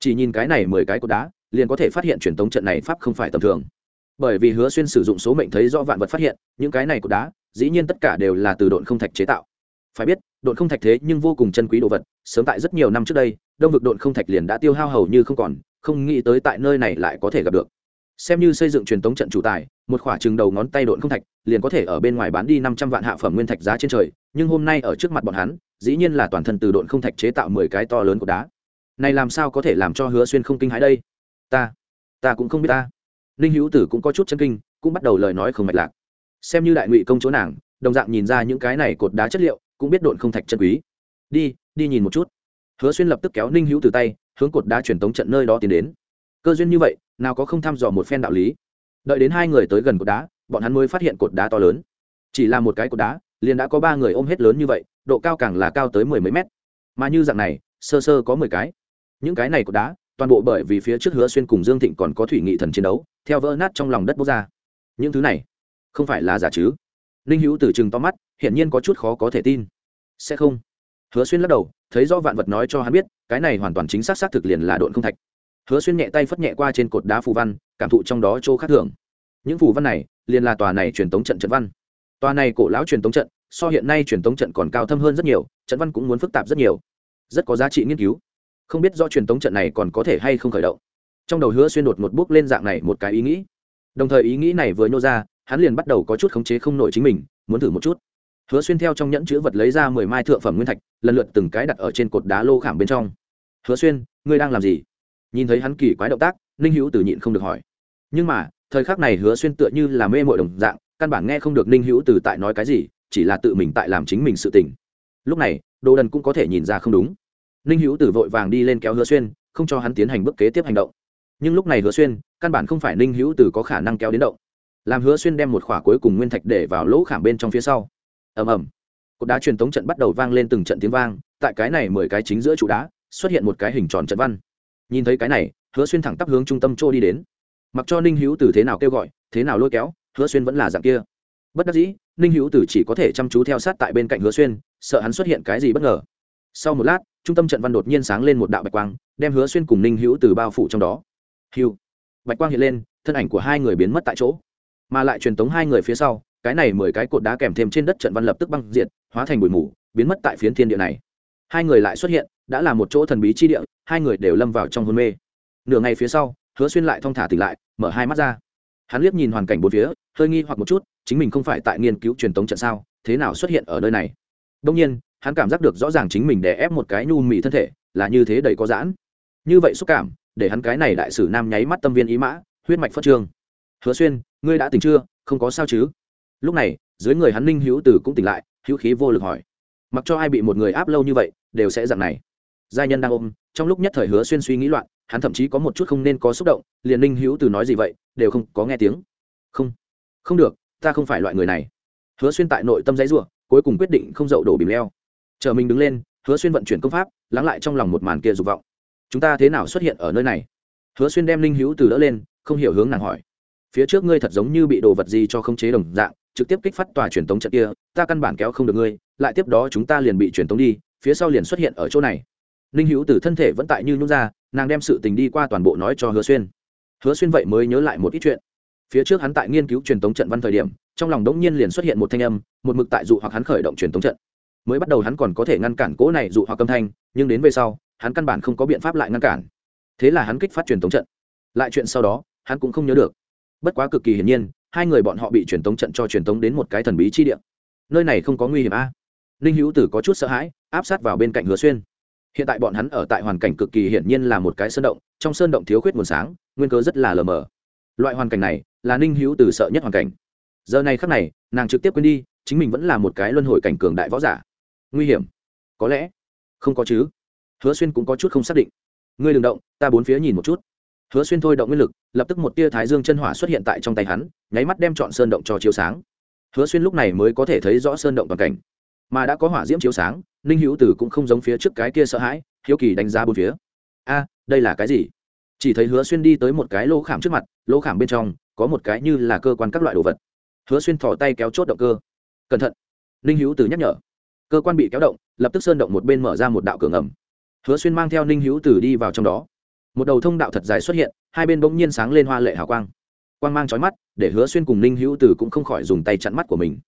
chỉ nhìn cái này mười cái cột đá, liền có thể phát hiện truyền tống trận này pháp không phải tầm thường. Bởi vì hứa xuyên sử dụng số mệnh thấy do vạn vật phát hiện, những cái này cột đá, dĩ nhiên tất cả đều là từ độn không thạch chế tạo. Phải biết, độn không thạch thế nhưng vô cùng chân quý đồ vật, sớm tại rất nhiều năm trước đây, đông vực độn không thạch liền đã tiêu hao hầu như không còn, không nghĩ tới tại nơi này lại có thể gặp được. Xem như xây dựng truyền tống trận chủ tài, một khỏa chừng đầu ngón tay độn không thạch, liền có thể ở bên ngoài bán đi năm trăm vạn hạ phẩm nguyên thạch giá trên trời, nhưng hôm nay ở trước mặt bọn hắn, dĩ nhiên là toàn thân từ độn không thạch chế tạo mười cái to lớn của đá này làm sao có thể làm cho hứa xuyên không kinh hãi đây? Ta ta cũng không biết ta. Ninh hữu tử cũng có chút chân kinh, cũng bắt đầu lời nói không mạch lạc. Xem như đại ngụy công chỗ nàng, đồng dạng nhìn ra những cái này cột đá chất liệu, cũng biết độn không thạch chân quý. Đi đi nhìn một chút. Hứa xuyên lập tức kéo ninh hữu từ tay, hướng cột đá truyền tống trận nơi đó tiến đến. Cơ duyên như vậy, nào có không thăm dò một phen đạo lý. Đợi đến hai người tới gần cột đá, bọn hắn mới phát hiện cột đá to lớn. Chỉ là một cái cột đá, liền đã có ba người ôm hết lớn như vậy, độ cao càng là cao tới mười mấy mét. Mà như dạng này, sơ sơ có mười cái những cái này cột đá, toàn bộ bởi vì phía trước hứa xuyên cùng dương thịnh còn có thủy nghị thần chiến đấu, theo vỡ nát trong lòng đất bốc ra. Những thứ này, không phải là giả chứ? Ninh hữu từ chừng to mắt, hiển nhiên có chút khó có thể tin. Sẽ không. Hứa xuyên lắc đầu, thấy do vạn vật nói cho hắn biết, cái này hoàn toàn chính xác xác thực liền là độn không thạch. Hứa xuyên nhẹ tay phất nhẹ qua trên cột đá phù văn, cảm thụ trong đó chỗ khác thường. Những phù văn này, liền là tòa này truyền tống trận trận văn. Tòa này cổ lão truyền tống trận, so hiện nay truyền tống trận còn cao thâm hơn rất nhiều, trận văn cũng muốn phức tạp rất nhiều. Rất có giá trị nghiên cứu không biết do truyền tống trận này còn có thể hay không khởi động. Trong đầu hứa xuyên đột một bước lên dạng này một cái ý nghĩ. Đồng thời ý nghĩ này vừa nhô ra, hắn liền bắt đầu có chút khống chế không nổi chính mình, muốn thử một chút. Hứa xuyên theo trong nhẫn chữ vật lấy ra mười mai thượng phẩm nguyên thạch, lần lượt từng cái đặt ở trên cột đá lô khảm bên trong. Hứa xuyên, ngươi đang làm gì? Nhìn thấy hắn kỳ quái động tác, ninh hữu tử nhịn không được hỏi. Nhưng mà, thời khắc này hứa xuyên tựa như là mê mội đồng dạng, căn bản nghe không được ninh hữu tử tại nói cái gì, chỉ là tự mình tại làm chính mình sự tình. Lúc này, đồ đần cũng có thể nhìn ra không đúng ninh hữu tử vội vàng đi lên kéo hứa xuyên, không cho hắn tiến hành bước kế tiếp hành động. Nhưng lúc này hứa xuyên, căn bản không phải ninh hữu tử có khả năng kéo đến động. Làm hứa xuyên đem một khỏa cuối cùng nguyên thạch để vào lỗ khảm bên trong phía sau. Ầm ầm. Cột đá truyền tống trận bắt đầu vang lên từng trận tiếng vang, tại cái này mười cái chính giữa trụ đá, xuất hiện một cái hình tròn trận văn. Nhìn thấy cái này, hứa xuyên thẳng tắp hướng trung tâm chỗ đi đến. Mặc cho ninh hữu Tử thế nào kêu gọi, thế nào lôi kéo, hứa xuyên vẫn là dạng kia. Bất đắc dĩ, ninh hữu Tử chỉ có thể chăm chú theo sát tại bên cạnh hứa xuyên, sợ hắn xuất hiện cái gì bất ngờ. Sau một lát trung tâm trận văn đột nhiên sáng lên một đạo bạch quang, đem hứa xuyên cùng ninh hữu từ bao phủ trong đó. Hiu bạch quang hiện lên, thân ảnh của hai người biến mất tại chỗ. Mà lại truyền tống hai người phía sau, cái này mười cái cột đá kèm thêm trên đất trận văn lập tức băng diệt, hóa thành bụi mù, biến mất tại phiến thiên địa này. Hai người lại xuất hiện, đã là một chỗ thần bí chi địa, hai người đều lâm vào trong hôn mê. Nửa ngày phía sau, hứa xuyên lại thong thả tỉnh lại, mở hai mắt ra. Hắn liếc nhìn hoàn cảnh bốn phía, hơi nghi hoặc một chút, chính mình không phải tại nghiên cứu truyền tống trận sao, thế nào xuất hiện ở nơi này? Đông nhiên hắn cảm giác được rõ ràng chính mình đè ép một cái nhu mị thân thể, là như thế đầy có giãn. Như vậy xúc cảm, để hắn cái này đại sử nam nháy mắt tâm viên ý mã, huyết mạch phất trương. Hứa xuyên, ngươi đã tỉnh chưa? Không có sao chứ? Lúc này, dưới người hắn ninh hữu tử cũng tỉnh lại, hữu khí vô lực hỏi. Mặc cho ai bị một người áp lâu như vậy, đều sẽ dạng này. Giai nhân đang ôm, trong lúc nhất thời hứa xuyên suy nghĩ loạn, hắn thậm chí có một chút không nên có xúc động, liền ninh hữu từ nói gì vậy, đều không có nghe tiếng. Không không được, ta không phải loại người này. Hứa xuyên tại nội tâm giấy ruộng cuối cùng quyết định không dậu đổ bìm leo chờ mình đứng lên, hứa xuyên vận chuyển công pháp, lắng lại trong lòng một màn kia dục vọng. Chúng ta thế nào xuất hiện ở nơi này? Hứa xuyên đem linh hữu từ đỡ lên, không hiểu hướng nàng hỏi. Phía trước ngươi thật giống như bị đồ vật gì cho không chế đồng dạng, trực tiếp kích phát tòa truyền tống trận kia, ta căn bản kéo không được ngươi, lại tiếp đó chúng ta liền bị truyền tống đi, phía sau liền xuất hiện ở chỗ này. Ninh hữu từ thân thể vẫn tại như nhút ra, nàng đem sự tình đi qua toàn bộ nói cho hứa xuyên. Hứa xuyên vậy mới nhớ lại một ít chuyện. Phía trước hắn tại nghiên cứu truyền tống trận văn thời điểm, trong lòng đống nhiên liền xuất hiện một thanh âm, một mực tại dụ hoặc hắn khởi động truyền tống trận mới bắt đầu hắn còn có thể ngăn cản cỗ này dụ hoặc âm thanh, nhưng đến về sau, hắn căn bản không có biện pháp lại ngăn cản. Thế là hắn kích phát truyền tống trận. Lại chuyện sau đó, hắn cũng không nhớ được. Bất quá cực kỳ hiển nhiên, hai người bọn họ bị truyền tống trận cho truyền tống đến một cái thần bí chi địa. Nơi này không có nguy hiểm a. Ninh hữu tử có chút sợ hãi, áp sát vào bên cạnh hứa xuyên. Hiện tại bọn hắn ở tại hoàn cảnh cực kỳ hiển nhiên là một cái sơn động, trong sơn động thiếu khuyết nguồn sáng, nguyên cơ rất là lờ mờ. Loại hoàn cảnh này là ninh hữu tử sợ nhất hoàn cảnh. Giờ này khắc này, nàng trực tiếp quên đi, chính mình vẫn là một cái luân hồi cảnh cường đại võ giả nguy hiểm. Có lẽ. Không có chứ. Hứa xuyên cũng có chút không xác định. Ngươi đừng động, ta bốn phía nhìn một chút. Hứa xuyên thôi động nguyên lực, lập tức một tia thái dương chân hỏa xuất hiện tại trong tay hắn, nháy mắt đem chọn sơn động cho chiếu sáng. Hứa xuyên lúc này mới có thể thấy rõ sơn động toàn cảnh. Mà đã có hỏa diễm chiếu sáng, ninh hữu tử cũng không giống phía trước cái kia sợ hãi, hiếu kỳ đánh giá bốn phía. A, đây là cái gì? Chỉ thấy hứa xuyên đi tới một cái lỗ khảm trước mặt, lỗ khảm bên trong có một cái như là cơ quan các loại đồ vật. Hứa xuyên thỏ tay kéo chốt động cơ. Cẩn thận. Ninh hữu tử nhắc nhở cơ quan bị kéo động, lập tức sơn động một bên mở ra một đạo cửa ngầm. Hứa xuyên mang theo ninh hữu tử đi vào trong đó. Một đầu thông đạo thật dài xuất hiện, hai bên bỗng nhiên sáng lên hoa lệ hào quang. Quang mang trói mắt, để hứa xuyên cùng ninh hữu Tử cũng không khỏi dùng tay chặn mắt của mình.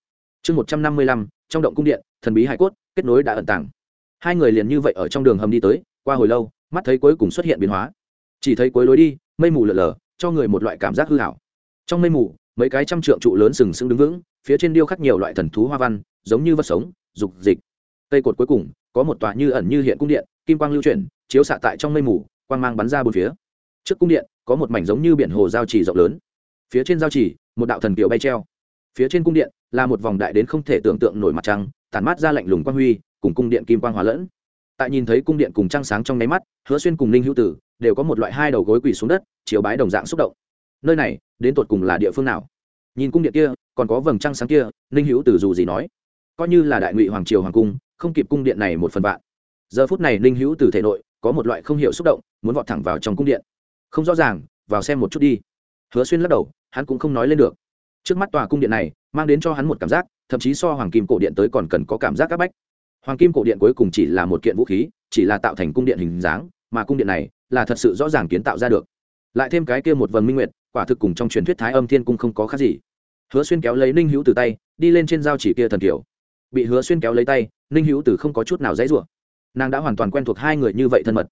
Chương một trăm năm mươi lăm, trong động cung điện, thần bí hải cốt, kết nối đã ẩn tàng. Hai người liền như vậy ở trong đường hầm đi tới, qua hồi lâu, mắt thấy cuối cùng xuất hiện biến hóa. Chỉ thấy cuối lối đi, mây mù lở lở, cho người một loại cảm giác hư hảo. Trong mây mù, mấy cái trăm trượng trụ lớn sừng sững đứng vững, phía trên điêu khắc nhiều loại thần thú hoa văn, giống như vật sống dục dịch. Cây cột cuối cùng, có một tòa như ẩn như hiện cung điện, kim quang lưu chuyển, chiếu xạ tại trong mây mù, quang mang bắn ra bốn phía. Trước cung điện, có một mảnh giống như biển hồ giao trì rộng lớn. Phía trên giao trì, một đạo thần kiều bay treo. Phía trên cung điện, là một vòng đại đến không thể tưởng tượng nổi mặt trăng tàn mát ra lạnh lùng quang huy, cùng cung điện kim quang hòa lẫn. Tại nhìn thấy cung điện cùng trăng sáng trong nháy mắt, hứa xuyên cùng ninh hữu tử đều có một loại hai đầu gối quỳ xuống đất chiếu bái đồng dạng xúc động. Nơi này, đến tột cùng là địa phương nào? Nhìn cung điện kia, còn có vầng trăng sáng kia, ninh hữu tử dù gì nói coi như là đại ngụy hoàng triều hoàng cung, không kịp cung điện này một phần vạn. Giờ phút này ninh hữu từ thể nội có một loại không hiểu xúc động, muốn vọt thẳng vào trong cung điện. Không rõ ràng, vào xem một chút đi. Hứa xuyên lắc đầu, hắn cũng không nói lên được. Trước mắt tòa cung điện này, mang đến cho hắn một cảm giác, thậm chí so hoàng kim cổ điện tới còn cần có cảm giác c áp bách. Hoàng kim cổ điện cuối cùng chỉ là một kiện vũ khí, chỉ là tạo thành cung điện hình dáng, mà cung điện này là thật sự rõ ràng kiến tạo ra được. Lại thêm cái kia một vần minh nguyệt, quả thực cùng trong truyền thuyết thái âm thiên cung không có khác gì. Hứa xuyên kéo lấy ninh hữu từ tay, đi lên trên giao chỉ kia thần kiểu bị hứa xuyên kéo lấy tay, ninh hữu từ không có chút nào dãy rủa. Nàng đã hoàn toàn quen thuộc hai người như vậy thân mật.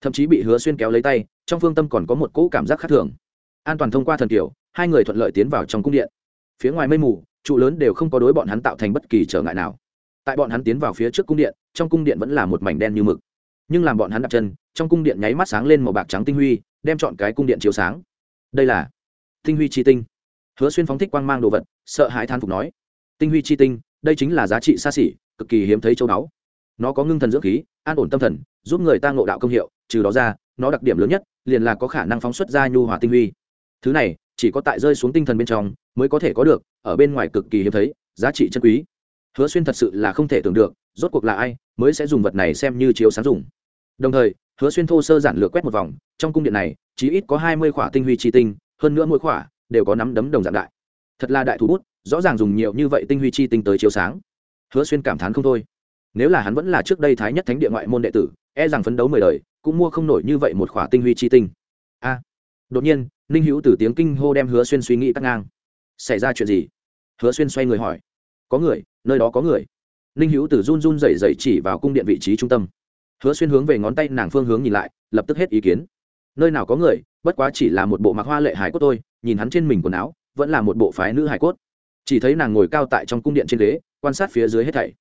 Thậm chí bị hứa xuyên kéo lấy tay, trong phương tâm còn có một cỗ cảm giác khác thường. An toàn thông qua thần kiểu, hai người thuận lợi tiến vào trong cung điện. Phía ngoài mây mù, trụ lớn đều không có đối bọn hắn tạo thành bất kỳ trở ngại nào. Tại bọn hắn tiến vào phía trước cung điện, trong cung điện vẫn là một mảnh đen như mực. Nhưng làm bọn hắn đặt chân, trong cung điện nháy mắt sáng lên màu bạc trắng tinh huy, đem chọn cái cung điện chiếu sáng. Đây là tinh huy chi tinh. Hứa xuyên phóng thích quang mang đồ vật, sợ hãi than phục nói. Tinh huy chi tinh đây chính là giá trị xa xỉ, cực kỳ hiếm thấy châu báu. Nó có ngưng thần dưỡng khí, an ổn tâm thần, giúp người ta ngộ đạo công hiệu, trừ đó ra, nó đặc điểm lớn nhất, liền là có khả năng phóng xuất ra nhu hòa tinh huy. Thứ này, chỉ có tại rơi xuống tinh thần bên trong, mới có thể có được, ở bên ngoài cực kỳ hiếm thấy, giá trị chân quý. Hứa xuyên thật sự là không thể tưởng được, rốt cuộc là ai, mới sẽ dùng vật này xem như chiếu sáng dùng. Đồng thời, hứa xuyên thô sơ giản lược quét một vòng, trong cung điện này chỉ ít có hai mươi khỏa tinh huy chi tinh, hơn nữa mỗi khỏa, đều có nắm đấm đồng dạng đại. Thật là đại thủ bút rõ ràng dùng nhiều như vậy tinh huy chi tinh tới chiếu sáng. Hứa xuyên cảm thán không thôi. Nếu là hắn vẫn là trước đây thái nhất thánh địa ngoại môn đệ tử e rằng phấn đấu mười đời, cũng mua không nổi như vậy một khỏa tinh huy chi tinh. A. Đột nhiên, ninh hữu từ tiếng kinh hô đem hứa xuyên suy nghĩ tắt ngang. Xảy ra chuyện gì? Hứa xuyên xoay người hỏi. Có người, nơi đó có người. Ninh hữu từ run run rẩy rẩy chỉ vào cung điện vị trí trung tâm. Hứa xuyên hướng về ngón tay nàng phương hướng nhìn lại, lập tức hết ý kiến. Nơi nào có người, bất quá chỉ là một bộ mặc hoa lệ hải cốt tôi nhìn hắn trên mình quần áo, vẫn là một bộ phái nữ hải cốt chỉ thấy nàng ngồi cao tại trong cung điện trên ghế, quan sát phía dưới hết thảy.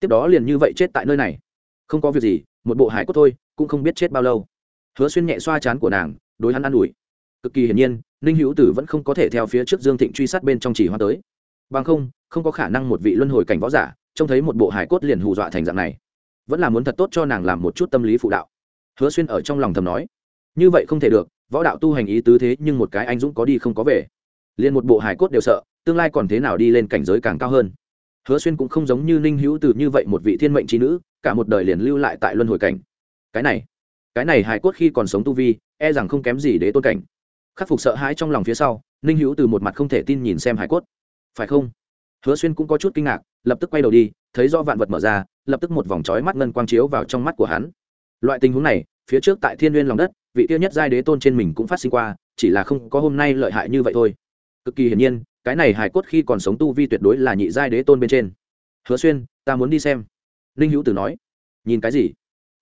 Tiếp đó liền như vậy chết tại nơi này. Không có việc gì, một bộ hải cốt thôi, cũng không biết chết bao lâu. Hứa xuyên nhẹ xoa chán của nàng, đối hắn ă n ủi. Cực kỳ hiển nhiên, ninh hữu tử vẫn không có thể theo phía trước dương thịnh truy sát bên trong chỉ hoa tới. Bằng không không có khả năng một vị luân hồi cảnh võ giả, trông thấy một bộ hải cốt liền hù dọa thành dạng này. Vẫn là muốn thật tốt cho nàng làm một chút tâm lý phụ đạo. Hứa xuyên ở trong lòng thầm nói. Như vậy không thể được, võ đạo tu hành ý tứ thế nhưng một cái anh dũng có đi không có về. Liền một bộ hải cốt đều sợ tương lai còn thế nào đi lên cảnh giới càng cao hơn. Hứa xuyên cũng không giống như ninh hữu từ như vậy một vị thiên mệnh trí nữ, cả một đời liền lưu lại tại luân hồi cảnh. Cái này cái này hải cốt khi còn sống tu vi e rằng không kém gì để tôn cảnh. Khắc phục sợ hãi trong lòng phía sau, ninh hữu từ một mặt không thể tin nhìn xem hải cốt. Phải không? Hứa xuyên cũng có chút kinh ngạc, lập tức quay đầu đi, thấy do vạn vật mở ra, lập tức một vòng trói mắt ngân quang chiếu vào trong mắt của hắn. Loại tình huống này, phía trước tại thiên n lòng đất, vị tiêu nhất giai đế tôn trên mình cũng phát sinh qua, chỉ là không có hôm nay lợi hại như vậy thôi. Cực kỳ hiển nhiên cái này hài cốt khi còn sống tu vi tuyệt đối là nhị giai đế tôn bên trên. Hứa xuyên, ta muốn đi xem. Ninh hữu tử nói. Nhìn cái gì?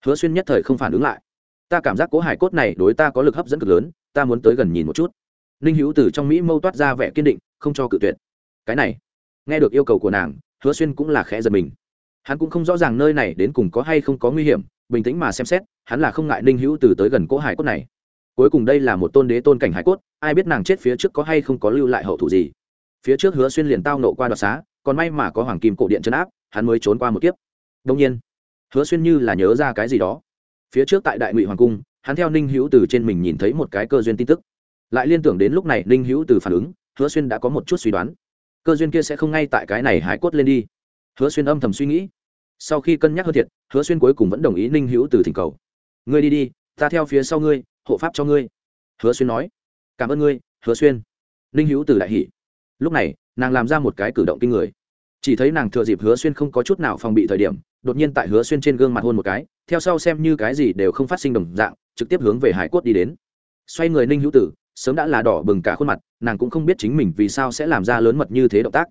Hứa xuyên nhất thời không phản ứng lại. Ta cảm giác cố hải cốt này đối ta có lực hấp dẫn cực lớn, ta muốn tới gần nhìn một chút. Ninh hữu tử trong mỹ mâu toát ra vẻ kiên định, không cho cự tuyệt. Cái này, nghe được yêu cầu của nàng, hứa xuyên cũng là khẽ giật mình. Hắn cũng không rõ ràng nơi này đến cùng có hay không có nguy hiểm, bình tĩnh mà xem xét, hắn là không ngại ninh hữu từ tới gần cỗ hải cốt này. Cuối cùng đây là một tôn đế tôn cảnh hải cốt, ai biết nàng chết phía trước có hay không có lưu lại hậu thủ gì phía trước hứa xuyên liền tao nộ qua đoạt xá, còn may mà có hoàng kim cổ điện chấn áp, hắn mới trốn qua một kiếp. Đông nhiên, hứa xuyên như là nhớ ra cái gì đó. Phía trước tại đại ngụy hoàng cung, hắn theo ninh hữu từ trên mình nhìn thấy một cái cơ duyên tin tức. Lại liên tưởng đến lúc này ninh hữu từ phản ứng, hứa xuyên đã có một chút suy đoán. Cơ duyên kia sẽ không ngay tại cái này hải cốt lên đi. Hứa xuyên âm thầm suy nghĩ. Sau khi cân nhắc hơn thiệt, hứa xuyên cuối cùng vẫn đồng ý ninh hữu từ thỉnh cầu. Ngươi đi đi, ta theo phía sau ngươi, hộ pháp cho ngươi. Hứa xuyên nói. Cảm ơn ngươi, hứa xuyên. Ninh hữu từ đại hỷ lúc này nàng làm ra một cái cử động kinh người. Chỉ thấy nàng thừa dịp hứa xuyên không có chút nào phòng bị thời điểm đột nhiên tại hứa xuyên trên gương mặt hôn một cái theo sau xem như cái gì đều không phát sinh đồng dạng trực tiếp hướng về hải cốt đi đến. Xoay người ninh hữu tử sớm đã là đỏ bừng cả khuôn mặt nàng cũng không biết chính mình vì sao sẽ làm ra lớn mật như thế động tác.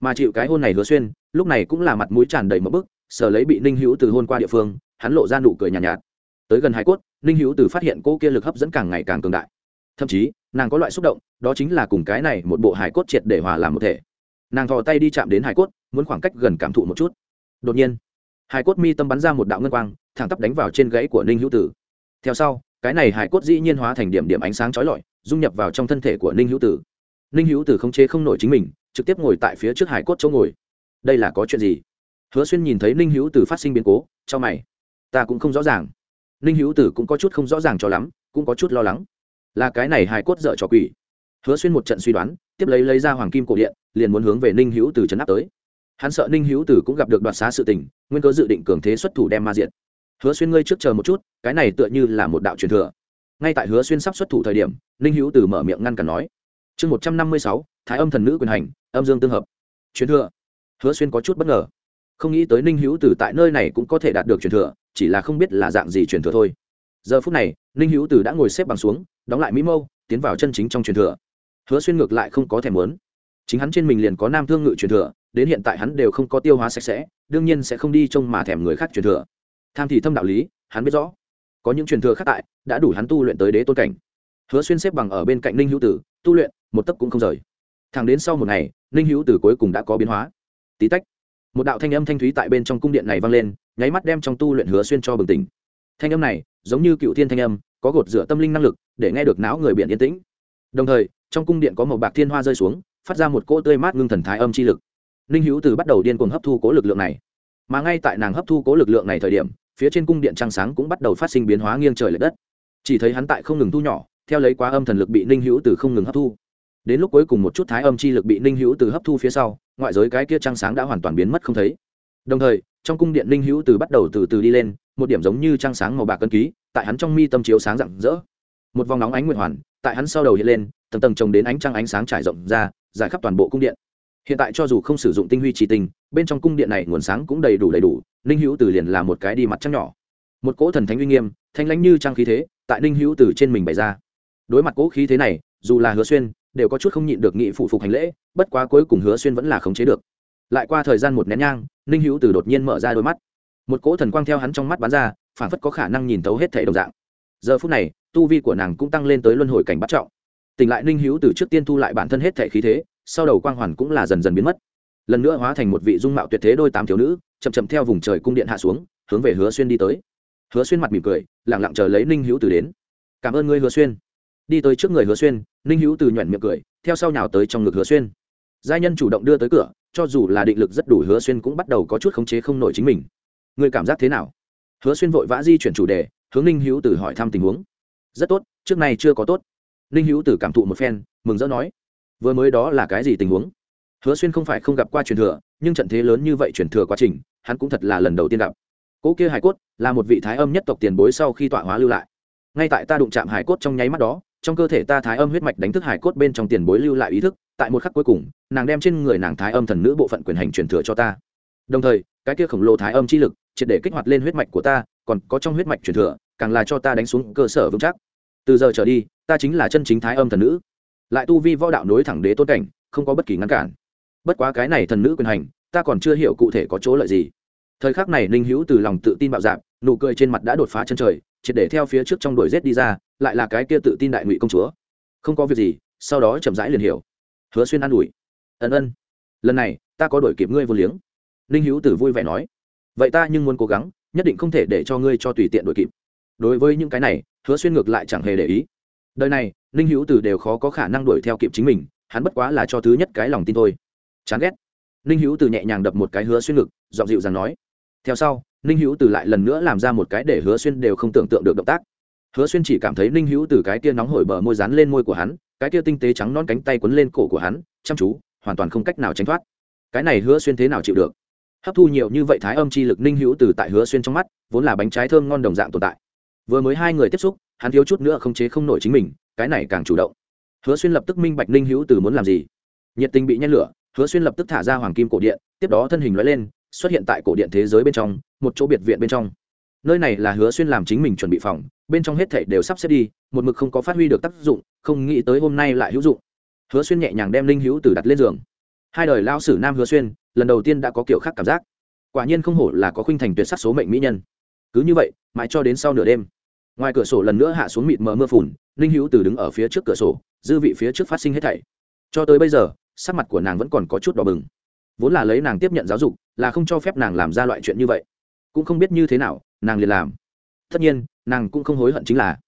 Mà chịu cái hôn này hứa xuyên lúc này cũng là mặt mũi tràn đầy mỡ bức sở lấy bị ninh hữu từ hôn qua địa phương hắn lộ ra nụ cười nhàn nhạt, nhạt. Tới gần hải cốt ninh hữu từ phát hiện cô kia lực hấp dẫn càng ngày càng cường đại. Thậm chí nàng có loại xúc động, đó chính là cùng cái này một bộ hải cốt triệt để hòa làm một thể. Nàng thò tay đi chạm đến hải cốt, muốn khoảng cách gần cảm thụ một chút. Đột nhiên hải cốt mi tâm bắn ra một đạo ngân quang, thẳng tắp đánh vào trên gãy của ninh hữu tử. Theo sau, cái này hải cốt dĩ nhiên hóa thành điểm điểm ánh sáng trói lọi, dung nhập vào trong thân thể của ninh hữu tử. Ninh hữu tử không chế không nổi chính mình, trực tiếp ngồi tại phía trước hải cốt chỗ ngồi. Đây là có chuyện gì? Hứa xuyên nhìn thấy ninh hữu tử phát sinh biến cố, cho mày. Ta cũng không rõ ràng. Ninh hữu tử cũng có chút không rõ ràng cho lắm, cũng có chút lo lắng là cái này hải cốt dở trò quỷ. Hứa xuyên một trận suy đoán, tiếp lấy lấy ra hoàng kim cổ điện, liền muốn hướng về ninh hữu tử trấn áp tới. Hắn sợ ninh hữu tử cũng gặp được đoạt xá sự tình, nguyên cơ dự định cường thế xuất thủ đem ma diện hứa xuyên ngươi trước chờ một chút, cái này tựa như là một đạo truyền thừa. Ngay tại hứa xuyên sắp xuất thủ thời điểm, ninh hữu tử mở miệng ngăn cản nói, chương một trăm năm mươi sáu, thái âm thần nữ quyền hành, âm dương tương hợp. Truyền thừa. Hứa xuyên có chút bất ngờ. Không nghĩ tới ninh hữu tử tại nơi này cũng có thể đạt được truyền thừa, chỉ là không biết là dạng gì truyền thừa thôi giờ phút này, ninh hữu tử đã ngồi xếp bằng xuống, đóng lại mỹ mâu, tiến vào chân chính trong truyền thừa. Hứa xuyên ngược lại không có thèm muốn. Chính hắn trên mình liền có nam thương ngự truyền thừa, đến hiện tại hắn đều không có tiêu hóa sạch sẽ, đương nhiên sẽ không đi trông mà thèm người khác truyền thừa. Tham thì thâm đạo lý, hắn biết rõ. Có những truyền thừa khác tại, đã đủ hắn tu luyện tới đế tôn cảnh. Hứa xuyên xếp bằng ở bên cạnh ninh hữu tử, tu luyện, một tấc cũng không rời. Thẳng đến sau một ngày, ninh hữu tử cuối cùng đã có biến hóa. Tí tách, một đạo thanh âm thanh thúy tại bên trong cung điện này vang lên, nháy mắt đem trong tu luyện hứa xuyên cho bừng tỉnh. Thanh âm này giống như cựu thiên thanh âm, có gột rửa tâm linh năng lực, để nghe được não người biển yên tĩnh. Đồng thời, trong cung điện có một bạc thiên hoa rơi xuống, phát ra một cỗ tươi mát ngưng thần thái âm chi lực. Ninh hữu từ bắt đầu điên cuồng hấp thu cố lực lượng này. Mà ngay tại nàng hấp thu cố lực lượng này thời điểm, phía trên cung điện trăng sáng cũng bắt đầu phát sinh biến hóa nghiêng trời l ệ đất. Chỉ thấy hắn tại không ngừng thu nhỏ, theo lấy quá âm thần lực bị ninh hữu từ không ngừng hấp thu. Đến lúc cuối cùng một chút thái âm chi lực bị ninh hữu từ hấp thu phía sau, ngoại giới cái kia trăng sáng đã hoàn toàn biến mất không thấy. Đồng thời trong cung điện linh hữu từ bắt đầu từ từ đi lên, một điểm giống như trăng sáng màu bạc cân ký, tại hắn trong mi tâm chiếu sáng rạng rỡ. Một vòng nóng ánh nguyện hoàn, tại hắn sau đầu hiện lên, tầng tầng trồng đến ánh trăng ánh sáng trải rộng ra, giải khắp toàn bộ cung điện. Hiện tại cho dù không sử dụng tinh huy trì tinh bên trong cung điện này nguồn sáng cũng đầy đủ đầy đủ ninh hữu từ liền là một cái đi mặt trăng nhỏ. Một cỗ thần thánh uy nghiêm, thanh lãnh như trang khí thế, tại ninh hữu từ trên mình bày ra. Đối mặt cỗ khí thế này, dù là hứa xuyên, đều có chút không nhịn được nghị phụ phục hành lễ, bất quá cuối cùng hứa xuyên vẫn là khống chế được lại qua thời gian một nén nhang, ninh hữu từ đột nhiên mở ra đôi mắt. Một cỗ thần quang theo hắn trong mắt bắn ra phản phất có khả năng nhìn thấu hết thể đồng dạng. Giờ phút này, tu vi của nàng cũng tăng lên tới luân hồi cảnh bắt trọng. Tỉnh lại ninh hữu từ trước tiên thu lại bản thân hết thể khí thế, sau đầu quang hoàn cũng là dần dần biến mất. Lần nữa hóa thành một vị dung mạo tuyệt thế đôi tám thiếu nữ, chậm chậm theo vùng trời cung điện hạ xuống, hướng về hứa xuyên đi tới. Hứa xuyên mặt mỉm cười lẳng lặng chờ lấy ninh hữu từ đến. Cảm ơn ngươi, hứa xuyên. Đi tới trước người hứa xuyên, ninh hữu từ nhuận miệng cười, theo sau nhào tới trong ngực hứa xuyên. Giai nhân chủ động đưa tới cửa cho dù là định lực rất đủ, hứa xuyên cũng bắt đầu có chút khống chế không nổi chính mình. Người cảm giác thế nào? Hứa xuyên vội vã di chuyển chủ đề, hướng ninh hữu Tử hỏi thăm tình huống. Rất tốt, trước này chưa có tốt. Ninh hữu Tử cảm thụ một phen, mừng rỡ nói, vừa mới đó là cái gì tình huống? Hứa xuyên không phải không gặp qua truyền thừa, nhưng trận thế lớn như vậy truyền thừa quá trình, hắn cũng thật là lần đầu tiên gặp. Cỗ kia hải cốt là một vị thái âm nhất tộc tiền bối sau khi tọa hóa lưu lại. Ngay tại ta đụng chạm hải cốt trong nháy mắt đó, trong cơ thể ta thái âm huyết mạch đánh thức hải cốt bên trong tiền bối lưu lại ý thức tại một khắc cuối cùng nàng đem trên người nàng thái âm thần nữ bộ phận quyền hành truyền thừa cho ta. Đồng thời cái kia khổng lồ thái âm chi lực triệt để kích hoạt lên huyết mạch của ta còn có trong huyết mạch truyền thừa càng là cho ta đánh xuống cơ sở vững chắc. Từ giờ trở đi ta chính là chân chính thái âm thần nữ. Lại tu vi võ đạo nối thẳng đế tôn cảnh không có bất kỳ ngăn cản. Bất quá cái này thần nữ quyền hành ta còn chưa hiểu cụ thể có chỗ lợi gì. Thời khắc này ninh hữu từ lòng tự tin bạo dạn, nụ cười trên mặt đã đột phá chân trời triệt để theo phía trước trong đuổi rết đi ra lại là cái kia tự tin đại ngụy công chúa. Không có việc gì sau đó chậm rãi liền hiểu hứa xuyên an ủi. Ân ân. Lần này, ta có đổi kịp ngươi vô liếng. Ninh hữu tử vui vẻ nói. Vậy ta nhưng muốn cố gắng, nhất định không thể để cho ngươi cho tùy tiện đổi kịp. Đối với những cái này, hứa xuyên ngược lại chẳng hề để ý. Đời này, ninh hữu tử đều khó có khả năng đuổi theo kịp chính mình, hắn bất quá là cho thứ nhất cái lòng tin thôi. Chán ghét. Ninh hữu tử nhẹ nhàng đập một cái hứa xuyên ngực dọn dịu rằng nói. Theo sau, ninh hữu tử lại lần nữa làm ra một cái để hứa xuyên đều không tưởng tượng được động tác hứa xuyên chỉ cảm thấy ninh hữu từ cái tia nóng hổi bờ môi rán lên môi của hắn, cái tia tinh tế trắng non cánh tay quấn lên cổ của hắn, chăm chú, hoàn toàn không cách nào tránh thoát. Cái này hứa xuyên thế nào chịu được? Hấp thu nhiều như vậy thái âm chi lực ninh hữu từ tại hứa xuyên trong mắt, vốn là bánh trái thơm ngon đồng dạng tồn tại. Vừa mới hai người tiếp xúc, hắn thiếu chút nữa không chế không nổi chính mình, cái này càng chủ động. Hứa xuyên lập tức minh bạch ninh hữu từ muốn làm gì. Nhiệt tình bị nhen lửa, hứa xuyên lập tức thả ra hoàng kim cổ điện, tiếp đó thân hình loại lên, xuất hiện tại cổ điện thế giới bên trong, một chỗ biệt viện bên trong nơi này là hứa xuyên làm chính mình chuẩn bị phòng, bên trong hết thảy đều sắp xếp đi, một mực không có phát huy được tác dụng, không nghĩ tới hôm nay lại hữu dụng. Hứa xuyên nhẹ nhàng đem linh hữu tử đặt lên giường. Hai đời lao sử nam hứa xuyên, lần đầu tiên đã có kiểu khác cảm giác. Quả nhiên không hổ là có khuynh thành tuyệt sắc số mệnh mỹ nhân. Cứ như vậy, mãi cho đến sau nửa đêm, ngoài cửa sổ lần nữa hạ xuống mịt mờ mưa phùn ninh hữu từ đứng ở phía trước cửa sổ, dư vị phía trước phát sinh hết thảy. Cho tới bây giờ, sắc mặt của nàng vẫn còn có chút đỏ bừng. Vốn là lấy nàng tiếp nhận giáo dục, là không cho phép nàng làm ra loại chuyện như vậy. Cũng không biết như thế nào nàng liền làm. Tất nhiên, nàng cũng không hối hận chính là,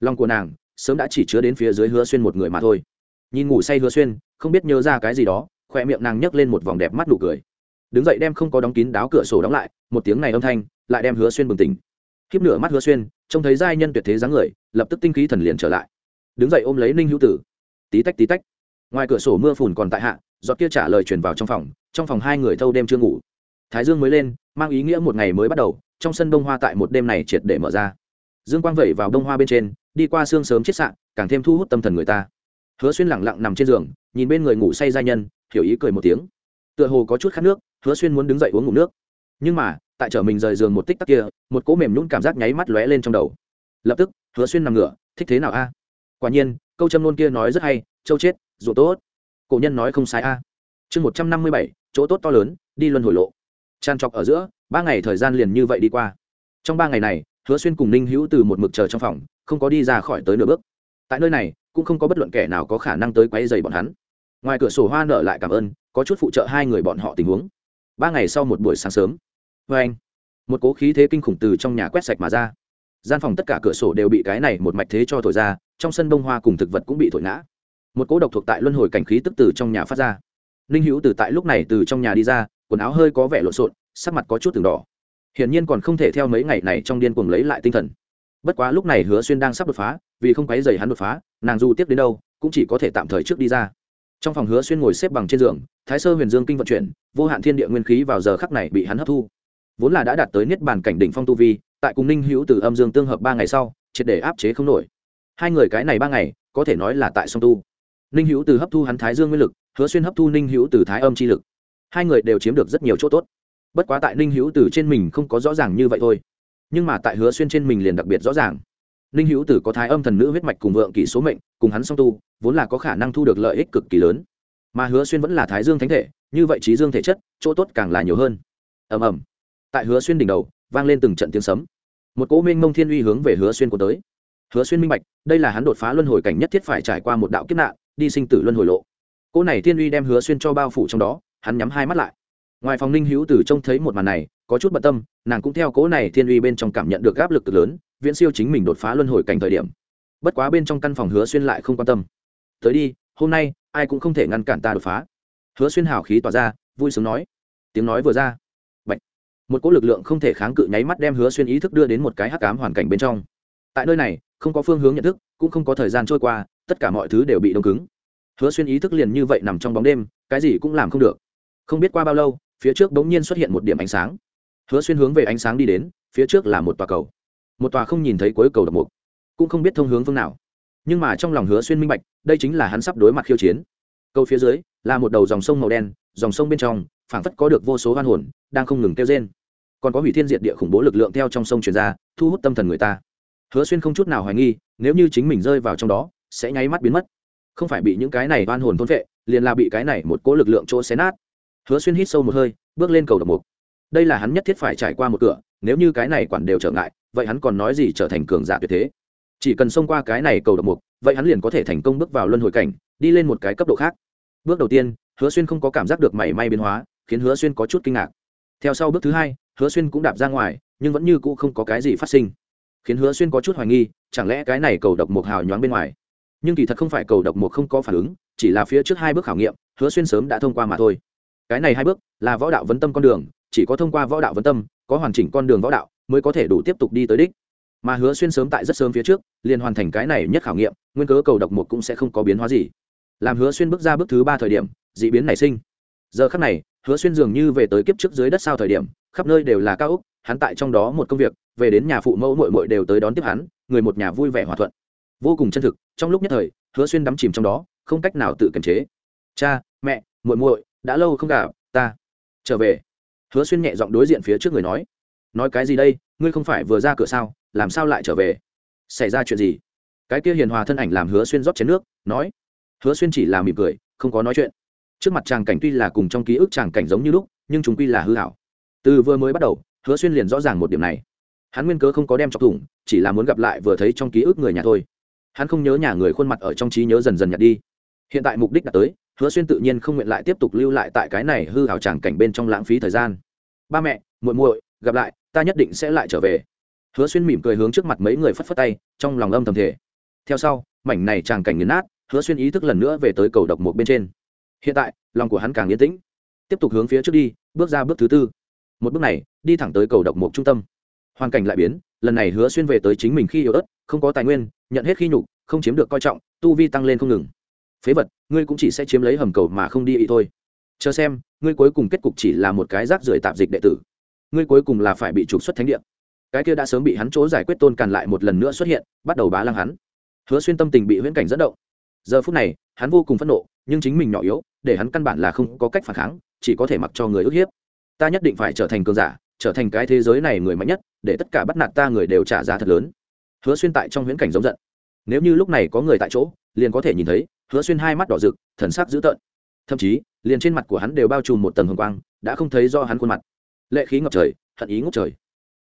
lòng của nàng sớm đã chỉ chứa đến phía dưới hứa xuyên một người mà thôi. Nhìn ngủ say hứa xuyên, không biết nhớ ra cái gì đó, khỏe miệng nàng nhấc lên một vòng đẹp mắt nụ cười. Đứng dậy đem không có đóng kín đáo cửa sổ đóng lại, một tiếng này âm thanh lại đem hứa xuyên bừng tỉnh. Khiếp nửa mắt hứa xuyên, trông thấy giai nhân tuyệt thế dáng người, lập tức tinh khí thần liền trở lại. Đứng dậy ôm lấy ninh hữu tử. Tí tách tí tách. Ngoài cửa sổ mưa phùn còn tại hạ, giọt kia trả lời truyền vào trong phòng trong phòng hai người thâu đêm chưa ngủ thái dương mới lên, mang ý nghĩa một ngày mới bắt đầu, trong sân đông hoa tại một đêm này triệt để mở ra. Dương quang vẩy vào đông hoa bên trên, đi qua sương sớm chiết sạn càng thêm thu hút tâm thần người ta. Hứa xuyên lẳng lặng nằm trên giường, nhìn bên người ngủ say gia nhân, hiểu ý cười một tiếng. Tựa hồ có chút khát nước, hứa xuyên muốn đứng dậy uống ngủ nước. Nhưng mà, tại chở mình rời giường một tích tắc kia, một cỗ mềm nhún cảm giác nháy mắt lóe lên trong đầu. Lập tức, hứa xuyên nằm ngửa, thích thế nào a? Quả nhiên, câu châm nôn kia nói rất hay, châu chết dù tốt. Cổ nhân nói không sai a. Chương một trăm năm mươi bảy, chỗ tốt to lớn, đi luân hồi lộ tràn trọc ở giữa, ba ngày thời gian liền như vậy đi qua. Trong ba ngày này, hứa xuyên cùng ninh hữu từ một mực chờ trong phòng, không có đi ra khỏi tới nửa bước. Tại nơi này, cũng không có bất luận kẻ nào có khả năng tới quay dày bọn hắn. Ngoài cửa sổ hoa nở lại cảm ơn, có chút phụ trợ hai người bọn họ tình huống. Ba ngày sau một buổi sáng sớm vê anh, một cố khí thế kinh khủng từ trong nhà quét sạch mà ra. Gian phòng tất cả cửa sổ đều bị cái này một mạch thế cho thổi ra, trong sân bông hoa cùng thực vật cũng bị thổi ngã. Một cố độc thuộc tại luân hồi cảnh khí tức từ trong nhà phát ra. Ninh hữu từ tại lúc này từ trong nhà đi ra quần áo hơi có vẻ lộn xộn, sắc mặt có chút từng đỏ. Hiển nhiên còn không thể theo mấy ngày này trong điên cuồng lấy lại tinh thần. Bất quá lúc này hứa xuyên đang sắp đột phá, vì không quấy dày hắn đột phá, nàng dù tiếp đến đâu, cũng chỉ có thể tạm thời trước đi ra. Trong phòng hứa xuyên ngồi xếp bằng trên giường, thái sơ huyền dương kinh vận chuyển, vô hạn thiên địa nguyên khí vào giờ khắc này bị hắn hấp thu. Vốn là đã đạt tới niết bàn cảnh đỉnh phong tu vi, tại cùng ninh hữu từ âm dương tương hợp ba ngày sau, triệt để áp chế không nổi. Hai người cái này ba ngày, có thể nói là tại song tu. Ninh hữu từ hấp thu hắn thái dương nguyên lực, hứa xuyên hấp thu ninh hữu từ thái âm chi lực hai người đều chiếm được rất nhiều chỗ tốt. Bất quá tại ninh hữu từ trên mình không có rõ ràng như vậy thôi. Nhưng mà tại hứa xuyên trên mình liền đặc biệt rõ ràng. Ninh hữu tử có thái âm thần nữ huyết mạch cùng vượng kỷ số mệnh, cùng hắn song tu, vốn là có khả năng thu được lợi ích cực kỳ lớn. Mà hứa xuyên vẫn là thái dương thánh thể, như vậy trí dương thể chất, chỗ tốt càng là nhiều hơn. Ầm ầm. Tại hứa xuyên đỉnh đầu, vang lên từng trận tiếng sấm. Một cỗ minh mông thiên uy hướng về hứa xuyên của tới. Hứa xuyên minh bạch, đây là hắn đột phá luân hồi cảnh nhất thiết phải trải qua một đạo kiếp nạn, đi sinh tử luân hồi lộ. Cỗ này thiên uy đem hứa xuyên cho bao phủ trong đó hắn nhắm hai mắt lại. Ngoài phòng ninh hữu tử trông thấy một màn này, có chút bận tâm, nàng cũng theo cố này thiên uy bên trong cảm nhận được áp lực cực lớn, viễn siêu chính mình đột phá luân hồi cảnh thời điểm. Bất quá bên trong căn phòng hứa xuyên lại không quan tâm. Tới đi, hôm nay, ai cũng không thể ngăn cản ta đột phá. Hứa xuyên hào khí tỏa ra, vui sướng nói. Tiếng nói vừa ra. Bạch. một cỗ lực lượng không thể kháng cự nháy mắt đem hứa xuyên ý thức đưa đến một cái hắc ám hoàn cảnh bên trong. Tại nơi này, không có phương hướng nhận thức, cũng không có thời gian trôi qua, tất cả mọi thứ đều bị đông cứng. Hứa xuyên ý thức liền như vậy nằm trong bóng đêm, cái gì cũng làm không được không biết qua bao lâu, phía trước bỗng nhiên xuất hiện một điểm ánh sáng. Hứa xuyên hướng về ánh sáng đi đến, phía trước là một tòa cầu. Một tòa không nhìn thấy cuối cầu độc mục, cũng không biết thông hướng phương nào. Nhưng mà trong lòng hứa xuyên minh bạch, đây chính là hắn sắp đối mặt khiêu chiến. Cầu phía dưới, là một đầu dòng sông màu đen, dòng sông bên trong, phảng phất có được vô số hoan hồn, đang không ngừng kêu trên còn có hủy thiên diệt địa khủng bố lực lượng theo trong sông truyền ra, thu hút tâm thần người ta. Hứa xuyên không chút nào hoài nghi, nếu như chính mình rơi vào trong đó, sẽ nháy mắt biến mất. Không phải bị những cái này oan hồn thôn vệ liền là bị cái này một cỗ lực lượng chỗ xé nát hứa xuyên hít sâu một hơi, bước lên cầu độc mục. Đây là hắn nhất thiết phải trải qua một cửa, nếu như cái này quản đều trở ngại, vậy hắn còn nói gì trở thành cường giả tuyệt thế? Chỉ cần xông qua cái này cầu độc mục, vậy hắn liền có thể thành công bước vào luân hồi cảnh, đi lên một cái cấp độ khác. Bước đầu tiên, hứa xuyên không có cảm giác được mảy may biến hóa, khiến hứa xuyên có chút kinh ngạc. Theo sau bước thứ hai, hứa xuyên cũng đạp ra ngoài, nhưng vẫn như cũ không có cái gì phát sinh. Khiến hứa xuyên có chút hoài nghi, chẳng lẽ cái này cầu độc mục hào nhoáng bên ngoài? Nhưng kỳ thật không phải cầu độc mục không có phản ứng, chỉ là phía trước hai bước khảo nghiệm, hứa xuyên sớm đã thông qua mà thôi cái này hai bước là võ đạo vấn tâm con đường, chỉ có thông qua võ đạo vấn tâm, có hoàn chỉnh con đường võ đạo mới có thể đủ tiếp tục đi tới đích. Mà hứa xuyên sớm tại rất sớm phía trước, liền hoàn thành cái này nhất khảo nghiệm, nguyên cớ cầu độc một cũng sẽ không có biến hóa gì. Làm hứa xuyên bước ra bước thứ ba thời điểm, d ị biến nảy sinh. Giờ khắc này, hứa xuyên dường như về tới kiếp trước dưới đất sao thời điểm, khắp nơi đều là cao úc hắn tại trong đó một công việc, về đến nhà phụ mẫu mội mội đều tới đón tiếp hắn, người một nhà vui vẻ hòa thuận. Vô cùng chân thực, trong lúc nhất thời, hứa xuyên đắm chìm trong đó, không cách nào tự kiềm chế. Cha, mẹ, muội muội đã lâu không gặp, ta trở về. Hứa xuyên nhẹ giọng đối diện phía trước người nói nói cái gì đây, ngươi không phải vừa ra cửa sao, làm sao lại trở về? Xảy ra chuyện gì? Cái kia hiền hòa thân ảnh làm hứa xuyên rót chén nước, nói, hứa xuyên chỉ là mỉm cười, không có nói chuyện. Trước mặt chàng cảnh tuy là cùng trong ký ức chàng cảnh giống như lúc, nhưng chúng quy là hư hảo từ vừa mới bắt đầu, hứa xuyên liền rõ ràng một điểm này. Hắn nguyên cớ không có đem chọc thủng, chỉ là muốn gặp lại vừa thấy trong ký ức người nhà thôi. Hắn không nhớ nhà người khuôn mặt ở trong trí nhớ dần dần nhặt đi. Hiện tại mục đích đã tới hứa xuyên tự nhiên không nguyện lại tiếp tục lưu lại tại cái này hư hào tràng cảnh bên trong lãng phí thời gian. Ba mẹ, muội muội, gặp lại, ta nhất định sẽ lại trở về. Hứa xuyên mỉm cười hướng trước mặt mấy người phất phất tay, trong lòng âm thầm thể theo sau, mảnh này tràng cảnh nghiền nát, hứa xuyên ý thức lần nữa về tới cầu độc một bên trên. Hiện tại, lòng của hắn càng yên tĩnh. Tiếp tục hướng phía trước đi, bước ra bước thứ tư. Một bước này, đi thẳng tới cầu độc một trung tâm. Hoàn cảnh lại biến, lần này hứa xuyên về tới chính mình khi yếu ớt, không có tài nguyên, nhận hết khi nhục, không chiếm được coi trọng, tu vi tăng lên không ngừng phế vật, ngươi cũng chỉ sẽ chiếm lấy hầm cầu mà không đi ý thôi. Chờ xem, ngươi cuối cùng kết cục chỉ là một cái rác rưởi tạp dịch đệ tử. Ngươi cuối cùng là phải bị trục xuất thánh địa. Cái kia đã sớm bị hắn chỗ giải quyết tôn càn lại một lần nữa xuất hiện, bắt đầu bá lăng hắn. Hứa xuyên tâm tình bị huyễn cảnh dẫn động. Giờ phút này, hắn vô cùng phẫn nộ, nhưng chính mình nhỏ yếu, để hắn căn bản là không có cách phản kháng, chỉ có thể mặc cho người ức hiếp. Ta nhất định phải trở thành cường giả, trở thành cái thế giới này người mạnh nhất, để tất cả bắt nạt ta người đều trả giá thật lớn. Hứa xuyên tại trong huyễn cảnh giống giận. Nếu như lúc này có người tại chỗ, liền có thể nhìn thấy hứa xuyên hai mắt đỏ rực, thần sắc dữ tợn. Thậm chí, liền trên mặt của hắn đều bao trùm một tầng hồng quang, đã không thấy do hắn khuôn mặt. Lệ khí ngập trời, hận ý ngốc trời.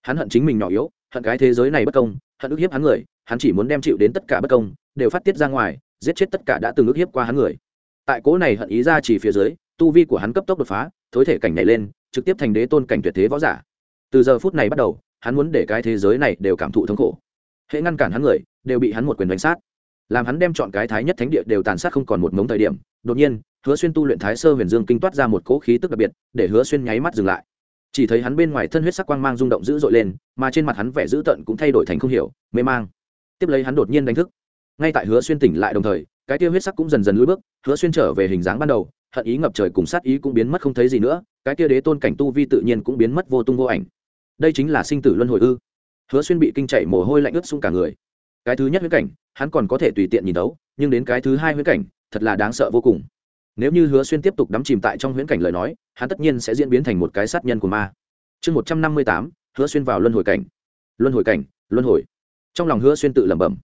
Hắn hận chính mình nhỏ yếu, hận cái thế giới này bất công, hận ức hiếp hắn người, hắn chỉ muốn đem chịu đến tất cả bất công, đều phát tiết ra ngoài, giết chết tất cả đã từng ức hiếp qua hắn người. Tại cố này hận ý ra chỉ phía dưới, tu vi của hắn cấp tốc đột phá, thối thể cảnh này lên, trực tiếp thành đế tôn cảnh tuyệt thế võ giả. Từ giờ phút này bắt đầu, hắn muốn để cái thế giới này đều cảm thụ thống khổ. Hệ ngăn cản hắn người, đều bị hắn một quyền đánh sát làm hắn đem chọn cái thái nhất thánh địa đều tàn sát không còn một mống thời điểm, đột nhiên, hứa xuyên tu luyện thái sơ huyền dương kinh toát ra một cỗ khí tức đặc biệt, để hứa xuyên nháy mắt dừng lại. Chỉ thấy hắn bên ngoài thân huyết sắc quang mang rung động dữ dội lên, mà trên mặt hắn vẻ dữ tợn cũng thay đổi thành không hiểu, mê mang. Tiếp lấy hắn đột nhiên đánh thức. Ngay tại hứa xuyên tỉnh lại đồng thời, cái tiêu huyết sắc cũng dần dần lưỡi bước, hứa xuyên trở về hình dáng ban đầu, hận ý ngập trời cùng sát ý cũng biến mất không thấy gì nữa, cái tiêu đế tôn cảnh tu vi tự nhiên cũng biến mất vô tung vô ảnh. Đây chính là sinh tử luân hồi ư? Hứa xuyên bị kinh chảy mồ hôi lạnh ướt xung cả người. Cái thứ nhất huyết cảnh hắn còn có thể tùy tiện nhìn đấu, nhưng đến cái thứ hai huyễn cảnh, thật là đáng sợ vô cùng. Nếu như hứa xuyên tiếp tục đắm chìm tại trong huyễn cảnh lời nói, hắn tất nhiên sẽ diễn biến thành một cái sát nhân của ma. Chương một trăm năm mươi tám, hứa xuyên vào luân hồi cảnh. Luân hồi cảnh, luân hồi. Trong lòng hứa xuyên tự lẩm bẩm.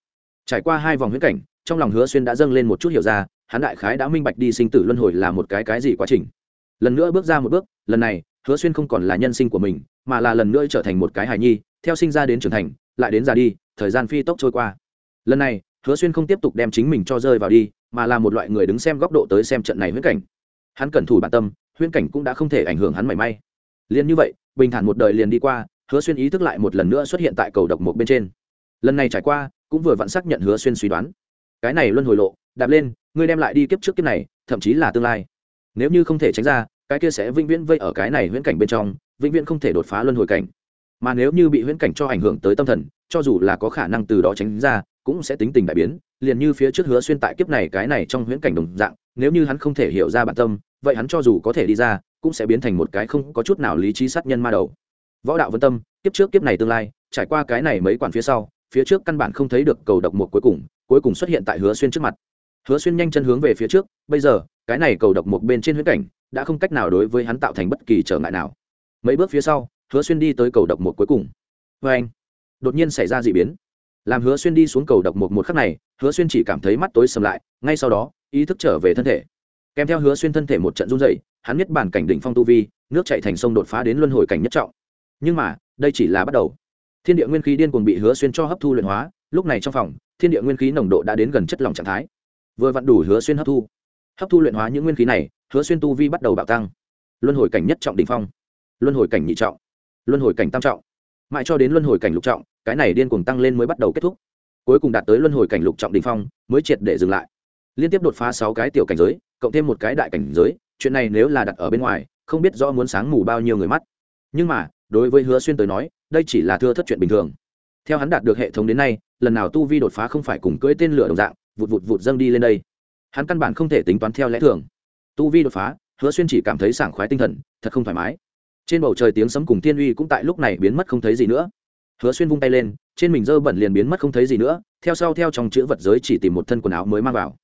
Trải qua hai vòng huyễn cảnh, trong lòng hứa xuyên đã dâng lên một chút hiểu ra, hắn đại khái đã minh bạch đi sinh tử luân hồi là một cái cái gì quá trình. Lần nữa bước ra một bước, lần này, hứa xuyên không còn là nhân sinh của mình, mà là lần nữa trở thành một cái hài nhi, theo sinh ra đến trưởng thành, lại đến già đi, thời gian phi tốc trôi qua lần này, hứa xuyên không tiếp tục đem chính mình cho rơi vào đi, mà là một loại người đứng xem góc độ tới xem trận này huyễn cảnh. Hắn cẩn thủ bản tâm, huyễn cảnh cũng đã không thể ảnh hưởng hắn mảy may. Liền như vậy, bình thản một đời liền đi qua, hứa xuyên ý thức lại một lần nữa xuất hiện tại cầu độc một bên trên. Lần này trải qua, cũng vừa vặn xác nhận hứa xuyên suy đoán. Cái này luân hồi lộ, đạp lên, ngươi đem lại đi kiếp trước kiếp này, thậm chí là tương lai. Nếu như không thể tránh ra, cái kia sẽ vĩnh viễn vây ở cái này huyễn cảnh bên trong, vĩnh viễn không thể đột phá luân hồi cảnh. Mà nếu như bị huyễn cảnh cho ảnh hưởng tới tâm thần, cho dù là có khả năng từ đó tránh ra cũng sẽ tính tình đại biến, liền như phía trước hứa xuyên tại kiếp này cái này trong huyễn cảnh đồng dạng, nếu như hắn không thể hiểu ra bản tâm, vậy hắn cho dù có thể đi ra, cũng sẽ biến thành một cái không có chút nào lý trí sát nhân ma đầu. Võ đạo vân tâm, kiếp trước kiếp này tương lai, trải qua cái này mấy quản phía sau, phía trước căn bản không thấy được cầu độc một cuối cùng cuối cùng xuất hiện tại hứa xuyên trước mặt. Hứa xuyên nhanh chân hướng về phía trước, bây giờ, cái này cầu độc một bên trên huyễn cảnh, đã không cách nào đối với hắn tạo thành bất kỳ trở ngại nào. Mấy bước phía sau, hứa xuyên đi tới cầu độc một cuối cùng. Vê anh. Đột nhiên xảy ra d ị biến làm hứa xuyên đi xuống cầu độc một một khắc này, hứa xuyên chỉ cảm thấy mắt tối sầm lại, ngay sau đó, ý thức trở về thân thể. Kèm theo hứa xuyên thân thể một trận run dày hắn biết bản cảnh đỉnh phong tu vi, nước chạy thành sông đột phá đến luân hồi cảnh nhất trọng. Nhưng mà, đây chỉ là bắt đầu. Thiên địa nguyên khí điên cuồng bị hứa xuyên cho hấp thu luyện hóa, lúc này trong phòng, thiên địa nguyên khí nồng độ đã đến gần chất lỏng trạng thái. Vừa vặn đủ hứa xuyên hấp thu. Hấp thu luyện hóa những nguyên khí này, hứa xuyên tu vi bắt đầu bạo tăng. Luân hồi cảnh nhất trọng đ ỉ n h phong, luân hồi cảnh nhị trọng, luân hồi cảnh tam trọng, mãi cho đến luân hồi cảnh lục trọng cái này điên cuồng tăng lên mới bắt đầu kết thúc. Cuối cùng đạt tới luân hồi cảnh lục trọng đình phong, mới triệt để dừng lại. Liên tiếp đột phá sáu cái tiểu cảnh giới, cộng thêm một cái đại cảnh giới, chuyện này nếu là đặt ở bên ngoài, không biết do muốn sáng mù bao nhiêu người mắt. Nhưng mà, đối với hứa xuyên tới nói, đây chỉ là thưa thất chuyện bình thường. Theo hắn đạt được hệ thống đến nay, lần nào tu vi đột phá không phải cùng cưỡi tên lửa đồng dạng, vụt vụt vụt dâng đi lên đây. Hắn căn bản không thể tính toán theo lẽ thường. Tu vi đột phá, hứa xuyên chỉ cảm thấy sảng khoái tinh thần, thật không thoải mái. Trên bầu trời tiếng sấm cùng tiên uy cũng tại lúc này biến mất không thấy gì nữa hứa xuyên vung tay lên, trên mình dơ bẩn liền biến mất không thấy gì nữa, theo sau theo trong chữ vật giới chỉ tìm một thân quần áo mới mang vào.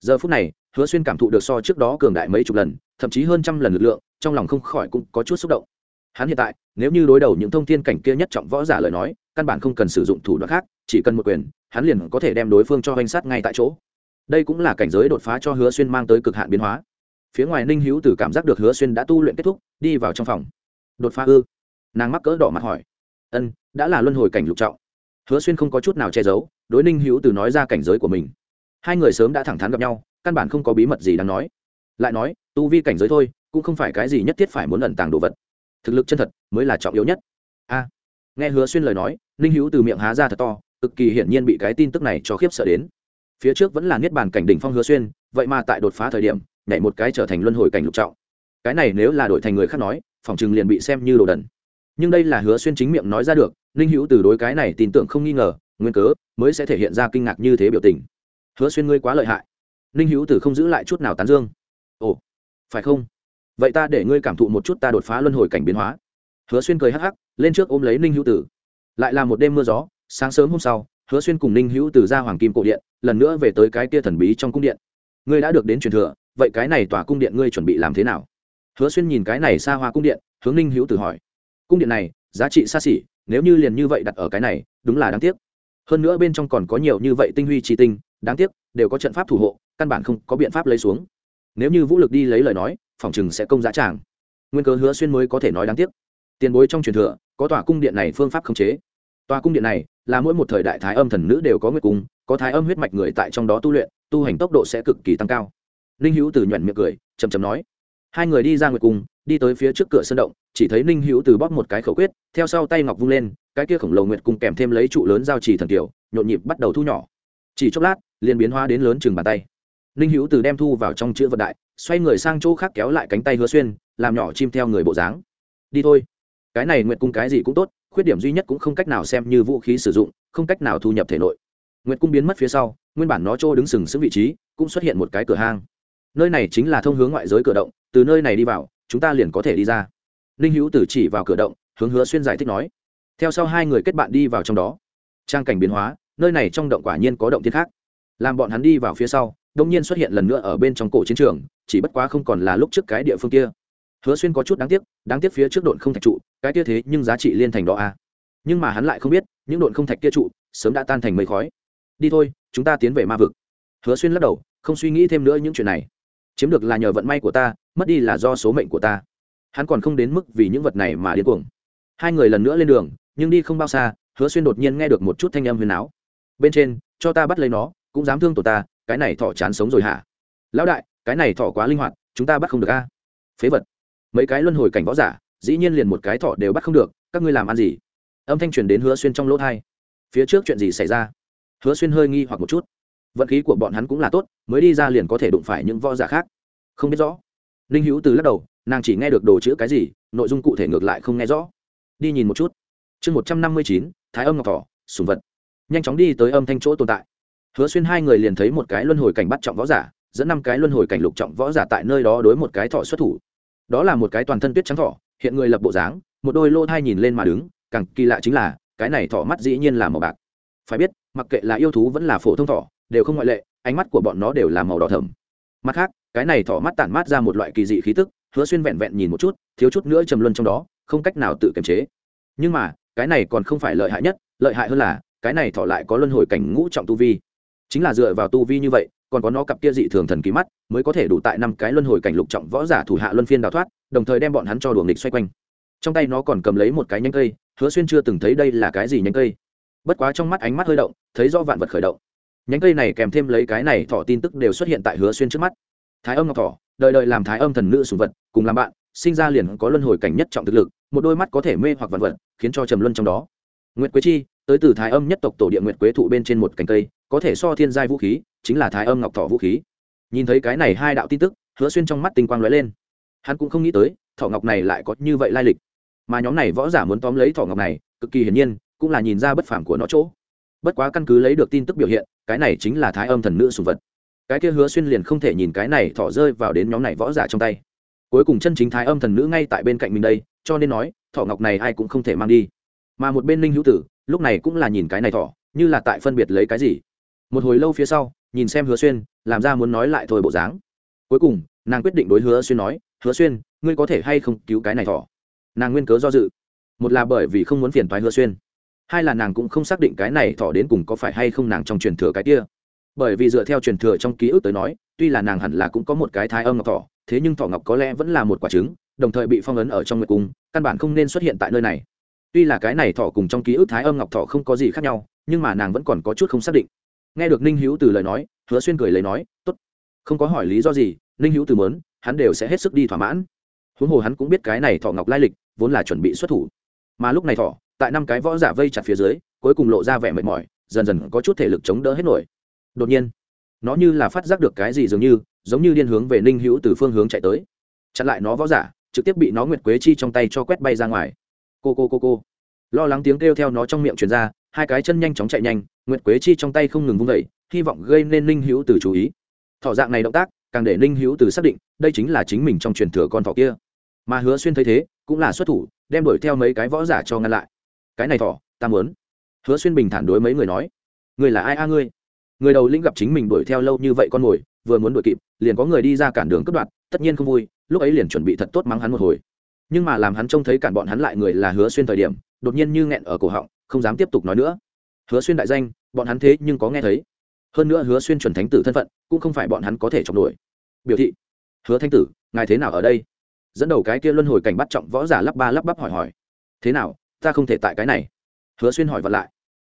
Giờ phút này, hứa xuyên cảm thụ được so trước đó cường đại mấy chục lần, thậm chí hơn trăm lần lực lượng, trong lòng không khỏi cũng có chút xúc động. Hắn hiện tại, nếu như đối đầu những thông thiên cảnh kia nhất trọng võ giả lời nói, căn bản không cần sử dụng thủ đoạn khác, chỉ cần một quyền, hắn liền có thể đem đối phương cho danh sát ngay tại chỗ. Đây cũng là cảnh giới đột phá cho hứa xuyên mang tới cực hạn biến hóa. Phía ngoài ninh hữu từ cảm giác được hứa xuyên đã tu luyện kết thúc, đi vào trong phòng. Đột phá ư? Nàng mắc cỡ đỏ mặt hỏi. Ân đã là luân hồi cảnh lục trọng. Hứa xuyên không có chút nào che giấu, đối ninh hữu từ nói ra cảnh giới của mình. Hai người sớm đã thẳng thắn gặp nhau, căn bản không có bí mật gì đáng nói. Lại nói, tu vi cảnh giới thôi, cũng không phải cái gì nhất thiết phải muốn ẩn tàng đồ vật. Thực lực chân thật mới là trọng yếu nhất. A. Nghe hứa xuyên lời nói, ninh hữu từ miệng há ra thật to, cực kỳ hiển nhiên bị cái tin tức này cho khiếp sợ đến. Phía trước vẫn là niết bàn cảnh đỉnh phong hứa xuyên, vậy mà tại đột phá thời điểm, nhảy một cái trở thành luân hồi cảnh lục trọng. Cái này nếu là đổi thành người khác nói, phòng chừng liền bị xem như đồ đần nhưng đây là hứa xuyên chính miệng nói ra được, ninh hữu từ đối cái này tin tưởng không nghi ngờ, nguyên cớ mới sẽ thể hiện ra kinh ngạc như thế biểu tình. Hứa xuyên ngươi quá lợi hại. Ninh hữu từ không giữ lại chút nào tán dương. Ồ, phải không? Vậy ta để ngươi cảm thụ một chút ta đột phá luân hồi cảnh biến hóa. Hứa xuyên cười hắc hắc, lên trước ôm lấy ninh hữu tử. Lại là một đêm mưa gió, sáng sớm hôm sau, hứa xuyên cùng ninh hữu tử ra hoàng kim cổ điện, lần nữa về tới cái kia thần bí trong cung điện. Ngươi đã được đến truyền thừa, vậy cái này tòa cung điện ngươi chuẩn bị làm thế nào? Hứa xuyên nhìn cái này xa hoa cung điện, hướng ninh hữu tử hỏi cung điện này, giá trị xa xỉ, nếu như liền như vậy đặt ở cái này, đúng là đáng tiếc. Hơn nữa bên trong còn có nhiều như vậy tinh huy chi tinh, đáng tiếc, đều có trận pháp thủ hộ, căn bản không có biện pháp lấy xuống. Nếu như vũ lực đi lấy lời nói, phòng chừng sẽ công giá tràng. Nguyên cớ hứa xuyên mới có thể nói đáng tiếc. Tiền bối trong truyền thừa, có tòa cung điện này phương pháp khống chế. Tòa cung điện này là mỗi một thời đại thái âm thần nữ đều có nguyệt cung có thái âm huyết mạch người tại trong đó tu luyện, tu hành tốc độ sẽ cực kỳ tăng cao. Ninh hữu từ nhuận miệng cười chầm chầm nói hai người đi ra nguyệt cung đi tới phía trước cửa sân động, chỉ thấy ninh hữu từ bóp một cái khẩu quyết, theo sau tay ngọc vung lên, cái kia khổng lồ nguyệt cung kèm thêm lấy trụ lớn giao trì thần kiểu nhộn nhịp bắt đầu thu nhỏ. Chỉ chốc lát, liền biến hóa đến lớn chừng bàn tay. Ninh hữu từ đem thu vào trong chữ vật đại, xoay người sang chỗ khác kéo lại cánh tay hứa xuyên, làm nhỏ chim theo người bộ dáng. Đi thôi. Cái này nguyệt cung cái gì cũng tốt, khuyết điểm duy nhất cũng không cách nào xem như vũ khí sử dụng, không cách nào thu nhập thể nội. Nguyệt cung biến mất phía sau, nguyên bản nó trô đứng sừng sững vị trí, cũng xuất hiện một cái cửa hang. Nơi này chính là thông hướng ngoại giới cửa động từ nơi này đi vào, chúng ta liền có thể đi ra. Ninh hữu tử chỉ vào cửa động, hướng hứa xuyên giải thích nói, theo sau hai người kết bạn đi vào trong đó. Trang cảnh biến hóa, nơi này trong động quả nhiên có động thiên khác. Làm bọn hắn đi vào phía sau đông nhiên xuất hiện lần nữa ở bên trong cổ chiến trường, chỉ bất quá không còn là lúc trước cái địa phương kia. Hứa xuyên có chút đáng tiếc đáng tiếc phía trước độn không thạch trụ, cái kia thế nhưng giá trị liên thành đó a à. nhưng mà hắn lại không biết, những độn không thạch kia trụ, sớm đã tan thành mây khói. Đi thôi, chúng ta tiến về ma vực. Hứa xuyên lắc đầu, không suy nghĩ thêm nữa những chuyện này chiếm được là nhờ vận may của ta, mất đi là do số mệnh của ta. Hắn còn không đến mức vì những vật này mà điên cuồng. Hai người lần nữa lên đường, nhưng đi không bao xa, hứa xuyên đột nhiên nghe được một chút thanh âm huyền áo. Bên trên, cho ta bắt lấy nó, cũng dám thương tổ ta, cái này thọ chán sống rồi hả? Lão đại, cái này thọ quá linh hoạt, chúng ta bắt không được a. Phế vật. Mấy cái luân hồi cảnh võ giả, dĩ nhiên liền một cái thọ đều bắt không được, các ngươi làm ăn gì? Âm thanh truyền đến hứa xuyên trong lỗ thai phía trước chuyện gì xảy ra? Hứa xuyên hơi nghi hoặc một chút vận khí của bọn hắn cũng là tốt, mới đi ra liền có thể đụng phải những võ giả khác. Không biết rõ. Ninh hữu từ lắc đầu, nàng chỉ nghe được đồ chữ cái gì, nội dung cụ thể ngược lại không nghe rõ. Đi nhìn một chút. Chương một trăm năm mươi chín, thái âm ngọc thỏ, sùng vật. Nhanh chóng đi tới âm thanh chỗ tồn tại. Hứa xuyên hai người liền thấy một cái luân hồi cảnh bắt trọng võ giả, dẫn năm cái luân hồi cảnh lục trọng võ giả tại nơi đó đối một cái thọ xuất thủ. Đó là một cái toàn thân tuyết trắng thọ hiện người lập bộ dáng, một đôi lô thai nhìn lên mà đứng, càng kỳ lạ chính là, cái này thọ mắt dĩ nhiên là màu bạc. Phải biết, mặc kệ là yêu thú vẫn là phổ thông thọ đều không ngoại lệ, ánh mắt của bọn nó đều là màu đỏ thầm mặt khác, cái này thỏ mắt tản mát ra một loại kỳ dị khí tức, hứa xuyên vẹn vẹn nhìn một chút, thiếu chút nữa trầm luân trong đó, không cách nào tự kiềm chế. Nhưng mà, cái này còn không phải lợi hại nhất, lợi hại hơn là, cái này thỏ lại có luân hồi cảnh ngũ trọng tu vi. Chính là dựa vào tu vi như vậy, còn có nó cặp kia dị thường thần kỳ mắt, mới có thể đủ tại năm cái luân hồi cảnh lục trọng võ giả thủ hạ luân phiên đào thoát, đồng thời đem bọn hắn cho đuồng địch xoay quanh. Trong tay nó còn cầm lấy một cái nhánh cây, hứa xuyên chưa từng thấy đây là cái gì nhánh cây. Bất quá trong mắt ánh mắt hơi động, thấy do vạn vật khởi động nhánh cây này kèm thêm lấy cái này thọ tin tức đều xuất hiện tại hứa xuyên trước mắt. Thái âm ngọc thọ đời đời làm thái âm thần nữ sùng vật, cùng làm bạn, sinh ra liền có luân hồi cảnh nhất trọng thực lực, một đôi mắt có thể mê hoặc vạn vật, khiến cho trầm luân trong đó. Nguyệt quế chi, tới từ thái âm nhất tộc tổ địa nguyệt quế thụ bên trên một cành cây, có thể so thiên giai vũ khí, chính là thái âm ngọc thọ vũ khí. Nhìn thấy cái này hai đạo tin tức, hứa xuyên trong mắt tinh quang lóe lên. Hắn cũng không nghĩ tới thọ ngọc này lại có như vậy lai lịch. Mà nhóm này võ giả muốn tóm lấy thọ ngọc này, cực kỳ hiển nhiên, cũng là nhìn ra bất phàm của nó chỗ. Bất quá căn cứ lấy được tin tức biểu hiện cái này chính là thái âm thần nữ sùng vật. Cái kia hứa xuyên liền không thể nhìn cái này thọ rơi vào đến nhóm này võ giả trong tay. Cuối cùng chân chính thái âm thần nữ ngay tại bên cạnh mình đây, cho nên nói thọ ngọc này ai cũng không thể mang đi. Mà một bên linh hữu tử, lúc này cũng là nhìn cái này thọ như là tại phân biệt lấy cái gì. Một hồi lâu phía sau, nhìn xem hứa xuyên, làm ra muốn nói lại thôi bộ dáng. Cuối cùng, nàng quyết định đối hứa xuyên nói, hứa xuyên, ngươi có thể hay không cứu cái này thỏ? Nàng nguyên cớ do dự. Một là bởi vì không muốn phiền thoái hứa xuyên hai là nàng cũng không xác định cái này thỏ đến cùng có phải hay không nàng trong truyền thừa cái kia. Bởi vì dựa theo truyền thừa trong ký ức tới nói tuy là nàng hẳn là cũng có một cái thái âm ngọc thỏ, thế nhưng thỏ ngọc có lẽ vẫn là một quả trứng đồng thời bị phong ấn ở trong nguyệt cung căn bản không nên xuất hiện tại nơi này. Tuy là cái này thỏ cùng trong ký ức thái âm ngọc thỏ không có gì khác nhau nhưng mà nàng vẫn còn có chút không xác định. Nghe được ninh hữu từ lời nói hứa xuyên cười lấy nói t ố t không có hỏi lý do gì ninh hữu từ mớn hắn đều sẽ hết sức đi thỏa mãn. Huống hồ hắn cũng biết cái này thọ ngọc lai lịch vốn là chuẩn bị xuất thủ. Mà lúc này thọ tại năm cái võ giả vây chặt phía dưới, cuối cùng lộ ra vẻ mệt mỏi, dần dần có chút thể lực chống đỡ hết nổi. Đột nhiên, nó như là phát giác được cái gì dường như, giống như điên hướng về ninh hữu từ phương hướng chạy tới. Chặn lại nó võ giả, trực tiếp bị nó nguyệt quế chi trong tay cho quét bay ra ngoài. Cô cô cô cô. Lo lắng tiếng kêu theo nó trong miệng truyền ra, hai cái chân nhanh chóng chạy nhanh, nguyệt quế chi trong tay không ngừng vung vẩy hy vọng gây nên ninh hữu từ chú ý. Thỏ dạng này động tác, càng để ninh hữu từ xác định, đây chính là chính mình trong truyền thừa con thỏ kia. Mà hứa xuyên thấy thế, cũng là xuất thủ, đem đuổi theo mấy cái võ giả cho ngăn lại cái này thỏ, ta muốn. Hứa xuyên bình thản đối mấy người nói. Người là ai a ngươi? Người đầu lĩnh gặp chính mình đuổi theo lâu như vậy con mồi vừa muốn đuổi kịp liền có người đi ra cản đường cướp đoạt tất nhiên không vui lúc ấy liền chuẩn bị thật tốt mắng hắn một hồi. Nhưng mà làm hắn trông thấy cản bọn hắn lại người là hứa xuyên thời điểm đột nhiên như nghẹn ở cổ họng không dám tiếp tục nói nữa. Hứa xuyên đại danh bọn hắn thế nhưng có nghe thấy. Hơn nữa hứa xuyên chuẩn thánh tử thân phận cũng không phải bọn hắn có thể chọc nổi. Biểu thị hứa thanh tử ngài thế nào ở đây? Dẫn đầu cái kia luân hồi cảnh bắt trọng võ giả lắp ba lắp bắp hỏi hỏi. Thế nào ta không thể tại cái này. Hứa xuyên hỏi vật lại.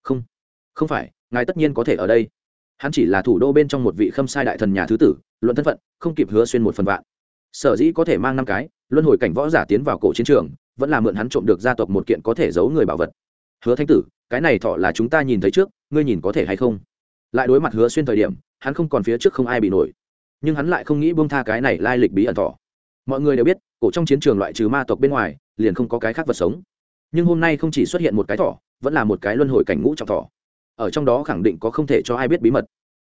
Không không phải, ngài tất nhiên có thể ở đây. Hắn chỉ là thủ đô bên trong một vị khâm sai đại thần nhà thứ tử, luận thân phận, không kịp hứa xuyên một phần vạn. Sở dĩ có thể mang năm cái, luân hồi cảnh võ giả tiến vào cổ chiến trường, vẫn là mượn hắn trộm được gia tộc một kiện có thể giấu người bảo vật. Hứa thanh tử, cái này thọ là chúng ta nhìn thấy trước, ngươi nhìn có thể hay không? Lại đối mặt hứa xuyên thời điểm, hắn không còn phía trước không ai bị nổi. Nhưng hắn lại không nghĩ buông tha cái này lai lịch bí ẩn thọ. Mọi người đều biết, cổ trong chiến trường loại trừ ma tộc bên ngoài, liền không có cái khác vật sống nhưng hôm nay không chỉ xuất hiện một cái thỏ, vẫn là một cái luân hồi cảnh ngũ trọng thỏ. Ở trong đó khẳng định có không thể cho ai biết bí mật.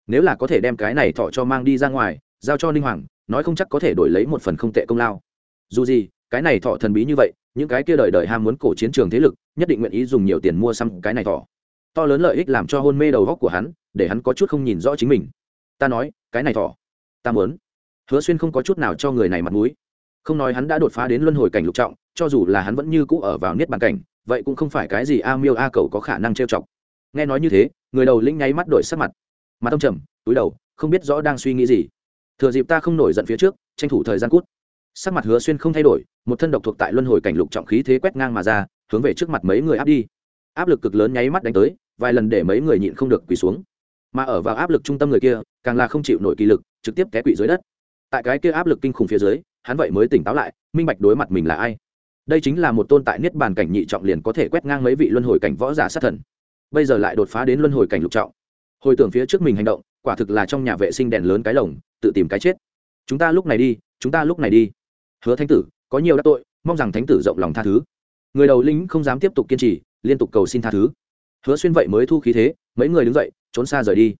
Nếu là có thể đem cái này thỏ cho mang đi ra ngoài, giao cho ninh hoàng, nói không chắc có thể đổi lấy một phần không tệ công lao. Dù gì, cái này thọ thần bí như vậy, những cái kia đời đời ham muốn cổ chiến trường thế lực, nhất định nguyện ý dùng nhiều tiền mua xăm cái này thọ to lớn lợi ích làm cho hôn mê đầu góc của hắn, để hắn có chút không nhìn rõ chính mình. Ta nói, cái này thọ ta muốn. Hứa xuyên không có chút nào cho người này mặt mũi không nói hắn đã đột phá đến luân hồi cảnh lục trọng, cho dù là hắn vẫn như cũ ở vào niết bàn cảnh, vậy cũng không phải cái gì a miêu a cầu có khả năng trêu chọc. Nghe nói như thế, người đầu lĩnh nháy mắt đổi sắc mặt. Mặt ông trầm, túi đầu, không biết rõ đang suy nghĩ gì. Thừa dịp ta không nổi giận phía trước, tranh thủ thời gian cút. Sắc mặt hứa xuyên không thay đổi, một thân độc thuộc tại luân hồi cảnh lục trọng khí thế quét ngang mà ra, hướng về trước mặt mấy người áp đi. Áp lực cực lớn nháy mắt đánh tới, vài lần để mấy người nhịn không được quỳ xuống. Mà ở vào áp lực trung tâm người kia, càng là không chịu nổi kỳ lực, trực tiếp té quỵ dưới đất. Tại cái kia áp lực kinh khủng phía dưới hắn vậy mới tỉnh táo lại, minh bạch đối mặt mình là ai. Đây chính là một tôn tại niết bàn cảnh nhị trọng liền có thể quét ngang mấy vị luân hồi cảnh võ giả sát thần. Bây giờ lại đột phá đến luân hồi cảnh lục trọng. Hồi tưởng phía trước mình hành động, quả thực là trong nhà vệ sinh đèn lớn cái lồng, tự tìm cái chết. Chúng ta lúc này đi, chúng ta lúc này đi. Hứa thánh tử, có nhiều đắc tội, mong rằng thánh tử rộng lòng tha thứ. Người đầu lính không dám tiếp tục kiên trì, liên tục cầu xin tha thứ. Hứa xuyên vậy mới thu khí thế, mấy người đứng dậy, trốn xa rời đi.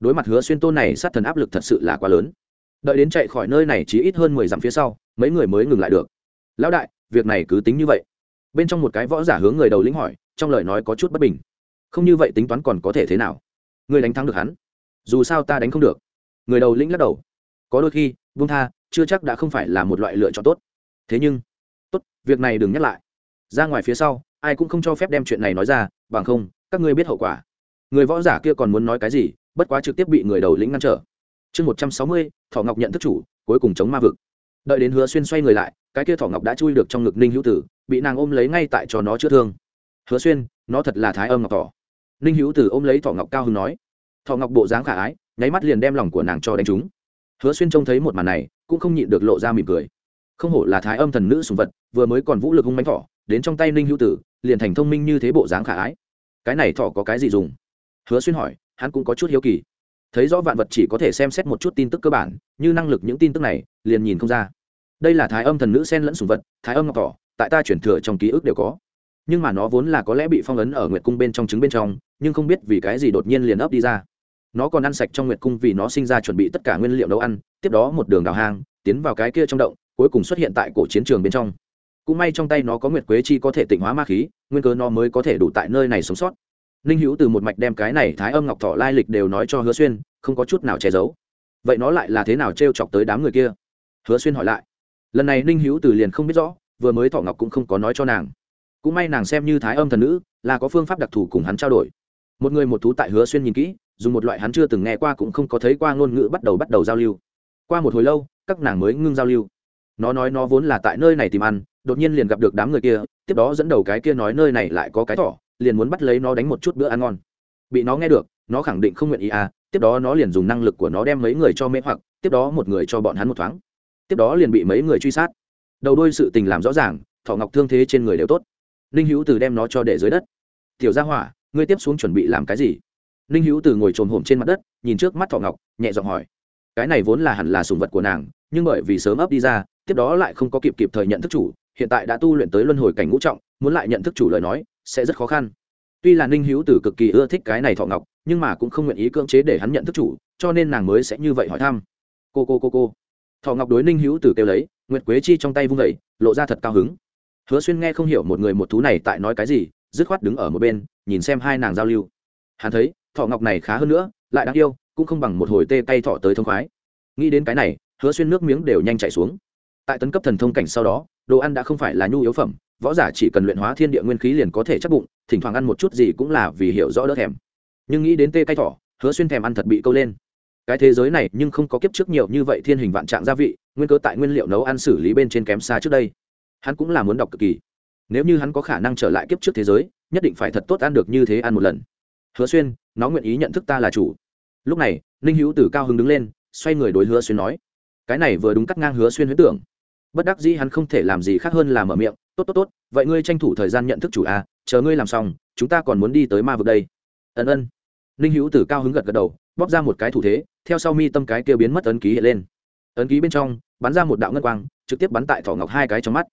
Đối mặt hứa xuyên tôn này, sát thần áp lực thật sự là quá lớn đợi đến chạy khỏi nơi này chỉ ít hơn mười dặm phía sau, mấy người mới ngừng lại được. Lão đại, việc này cứ tính như vậy. Bên trong một cái võ giả hướng người đầu lĩnh hỏi, trong lời nói có chút bất bình. Không như vậy tính toán còn có thể thế nào? Người đánh thắng được hắn. Dù sao ta đánh không được. Người đầu lĩnh lắc đầu. Có đôi khi vung tha, chưa chắc đã không phải là một loại lựa chọn tốt. Thế nhưng, tốt, việc này đừng nhắc lại. Ra ngoài phía sau, ai cũng không cho phép đem chuyện này nói ra, bằng không, các ngươi biết hậu quả. Người võ giả kia còn muốn nói cái gì, bất quá trực tiếp bị người đầu lĩnh ngăn trở chương một trăm sáu mươi thọ ngọc nhận thức chủ, cuối cùng chống ma vực. Đợi đến hứa xuyên xoay người lại, cái kia thọ ngọc đã chui được trong ngực ninh hữu tử, bị nàng ôm lấy ngay tại cho nó chữa thương. Hứa xuyên, nó thật là thái âm ngọc thọ ninh hữu tử ôm lấy thọ ngọc cao hưng nói. Thọ ngọc bộ dáng khả ái, nháy mắt liền đem lòng của nàng cho đánh trúng. Hứa xuyên trông thấy một màn này, cũng không nhịn được lộ ra mỉm cười. Không hổ là thái âm thần nữ sùng vật, vừa mới còn vũ lực hung mánh thỏ, đến trong tay ninh hữu tử, liền thành thông minh như thế bộ dáng khả ái. Cái này thỏ có cái gì dùng? Hứa xuyên hỏi, hắn cũng có chút hiếu kỳ thấy rõ vạn vật chỉ có thể xem xét một chút tin tức cơ bản, như năng lực những tin tức này, liền nhìn không ra. Đây là thái âm thần nữ sen lẫn sùng vật, thái âm ngọc tỏ tại ta chuyển thừa trong ký ức đều có. Nhưng mà nó vốn là có lẽ bị phong ấn ở nguyệt cung bên trong trứng bên trong, nhưng không biết vì cái gì đột nhiên liền ấp đi ra. Nó còn ăn sạch trong nguyệt cung vì nó sinh ra chuẩn bị tất cả nguyên liệu nấu ăn, tiếp đó một đường đào hang, tiến vào cái kia trong động, cuối cùng xuất hiện tại cổ chiến trường bên trong. Cũng may trong tay nó có nguyệt quế chi có thể tịnh hóa ma khí, nguyên cớ nó mới có thể đủ tại nơi này sống sót ninh hữu từ một mạch đem cái này thái âm ngọc thọ lai lịch đều nói cho hứa xuyên, không có chút nào che giấu. Vậy nó lại là thế nào t r e o chọc tới đám người kia? Hứa xuyên hỏi lại. Lần này ninh hữu từ liền không biết rõ, vừa mới thọ ngọc cũng không có nói cho nàng. Cũng may nàng xem như thái âm thần nữ, là có phương pháp đặc thù cùng hắn trao đổi. Một người một thú tại hứa xuyên nhìn kỹ, dùng một loại hắn chưa từng nghe qua cũng không có thấy qua ngôn ngữ bắt đầu bắt đầu giao lưu. Qua một hồi lâu, các nàng mới ngưng giao lưu. Nó nói nó vốn là tại nơi này tìm ăn, đột nhiên liền gặp được đám người kia, tiếp đó dẫn đầu cái kia nói nơi này lại có cái thỏ liền muốn bắt lấy nó đánh một chút bữa ăn ngon. Bị nó nghe được, nó khẳng định không nguyện ý à tiếp đó nó liền dùng năng lực của nó đem mấy người cho mê hoặc, tiếp đó một người cho bọn hắn một thoáng. Tiếp đó liền bị mấy người truy sát. Đầu đôi sự tình làm rõ ràng, thọ ngọc thương thế trên người đều tốt. Ninh hữu từ đem nó cho để dưới đất. Tiểu gia hỏa, ngươi tiếp xuống chuẩn bị làm cái gì? Ninh hữu từ ngồi trồm hổm trên mặt đất, nhìn trước mắt thọ ngọc, nhẹ giọng hỏi. Cái này vốn là hẳn là sùng vật của nàng, nhưng bởi vì sớm ấp đi ra, tiếp đó lại không có kịp kịp thời nhận thức chủ, hiện tại đã tu luyện tới luân hồi cảnh ngũ trọng, muốn lại nhận thức chủ lời nói sẽ rất khó khăn. Tuy là ninh hữu tử cực kỳ ưa thích cái này thọ ngọc, nhưng mà cũng không nguyện ý cưỡng chế để hắn nhận thức chủ, cho nên nàng mới sẽ như vậy hỏi thăm. Cô cô cô cô. Thọ ngọc đối ninh hữu tử kêu lấy, nguyệt quế chi trong tay vung vẩy lộ ra thật cao hứng. Hứa xuyên nghe không hiểu một người một thú này tại nói cái gì, dứt khoát đứng ở một bên, nhìn xem hai nàng giao lưu. Hắn thấy thọ ngọc này khá hơn nữa, lại đáng yêu, cũng không bằng một hồi tê tay thọ tới thông khoái. Nghĩ đến cái này, hứa xuyên nước miếng đều nhanh chảy xuống. Tại tấn cấp thần thông cảnh sau đó, đồ ăn đã không phải là nhu yếu phẩm võ giả chỉ cần luyện hóa thiên địa nguyên khí liền có thể chắc bụng, thỉnh thoảng ăn một chút gì cũng là vì hiểu rõ đỡ thèm. Nhưng nghĩ đến tê cay thỏ, hứa xuyên thèm ăn thật bị câu lên. Cái thế giới này nhưng không có kiếp trước nhiều như vậy thiên hình vạn trạng gia vị, nguyên cơ tại nguyên liệu nấu ăn xử lý bên trên kém xa trước đây. Hắn cũng là muốn đọc cực kỳ. Nếu như hắn có khả năng trở lại kiếp trước thế giới, nhất định phải thật tốt ăn được như thế ăn một lần. Hứa xuyên, nó nguyện ý nhận thức ta là chủ. Lúc này, ninh hữu từ cao hứng đứng lên, xoay người đối hứa xuyên nói, cái này vừa đúng cắt ngang hứa xuyên huyết tưởng. Bất đắc dĩ hắn không thể làm gì khác hơn là mở miệng tốt tốt tốt, vậy ngươi tranh thủ thời gian nhận thức chủ a, chờ ngươi làm xong, chúng ta còn muốn đi tới ma vực đây. Ân ân. Ninh hữu tử cao hứng gật gật đầu, bóp ra một cái thủ thế, theo sau mi tâm cái kia biến mất ấn ký hiện lên. Ấn ký bên trong, bắn ra một đạo ngân quang, trực tiếp bắn tại thỏ ngọc hai cái trong mắt.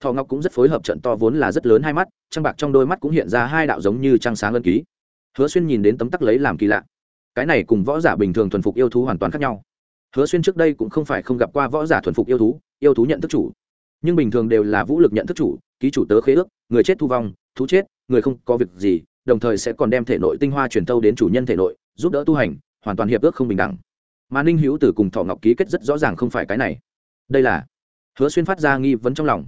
Thỏ ngọc cũng rất phối hợp trận to vốn là rất lớn hai mắt, trăng bạc trong đôi mắt cũng hiện ra hai đạo giống như trăng sáng ấn ký. Hứa xuyên nhìn đến tấm tắc lấy làm kỳ lạ. Cái này cùng võ giả bình thường thuần phục yêu thú hoàn toàn khác nhau. Hứa xuyên trước đây cũng không phải không gặp qua võ giả thuần phục yêu thú yêu thú nhận thức chủ nhưng bình thường đều là vũ lực nhận thức chủ, ký chủ tớ khế ước, người chết thu vong, thú chết, người không có việc gì, đồng thời sẽ còn đem thể nội tinh hoa truyền thâu đến chủ nhân thể nội, giúp đỡ tu hành, hoàn toàn hiệp ước không bình đẳng. Mà ninh hữu tử cùng thọ ngọc ký kết rất rõ ràng không phải cái này. Đây là hứa xuyên phát ra nghi vấn trong lòng.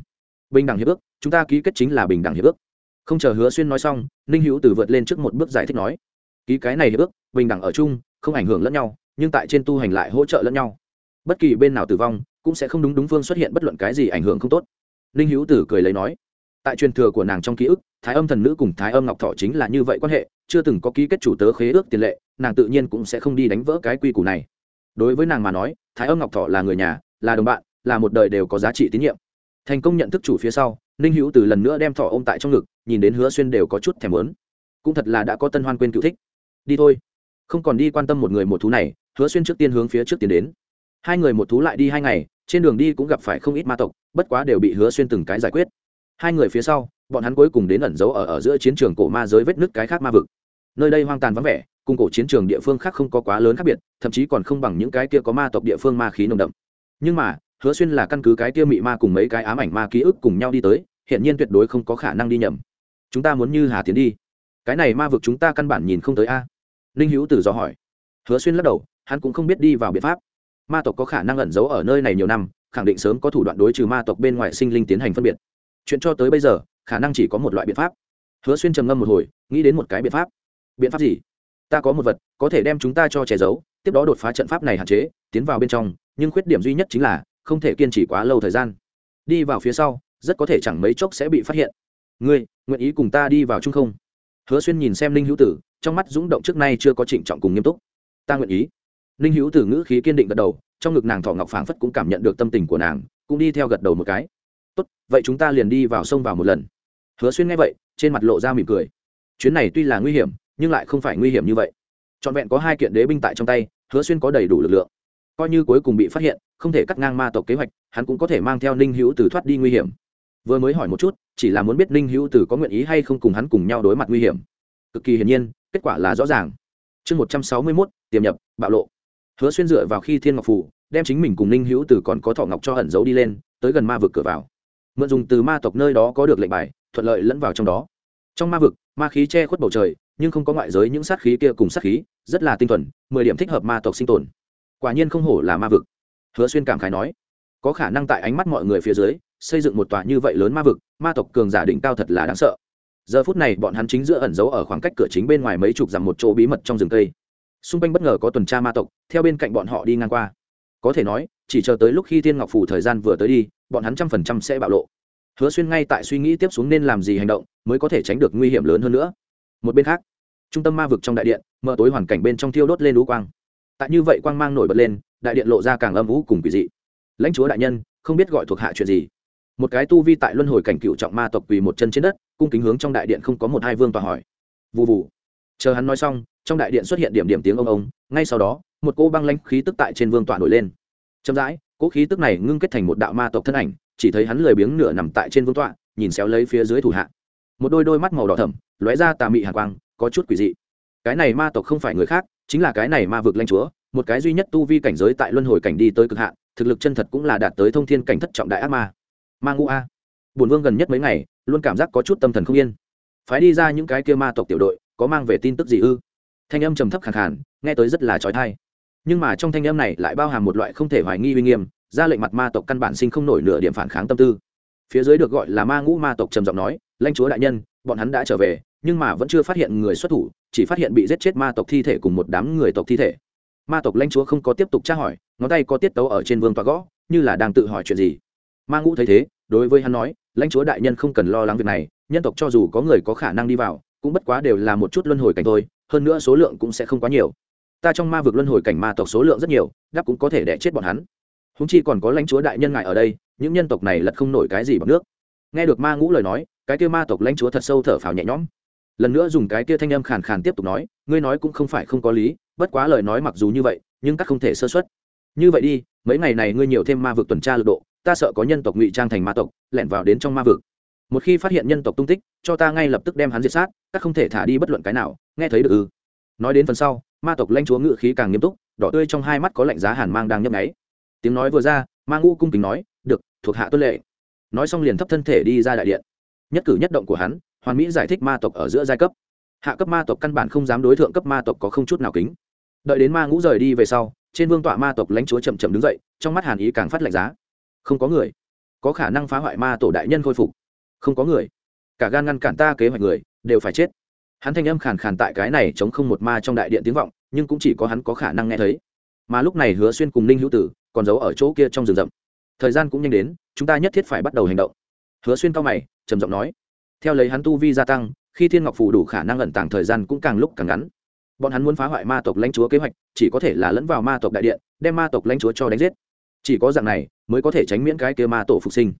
Bình đẳng hiệp ước, chúng ta ký kết chính là bình đẳng hiệp ước. Không chờ hứa xuyên nói xong, ninh hữu tử vượt lên trước một bước giải thích nói, ký cái này hiệp ước, bình đẳng ở chung, không ảnh hưởng lẫn nhau, nhưng tại trên tu hành lại hỗ trợ lẫn nhau. Bất kỳ bên nào tử vong cũng sẽ không đúng đúng phương xuất hiện bất luận cái gì ảnh hưởng không tốt. Ninh hữu tử cười lấy nói, tại truyền thừa của nàng trong ký ức, thái âm thần nữ cùng thái âm ngọc thọ chính là như vậy quan hệ, chưa từng có ký kết chủ tớ khế ước tiền lệ, nàng tự nhiên cũng sẽ không đi đánh vỡ cái quy củ này. Đối với nàng mà nói, thái âm ngọc thọ là người nhà, là đồng bạn, là một đời đều có giá trị tín nhiệm. Thành công nhận thức chủ phía sau, ninh hữu từ lần nữa đem thọ ôm tại trong ngực, nhìn đến hứa xuyên đều có chút thèm lớn cũng thật là đã có tân hoan quên cựu thích. Đi thôi. Không còn đi quan tâm một người một thú này, hứa xuyên trước tiên hướng phía trước tiến đến. Hai người một thú lại đi hai ngày trên đường đi cũng gặp phải không ít ma tộc bất quá đều bị hứa xuyên từng cái giải quyết. Hai người phía sau bọn hắn cuối cùng đến ẩn giấu ở, ở giữa chiến trường cổ ma giới vết nứt cái khác ma vực. Nơi đây hoang tàn vắng vẻ cùng cổ chiến trường địa phương khác không có quá lớn khác biệt thậm chí còn không bằng những cái kia có ma tộc địa phương ma khí nồng đậm. Nhưng mà hứa xuyên là căn cứ cái kia mị ma cùng mấy cái ám ảnh ma ký ức cùng nhau đi tới hiện nhiên tuyệt đối không có khả năng đi nhầm. Chúng ta muốn như hà tiến đi. Cái này ma vực chúng ta căn bản nhìn không tới a. Ninh hữu tử do hỏi. Hứa xuyên lắc đầu hắn cũng không biết đi vào biện pháp ma tộc có khả năng ẩn giấu ở nơi này nhiều năm, khẳng định sớm có thủ đoạn đối trừ ma tộc bên ngoài sinh linh tiến hành phân biệt. Chuyện cho tới bây giờ, khả năng chỉ có một loại biện pháp. Hứa xuyên trầm ngâm một hồi, nghĩ đến một cái biện pháp. Biện pháp gì? Ta có một vật, có thể đem chúng ta cho che giấu, tiếp đó đột phá trận pháp này hạn chế, tiến vào bên trong, nhưng khuyết điểm duy nhất chính là, không thể kiên trì quá lâu thời gian. Đi vào phía sau, rất có thể chẳng mấy chốc sẽ bị phát hiện. Ngươi, nguyện ý cùng ta đi vào chung không? Hứa xuyên nhìn xem linh hữu tử, trong mắt rúng động trước nay chưa có trịnh trọng cùng nghiêm túc. Ta nguyện ý ninh hữu từ ngữ khí kiên định gật đầu, trong ngực nàng thọ ngọc phảng phất cũng cảm nhận được tâm tình của nàng, cũng đi theo gật đầu một cái. Tốt, vậy chúng ta liền đi vào sông vào một lần. Hứa xuyên nghe vậy, trên mặt lộ ra mỉm cười. Chuyến này tuy là nguy hiểm, nhưng lại không phải nguy hiểm như vậy. Trọn vẹn có hai kiện đế binh tại trong tay, hứa xuyên có đầy đủ lực lượng. Coi như cuối cùng bị phát hiện, không thể cắt ngang ma tộc kế hoạch, hắn cũng có thể mang theo ninh hữu từ thoát đi nguy hiểm. Vừa mới hỏi một chút, chỉ là muốn biết ninh hữu từ có nguyện ý hay không cùng hắn cùng nhau đối mặt nguy hiểm. Cực kỳ hiển nhiên, kết quả là rõ ràng. Chương một trăm sáu mươi mốt, tiềm nhập, bạo lộ hứa xuyên dựa vào khi thiên ngọc phủ, đem chính mình cùng ninh hữu từ còn có thọ ngọc cho ẩn giấu đi lên, tới gần ma vực cửa vào. Mượn dùng từ ma tộc nơi đó có được lệnh bài, thuận lợi lẫn vào trong đó. Trong ma vực, ma khí che khuất bầu trời, nhưng không có ngoại giới những sát khí kia cùng sát khí, rất là tinh thuần, mười điểm thích hợp ma tộc sinh tồn. Quả nhiên không hổ là ma vực. Hứa xuyên cảm khái nói, có khả năng tại ánh mắt mọi người phía dưới, xây dựng một tòa như vậy lớn ma vực, ma tộc cường giả đỉnh cao thật là đáng sợ. Giờ phút này bọn hắn chính giữa ẩn giấu ở khoảng cách cửa chính bên ngoài mấy chục dặm một chỗ bí mật trong rừng cây xung quanh bất ngờ có tuần tra ma tộc, theo bên cạnh bọn họ đi ngang qua. Có thể nói, chỉ chờ tới lúc khi thiên ngọc phủ thời gian vừa tới đi, bọn hắn trăm phần trăm sẽ bạo lộ. Hứa xuyên ngay tại suy nghĩ tiếp xuống nên làm gì hành động, mới có thể tránh được nguy hiểm lớn hơn nữa. Một bên khác, trung tâm ma vực trong đại điện, mở tối hoàn cảnh bên trong thiêu đốt lên lũ quang. Tại như vậy quang mang nổi bật lên, đại điện lộ ra càng âm vũ cùng quỷ dị. Lãnh chúa đại nhân, không biết gọi thuộc hạ chuyện gì. Một cái tu vi tại luân hồi cảnh cựu trọng ma tộc quỳ một chân trên đất, cung kính hướng trong đại điện không có một hai vương tòa hỏi. Vụ vụ chờ hắn nói xong, trong đại điện xuất hiện điểm điểm tiếng ông ông, ngay sau đó, một cô băng lanh khí tức tại trên vương tọa nổi lên. Chậm rãi, cỗ khí tức này ngưng kết thành một đạo ma tộc thân ảnh, chỉ thấy hắn lười biếng nửa nằm tại trên vương tọa, nhìn xéo lấy phía dưới thủ hạ. Một đôi đôi mắt màu đỏ thẫm, lóe ra tà mị hàn quang, có chút quỷ dị. Cái này ma tộc không phải người khác, chính là cái này ma vực lanh chúa, một cái duy nhất tu vi cảnh giới tại luân hồi cảnh đi tới cực hạn, thực lực chân thật cũng là đạt tới thông thiên cảnh thất trọng đại ác ma. Ma ngũ a. Bùn vương gần nhất mấy ngày, luôn cảm giác có chút tâm thần không yên. Phái đi ra những cái kia ma tộc tiểu đội có mang về tin tức gì ư? Thanh âm trầm thấp khẳng khàn, nghe tới rất là trói thai nhưng mà trong thanh âm này lại bao hàm một loại không thể hoài nghi uy nghiêm, ra lệnh mặt ma tộc căn bản sinh không nổi nửa điểm phản kháng tâm tư. Phía dưới được gọi là ma ngũ ma tộc trầm giọng nói, lãnh chúa đại nhân, bọn hắn đã trở về, nhưng mà vẫn chưa phát hiện người xuất thủ, chỉ phát hiện bị giết chết ma tộc thi thể cùng một đám người tộc thi thể. Ma tộc lãnh chúa không có tiếp tục tra hỏi, ngón tay có tiết tấu ở trên vương tòa gõ, như là đang tự hỏi chuyện gì. Ma ngũ thấy thế, đối với hắn nói, lãnh chúa đại nhân không cần lo lắng việc này, nhân tộc cho dù có người có khả năng đi vào cũng bất quá đều là một chút luân hồi cảnh thôi, hơn nữa số lượng cũng sẽ không quá nhiều. Ta trong ma vực luân hồi cảnh ma tộc số lượng rất nhiều, đáp cũng có thể đẻ chết bọn hắn. Húng chi còn có lãnh chúa đại nhân ngại ở đây, những nhân tộc này lật không nổi cái gì bằng nước. Nghe được ma ngũ lời nói, cái kia ma tộc lãnh chúa thật sâu thở phào nhẹ nhõm. Lần nữa dùng cái kia thanh âm khàn khàn tiếp tục nói, ngươi nói cũng không phải không có lý, bất quá lời nói mặc dù như vậy, nhưng các không thể sơ xuất như vậy đi, mấy ngày này ngươi nhiều thêm ma vực tuần tra lực độ, ta sợ có nhân tộc ngụy trang thành ma tộc, lẻn vào đến trong ma vực một khi phát hiện nhân tộc tung tích, cho ta ngay lập tức đem hắn diệt sát, các không thể thả đi bất luận cái nào, nghe thấy được ư? Nói đến phần sau, ma tộc lãnh chúa ngự khí càng nghiêm túc, đỏ tươi trong hai mắt có lạnh giá hàn mang đang nhấp nháy. Tiếng nói vừa ra, ma ngũ cung kính nói, được, thuộc hạ tuân lệ nói xong liền thấp thân thể đi ra đại điện. Nhất cử nhất động của hắn, hoàn mỹ giải thích ma tộc ở giữa giai cấp. Hạ cấp ma tộc căn bản không dám đối tượng cấp ma tộc có không chút nào kính. Đợi đến ma ngũ rời đi về sau, trên vương tọa ma tộc lãnh chúa chậm chậm đứng dậy, trong mắt hàn ý càng phát lạnh giá. Không có người. Có khả năng phá hoại ma tổ đại nhân khôi phục không có người. Cả gan ngăn cản ta kế hoạch người, đều phải chết. Hắn thanh âm khàn khàn tại cái này chống không một ma trong đại điện tiếng vọng, nhưng cũng chỉ có hắn có khả năng nghe thấy. Mà lúc này hứa xuyên cùng ninh hữu tử còn giấu ở chỗ kia trong rừng rậm. Thời gian cũng nhanh đến, chúng ta nhất thiết phải bắt đầu hành động. Hứa xuyên cao mày, trầm giọng nói. Theo lấy hắn tu vi gia tăng, khi thiên ngọc phủ đủ khả năng ẩn tàng thời gian cũng càng lúc càng ngắn. Bọn hắn muốn phá hoại ma tộc lãnh chúa kế hoạch, chỉ có thể là lẫn vào ma tộc đại điện, đem ma tộc lãnh chúa cho đánh giết. Chỉ có dạng này, mới có thể tránh miễn cái kia ma tổ phục sinh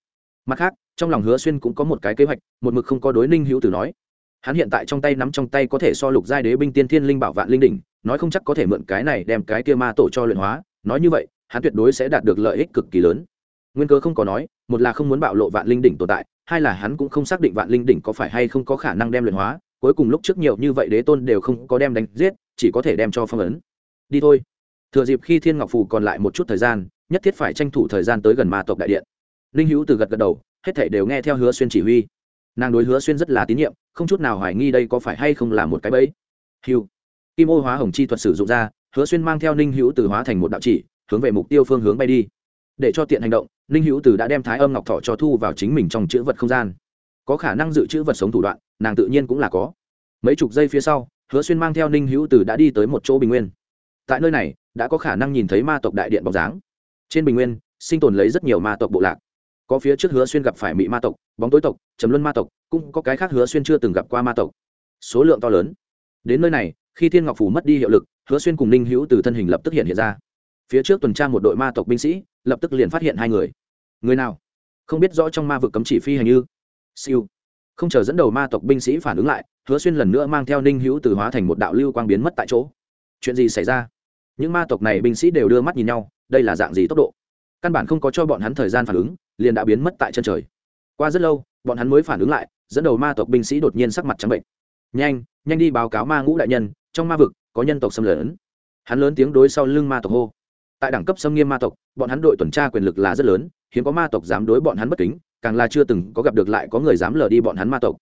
mặt khác, trong lòng hứa xuyên cũng có một cái kế hoạch, một mực không có đối ninh hữu tử nói. Hắn hiện tại trong tay nắm trong tay có thể so lục giai đế binh tiên thiên linh bảo vạn linh đỉnh, nói không chắc có thể mượn cái này đem cái kia ma tổ cho luyện hóa. Nói như vậy, hắn tuyệt đối sẽ đạt được lợi ích cực kỳ lớn. Nguyên cớ không có nói, một là không muốn bạo lộ vạn linh đỉnh tồn tại, hai là hắn cũng không xác định vạn linh đỉnh có phải hay không có khả năng đem luyện hóa. Cuối cùng lúc trước nhiều như vậy đế tôn đều không có đem đánh giết, chỉ có thể đem cho phong ấn. Đi thôi. Thừa dịp khi thiên ngọc phù còn lại một chút thời gian, nhất thiết phải tranh thủ thời gian tới gần ma tộc đại điện. Ninh hữu từ gật gật đầu, hết thảy đều nghe theo hứa xuyên chỉ huy. Nàng đối hứa xuyên rất là tín nhiệm, không chút nào hoài nghi đây có phải hay không là một cái bẫy. Hiu kim ô hóa hồng chi thuật sử dụng ra, hứa xuyên mang theo ninh hữu từ hóa thành một đạo chỉ, hướng về mục tiêu phương hướng bay đi. Để cho tiện hành động ninh hữu từ đã đem thái âm ngọc thọ cho thu vào chính mình trong chữ vật không gian. Có khả năng dự trữ vật sống thủ đoạn, nàng tự nhiên cũng là có. Mấy chục giây phía sau, hứa xuyên mang theo ninh hữu từ đã đi tới một chỗ bình nguyên. Tại nơi này, đã có khả năng nhìn thấy ma tộc đại điện bóng dáng. Trên bình nguyên, sinh tồn lấy rất nhiều ma tộc bộ lạc có phía trước hứa xuyên gặp phải mỹ ma tộc, bóng tối tộc chấm luân ma tộc, cũng có cái khác hứa xuyên chưa từng gặp qua ma tộc. Số lượng to lớn. Đến nơi này, khi thiên ngọc phủ mất đi hiệu lực, hứa xuyên cùng ninh hữu từ thân hình lập tức hiện hiện ra. Phía trước tuần tra một đội ma tộc binh sĩ, lập tức liền phát hiện hai người. Người nào? Không biết rõ trong ma vực cấm chỉ phi hành như? Siêu. Không chờ dẫn đầu ma tộc binh sĩ phản ứng lại, hứa xuyên lần nữa mang theo ninh hữu từ hóa thành một đạo lưu quang biến mất tại chỗ. Chuyện gì xảy ra? Những ma tộc này binh sĩ đều đưa mắt nhìn nhau, đây là dạng gì tốc độ? Căn bản không có cho bọn hắn thời gian phản ứng liền đã biến mất tại chân trời. Qua rất lâu, bọn hắn mới phản ứng lại, dẫn đầu ma tộc binh sĩ đột nhiên sắc mặt trắng bệnh. Nhanh nhanh đi báo cáo ma ngũ đại nhân, trong ma vực có nhân tộc xâm lấn. Hắn lớn tiếng đối sau lưng ma tộc hô. Tại đẳng cấp xâm nghiêm ma tộc, bọn hắn đội tuần tra quyền lực là rất lớn, hiếm có ma tộc dám đối bọn hắn bất kính, càng là chưa từng có gặp được lại có người dám lờ đi bọn hắn ma tộc.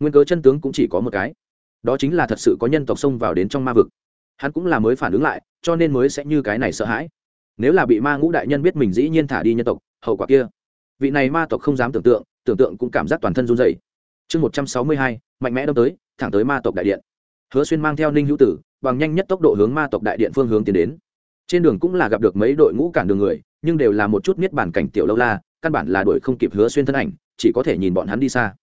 Nguyên cớ chân tướng cũng chỉ có một cái. Đó chính là thật sự có nhân tộc xông vào đến trong ma vực. Hắn cũng là mới phản ứng lại, cho nên mới sẽ như cái này sợ hãi. Nếu là bị ma ngũ đại nhân biết mình dĩ nhiên thả đi nhân tộc, hậu quả kia vị này ma tộc không dám tưởng tượng tưởng tượng cũng cảm giác toàn thân run dày chương một trăm sáu mươi hai, mạnh mẽ đâm tới, thẳng tới ma tộc đại điện. Hứa xuyên mang theo ninh hữu tử, bằng nhanh nhất tốc độ hướng ma tộc đại điện phương hướng tiến đến. Trên đường cũng là gặp được mấy đội ngũ cản đường người, nhưng đều là một chút niết bản cảnh tiểu lâu la, căn bản là đội không kịp hứa xuyên thân ảnh, chỉ có thể nhìn bọn hắn đi xa.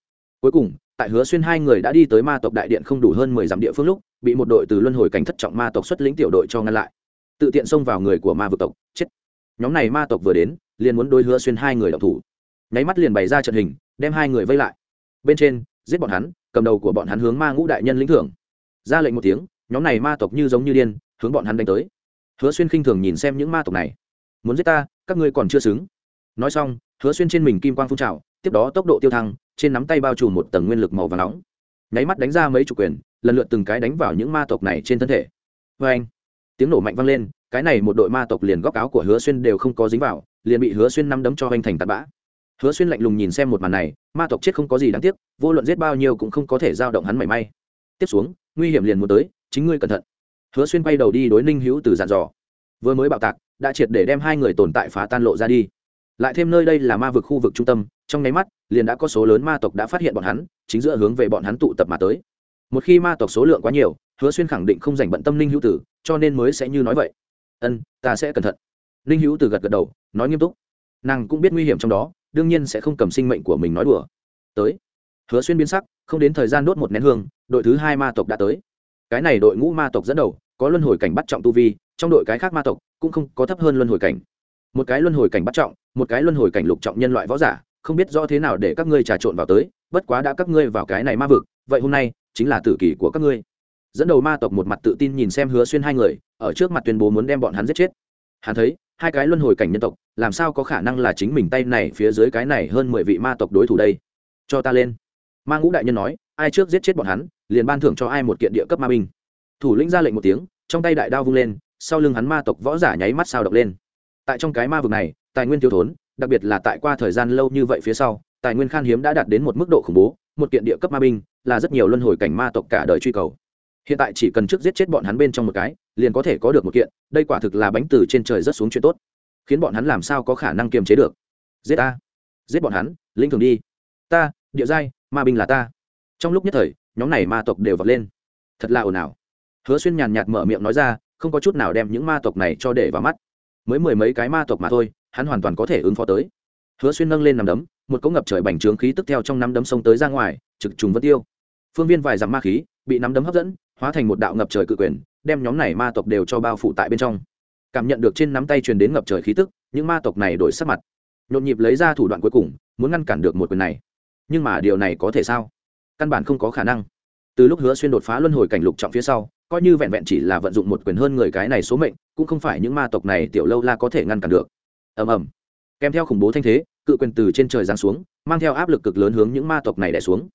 Cuối cùng, tại hứa xuyên hai người đã đi tới ma tộc đại điện không đủ hơn mười dặm địa phương lúc, bị một đội từ luân hồi cảnh thất trọng ma tộc xuất lĩnh tiểu đội cho ngăn lại. Tự tiện xông vào người của ma vực tộc, chết nhóm này ma tộc vừa đến, liền muốn đôi hứa xuyên hai người đọc thủ. Nháy mắt liền bày ra trận hình, đem hai người vây lại. Bên trên, giết bọn hắn, cầm đầu của bọn hắn hướng ma ngũ đại nhân lĩnh thưởng. Ra lệnh một tiếng, nhóm này ma tộc như giống như điên, hướng bọn hắn đánh tới. Hứa xuyên khinh thường nhìn xem những ma tộc này. Muốn giết ta, các ngươi còn chưa xứng. Nói xong, hứa xuyên trên mình kim quang phun trào, tiếp đó tốc độ tiêu thăng, trên nắm tay bao trùm một tầng nguyên lực màu và nóng. Nháy mắt đánh ra mấy chủ quyền, lần lượt từng cái đánh vào những ma tộc này trên thân thể. Vê anh tiếng nổ mạnh vang lên, cái này một đội ma tộc liền góc áo của hứa xuyên đều không có dính vào, liền bị hứa xuyên năm đấm cho hoành thành tạt bã. Hứa xuyên lạnh lùng nhìn xem một màn này, ma tộc chết không có gì đáng tiếc, vô luận giết bao nhiêu cũng không có thể giao động hắn mảy may. Tiếp xuống, nguy hiểm liền muốn tới, chính ngươi cẩn thận. Hứa xuyên quay đầu đi đối ninh hữu từ dàn dò. Vừa mới bạo tạc, đã triệt để đem hai người tồn tại phá tan lộ ra đi. Lại thêm nơi đây là ma vực khu vực trung tâm, trong nháy mắt, liền đã có số lớn ma tộc đã phát hiện bọn hắn, chính giữa hướng về bọn hắn tụ tập mà tới. Một khi ma tộc số lượng quá nhiều hứa xuyên khẳng định không dành bận tâm ninh hữu tử, cho nên mới sẽ như nói vậy. Ân, ta sẽ cẩn thận. Ninh hữu tử gật gật đầu, nói nghiêm túc. Nàng cũng biết nguy hiểm trong đó, đương nhiên sẽ không cầm sinh mệnh của mình nói đùa. Tới. Hứa xuyên biến sắc, không đến thời gian đốt một nén hương, đội thứ hai ma tộc đã tới. Cái này đội ngũ ma tộc dẫn đầu, có luân hồi cảnh bắt trọng tu vi, trong đội cái khác ma tộc cũng không có thấp hơn luân hồi cảnh. Một cái luân hồi cảnh bắt trọng, một cái luân hồi cảnh lục trọng nhân loại võ giả, không biết rõ thế nào để các ngươi trà trộn vào tới, bất quá đã các ngươi vào cái này ma vực, vậy hôm nay chính là tử kỳ của các ngươi dẫn đầu ma tộc một mặt tự tin nhìn xem hứa xuyên hai người, ở trước mặt tuyên bố muốn đem bọn hắn giết chết. Hắn thấy, hai cái luân hồi cảnh nhân tộc, làm sao có khả năng là chính mình tay này phía dưới cái này hơn mười vị ma tộc đối thủ đây? Cho ta lên. Ma ngũ đại nhân nói, ai trước giết chết bọn hắn, liền ban thưởng cho ai một kiện địa cấp ma binh. Thủ lĩnh ra lệnh một tiếng, trong tay đại đao vung lên, sau lưng hắn ma tộc võ giả nháy mắt sao độc lên. Tại trong cái ma vực này, tài nguyên thiếu thốn, đặc biệt là tại qua thời gian lâu như vậy phía sau, tài nguyên khan hiếm đã đạt đến một mức độ khủng bố, một kiện địa cấp ma binh là rất nhiều luân hồi cảnh ma tộc cả đời truy cầu hiện tại chỉ cần trước giết chết bọn hắn bên trong một cái, liền có thể có được một kiện, đây quả thực là bánh từ trên trời rất xuống chuyện tốt. Khiến bọn hắn làm sao có khả năng kiềm chế được? Giết ta. Giết bọn hắn linh thường đi. Ta, địa giai, ma binh là ta. Trong lúc nhất thời, nhóm này ma tộc đều vọt lên. Thật là ồn ào. Hứa xuyên nhàn nhạt mở miệng nói ra, không có chút nào đem những ma tộc này cho để vào mắt. Mới mười mấy cái ma tộc mà thôi, hắn hoàn toàn có thể ứng phó tới. Hứa xuyên nâng lên nằm đấm, một cỗ ngập trời bành trướng khí tức theo trong nắm đấm sông tới ra ngoài, trực trùng vân tiêu. Phương viên vài dặm ma khí, bị nắm đấm hấp dẫn hóa thành một đạo ngập trời cự quyền, đem nhóm này ma tộc đều cho bao phủ tại bên trong. Cảm nhận được trên nắm tay truyền đến ngập trời khí tức, những ma tộc này đổi sắc mặt. Nhộn nhịp lấy ra thủ đoạn cuối cùng, muốn ngăn cản được một quyền này. Nhưng mà điều này có thể sao? Căn bản không có khả năng. Từ lúc hứa xuyên đột phá luân hồi cảnh lục trọng phía sau, coi như vẹn vẹn chỉ là vận dụng một quyền hơn người cái này số mệnh, cũng không phải những ma tộc này tiểu lâu la có thể ngăn cản được. Ầm ầm. Kèm theo khủng bố thanh thế, cự quyền từ trên trời giáng xuống, mang theo áp lực cực lớn hướng những ma tộc này đẻ xuống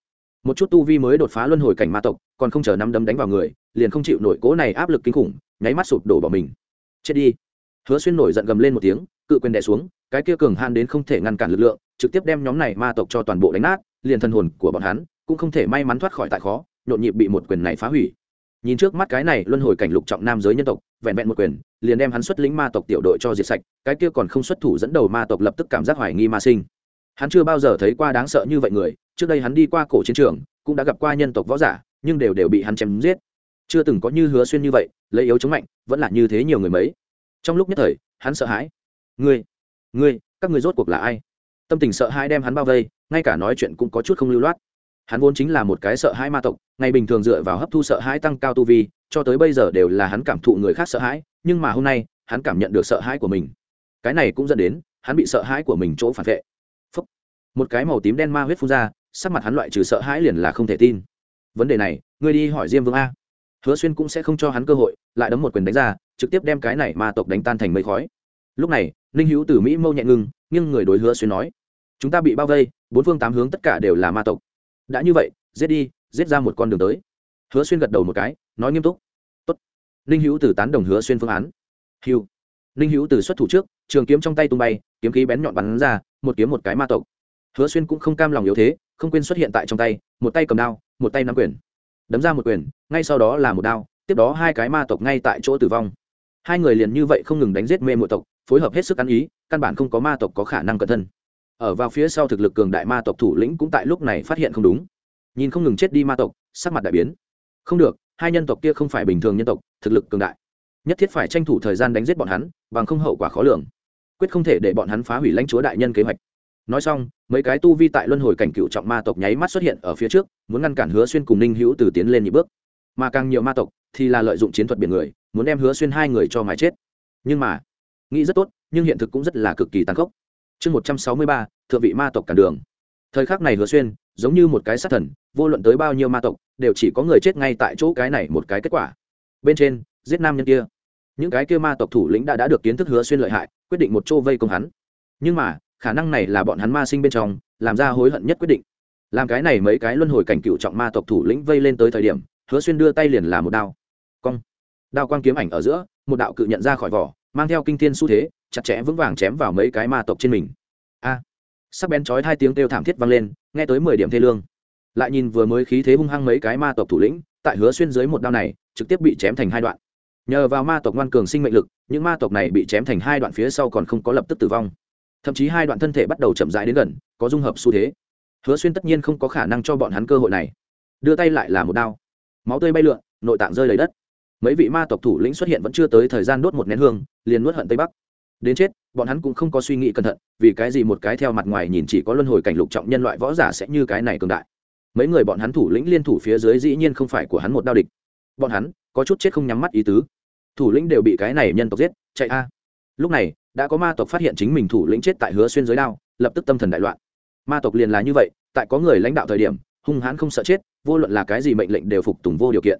một chút tu vi mới đột phá luân hồi cảnh ma tộc, còn không chờ năm đấm đánh vào người, liền không chịu nổi cố này áp lực kinh khủng, nháy mắt sụp đổ bỏ mình. Chết đi. Hứa xuyên nổi giận gầm lên một tiếng, cự quyền đẻ xuống, cái kia cường han đến không thể ngăn cản lực lượng, trực tiếp đem nhóm này ma tộc cho toàn bộ đánh nát, liền thân hồn của bọn hắn cũng không thể may mắn thoát khỏi tại khó, nhộn nhịp bị một quyền này phá hủy. Nhìn trước mắt cái này luân hồi cảnh lục trọng nam giới nhân tộc, vẹn vẹn một quyền, liền đem hắn xuất lĩnh ma tộc tiểu đội cho diệt sạch, cái kia còn không xuất thủ dẫn đầu ma tộc lập tức cảm giác hoài nghi ma sinh hắn chưa bao giờ thấy qua đáng sợ như vậy người, trước đây hắn đi qua cổ chiến trường, cũng đã gặp qua nhân tộc võ giả, nhưng đều đều bị hắn chém giết. Chưa từng có như hứa xuyên như vậy, lấy yếu chống mạnh, vẫn là như thế nhiều người mấy. Trong lúc nhất thời, hắn sợ hãi. Ngươi ngươi, các ngươi rốt cuộc là ai? Tâm tình sợ hãi đem hắn bao vây, ngay cả nói chuyện cũng có chút không lưu loát. Hắn vốn chính là một cái sợ hãi ma tộc, ngày bình thường dựa vào hấp thu sợ hãi tăng cao tu vi, cho tới bây giờ đều là hắn cảm thụ người khác sợ hãi, nhưng mà hôm nay, hắn cảm nhận được sợ hãi của mình. Cái này cũng dẫn đến, hắn bị sợ hãi của mình chỗ phản vệ một cái màu tím đen ma huyết phun ra, sắc mặt hắn loại trừ sợ hãi liền là không thể tin. Vấn đề này, ngươi đi hỏi diêm vương a. Hứa xuyên cũng sẽ không cho hắn cơ hội, lại đấm một quyền đánh ra, trực tiếp đem cái này ma tộc đánh tan thành mây khói. Lúc này, ninh hữu từ mỹ mâu nhẹ ngưng nhưng người đối hứa xuyên nói. Chúng ta bị bao vây, bốn phương tám hướng tất cả đều là ma tộc. Đã như vậy, giết đi, giết ra một con đường tới. Hứa xuyên gật đầu một cái, nói nghiêm túc. Tốt. ninh hữu từ tán đồng hứa xuyên phương án. Hiu ninh hữu từ xuất thủ trước, trường kiếm trong tay tung bay, kiếm khí bén nhọn bắn ra, một kiếm một cái ma tộc hứa xuyên cũng không cam lòng yếu thế, không quên xuất hiện tại trong tay, một tay cầm đao, một tay nắm quyền. Đấm ra một quyền, ngay sau đó là một đao, tiếp đó hai cái ma tộc ngay tại chỗ tử vong. Hai người liền như vậy không ngừng đánh giết mê muội tộc, phối hợp hết sức ăn ý, căn bản không có ma tộc có khả năng cẩn thân. Ở vào phía sau thực lực cường đại ma tộc thủ lĩnh cũng tại lúc này phát hiện không đúng. Nhìn không ngừng chết đi ma tộc, sắc mặt đại biến. Không được, hai nhân tộc kia không phải bình thường nhân tộc, thực lực cường đại. Nhất thiết phải tranh thủ thời gian đánh giết bọn hắn, bằng không hậu quả khó lường. Quyết không thể để bọn hắn phá hủy lãnh chúa đại nhân kế hoạch nói xong, mấy cái tu vi tại luân hồi cảnh cựu trọng ma tộc nháy mắt xuất hiện ở phía trước, muốn ngăn cản hứa xuyên cùng ninh hữu từ tiến lên nhị bước. Mà càng nhiều ma tộc thì là lợi dụng chiến thuật biển người, muốn đem hứa xuyên hai người cho mái chết. Nhưng mà, nghĩ rất tốt, nhưng hiện thực cũng rất là cực kỳ tàn khốc. Chương một trăm sáu mươi ba, thượng vị ma tộc cản đường. Thời khắc này hứa xuyên, giống như một cái sát thần, vô luận tới bao nhiêu ma tộc, đều chỉ có người chết ngay tại chỗ cái này một cái kết quả. Bên trên, giết nam nhân kia. Những cái kia ma tộc thủ lĩnh đã đã được kiến thức hứa xuyên lợi hại, quyết định một chỗ vây công hắn. Nhưng mà khả năng này là bọn hắn ma sinh bên trong, làm ra hối hận nhất quyết định. Làm cái này mấy cái luân hồi cảnh cựu trọng ma tộc thủ lĩnh vây lên tới thời điểm, hứa xuyên đưa tay liền là một đao. Cong. Đao quang kiếm ảnh ở giữa, một đạo cự nhận ra khỏi vỏ, mang theo kinh thiên xu thế, chặt chẽ vững vàng chém vào mấy cái ma tộc trên mình. A. Sắc bén chói hai tiếng kêu thảm thiết vang lên, nghe tới mười điểm thê lương. Lại nhìn vừa mới khí thế hung hăng mấy cái ma tộc thủ lĩnh, tại hứa xuyên dưới một đao này, trực tiếp bị chém thành hai đoạn. Nhờ vào ma tộc ngoan cường sinh mệnh lực, những ma tộc này bị chém thành hai đoạn phía sau còn không có lập tức tử vong thậm chí hai đoạn thân thể bắt đầu chậm rãi đến gần, có dung hợp xu thế. Hứa xuyên tất nhiên không có khả năng cho bọn hắn cơ hội này. Đưa tay lại là một đao. Máu tươi bay lượn, nội tạng rơi lấy đất. Mấy vị ma tộc thủ lĩnh xuất hiện vẫn chưa tới thời gian đốt một nén hương, liền nuốt hận tây bắc. Đến chết, bọn hắn cũng không có suy nghĩ cẩn thận, vì cái gì một cái theo mặt ngoài nhìn chỉ có luân hồi cảnh lục trọng nhân loại võ giả sẽ như cái này cường đại. Mấy người bọn hắn thủ lĩnh liên thủ phía dưới dĩ nhiên không phải của hắn một đao địch. Bọn hắn có chút chết không nhắm mắt ý tứ. Thủ lĩnh đều bị cái này nhân tộc giết, chạy a. Lúc này đã có ma tộc phát hiện chính mình thủ lĩnh chết tại hứa xuyên giới đao, lập tức tâm thần đại loạn. Ma tộc liền là như vậy, tại có người lãnh đạo thời điểm, hung hãn không sợ chết, vô luận là cái gì mệnh lệnh đều phục tùng vô điều kiện.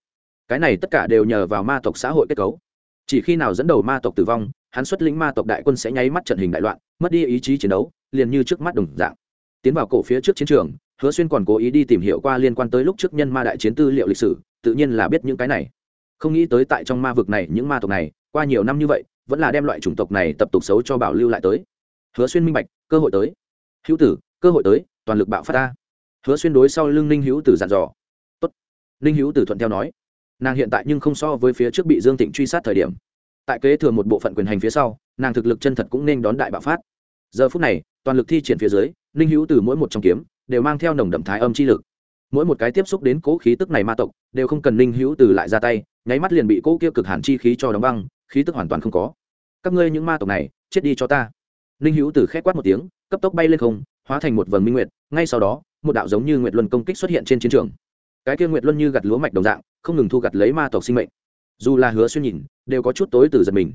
Cái này tất cả đều nhờ vào ma tộc xã hội kết cấu. Chỉ khi nào dẫn đầu ma tộc tử vong, hắn xuất lĩnh ma tộc đại quân sẽ nháy mắt trận hình đại loạn, mất đi ý chí chiến đấu, liền như trước mắt đồng dạng. Tiến vào cổ phía trước chiến trường, hứa xuyên còn cố ý đi tìm hiểu qua liên quan tới lúc trước nhân ma đại chiến tư liệu lịch sử, tự nhiên là biết những cái này. Không nghĩ tới tại trong ma vực này, những ma tộc này, qua nhiều năm như vậy vẫn là đem loại chủng tộc này tập tục xấu cho bảo lưu lại tới. Hứa xuyên minh bạch, cơ hội tới. Hữu tử, cơ hội tới, toàn lực bạo phát ta. Hứa xuyên đối sau lưng ninh hữu tử dặn dò. Tốt. Ninh hữu tử thuận theo nói. Nàng hiện tại nhưng không so với phía trước bị dương tịnh truy sát thời điểm. Tại kế thừa một bộ phận quyền hành phía sau, nàng thực lực chân thật cũng nên đón đại bạo phát. Giờ phút này, toàn lực thi triển phía dưới, ninh hữu từ mỗi một trong kiếm, đều mang theo nồng đậm thái âm chi lực. Mỗi một cái tiếp xúc đến cố khí tức này ma tộc, đều không cần ninh hữu từ lại ra tay, nháy mắt liền bị cố kia cực hàn chi khí cho đóng băng, khí tức hoàn toàn không có các ngươi những ma tộc này, chết đi cho ta. Ninh hữu từ khét quát một tiếng, cấp tốc bay lên không, hóa thành một vầng minh nguyệt, ngay sau đó, một đạo giống như nguyệt luân công kích xuất hiện trên chiến trường. Cái kia nguyệt luân như gặt lúa mạch đồng dạng, không ngừng thu gặt lấy ma tộc sinh mệnh. Dù là hứa xuyên nhìn, đều có chút tối từ giật mình.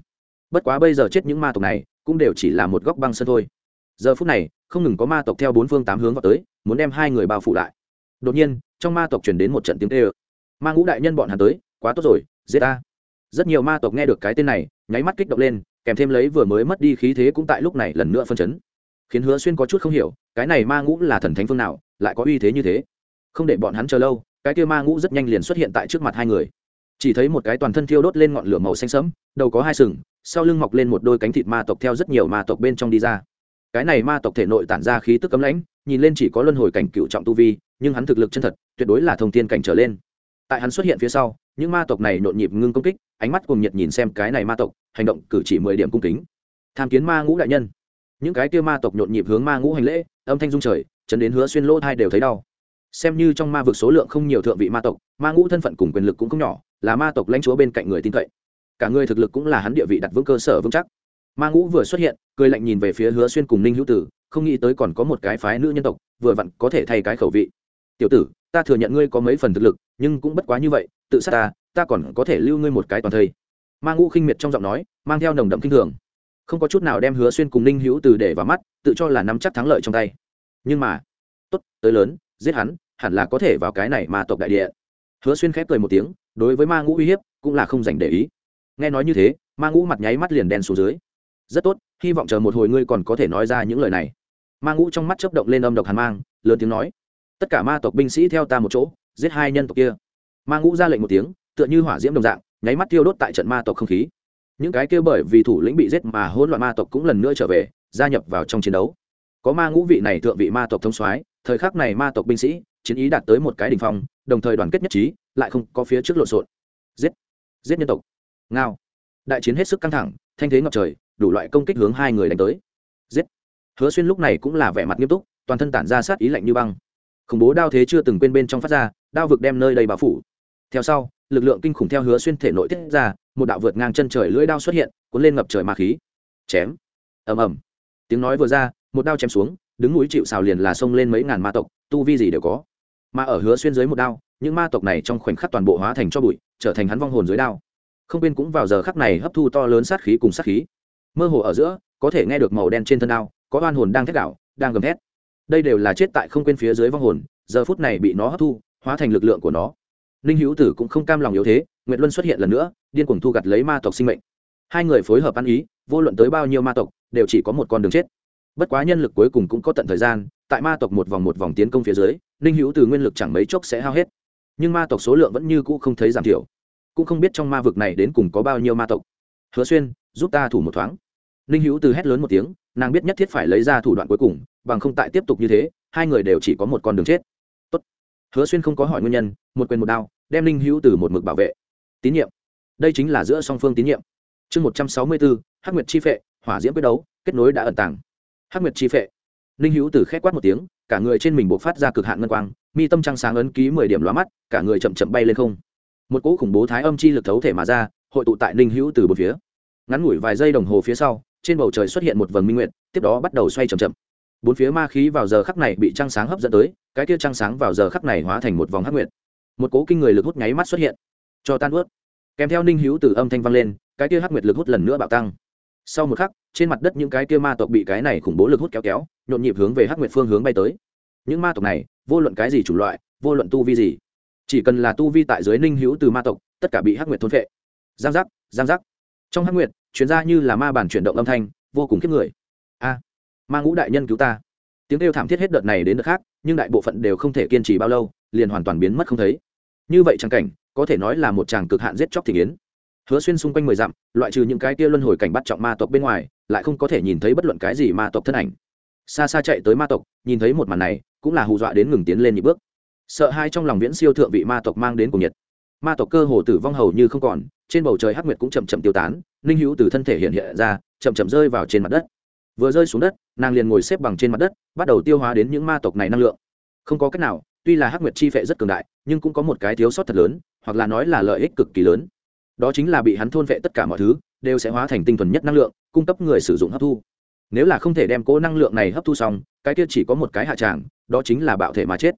Bất quá bây giờ chết những ma tộc này, cũng đều chỉ là một góc băng sân thôi. Giờ phút này, không ngừng có ma tộc theo bốn phương tám hướng vào tới, muốn đem hai người bao phủ lại. Đột nhiên, trong ma tộc chuyển đến một trận tiếng tê ơ ma ngũ đại nhân bọn hắn tới, quá tốt rồi, giết ta. Rất nhiều ma tộc nghe được cái tên này, nháy mắt kích động lên kèm thêm lấy vừa mới mất đi khí thế cũng tại lúc này lần nữa phân chấn. Khiến hứa xuyên có chút không hiểu, cái này ma ngũ là thần thánh phương nào, lại có uy thế như thế? Không để bọn hắn chờ lâu, cái kia ma ngũ rất nhanh liền xuất hiện tại trước mặt hai người. Chỉ thấy một cái toàn thân thiêu đốt lên ngọn lửa màu xanh sẫm, đầu có hai sừng, sau lưng mọc lên một đôi cánh thịt ma tộc theo rất nhiều ma tộc bên trong đi ra. Cái này ma tộc thể nội tản ra khí tức cấm lãnh, nhìn lên chỉ có luân hồi cảnh cựu trọng tu vi, nhưng hắn thực lực chân thật, tuyệt đối là thông tiên cảnh trở lên. Tại hắn xuất hiện phía sau những ma tộc này nhộn nhịp ngưng công kích, ánh mắt cùng nhiệt nhìn xem cái này ma tộc, hành động cử chỉ mười điểm cung kính. Tham kiến ma ngũ đại nhân. Những cái kia ma tộc nhộn nhịp hướng ma ngũ hành lễ, âm thanh dung trời, chấn đến hứa xuyên lỗ thai đều thấy đau. Xem như trong ma vực số lượng không nhiều thượng vị ma tộc, ma ngũ thân phận cùng quyền lực cũng không nhỏ, là ma tộc lãnh chúa bên cạnh người tin cậy. Cả người thực lực cũng là hắn địa vị đặt vững cơ sở vững chắc. Ma ngũ vừa xuất hiện, cười lạnh nhìn về phía hứa xuyên cùng ninh hữu tử, không nghĩ tới còn có một cái phái nữ nhân tộc, vừa vặn có thể thay cái khẩu vị. Tiểu tử, ta thừa nhận ngươi có mấy phần thực lực, nhưng cũng bất quá như vậy tự sát ta ta còn có thể lưu ngươi một cái toàn thây. Ma ngũ khinh miệt trong giọng nói, mang theo nồng đậm kinh thường. Không có chút nào đem hứa xuyên cùng ninh hữu từ để vào mắt, tự cho là nắm chắc thắng lợi trong tay. Nhưng mà, tốt, tới lớn, giết hắn, hẳn là có thể vào cái này mà tộc đại địa. Hứa xuyên khép cười một tiếng, đối với ma ngũ uy hiếp, cũng là không dành để ý. Nghe nói như thế, ma ngũ mặt nháy mắt liền đen xuống dưới. Rất tốt, hy vọng chờ một hồi ngươi còn có thể nói ra những lời này. Ma ngũ trong mắt chớp động lên âm độc hàn mang, lớn tiếng nói, tất cả ma tộc binh sĩ theo ta một chỗ, giết hai nhân tộc kia ma ngũ ra lệnh một tiếng, tựa như hỏa diễm đồng dạng, nháy mắt tiêu đốt tại trận ma tộc không khí. Những cái kia bởi vì thủ lĩnh bị giết mà hỗn loạn ma tộc cũng lần nữa trở về, gia nhập vào trong chiến đấu. Có ma ngũ vị này thượng vị ma tộc thông soái, thời khắc này ma tộc binh sĩ, chiến ý đạt tới một cái đỉnh phong, đồng thời đoàn kết nhất trí, lại không có phía trước lộn xộn. Giết! Giết nhân tộc! Ngao! Đại chiến hết sức căng thẳng, thanh thế ngập trời, đủ loại công kích hướng hai người đánh tới. Giết! Hứa xuyên lúc này cũng là vẻ mặt nghiêm túc, toàn thân tản ra sát ý lạnh như băng. Khủng bố đao thế chưa từng quên bên trong phát ra, đao vực đem nơi đầy bao phủ theo sau, lực lượng kinh khủng theo hứa xuyên thể nội tiết ra, một đạo vượt ngang chân trời lưỡi đao xuất hiện, cuốn lên ngập trời ma khí. Chém. Ầm ầm. Tiếng nói vừa ra, một đao chém xuống, đứng núi chịu xào liền là xông lên mấy ngàn ma tộc, tu vi gì đều có. Mà ở hứa xuyên dưới một đao, những ma tộc này trong khoảnh khắc toàn bộ hóa thành cho bụi, trở thành hắn vong hồn dưới đao. Không bên cũng vào giờ khắc này hấp thu to lớn sát khí cùng sát khí. Mơ hồ ở giữa, có thể nghe được màu đen trên thân đao, có oan hồn đang thét đảo đang gầm thét. Đây đều là chết tại không quên phía dưới vong hồn, giờ phút này bị nó hấp thu, hóa thành lực lượng của nó ninh hữu tử cũng không cam lòng yếu thế, nguyệt luân xuất hiện lần nữa, điên cuồng thu gặt lấy ma tộc sinh mệnh. Hai người phối hợp ăn ý, vô luận tới bao nhiêu ma tộc, đều chỉ có một con đường chết. Bất quá nhân lực cuối cùng cũng có tận thời gian, tại ma tộc một vòng một vòng tiến công phía dưới, ninh hữu từ nguyên lực chẳng mấy chốc sẽ hao hết. Nhưng ma tộc số lượng vẫn như cũ không thấy giảm thiểu. Cũng không biết trong ma vực này đến cùng có bao nhiêu ma tộc. Hứa xuyên, giúp ta thủ một thoáng. Ninh hữu từ hét lớn một tiếng, nàng biết nhất thiết phải lấy ra thủ đoạn cuối cùng, bằng không tại tiếp tục như thế, hai người đều chỉ có một con đường chết hứa xuyên không có hỏi nguyên nhân, một quyền một đao, đem ninh hữu từ một mực bảo vệ. Tín nhiệm. Đây chính là giữa song phương tín nhiệm. Chương một trăm sáu mươi bốn, hắc nguyệt chi phệ, hỏa diễm quyết đấu, kết nối đã ẩn tàng. Hắc nguyệt chi phệ. Ninh hữu từ khét quát một tiếng, cả người trên mình buộc phát ra cực hạn ngân quang, mi tâm trăng sáng ấn ký mười điểm lóa mắt, cả người chậm chậm bay lên không. Một cỗ khủng bố thái âm chi lực thấu thể mà ra, hội tụ tại ninh hữu từ một phía. Ngắn ngủi vài giây đồng hồ phía sau, trên bầu trời xuất hiện một vầng minh nguyệt, tiếp đó bắt đầu xoay chậm chậm bốn phía ma khí vào giờ khắc này bị trăng sáng hấp dẫn tới, cái kia trăng sáng vào giờ khắc này hóa thành một vòng hắc nguyệt. Một cỗ kinh người lực hút nháy mắt xuất hiện. Cho tan ướt kèm theo ninh hữu từ âm thanh vang lên, cái kia hắc nguyệt lực hút lần nữa bạo tăng. Sau một khắc, trên mặt đất những cái kia ma tộc bị cái này khủng bố lực hút kéo kéo, nhộn nhịp hướng về hắc nguyệt phương hướng bay tới. Những ma tộc này, vô luận cái gì chủng loại, vô luận tu vi gì, chỉ cần là tu vi tại dưới ninh hữu từ ma tộc, tất cả bị hắc nguyệt thôn vệ giang giác giang giác. Trong hắc nguyệt chuyển ra như là ma bản chuyển động âm thanh, vô cùng kiếp người. A! Ma ngũ đại nhân cứu ta. Tiếng kêu thảm thiết hết đợt này đến đợt khác, nhưng đại bộ phận đều không thể kiên trì bao lâu, liền hoàn toàn biến mất không thấy. Như vậy trang cảnh, có thể nói là một chàng cực hạn giết chóc thị kiến hứa xuyên xung quanh mười dặm, loại trừ những cái kia luân hồi cảnh bắt trọng ma tộc bên ngoài, lại không có thể nhìn thấy bất luận cái gì ma tộc thân ảnh. Xa xa chạy tới ma tộc, nhìn thấy một màn này, cũng là hù dọa đến ngừng tiến lên những bước. Sợ hai trong lòng viễn siêu thượng vị ma tộc mang đến cùng nhiệt. Ma tộc cơ hồ tử vong hầu như không còn, trên bầu trời hắc nguyệt cũng chậm chậm tiêu tán ninh hữu từ thân thể hiện hiện ra, chậm chậm rơi vào trên mặt đất vừa rơi xuống đất, nàng liền ngồi xếp bằng trên mặt đất, bắt đầu tiêu hóa đến những ma tộc này năng lượng. Không có cách nào, tuy là hắc nguyệt chi phệ rất cường đại, nhưng cũng có một cái thiếu sót thật lớn, hoặc là nói là lợi ích cực kỳ lớn. Đó chính là bị hắn thôn vệ tất cả mọi thứ, đều sẽ hóa thành tinh thuần nhất năng lượng, cung cấp người sử dụng hấp thu. Nếu là không thể đem cố năng lượng này hấp thu xong, cái kia chỉ có một cái hạ tràng, đó chính là bạo thể mà chết.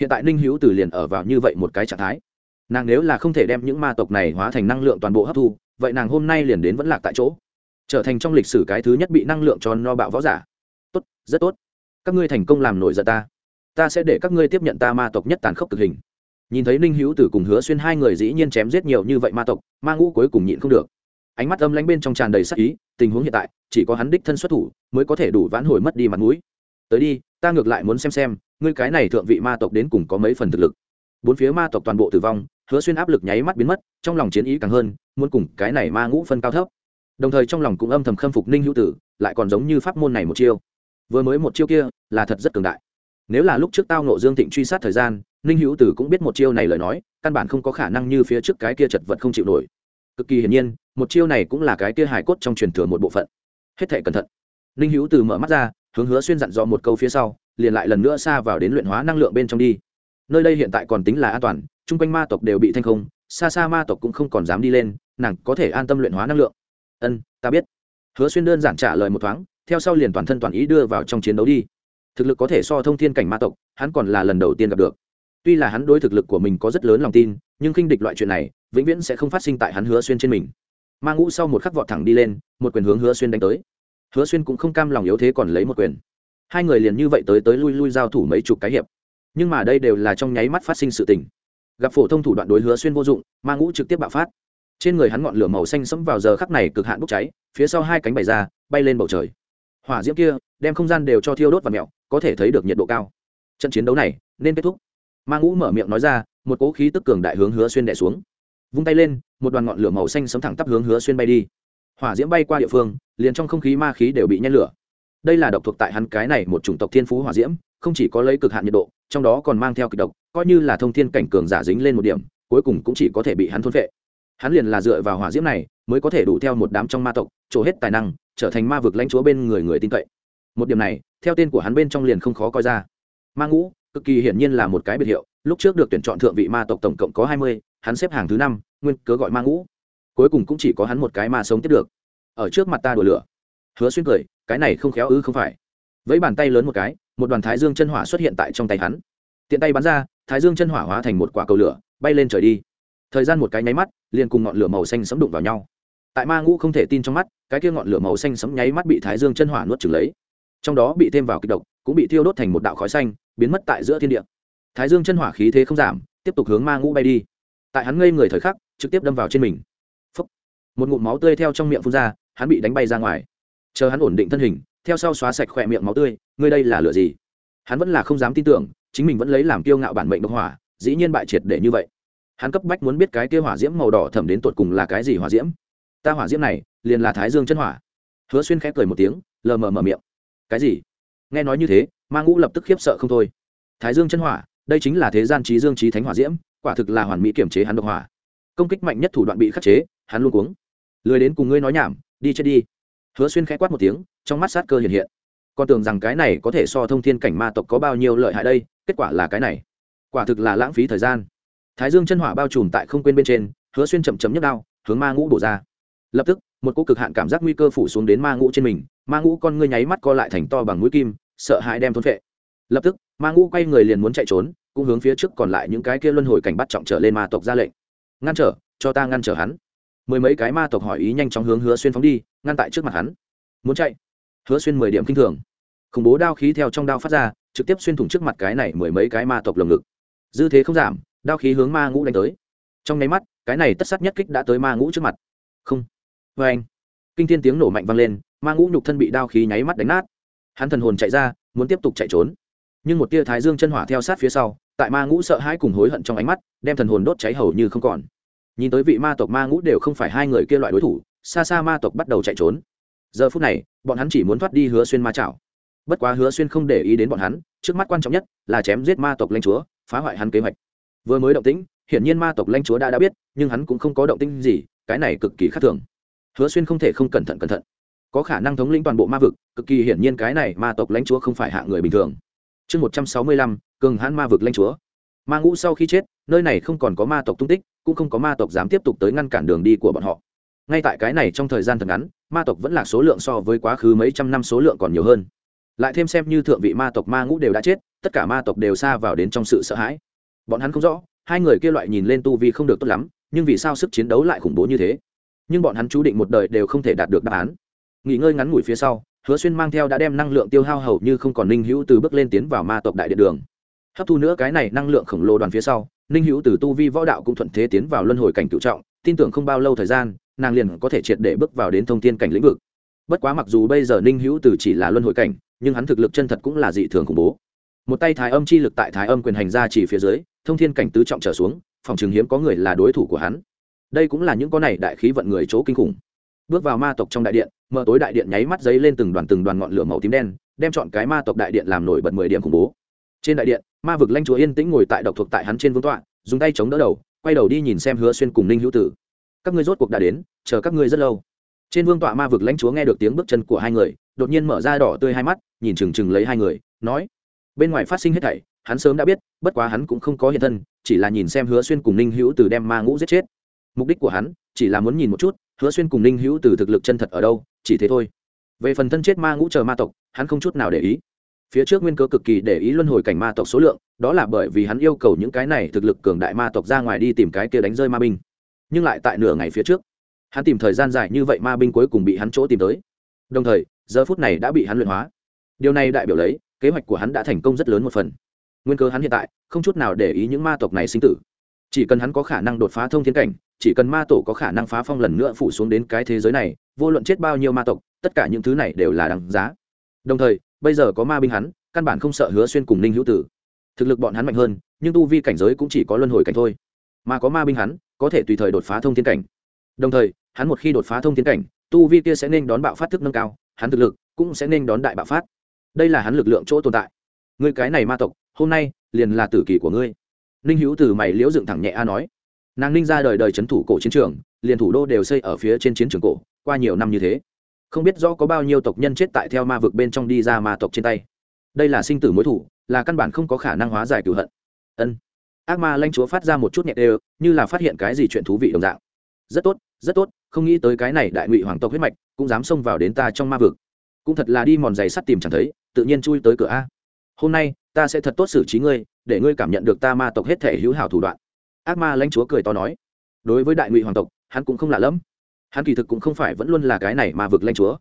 Hiện tại ninh hữu từ liền ở vào như vậy một cái trạng thái. Nàng nếu là không thể đem những ma tộc này hóa thành năng lượng toàn bộ hấp thu, vậy nàng hôm nay liền đến vẫn lạc tại chỗ trở thành trong lịch sử cái thứ nhất bị năng lượng cho no bạo võ giả. Tốt, rất tốt. Các ngươi thành công làm nổi giận ta. Ta sẽ để các ngươi tiếp nhận ta ma tộc nhất tàn khốc cực hình. Nhìn thấy ninh hữu tử cùng hứa xuyên hai người dĩ nhiên chém giết nhiều như vậy ma tộc, ma ngũ cuối cùng nhịn không được. Ánh mắt âm lánh bên trong tràn đầy sắc ý, tình huống hiện tại, chỉ có hắn đích thân xuất thủ mới có thể đủ vãn hồi mất đi mặt mũi. Tới đi, ta ngược lại muốn xem xem, ngươi cái này thượng vị ma tộc đến cùng có mấy phần thực lực. Bốn phía ma tộc toàn bộ tử vong, hứa xuyên áp lực nháy mắt biến mất, trong lòng chiến ý càng hơn, muốn cùng cái này ma ngũ phân cao thấp đồng thời trong lòng cũng âm thầm khâm phục ninh hữu tử, lại còn giống như pháp môn này một chiêu. Vừa mới một chiêu kia là thật rất cường đại. Nếu là lúc trước tao nộ dương thịnh truy sát thời gian, ninh hữu tử cũng biết một chiêu này lời nói, căn bản không có khả năng như phía trước cái kia chật vật không chịu nổi. Cực kỳ hiển nhiên, một chiêu này cũng là cái kia hài cốt trong truyền thừa một bộ phận. Hết thể cẩn thận. Ninh hữu tử mở mắt ra, hướng hứa xuyên dặn dò một câu phía sau, liền lại lần nữa xa vào đến luyện hóa năng lượng bên trong đi. Nơi đây hiện tại còn tính là an toàn, chung quanh ma tộc đều bị thanh không, xa xa ma tộc cũng không còn dám đi lên, nàng có thể an tâm luyện hóa năng lượng ân, ta biết. Hứa xuyên đơn giản trả lời một thoáng, theo sau liền toàn thân toàn ý đưa vào trong chiến đấu đi. Thực lực có thể so thông thiên cảnh ma tộc, hắn còn là lần đầu tiên gặp được. Tuy là hắn đối thực lực của mình có rất lớn lòng tin, nhưng khinh địch loại chuyện này, vĩnh viễn sẽ không phát sinh tại hắn hứa xuyên trên mình. Ma ngũ sau một khắc vọt thẳng đi lên, một quyền hướng hứa xuyên đánh tới. Hứa xuyên cũng không cam lòng yếu thế còn lấy một quyền. Hai người liền như vậy tới tới lui lui giao thủ mấy chục cái hiệp. Nhưng mà đây đều là trong nháy mắt phát sinh sự tình. Gặp phổ thông thủ đoạn đối hứa xuyên vô dụng, ma ngũ trực tiếp bạo phát trên người hắn ngọn lửa màu xanh sẫm vào giờ khắc này cực hạn bốc cháy, phía sau hai cánh bày ra, bay lên bầu trời. Hỏa diễm kia đem không gian đều cho thiêu đốt và mẹo có thể thấy được nhiệt độ cao. Trận chiến đấu này nên kết thúc. Ma ngũ mở miệng nói ra, một cỗ khí tức cường đại hướng hứa xuyên đẻ xuống. Vung tay lên, một đoàn ngọn lửa màu xanh sấm thẳng tắp hướng hứa xuyên bay đi. Hỏa diễm bay qua địa phương, liền trong không khí ma khí đều bị nhen lửa. Đây là độc thuộc tại hắn cái này một chủng tộc thiên phú hỏa diễm, không chỉ có lấy cực hạn nhiệt độ, trong đó còn mang theo kịch độc, coi như là thông thiên cảnh cường giả dính lên một điểm, cuối cùng cũng chỉ có thể bị hắn thôn vệ hắn liền là dựa vào hỏa diễm này mới có thể đủ theo một đám trong ma tộc trổ hết tài năng, trở thành ma vực lãnh chúa bên người người tin cậy. Một điểm này, theo tên của hắn bên trong liền không khó coi ra. Ma ngũ, cực kỳ hiển nhiên là một cái biệt hiệu, lúc trước được tuyển chọn thượng vị ma tộc tổng cộng có hai mươi, hắn xếp hàng thứ năm, nguyên cớ gọi ma ngũ. Cuối cùng cũng chỉ có hắn một cái ma sống tiếp được. Ở trước mặt ta đùa lửa. Hứa xuyên cười, cái này không khéo ư không phải. Vẫy bàn tay lớn một cái, một đoàn thái dương chân hỏa xuất hiện tại trong tay hắn. Tiện tay bắn ra, thái dương chân hỏa hóa thành một quả cầu lửa, bay lên trời đi thời gian một cái nháy mắt, liền cùng ngọn lửa màu xanh sấm đụng vào nhau. Tại ma ngũ không thể tin trong mắt, cái kia ngọn lửa màu xanh sấm nháy mắt bị thái dương chân hỏa nuốt trừng lấy. Trong đó bị thêm vào kịch độc, cũng bị thiêu đốt thành một đạo khói xanh, biến mất tại giữa thiên địa. Thái dương chân hỏa khí thế không giảm, tiếp tục hướng ma ngũ bay đi. Tại hắn ngây người thời khắc, trực tiếp đâm vào trên mình. Phúc. một ngụm máu tươi theo trong miệng phun ra, hắn bị đánh bay ra ngoài. Chờ hắn ổn định thân hình, theo sau xóa sạch khỏe miệng máu tươi, ngươi đây là lửa gì? Hắn vẫn là không dám tin tưởng, chính mình vẫn lấy làm kiêu ngạo bản mệnh độc hỏa, dĩ nhiên bại triệt để như vậy hắn cấp bách muốn biết cái kia hỏa diễm màu đỏ thẩm đến tột cùng là cái gì hỏa diễm. Ta hỏa diễm này, liền là thái dương chân hỏa. Hứa xuyên khẽ cười một tiếng, lờ mờ mở miệng. Cái gì? Nghe nói như thế, ma ngũ lập tức khiếp sợ không thôi. Thái dương chân hỏa, đây chính là thế gian trí dương trí thánh hỏa diễm, quả thực là hoàn mỹ kiểm chế hắn độc hỏa. Công kích mạnh nhất thủ đoạn bị khắc chế, hắn luôn cuống. Lười đến cùng ngươi nói nhảm, đi chết đi. Hứa xuyên khẽ quát một tiếng, trong mắt sát cơ hiện hiện. Con tưởng rằng cái này có thể so thông thiên cảnh ma tộc có bao nhiêu lợi hại đây, kết quả là cái này. Quả thực là lãng phí thời gian thái dương chân hỏa bao trùm tại không quên bên trên, hứa xuyên chậm chấm nhấc đao, hướng ma ngũ bổ ra. Lập tức, một cô cực hạn cảm giác nguy cơ phủ xuống đến ma ngũ trên mình, ma ngũ con ngươi nháy mắt co lại thành to bằng mũi kim, sợ hãi đem thôn vệ lập tức, ma ngũ quay người liền muốn chạy trốn, cũng hướng phía trước còn lại những cái kia luân hồi cảnh bắt trọng trở lên ma tộc ra lệnh. Ngăn trở, cho ta ngăn trở hắn. Mười mấy cái ma tộc hỏi ý nhanh chóng hướng hứa xuyên phóng đi, ngăn tại trước mặt hắn. Muốn chạy? Hứa xuyên mười điểm kinh thường. Khủng bố đao khí theo trong đao phát ra, trực tiếp xuyên thủng trước mặt cái này mười mấy cái ma tộc lồng ngực. Dư thế không giảm đao khí hướng ma ngũ đánh tới. Trong nháy mắt, cái này tất sát nhất kích đã tới ma ngũ trước mặt. Không. Vê anh, kinh thiên tiếng nổ mạnh vang lên, ma ngũ nhục thân bị đao khí nháy mắt đánh nát. Hắn thần hồn chạy ra, muốn tiếp tục chạy trốn. Nhưng một tia thái dương chân hỏa theo sát phía sau, tại ma ngũ sợ hãi cùng hối hận trong ánh mắt, đem thần hồn đốt cháy hầu như không còn. Nhìn tới vị ma tộc ma ngũ đều không phải hai người kia loại đối thủ, xa xa ma tộc bắt đầu chạy trốn. Giờ phút này, bọn hắn chỉ muốn thoát đi hứa xuyên ma chảo. Bất quá hứa xuyên không để ý đến bọn hắn, trước mắt quan trọng nhất là chém giết ma tộc lanh chúa, phá hoại hắn kế hoạch vừa mới động tĩnh, hiển nhiên ma tộc lãnh chúa đã đã biết, nhưng hắn cũng không có động tĩnh gì, cái này cực kỳ khác thường. Hứa xuyên không thể không cẩn thận cẩn thận. Có khả năng thống lĩnh toàn bộ ma vực, cực kỳ hiển nhiên cái này ma tộc lãnh chúa không phải hạ người bình thường. Chương một trăm sáu mươi lăm, cường hãn ma vực lãnh chúa. Ma ngũ sau khi chết, nơi này không còn có ma tộc tung tích, cũng không có ma tộc dám tiếp tục tới ngăn cản đường đi của bọn họ. Ngay tại cái này trong thời gian thật ngắn, ma tộc vẫn là số lượng so với quá khứ mấy trăm năm số lượng còn nhiều hơn. Lại thêm xem như thượng vị ma tộc ma ngũ đều đã chết, tất cả ma tộc đều xa vào đến trong sự sợ hãi bọn hắn không rõ, hai người kia loại nhìn lên tu vi không được tốt lắm, nhưng vì sao sức chiến đấu lại khủng bố như thế? Nhưng bọn hắn chú định một đời đều không thể đạt được đáp án. Nghỉ ngơi ngắn ngủi phía sau, hứa xuyên mang theo đã đem năng lượng tiêu hao hầu như không còn ninh hữu từ bước lên tiến vào ma tộc đại điện đường. Hấp thu nữa cái này năng lượng khổng lồ đoàn phía sau, ninh hữu từ tu vi võ đạo cũng thuận thế tiến vào luân hồi cảnh cựu trọng, tin tưởng không bao lâu thời gian, nàng liền có thể triệt để bước vào đến thông tin cảnh lĩnh vực. Bất quá mặc dù bây giờ ninh hữu từ chỉ là luân hồi cảnh, nhưng hắn thực lực chân thật cũng là dị thường khủng bố một tay thái âm chi lực tại thái âm quyền hành ra chỉ phía dưới, thông thiên cảnh tứ trọng trở xuống, phòng trường hiếm có người là đối thủ của hắn. Đây cũng là những con này đại khí vận người chỗ kinh khủng. Bước vào ma tộc trong đại điện, mở tối đại điện nháy mắt giấy lên từng đoàn từng đoàn ngọn lửa màu tím đen, đem chọn cái ma tộc đại điện làm nổi bật mười điểm khủng bố. Trên đại điện, ma vực lanh chúa yên tĩnh ngồi tại độc thuộc tại hắn trên vương tọa, dùng tay chống đỡ đầu, quay đầu đi nhìn xem hứa xuyên cùng ninh hữu tử. Các ngươi rốt cuộc đã đến, chờ các ngươi rất lâu. Trên vương tọa ma vực lãnh chúa nghe được tiếng bước chân của hai người, đột nhiên mở ra đỏ tươi hai mắt, nhìn chừng chừng lấy hai người, nói bên ngoài phát sinh hết thảy, hắn sớm đã biết, bất quá hắn cũng không có hiện thân, chỉ là nhìn xem hứa xuyên cùng ninh hữu từ đem ma ngũ giết chết. Mục đích của hắn, chỉ là muốn nhìn một chút, hứa xuyên cùng ninh hữu từ thực lực chân thật ở đâu, chỉ thế thôi. Về phần thân chết ma ngũ chờ ma tộc, hắn không chút nào để ý. Phía trước nguyên cơ cực kỳ để ý luân hồi cảnh ma tộc số lượng, đó là bởi vì hắn yêu cầu những cái này thực lực cường đại ma tộc ra ngoài đi tìm cái kia đánh rơi ma binh. Nhưng lại tại nửa ngày phía trước, hắn tìm thời gian dài như vậy ma binh cuối cùng bị hắn chỗ tìm tới. Đồng thời, giờ phút này đã bị hắn luyện hóa. Điều này đại biểu lấy kế hoạch của hắn đã thành công rất lớn một phần. Nguyên cơ hắn hiện tại, không chút nào để ý những ma tộc này sinh tử. Chỉ cần hắn có khả năng đột phá thông thiên cảnh, chỉ cần ma tổ có khả năng phá phong lần nữa phủ xuống đến cái thế giới này, vô luận chết bao nhiêu ma tộc, tất cả những thứ này đều là đằng giá. Đồng thời, bây giờ có ma binh hắn, căn bản không sợ hứa xuyên cùng ninh hữu tử. Thực lực bọn hắn mạnh hơn, nhưng tu vi cảnh giới cũng chỉ có luân hồi cảnh thôi. Mà có ma binh hắn, có thể tùy thời đột phá thông thiên cảnh. Đồng thời, hắn một khi đột phá thông thiên cảnh, tu vi kia sẽ nên đón bạo phát thức nâng cao, hắn thực lực cũng sẽ nên đón đại bạo phát đây là hắn lực lượng chỗ tồn tại. Ngươi cái này ma tộc, hôm nay, liền là tử kỳ của ngươi. Ninh hữu từ mày liễu dựng thẳng nhẹ a nói. Nàng ninh ra đời đời c h ấ n thủ cổ chiến trường, liền thủ đô đều xây ở phía trên chiến trường cổ, qua nhiều năm như thế. Không biết rõ có bao nhiêu tộc nhân chết tại theo ma vực bên trong đi ra ma tộc trên tay. Đây là sinh tử mối thủ, là căn bản không có khả năng hóa giải cửu hận. Ân. Ác ma lanh chúa phát ra một chút nhẹ đều, như là phát hiện cái gì chuyện thú vị đồng dạng. Rất tốt rất tốt, không nghĩ tới cái này đại ngụy hoàng tộc huyết mạch, cũng dám xông vào đến ta trong ma vực. Cũng thật là đi mòn giày sắt tìm chẳng thấy tự nhiên chui tới cửa a. Hôm nay, ta sẽ thật tốt xử trí ngươi, để ngươi cảm nhận được ta ma tộc hết thể hữu hảo thủ đoạn. Ác ma lãnh chúa cười to nói. Đối với đại ngụy hoàng tộc, hắn cũng không lạ lẫm. Hắn kỳ thực cũng không phải vẫn luôn là cái này ma vực lãnh chúa.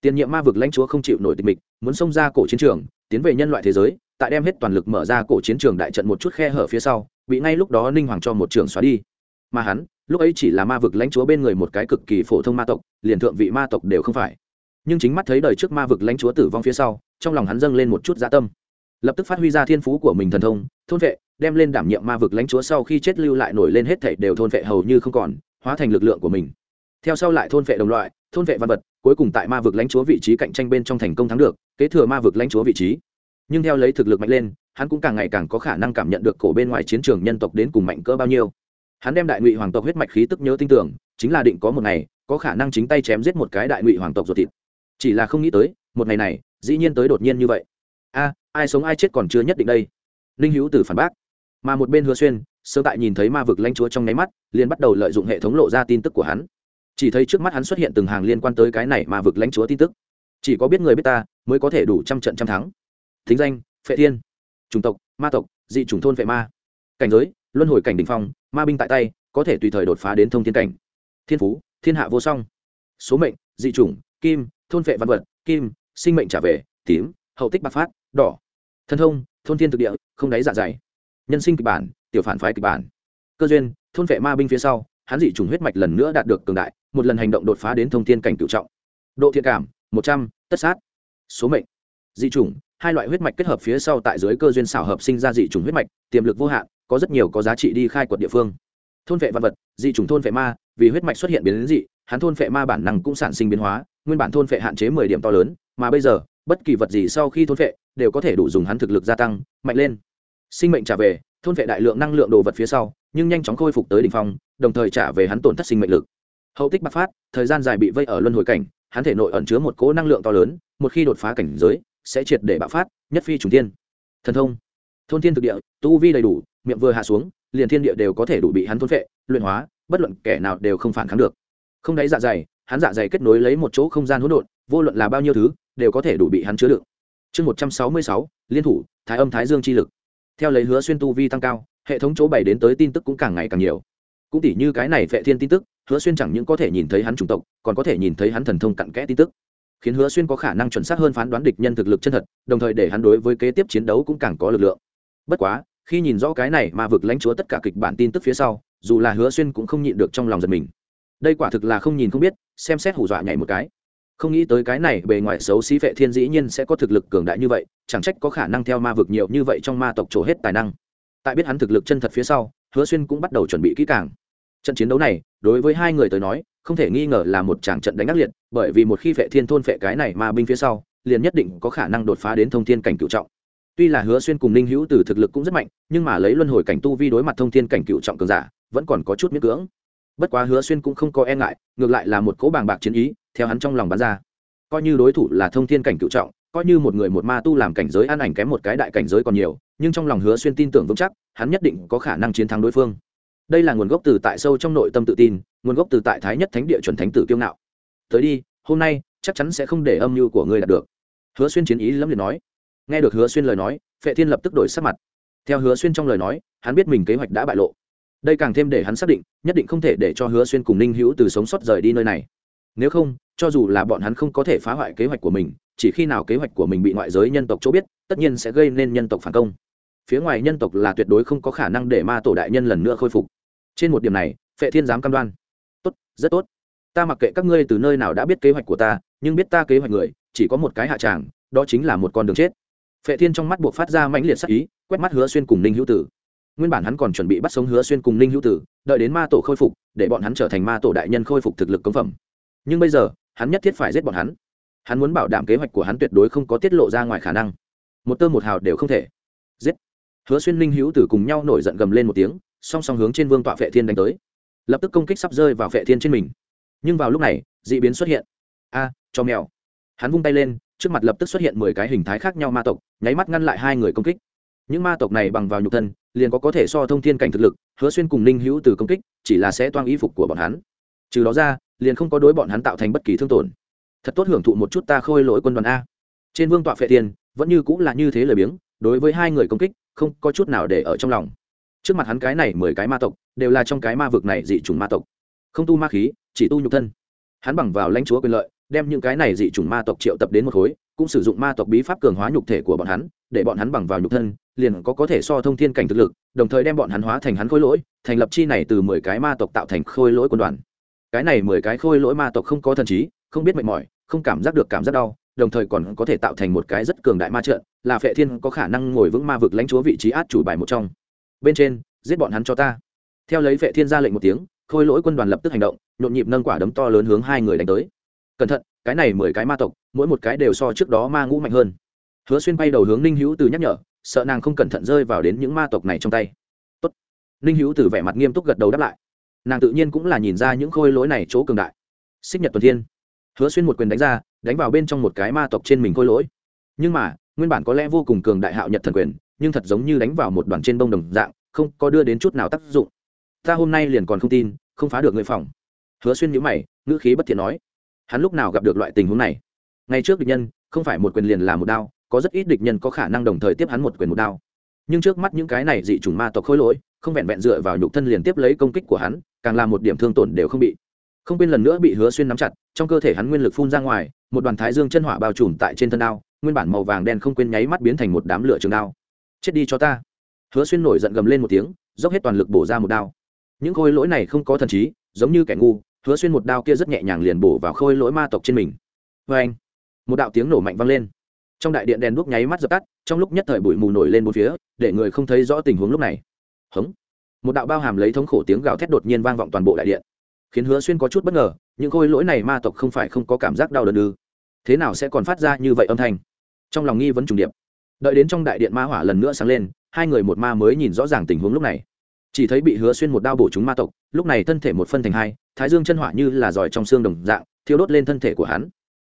Tiền nhiệm ma vực lãnh chúa không chịu nổi tịch mịch, muốn xông ra cổ chiến trường, tiến về nhân loại thế giới, tại đem hết toàn lực mở ra cổ chiến trường đại trận một chút khe hở phía sau, bị ngay lúc đó ninh hoàng cho một trường xóa đi. Mà hắn, lúc ấy chỉ là ma vực lãnh chúa bên người một cái cực kỳ phổ thông ma tộc, liền thượng vị ma tộc đều không phải. Nhưng chính mắt thấy đời trước ma vực lãnh chúa tử vong phía sau trong lòng hắn dâng lên một chút dạ tâm. Lập tức phát huy ra thiên phú của mình thần thông, thôn vệ, đem lên đảm nhiệm ma vực lãnh chúa sau khi chết lưu lại nổi lên hết thảy đều thôn vệ hầu như không còn, hóa thành lực lượng của mình. Theo sau lại thôn vệ đồng loại, thôn vệ văn vật, cuối cùng tại ma vực lãnh chúa vị trí cạnh tranh bên trong thành công thắng được, kế thừa ma vực lãnh chúa vị trí. Nhưng theo lấy thực lực mạnh lên, hắn cũng càng ngày càng có khả năng cảm nhận được cổ bên ngoài chiến trường nhân tộc đến cùng mạnh cỡ bao nhiêu. Hắn đem đại ngụy hoàng tộc huyết mạch khí tức nhớ tin tưởng, chính là định có một ngày, có khả năng chính tay chém giết một cái đại ngụy hoàng tộc ruột thịt. Chỉ là không nghĩ tới, một ngày này dĩ nhiên tới đột nhiên như vậy. A, ai sống ai chết còn chưa nhất định đây. Ninh hữu từ phản bác. Mà một bên hứa xuyên sơ tại nhìn thấy ma vực lãnh chúa trong nháy mắt, liền bắt đầu lợi dụng hệ thống lộ ra tin tức của hắn. Chỉ thấy trước mắt hắn xuất hiện từng hàng liên quan tới cái này ma vực lãnh chúa tin tức. Chỉ có biết người biết ta, mới có thể đủ trăm trận trăm thắng. Thính danh, phệ thiên. Chủng tộc, ma tộc, dị chủng thôn vệ ma. Cảnh giới, luân hồi cảnh đ ỉ n h phong, ma binh tại tay, có thể tùy thời đột phá đến thông thiên cảnh. Thiên phú, thiên hạ vô song. Số mệnh, dị chủng, kim, thôn vệ văn vật, kim sinh mệnh trả về, tím, hậu tích bạc phát, đỏ. Thân thông, thôn thiên thực địa, không đáy dạ dày. Nhân sinh kịch bản, tiểu phản phái kịch bản. Cơ duyên, thôn vệ ma binh phía sau, hắn dị chủng huyết mạch lần nữa đạt được cường đại, một lần hành động đột phá đến thông thiên cảnh cựu trọng. Độ thiện cảm, một trăm, tất sát. Số mệnh, dị chủng, hai loại huyết mạch kết hợp phía sau tại dưới cơ duyên xảo hợp sinh ra dị chủng huyết mạch, tiềm lực vô hạn, có rất nhiều có giá trị đi khai quật địa phương. Thôn vệ văn vật, dị chủng thôn vệ ma, vì huyết mạch xuất hiện biến dị, hắn thôn vệ ma bản năng cũng sản sinh biến hóa, nguyên bản thôn vệ hạn chế mười điểm to lớn mà bây giờ, bất kỳ vật gì sau khi thôn vệ đều có thể đủ dùng hắn thực lực gia tăng, mạnh lên. Sinh mệnh trả về, thôn vệ đại lượng năng lượng đồ vật phía sau, nhưng nhanh chóng khôi phục tới đ ỉ n h phong, đồng thời trả về hắn tổn thất sinh mệnh lực. Hậu tích bắc phát, thời gian dài bị vây ở luân hồi cảnh, hắn thể nội ẩn chứa một cỗ năng lượng to lớn, một khi đột phá cảnh giới, sẽ triệt để bạo phát, nhất phi trùng tiên thần thông. Thôn thiên thực địa, tu vi đầy đủ, miệng vừa hạ xuống, liền thiên địa đều có thể đủ bị hắn thôn phệ, luyện hóa, bất luận kẻ nào đều không phản kháng được. Không đáy dạ dày, hắn dạ dày kết nối lấy một chỗ không gian hỗn độn, vô luận là bao nhiêu thứ đều có thể đủ bị hắn chứa đựng. Chương một trăm sáu mươi sáu, liên thủ, thái âm thái dương chi lực. Theo lấy hứa xuyên tu vi tăng cao, hệ thống chỗ bày đến tới tin tức cũng càng ngày càng nhiều. Cũng tỉ như cái này vệ thiên tin tức, hứa xuyên chẳng những có thể nhìn thấy hắn chủng tộc, còn có thể nhìn thấy hắn thần thông cặn kẽ tin tức. Khiến hứa xuyên có khả năng chuẩn xác hơn phán đoán địch nhân thực lực chân thật, đồng thời để hắn đối với kế tiếp chiến đấu cũng càng có lực lượng. Bất quá, khi nhìn rõ cái này mà vực lãnh chúa tất cả kịch bản tin tức phía sau, dù là hứa xuyên cũng không nhịn được trong lòng giật mình. Đây quả thực là không nhìn không biết, xem xét hù dọa nhảy một cái không nghĩ tới cái này bề ngoài xấu xí vệ thiên dĩ nhiên sẽ có thực lực cường đại như vậy, chẳng trách có khả năng theo ma vực nhiều như vậy trong ma tộc trổ hết tài năng. Tại biết hắn thực lực chân thật phía sau, hứa xuyên cũng bắt đầu chuẩn bị kỹ càng. Trận chiến đấu này, đối với hai người tới nói, không thể nghi ngờ là một tràng trận đánh ác liệt, bởi vì một khi vệ thiên thôn vệ cái này ma binh phía sau, liền nhất định có khả năng đột phá đến thông thiên cảnh cựu trọng. Tuy là hứa xuyên cùng ninh hữu từ thực lực cũng rất mạnh, nhưng mà lấy luân hồi cảnh tu vi đối mặt thông thiên cảnh cựu trọng cường giả, vẫn còn có chút miễn cưỡng bất quá hứa xuyên cũng không có e ngại, ngược lại là một cỗ bàng bạc chiến ý, theo hắn trong lòng bắn ra. Coi như đối thủ là thông thiên cảnh cựu trọng, coi như một người một ma tu làm cảnh giới an ảnh kém một cái đại cảnh giới còn nhiều, nhưng trong lòng hứa xuyên tin tưởng vững chắc, hắn nhất định có khả năng chiến thắng đối phương. Đây là nguồn gốc từ tại sâu trong nội tâm tự tin, nguồn gốc từ tại thái nhất thánh địa chuẩn thánh tử kiêu ngạo. Tới đi, hôm nay, chắc chắn sẽ không để âm mưu của ngươi đạt được. Hứa xuyên chiến ý lắm liền nói. Nghe được hứa xuyên lời nói, phệ thiên lập tức đổi sắc mặt. Theo hứa xuyên trong lời nói, hắn biết mình kế hoạch đã bại lộ đây càng thêm để hắn xác định, nhất định không thể để cho hứa xuyên cùng ninh hữu từ sống sót rời đi nơi này. Nếu không, cho dù là bọn hắn không có thể phá hoại kế hoạch của mình, chỉ khi nào kế hoạch của mình bị ngoại giới nhân tộc chỗ biết, tất nhiên sẽ gây nên nhân tộc phản công. Phía ngoài nhân tộc là tuyệt đối không có khả năng để ma tổ đại nhân lần nữa khôi phục. Trên một điểm này, phệ thiên dám cam đoan. Tốt, rất tốt. Ta mặc kệ các ngươi từ nơi nào đã biết kế hoạch của ta, nhưng biết ta kế hoạch người, chỉ có một cái hạ tràng, đó chính là một con đường chết. Phệ thiên trong mắt buộc phát ra mãnh liệt sắc ý, quét mắt hứa xuyên cùng ninh hữu tử nguyên bản hắn còn chuẩn bị bắt sống hứa xuyên cùng ninh hữu tử, đợi đến ma tổ khôi phục, để bọn hắn trở thành ma tổ đại nhân khôi phục thực lực công phẩm. Nhưng bây giờ, hắn nhất thiết phải giết bọn hắn. Hắn muốn bảo đảm kế hoạch của hắn tuyệt đối không có tiết lộ ra ngoài khả năng. Một tơ một hào đều không thể. Giết. Hứa xuyên, ninh hữu tử cùng nhau nổi giận gầm lên một tiếng, song song hướng trên vương tọa vệ thiên đánh tới. Lập tức công kích sắp rơi vào vệ thiên trên mình. Nhưng vào lúc này d ị biến xuất hiện. A, cho mèo. Hắn vung tay lên, trước mặt lập tức xuất hiện mười cái hình thái khác nhau ma tộc, nháy mắt ngăn lại hai người công kích. Những ma tộc này bằng vào nhục thân liền có có thể so thông thiên cảnh thực lực, hứa xuyên cùng ninh hữu từ công kích, chỉ là sẽ toang y phục của bọn hắn. Trừ đó ra, liền không có đối bọn hắn tạo thành bất kỳ thương tổn. Thật tốt hưởng thụ một chút ta khôi lỗi quân đoàn a. Trên vương tọa phệ tiền, vẫn như cũng là như thế lời biếng, đối với hai người công kích, không có chút nào để ở trong lòng. Trước mặt hắn cái này mười cái ma tộc, đều là trong cái ma vực này dị chủng ma tộc. Không tu ma khí, chỉ tu nhục thân. Hắn bằng vào lãnh chúa quyền lợi, đem những cái này dị chủng ma tộc triệu tập đến một khối, cũng sử dụng ma tộc bí pháp cường hóa nhục thể của bọn hắn, để bọn hắn bằng vào nhục thân liền có có thể so thông thiên cảnh thực lực, đồng thời đem bọn hắn hóa thành hắn khôi lỗi, thành lập chi này từ mười cái ma tộc tạo thành khôi lỗi quân đoàn. Cái này mười cái khôi lỗi ma tộc không có thần trí, không biết mệt mỏi, không cảm giác được cảm giác đau, đồng thời còn có thể tạo thành một cái rất cường đại ma trận, là phệ thiên có khả năng ngồi vững ma vực lãnh chúa vị trí át chủ bài một trong. Bên trên, giết bọn hắn cho ta. Theo lấy phệ thiên ra lệnh một tiếng, khôi lỗi quân đoàn lập tức hành động, nhộn nhịp nâng quả đấm to lớn hướng hai người đánh tới. Cẩn thận, cái này mười cái ma tộc, mỗi một cái đều so trước đó ma ngũ mạnh hơn. Hứa xuyên bay đầu hướng ninh hữu từ nhắc nhở sợ nàng không cẩn thận rơi vào đến những ma tộc này trong tay. Tốt. ninh hữu từ vẻ mặt nghiêm túc gật đầu đáp lại. Nàng tự nhiên cũng là nhìn ra những khôi lỗi này chỗ cường đại. Xích nhật tuần thiên. Hứa xuyên một quyền đánh ra, đánh vào bên trong một cái ma tộc trên mình khôi lỗi. Nhưng mà, nguyên bản có lẽ vô cùng cường đại hạo nhật thần quyền, nhưng thật giống như đánh vào một đoàn trên bông đồng dạng, không có đưa đến chút nào tác dụng. Ta hôm nay liền còn không tin, không phá được người phòng. Hứa xuyên nhữ mày, ngữ khí bất thiện nói. Hắn lúc nào gặp được loại tình huống này? Ngay trước địch nhân, không phải một quyền liền là một đao có rất ít địch nhân có khả năng đồng thời tiếp hắn một quyền một đao. Nhưng trước mắt những cái này dị chủng ma tộc khôi lỗi, không vẹn vẹn dựa vào nhục thân liền tiếp lấy công kích của hắn, càng làm một điểm thương tổn đều không bị. Không quên lần nữa bị hứa xuyên nắm chặt, trong cơ thể hắn nguyên lực phun ra ngoài, một đoàn thái dương chân hỏa bao trùm tại trên thân đao, nguyên bản màu vàng đen không quên nháy mắt biến thành một đám lửa trường đao. Chết đi cho ta. Hứa xuyên nổi giận gầm lên một tiếng, dốc hết toàn lực bổ ra một đao. Những khôi lỗi này không có thần trí, giống như kẻ ngu, hứa xuyên một đao kia rất nhẹ nhàng liền bổ vào khôi lỗi ma tộc trên mình. Vê anh một đạo tiếng nổ mạnh vang lên trong đại điện đèn đuốc nháy mắt dập tắt, trong lúc nhất thời bụi mù nổi lên bốn phía, để người không thấy rõ tình huống lúc này. Hống! Một đạo bao hàm lấy thống khổ tiếng gào thét đột nhiên vang vọng toàn bộ đại điện. Khiến hứa xuyên có chút bất ngờ, những khôi lỗi này ma tộc không phải không có cảm giác đau đớn ư? Thế nào sẽ còn phát ra như vậy âm thanh? Trong lòng nghi vấn trùng điệp. Đợi đến trong đại điện ma hỏa lần nữa sáng lên, hai người một ma mới nhìn rõ ràng tình huống lúc này. Chỉ thấy bị hứa xuyên một đao bổ chúng ma tộc, lúc này thân thể một phân thành hai, thái dương chân hỏa như là giỏi trong xương đồng dạng, thiêu đốt lên thân thể của hắn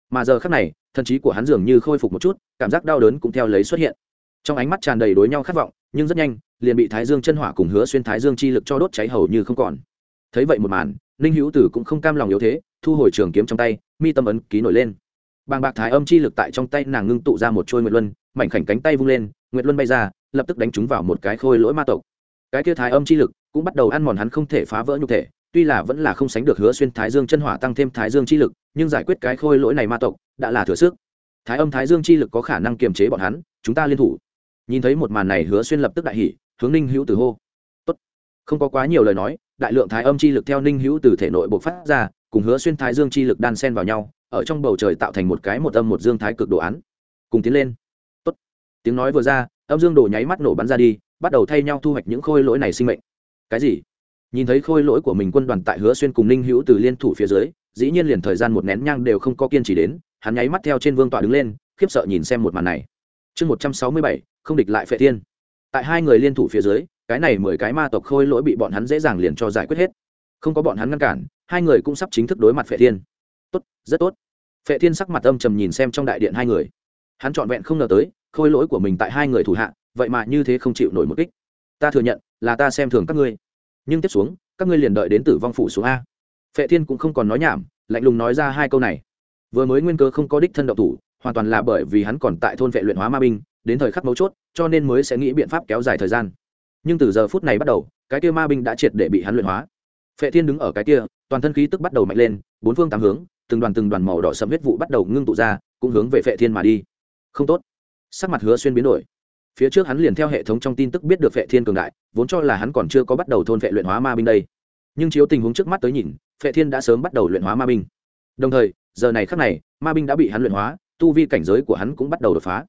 mà giờ khắc này, thân trí của hắn dường như khôi phục một chút, cảm giác đau đớn cũng theo lấy xuất hiện. Trong ánh mắt tràn đầy đối nhau khát vọng, nhưng rất nhanh, liền bị thái dương chân hỏa cùng hứa xuyên thái dương chi lực cho đốt cháy hầu như không còn. Thấy vậy một màn, ninh hữu tử cũng không cam lòng yếu thế, thu hồi trường kiếm trong tay, mi tâm ấn ký nổi lên. Bàng bạc thái âm chi lực tại trong tay nàng ngưng tụ ra một trôi nguyệt luân, mảnh khảnh cánh tay vung lên, nguyệt luân bay ra, lập tức đánh trúng vào một cái khôi lỗi ma tộc. Cái kia thái âm chi lực cũng bắt đầu ăn mòn hắn không thể phá vỡ nhục thể tuy là vẫn là không sánh được hứa xuyên thái dương chân hỏa tăng thêm thái dương chi lực, nhưng giải quyết cái khôi lỗi này ma tộc, đã là thừa sức. Thái âm thái dương chi lực có khả năng kiềm chế bọn hắn, chúng ta liên thủ. Nhìn thấy một màn này hứa xuyên lập tức đại hỉ, hướng ninh hữu từ hô. Tốt. Không có quá nhiều lời nói, đại lượng thái âm chi lực theo ninh hữu từ thể nội bộc phát ra, cùng hứa xuyên thái dương chi lực đan sen vào nhau, ở trong bầu trời tạo thành một cái một âm một dương thái cực đồ án. Cùng tiến lên. Tốt. Tiếng nói vừa ra, âm dương đồ nháy mắt nổ bắn ra đi, bắt đầu thay nhau thu hoạch những khôi lỗi này sinh mệnh. Cái gì? Nhìn thấy khôi lỗi của mình quân đoàn tại hứa xuyên cùng ninh hữu từ liên thủ phía dưới, dĩ nhiên liền thời gian một nén nhang đều không có kiên trì đến, hắn nháy mắt theo trên vương tọa đứng lên, khiếp sợ nhìn xem một màn này. Chương một trăm sáu mươi bảy, không địch lại phệ thiên. Tại hai người liên thủ phía dưới, cái này mười cái ma tộc khôi lỗi bị bọn hắn dễ dàng liền cho giải quyết hết. Không có bọn hắn ngăn cản, hai người cũng sắp chính thức đối mặt phệ thiên. Tốt, rất tốt. Phệ thiên sắc mặt âm trầm nhìn xem trong đại điện hai người. Hắn trọn vẹn không ngờ tới, khôi lỗi của mình tại hai người thủ hạ, vậy mà như thế không chịu nổi một kích. Ta thừa nhận, là ta xem thường các ngươi nhưng tiếp xuống, các ngươi liền đợi đến tử vong phủ xuống a. Phệ thiên cũng không còn nói nhảm, lạnh lùng nói ra hai câu này. Vừa mới nguyên cơ không có đích thân độc thủ, hoàn toàn là bởi vì hắn còn tại thôn vệ luyện hóa ma binh, đến thời khắc mấu chốt, cho nên mới sẽ nghĩ biện pháp kéo dài thời gian. Nhưng từ giờ phút này bắt đầu, cái kia ma binh đã triệt để bị hắn luyện hóa. Phệ thiên đứng ở cái kia, toàn thân khí tức bắt đầu mạnh lên, bốn phương tám hướng, từng đoàn từng đoàn màu đỏ sẫm huyết vụ bắt đầu ngưng tụ ra, cũng hướng về phệ thiên mà đi. Không tốt. Sắc mặt hứa xuyên biến đổi phía trước hắn liền theo hệ thống trong tin tức biết được vệ thiên cường đại, vốn cho là hắn còn chưa có bắt đầu thôn vệ luyện hóa ma binh đây. Nhưng chiếu tình huống trước mắt tới nhìn, vệ thiên đã sớm bắt đầu luyện hóa ma binh. Đồng thời, giờ này khắc này, ma binh đã bị hắn luyện hóa, tu vi cảnh giới của hắn cũng bắt đầu đột phá.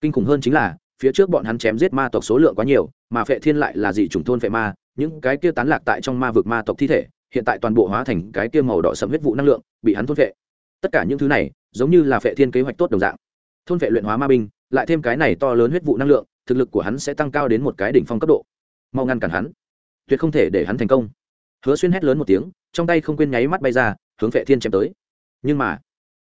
Kinh khủng hơn chính là, phía trước bọn hắn chém giết ma tộc số lượng quá nhiều, mà vệ thiên lại là dị chủng thôn vệ ma, những cái kia tán lạc tại trong ma vực ma tộc thi thể, hiện tại toàn bộ hóa thành cái kia màu đỏ sẫm huyết vụ năng lượng, bị hắn thôn vệ. Tất cả những thứ này, giống như là vệ thiên kế hoạch tốt đồng dạng. Thôn vệ luyện hóa ma binh, lại thêm cái này to lớn huyết vụ năng lượng thực lực của hắn sẽ tăng cao đến một cái đỉnh phong cấp độ. Mau ngăn cản hắn. Tuyệt không thể để hắn thành công. Hứa xuyên hét lớn một tiếng, trong tay không quên nháy mắt bay ra, hướng phệ thiên chém tới. Nhưng mà,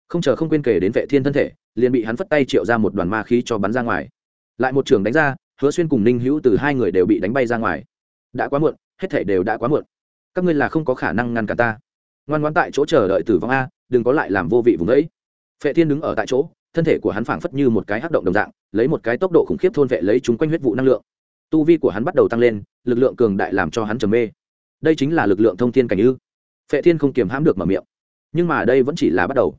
không chờ không quên kể đến vệ thiên thân thể, liền bị hắn phất tay triệu ra một đoàn ma khí cho bắn ra ngoài. Lại một trường đánh ra, hứa xuyên cùng ninh hữu từ hai người đều bị đánh bay ra ngoài. Đã quá muộn, hết thể đều đã quá muộn. Các ngươi là không có khả năng ngăn cản ta. Ngoan ngoãn tại chỗ chờ đợi tử vong a, đừng có lại làm vô vị vùng ấy. Phệ thiên đứng ở tại chỗ thân thể của hắn phảng phất như một cái hắc động đồng dạng, lấy một cái tốc độ khủng khiếp thôn vệ lấy chúng quanh huyết vụ năng lượng. Tu vi của hắn bắt đầu tăng lên, lực lượng cường đại làm cho hắn trầm mê. Đây chính là lực lượng thông thiên cảnh ư? Phệ thiên không kiềm hãm được mở miệng. Nhưng mà đây vẫn chỉ là bắt đầu.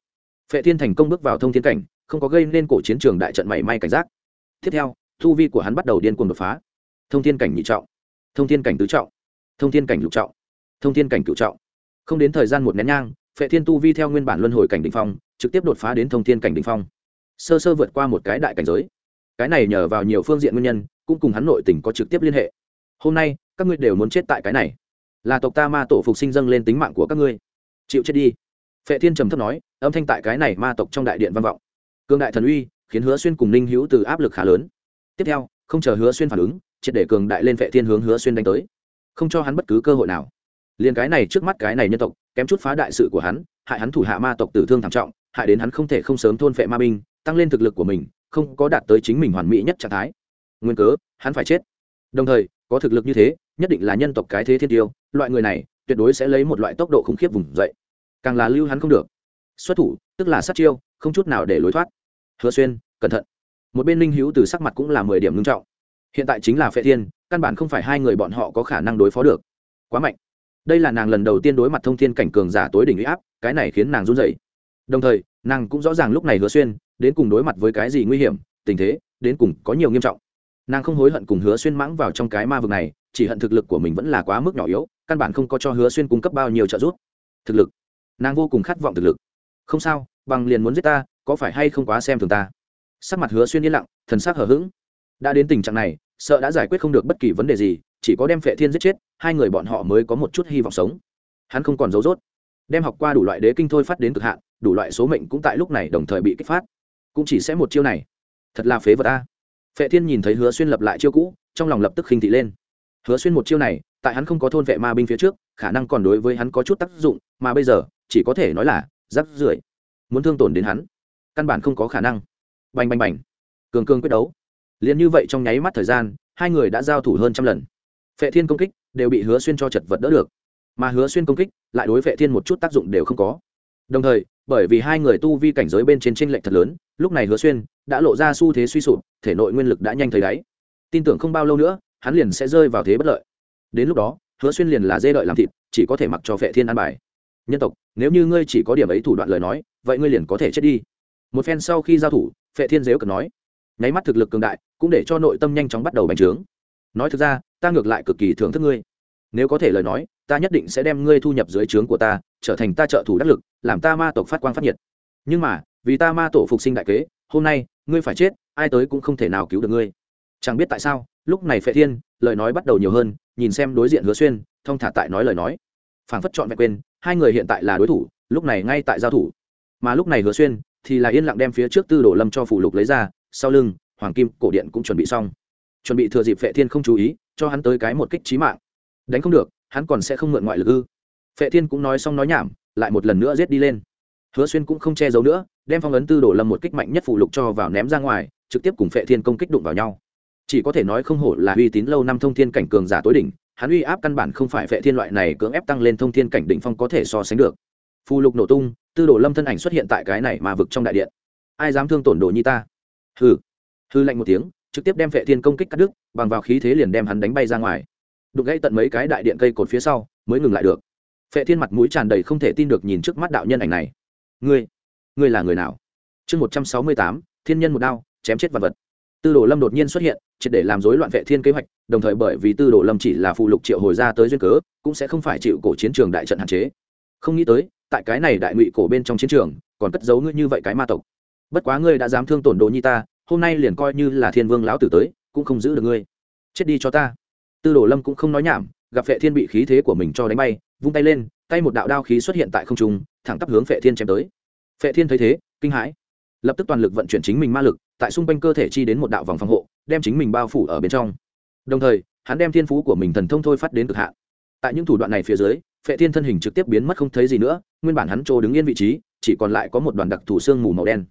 Phệ thiên thành công bước vào thông thiên cảnh, không có gây nên cổ chiến trường đại trận mảy may cảnh giác. Tiếp theo, tu vi của hắn bắt đầu điên cuồng đột phá. Thông thiên cảnh nhị trọng, thông thiên cảnh tứ trọng, thông thiên cảnh lục trọng, thông thiên cảnh cựu trọng. Không đến thời gian một nén nhang, phệ thiên tu vi theo nguyên bản luân hồi cảnh đ ỉ n h phong, trực tiếp đột phá đến thông thiên cảnh đ ỉ n h phong sơ sơ vượt qua một cái đại cảnh giới. Cái này nhờ vào nhiều phương diện nguyên nhân, cũng cùng hắn nội tình có trực tiếp liên hệ. Hôm nay, các ngươi đều muốn chết tại cái này. Là tộc ta ma tổ phục sinh dâng lên tính mạng của các ngươi. Chịu chết đi. Phệ thiên trầm thấp nói, âm thanh tại cái này ma tộc trong đại điện văn vọng. Cương đại thần uy, khiến hứa xuyên cùng ninh hữu từ áp lực khá lớn. Tiếp theo, không chờ hứa xuyên phản ứng, triệt để cường đại lên phệ thiên hướng hứa xuyên đánh tới. Không cho hắn bất cứ cơ hội nào. Liền cái này trước mắt cái này nhân tộc, kém chút phá đại sự của hắn, hại hắn thủ hạ ma tộc tử thương thảm trọng, hại đến hắn không thể không sớm thôn phệ ma binh tăng lên thực lực của mình, không có đạt tới chính mình hoàn mỹ nhất trạng thái. Nguyên cớ, hắn phải chết. Đồng thời, có thực lực như thế, nhất định là nhân tộc cái thế thiên tiêu, loại người này, tuyệt đối sẽ lấy một loại tốc độ khủng khiếp vùng dậy. Càng là lưu hắn không được. Xuất thủ, tức là sát chiêu, không chút nào để lối thoát. Hứa xuyên, cẩn thận. Một bên linh hữu từ sắc mặt cũng là mười điểm ngưng trọng. Hiện tại chính là phệ thiên, căn bản không phải hai người bọn họ có khả năng đối phó được. Quá mạnh. Đây là nàng lần đầu tiên đối mặt thông thiên cảnh cường giả tối đỉnh huy áp, cái này khiến nàng run dậy đồng thời, nàng cũng rõ ràng lúc này hứa xuyên đến cùng đối mặt với cái gì nguy hiểm, tình thế, đến cùng có nhiều nghiêm trọng. Nàng không hối hận cùng hứa xuyên mãng vào trong cái ma vực này, chỉ hận thực lực của mình vẫn là quá mức nhỏ yếu, căn bản không có cho hứa xuyên cung cấp bao nhiêu trợ giúp. Thực lực? Nàng vô cùng khát vọng thực lực. Không sao, bằng liền muốn giết ta, có phải hay không quá xem thường ta? Sắc mặt hứa xuyên yên lặng, thần sắc hở h ữ g đã đến tình trạng này, sợ đã giải quyết không được bất kỳ vấn đề gì, chỉ có đem phệ thiên giết chết, hai người bọn họ mới có một chút hy vọng sống. Hắn không còn giấu dốt. Đem học qua đủ loại đế kinh thôi phát đến cực hạn, đủ loại số mệnh cũng tại lúc này đồng thời bị kích phát cũng chỉ sẽ một chiêu này. Thật là phế vật a. Phệ thiên nhìn thấy hứa xuyên lập lại chiêu cũ, trong lòng lập tức khinh thị lên. Hứa xuyên một chiêu này, tại hắn không có thôn vệ ma binh phía trước, khả năng còn đối với hắn có chút tác dụng, mà bây giờ, chỉ có thể nói là rắc rưởi, muốn thương tổn đến hắn, căn bản không có khả năng. Bành bành bành. Cường cường quyết đấu. Liền như vậy trong nháy mắt thời gian, hai người đã giao thủ hơn trăm lần. Phệ thiên công kích đều bị hứa xuyên cho chật vật đỡ được. Mà hứa xuyên công kích lại đối phệ thiên một chút tác dụng đều không có. Đồng thời, bởi vì hai người tu vi cảnh giới bên trên tranh lệch thật lớn lúc này hứa xuyên đã lộ ra xu thế suy sụp, thể nội nguyên lực đã nhanh thấy đáy. Tin tưởng không bao lâu nữa, hắn liền sẽ rơi vào thế bất lợi. Đến lúc đó, hứa xuyên liền là dê đợi làm thịt, chỉ có thể mặc cho phệ thiên ăn bài. Nhân tộc, nếu như ngươi chỉ có điểm ấy thủ đoạn lời nói, vậy ngươi liền có thể chết đi. Một phen sau khi giao thủ, phệ thiên dếu cần nói. Nháy mắt thực lực cường đại, cũng để cho nội tâm nhanh chóng bắt đầu bành trướng. Nói thực ra, ta ngược lại cực kỳ thưởng thức ngươi. Nếu có thể lời nói, ta nhất định sẽ đem ngươi thu nhập dưới trướng của ta, trở thành ta trợ thủ đắc lực, làm ta ma tộc phát quang phát nhiệt. Nhưng mà vì ta ma tổ phục sinh đại kế, hôm nay, ngươi phải chết, ai tới cũng không thể nào cứu được ngươi. Chẳng biết tại sao, lúc này phệ thiên, lời nói bắt đầu nhiều hơn, nhìn xem đối diện hứa xuyên thông thả tại nói lời nói. Phảng phất chọn vẹn quên, hai người hiện tại là đối thủ, lúc này ngay tại giao thủ. Mà lúc này hứa xuyên thì là yên lặng đem phía trước tư đồ lâm cho phủ lục lấy ra, sau lưng, hoàng kim cổ điện cũng chuẩn bị xong. Chuẩn bị thừa dịp phệ thiên không chú ý, cho hắn tới cái một kích trí mạng. Đánh không được, hắn còn sẽ không mượn ngoại lực ư. Phệ thiên cũng nói xong nói nhảm, lại một lần nữa giết đi lên. Hứa xuyên cũng không che giấu nữa đem phong ấn tư Đồ lâm một kích mạnh nhất phụ lục cho vào ném ra ngoài, trực tiếp cùng phệ thiên công kích đụng vào nhau. Chỉ có thể nói không hổ là uy tín lâu năm thông thiên cảnh cường giả tối đỉnh, hắn uy áp căn bản không phải phệ thiên loại này cưỡng ép tăng lên thông thiên cảnh đỉnh phong có thể so sánh được. Phù lục nổ tung, tư đồ lâm thân ảnh xuất hiện tại cái này mà vực trong đại điện. Ai dám thương tổn đồ nhi ta? Hừ. Hư lạnh một tiếng, trực tiếp đem Phệ thiên công kích cắt đứt, bằng vào khí thế liền đem hắn đánh bay ra ngoài. Đục gãy tận mấy cái đại điện cây cột phía sau, mới ngừng lại được. Phệ thiên mặt mũi tràn đầy không thể tin được nhìn trước mắt đạo nhân ảnh này. Ngươi ngươi là người nào? Chương một trăm sáu mươi tám, thiên nhân một đao, chém chết vật vật. Tư đồ lâm đột nhiên xuất hiện, triệt để làm rối loạn vệ thiên kế hoạch, đồng thời bởi vì tư đồ lâm chỉ là phụ lục triệu hồi ra tới duyên cớ, cũng sẽ không phải chịu cổ chiến trường đại trận hạn chế. Không nghĩ tới, tại cái này đại ngụy cổ bên trong chiến trường, còn cất giấu ngươi như vậy cái ma tộc. Bất quá ngươi đã dám thương tổn đồ nhi ta, hôm nay liền coi như là thiên vương lão tử tới, cũng không giữ được ngươi. Chết đi cho ta. Tư đồ lâm cũng không nói nhảm, gặp Vệ thiên bị khí thế của mình cho đánh bay, vung tay lên, tay một đạo đao khí xuất hiện tại không trung, thẳng tắp hướng Vệ thiên chém tới phệ thiên thấy thế, kinh hãi. Lập tức toàn lực vận chuyển chính mình ma lực, tại xung quanh cơ thể chi đến một đạo vòng phòng hộ, đem chính mình bao phủ ở bên trong. Đồng thời, hắn đem thiên phú của mình thần thông thôi phát đến cực hạn. Tại những thủ đoạn này phía dưới, phệ thiên thân hình trực tiếp biến mất không thấy gì nữa, nguyên bản hắn trô đứng yên vị trí, chỉ còn lại có một đoàn đặc thù sương mù màu đen.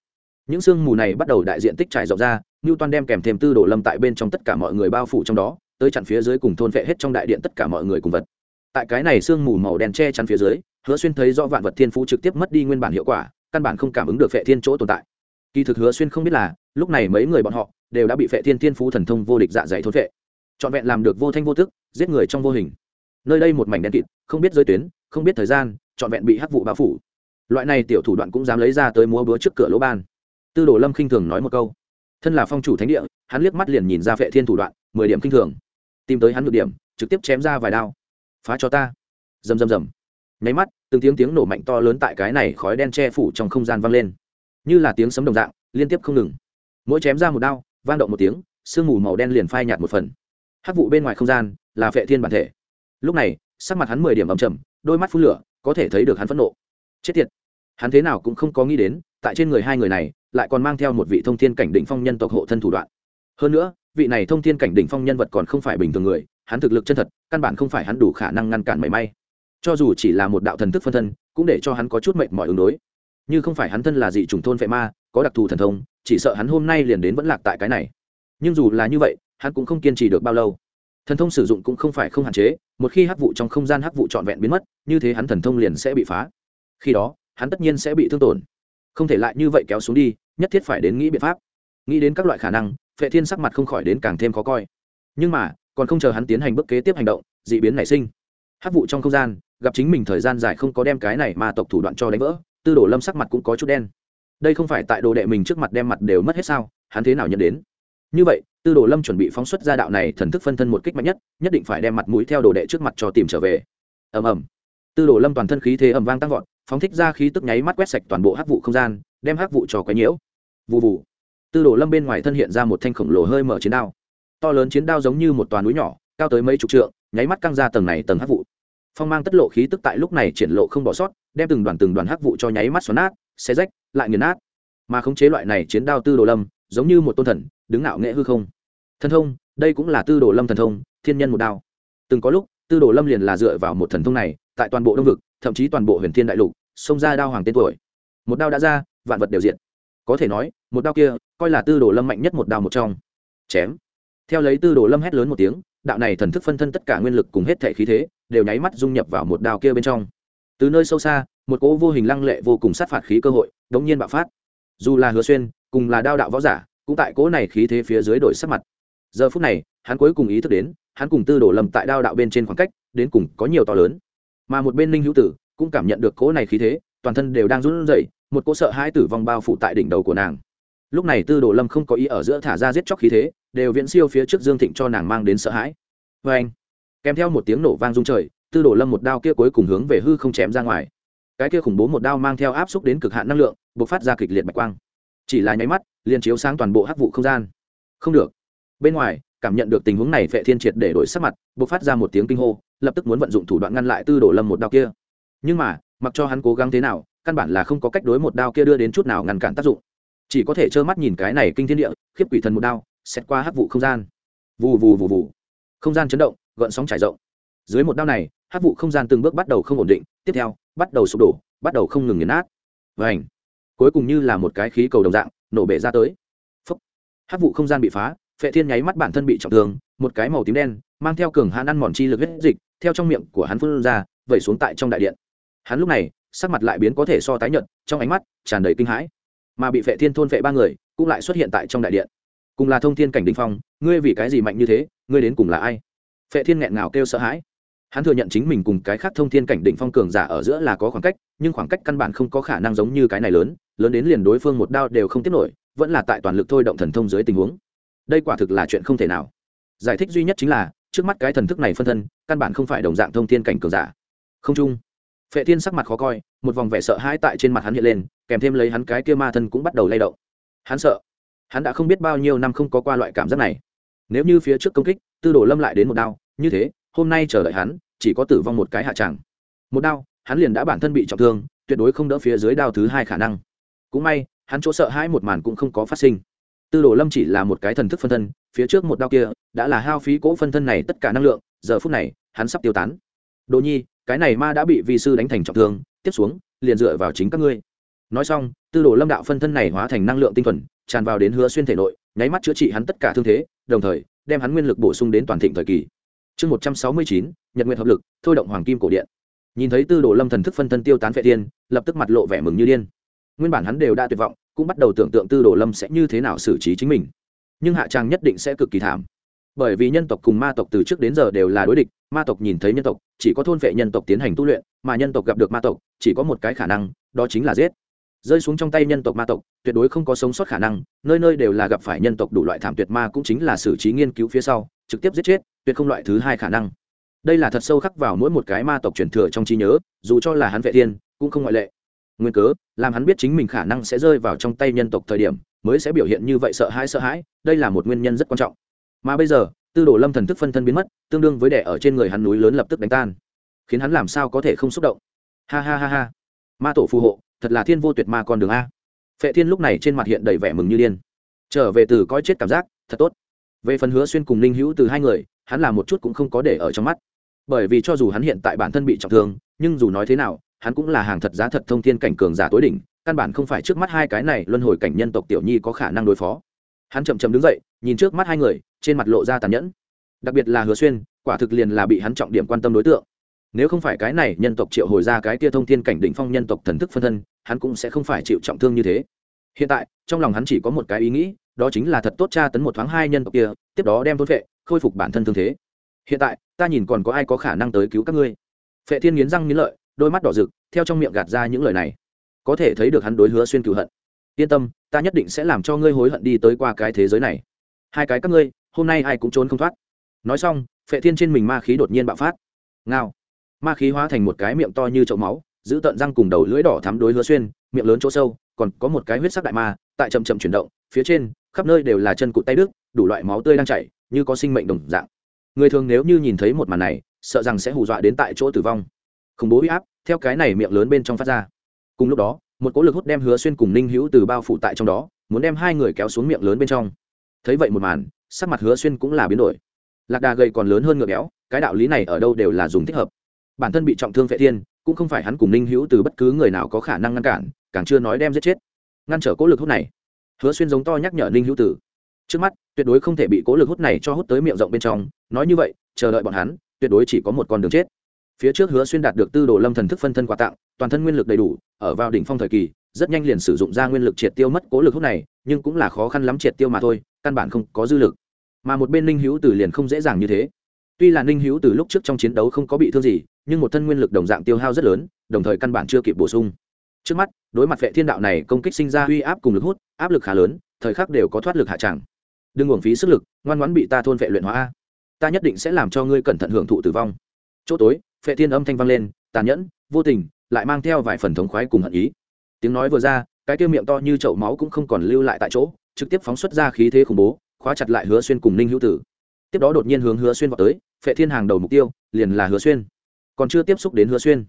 Những sương mù này bắt đầu đại diện tích trải rộng ra như toàn đem kèm thêm tư đồ lâm tại bên trong tất cả mọi người bao phủ trong đó, tới chặn phía dưới cùng thôn vệ hết trong đại điện tất cả mọi người cùng vật. Tại cái này sương mù màu đen che chắn phía dưới, hứa xuyên thấy rõ vạn vật thiên phú trực tiếp mất đi nguyên bản hiệu quả căn bản không cảm ứng được phệ thiên chỗ tồn tại. Kỳ thực hứa xuyên không biết là, lúc này mấy người bọn họ đều đã bị phệ thiên thiên phú thần thông vô địch dạ dày thối vệ trọn vẹn làm được vô thanh vô thức giết người trong vô hình. Nơi đây một mảnh đen kịt, không biết giới tuyến, không biết thời gian, trọn vẹn bị hắc vụ bao phủ. Loại này tiểu thủ đoạn cũng dám lấy ra tới múa búa trước cửa lỗ ban. Tư đồ lâm khinh thường nói một câu. Thân là phong chủ thánh địa, hắn liếc mắt liền nhìn ra phệ thiên thủ đoạn, mười điểm khinh thường. Tìm tới hắn được điểm, trực tiếp chém ra vài đao. Phá cho ta. Rầm rầm rầm. Nháy mắt từng tiếng tiếng nổ mạnh to lớn tại cái này khói đen che phủ trong không gian vang lên. Như là tiếng sấm đồng dạng, liên tiếp không ngừng. Mỗi chém ra một đao, vang động một tiếng, sương mù màu đen liền phai nhạt một phần. Hắc vụ bên ngoài không gian là vệ thiên bản thể. Lúc này, sắc mặt hắn mười điểm ầm chầm đôi mắt phun lửa, có thể thấy được hắn phẫn nộ. Chết tiệt! Hắn thế nào cũng không có nghĩ đến, tại trên người hai người này, lại còn mang theo một vị thông thiên cảnh đỉnh phong nhân tộc hộ thân thủ đoạn. Hơn nữa, vị này thông thiên cảnh đỉnh phong nhân vật còn không phải bình thường người, hắn thực lực chân thật, căn bản không phải hắn đủ khả năng ngăn cản mảy may cho dù chỉ là một đạo thần thức phân thân, cũng để cho hắn có chút mệnh mọi ứng đối. Như không phải hắn thân là dị trùng thôn vệ ma, có đặc thù thần thông, chỉ sợ hắn hôm nay liền đến vẫn lạc tại cái này. Nhưng dù là như vậy, hắn cũng không kiên trì được bao lâu. Thần thông sử dụng cũng không phải không hạn chế, một khi hắc vụ trong không gian hắc vụ trọn vẹn biến mất, như thế hắn thần thông liền sẽ bị phá. Khi đó, hắn tất nhiên sẽ bị thương tổn. Không thể lại như vậy kéo xuống đi, nhất thiết phải đến nghĩ biện pháp. Nghĩ đến các loại khả năng, phệ thiên sắc mặt không khỏi đến càng thêm khó coi. Nhưng mà, còn không chờ hắn tiến hành bước kế tiếp hành động d ị biến nảy sinh. Hát vụ trong không gian gặp chính mình thời gian dài không có đem cái này mà tộc thủ đoạn cho đánh vỡ, tư đồ lâm sắc mặt cũng có chút đen. Đây không phải tại đồ đệ mình trước mặt đem mặt đều mất hết sao? Hắn thế nào nhận đến? Như vậy, tư đồ lâm chuẩn bị phóng xuất ra đạo này thần thức phân thân một kích mạnh nhất nhất định phải đem mặt mũi theo đồ đệ trước mặt cho tìm trở về. Ầm ầm. Tư đồ lâm toàn thân khí thế ầm vang tăng vọt, phóng thích ra khí tức nháy mắt quét sạch toàn bộ hắc vụ không gian, đem hắc vụ cho quấy nhiễu. Vụ vụ tư đồ lâm bên ngoài thân hiện ra một thanh khổng lồ hơi mở chiến đao. To lớn chiến đao giống như một toàn núi nhỏ, cao tới mấy chục trượng, nháy mắt căng ra tầng này tầng hắc vụ phong mang tất lộ khí tức tại lúc này triển lộ không bỏ sót, đem từng đoàn từng đoàn hắc vụ cho nháy mắt xoắn nát, xé rách, lại nghiền nát. Mà khống chế loại này chiến đao tư đồ lâm, giống như một tôn thần, đứng ngạo nghệ hư không. Thần thông, đây cũng là tư đồ lâm thần thông, thiên nhân một đao. Từng có lúc, tư đồ lâm liền là dựa vào một thần thông này, tại toàn bộ đông vực, thậm chí toàn bộ huyền thiên đại lục, xông ra đao hoàng tên tuổi. Một đao đã ra, vạn vật đều diện có thể nói, một đao kia, coi là tư đồ lâm mạnh nhất một đao một trong. Chém. Theo lấy tư đồ lâm hét lớn một tiếng, đạo này thần thức phân thân tất cả nguyên lực cùng hết thể khí thế đều nháy mắt dung nhập vào một đao kia bên trong. Từ nơi sâu xa, một cỗ vô hình lăng lệ vô cùng sát phạt khí cơ hội đống nhiên bạo phát. Dù là hứa xuyên, cùng là đao đạo võ giả, cũng tại cỗ này khí thế phía dưới đổi sắc mặt. Giờ phút này, hắn cuối cùng ý thức đến, hắn cùng tư đồ lâm tại đao đạo bên trên khoảng cách, đến cùng có nhiều to lớn. Mà một bên ninh hữu tử cũng cảm nhận được cỗ này khí thế, toàn thân đều đang run rẩy, một cỗ sợ hai tử vong bao phủ tại đỉnh đầu của nàng. Lúc này tư đồ lâm không có ý ở giữa thả ra giết chóc khí thế, đều viễn siêu phía trước dương thịnh cho nàng mang đến sợ hãi. Vê anh kèm theo một tiếng nổ vang rung trời, tư đồ lâm một đao kia cuối cùng hướng về hư không chém ra ngoài. Cái kia khủng bố một đao mang theo áp xúc đến cực hạn năng lượng b ộ c phát ra kịch liệt bạch quang. Chỉ là nháy mắt, liền chiếu sang toàn bộ hắc vụ không gian. Không được. Bên ngoài, cảm nhận được tình huống này vệ thiên triệt để đổi sắc mặt b ộ c phát ra một tiếng kinh hô, lập tức muốn vận dụng thủ đoạn ngăn lại tư đồ lâm một đao kia. Nhưng mà, mặc cho hắn cố gắng thế nào, căn bản là không có cách đối một đao kia đưa đến chút nào ngăn cản tác dụng. Chỉ có thể trơ mắt nhìn cái này kinh thiên địa, khiếp quỷ thần một đao xét qua hắc vụ không gian. Vù vù vù vù. Không gian chấn động gợn sóng trải rộng. Dưới một đao này hắc vụ không gian từng bước bắt đầu không ổn định, tiếp theo, bắt đầu sụp đổ, bắt đầu không ngừng nghiền nát. Và ảnh cuối cùng như là một cái khí cầu đồng dạng, nổ bể ra tới. Phúc. hắc vụ không gian bị phá, phệ thiên nháy mắt bản thân bị trọng thương, một cái màu tím đen, mang theo cường hãn ăn mòn chi lực huyết dịch, theo trong miệng của hắn phun ra, vẩy xuống tại trong đại điện. Hắn lúc này, sắc mặt lại biến có thể so tái nhợt, trong ánh mắt tràn đầy kinh hãi. Mà bị phệ thiên thôn phệ ba người, cũng lại xuất hiện tại trong đại điện. Cùng là thông thiên cảnh đình phong, ngươi vì cái gì mạnh như thế, ngươi đến cùng là ai? Phệ thiên nghẹn ngào kêu sợ hãi. Hắn thừa nhận chính mình cùng cái khác thông thiên cảnh đỉnh phong cường giả ở giữa là có khoảng cách, nhưng khoảng cách căn bản không có khả năng giống như cái này lớn lớn đến liền đối phương một đao đều không tiếp nổi, vẫn là tại toàn lực thôi động thần thông dưới tình huống. Đây quả thực là chuyện không thể nào. Giải thích duy nhất chính là, trước mắt cái thần thức này phân thân, căn bản không phải đồng dạng thông thiên cảnh cường giả. Không chung. Phệ thiên sắc mặt khó coi, một vòng vẻ sợ hãi tại trên mặt hắn hiện lên, kèm thêm lấy hắn cái kia ma thân cũng bắt đầu lay động. Hắn sợ. Hắn đã không biết bao nhiêu năm không có qua loại cảm giác này nếu như phía trước công kích, tư đồ lâm lại đến một đao, như thế, hôm nay chờ đợi hắn, chỉ có tử vong một cái hạ tràng. Một đao, hắn liền đã bản thân bị trọng thương, tuyệt đối không đỡ phía dưới đao thứ hai khả năng. Cũng may, hắn chỗ sợ hãi một màn cũng không có phát sinh. Tư đồ lâm chỉ là một cái thần thức phân thân, phía trước một đao kia, đã là hao phí cỗ phân thân này tất cả năng lượng, giờ phút này, hắn sắp tiêu tán. Đồ nhi, cái này ma đã bị vi sư đánh thành trọng thương, tiếp xuống, liền dựa vào chính các ngươi. Nói xong, tư đồ lâm đạo phân thân này hóa thành năng lượng tinh thuần, tràn vào đến hứa xuyên thể nội, nháy mắt chữa trị hắn tất cả thương thế đồng thời, đem hắn nguyên lực bổ sung đến toàn thịnh thời kỳ. Chương một trăm sáu mươi chín, nhật nguyện hợp lực, thôi động hoàng kim cổ điện. Nhìn thấy tư đồ lâm thần thức phân thân tiêu tán vệ tiên lập tức mặt lộ vẻ mừng như điên. Nguyên bản hắn đều đã tuyệt vọng, cũng bắt đầu tưởng tượng tư đồ lâm sẽ như thế nào xử trí chính mình. Nhưng hạ trang nhất định sẽ cực kỳ thảm. Bởi vì nhân tộc cùng ma tộc từ trước đến giờ đều là đối địch, ma tộc nhìn thấy nhân tộc, chỉ có thôn vệ nhân tộc tiến hành tu luyện, mà nhân tộc gặp được ma tộc, chỉ có một cái khả năng, đó chính là giết rơi xuống trong tay nhân tộc ma tộc, tuyệt đối không có sống sót khả năng, nơi nơi đều là gặp phải nhân tộc đủ loại thảm tuyệt ma cũng chính là xử trí nghiên cứu phía sau, trực tiếp giết chết, tuyệt không loại thứ hai khả năng. Đây là thật sâu khắc vào mỗi một cái ma tộc truyền thừa trong trí nhớ, dù cho là hắn vệ thiên, cũng không ngoại lệ. Nguyên cớ, làm hắn biết chính mình khả năng sẽ rơi vào trong tay nhân tộc thời điểm, mới sẽ biểu hiện như vậy sợ hãi sợ hãi, đây là một nguyên nhân rất quan trọng. Mà bây giờ, tư đồ lâm thần thức phân thân biến mất, tương đương với đẻ ở trên người hắn núi lớn lập tức đánh tan, khiến hắn làm sao có thể không xúc động. Ha ha ha ha. Ma tổ phù hộ thật là thiên vô tuyệt ma con đường a. Phệ thiên lúc này trên mặt hiện đầy vẻ mừng như điên. Trở về từ coi chết cảm giác, thật tốt. Về phần hứa xuyên cùng ninh hữu từ hai người, hắn là một chút cũng không có để ở trong mắt. Bởi vì cho dù hắn hiện tại bản thân bị trọng thương, nhưng dù nói thế nào, hắn cũng là hàng thật giá thật thông thiên cảnh cường giả tối đỉnh, căn bản không phải trước mắt hai cái này luân hồi cảnh nhân tộc tiểu nhi có khả năng đối phó. Hắn chậm chậm đứng dậy, nhìn trước mắt hai người, trên mặt lộ ra tàn nhẫn. Đặc biệt là hứa xuyên, quả thực liền là bị hắn trọng điểm quan tâm đối tượng nếu không phải cái này nhân tộc triệu hồi ra cái tia thông thiên cảnh đỉnh phong nhân tộc thần thức phân thân, hắn cũng sẽ không phải chịu trọng thương như thế. Hiện tại, trong lòng hắn chỉ có một cái ý nghĩ, đó chính là thật tốt tra tấn một thoáng hai nhân tộc kia, tiếp đó đem thôn vệ khôi phục bản thân thương thế. Hiện tại, ta nhìn còn có ai có khả năng tới cứu các ngươi? Phệ thiên nghiến răng nghiến lợi, đôi mắt đỏ rực, theo trong miệng gạt ra những lời này. Có thể thấy được hắn đối hứa xuyên cựu hận. Yên tâm, ta nhất định sẽ làm cho ngươi hối hận đi tới qua cái thế giới này. Hai cái các ngươi, hôm nay ai cũng trốn không thoát. Nói xong, phệ thiên trên mình ma khí đột nhiên bạo phát. Ngao ma khí hóa thành một cái miệng to như chậu máu, giữ tận răng cùng đầu lưỡi đỏ thắm đối hứa xuyên, miệng lớn chỗ sâu, còn có một cái huyết sắc đại ma, tại chậm chậm chuyển động, phía trên, khắp nơi đều là chân cụt tay đức đủ loại máu tươi đang chảy, như có sinh mệnh đồng dạng. Người thường nếu như nhìn thấy một màn này, sợ rằng sẽ hù dọa đến tại chỗ tử vong. Khủng bố huy áp, theo cái này miệng lớn bên trong phát ra. Cùng lúc đó, một cỗ lực hút đem hứa xuyên cùng ninh hữu từ bao phủ tại trong đó, muốn đem hai người kéo xuống miệng lớn bên trong. Thấy vậy một màn, sắc mặt hứa xuyên cũng là biến đổi. Lạc đà gầy còn lớn hơn ngựa béo, cái đạo lý này ở đâu đều là dùng thích hợp bản thân bị trọng thương phệ thiên, cũng không phải hắn cùng ninh hữu từ bất cứ người nào có khả năng ngăn cản, càng chưa nói đem giết chết. Ngăn trở cố lực hút này. Hứa xuyên giống to nhắc nhở ninh hữu tử trước mắt, tuyệt đối không thể bị cố lực hút này cho hút tới miệng rộng bên trong, nói như vậy, chờ đợi bọn hắn, tuyệt đối chỉ có một con đường chết. Phía trước hứa xuyên đạt được tư đồ lâm thần thức phân thân quà tặng, toàn thân nguyên lực đầy đủ, ở vào đỉnh phong thời kỳ, rất nhanh liền sử dụng ra nguyên lực triệt tiêu mất cố lực hút này, nhưng cũng là khó khăn lắm triệt tiêu mà thôi, căn bản không có dư lực. Mà một bên ninh hữu tử liền không dễ dàng như thế. Tuy là ninh hữu từ lúc trước trong chiến đấu không có bị thương gì nhưng một thân nguyên lực đồng dạng tiêu hao rất lớn, đồng thời căn bản chưa kịp bổ sung. Trước mắt, đối mặt vệ thiên đạo này công kích sinh ra uy áp cùng lực hút, áp lực khá lớn, thời khắc đều có thoát lực hạ tràng. Đừng uổng phí sức lực, ngoan ngoãn bị ta thôn vệ luyện hóa ta nhất định sẽ làm cho ngươi cẩn thận hưởng thụ tử vong. Chỗ tối phệ thiên âm thanh vang lên, tàn nhẫn, vô tình, lại mang theo vài phần thống khoái cùng hận ý. Tiếng nói vừa ra, cái tiêu miệng to như chậu máu cũng không còn lưu lại tại chỗ, trực tiếp phóng xuất ra khí thế khủng bố, khóa chặt lại hứa xuyên cùng ninh hữu tử. Tiếp đó đột nhiên hướng hứa xuyên vào tới phệ thiên hàng đầu mục tiêu, liền là hứa xuyên còn chưa tiếp xúc đến hứa xuyên.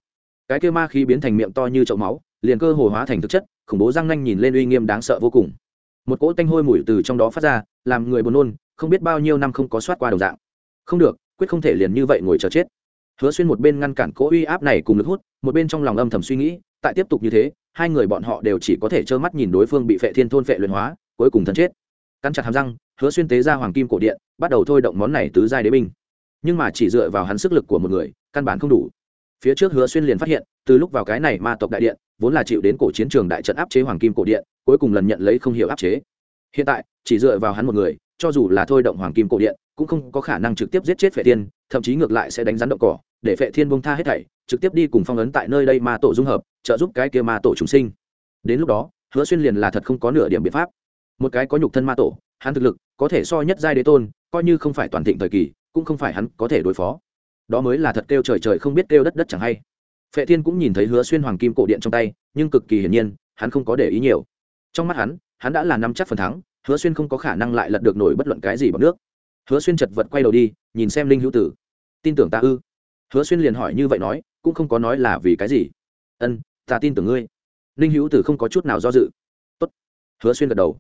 Cái kêu ma khí biến thành miệng to như chậu máu, liền cơ hồ hóa thành thực chất, khủng bố răng nanh nhìn lên uy nghiêm đáng sợ vô cùng. Một cỗ tanh hôi mùi từ trong đó phát ra, làm người buồn nôn, không biết bao nhiêu năm không có soát qua đồng dạng. Không được, quyết không thể liền như vậy ngồi chờ chết. Hứa xuyên một bên ngăn cản cỗ uy áp này cùng lực hút, một bên trong lòng âm thầm suy nghĩ, tại tiếp tục như thế, hai người bọn họ đều chỉ có thể trơ mắt nhìn đối phương bị phệ thiên thôn phệ luyện hóa, cuối cùng thân chết. Cắn chặt hàm răng, hứa xuyên tế ra hoàng kim cổ điện, bắt đầu thôi động món này tứ giai đế binh. Nhưng mà chỉ dựa vào hắn sức lực của một người căn bản không đủ. Phía trước hứa xuyên liền phát hiện, từ lúc vào cái này ma tộc đại điện, vốn là chịu đến cổ chiến trường đại trận áp chế hoàng kim cổ điện, cuối cùng lần nhận lấy không hiểu áp chế. Hiện tại, chỉ dựa vào hắn một người, cho dù là thôi động hoàng kim cổ điện, cũng không có khả năng trực tiếp giết chết phệ thiên, thậm chí ngược lại sẽ đánh rắn động cỏ, để phệ thiên bông tha hết thảy, trực tiếp đi cùng phong ấn tại nơi đây ma tổ dung hợp, trợ giúp cái kia ma tổ chúng sinh. Đến lúc đó, hứa xuyên liền là thật không có nửa điểm biện pháp. Một cái có nhục thân ma tổ, hắn thực lực có thể so nhất giai đế tôn, coi như không phải toàn thịnh thời kỳ, cũng không phải hắn có thể đối phó đó mới là thật kêu trời trời không biết kêu đất đất chẳng hay. Phệ thiên cũng nhìn thấy hứa xuyên hoàng kim cổ điện trong tay, nhưng cực kỳ hiển nhiên, hắn không có để ý nhiều. Trong mắt hắn hắn đã là năm chắc phần thắng, hứa xuyên không có khả năng lại lật được nổi bất luận cái gì bằng nước. Hứa xuyên chật vật quay đầu đi, nhìn xem linh hữu tử. Tin tưởng ta ư? Hứa xuyên liền hỏi như vậy nói, cũng không có nói là vì cái gì. Ân, ta tin tưởng ngươi. Linh hữu tử không có chút nào do dự. Tốt. Hứa xuyên gật đầu.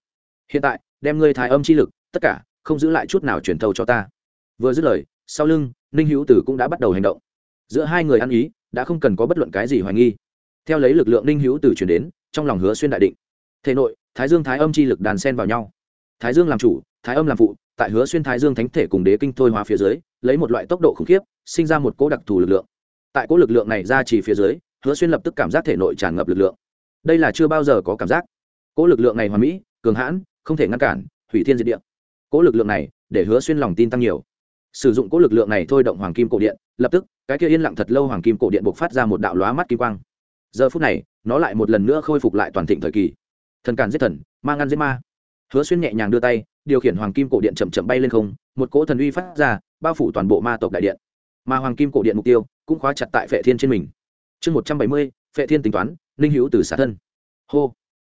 Hiện tại, đem ngươi thái âm chi lực, tất cả, không giữ lại chút nào truyền thâu cho ta. Vừa dứt lời, sau lưng ninh hữu tử cũng đã bắt đầu hành động. Giữa hai người ăn ý, đã không cần có bất luận cái gì hoài nghi. Theo lấy lực lượng ninh hữu tử chuyển đến, trong lòng hứa xuyên đại định. Thể nội, thái dương thái âm chi lực đàn sen vào nhau. Thái dương làm chủ, thái âm làm phụ, tại hứa xuyên thái dương thánh thể cùng đế kinh thôi hóa phía dưới, lấy một loại tốc độ khủng khiếp, sinh ra một cỗ đặc thù lực lượng. Tại cỗ lực lượng này ra chỉ phía dưới, hứa xuyên lập tức cảm giác thể nội tràn ngập lực lượng. Đây là chưa bao giờ có cảm giác. Cỗ lực lượng này hoàn mỹ, cường hãn, không thể ngăn cản, hủy thiên diệt địa. Cỗ lực lượng này, để hứa xuyên lòng tin tăng nhiều sử dụng cỗ lực lượng này thôi động hoàng kim cổ điện, lập tức, cái kia yên lặng thật lâu hoàng kim cổ điện buộc phát ra một đạo lóa mắt kim quang. Giờ phút này, nó lại một lần nữa khôi phục lại toàn thịnh thời kỳ. Thần càn giết thần, ma ngăn giết ma. Hứa xuyên nhẹ nhàng đưa tay, điều khiển hoàng kim cổ điện chậm chậm bay lên không, một cỗ thần uy phát ra, bao phủ toàn bộ ma tộc đại điện. Mà hoàng kim cổ điện mục tiêu cũng khóa chặt tại phệ thiên trên mình. Chương một trăm bảy mươi, phệ thiên tính toán, ninh hữu từ xả thân. Hô.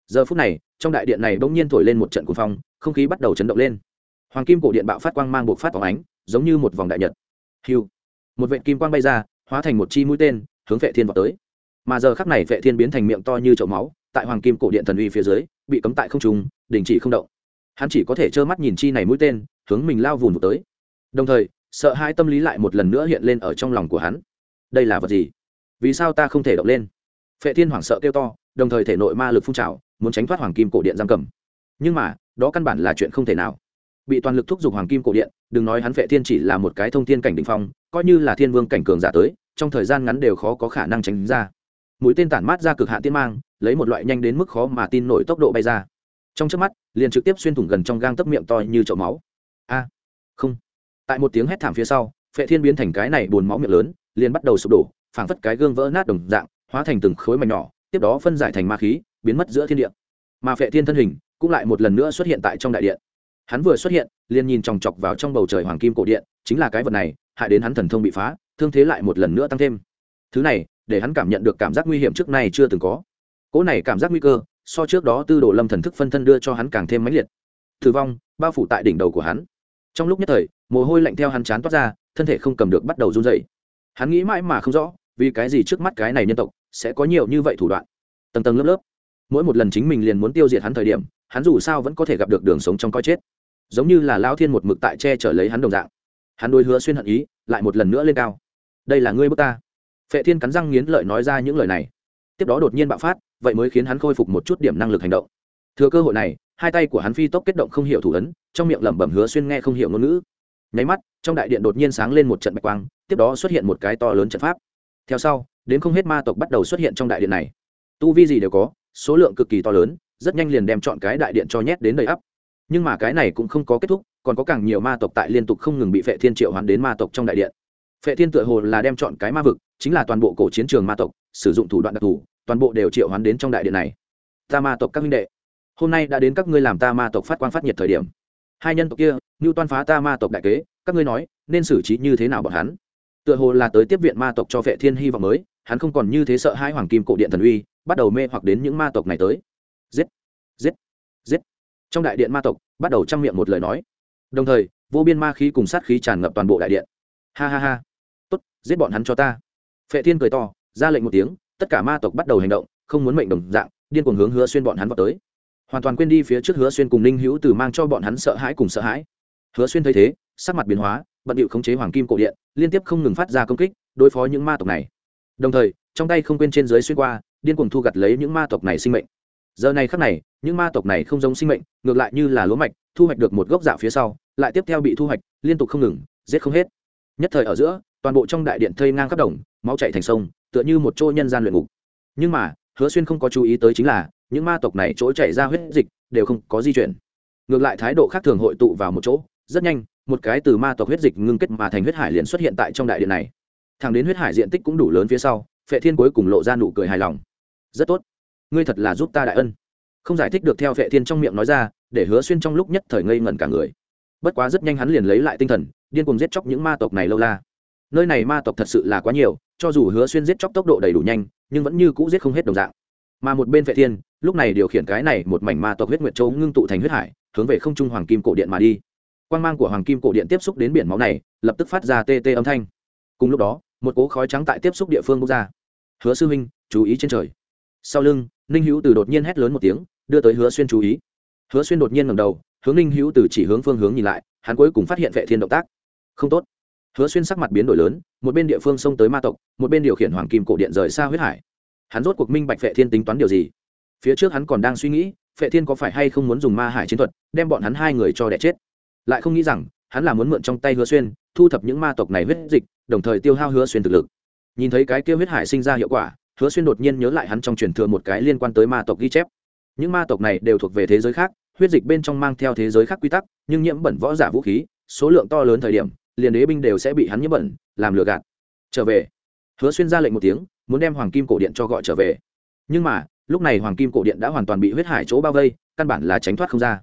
Giờ phút này, trong đại điện này bỗng nhiên thổi lên một trận cuồng phong, không khí bắt đầu chấn động lên hoàng kim cổ điện bạo phát quang mang bộ phát phóng ánh, giống như một vòng đại nhật. Hiu. Một vệ kim quang bay ra, hóa thành một chi mũi tên, hướng vệ thiên vào tới. Mà giờ khắc này vệ thiên biến thành miệng to như chậu máu, tại hoàng kim cổ điện thần uy phía dưới, bị cấm tại không trung, đình chỉ không động. Hắn chỉ có thể trơ mắt nhìn chi này mũi tên, hướng mình lao vùn vụt tới. Đồng thời, sợ hai tâm lý lại một lần nữa hiện lên ở trong lòng của hắn. Đây là vật gì? Vì sao ta không thể động lên? Phệ thiên hoảng sợ kêu to, đồng thời thể nội ma lực phun trào, muốn tránh thoát hoàng kim cổ điện giam cầm. Nhưng mà, đó căn bản là chuyện không thể nào bị toàn lực thúc giục hoàng kim cổ điện, đừng nói hắn vệ thiên chỉ là một cái thông thiên cảnh đ ỉ n h phong, coi như là thiên vương cảnh cường giả tới, trong thời gian ngắn đều khó có khả năng tránh ra. Mũi tên tản mát ra cực hạ tiên mang, lấy một loại nhanh đến mức khó mà tin nổi tốc độ bay ra. Trong trước mắt, liền trực tiếp xuyên thủng gần trong gang tấp miệng to như chậu máu. A, không. Tại một tiếng hét thảm phía sau, phệ thiên biến thành cái này buồn máu miệng lớn, liền bắt đầu sụp đổ, phảng phất cái gương vỡ nát đồng dạng, hóa thành từng khối mảnh nhỏ, tiếp đó phân giải thành ma khí, biến mất giữa thiên địa. Mà phệ thiên thân hình cũng lại một lần nữa xuất hiện tại trong đại điện hắn vừa xuất hiện, liền nhìn chòng chọc vào trong bầu trời hoàng kim cổ điện, chính là cái vật này, hại đến hắn thần thông bị phá, thương thế lại một lần nữa tăng thêm. Thứ này, để hắn cảm nhận được cảm giác nguy hiểm trước nay chưa từng có. Cỗ này cảm giác nguy cơ, so trước đó tư đồ lâm thần thức phân thân đưa cho hắn càng thêm mãnh liệt. Thử vong, bao phủ tại đỉnh đầu của hắn. Trong lúc nhất thời, mồ hôi lạnh theo hắn chán toát ra, thân thể không cầm được bắt đầu run dậy hắn nghĩ mãi mà không rõ, vì cái gì trước mắt cái này nhân tộc sẽ có nhiều như vậy thủ đoạn. Tầng tầng lớp lớp, mỗi một lần chính mình liền muốn tiêu diệt hắn thời điểm, hắn dù sao vẫn có thể gặp được đường sống trong coi chết giống như là lao thiên một mực tại che chở lấy hắn đồng dạng. Hắn đôi hứa xuyên hận ý, lại một lần nữa lên cao. Đây là ngươi bước ta. Phệ thiên cắn răng nghiến lợi nói ra những lời này. Tiếp đó đột nhiên bạo phát, vậy mới khiến hắn khôi phục một chút điểm năng lực hành động. Thừa cơ hội này, hai tay của hắn phi tốc kết động không hiểu thủ ấn, trong miệng lẩm bẩm hứa xuyên nghe không hiểu ngôn ngữ. Nháy mắt, trong đại điện đột nhiên sáng lên một trận bạch quang, tiếp đó xuất hiện một cái to lớn trận pháp. Theo sau, đến không hết ma tộc bắt đầu xuất hiện trong đại điện này. Tu vi gì đều có, số lượng cực kỳ to lớn, rất nhanh liền đem chọn cái đại điện cho nhét đến đầy ắp nhưng mà cái này cũng không có kết thúc, còn có càng nhiều ma tộc tại liên tục không ngừng bị phệ thiên triệu hoán đến ma tộc trong đại điện. Phệ thiên tựa hồ là đem chọn cái ma vực, chính là toàn bộ cổ chiến trường ma tộc, sử dụng thủ đoạn đặc thù, toàn bộ đều triệu hoán đến trong đại điện này. Ta ma tộc các minh đệ, hôm nay đã đến các ngươi làm ta ma tộc phát quang phát nhiệt thời điểm. Hai nhân tộc kia như toan phá ta ma tộc đại kế, các ngươi nói, nên xử trí như thế nào bọn hắn? Tựa hồ là tới tiếp viện ma tộc cho phệ thiên hy vọng mới, hắn không còn như thế sợ hai hoàng kim cổ điện thần uy, bắt đầu mê hoặc đến những ma tộc này tới trong đại điện ma tộc, bắt đầu chăm miệng một lời nói. Đồng thời, vô biên ma khí cùng sát khí tràn ngập toàn bộ đại điện. Ha ha ha. Tốt, giết bọn hắn cho ta. Phệ thiên cười to, ra lệnh một tiếng, tất cả ma tộc bắt đầu hành động, không muốn mệnh đồng dạng, điên cuồng hướng hứa xuyên bọn hắn vào tới. Hoàn toàn quên đi phía trước hứa xuyên cùng ninh hữu từ mang cho bọn hắn sợ hãi cùng sợ hãi. Hứa xuyên thấy thế, sắc mặt biến hóa, bận điệu khống chế hoàng kim cổ điện, liên tiếp không ngừng phát ra công kích, đối phó những ma tộc này. Đồng thời, trong tay không quên trên dưới xuyên qua, điên cuồng thu gặt lấy những ma tộc này sinh mệnh giờ này khắc này, những ma tộc này không giống sinh mệnh, ngược lại như là lúa mạch, thu hoạch được một gốc dạ phía sau, lại tiếp theo bị thu hoạch, liên tục không ngừng, giết không hết. Nhất thời ở giữa, toàn bộ trong đại điện thây ngang khắp đồng, máu chạy thành sông, tựa như một chỗ nhân gian luyện ngục. Nhưng mà, hứa xuyên không có chú ý tới chính là, những ma tộc này chỗ chảy ra huyết dịch, đều không có di chuyển. Ngược lại thái độ khác thường hội tụ vào một chỗ, rất nhanh, một cái từ ma tộc huyết dịch ngưng kết mà thành huyết hải liền xuất hiện tại trong đại điện này. Thẳng đến huyết hải diện tích cũng đủ lớn phía sau, phệ thiên cuối cùng lộ ra nụ cười hài lòng. Rất tốt ngươi thật là giúp ta đại ân. Không giải thích được theo vệ thiên trong miệng nói ra, để hứa xuyên trong lúc nhất thời ngây ngẩn cả người. Bất quá rất nhanh hắn liền lấy lại tinh thần, điên cùng giết chóc những ma tộc này lâu la. Nơi này ma tộc thật sự là quá nhiều, cho dù hứa xuyên giết chóc tốc độ đầy đủ nhanh, nhưng vẫn như cũ giết không hết đồng dạng. Mà một bên vệ thiên, lúc này điều khiển cái này một mảnh ma tộc huyết nguyệt châu ngưng tụ thành huyết hải, hướng về không trung hoàng kim cổ điện mà đi. Quang mang của hoàng kim cổ điện tiếp xúc đến biển máu này, lập tức phát ra tê tê âm thanh. Cùng lúc đó, một cố khói trắng tại tiếp xúc địa phương bốc ra. Hứa sư huynh, chú ý trên trời sau lưng, ninh hữu từ đột nhiên hét lớn một tiếng, đưa tới hứa xuyên chú ý. Hứa xuyên đột nhiên ngầm đầu, hướng ninh hữu từ chỉ hướng phương hướng nhìn lại, hắn cuối cùng phát hiện vệ thiên động tác. Không tốt. Hứa xuyên sắc mặt biến đổi lớn, một bên địa phương xông tới ma tộc, một bên điều khiển hoàng kim cổ điện rời xa huyết hải. Hắn rốt cuộc minh bạch vệ thiên tính toán điều gì. Phía trước hắn còn đang suy nghĩ, vệ thiên có phải hay không muốn dùng ma hải chiến thuật, đem bọn hắn hai người cho đẻ chết. Lại không nghĩ rằng, hắn là muốn mượn trong tay hứa xuyên, thu thập những ma tộc này huyết dịch, đồng thời tiêu hao hứa xuyên thực lực. Nhìn thấy cái kia huyết hải sinh ra hiệu quả hứa xuyên đột nhiên nhớ lại hắn trong truyền thừa một cái liên quan tới ma tộc ghi chép. Những ma tộc này đều thuộc về thế giới khác, huyết dịch bên trong mang theo thế giới khác quy tắc, nhưng nhiễm bẩn võ giả vũ khí, số lượng to lớn thời điểm, liền đế binh đều sẽ bị hắn nhiễm bẩn, làm lừa gạt. Trở về. Hứa xuyên ra lệnh một tiếng, muốn đem hoàng kim cổ điện cho gọi trở về. Nhưng mà, lúc này hoàng kim cổ điện đã hoàn toàn bị huyết hải chỗ bao vây, căn bản là tránh thoát không ra.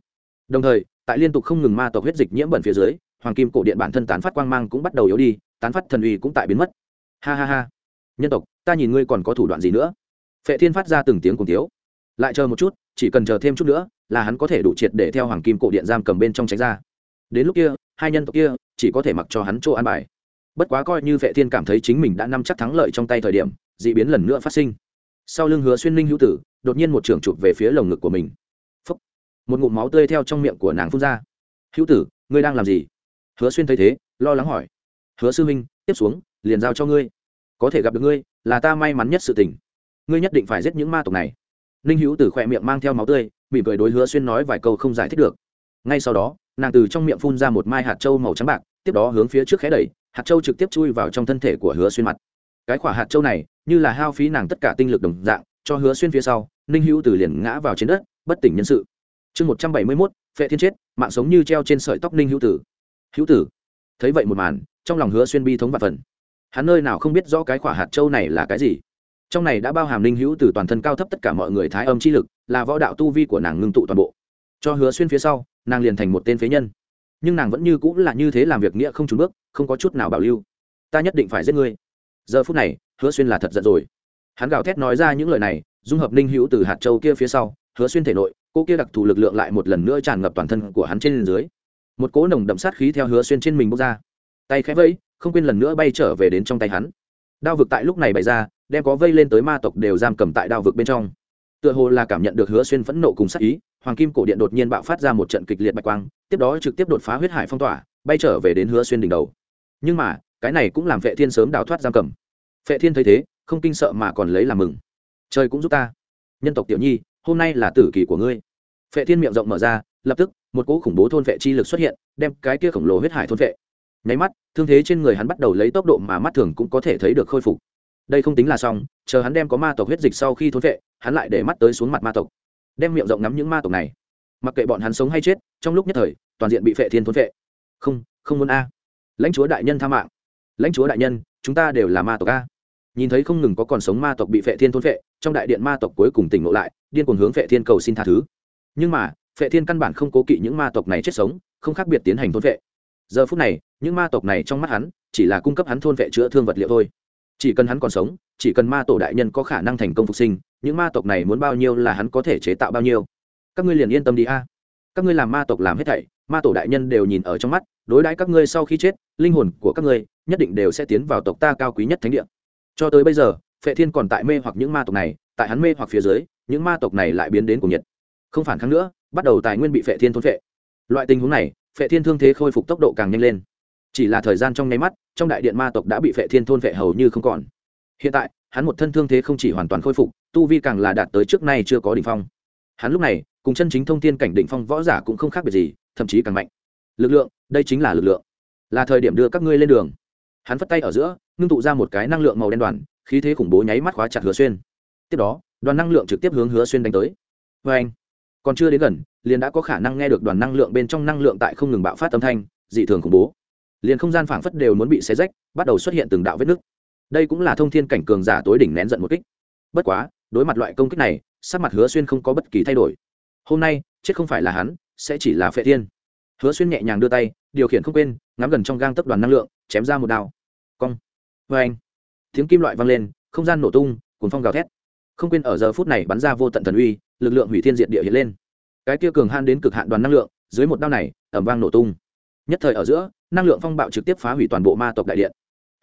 Đồng thời, tại liên tục không ngừng ma tộc huyết dịch nhiễm bẩn phía dưới, hoàng kim cổ điện bản thân tán phát quang mang cũng bắt đầu yếu đi, tán phát thần uy cũng tại biến mất. Ha ha ha. Nhân tộc ta nhìn ngươi còn có thủ đoạn gì nữa? Phệ thiên phát ra từng tiếng cùng tiếu. Lại chờ một chút, chỉ cần chờ thêm chút nữa, là hắn có thể đủ triệt để theo hoàng kim cổ điện giam cầm bên trong tránh ra. Đến lúc kia, hai nhân tộc kia chỉ có thể mặc cho hắn chỗ an bài. Bất quá coi như vệ thiên cảm thấy chính mình đã nắm chắc thắng lợi trong tay thời điểm d ị biến lần nữa phát sinh. Sau lưng hứa xuyên linh hữu tử, đột nhiên một trưởng chụp về phía lồng ngực của mình. Phúc. một ngụm máu tươi theo trong miệng của nàng phun ra. Hữu tử, ngươi đang làm gì? Hứa xuyên thấy thế, lo lắng hỏi. Hứa sư minh tiếp xuống, liền giao cho ngươi có thể gặp được ngươi, là ta may mắn nhất sự tình. Ngươi nhất định phải giết những ma tộc này. Ninh hữu tử khỏe miệng mang theo máu tươi, mỉm cười đối hứa xuyên nói vài câu không giải thích được. Ngay sau đó, nàng từ trong miệng phun ra một mai hạt trâu màu trắng bạc, tiếp đó hướng phía trước khé đẩy, hạt trâu trực tiếp chui vào trong thân thể của hứa xuyên mặt. Cái quả hạt trâu này, như là hao phí nàng tất cả tinh lực đồng dạng, cho hứa xuyên phía sau, ninh hữu tử liền ngã vào trên đất, bất tỉnh nhân sự. Chương một trăm bảy mươi mốt, phệ thiên chết, mạng sống như treo trên sợi tóc ninh hữu tử. Hữu tử. Thấy vậy một màn, trong lòng hứa xuyên bi thống và phần hắn nơi nào không biết rõ cái quả hạt châu này là cái gì. Trong này đã bao hàm linh hữu từ toàn thân cao thấp tất cả mọi người thái âm chi lực, là võ đạo tu vi của nàng ngưng tụ toàn bộ. Cho hứa xuyên phía sau, nàng liền thành một tên phế nhân. Nhưng nàng vẫn như cũng là như thế làm việc nghĩa không trùn bước, không có chút nào bảo lưu. Ta nhất định phải giết ngươi. Giờ phút này, hứa xuyên là thật giận rồi. Hắn gào thét nói ra những lời này, dung hợp ninh hữu từ hạt châu kia phía sau, hứa xuyên thể nội, cô kia đặc thù lực lượng lại một lần nữa tràn ngập toàn thân của hắn trên dưới. Một cỗ nồng đậm sát khí theo hứa xuyên trên mình bốc ra tay khẽ vẫy, không quên lần nữa bay trở về đến trong tay hắn. Đao vực tại lúc này bày ra, đem có vây lên tới ma tộc đều giam cầm tại đao vực bên trong. Tựa hồ là cảm nhận được hứa xuyên phẫn nộ cùng sát ý, hoàng kim cổ điện đột nhiên bạo phát ra một trận kịch liệt bạch quang, tiếp đó trực tiếp đột phá huyết hải phong tỏa, bay trở về đến hứa xuyên đỉnh đầu. Nhưng mà, cái này cũng làm vệ thiên sớm đào thoát giam cầm. Vệ thiên thấy thế, không kinh sợ mà còn lấy làm mừng. Trời cũng giúp ta. Nhân tộc tiểu nhi, hôm nay là tử kỳ của ngươi. Vệ thiên miệng rộng mở ra, lập tức, một cỗ khủng bố thôn vệ chi lực xuất hiện, đem cái kia khổng lồ huyết hải thôn vệ nháy mắt, thương thế trên người hắn bắt đầu lấy tốc độ mà mắt thường cũng có thể thấy được khôi phục. Đây không tính là xong, chờ hắn đem có ma tộc huyết dịch sau khi thốn vệ, hắn lại để mắt tới xuống mặt ma tộc. Đem miệng rộng nắm những ma tộc này. Mặc kệ bọn hắn sống hay chết, trong lúc nhất thời, toàn diện bị phệ thiên thốn vệ. Không không muốn a. Lãnh chúa đại nhân tha mạng. Lãnh chúa đại nhân, chúng ta đều là ma tộc a. Nhìn thấy không ngừng có còn sống ma tộc bị phệ thiên thốn vệ, trong đại điện ma tộc cuối cùng tỉnh ngộ lại, điên cuồng hướng phệ thiên cầu xin tha thứ. Nhưng mà, phệ thiên căn bản không cố kỵ những ma tộc này chết sống, không khác biệt tiến hành thôn vệ. Giờ phút này những ma tộc này trong mắt hắn, chỉ là cung cấp hắn thôn vệ chữa thương vật liệu thôi. Chỉ cần hắn còn sống, chỉ cần ma tổ đại nhân có khả năng thành công phục sinh, những ma tộc này muốn bao nhiêu là hắn có thể chế tạo bao nhiêu. Các ngươi liền yên tâm đi a. Các ngươi làm ma tộc làm hết thảy, ma tổ đại nhân đều nhìn ở trong mắt, đối đãi các ngươi sau khi chết, linh hồn của các ngươi nhất định đều sẽ tiến vào tộc ta cao quý nhất thánh địa. Cho tới bây giờ, phệ thiên còn tại mê hoặc những ma tộc này, tại hắn mê hoặc phía dưới, những ma tộc này lại biến đến cùng nhiệt. Không phản kháng nữa, bắt đầu tài nguyên bị phệ thiên thôn phệ. Loại tình huống này, phệ thiên thương thế khôi phục tốc độ càng nhanh lên chỉ là thời gian trong nháy mắt, trong đại điện ma tộc đã bị vệ thiên thôn vệ hầu như không còn. Hiện tại, hắn một thân thương thế không chỉ hoàn toàn khôi phục, tu vi càng là đạt tới trước nay chưa có đỉnh phong. Hắn lúc này, cùng chân chính thông thiên cảnh đỉnh phong võ giả cũng không khác biệt gì, thậm chí càng mạnh. Lực lượng, đây chính là lực lượng. Là thời điểm đưa các ngươi lên đường. Hắn phất tay ở giữa, ngưng tụ ra một cái năng lượng màu đen đoàn, khí thế khủng bố nháy mắt khóa chặt hứa xuyên. Tiếp đó, đoàn năng lượng trực tiếp hướng hứa xuyên đánh tới. Vê anh còn chưa đến gần, liền đã có khả năng nghe được đoàn năng lượng bên trong năng lượng tại không ngừng bạo phát âm thanh, dị thường khủng bố liền không gian phảng phất đều muốn bị xé rách, bắt đầu xuất hiện từng đạo vết nứt. Đây cũng là thông thiên cảnh cường giả tối đỉnh nén giận một kích. Bất quá, đối mặt loại công kích này, sắc mặt hứa xuyên không có bất kỳ thay đổi. Hôm nay, chết không phải là hắn, sẽ chỉ là phệ thiên. Hứa xuyên nhẹ nhàng đưa tay, điều khiển không quên, ngắm gần trong gang tấp đoàn năng lượng, chém ra một đao. Cong. Vê anh, tiếng kim loại vang lên, không gian nổ tung cuốn phong gào thét. Không quên ở giờ phút này bắn ra vô tận thần uy, lực lượng hủy thiên diện địa hiện lên. Cái kia cường han đến cực hạn đoàn năng lượng, dưới một đao này ẩm vang nổ tung. Nhất thời ở giữa năng lượng phong bạo trực tiếp phá hủy toàn bộ ma tộc đại điện.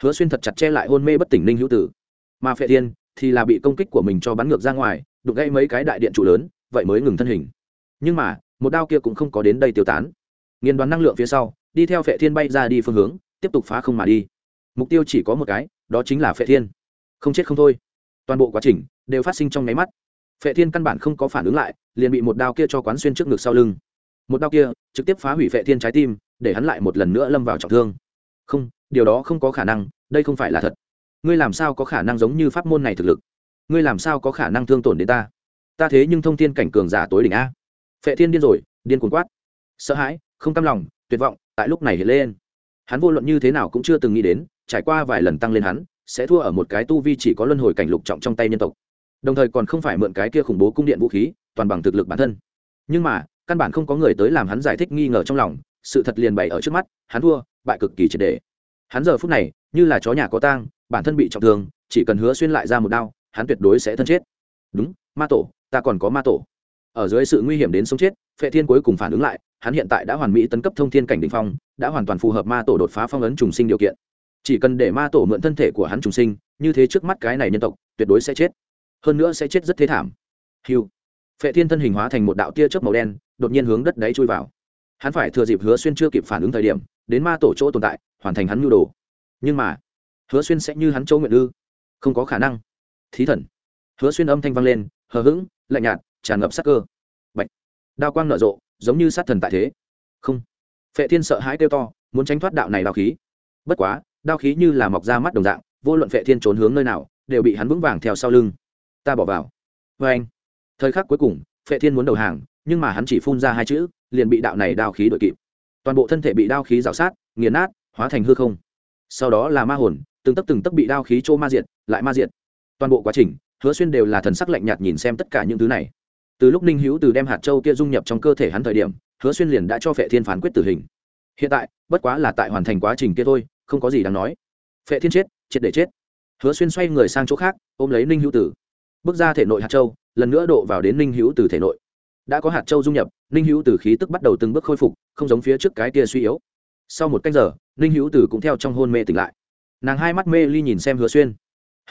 Hứa xuyên thật chặt che lại hôn mê bất tỉnh ninh hữu tử. Mà phệ thiên thì là bị công kích của mình cho bắn ngược ra ngoài, đụng gãy mấy cái đại điện trụ lớn, vậy mới ngừng thân hình. Nhưng mà, một đao kia cũng không có đến đây tiêu tán. Nghiền đoán năng lượng phía sau, đi theo phệ thiên bay ra đi phương hướng, tiếp tục phá không mà đi. Mục tiêu chỉ có một cái, đó chính là phệ thiên. Không chết không thôi. Toàn bộ quá trình đều phát sinh trong nháy mắt. Phệ thiên căn bản không có phản ứng lại, liền bị một đao kia cho quán xuyên trước ngực sau lưng một đao kia trực tiếp phá hủy vệ thiên trái tim, để hắn lại một lần nữa lâm vào trọng thương. Không, điều đó không có khả năng, đây không phải là thật. Ngươi làm sao có khả năng giống như pháp môn này thực lực? Ngươi làm sao có khả năng thương tổn đến ta? Ta thế nhưng thông thiên cảnh cường giả tối đỉnh a. Phệ thiên điên rồi, điên cuồng quát. Sợ hãi, không cam lòng, tuyệt vọng, tại lúc này hiện lên. Hắn vô luận như thế nào cũng chưa từng nghĩ đến, trải qua vài lần tăng lên hắn, sẽ thua ở một cái tu vi chỉ có luân hồi cảnh lục trọng trong tay nhân tộc. Đồng thời còn không phải mượn cái kia khủng bố cung điện vũ khí, toàn bằng thực lực bản thân. Nhưng mà căn bản không có người tới làm hắn giải thích nghi ngờ trong lòng, sự thật liền bày ở trước mắt, hắn thua, bại cực kỳ triệt đề hắn giờ phút này, như là chó nhà có tang, bản thân bị trọng thương, chỉ cần hứa xuyên lại ra một đao, hắn tuyệt đối sẽ thân chết. Đúng, ma tổ, ta còn có ma tổ. Ở dưới sự nguy hiểm đến sống chết, phệ thiên cuối cùng phản ứng lại, hắn hiện tại đã hoàn mỹ tấn cấp thông thiên cảnh đ ỉ n h phong, đã hoàn toàn phù hợp ma tổ đột phá phong ấn trùng sinh điều kiện. Chỉ cần để ma tổ mượn thân thể của hắn trùng sinh, như thế trước mắt cái này nhân tộc, tuyệt đối sẽ chết. Hơn nữa sẽ chết rất thế thảm. Hiu phệ thiên thân hình hóa thành một đạo tia chớp màu đen, đột nhiên hướng đất đáy chui vào. Hắn phải thừa dịp hứa xuyên chưa kịp phản ứng thời điểm, đến ma tổ chỗ tồn tại, hoàn thành hắn nhu đồ. Nhưng mà, hứa xuyên sẽ như hắn chỗ nguyện ư? Không có khả năng. Thí thần. Hứa xuyên âm thanh vang lên, hờ hững, lạnh nhạt, tràn ngập sắc cơ. Bạch. đao quang nở rộ, giống như sát thần tại thế. Không. Phệ thiên sợ hãi kêu to, muốn tránh thoát đạo này đao khí. Bất quá, đao khí như là mọc ra mắt đồng dạng, vô luận phệ thiên trốn hướng nơi nào, đều bị hắn vững vàng theo sau lưng. Ta bỏ vào. Vê anh thời khắc cuối cùng, phệ thiên muốn đầu hàng, nhưng mà hắn chỉ phun ra hai chữ, liền bị đạo này đao khí đội kịp. Toàn bộ thân thể bị đao khí rào sát, nghiền nát, hóa thành hư không. Sau đó là ma hồn, từng tấc từng tấc bị đao khí trô ma diệt, lại ma diệt. Toàn bộ quá trình, hứa xuyên đều là thần sắc lạnh nhạt nhìn xem tất cả những thứ này. Từ lúc ninh hữu từ đem hạt châu kia dung nhập trong cơ thể hắn thời điểm, hứa xuyên liền đã cho phệ thiên phán quyết tử hình. Hiện tại, bất quá là tại hoàn thành quá trình kia thôi, không có gì đáng nói. Phệ thiên chết, triệt để chết. Hứa xuyên xoay người sang chỗ khác, ôm lấy ninh hữu tử. Bước ra thể nội hạt châu lần nữa độ vào đến ninh hữu từ thể nội. Đã có hạt châu dung nhập, ninh hữu từ khí tức bắt đầu từng bước khôi phục, không giống phía trước cái kia suy yếu. Sau một cách giờ, ninh hữu từ cũng theo trong hôn mê tỉnh lại. Nàng hai mắt mê ly nhìn xem hứa xuyên.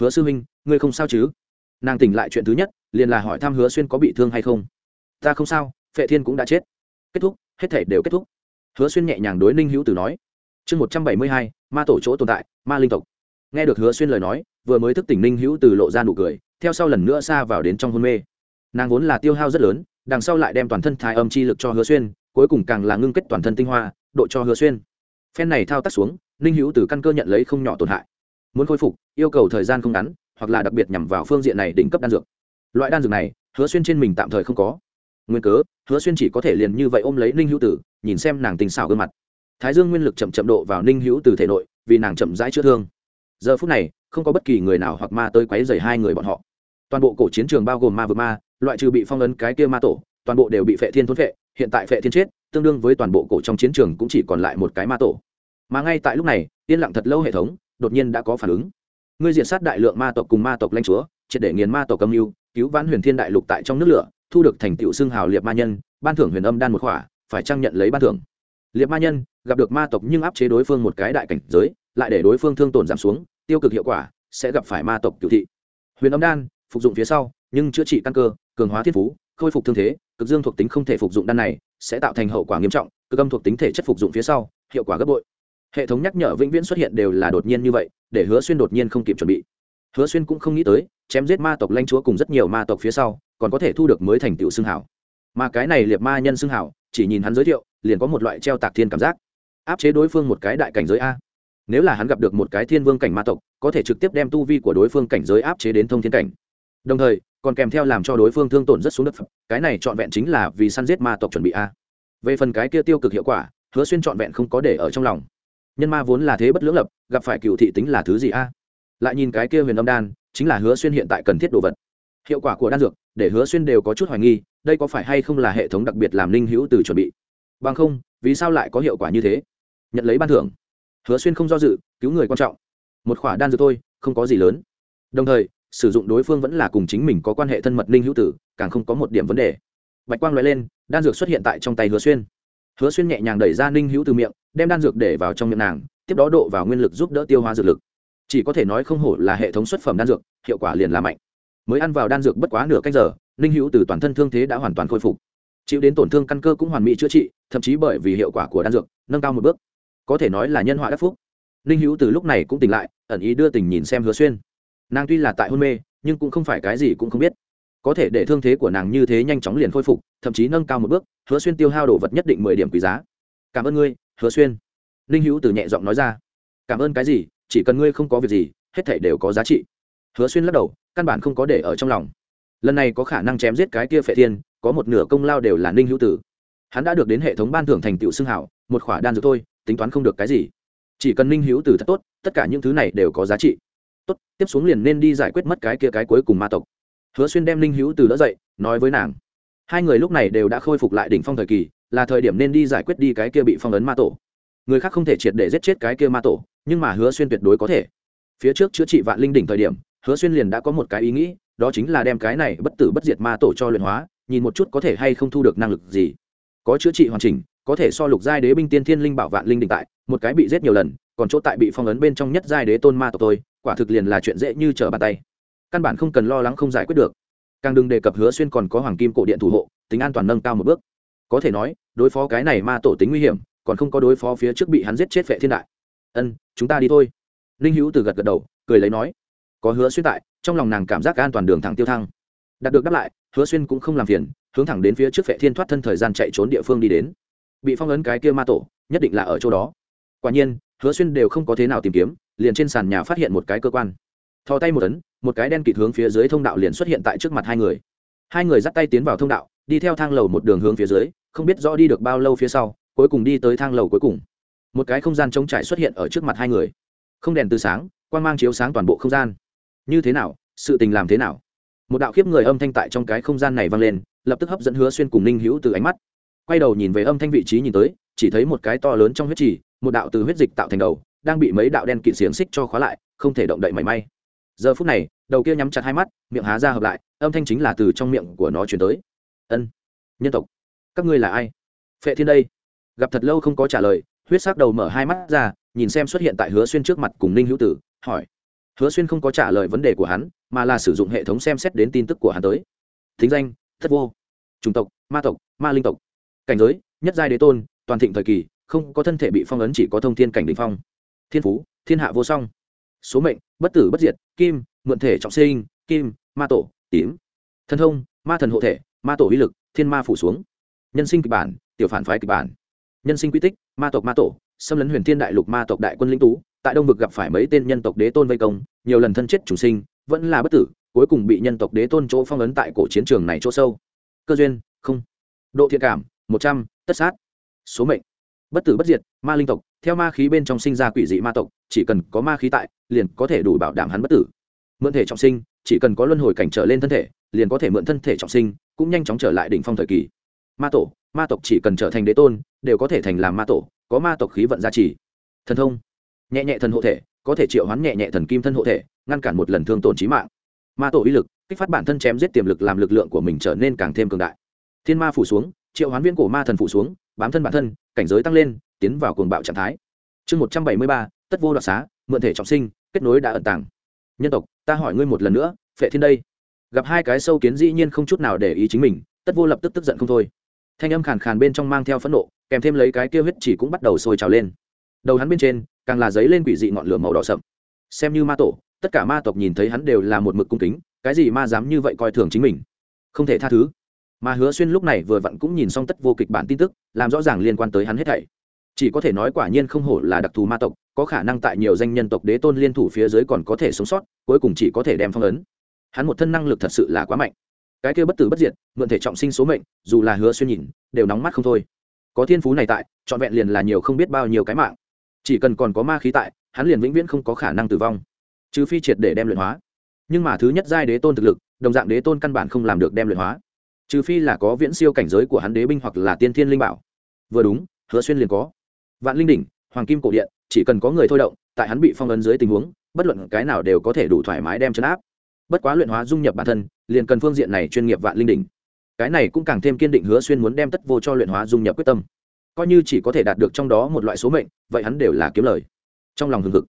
Hứa sư huynh, ngươi không sao chứ? Nàng tỉnh lại chuyện thứ nhất, liền là hỏi thăm hứa xuyên có bị thương hay không. Ta không sao, phệ thiên cũng đã chết. Kết thúc, hết thể đều kết thúc. Hứa xuyên nhẹ nhàng đối ninh hữu từ nói. Chương một trăm bảy mươi hai, ma tổ chỗ tồn tại, ma linh tộc nghe được hứa xuyên lời nói, vừa mới thức tỉnh ninh hữu từ lộ ra nụ cười, theo sau lần nữa xa vào đến trong hôn mê. Nàng vốn là tiêu hao rất lớn, đằng sau lại đem toàn thân thái âm chi lực cho hứa xuyên, cuối cùng càng là ngưng kết toàn thân tinh hoa, độ cho hứa xuyên. Phen này thao tác xuống, ninh hữu từ căn cơ nhận lấy không nhỏ tổn hại. Muốn khôi phục, yêu cầu thời gian không ngắn, hoặc là đặc biệt nhằm vào phương diện này đỉnh cấp đan dược. Loại đan dược này, hứa xuyên trên mình tạm thời không có. Nguyên cớ, hứa xuyên chỉ có thể liền như vậy ôm lấy ninh hữu tử nhìn xem nàng tình xảo gương mặt. Thái dương nguyên lực chậm chậm độ vào ninh hữu Tử thể nội, vì nàng chậm rãi chữa thương giờ phút này, không có bất kỳ người nào hoặc ma tới quấy dày hai người bọn họ. Toàn bộ cổ chiến trường bao gồm ma vực ma, loại trừ bị phong ấn cái kia ma tổ, toàn bộ đều bị phệ thiên thốn phệ, hiện tại phệ thiên chết, tương đương với toàn bộ cổ trong chiến trường cũng chỉ còn lại một cái ma tổ. Mà ngay tại lúc này, yên lặng thật lâu hệ thống, đột nhiên đã có phản ứng. Ngươi diện sát đại lượng ma tộc cùng ma tộc lanh chúa, triệt để nghiền ma tộc âm mưu, cứu vãn huyền thiên đại lục tại trong nước lửa, thu được thành tựu xương hào liệt ma nhân, ban thưởng huyền âm đan một khỏa, phải trang nhận lấy ban thưởng? Liệt ma nhân, gặp được ma tộc nhưng áp chế đối phương một cái đại cảnh giới, lại để đối phương thương tổn giảm xuống tiêu cực hiệu quả, sẽ gặp phải ma tộc cửu thị. Huyền âm đan, phục dụng phía sau, nhưng chữa trị căn cơ, cường hóa thiên phú, khôi phục thương thế, cực dương thuộc tính không thể phục dụng đan này, sẽ tạo thành hậu quả nghiêm trọng, cực âm thuộc tính thể chất phục dụng phía sau, hiệu quả gấp bội. Hệ thống nhắc nhở vĩnh viễn xuất hiện đều là đột nhiên như vậy, để hứa xuyên đột nhiên không kịp chuẩn bị. Hứa xuyên cũng không nghĩ tới, chém giết ma tộc lanh chúa cùng rất nhiều ma tộc phía sau, còn có thể thu được mới thành tựu xương hảo. Mà cái này liệt ma nhân xương hảo, chỉ nhìn hắn giới thiệu, liền có một loại treo tạc thiên cảm giác. Áp chế đối phương một cái đại cảnh giới a nếu là hắn gặp được một cái thiên vương cảnh ma tộc, có thể trực tiếp đem tu vi của đối phương cảnh giới áp chế đến thông thiên cảnh. Đồng thời, còn kèm theo làm cho đối phương thương tổn rất xuống đất cái này trọn vẹn chính là vì săn giết ma tộc chuẩn bị a. Về phần cái kia tiêu cực hiệu quả, hứa xuyên trọn vẹn không có để ở trong lòng. Nhân ma vốn là thế bất lưỡng lập, gặp phải cựu thị tính là thứ gì a? Lại nhìn cái kia huyền âm đan, chính là hứa xuyên hiện tại cần thiết đồ vật. Hiệu quả của đan dược, để hứa xuyên đều có chút hoài nghi, đây có phải hay không là hệ thống đặc biệt làm linh hữu từ chuẩn bị? Bằng không, vì sao lại có hiệu quả như thế? Nhận lấy ban thưởng hứa xuyên không do dự, cứu người quan trọng. Một khỏa đan dược thôi, không có gì lớn. Đồng thời, sử dụng đối phương vẫn là cùng chính mình có quan hệ thân mật linh hữu tử, càng không có một điểm vấn đề. Bạch quang loại lên, đan dược xuất hiện tại trong tay hứa xuyên. Hứa xuyên nhẹ nhàng đẩy ra ninh hữu từ miệng, đem đan dược để vào trong miệng nàng, tiếp đó độ vào nguyên lực giúp đỡ tiêu hóa dược lực. Chỉ có thể nói không hổ là hệ thống xuất phẩm đan dược, hiệu quả liền là mạnh. Mới ăn vào đan dược bất quá nửa cách giờ ninh hữu từ toàn thân thương thế đã hoàn toàn khôi phục. Chịu đến tổn thương căn cơ cũng hoàn mỹ chữa trị, thậm chí bởi vì hiệu quả của đan dược, nâng cao một bước có thể nói là nhân họa đắc phúc. Ninh hữu từ lúc này cũng tỉnh lại, ẩn ý đưa tình nhìn xem hứa xuyên. Nàng tuy là tại hôn mê, nhưng cũng không phải cái gì cũng không biết. Có thể để thương thế của nàng như thế nhanh chóng liền khôi phục, thậm chí nâng cao một bước, hứa xuyên tiêu hao đồ vật nhất định mười điểm quý giá. Cảm ơn ngươi, hứa xuyên. Ninh hữu từ nhẹ giọng nói ra. Cảm ơn cái gì, chỉ cần ngươi không có việc gì, hết thể đều có giá trị. Hứa xuyên lắc đầu, căn bản không có để ở trong lòng. Lần này có khả năng chém giết cái kia phệ thiên, có một nửa công lao đều là ninh hữu tử. Hắn đã được đến hệ thống ban thưởng thành tựu xưng hảo, một khỏa đan dược thôi tính toán không được cái gì. Chỉ cần ninh hữu từ thật tốt, tất cả những thứ này đều có giá trị. Tốt, tiếp xuống liền nên đi giải quyết mất cái kia cái cuối cùng ma tộc. Hứa xuyên đem ninh hữu từ đỡ dậy, nói với nàng. Hai người lúc này đều đã khôi phục lại đỉnh phong thời kỳ, là thời điểm nên đi giải quyết đi cái kia bị phong ấn ma tổ. Người khác không thể triệt để giết chết cái kia ma tổ, nhưng mà hứa xuyên tuyệt đối có thể. Phía trước chữa trị vạn linh đỉnh thời điểm, hứa xuyên liền đã có một cái ý nghĩ, đó chính là đem cái này bất tử bất diệt ma tổ cho luyện hóa, nhìn một chút có thể hay không thu được năng lực gì. Có chữa trị hoàn chỉnh có thể so lục giai đế binh tiên thiên linh bảo vạn linh đỉnh tại, một cái bị giết nhiều lần, còn chỗ tại bị phong ấn bên trong nhất giai đế tôn ma tộc tôi quả thực liền là chuyện dễ như trở bàn tay. Căn bản không cần lo lắng không giải quyết được. Càng đừng đề cập hứa xuyên còn có hoàng kim cổ điện thủ hộ, tính an toàn nâng cao một bước. Có thể nói, đối phó cái này ma tổ tính nguy hiểm, còn không có đối phó phía trước bị hắn giết chết vệ thiên đại. Ân, chúng ta đi thôi. Ninh hữu từ gật gật đầu, cười lấy nói. Có hứa xuyên tại, trong lòng nàng cảm giác an toàn đường thẳng tiêu thăng. Đạt được đáp lại, hứa xuyên cũng không làm phiền, hướng thẳng đến phía trước vệ thiên thoát thân thời gian chạy trốn địa phương đi đến bị phong ấn cái kia ma tổ, nhất định là ở chỗ đó. Quả nhiên, hứa xuyên đều không có thế nào tìm kiếm, liền trên sàn nhà phát hiện một cái cơ quan. Thò tay một tấn một cái đen kịt hướng phía dưới thông đạo liền xuất hiện tại trước mặt hai người. Hai người dắt tay tiến vào thông đạo, đi theo thang lầu một đường hướng phía dưới, không biết rõ đi được bao lâu phía sau, cuối cùng đi tới thang lầu cuối cùng. Một cái không gian trống trải xuất hiện ở trước mặt hai người. Không đèn từ sáng quan g mang chiếu sáng toàn bộ không gian. Như thế nào, sự tình làm thế nào? Một đạo khiếp người âm thanh tại trong cái không gian này vang lên, lập tức hấp dẫn hứa xuyên cùng ninh hữu từ ánh mắt quay đầu nhìn về âm thanh vị trí nhìn tới, chỉ thấy một cái to lớn trong huyết trì, một đạo từ huyết dịch tạo thành đầu, đang bị mấy đạo đen kịt xiềng xích cho khóa lại, không thể động đậy mảy may. Giờ phút này, đầu kia nhắm chặt hai mắt, miệng há ra hợp lại, âm thanh chính là từ trong miệng của nó chuyển tới. Ân, nhân tộc, các ngươi là ai? Phệ thiên đây. Gặp thật lâu không có trả lời, huyết sắc đầu mở hai mắt ra, nhìn xem xuất hiện tại hứa xuyên trước mặt cùng ninh hữu tử, hỏi. Hứa xuyên không có trả lời vấn đề của hắn, mà là sử dụng hệ thống xem xét đến tin tức của hắn tới. Thính danh, thất vô. Chủng tộc, ma tộc, ma linh tộc cảnh giới, nhất giai đế tôn, toàn thịnh thời kỳ, không có thân thể bị phong ấn, chỉ có thông thiên cảnh đ ỉ n h phong. Thiên phú, thiên hạ vô song. Số mệnh, bất tử bất diệt, kim, mượn thể trọng sinh, kim, ma tổ, tím. Thân thông, ma thần hộ thể, ma tổ uy lực, thiên ma phủ xuống. Nhân sinh kịch bản, tiểu phản phái kịch bản. Nhân sinh quy tích, ma tộc ma tổ, xâm lấn huyền thiên đại lục ma tộc đại quân lĩnh tú. Tại đông vực gặp phải mấy tên nhân tộc đế tôn vây công, nhiều lần thân chết chủ sinh, vẫn là bất tử, cuối cùng bị nhân tộc đế tôn chỗ phong ấn tại cổ chiến trường này chỗ sâu. Cơ duyên, không. Độ thiện cảm một trăm, tất sát. Số mệnh. Bất tử bất diệt, ma linh tộc, theo ma khí bên trong sinh ra quỷ dị ma tộc, chỉ cần có ma khí tại, liền có thể đủ bảo đảm hắn bất tử. Mượn thể trọng sinh, chỉ cần có luân hồi cảnh trở lên thân thể, liền có thể mượn thân thể trọng sinh, cũng nhanh chóng trở lại đỉnh phong thời kỳ. Ma tổ, ma tộc chỉ cần trở thành đế tôn, đều có thể thành làm ma tổ, có ma tộc khí vận gia trì. Thần thông. Nhẹ nhẹ thần hộ thể, có thể triệu hoán nhẹ nhẹ thần kim thân hộ thể, ngăn cản một lần thương tổn trí mạng. Ma tổ uy lực, kích phát bản thân chém giết tiềm lực làm lực lượng của mình trở nên càng thêm cường đại. Thiên ma phủ xuống triệu hoán viên cổ ma thần phủ xuống, bám thân bản thân, cảnh giới tăng lên, tiến vào cuồng bạo trạng thái. Chương một trăm bảy mươi ba, tất vô đoạt xá, mượn thể trọng sinh, kết nối đã ẩn tàng. Nhân tộc, ta hỏi ngươi một lần nữa, phệ thiên đây. Gặp hai cái sâu kiến dĩ nhiên không chút nào để ý chính mình, tất vô lập tức tức giận không thôi. Thanh âm khàn khàn bên trong mang theo phẫn nộ, kèm thêm lấy cái kia huyết chỉ cũng bắt đầu sôi trào lên. Đầu hắn bên trên, càng là giấy lên quỷ dị ngọn lửa màu đỏ sậm. Xem như ma tổ, tất cả ma tộc nhìn thấy hắn đều là một mực cung kính, cái gì ma dám như vậy coi thường chính mình? Không thể tha thứ mà hứa xuyên lúc này vừa vặn cũng nhìn xong tất vô kịch bản tin tức, làm rõ ràng liên quan tới hắn hết thảy. Chỉ có thể nói quả nhiên không hổ là đặc thù ma tộc, có khả năng tại nhiều danh nhân tộc đế tôn liên thủ phía dưới còn có thể sống sót, cuối cùng chỉ có thể đem phong ấn. Hắn một thân năng lực thật sự là quá mạnh. Cái kia bất tử bất diệt, mượn thể trọng sinh số mệnh, dù là hứa xuyên nhìn, đều nóng mắt không thôi. Có thiên phú này tại, trọn vẹn liền là nhiều không biết bao nhiêu cái mạng. Chỉ cần còn có ma khí tại, hắn liền vĩnh viễn không có khả năng tử vong. Trừ phi triệt để đem luyện hóa. Nhưng mà thứ nhất giai đế tôn thực lực, đồng dạng đế tôn căn bản không làm được đem luyện hóa trừ phi là có viễn siêu cảnh giới của hắn đế binh hoặc là tiên thiên linh bảo. Vừa đúng, hứa xuyên liền có. Vạn linh đỉnh, hoàng kim cổ điện, chỉ cần có người thôi động, tại hắn bị phong ấn dưới tình huống, bất luận cái nào đều có thể đủ thoải mái đem chấn áp. Bất quá luyện hóa dung nhập bản thân, liền cần phương diện này chuyên nghiệp vạn linh đỉnh. Cái này cũng càng thêm kiên định hứa xuyên muốn đem tất vô cho luyện hóa dung nhập quyết tâm. Coi như chỉ có thể đạt được trong đó một loại số mệnh, vậy hắn đều là kiếm lời. Trong lòng hừng hực.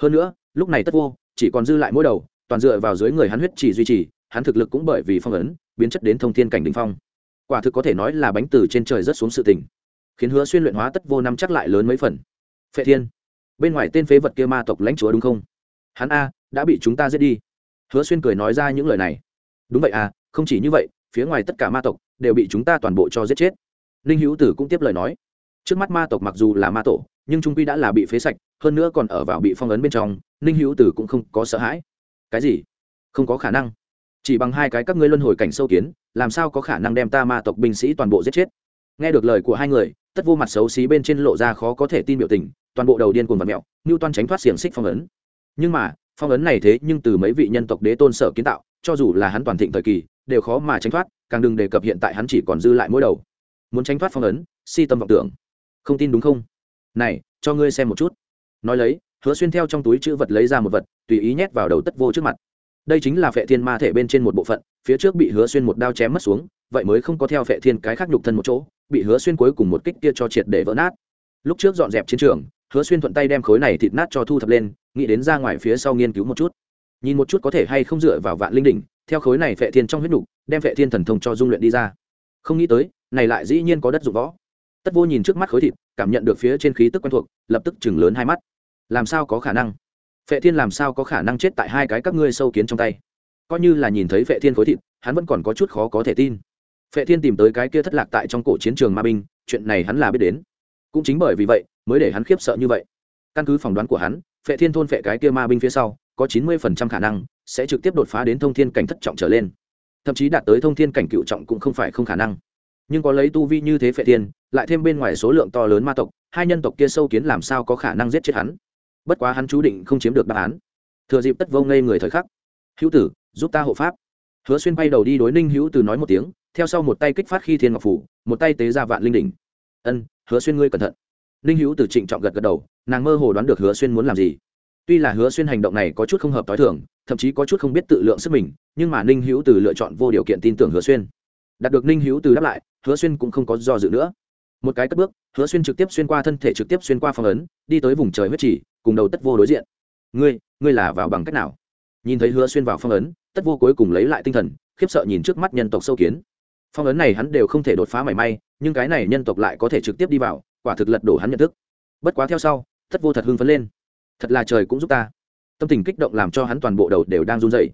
Hơn nữa, lúc này tất vô chỉ còn dư lại mỗi đầu, toàn dựa vào dưới người hắn huyết chỉ duy trì hắn thực lực cũng bởi vì phong ấn, biến chất đến thông thiên cảnh đình phong. Quả thực có thể nói là bánh từ trên trời rất xuống sự tình. Khiến hứa xuyên luyện hóa tất vô năm chắc lại lớn mấy phần. Phệ thiên, bên ngoài tên phế vật kia ma tộc lãnh chúa đúng không? Hắn a, đã bị chúng ta giết đi. Hứa xuyên cười nói ra những lời này. Đúng vậy à không chỉ như vậy, phía ngoài tất cả ma tộc đều bị chúng ta toàn bộ cho giết chết. Ninh hữu tử cũng tiếp lời nói. Trước mắt ma tộc mặc dù là ma tổ, nhưng trung quy đã là bị phế sạch, hơn nữa còn ở vào bị phong ấn bên trong, ninh hữu tử cũng không có sợ hãi. Cái gì? Không có khả năng chỉ bằng hai cái các ngươi luân hồi cảnh sâu kiến, làm sao có khả năng đem ta ma tộc binh sĩ toàn bộ giết chết? Nghe được lời của hai người, tất vô mặt xấu xí bên trên lộ ra khó có thể tin biểu tình, toàn bộ đầu điên cuồng vật mẹo ngưu toan tránh thoát xiềng xích phong ấn. Nhưng mà, phong ấn này thế nhưng từ mấy vị nhân tộc đế tôn sở kiến tạo, cho dù là hắn toàn thịnh thời kỳ, đều khó mà tránh thoát, càng đừng đề cập hiện tại hắn chỉ còn dư lại mỗi đầu. Muốn tránh thoát phong ấn, si tâm vọng tưởng. Không tin đúng không? Này, cho ngươi xem một chút. Nói lấy, hứa xuyên theo trong túi chữ vật lấy ra một vật, tùy ý nhét vào đầu tất vô trước mặt đây chính là phệ thiên ma thể bên trên một bộ phận, phía trước bị hứa xuyên một đao chém mất xuống, vậy mới không có theo phệ thiên cái khác nhục thân một chỗ, bị hứa xuyên cuối cùng một kích kia cho triệt để vỡ nát. Lúc trước dọn dẹp chiến trường, hứa xuyên thuận tay đem khối này thịt nát cho thu thập lên, nghĩ đến ra ngoài phía sau nghiên cứu một chút. Nhìn một chút có thể hay không dựa vào vạn linh đỉnh, theo khối này phệ thiên trong huyết nhục, đem phệ thiên thần thông cho dung luyện đi ra. Không nghĩ tới, này lại dĩ nhiên có đất dụng võ. Tất vô nhìn trước mắt khối thịt, cảm nhận được phía trên khí tức quen thuộc, lập tức chừng lớn hai mắt. Làm sao có khả năng? Phệ thiên làm sao có khả năng chết tại hai cái các ngươi sâu kiến trong tay? Coi như là nhìn thấy phệ thiên khối thịt, hắn vẫn còn có chút khó có thể tin. Phệ thiên tìm tới cái kia thất lạc tại trong cổ chiến trường ma binh, chuyện này hắn là biết đến. Cũng chính bởi vì vậy, mới để hắn khiếp sợ như vậy. Căn cứ phỏng đoán của hắn, phệ thiên thôn phệ cái kia ma binh phía sau, có chín mươi phần trăm khả năng sẽ trực tiếp đột phá đến thông thiên cảnh thất trọng trở lên. Thậm chí đạt tới thông thiên cảnh cựu trọng cũng không phải không khả năng. Nhưng có lấy tu vi như thế phệ thiên, lại thêm bên ngoài số lượng to lớn ma tộc, hai nhân tộc kia sâu kiến làm sao có khả năng giết chết hắn? Bất quá hắn chú định không chiếm được đáp án. Thừa dịp tất vô ngây người thời khắc, hữu tử, giúp ta hộ pháp. Hứa xuyên bay đầu đi đối ninh hữu tử nói một tiếng, theo sau một tay kích phát khi thiên ngọc phủ, một tay tế ra vạn linh đỉnh. Ân, hứa xuyên ngươi cẩn thận. Ninh hữu tử trịnh trọng gật gật đầu, nàng mơ hồ đoán được hứa xuyên muốn làm gì. Tuy là hứa xuyên hành động này có chút không hợp t h i thường, thậm chí có chút không biết tự lượng sức mình, nhưng mà ninh hữu từ lựa chọn vô điều kiện tin tưởng hứa xuyên. Đạt được ninh hữu từ đáp lại, hứa xuyên cũng không có do dự nữa. Một cái cất bước, hứa xuyên trực tiếp xuyên qua thân thể trực tiếp xuyên qua phong ấn, đi tới vùng trời huyết trì cùng đầu tất vô đối diện. Ngươi ngươi là vào bằng cách nào? Nhìn thấy hứa xuyên vào phong ấn, tất vô cuối cùng lấy lại tinh thần, khiếp sợ nhìn trước mắt nhân tộc sâu kiến. Phong ấn này hắn đều không thể đột phá mảy may, nhưng cái này nhân tộc lại có thể trực tiếp đi vào, quả thực lật đổ hắn nhận thức. Bất quá theo sau, tất vô thật hưng phấn lên. Thật là trời cũng giúp ta. Tâm tình kích động làm cho hắn toàn bộ đầu đều đang run dậy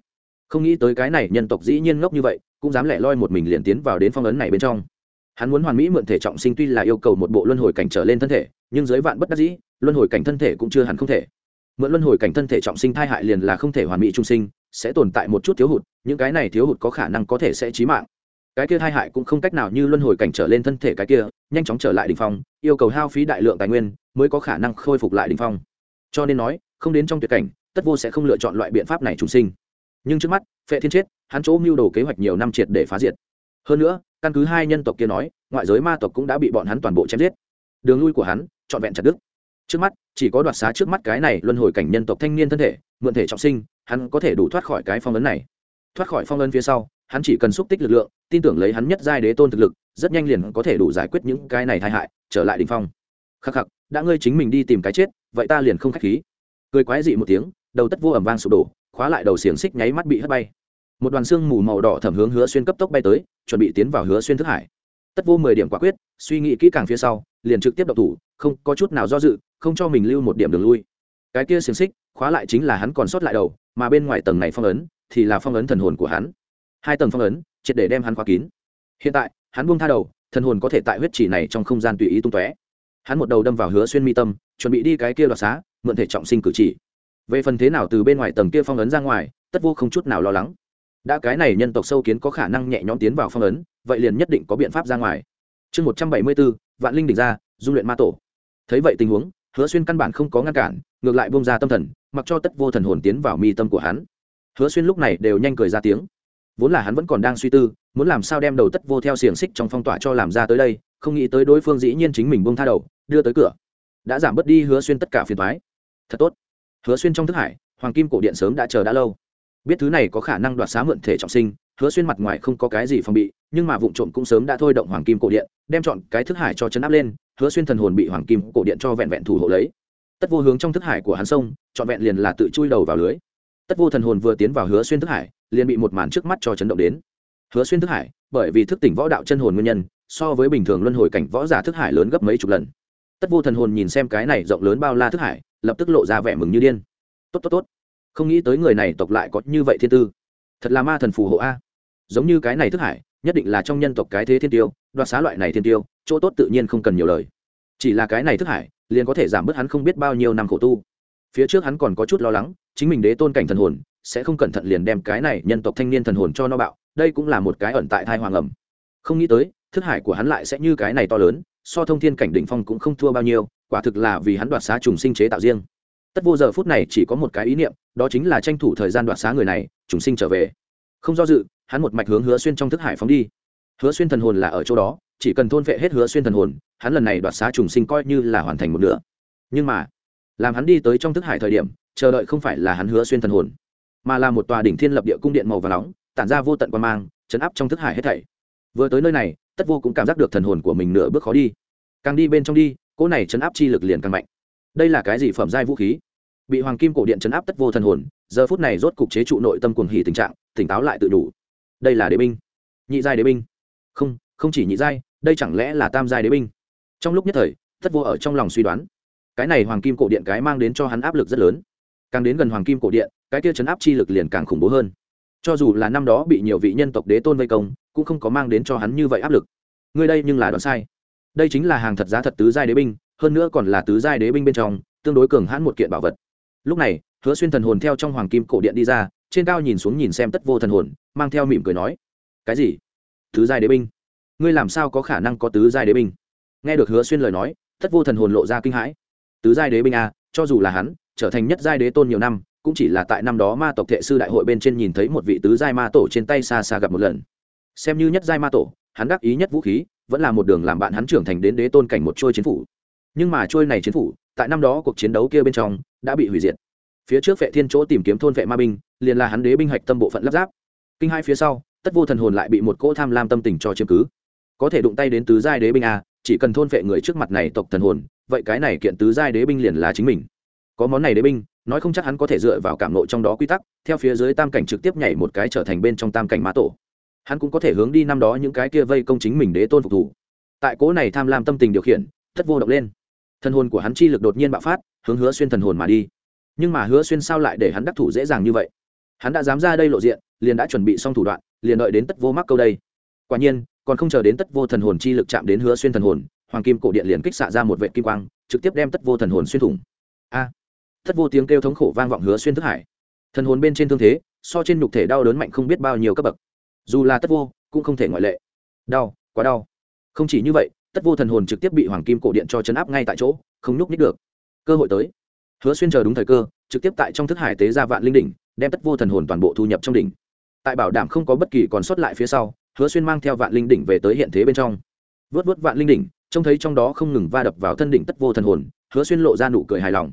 không nghĩ tới cái này nhân tộc dĩ nhiên ngốc như vậy, cũng dám lẻ loi một mình liền tiến vào đến phong ấn này bên trong. Hắn muốn hoàn mỹ mượn thể trọng sinh tuy là yêu cầu một bộ luân hồi cảnh trở lên thân thể, nhưng dưới vạn bất đắc dĩ luân hồi cảnh thân thể cũng chưa hẳn không thể. Mượn luân hồi cảnh thân thể trọng sinh thai hại liền là không thể hoàn mỹ trung sinh, sẽ tồn tại một chút thiếu hụt, những cái này thiếu hụt có khả năng có thể sẽ chí mạng. Cái kia thai hại cũng không cách nào như luân hồi cảnh trở lên thân thể cái kia, nhanh chóng trở lại đ ỉ n h phong, yêu cầu hao phí đại lượng tài nguyên mới có khả năng khôi phục lại đ ỉ n h phong. Cho nên nói, không đến trong tuyệt cảnh, tất vô sẽ không lựa chọn loại biện pháp này trùng sinh. Nhưng trước mắt, phệ thiên chết, hắn chỗ mưu đồ kế hoạch nhiều năm triệt để phá diệt. Hơn nữa, căn cứ hai nhân tộc kia nói, ngoại giới ma tộc cũng đã bị bọn hắn toàn bộ chém giết. Đường lui của hắn, trọn vẹn chặt đức trước mắt, chỉ có đoạt xá trước mắt cái này luân hồi cảnh nhân tộc thanh niên thân thể, mượn thể trọng sinh, hắn có thể đủ thoát khỏi cái phong ấn này. Thoát khỏi phong ấn phía sau, hắn chỉ cần xúc tích lực lượng, tin tưởng lấy hắn nhất giai đế tôn thực lực, rất nhanh liền có thể đủ giải quyết những cái này tai hại, trở lại đ ỉ n h phong. Khắc khắc, đã ngươi chính mình đi tìm cái chết, vậy ta liền không k h á c h khí. Cười quái dị một tiếng, đầu tất vô ẩm vang sụp đổ, khóa lại đầu xiềng xích nháy mắt bị hất bay. Một đoàn xương mù màu đỏ thẩm hướng hứa xuyên cấp tốc bay tới, chuẩn bị tiến vào hứa xuyên thức hải. Tất vô mười điểm quả quyết, suy nghĩ kỹ càng phía sau, liền trực tiếp đậu thủ, không có chút nào do dự không cho mình lưu một điểm đường lui. Cái kia xiềng xích, khóa lại chính là hắn còn sót lại đầu, mà bên ngoài tầng này phong ấn, thì là phong ấn thần hồn của hắn. Hai tầng phong ấn, triệt để đem hắn khóa kín. Hiện tại, hắn buông tha đầu, thần hồn có thể tại huyết chỉ này trong không gian tùy ý tung tóe. Hắn một đầu đâm vào hứa xuyên mi tâm, chuẩn bị đi cái kia đoạt xá, mượn thể trọng sinh cử chỉ. Về phần thế nào từ bên ngoài tầng kia phong ấn ra ngoài, tất vô không chút nào lo lắng. Đã cái này nhân tộc sâu kiến có khả năng nhẹ nhõm tiến vào phong ấn, vậy liền nhất định có biện pháp ra ngoài. Chương một trăm bảy mươi bốn, vạn linh đỉnh ra, dung luyện ma tổ. Thấy vậy tình huống hứa xuyên căn bản không có ngăn cản, ngược lại bông ra tâm thần, mặc cho tất vô thần hồn tiến vào mi tâm của hắn. Hứa xuyên lúc này đều nhanh cười ra tiếng. Vốn là hắn vẫn còn đang suy tư, muốn làm sao đem đầu tất vô theo xiềng xích trong phong tỏa cho làm ra tới đây, không nghĩ tới đối phương dĩ nhiên chính mình bông tha đầu, đưa tới cửa. Đã giảm bớt đi hứa xuyên tất cả phiền thoái thật tốt. Hứa xuyên trong thức hải, hoàng kim cổ điện sớm đã chờ đã lâu. Biết thứ này có khả năng đoạt xá mượn thể trọng sinh, hứa xuyên mặt ngoài không có cái gì phòng bị, nhưng mà vụ trộm cũng sớm đã thôi động hoàng kim cổ điện, đem chọn cái thức hải cho chấn áp lên hứa xuyên thần hồn bị hoàng kim cổ điện cho vẹn vẹn thủ hộ lấy. Tất vô hướng trong thức hải của hắn sông, trọn vẹn liền là tự chui đầu vào lưới. Tất vô thần hồn vừa tiến vào hứa xuyên thức hải, liền bị một màn trước mắt cho chấn động đến. Hứa xuyên thức hải, bởi vì thức tỉnh võ đạo chân hồn nguyên nhân, so với bình thường luân hồi cảnh võ giả thức hải lớn gấp mấy chục lần. Tất vô thần hồn nhìn xem cái này rộng lớn bao la thức hải, lập tức lộ ra vẻ mừng như điên. Tốt tốt tốt. Không nghĩ tới người này tộc lại có như vậy thiên tư. Thật là ma thần phù hộ a. Giống như cái này thức hải nhất định là trong nhân tộc cái thế thiên tiêu, đoạt xá loại này thiên tiêu, chỗ tốt tự nhiên không cần nhiều lời. Chỉ là cái này thức hải, liền có thể giảm bớt hắn không biết bao nhiêu năm khổ tu. Phía trước hắn còn có chút lo lắng, chính mình đế tôn cảnh thần hồn, sẽ không cẩn thận liền đem cái này nhân tộc thanh niên thần hồn cho nó bạo, đây cũng là một cái ẩn tại thai hoàng ẩm. Không nghĩ tới, thức hải của hắn lại sẽ như cái này to lớn, so thông thiên cảnh đỉnh phong cũng không thua bao nhiêu, quả thực là vì hắn đoạt xá trùng sinh chế tạo riêng. Tất vô giờ phút này chỉ có một cái ý niệm, đó chính là tranh thủ thời gian đoạt xá người này, trùng sinh trở về. Không do dự hắn một mạch hướng hứa xuyên trong thức hải phóng đi. Hứa xuyên thần hồn là ở chỗ đó, chỉ cần thôn vệ hết hứa xuyên thần hồn, hắn lần này đoạt xá trùng sinh coi như là hoàn thành một nửa. Nhưng mà, làm hắn đi tới trong thức hải thời điểm, chờ đợi không phải là hắn hứa xuyên thần hồn, mà là một tòa đỉnh thiên lập địa cung điện màu và nóng, tản ra vô tận quan mang, chấn áp trong thức hải hết thảy. Vừa tới nơi này, tất vô cũng cảm giác được thần hồn của mình nửa bước khó đi. Càng đi bên trong đi, cỗ này chấn áp chi lực liền càng mạnh. Đây là cái gì phẩm giai vũ khí? Bị hoàng kim cổ điện chấn áp tất vô thần hồn, giờ phút này rốt cục chế trụ nội tâm cuồng hỉ tình trạng, tỉnh táo lại tự đủ đây là đế binh. Nhị giai đế binh. Không không chỉ nhị giai, đây chẳng lẽ là tam giai đế binh? Trong lúc nhất thời, thất vô ở trong lòng suy đoán. Cái này hoàng kim cổ điện cái mang đến cho hắn áp lực rất lớn. Càng đến gần hoàng kim cổ điện, cái kia chấn áp chi lực liền càng khủng bố hơn. Cho dù là năm đó bị nhiều vị nhân tộc đế tôn vây công, cũng không có mang đến cho hắn như vậy áp lực. Ngươi đây nhưng là đoán sai. Đây chính là hàng thật giá thật tứ giai đế binh, hơn nữa còn là tứ giai đế binh bên trong, tương đối cường hãn một kiện bảo vật. Lúc này, hứa xuyên thần hồn theo trong hoàng kim cổ điện đi ra trên cao nhìn xuống nhìn xem tất vô thần hồn, mang theo mỉm cười nói, cái gì? Tứ giai đế binh? Ngươi làm sao có khả năng có tứ giai đế binh? Nghe được hứa xuyên lời nói, tất vô thần hồn lộ ra kinh hãi. Tứ giai đế binh a cho dù là hắn, trở thành nhất giai đế tôn nhiều năm, cũng chỉ là tại năm đó ma tộc thệ sư đại hội bên trên nhìn thấy một vị tứ giai ma tổ trên tay xa xa gặp một lần. Xem như nhất giai ma tổ, hắn đắc ý nhất vũ khí, vẫn là một đường làm bạn hắn trưởng thành đến đế tôn cảnh một trôi chiến phủ. Nhưng mà trôi này chiến phủ, tại năm đó cuộc chiến đấu kia bên trong, đã bị hủy diệt. Phía trước vệ thiên chỗ tìm kiếm thôn vệ ma binh liền là hắn đế binh hạch tâm bộ phận lắp ráp. Kinh hai phía sau, tất vô thần hồn lại bị một cỗ tham lam tâm tình cho chiếm cứ. Có thể đụng tay đến tứ giai đế binh a, chỉ cần thôn vệ người trước mặt này tộc thần hồn, vậy cái này kiện tứ giai đế binh liền là chính mình. Có món này đế binh, nói không chắc hắn có thể dựa vào cảm nộ trong đó quy tắc, theo phía dưới tam cảnh trực tiếp nhảy một cái trở thành bên trong tam cảnh mã tổ. Hắn cũng có thể hướng đi năm đó những cái kia vây công chính mình đế tôn phục thủ. Tại cố này tham lam tâm tình điều khiển thất vô động lên. Thần hồn của hắn chi lực đột nhiên bạo phát, hướng hứa xuyên thần hồn mà đi. Nhưng mà hứa xuyên sao lại để hắn đắc thủ dễ dàng như vậy? Hắn đã dám ra đây lộ diện, liền đã chuẩn bị xong thủ đoạn, liền đợi đến tất vô mắc câu đây. Quả nhiên, còn không chờ đến tất vô thần hồn chi lực chạm đến hứa xuyên thần hồn, hoàng kim cổ điện liền kích xạ ra một vệ kim quang, trực tiếp đem tất vô thần hồn xuyên thủng. A! Tất vô tiếng kêu thống khổ vang vọng hứa xuyên thức hải. Thần hồn bên trên thương thế, so trên nhục thể đau đớn mạnh không biết bao nhiêu cấp bậc. Dù là tất vô, cũng không thể ngoại lệ. Đau, quá đau. Không chỉ như vậy, tất vô thần hồn trực tiếp bị hoàng kim cổ điện cho chấn áp ngay tại chỗ, không nhúc nhích được. Cơ hội tới. Hứa xuyên chờ đúng thời cơ, trực tiếp tại trong thức hải tế ra vạn linh đỉnh đem tất vô thần hồn toàn bộ thu nhập trong đỉnh. Tại bảo đảm không có bất kỳ còn sót lại phía sau, hứa xuyên mang theo vạn linh đỉnh về tới hiện thế bên trong. Vớt vớt vạn linh đỉnh, trông thấy trong đó không ngừng va đập vào thân đỉnh tất vô thần hồn, hứa xuyên lộ ra nụ cười hài lòng.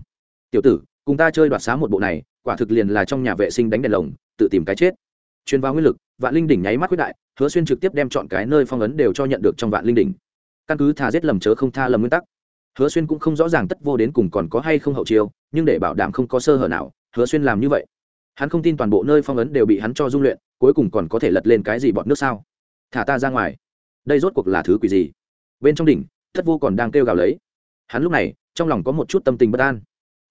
Tiểu tử, cùng ta chơi đoạt xá một bộ này, quả thực liền là trong nhà vệ sinh đánh đèn lồng, tự tìm cái chết. Truyền vào nguyên lực, vạn linh đỉnh nháy mắt quyết đại, hứa xuyên trực tiếp đem chọn cái nơi phong ấn đều cho nhận được trong vạn linh đỉnh. Căn cứ thà giết lầm chớ không tha lầm nguyên tắc. Hứa xuyên cũng không rõ ràng tất vô đến cùng còn có hay không hậu chiêu, nhưng để bảo đảm không có sơ hở nào, hứa xuyên làm như vậy hắn không tin toàn bộ nơi phong ấn đều bị hắn cho dung luyện, cuối cùng còn có thể lật lên cái gì bọn nước sao? Thả ta ra ngoài. Đây rốt cuộc là thứ quỷ gì? Bên trong đỉnh, thất vô còn đang kêu gào lấy. Hắn lúc này, trong lòng có một chút tâm tình bất an.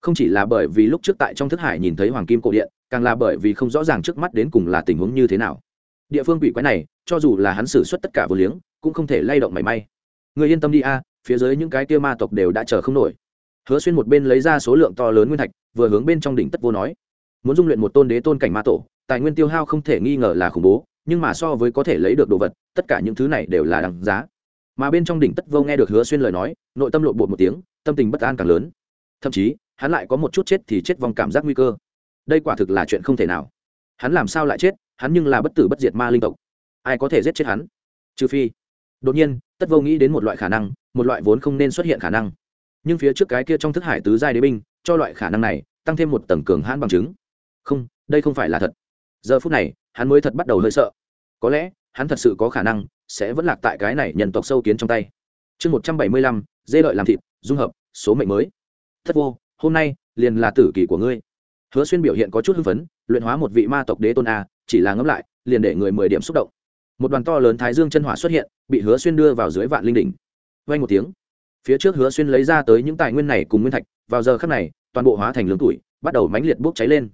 Không chỉ là bởi vì lúc trước tại trong thức hải nhìn thấy hoàng kim cổ điện, càng là bởi vì không rõ ràng trước mắt đến cùng là tình huống như thế nào. Địa phương quỷ quái này, cho dù là hắn xử suất tất cả vô liếng, cũng không thể lay động mảy may. Người yên tâm đi a, phía dưới những cái kia ma tộc đều đã chờ không nổi. Hứa xuyên một bên lấy ra số lượng to lớn nguyên thạch, vừa hướng bên trong đỉnh tất vô nói muốn dung luyện một tôn đế tôn cảnh ma tổ, tài nguyên tiêu hao không thể nghi ngờ là khủng bố, nhưng mà so với có thể lấy được đồ vật, tất cả những thứ này đều là đằng giá. Mà bên trong đỉnh tất vô nghe được hứa xuyên lời nói, nội tâm lộn bột một tiếng, tâm tình bất an càng lớn. Thậm chí, hắn lại có một chút chết thì chết vòng cảm giác nguy cơ. Đây quả thực là chuyện không thể nào. Hắn làm sao lại chết, hắn nhưng là bất tử bất diệt ma linh tộc. Ai có thể giết chết hắn? Trừ phi. Đột nhiên, tất vô nghĩ đến một loại khả năng, một loại vốn không nên xuất hiện khả năng. Nhưng phía trước cái kia trong thức hải tứ giai đế binh, cho loại khả năng này, tăng thêm một tầng cường hãn bằng chứng không, đây không phải là thật. Giờ phút này, hắn mới thật bắt đầu hơi sợ. Có lẽ, hắn thật sự có khả năng sẽ vẫn lạc tại cái này nhân tộc sâu kiến trong tay. Chương một trăm bảy mươi lăm, dê đợi làm thịt, dung hợp, số mệnh mới. Thất vô, hôm nay, liền là tử kỳ của ngươi. Hứa xuyên biểu hiện có chút hưng phấn, luyện hóa một vị ma tộc đế tôn a, chỉ là ngẫm lại, liền để người mười điểm xúc động. Một đoàn to lớn thái dương chân hỏa xuất hiện, bị hứa xuyên đưa vào dưới vạn linh đỉnh. Vay một tiếng, phía trước hứa xuyên lấy ra tới những tài nguyên này cùng nguyên thạch, vào giờ khắc này, toàn bộ hóa thành lương tuổi, bắt đầu mãnh liệt bốc cháy lên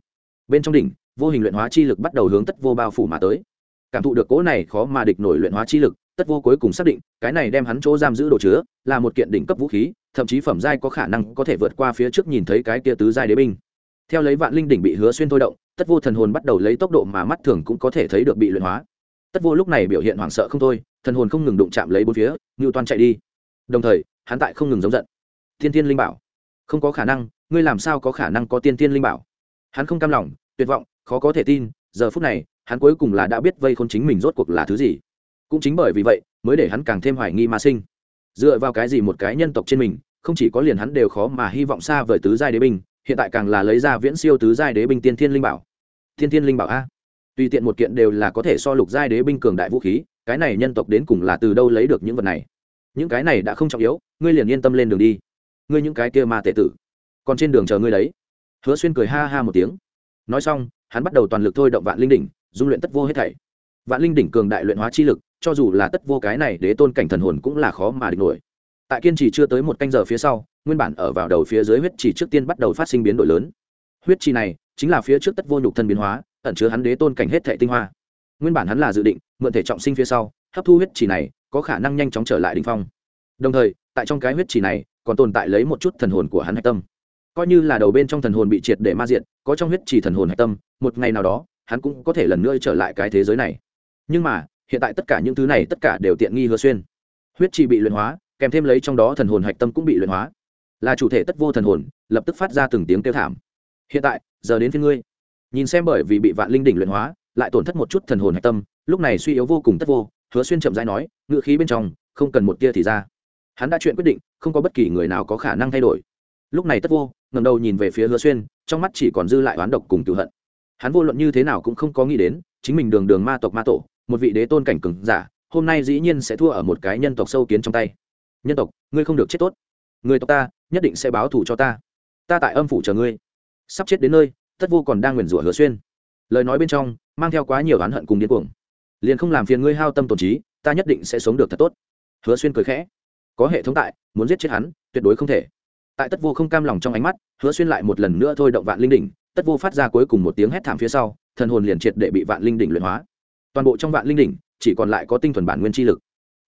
bên trong đỉnh, vô hình luyện hóa chi lực bắt đầu hướng tất vô bao phủ mà tới. Cảm thụ được cỗ này khó mà địch nổi luyện hóa chi lực, tất vô cuối cùng xác định, cái này đem hắn chỗ giam giữ đồ chứa, là một kiện đỉnh cấp vũ khí, thậm chí phẩm giai có khả năng có thể vượt qua phía trước nhìn thấy cái kia tứ giai đế binh. Theo lấy vạn linh đỉnh bị hứa xuyên thôi động, tất vô thần hồn bắt đầu lấy tốc độ mà mắt thường cũng có thể thấy được bị luyện hóa. Tất vô lúc này biểu hiện hoảng sợ không thôi, thần hồn không ngừng đụng chạm lấy bốn phía, ngưu toan chạy đi. Đồng thời, hắn tại không ngừng giống giận. Thiên tiên linh bảo. Không có khả năng, ngươi làm sao có khả năng có tiên tiên linh bảo? Hắn không cam lòng tuyệt vọng, khó có thể tin, giờ phút này, hắn cuối cùng là đã biết vây khôn chính mình rốt cuộc là thứ gì. Cũng chính bởi vì vậy, mới để hắn càng thêm hoài nghi mà sinh. Dựa vào cái gì một cái nhân tộc trên mình, không chỉ có liền hắn đều khó mà hy vọng xa vời tứ giai đế binh, hiện tại càng là lấy ra viễn siêu tứ giai đế binh tiên thiên linh bảo. Thiên thiên linh bảo a? Tùy tiện một kiện đều là có thể so lục giai đế binh cường đại vũ khí, cái này nhân tộc đến cùng là từ đâu lấy được những vật này? Những cái này đã không trọng yếu, ngươi liền yên tâm lên đường đi. Ngươi những cái kia ma tệ tử, còn trên đường chờ ngươi đấy. Hứa xuyên cười ha ha một tiếng nói xong, hắn bắt đầu toàn lực thôi động vạn linh đỉnh, dung luyện tất vô hết thảy. Vạn linh đỉnh cường đại luyện hóa chi lực, cho dù là tất vô cái này đế tôn cảnh thần hồn cũng là khó mà địch nổi. Tại kiên trì chưa tới một canh giờ phía sau, nguyên bản ở vào đầu phía dưới huyết trì trước tiên bắt đầu phát sinh biến đổi lớn. Huyết trì này chính là phía trước tất vô nhục thân biến hóa, ẩn chứa hắn đế tôn cảnh hết thệ tinh hoa. Nguyên bản hắn là dự định mượn thể trọng sinh phía sau, hấp thu huyết trì này, có khả năng nhanh chóng trở lại đình phong. Đồng thời, tại trong cái huyết trì này còn tồn tại lấy một chút thần hồn của hắn hạch tâm coi như là đầu bên trong thần hồn bị triệt để ma diện có trong huyết trì thần hồn hạch tâm, một ngày nào đó, hắn cũng có thể lần nữa trở lại cái thế giới này. Nhưng mà, hiện tại tất cả những thứ này tất cả đều tiện nghi hứa xuyên. Huyết trì bị luyện hóa, kèm thêm lấy trong đó thần hồn hạch tâm cũng bị luyện hóa. Là chủ thể tất vô thần hồn, lập tức phát ra từng tiếng kêu thảm. Hiện tại, giờ đến phía ngươi. Nhìn xem bởi vì bị vạn linh đỉnh luyện hóa, lại tổn thất một chút thần hồn hạch tâm, lúc này suy yếu vô cùng tất vô, hứa xuyên chậm rãi nói, ngự khí bên trong, không cần một tia thì ra. Hắn đã chuyện quyết định, không có bất kỳ người nào có khả năng thay đổi. Lúc này tất vô ngầm đầu nhìn về phía hứa xuyên, trong mắt chỉ còn dư lại oán độc cùng tự hận. Hắn vô luận như thế nào cũng không có nghĩ đến, chính mình đường đường ma tộc ma tổ, một vị đế tôn cảnh cừng giả, hôm nay dĩ nhiên sẽ thua ở một cái nhân tộc sâu kiến trong tay. Nhân tộc, ngươi không được chết tốt. Người tộc ta, nhất định sẽ báo thù cho ta. Ta tại âm phủ chờ ngươi. Sắp chết đến nơi, tất vô còn đang nguyền rủa hứa xuyên. Lời nói bên trong, mang theo quá nhiều oán hận cùng điên cuồng. Liền không làm phiền ngươi hao tâm tổn trí, ta nhất định sẽ sống được thật tốt. Hứa xuyên cười khẽ. Có hệ thống tại, muốn giết chết hắn, tuyệt đối không thể tại tất vô không cam lòng trong ánh mắt, hứa xuyên lại một lần nữa thôi động vạn linh đỉnh, tất vô phát ra cuối cùng một tiếng hét thảm phía sau, thần hồn liền triệt để bị vạn linh đỉnh luyện hóa. Toàn bộ trong vạn linh đỉnh, chỉ còn lại có tinh thuần bản nguyên chi lực.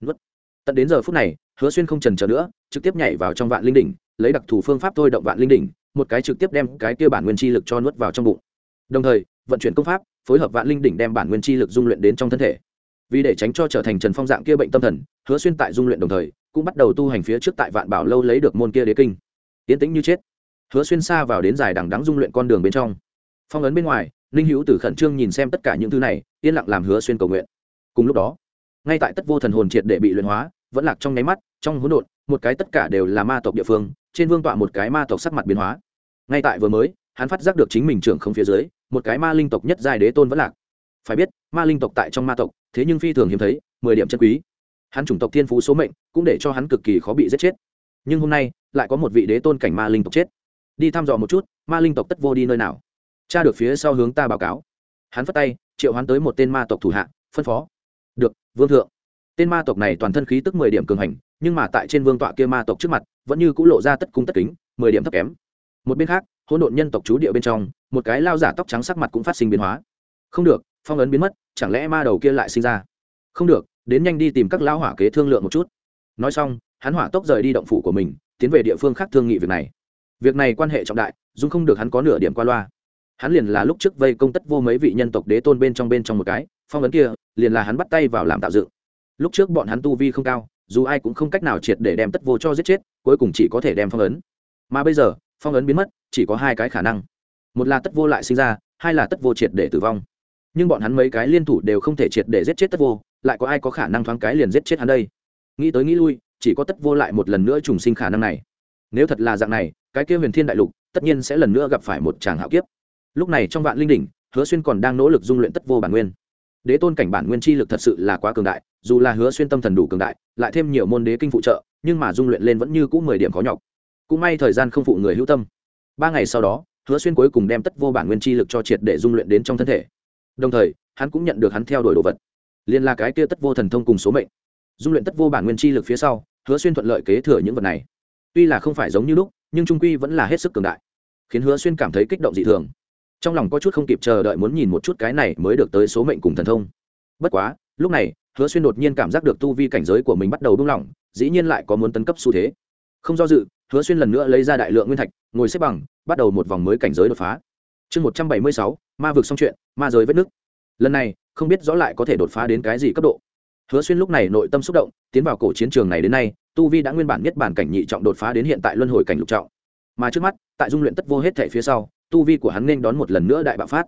Nuốt. tận đến giờ phút này, hứa xuyên không trần chờ nữa, trực tiếp nhảy vào trong vạn linh đỉnh, lấy đặc thù phương pháp thôi động vạn linh đỉnh, một cái trực tiếp đem cái kia bản nguyên chi lực cho nuốt vào trong bụng. Đồng thời, vận chuyển công pháp, phối hợp vạn linh đỉnh đem bản nguyên chi lực dung luyện đến trong thân thể. Vì để tránh cho trở thành trần phong dạng kia bệnh tâm thần, hứa xuyên tại dung luyện đồng thời, cũng bắt đầu tu hành phía trước tại vạn bảo lâu lấy được môn kia đế kinh tiến tĩnh như chết. Hứa xuyên xa vào đến dài đằng đắng dung luyện con đường bên trong. Phong ấn bên ngoài, ninh hữu tử khẩn trương nhìn xem tất cả những thứ này, yên lặng làm hứa xuyên cầu nguyện. Cùng lúc đó, ngay tại tất vô thần hồn triệt để bị luyện hóa, vẫn lạc trong nháy mắt, trong hỗn độn, một cái tất cả đều là ma tộc địa phương, trên vương tọa một cái ma tộc sắc mặt biến hóa. Ngay tại vừa mới, hắn phát giác được chính mình trưởng không phía dưới, một cái ma linh tộc nhất giai đế tôn vẫn lạc. Phải biết, ma linh tộc tại trong ma tộc, thế nhưng phi thường hiếm thấy, mười điểm chân quý. Hắn chủng tộc thiên phú số mệnh, cũng để cho hắn cực kỳ khó bị giết chết nhưng hôm nay lại có một vị đế tôn cảnh ma linh tộc chết. Đi thăm dò một chút, ma linh tộc tất vô đi nơi nào. Cha được phía sau hướng ta báo cáo. Hắn phất tay, triệu hắn tới một tên ma tộc thủ hạ, phân phó. Được, vương thượng. Tên ma tộc này toàn thân khí tức mười điểm cường hành, nhưng mà tại trên vương tọa kia ma tộc trước mặt, vẫn như c ũ lộ ra tất cung tất kính, mười điểm thấp kém. Một bên khác, hỗn độn nhân tộc chú địa bên trong, một cái lao giả tóc trắng sắc mặt cũng phát sinh biến hóa. Không được, phong ấn biến mất, chẳng lẽ ma đầu kia lại sinh ra? Không được, đến nhanh đi tìm các lao hỏa kế thương lượng một chút. Nói xong hắn hỏa tốc rời đi động phủ của mình, tiến về địa phương khác thương nghị việc này. Việc này quan hệ trọng đại dung không được hắn có nửa điểm qua loa. Hắn liền là lúc trước vây công tất vô mấy vị nhân tộc đế tôn bên trong bên trong một cái, phong ấn kia, liền là hắn bắt tay vào làm tạo dựng. Lúc trước bọn hắn tu vi không cao, dù ai cũng không cách nào triệt để đem tất vô cho giết chết, cuối cùng chỉ có thể đem phong ấn. Mà bây giờ, phong ấn biến mất, chỉ có hai cái khả năng. Một là tất vô lại sinh ra, hai là tất vô triệt để tử vong. Nhưng bọn hắn mấy cái liên thủ đều không thể triệt để giết chết tất vô, lại có ai có khả năng thoáng cái liền giết chết hắn đây? Nghĩ tới nghĩ lui chỉ có tất vô lại một lần nữa trùng sinh khả năng này. Nếu thật là dạng này, cái kia huyền thiên đại lục, tất nhiên sẽ lần nữa gặp phải một chàng hạo kiếp. Lúc này trong vạn linh đỉnh, hứa xuyên còn đang nỗ lực dung luyện tất vô bản nguyên. Đế tôn cảnh bản nguyên chi lực thật sự là quá cường đại, dù là hứa xuyên tâm thần đủ cường đại, lại thêm nhiều môn đế kinh phụ trợ, nhưng mà dung luyện lên vẫn như cũ mười điểm khó nhọc. Cũng may thời gian không phụ người hữu tâm. Ba ngày sau đó, hứa xuyên cuối cùng đem tất vô bản nguyên chi lực cho triệt để dung luyện đến trong thân thể. Đồng thời, hắn cũng nhận được hắn theo đuổi đồ vật. Liên là cái kia tất vô thần thông cùng số mệnh. Dung luyện tất vô bản nguyên chi lực phía sau hứa xuyên thuận lợi kế thừa những vật này. Tuy là không phải giống như lúc, nhưng trung quy vẫn là hết sức cường đại, khiến hứa xuyên cảm thấy kích động dị thường. Trong lòng có chút không kịp chờ đợi muốn nhìn một chút cái này mới được tới số mệnh cùng thần thông. Bất quá, lúc này, hứa xuyên đột nhiên cảm giác được tu vi cảnh giới của mình bắt đầu buông lỏng, dĩ nhiên lại có muốn tấn cấp xu thế. Không do dự, hứa xuyên lần nữa lấy ra đại lượng nguyên thạch, ngồi xếp bằng, bắt đầu một vòng mới cảnh giới đột phá. Chương một trăm bảy mươi sáu, ma vực xong chuyện, ma giới vết nước lần này, không biết rõ lại có thể đột phá đến cái gì cấp độ hứa xuyên lúc này nội tâm xúc động, tiến vào cổ chiến trường này đến nay, tu vi đã nguyên bản nhất bản cảnh nhị trọng đột phá đến hiện tại luân hồi cảnh lục trọng. Mà trước mắt, tại dung luyện tất vô hết thể phía sau, tu vi của hắn nên đón một lần nữa đại bạo phát.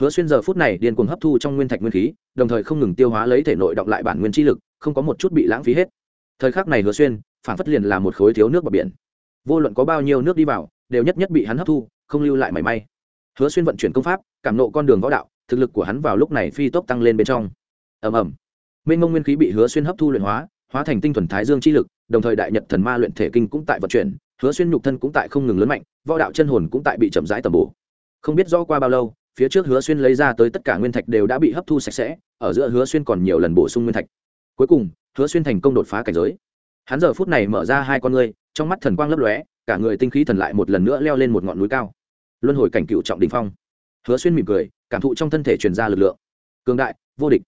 Hứa xuyên giờ phút này điên cuồng hấp thu trong nguyên thạch nguyên khí, đồng thời không ngừng tiêu hóa lấy thể nội động lại bản nguyên chi lực, không có một chút bị lãng phí hết. Thời khắc này hứa xuyên, phản phất liền là một khối thiếu nước bờ biển. Vô luận có bao nhiêu nước đi vào, đều nhất nhất bị hắn hấp thu, không lưu lại mảy may. Hứa xuyên vận chuyển công pháp, cảm nộ con đường võ đạo, thực lực của hắn vào lúc này phi tốc tăng lên bên trong. Ầm ầm mênh mông nguyên khí bị hứa xuyên hấp thu luyện hóa hóa thành tinh thuần thái dương chi lực, đồng thời đại nhật thần ma luyện thể kinh cũng tại vận chuyển, hứa xuyên nhục thân cũng tại không ngừng lớn mạnh, võ đạo chân hồn cũng tại bị chậm rãi tầm bổ. Không biết do qua bao lâu, phía trước hứa xuyên lấy ra tới tất cả nguyên thạch đều đã bị hấp thu sạch sẽ, ở giữa hứa xuyên còn nhiều lần bổ sung nguyên thạch. Cuối cùng, hứa xuyên thành công đột phá cảnh giới. Hắn giờ phút này mở ra hai con ngươi, trong mắt thần quang lấp lóe, cả người tinh khí thần lại một lần nữa leo lên một ngọn núi cao. Luân hồi cảnh cựu trọng đình phong. Hứa xuyên mỉm cười, cảm thụ trong thân thể truyền ra lực lượng. Cường đại, vô địch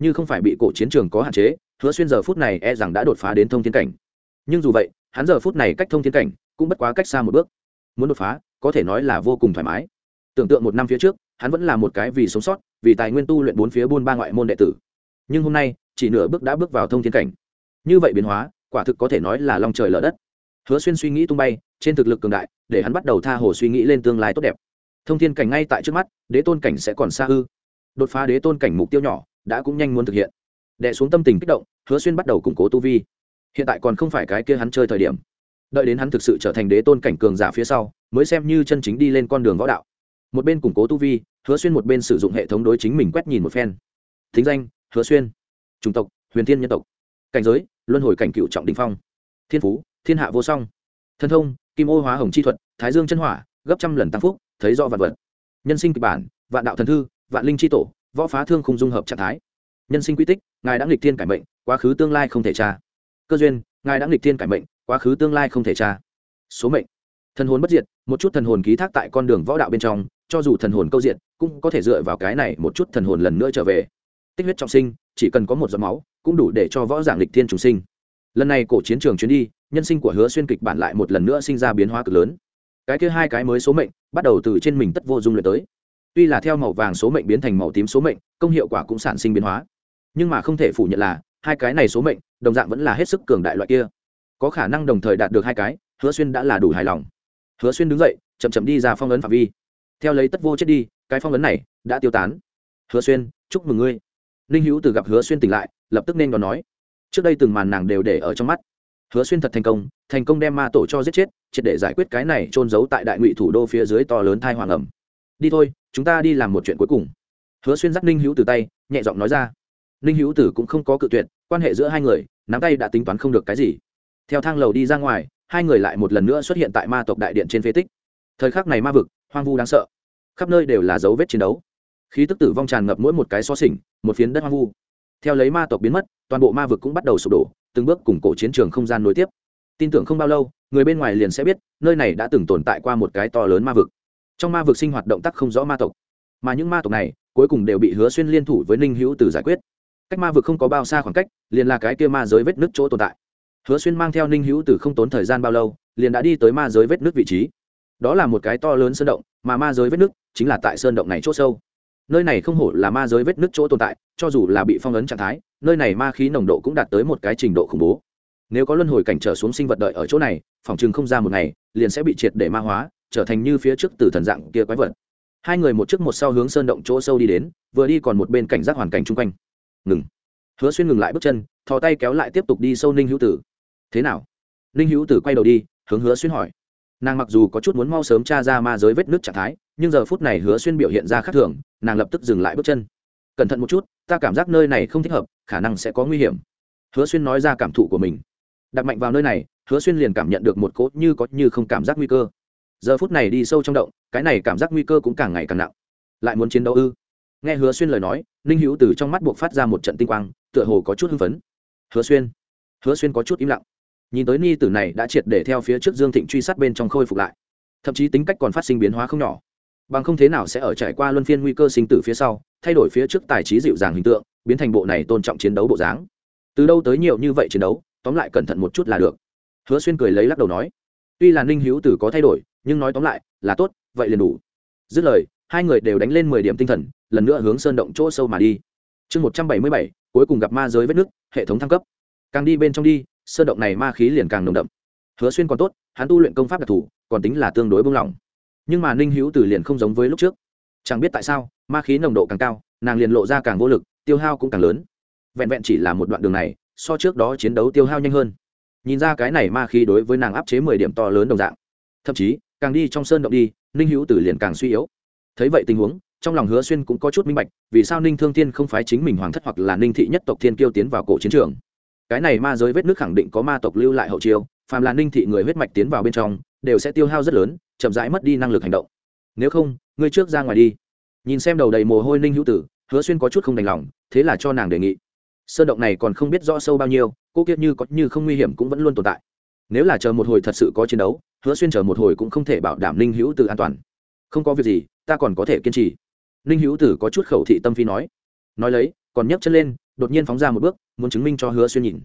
như không phải bị cổ chiến trường có hạn chế, hứa xuyên giờ phút này e rằng đã đột phá đến thông thiên cảnh. Nhưng dù vậy, hắn giờ phút này cách thông thiên cảnh cũng bất quá cách xa một bước. Muốn đột phá, có thể nói là vô cùng thoải mái. Tưởng tượng một năm phía trước, hắn vẫn là một cái vì sống sót, vì tài nguyên tu luyện bốn phía buôn ba ngoại môn đệ tử. Nhưng hôm nay, chỉ nửa bước đã bước vào thông thiên cảnh. Như vậy biến hóa, quả thực có thể nói là long trời lở đất. Hứa xuyên suy nghĩ tung bay, trên thực lực cường đại, để hắn bắt đầu tha hồ suy nghĩ lên tương lai tốt đẹp. Thông thiên cảnh ngay tại trước mắt, đế tôn cảnh sẽ còn xa ư đột phá đế tôn cảnh mục tiêu nhỏ đã cũng nhanh muốn thực hiện. Đẻ xuống tâm tình kích động, hứa xuyên bắt đầu củng cố tu vi. Hiện tại còn không phải cái kia hắn chơi thời điểm. Đợi đến hắn thực sự trở thành đế tôn cảnh cường giả phía sau, mới xem như chân chính đi lên con đường võ đạo. Một bên củng cố tu vi, hứa xuyên một bên sử dụng hệ thống đối chính mình quét nhìn một phen. Thính danh, hứa xuyên. Chủng tộc, huyền thiên nhân tộc. Cảnh giới, luân hồi cảnh cựu trọng đình phong. Thiên phú, thiên hạ vô song. Thân thông, kim ô hóa hồng chi thuật, thái dương chân hỏa, gấp trăm lần tăng phúc, thấy rõ vạn vật. Nhân sinh kịch bản, vạn đạo thần thư, vạn linh chi tổ võ phá thương không dung hợp trạng thái. Nhân sinh quy tích, ngài đã nghịch thiên cải mệnh, quá khứ tương lai không thể tra. Cơ duyên, ngài đã nghịch thiên cải mệnh, quá khứ tương lai không thể tra. Số mệnh. Thần hồn bất diệt, một chút thần hồn ký thác tại con đường võ đạo bên trong, cho dù thần hồn câu diện cũng có thể dựa vào cái này một chút thần hồn lần nữa trở về. Tích huyết trọng sinh, chỉ cần có một giọt máu, cũng đủ để cho võ giảng lịch thiên trùng sinh. Lần này cổ chiến trường chuyến đi, nhân sinh của hứa xuyên kịch bản lại một lần nữa sinh ra biến hóa cực lớn. Cái kia hai cái mới số mệnh, bắt đầu từ trên mình tất vô dung luyện tới tuy là theo màu vàng số mệnh biến thành màu tím số mệnh, công hiệu quả cũng sản sinh biến hóa. Nhưng mà không thể phủ nhận là, hai cái này số mệnh, đồng dạng vẫn là hết sức cường đại loại kia. Có khả năng đồng thời đạt được hai cái, hứa xuyên đã là đủ hài lòng. Hứa xuyên đứng dậy, chậm chậm đi ra phong ấn phạm vi. Theo lấy tất vô chết đi, cái phong ấn này đã tiêu tán. Hứa xuyên, chúc mừng ngươi. Ninh hữu từ gặp hứa xuyên tỉnh lại, lập tức nên còn nói. Trước đây từng màn nàng đều để ở trong mắt. Hứa xuyên thật thành công thành công đem ma tổ cho giết chết, triệt để giải quyết cái này trôn giấu tại đại ngụy thủ đô phía dưới to lớn thai hoàng ẩm. Đi thôi chúng ta đi làm một chuyện cuối cùng. Hứa xuyên dắt ninh hữu từ tay, nhẹ giọng nói ra. Ninh hữu tử cũng không có cự tuyệt, quan hệ giữa hai người, nắm tay đã tính toán không được cái gì. Theo thang lầu đi ra ngoài, hai người lại một lần nữa xuất hiện tại ma tộc đại điện trên phế tích. Thời khắc này ma vực, hoang vu đáng sợ. Khắp nơi đều là dấu vết chiến đấu. Khí tức tử vong tràn ngập mỗi một cái xó xỉnh, một phiến đất hoang vu. Theo lấy ma tộc biến mất, toàn bộ ma vực cũng bắt đầu sụp đổ, từng bước củng cổ chiến trường không gian nối tiếp. Tin tưởng không bao lâu, người bên ngoài liền sẽ biết, nơi này đã từng tồn tại qua một cái to lớn ma vực trong ma vực sinh hoạt động tác không rõ ma tộc, mà những ma tộc này cuối cùng đều bị hứa xuyên liên thủ với ninh hữu từ giải quyết. Cách ma vực không có bao xa khoảng cách, liền là cái kia ma giới vết nước chỗ tồn tại. Hứa xuyên mang theo ninh hữu từ không tốn thời gian bao lâu, liền đã đi tới ma giới vết nước vị trí. Đó là một cái to lớn sơn động, mà ma giới vết nước chính là tại sơn động này chỗ sâu. Nơi này không hổ là ma giới vết nước chỗ tồn tại, cho dù là bị phong ấn trạng thái, nơi này ma khí nồng độ cũng đạt tới một cái trình độ khủng bố. Nếu có luân hồi cảnh trở xuống sinh vật đợi ở chỗ này, phòng chừng không ra một ngày, liền sẽ bị triệt để ma hóa trở thành như phía trước từ thần dạng kia quái vật. Hai người một trước một sau hướng sơn động chỗ sâu đi đến, vừa đi còn một bên cảnh giác hoàn cảnh chung quanh. Ngừng. Hứa xuyên ngừng lại bước chân, thò tay kéo lại tiếp tục đi sâu ninh hữu tử. Thế nào? Ninh hữu tử quay đầu đi, hướng hứa xuyên hỏi. Nàng mặc dù có chút muốn mau sớm t r a ra ma giới vết nước trạng thái, nhưng giờ phút này hứa xuyên biểu hiện ra khác thường, nàng lập tức dừng lại bước chân. Cẩn thận một chút, ta cảm giác nơi này không thích hợp, khả năng sẽ có nguy hiểm. Hứa xuyên nói ra cảm thụ của mình. Đặt mạnh vào nơi này, hứa xuyên liền cảm nhận được một cốt như có như không cảm giác nguy cơ giờ phút này đi sâu trong động, cái này cảm giác nguy cơ cũng càng ngày càng nặng. Lại muốn chiến đấu ư? Nghe hứa xuyên lời nói, ninh hữu từ trong mắt buộc phát ra một trận tinh quang, tựa hồ có chút hưng phấn. Hứa xuyên hứa xuyên có chút im lặng. Nhìn tới ni tử này đã triệt để theo phía trước dương thịnh truy sát bên trong khôi phục lại. Thậm chí tính cách còn phát sinh biến hóa không nhỏ. Bằng không thế nào sẽ ở trải qua luân phiên nguy cơ sinh tử phía sau, thay đổi phía trước tài trí dịu dàng hình tượng, biến thành bộ này tôn trọng chiến đấu bộ dáng. Từ đâu tới nhiều như vậy chiến đấu, tóm lại cẩn thận một chút là được. Hứa xuyên cười lấy lắc đầu nói, tuy là ninh hữu tử có thay đổi nhưng nói tóm lại, là tốt, vậy liền đủ. Dứt lời, hai người đều đánh lên mười điểm tinh thần, lần nữa hướng sơn động chỗ sâu mà đi. Chương một trăm bảy mươi bảy, cuối cùng gặp ma giới vết nước hệ thống thăng cấp. Càng đi bên trong đi, sơn động này ma khí liền càng nồng đậm. Hứa xuyên còn tốt, hắn tu luyện công pháp đặc thù, còn tính là tương đối bông lỏng nhưng mà ninh hữu tử liền không giống với lúc trước. Chẳng biết tại sao, ma khí nồng độ càng cao, nàng liền lộ ra càng vô lực, tiêu hao cũng càng lớn. Vẹn vẹn chỉ là một đoạn đường này, so trước đó chiến đấu tiêu hao nhanh hơn. Nhìn ra cái này ma khí đối với nàng áp chế mười điểm to lớn đồng dạng. Thậm chí càng đi trong sơn động đi, ninh hữu tử liền càng suy yếu. Thấy vậy tình huống, trong lòng hứa xuyên cũng có chút minh bạch, vì sao ninh thương thiên không phái chính mình hoàng thất hoặc là ninh thị nhất tộc thiên kiêu tiến vào cổ chiến trường. Cái này ma giới vết nước khẳng định có ma tộc lưu lại hậu chiêu, phàm là ninh thị người huyết mạch tiến vào bên trong, đều sẽ tiêu hao rất lớn, chậm rãi mất đi năng lực hành động. Nếu không, ngươi trước ra ngoài đi. Nhìn xem đầu đầy mồ hôi ninh hữu tử, hứa xuyên có chút không đành lòng, thế là cho nàng đề nghị. Sơn động này còn không biết rõ sâu bao nhiêu, cô kiệt như có như không nguy hiểm cũng vẫn luôn tồn tại nếu là chờ một hồi thật sự có chiến đấu, hứa xuyên chờ một hồi cũng không thể bảo đảm ninh hữu tử an toàn. Không có việc gì, ta còn có thể kiên trì. Ninh hữu tử có chút khẩu thị tâm phi nói. Nói lấy, còn nhấc chân lên, đột nhiên phóng ra một bước, muốn chứng minh cho hứa xuyên nhìn.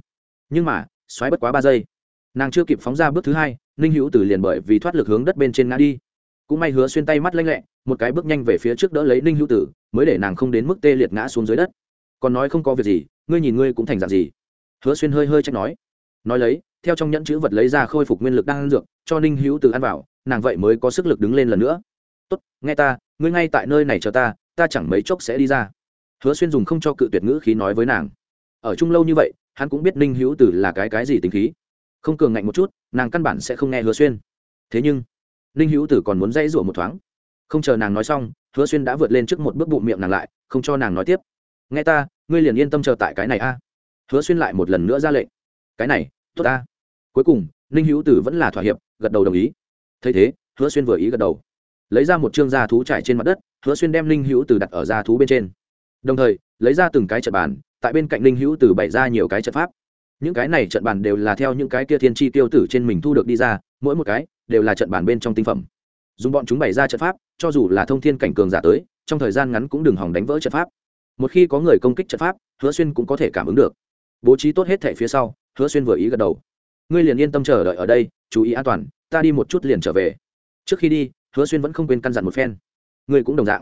Nhưng mà, xoáy bất quá ba giây. Nàng chưa kịp phóng ra bước thứ hai, ninh hữu tử liền bởi vì thoát lực hướng đất bên trên ngã đi. Cũng may hứa xuyên tay mắt lanh lẹ, một cái bước nhanh về phía trước đỡ lấy ninh hữu tử, mới để nàng không đến mức tê liệt ngã xuống dưới đất. Còn nói không có việc gì, ngươi nhìn ngươi cũng thành dạng gì. Hứa xuyên hơi hơi trách nói. Nói lấy theo trong nhẫn chữ vật lấy ra khôi phục nguyên lực đang ăn dược, cho ninh hữu từ ăn vào, nàng vậy mới có sức lực đứng lên lần nữa. Tốt, nghe ta, ngươi ngay tại nơi này chờ ta ta chẳng mấy chốc sẽ đi ra. Hứa xuyên dùng không cho cự tuyệt ngữ khí nói với nàng. Ở chung lâu như vậy, hắn cũng biết ninh hữu từ là cái cái gì tính khí. Không cường ngạnh một chút, nàng căn bản sẽ không nghe hứa xuyên. Thế nhưng, ninh hữu tử còn muốn dãy rủa một thoáng. Không chờ nàng nói xong, hứa xuyên đã vượt lên trước một bước bụng miệng nàng lại, không cho nàng nói tiếp. Nghe ta, ngươi liền yên tâm chờ tại cái này a. Hứa xuyên lại một lần nữa ra lệnh. Cái này, tốt ta cuối cùng, ninh hữu tử vẫn là thỏa hiệp, gật đầu đồng ý. Thấy thế, hứa xuyên vừa ý gật đầu. Lấy ra một chương da thú trải trên mặt đất, hứa xuyên đem ninh hữu tử đặt ở da thú bên trên. Đồng thời, lấy ra từng cái trận bàn, tại bên cạnh ninh hữu tử bày ra nhiều cái trận pháp. Những cái này trận bàn đều là theo những cái kia thiên tri tiêu tử trên mình thu được đi ra, mỗi một cái đều là trận bàn bên trong tinh phẩm. Dùng bọn chúng bày ra trận pháp, cho dù là thông thiên cảnh cường giả tới, trong thời gian ngắn cũng đừng hỏng đánh vỡ trận pháp. Một khi có người công kích trận pháp, hứa xuyên cũng có thể cảm ứng được. Bố trí tốt hết thẻ phía sau, hứa xuyên vừa ý gật đầu ngươi liền yên tâm chờ đợi ở đây, chú ý an toàn, ta đi một chút liền trở về. Trước khi đi, hứa xuyên vẫn không quên căn dặn một phen. Ngươi cũng đồng dạng.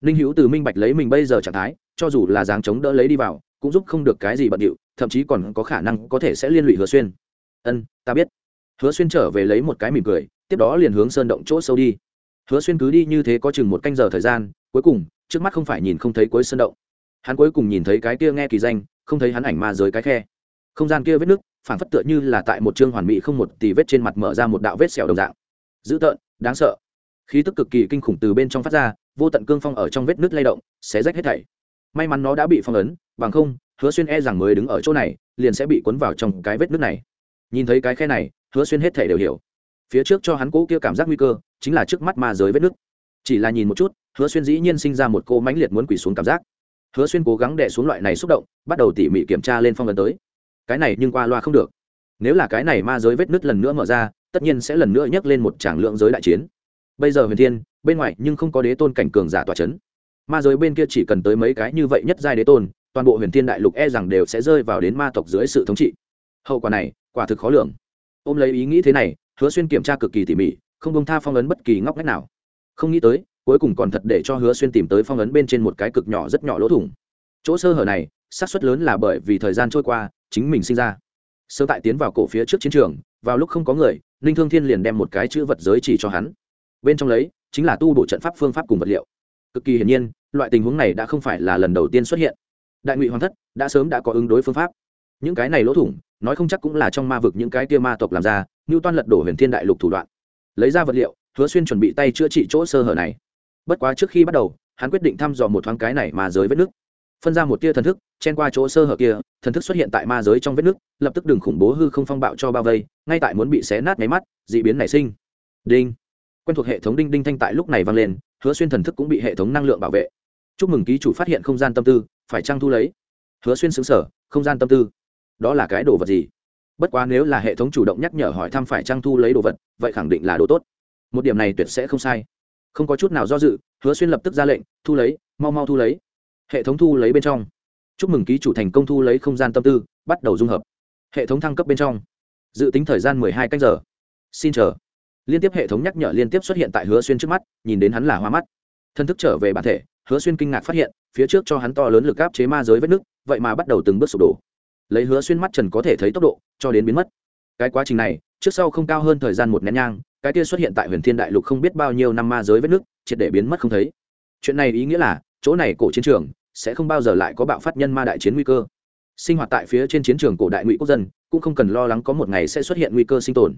Ninh hữu từ minh bạch lấy mình bây giờ trạng thái, cho dù là dáng chống đỡ lấy đi vào, cũng giúp không được cái gì bận điệu, thậm chí còn có khả năng có thể sẽ liên lụy hứa xuyên. Ân, ta biết. Hứa xuyên trở về lấy một cái mỉm cười, tiếp đó liền hướng sơn động chỗ sâu đi. Hứa xuyên cứ đi như thế có chừng một canh giờ thời gian, cuối cùng, trước mắt không phải nhìn không thấy cuối sơn động. Hắn cuối cùng nhìn thấy cái kia nghe kỳ danh, không thấy hắn ảnh ma dưới cái khe. Không gian kia vết nước phản phất tựa như là tại một chương hoàn mỹ không một tì vết trên mặt mở ra một đạo vết sẹo đồng dạng. Dữ tợn, đáng sợ. Khí tức cực kỳ kinh khủng từ bên trong phát ra, vô tận cương phong ở trong vết nước lay động, xé rách hết thảy. May mắn nó đã bị phong ấn, bằng không, hứa xuyên e rằng mới đứng ở chỗ này, liền sẽ bị cuốn vào trong cái vết nước này. Nhìn thấy cái khe này, hứa xuyên hết thảy đều hiểu. Phía trước cho hắn cũ kia cảm giác nguy cơ, chính là trước mắt ma giới vết nước chỉ là nhìn một chút, hứa xuyên dĩ nhiên sinh ra một cô mãnh liệt muốn quỳ xuống cảm giác. Hứa xuyên cố gắng đè xuống loại này xúc động, bắt đầu tỉ mỉ kiểm tra lên phong ấn tới cái này nhưng qua loa không được. Nếu là cái này ma giới vết nứt lần nữa mở ra, tất nhiên sẽ lần nữa nhắc lên một tràng lượng giới đại chiến. Bây giờ huyền thiên, bên ngoài nhưng không có đế tôn cảnh cường giả tỏa c h ấ n ma giới bên kia chỉ cần tới mấy cái như vậy nhất giai đế tôn, toàn bộ huyền thiên đại lục e rằng đều sẽ rơi vào đến ma tộc dưới sự thống trị. Hậu quả này, quả thực khó lường. Ôm lấy ý nghĩ thế này, hứa xuyên kiểm tra cực kỳ tỉ mỉ, không công tha phong ấn bất kỳ ngóc ngách nào. Không nghĩ tới, cuối cùng còn thật để cho hứa xuyên tìm tới phong ấn bên trên một cái cực nhỏ rất nhỏ lỗ thủng. Chỗ sơ hở này, xác suất lớn là bởi vì thời gian trôi qua chính mình sinh ra. Sơ tại tiến vào cổ phía trước chiến trường, vào lúc không có người, ninh thương thiên liền đem một cái chữ vật giới chỉ cho hắn. Bên trong lấy, chính là tu bổ trận pháp phương pháp cùng vật liệu. Cực kỳ hiển nhiên, loại tình huống này đã không phải là lần đầu tiên xuất hiện. Đại ngụy hoàng thất đã sớm đã có ứng đối phương pháp. Những cái này lỗ thủng, nói không chắc cũng là trong ma vực những cái kia ma tộc làm ra, như toan lật đổ huyền thiên đại lục thủ đoạn. Lấy ra vật liệu, hứa xuyên chuẩn bị tay chữa trị chỗ sơ hở này. Bất quá trước khi bắt đầu, hắn quyết định thăm dò một thoáng cái này mà giới vết nước phân ra một tia thần thức, chen qua chỗ sơ hở kia, thần thức xuất hiện tại ma giới trong vết nước, lập tức đừng khủng bố hư không phong bạo cho bao vây, ngay tại muốn bị xé nát máy mắt d ị biến nảy sinh. Đinh! Quen thuộc hệ thống đinh đinh thanh tại lúc này vang lên, hứa xuyên thần thức cũng bị hệ thống năng lượng bảo vệ. Chúc mừng ký chủ phát hiện không gian tâm tư, phải trăng thu lấy? Hứa xuyên xứng sở không gian tâm tư. Đó là cái đồ vật gì? Bất quá nếu là hệ thống chủ động nhắc nhở hỏi thăm phải trăng thu lấy đồ vật, vậy khẳng định là đồ tốt. Một điểm này tuyệt sẽ không sai. Không có chút nào do dự, hứa xuyên lập tức ra lệnh, thu lấy, mau mau thu lấy hệ thống thu lấy bên trong. Chúc mừng ký chủ thành công thu lấy không gian tâm tư, bắt đầu dung hợp. Hệ thống thăng cấp bên trong. Dự tính thời gian mười hai canh giờ. Xin chờ. Liên tiếp hệ thống nhắc nhở liên tiếp xuất hiện tại hứa xuyên trước mắt, nhìn đến hắn là hoa mắt. Thân thức trở về bản thể, hứa xuyên kinh ngạc phát hiện, phía trước cho hắn to lớn lực áp chế ma giới vết nước vậy mà bắt đầu từng bước sụp đổ. Lấy hứa xuyên mắt trần có thể thấy tốc độ, cho đến biến mất. Cái quá trình này, trước sau không cao hơn thời gian một nén nhang, cái kia xuất hiện tại huyền thiên đại lục không biết bao nhiêu năm ma giới vết nước triệt để biến mất không thấy. Chuyện này ý nghĩa là chỗ này cổ chiến trường sẽ không bao giờ lại có bạo phát nhân ma đại chiến nguy cơ. Sinh hoạt tại phía trên chiến trường cổ đại ngụy quốc dân cũng không cần lo lắng có một ngày sẽ xuất hiện nguy cơ sinh tồn.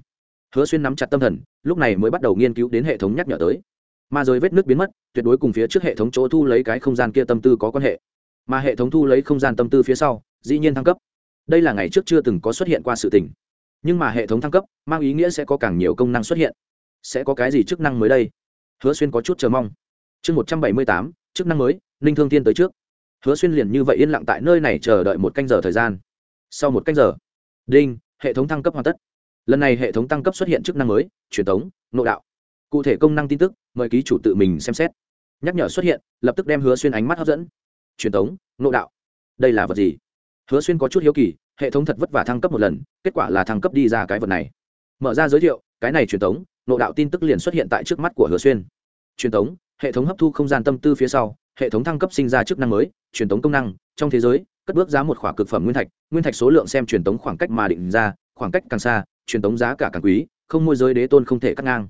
Hứa xuyên nắm chặt tâm thần, lúc này mới bắt đầu nghiên cứu đến hệ thống nhắc nhở tới. Ma giới vết nước biến mất, tuyệt đối cùng phía trước hệ thống chỗ thu lấy cái không gian kia tâm tư có quan hệ. Mà hệ thống thu lấy không gian tâm tư phía sau, dĩ nhiên thăng cấp. Đây là ngày trước chưa từng có xuất hiện qua sự tình. Nhưng mà hệ thống thăng cấp, mang ý nghĩa sẽ có càng nhiều công năng xuất hiện. Sẽ có cái gì chức năng mới đây? Hứa xuyên có chút chờ mong. Chương một trăm bảy mươi tám chức năng mới, ninh thương tiên tới trước. Hứa xuyên liền như vậy yên lặng tại nơi này chờ đợi một canh giờ thời gian. Sau một canh giờ, đinh, hệ thống thăng cấp hoàn tất. Lần này hệ thống tăng cấp xuất hiện chức năng mới, truyền thống nội đạo. Cụ thể công năng tin tức, mời ký chủ tự mình xem xét. Nhắc nhở xuất hiện, lập tức đem hứa xuyên ánh mắt hấp dẫn. Truyền thống nội đạo. Đây là vật gì? Hứa xuyên có chút hiếu kỳ, hệ thống thật vất vả thăng cấp một lần, kết quả là thăng cấp đi ra cái vật này. Mở ra giới thiệu, cái này truyền thống nội đạo tin tức liền xuất hiện tại trước mắt của hứa xuyên. Truyền thống hệ thống hấp thu không gian tâm tư phía sau, hệ thống thăng cấp sinh ra chức năng mới, truyền thống công năng, trong thế giới, cất bước giá một khỏa cực phẩm nguyên thạch nguyên thạch số lượng xem truyền thống khoảng cách mà định ra, khoảng cách càng xa, truyền thống giá cả càng quý, không môi giới đế tôn không thể cắt ngang.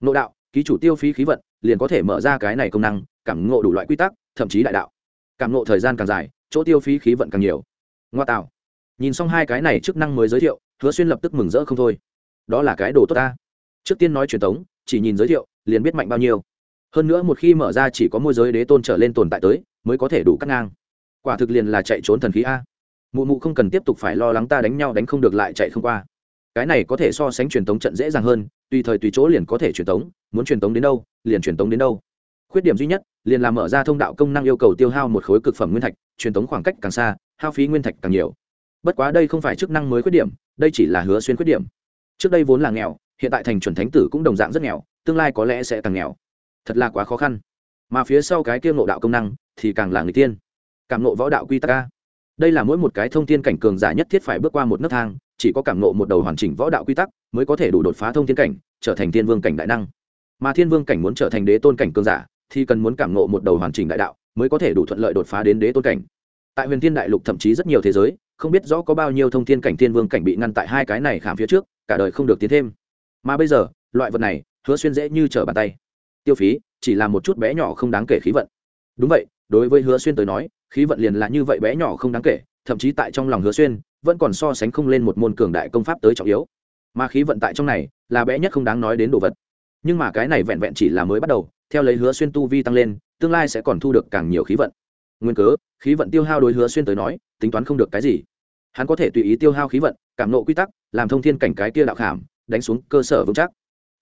Nội đạo, ký chủ tiêu phí khí vận, liền có thể mở ra cái này công năng, cảm ngộ đủ loại quy tắc, thậm chí đại đạo. Cảm ngộ thời gian càng dài, chỗ tiêu phí khí vận càng nhiều. Ngoa tạo. Nhìn xong hai cái này chức năng mới giới thiệu, hứa xuyên lập tức mừng rỡ không thôi. Đó là cái đồ tốt ta. Trước tiên nói truyền thống chỉ nhìn giới thiệu, liền biết mạnh bao nhiêu hơn nữa một khi mở ra chỉ có môi giới đế tôn trở lên tồn tại tới, mới có thể đủ cắt ngang. Quả thực liền là chạy trốn thần khí a. Mụ mụ không cần tiếp tục phải lo lắng ta đánh nhau đánh không được lại chạy không qua. Cái này có thể so sánh truyền thống trận dễ dàng hơn, tùy thời tùy chỗ liền có thể truyền thống muốn truyền thống đến đâu, liền truyền thống đến đâu. Khuyết điểm duy nhất, liền là mở ra thông đạo công năng yêu cầu tiêu hao một khối cực phẩm nguyên thạch, truyền thống khoảng cách càng xa, hao phí nguyên thạch càng nhiều. Bất quá đây không phải chức năng mới khuyết điểm, đây chỉ là hứa xuyên khuyết điểm. Trước đây vốn là nghèo, hiện tại thành chuẩn thánh tử cũng đồng dạng rất nghèo, tương lai có lẽ sẽ càng nghèo thật là quá khó khăn. Mà phía sau cái kia ngộ đạo công năng, thì càng là người tiên. Cảm ngộ võ đạo quy tắc ca đây là mỗi một cái thông tin cảnh cường giả nhất thiết phải bước qua một nấc thang, chỉ có cảm ngộ một đầu hoàn chỉnh võ đạo quy tắc, mới có thể đủ đột phá thông thiên cảnh, trở thành thiên vương cảnh đại năng. Mà thiên vương cảnh muốn trở thành đế tôn cảnh cường giả, thì cần muốn cảm ngộ một đầu hoàn chỉnh đại đạo, mới có thể đủ thuận lợi đột phá đến đế tôn cảnh. Tại huyền thiên đại lục thậm chí rất nhiều thế giới, không biết rõ có bao nhiêu thông thiên cảnh thiên vương cảnh bị ngăn tại hai cái này khám phía trước, cả đời không được tiến thêm. Mà bây giờ, loại vật này, hứa xuyên dễ như trở bàn tay tiêu phí, chỉ là một chút bé nhỏ không đáng kể khí vận. Đúng vậy, đối với hứa xuyên tới nói, khí vận liền là như vậy bé nhỏ không đáng kể, thậm chí tại trong lòng hứa xuyên, vẫn còn so sánh không lên một môn cường đại công pháp tới trọng yếu. Mà khí vận tại trong này, là bé nhất không đáng nói đến đồ vật. Nhưng mà cái này vẹn vẹn chỉ là mới bắt đầu, theo lấy hứa xuyên tu vi tăng lên, tương lai sẽ còn thu được càng nhiều khí vận. Nguyên cớ, khí vận tiêu hao đối hứa xuyên tới nói, tính toán không được cái gì. Hắn có thể tùy ý tiêu hao khí vận, cảm nộ quy tắc, làm thông thiên cảnh cái kia đạo khảm, đánh xuống cơ sở vững chắc.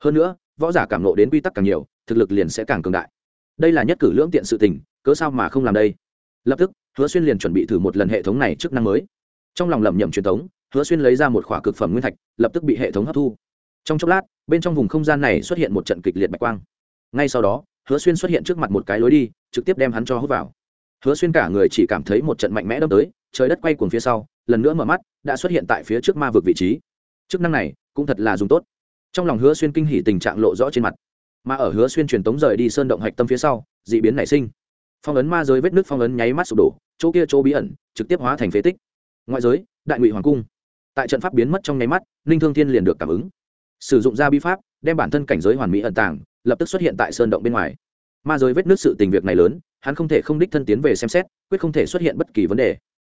Hơn nữa, võ giả cảm nộ đến quy tắc càng nhiều thực lực liền sẽ càng cường đại. Đây là nhất cử lưỡng tiện sự tình, cớ sao mà không làm đây? Lập tức, hứa xuyên liền chuẩn bị thử một lần hệ thống này chức năng mới. Trong lòng lẩm nhẩm truyền thống, hứa xuyên lấy ra một khỏa cực phẩm nguyên thạch, lập tức bị hệ thống hấp thu. Trong chốc lát, bên trong vùng không gian này xuất hiện một trận kịch liệt bạch quang. Ngay sau đó, hứa xuyên xuất hiện trước mặt một cái lối đi, trực tiếp đem hắn cho hút vào. Hứa xuyên cả người chỉ cảm thấy một trận mạnh mẽ đâm tới, trời đất quay cuồng phía sau, lần nữa mở mắt, đã xuất hiện tại phía trước ma vực vị trí. Chức năng này, cũng thật là dùng tốt. Trong lòng hứa xuyên kinh hỉ tình trạng lộ rõ trên mặt mà ở hứa xuyên truyền tống rời đi sơn động hạch tâm phía sau, d ị biến nảy sinh. Phong ấn ma giới vết nước phong ấn nháy mắt sụp đổ, chỗ kia chỗ bí ẩn, trực tiếp hóa thành phế tích. Ngoại giới, đại ngụy hoàng cung. Tại trận pháp biến mất trong nháy mắt, ninh thương thiên liền được cảm ứng. Sử dụng ra bi pháp, đem bản thân cảnh giới hoàn mỹ ẩn tàng, lập tức xuất hiện tại sơn động bên ngoài. Ma giới vết nước sự tình việc này lớn, hắn không thể không đích thân tiến về xem xét, quyết không thể xuất hiện bất kỳ vấn đề.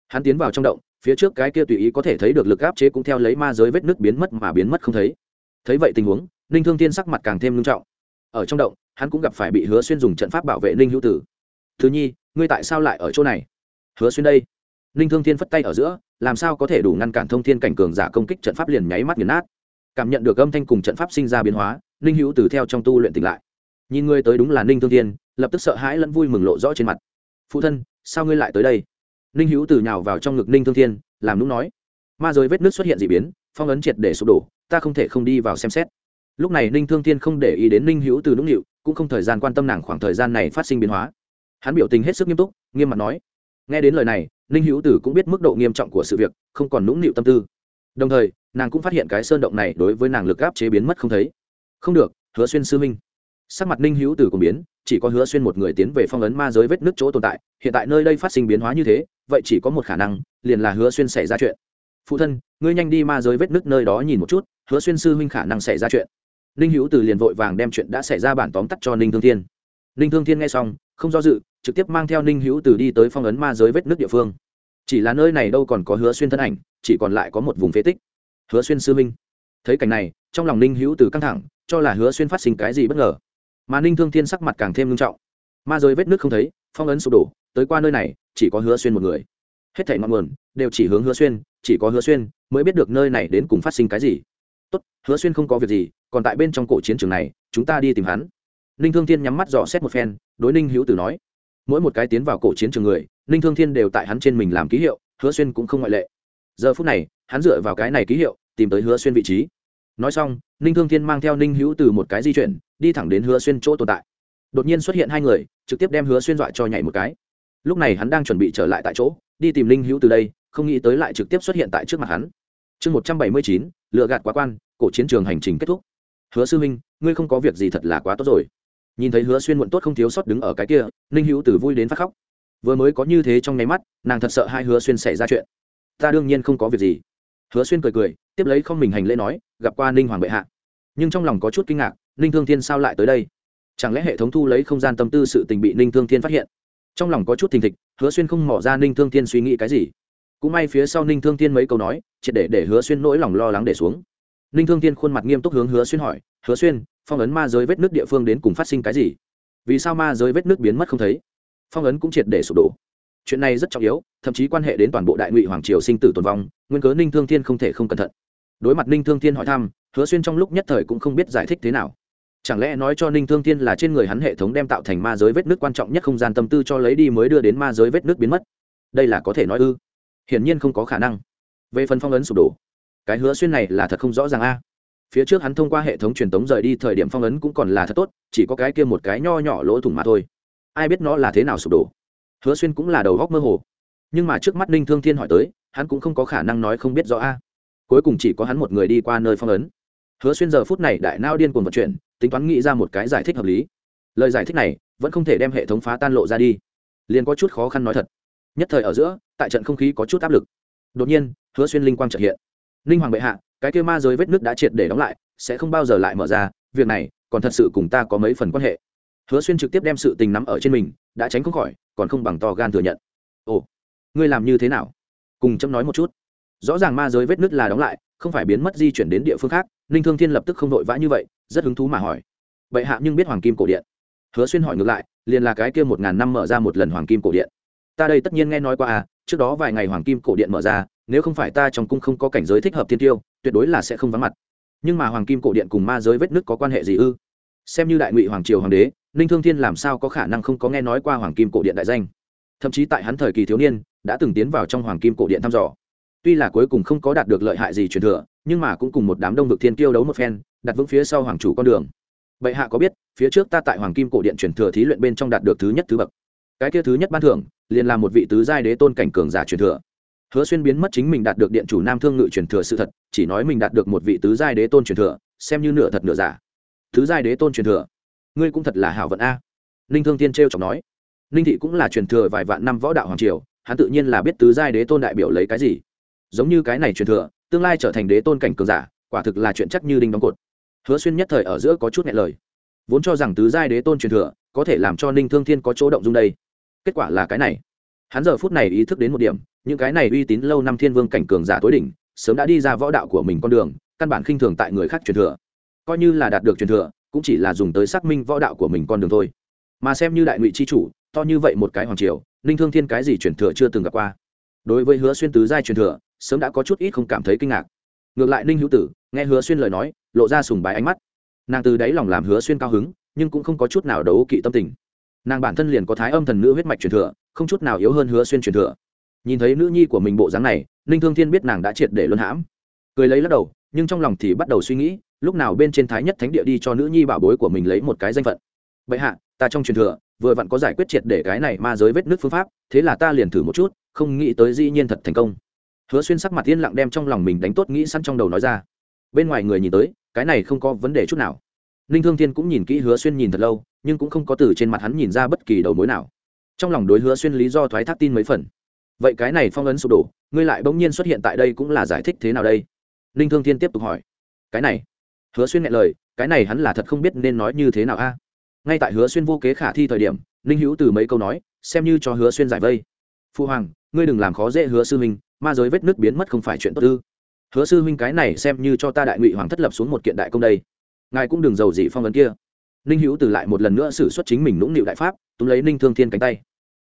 Hắn tiến vào trong động, phía trước cái kia tùy ý có thể thấy được lực áp chế cũng theo lấy ma giới vết nước biến mất mà biến mất không thấy. Thấy vậy tình huống, ninh thương thiên sắc mặt càng thêm nghiêm trọng ở trong động, hắn cũng gặp phải bị hứa xuyên dùng trận pháp bảo vệ ninh hữu tử. Thứ nhi, ngươi tại sao lại ở chỗ này? Hứa xuyên đây. Ninh thương thiên phất tay ở giữa, làm sao có thể đủ ngăn cản thông thiên cảnh cường giả công kích trận pháp liền nháy mắt nghiền nát. Cảm nhận được âm thanh cùng trận pháp sinh ra biến hóa, ninh hữu tử theo trong tu luyện tỉnh lại. Nhìn ngươi tới đúng là ninh thương thiên, lập tức sợ hãi lẫn vui mừng lộ rõ trên mặt. Phụ thân, sao ngươi lại tới đây? Ninh hữu tử nhào vào trong ngực ninh thương thiên, làm lúc nói. Ma giới vết nước xuất hiện d ị biến, phong ấn triệt để sụp đổ, ta không thể không đi vào xem xét lúc này ninh thương thiên không để ý đến ninh hữu từ nũng nịu, cũng không thời gian quan tâm nàng khoảng thời gian này phát sinh biến hóa. Hắn biểu tình hết sức nghiêm túc, nghiêm mặt nói. Nghe đến lời này, ninh hữu tử cũng biết mức độ nghiêm trọng của sự việc, không còn nũng nịu tâm tư. Đồng thời, nàng cũng phát hiện cái sơn động này đối với nàng lực áp chế biến mất không thấy. Không được, hứa xuyên sư minh sắc mặt ninh hữu tử cũng biến, chỉ có hứa xuyên một người tiến về phong ấn ma giới vết nước chỗ tồn tại, hiện tại nơi đây phát sinh biến hóa như thế, vậy chỉ có một khả năng, liền là hứa xuyên xảy ra chuyện. Phụ thân, ngươi nhanh đi ma giới vết nước nơi đó nhìn một chút, hứa xuyên sư huynh khả năng xảy ra chuyện ninh hữu từ liền vội vàng đem chuyện đã xảy ra bản tóm tắt cho ninh thương thiên. Ninh thương thiên nghe xong, không do dự, trực tiếp mang theo ninh hữu từ đi tới phong ấn ma giới vết nước địa phương. Chỉ là nơi này đâu còn có hứa xuyên thân ảnh, chỉ còn lại có một vùng phế tích. Hứa xuyên sư minh. thấy cảnh này, trong lòng ninh hữu từ căng thẳng, cho là hứa xuyên phát sinh cái gì bất ngờ. Mà ninh thương thiên sắc mặt càng thêm nghiêm trọng. Ma giới vết nước không thấy, phong ấn sụp đổ, tới qua nơi này, chỉ có hứa xuyên một người. Hết thảy ngọn nguồn, đều chỉ hướng hứa xuyên, chỉ có hứa xuyên mới biết được nơi này đến cùng phát sinh cái gì tốt, hứa xuyên không có việc gì, còn tại bên trong cổ chiến trường này, chúng ta đi tìm hắn. Ninh thương thiên nhắm mắt dò xét một phen, đối ninh hữu tử nói, mỗi một cái tiến vào cổ chiến trường người, ninh thương thiên đều tại hắn trên mình làm ký hiệu, hứa xuyên cũng không ngoại lệ. Giờ phút này, hắn dựa vào cái này ký hiệu, tìm tới hứa xuyên vị trí. Nói xong, ninh thương thiên mang theo ninh hữu từ một cái di chuyển, đi thẳng đến hứa xuyên chỗ tồn tại. Đột nhiên xuất hiện hai người, trực tiếp đem hứa xuyên dọa cho nhảy một cái. Lúc này hắn đang chuẩn bị trở lại tại chỗ, đi tìm ninh hữu từ đây, không nghĩ tới lại trực tiếp xuất hiện tại trước mặt hắn chương một trăm bảy mươi chín, lựa gạt quá quan, cổ chiến trường hành trình kết thúc. Hứa sư huynh, ngươi không có việc gì thật là quá tốt rồi. Nhìn thấy hứa xuyên muộn tốt không thiếu sót đứng ở cái kia, ninh hữu từ vui đến phát khóc. Vừa mới có như thế trong nháy mắt, nàng thật sợ hai hứa xuyên xảy ra chuyện. Ta đương nhiên không có việc gì. Hứa xuyên cười cười, tiếp lấy không mình hành lễ nói, gặp qua ninh hoàng bệ hạ. Nhưng trong lòng có chút kinh ngạc, ninh thương thiên sao lại tới đây? Chẳng lẽ hệ thống thu lấy không gian tâm tư sự tình bị ninh thương thiên phát hiện? Trong lòng có chút thình thịch, hứa xuyên không mỏ ra ninh thương thiên suy nghĩ cái gì cũng may phía sau ninh thương thiên mấy câu nói, triệt để để hứa xuyên nỗi lòng lo lắng để xuống. Ninh thương thiên khuôn mặt nghiêm túc hướng hứa xuyên hỏi, hứa xuyên, phong ấn ma giới vết nước địa phương đến cùng phát sinh cái gì? Vì sao ma giới vết nước biến mất không thấy? Phong ấn cũng triệt để sụp đổ. Chuyện này rất trọng yếu, thậm chí quan hệ đến toàn bộ đại ngụy hoàng triều sinh tử tồn vong, nguyên cớ ninh thương thiên không thể không cẩn thận. Đối mặt ninh thương thiên hỏi thăm, hứa xuyên trong lúc nhất thời cũng không biết giải thích thế nào. Chẳng lẽ nói cho ninh thương thiên là trên người hắn hệ thống đem tạo thành ma giới vết nước quan trọng nhất không gian tâm tư cho lấy đi mới đưa đến ma giới vết nước biến mất? Đây là có thể nói ư? Hiển nhiên không có khả năng. Về phần phong ấn sụp đổ, cái hứa xuyên này là thật không rõ ràng a. Phía trước hắn thông qua hệ thống truyền tống rời đi thời điểm phong ấn cũng còn là thật tốt, chỉ có cái kia một cái nho nhỏ lỗ thủng mà thôi. Ai biết nó là thế nào sụp đổ? Hứa xuyên cũng là đầu góc mơ hồ. Nhưng mà trước mắt ninh thương thiên hỏi tới, hắn cũng không có khả năng nói không biết rõ a. Cuối cùng chỉ có hắn một người đi qua nơi phong ấn. Hứa xuyên giờ phút này đại nao điên cuồng vận chuyển, tính toán nghĩ ra một cái giải thích hợp lý. Lời giải thích này vẫn không thể đem hệ thống phá tan lộ ra đi. Liền có chút khó khăn nói thật. Nhất thời ở giữa tại trận không khí có chút áp lực. Đột nhiên, hứa xuyên linh quang trợ hiện. Linh hoàng bệ hạ, cái kêu ma giới vết nước đã triệt để đóng lại, sẽ không bao giờ lại mở ra, việc này còn thật sự cùng ta có mấy phần quan hệ. Hứa xuyên trực tiếp đem sự tình nắm ở trên mình, đã tránh không khỏi, còn không bằng to gan thừa nhận. Ồ, ngươi làm như thế nào? Cùng chấm nói một chút. Rõ ràng ma giới vết nước là đóng lại, không phải biến mất di chuyển đến địa phương khác, ninh thương thiên lập tức không vội vã như vậy, rất hứng thú mà hỏi. Bệ hạ nhưng biết hoàng kim cổ điện. Hứa xuyên hỏi ngược lại, liền là cái kia một ngàn năm mở ra một lần hoàng kim cổ điện. Ta đây tất nhiên nghe nói qua à trước đó vài ngày hoàng kim cổ điện mở ra, nếu không phải ta trong cung không có cảnh giới thích hợp tiên tiêu, tuyệt đối là sẽ không vắng mặt. Nhưng mà hoàng kim cổ điện cùng ma giới vết nước có quan hệ gì ư? Xem như đại ngụy hoàng triều hoàng đế, ninh thương thiên làm sao có khả năng không có nghe nói qua hoàng kim cổ điện đại danh? Thậm chí tại hắn thời kỳ thiếu niên, đã từng tiến vào trong hoàng kim cổ điện thăm dò. Tuy là cuối cùng không có đạt được lợi hại gì truyền thừa, nhưng mà cũng cùng một đám đông vực thiên tiêu đấu một phen, đặt vững phía sau hoàng chủ con đường. Bệ hạ có biết, phía trước ta tại hoàng kim cổ điện truyền thừa thí luyện bên trong đạt được thứ nhất thứ bậc. Cái kia thứ nhất ban thưởng liền là một vị tứ giai đế tôn cảnh cường giả truyền thừa. Hứa xuyên biến mất chính mình đạt được điện chủ nam thương ngự truyền thừa sự thật, chỉ nói mình đạt được một vị tứ giai đế tôn truyền thừa, xem như nửa thật nửa giả. Tứ giai đế tôn truyền thừa? Ngươi cũng thật là hảo vận a. Ninh thương tiên t r chọc nói. Ninh thị cũng là truyền thừa vài vạn năm võ đạo hoàng triều, hắn tự nhiên là biết tứ giai đế tôn đại biểu lấy cái gì. Giống như cái này truyền thừa, tương lai trở thành đế tôn cảnh cường giả, quả thực là chuyện chắc như đinh đóng cột. Hứa xuyên nhất thời ở giữa có chút nghẹn lời. Vốn cho rằng tứ giai đế tôn truyền thừa có thể làm cho ninh thương thiên có chỗ động dung đây kết quả là cái này. Hắn giờ phút này ý thức đến một điểm, những cái này uy tín lâu năm thiên vương cảnh cường giả tối đỉnh, sớm đã đi ra võ đạo của mình con đường, căn bản khinh thường tại người khác truyền thừa. Coi như là đạt được truyền thừa, cũng chỉ là dùng tới xác minh võ đạo của mình con đường thôi. Mà xem như đại ngụy c h i chủ, to như vậy một cái hoàng triều, ninh thương thiên cái gì truyền thừa chưa từng gặp qua. Đối với hứa xuyên tứ giai truyền thừa, sớm đã có chút ít không cảm thấy kinh ngạc. Ngược lại ninh hữu tử, nghe hứa xuyên lời nói, lộ ra sùng bái ánh mắt. Nàng từ đáy lòng làm hứa xuyên cao hứng, nhưng cũng không có chút nào đấu kỵ tâm tình nàng bản thân liền có thái âm thần nữ huyết mạch truyền thừa, không chút nào yếu hơn hứa xuyên truyền thừa. Nhìn thấy nữ nhi của mình bộ dáng này, ninh thương thiên biết nàng đã triệt để luân hãm. Cười lấy lắc đầu, nhưng trong lòng thì bắt đầu suy nghĩ, lúc nào bên trên thái nhất thánh địa đi cho nữ nhi bảo bối của mình lấy một cái danh phận. Vậy hạ, ta trong truyền thừa, vừa vặn có giải quyết triệt để cái này ma giới vết nước phương pháp, thế là ta liền thử một chút, không nghĩ tới dĩ nhiên thật thành công. Hứa xuyên sắc mặt yên lặng đem trong lòng mình đánh tốt nghĩ sẵn trong đầu nói ra. Bên ngoài người nhìn tới, cái này không có vấn đề chút nào. Ninh thương thiên cũng nhìn kỹ hứa xuyên nhìn thật lâu nhưng cũng không có từ trên mặt hắn nhìn ra bất kỳ đầu mối nào. Trong lòng đối hứa xuyên lý do thoái thác tin mấy phần. Vậy cái này phong ấn sụp đổ, ngươi lại bỗng nhiên xuất hiện tại đây cũng là giải thích thế nào đây? Ninh thương thiên tiếp tục hỏi. Cái này? Hứa xuyên nghe lời, cái này hắn là thật không biết nên nói như thế nào a? Ngay tại hứa xuyên vô kế khả thi thời điểm, ninh hữu từ mấy câu nói, xem như cho hứa xuyên giải vây. Phu hoàng, ngươi đừng làm khó dễ hứa sư huynh, ma giới vết nước biến mất không phải chuyện tốt tư hứa sư huynh cái này xem như cho ta đại ngụy hoàng thất lập xuống một kiện đại công đây. Ngài cũng đừng giàu gì phong ấn kia ninh hữu từ lại một lần nữa xử suất chính mình nũng nịu đại pháp, túm lấy ninh thương thiên cánh tay.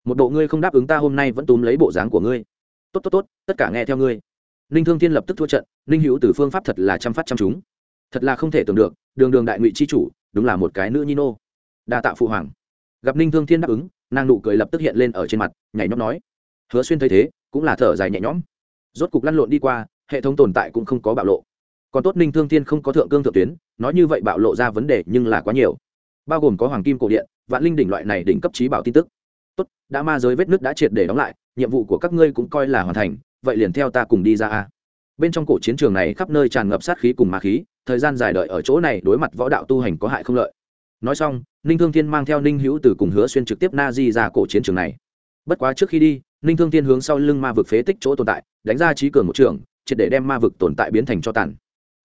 Một bộ ngươi không đáp ứng ta hôm nay vẫn túm lấy bộ dáng của ngươi. Tốt tốt tốt, tất cả nghe theo ngươi. Ninh thương thiên lập tức thua trận, ninh hữu từ phương pháp thật là chăm phát chăm chúng thật là không thể tưởng được, đường đường đại ngụy c h i chủ, đúng là một cái nữ nhi nô. Đa tạ phụ hoàng. Gặp ninh thương thiên đáp ứng, nàng nụ cười lập tức hiện lên ở trên mặt, nhảy nhót nói, hứa xuyên thấy thế, cũng là thở dài nhẹ nhõm. Rốt cục lăn lộn đi qua, hệ thống tồn tại cũng không có bạo lộ. Còn tốt ninh thương thiên không có thượng cương thượng tuyến, nói như vậy bạo lộ ra vấn đề nhưng là quá nhiều bao gồm có hoàng kim cổ điện, vạn linh đỉnh loại này đỉnh cấp trí bảo tin tức. Tốt, đã ma giới vết nước đã triệt để đóng lại, nhiệm vụ của các ngươi cũng coi là hoàn thành, vậy liền theo ta cùng đi ra a. Bên trong cổ chiến trường này khắp nơi tràn ngập sát khí cùng ma khí, thời gian dài đợi ở chỗ này đối mặt võ đạo tu hành có hại không lợi. Nói xong, ninh thương thiên mang theo ninh hữu từ cùng hứa xuyên trực tiếp na di ra cổ chiến trường này. Bất quá trước khi đi, ninh thương thiên hướng sau lưng ma vực phế tích chỗ tồn tại, đánh ra trí cường một trường, triệt để đem ma vực tồn tại biến thành cho tàn.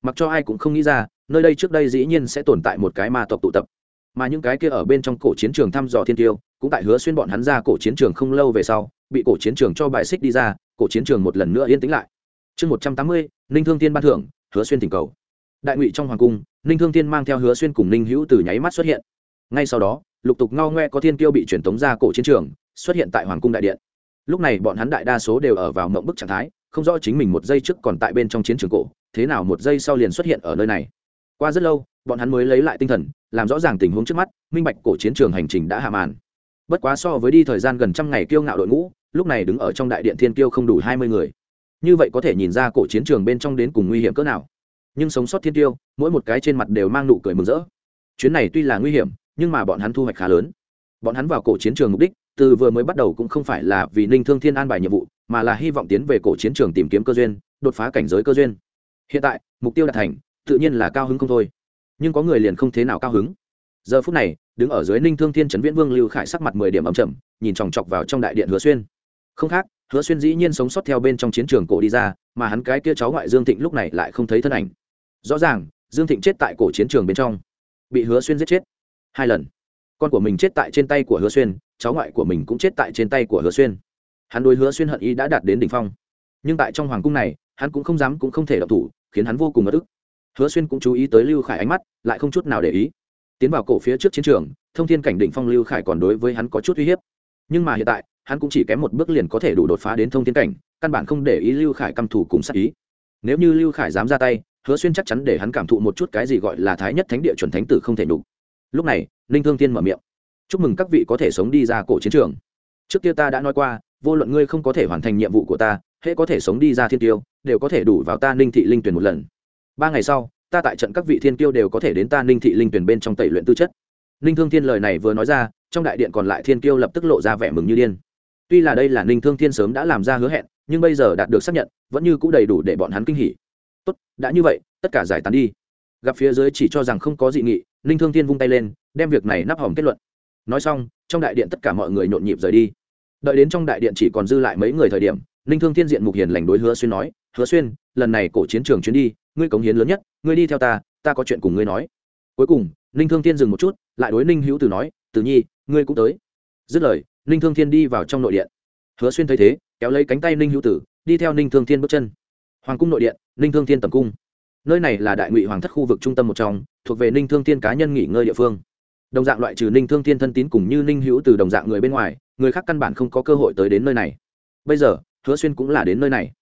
Mặc cho ai cũng không nghĩ ra, nơi đây trước đây dĩ nhiên sẽ tồn tại một cái ma tộc tụ tập mà những cái kia ở bên trong cổ chiến trường thăm dò thiên tiêu, cũng tại hứa xuyên bọn hắn ra cổ chiến trường không lâu về sau, bị cổ chiến trường cho bài xích đi ra, cổ chiến trường một lần nữa yên tĩnh lại. Chương một trăm tám mươi, ninh thương thiên ban thưởng, hứa xuyên thỉnh cầu. Đại ngụy trong hoàng cung, ninh thương thiên mang theo hứa xuyên cùng ninh hữu từ nháy mắt xuất hiện. Ngay sau đó, lục tục ngao ngoe có thiên tiêu bị truyền tống ra cổ chiến trường, xuất hiện tại hoàng cung đại điện. Lúc này bọn hắn đại đa số đều ở vào mộng bức trạng thái, không rõ chính mình một giây trước còn tại bên trong chiến trường cổ, thế nào một giây sau liền xuất hiện ở nơi này. Qua rất lâu bọn hắn mới lấy lại tinh thần, làm rõ ràng tình huống trước mắt, minh bạch cổ chiến trường hành trình đã hạ màn. Bất quá so với đi thời gian gần trăm ngày kiêu ngạo đội ngũ, lúc này đứng ở trong đại điện thiên kiêu không đủ hai mươi người. Như vậy có thể nhìn ra cổ chiến trường bên trong đến cùng nguy hiểm cỡ nào. Nhưng sống sót thiên tiêu mỗi một cái trên mặt đều mang nụ cười mừng rỡ. Chuyến này tuy là nguy hiểm, nhưng mà bọn hắn thu hoạch khá lớn. Bọn hắn vào cổ chiến trường mục đích, từ vừa mới bắt đầu cũng không phải là vì ninh thương thiên an bài nhiệm vụ, mà là hy vọng tiến về cổ chiến trường tìm kiếm cơ duyên, đột phá cảnh giới cơ duyên. Hiện tại, mục tiêu đạt thành, tự nhiên là cao hứng không thôi nhưng có người liền không thế nào cao hứng. Giờ phút này, đứng ở dưới ninh thương thiên trấn viễn vương lưu khải sắc mặt mười điểm ẩm chầm nhìn chòng chọc vào trong đại điện hứa xuyên. Không khác, hứa xuyên dĩ nhiên sống sót theo bên trong chiến trường cổ đi ra, mà hắn cái kia cháu ngoại dương thịnh lúc này lại không thấy thân ảnh. Rõ ràng, dương thịnh chết tại cổ chiến trường bên trong, bị hứa xuyên giết chết hai lần. Con của mình chết tại trên tay của hứa xuyên, cháu ngoại của mình cũng chết tại trên tay của hứa xuyên. Hắn đối hứa xuyên hận ý đã đạt đến đỉnh phong. Nhưng tại trong hoàng cung này, hắn cũng không dám cũng không thể đọc thủ, khiến hắn vô cùng ất ức hứa xuyên cũng chú ý tới lưu khải ánh mắt, lại không chút nào để ý. Tiến vào cổ phía trước chiến trường, thông thiên cảnh đỉnh phong lưu khải còn đối với hắn có chút uy hiếp. Nhưng mà hiện tại, hắn cũng chỉ kém một bước liền có thể đủ đột phá đến thông thiên cảnh, căn bản không để ý lưu khải căm thủ cùng sát ý. Nếu như lưu khải dám ra tay, hứa xuyên chắc chắn để hắn cảm thụ một chút cái gì gọi là thái nhất thánh địa chuẩn thánh tử không thể đủ. Lúc này, ninh thương tiên mở miệng. Chúc mừng các vị có thể sống đi ra cổ chiến trường. Trước kia ta đã nói qua, vô luận ngươi không có thể hoàn thành nhiệm vụ của ta, hễ có thể sống đi ra thiên tiêu, đều có thể đủ vào ta ninh thị linh tuyển một lần ba ngày sau, ta tại trận các vị thiên tiêu đều có thể đến ta ninh thị linh tuyển bên trong tẩy luyện tư chất. Ninh thương thiên lời này vừa nói ra, trong đại điện còn lại thiên tiêu lập tức lộ ra vẻ mừng như điên. Tuy là đây là ninh thương thiên sớm đã làm ra hứa hẹn, nhưng bây giờ đạt được xác nhận, vẫn như c ũ đầy đủ để bọn hắn kinh hỉ. Tốt, đã như vậy, tất cả giải tán đi. Gặp phía dưới chỉ cho rằng không có dị nghị, ninh thương thiên vung tay lên, đem việc này nắp hỏng kết luận. Nói xong, trong đại điện tất cả mọi người nhộn nhịp rời đi. Đợi đến trong đại điện chỉ còn dư lại mấy người thời điểm, ninh thương thiên diện mục hiền lành đối hứa xuyên nói, hứa xuyên, lần này cổ chiến trường chuyến đi ngươi cống hiến lớn nhất, ngươi đi theo ta ta có chuyện cùng ngươi nói. Cuối cùng, ninh thương thiên dừng một chút, lại đối ninh hữu từ nói từ nhi, ngươi cũng tới. Dứt lời, ninh thương thiên đi vào trong nội điện. Hứa xuyên thấy thế, kéo lấy cánh tay ninh hữu tử, đi theo ninh thương thiên bước chân. Hoàng cung nội điện, ninh thương thiên tầm cung. Nơi này là đại ngụy hoàng thất khu vực trung tâm một trong, thuộc về ninh thương thiên cá nhân nghỉ ngơi địa phương. Đồng dạng loại trừ ninh thương thiên thân tín cùng như ninh hữu từ đồng dạng người bên ngoài, người khác căn bản không có cơ hội tới đến nơi này. Bây giờ, hứa xuyên cũng là đến nơi này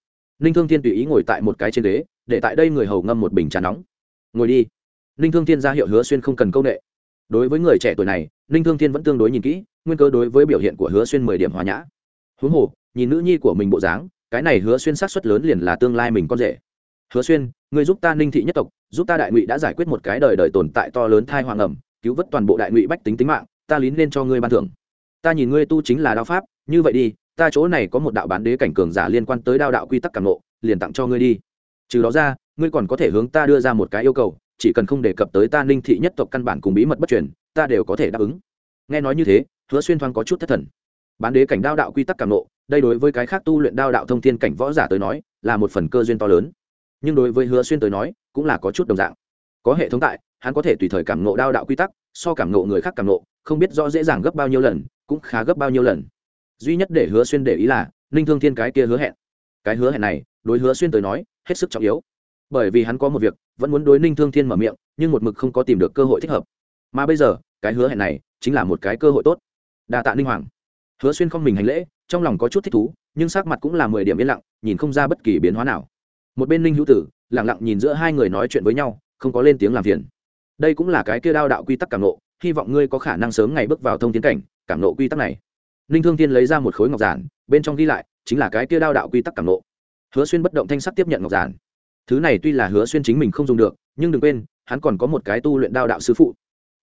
ninh thương thiên tùy ý ngồi tại một cái trên ghế, để tại đây người hầu ngâm một bình trà nóng. Ngồi đi. Ninh thương thiên ra hiệu hứa xuyên không cần công ệ đối với người trẻ tuổi này, ninh thương thiên vẫn tương đối nhìn kỹ, nguyên cơ đối với biểu hiện của hứa xuyên mười điểm hòa nhã. Huống hồ, nhìn nữ nhi của mình bộ dáng, cái này hứa xuyên sát xuất lớn liền là tương lai mình con rể. Hứa xuyên, người giúp ta ninh thị nhất tộc, giúp ta đại ngụy đã giải quyết một cái đời đời tồn tại to lớn thai hoàng ẩm, cứu vớt toàn bộ đại ngụy bách tính tính mạng, ta lín lên cho ngươi ban thưởng. Ta nhìn ngươi tu chính là đao pháp, như vậy đi ta chỗ này có một đạo bán đế cảnh cường giả liên quan tới đao đạo quy tắc càng nộ liền tặng cho ngươi đi. Trừ đó ra, ngươi còn có thể hướng ta đưa ra một cái yêu cầu, chỉ cần không đề cập tới ta ninh thị nhất tộc căn bản cùng bí mật bất truyền, ta đều có thể đáp ứng. Nghe nói như thế, hứa xuyên thoáng có chút thất thần. Bán đế cảnh đao đạo quy tắc càng nộ đây đối với cái khác tu luyện đao đạo thông thiên cảnh võ giả tới nói, là một phần cơ duyên to lớn. Nhưng đối với hứa xuyên tới nói, cũng là có chút đồng dạng. Có hệ thống tại, hắn có thể tùy thời cảm nộ đao đạo quy tắc, so cảm nộ người khác cảm nộ không biết rõ dễ dàng gấp bao nhiêu lần, cũng khá gấp bao nhiêu lần duy nhất để hứa xuyên để ý là ninh thương thiên cái kia hứa hẹn. Cái hứa hẹn này, đối hứa xuyên tới nói, hết sức trọng yếu. Bởi vì hắn có một việc, vẫn muốn đối ninh thương thiên mở miệng, nhưng một mực không có tìm được cơ hội thích hợp. Mà bây giờ, cái hứa hẹn này chính là một cái cơ hội tốt. Đa tạ ninh hoàng. Hứa xuyên không mình hành lễ, trong lòng có chút thích thú, nhưng sắc mặt cũng là mười điểm yên lặng, nhìn không ra bất kỳ biến hóa nào. Một bên ninh hữu tử lẳng lặng nhìn giữa hai người nói chuyện với nhau, không có lên tiếng làm phiền. Đây cũng là cái kia đao đạo quy tắc cảm nộ, hy vọng ngươi có khả năng sớm ngày bước vào thông tiến cảnh, cảm nộ quy tắc này ninh thương thiên lấy ra một khối ngọc giản, bên trong ghi lại, chính là cái kia đao đạo quy tắc cảm nộ hứa xuyên bất động thanh sắc tiếp nhận ngọc giản. Thứ này tuy là hứa xuyên chính mình không dùng được, nhưng đừng quên, hắn còn có một cái tu luyện đao đạo sư phụ.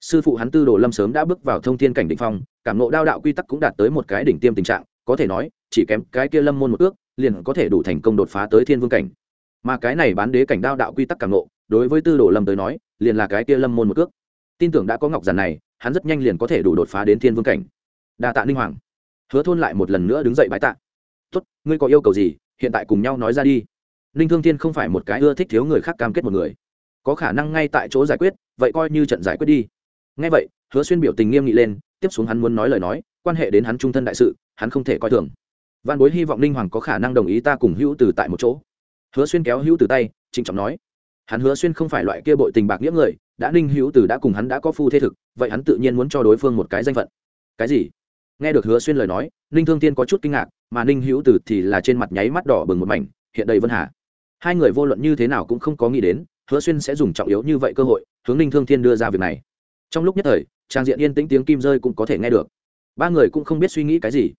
Sư phụ hắn tư đồ lâm sớm đã bước vào thông thiên cảnh định phong, cảm nộ đao đạo quy tắc cũng đạt tới một cái đỉnh tiêm tình trạng, có thể nói, chỉ kém cái kia lâm môn một ước, liền có thể đủ thành công đột phá tới thiên vương cảnh. Mà cái này bán đế cảnh đao đạo quy tắc cảm nộ đối với tư đồ lâm tới nói, liền là cái kia lâm môn một ước. Tin tưởng đã có ngọc giản này, hắn rất nhanh liền có thể đủ đột phá đến thiên vương cảnh. Đa tạ ninh hoàng hứa thôn lại một lần nữa đứng dậy bãi tạ. Tốt, ngươi có yêu cầu gì, hiện tại cùng nhau nói ra đi. Ninh thương thiên không phải một cái ưa thích thiếu người khác cam kết một người. Có khả năng ngay tại chỗ giải quyết, vậy coi như trận giải quyết đi. Ngay vậy, hứa xuyên biểu tình nghiêm nghị lên, tiếp xuống hắn muốn nói lời nói, quan hệ đến hắn trung thân đại sự, hắn không thể coi thường. Văn bối hy vọng ninh hoàng có khả năng đồng ý ta cùng hữu từ tại một chỗ. Hứa xuyên kéo hữu từ tay, trịnh trọng nói. Hắn hứa xuyên không phải loại kia bội tình bạc nghĩa người, đã ninh hữu từ đã cùng hắn đã có phu thế thực, vậy hắn tự nhiên muốn cho đối phương một cái danh phận. Cái gì? Nghe được hứa xuyên lời nói, ninh thương tiên có chút kinh ngạc, mà ninh hữu từ thì là trên mặt nháy mắt đỏ bừng một mảnh, hiện đầy vân hà. Hai người vô luận như thế nào cũng không có nghĩ đến, hứa xuyên sẽ dùng trọng yếu như vậy cơ hội, hướng ninh thương thiên đưa ra việc này. Trong lúc nhất thời, trang diện yên tĩnh tiếng kim rơi cũng có thể nghe được. Ba người cũng không biết suy nghĩ cái gì.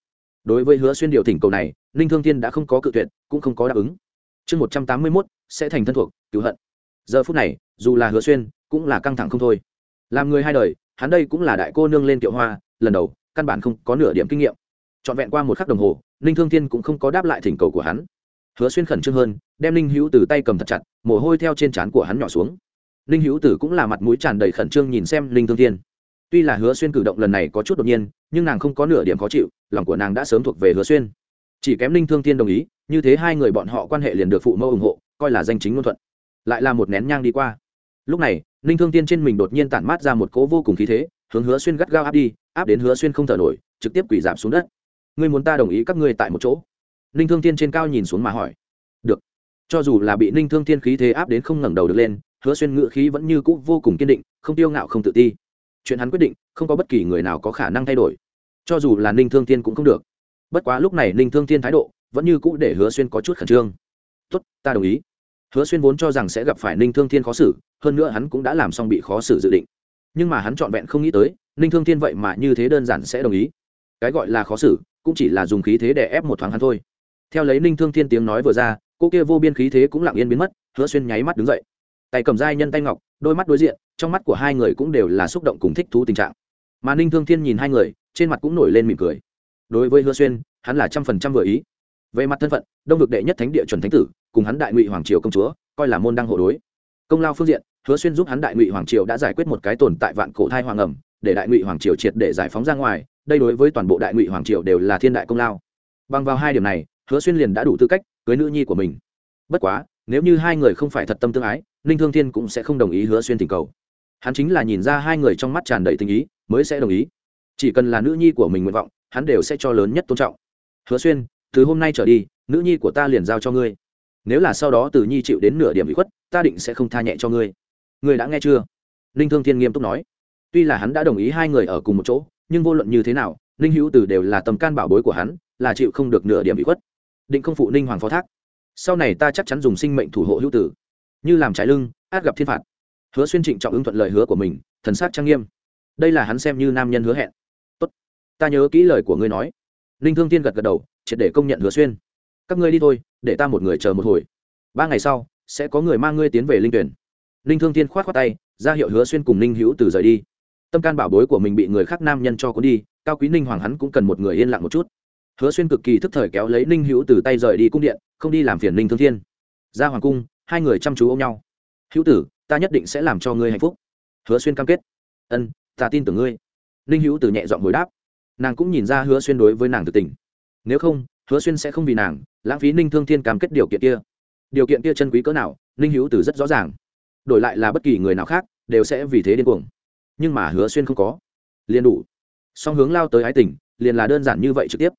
Đối với hứa xuyên điều thỉnh cầu này, ninh thương thiên đã không có cự tuyệt, cũng không có đáp ứng. Chương một trăm tám mươi mốt, sẽ thành thân thuộc, cứu hận. Giờ phút này, dù là hứa xuyên, cũng là căng thẳng không thôi. Làm người hai đời, hắn đây cũng là đại cô nương lên kiệu hoa, lần đầu căn bản không có nửa điểm kinh nghiệm. Trọn vẹn qua một khắc đồng hồ, ninh thương thiên cũng không có đáp lại thỉnh cầu của hắn. Hứa xuyên khẩn trương hơn, đem ninh hữu từ tay cầm thật chặt, mồ hôi theo trên trán của hắn nhỏ xuống. Ninh hữu tử cũng là mặt mũi tràn đầy khẩn trương nhìn xem ninh thương thiên. Tuy là hứa xuyên cử động lần này có chút đột nhiên, nhưng nàng không có nửa điểm khó chịu, lòng của nàng đã sớm thuộc về hứa xuyên. Chỉ kém ninh thương thiên đồng ý, như thế hai người bọn họ quan hệ liền được phụ mẫu ủng hộ, coi là danh chính ngôn thuận. Lại là một nén nhang đi qua. Lúc này, ninh thương thiên trên mình đột nhiên tản mát ra một cỗ vô cùng khí thế hướng hứa xuyên gắt gao áp đi, áp đến hứa xuyên không thở nổi, trực tiếp quỳ giảm xuống đất. Ngươi muốn ta đồng ý các ngươi tại một chỗ? Ninh thương thiên trên cao nhìn xuống mà hỏi. Được. Cho dù là bị ninh thương thiên khí thế áp đến không ngẩng đầu được lên, hứa xuyên ngự khí vẫn như cũ vô cùng kiên định, không tiêu ngạo không tự ti. Chuyện hắn quyết định, không có bất kỳ người nào có khả năng thay đổi. Cho dù là ninh thương thiên cũng không được. Bất quá lúc này ninh thương thiên thái độ vẫn như cũ để hứa xuyên có chút khẩn trương. Tốt, ta đồng ý. Hứa xuyên vốn cho rằng sẽ gặp phải ninh thương thiên khó xử, hơn nữa hắn cũng đã làm xong bị khó xử dự định nhưng mà hắn trọn vẹn không nghĩ tới, ninh thương thiên vậy mà như thế đơn giản sẽ đồng ý. Cái gọi là khó xử, cũng chỉ là dùng khí thế để ép một thoáng hắn thôi. Theo lấy ninh thương thiên tiếng nói vừa ra, cô kia vô biên khí thế cũng lặng yên biến mất, hứa xuyên nháy mắt đứng dậy. Tay cầm dai nhân tay ngọc, đôi mắt đối diện, trong mắt của hai người cũng đều là xúc động cùng thích thú tình trạng. Mà ninh thương thiên nhìn hai người, trên mặt cũng nổi lên mỉm cười. Đối với hứa xuyên, hắn là trăm phần trăm vừa ý. Về mặt thân phận, đông vực đệ nhất thánh địa chuẩn thánh tử, cùng hắn đại ngụy hoàng triều công chúa, coi là môn đăng hộ đối. Công lao phương diện hứa xuyên giúp hắn đại ngụy hoàng triều đã giải quyết một cái tồn tại vạn cổ thai hoàng ẩm, để đại ngụy hoàng triều triệt để giải phóng ra ngoài, đây đối với toàn bộ đại ngụy hoàng triều đều là thiên đại công lao. Bằng vào hai điểm này, hứa xuyên liền đã đủ tư cách cưới nữ nhi của mình. Bất quá, nếu như hai người không phải thật tâm tương ái, ninh thương thiên cũng sẽ không đồng ý hứa xuyên tình cầu. Hắn chính là nhìn ra hai người trong mắt tràn đầy tình ý, mới sẽ đồng ý. Chỉ cần là nữ nhi của mình nguyện vọng, hắn đều sẽ cho lớn nhất tôn trọng. Hứa xuyên, từ hôm nay trở đi, nữ nhi của ta liền giao cho ngươi. Nếu là sau đó từ nhi chịu đến nửa điểm bị khuất, ta định sẽ không tha nhẹ cho ngươi ngươi đã nghe chưa? Ninh thương thiên nghiêm túc nói. Tuy là hắn đã đồng ý hai người ở cùng một chỗ, nhưng vô luận như thế nào, ninh hữu từ đều là tầm can bảo bối của hắn, là chịu không được nửa điểm bị khuất. Định không phụ ninh hoàng phó thác. Sau này ta chắc chắn dùng sinh mệnh thủ hộ hữu tử. Như làm trái lưng, át gặp thiên phạt. Hứa xuyên trịnh trọng ứng thuận lời hứa của mình, thần sát trang nghiêm. Đây là hắn xem như nam nhân hứa hẹn. Tốt. Ta nhớ kỹ lời của ngươi nói. Ninh thương tiên gật gật đầu, triệt để công nhận hứa xuyên. Các ngươi đi thôi, để ta một người chờ một hồi. Ba ngày sau, sẽ có người mang ngươi tiến về linh tuyển ninh thương Thiên k h o á t khoác tay, ra hiệu hứa xuyên cùng ninh hữu từ rời đi. Tâm can bảo bối của mình bị người khác nam nhân cho cuốn đi, cao quý ninh hoàng hắn cũng cần một người yên lặng một chút. Hứa xuyên cực kỳ thức thời kéo lấy ninh hữu từ tay rời đi cung điện, không đi làm phiền ninh thương thiên. Ra hoàng cung, hai người chăm chú ôm nhau. Hữu tử, ta nhất định sẽ làm cho ngươi hạnh phúc. Hứa xuyên cam kết. Ân, ta tin tưởng ngươi. Ninh hữu từ nhẹ giọng hồi đáp. Nàng cũng nhìn ra hứa xuyên đối với nàng thực tình. Nếu không, hứa xuyên sẽ không vì nàng lãng phí ninh thương thiên cam kết điều kiện kia. Điều kiện kia chân quý cỡ nào, ninh hữu từ rất rõ ràng đổi lại là bất kỳ người nào khác, đều sẽ vì thế điên cuồng. Nhưng mà hứa xuyên không có. Liền đủ. Song hướng lao tới ái tình, liền là đơn giản như vậy trực tiếp.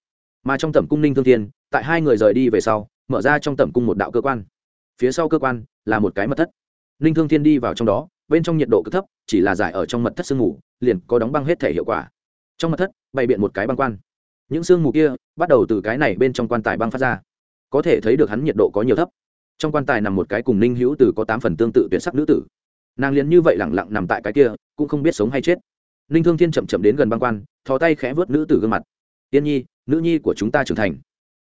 Mà trong tẩm cung ninh thương thiên, tại hai người rời đi về sau, mở ra trong tẩm cung một đạo cơ quan. Phía sau cơ quan là một cái mật thất. Ninh thương thiên đi vào trong đó, bên trong nhiệt độ cực thấp, chỉ là giải ở trong mật thất sương mù, liền có đóng băng hết thể hiệu quả. Trong mật thất, bày biện một cái băng quan. Những sương mù kia bắt đầu từ cái này bên trong quan tài băng phát ra. Có thể thấy được hắn nhiệt độ có nhiều thấp trong quan tài nằm một cái cùng ninh hữu từ có tám phần tương tự tuyệt sắc nữ tử. Nàng liền như vậy lẳng lặng nằm tại cái kia, cũng không biết sống hay chết. Ninh thương thiên chậm chậm đến gần băng quan, thò tay khẽ vớt nữ tử gương mặt. Tiên nhi, nữ nhi của chúng ta trưởng thành.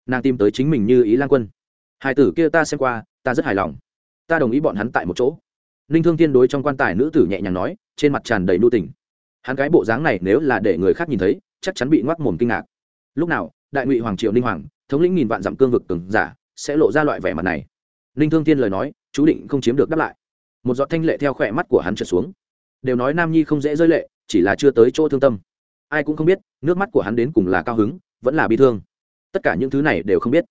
Nàng tìm tới chính mình như ý lan quân. Hai tử kia ta xem qua, ta rất hài lòng. Ta đồng ý bọn hắn tại một chỗ. Ninh thương thiên đối trong quan tài nữ tử nhẹ nhàng nói, trên mặt tràn đầy nu tình. Hắn cái bộ dáng này nếu là để người khác nhìn thấy, chắc chắn bị ngoác mồm kinh ngạc. Lúc nào, đại ngụy hoàng triệu ninh hoàng, thống lĩnh nghìn vạn dặm cương vực từng giả, sẽ lộ ra loại vẻ mặt này ninh thương thiên lời nói, chú định không chiếm được đáp lại. Một giọt thanh lệ theo khỏe mắt của hắn trượt xuống. Đều nói nam nhi không dễ rơi lệ, chỉ là chưa tới chỗ thương tâm. Ai cũng không biết, nước mắt của hắn đến cùng là cao hứng, vẫn là bi thương. Tất cả những thứ này đều không biết.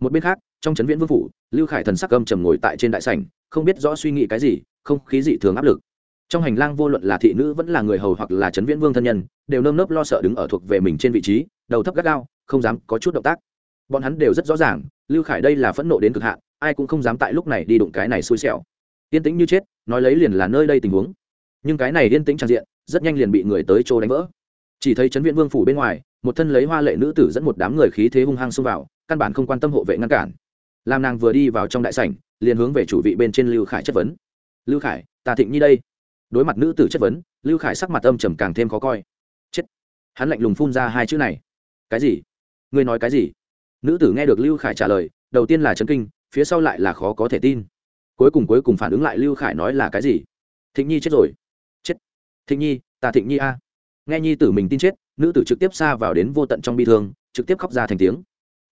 Một bên khác, trong trấn viễn vương phủ, lưu khải thần sắc âm trầm ngồi tại trên đại sảnh, không biết rõ suy nghĩ cái gì, không khí dị thường áp lực. Trong hành lang vô luận là thị nữ vẫn là người hầu hoặc là trấn viễn vương thân nhân, đều nơm nớp lo sợ đứng ở thuộc về mình trên vị trí, đầu thấp gắt gao, không dám có chút động tác. Bọn hắn đều rất rõ ràng, lưu khải đây là phẫn nộ đến cực hạn ai cũng không dám tại lúc này đi đụng cái này xui xẻo. Yên tĩnh như chết, nói lấy liền là nơi đây tình huống. Nhưng cái này yên tĩnh trang diện, rất nhanh liền bị người tới chỗ đánh vỡ. Chỉ thấy trấn viện vương phủ bên ngoài, một thân lấy hoa lệ nữ tử dẫn một đám người khí thế hung hăng xông vào, căn bản không quan tâm hộ vệ ngăn cản. Làm nàng vừa đi vào trong đại sảnh, liền hướng về chủ vị bên trên lưu khải chất vấn. Lưu khải tà thịnh nhi đây. Đối mặt nữ tử chất vấn, lưu khải sắc mặt âm trầm càng thêm khó coi. Chết. Hắn lạnh lùng phun ra hai chữ này. Cái gì? Ngươi nói cái gì? Nữ tử nghe được lưu khải trả lời, đầu tiên là chấn kinh phía sau lại là khó có thể tin. Cuối cùng cuối cùng phản ứng lại lưu khải nói là cái gì? Thịnh nhi chết rồi. Chết. Thịnh nhi, ta thịnh nhi a. Nghe nhi tử mình tin chết, nữ tử trực tiếp xa vào đến vô tận trong bi thương, trực tiếp khóc ra thành tiếng.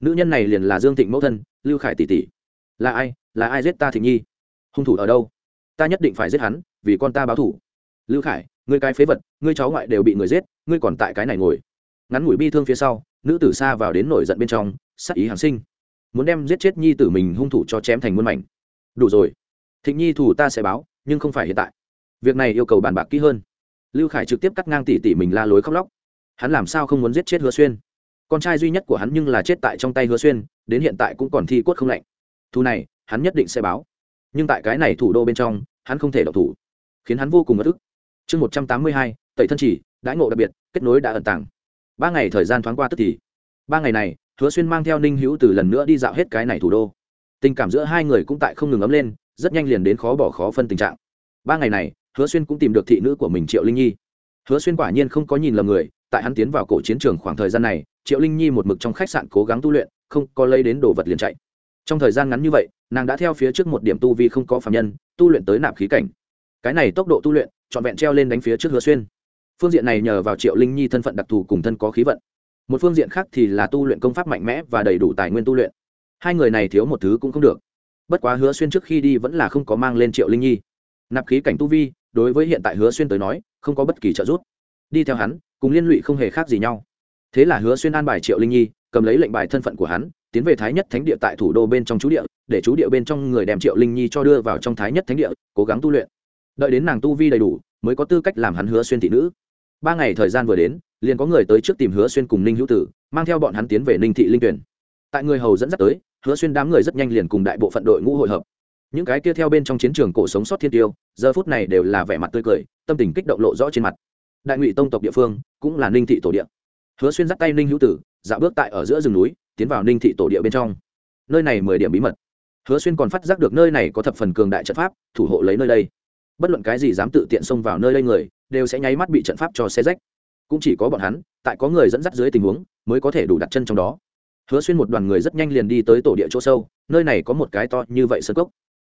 Nữ nhân này liền là dương thịnh mẫu thân, lưu khải tỷ tỷ. Là ai? Là ai giết ta thịnh nhi? Hung thủ ở đâu? Ta nhất định phải giết hắn, vì con ta báo thủ lưu khải, ngươi cái phế vật, ngươi cháu ngoại đều bị người giết, ngươi còn tại cái này ngồi. Ngắn ngủi bi thương phía sau, nữ tử xa vào đến nổi giận bên trong, sắc ý hàng sinh muốn đem giết chết nhi tử mình hung thủ cho chém thành muôn mảnh. Đủ rồi. Thịnh nhi thủ ta sẽ báo, nhưng không phải hiện tại. Việc này yêu cầu bàn bạc kỹ hơn. Lưu khải trực tiếp cắt ngang tỉ tỉ mình la lối khóc lóc. Hắn làm sao không muốn giết chết hứa xuyên? Con trai duy nhất của hắn nhưng là chết tại trong tay hứa xuyên, đến hiện tại cũng còn thi cốt không lạnh. Thu này, hắn nhất định sẽ báo. Nhưng tại cái này thủ đô bên trong, hắn không thể độc thủ, khiến hắn vô cùng bất ức. Chương một trăm tám mươi hai, tẩy thân chỉ, đãi ngộ đặc biệt, kết nối đã ẩn tàng. Ba ngày thời gian thoáng qua tức thì ba ngày này, hứa xuyên mang theo ninh hữu từ lần nữa đi dạo hết cái này thủ đô. Tình cảm giữa hai người cũng tại không ngừng ấm lên, rất nhanh liền đến khó bỏ khó phân tình trạng. Ba ngày này, hứa xuyên cũng tìm được thị nữ của mình triệu linh nhi. Hứa xuyên quả nhiên không có nhìn lầm người, tại hắn tiến vào cổ chiến trường khoảng thời gian này, triệu linh nhi một mực trong khách sạn cố gắng tu luyện, không có lấy đến đồ vật liền chạy. Trong thời gian ngắn như vậy, nàng đã theo phía trước một điểm tu vi không có phạm nhân, tu luyện tới nạp khí cảnh. Cái này tốc độ tu luyện, trọn vẹn treo lên đánh phía trước hứa xuyên. Phương diện này nhờ vào triệu linh nhi thân phận đặc thù cùng thân có khí vận một phương diện khác thì là tu luyện công pháp mạnh mẽ và đầy đủ tài nguyên tu luyện. Hai người này thiếu một thứ cũng không được. Bất quá hứa xuyên trước khi đi vẫn là không có mang lên triệu linh nhi. Nạp khí cảnh tu vi, đối với hiện tại hứa xuyên tới nói, không có bất kỳ trợ giúp. Đi theo hắn, cùng liên lụy không hề khác gì nhau. Thế là hứa xuyên an bài triệu linh nhi, cầm lấy lệnh bài thân phận của hắn, tiến về thái nhất thánh địa tại thủ đô bên trong chú địa, để chú địa bên trong người đem triệu linh nhi cho đưa vào trong thái nhất thánh địa, cố gắng tu luyện. Đợi đến nàng tu vi đầy đủ, mới có tư cách làm hắn hứa xuyên thị nữ ba ngày thời gian vừa đến, liền có người tới trước tìm hứa xuyên cùng ninh hữu tử, mang theo bọn hắn tiến về ninh thị linh tuyển. Tại người hầu dẫn dắt tới, hứa xuyên đám người rất nhanh liền cùng đại bộ phận đội ngũ hội hợp. Những cái kia theo bên trong chiến trường cổ sống sót thiên tiêu, giờ phút này đều là vẻ mặt tươi cười, tâm tình kích động lộ rõ trên mặt. Đại ngụy tông tộc địa phương, cũng là ninh thị tổ địa. Hứa xuyên dắt tay ninh hữu tử dạo bước tại ở giữa rừng núi, tiến vào ninh thị tổ địa bên trong. Nơi này mười điểm bí mật. Hứa xuyên còn phát giác được nơi này có thập phần cường đại trận pháp, thủ hộ lấy nơi đây bất luận cái gì dám tự tiện xông vào nơi đây người, đều sẽ nháy mắt bị trận pháp cho xe rách. Cũng chỉ có bọn hắn, tại có người dẫn dắt dưới tình huống, mới có thể đủ đặt chân trong đó. Hứa xuyên một đoàn người rất nhanh liền đi tới tổ địa chỗ sâu, nơi này có một cái to như vậy sơn cốc.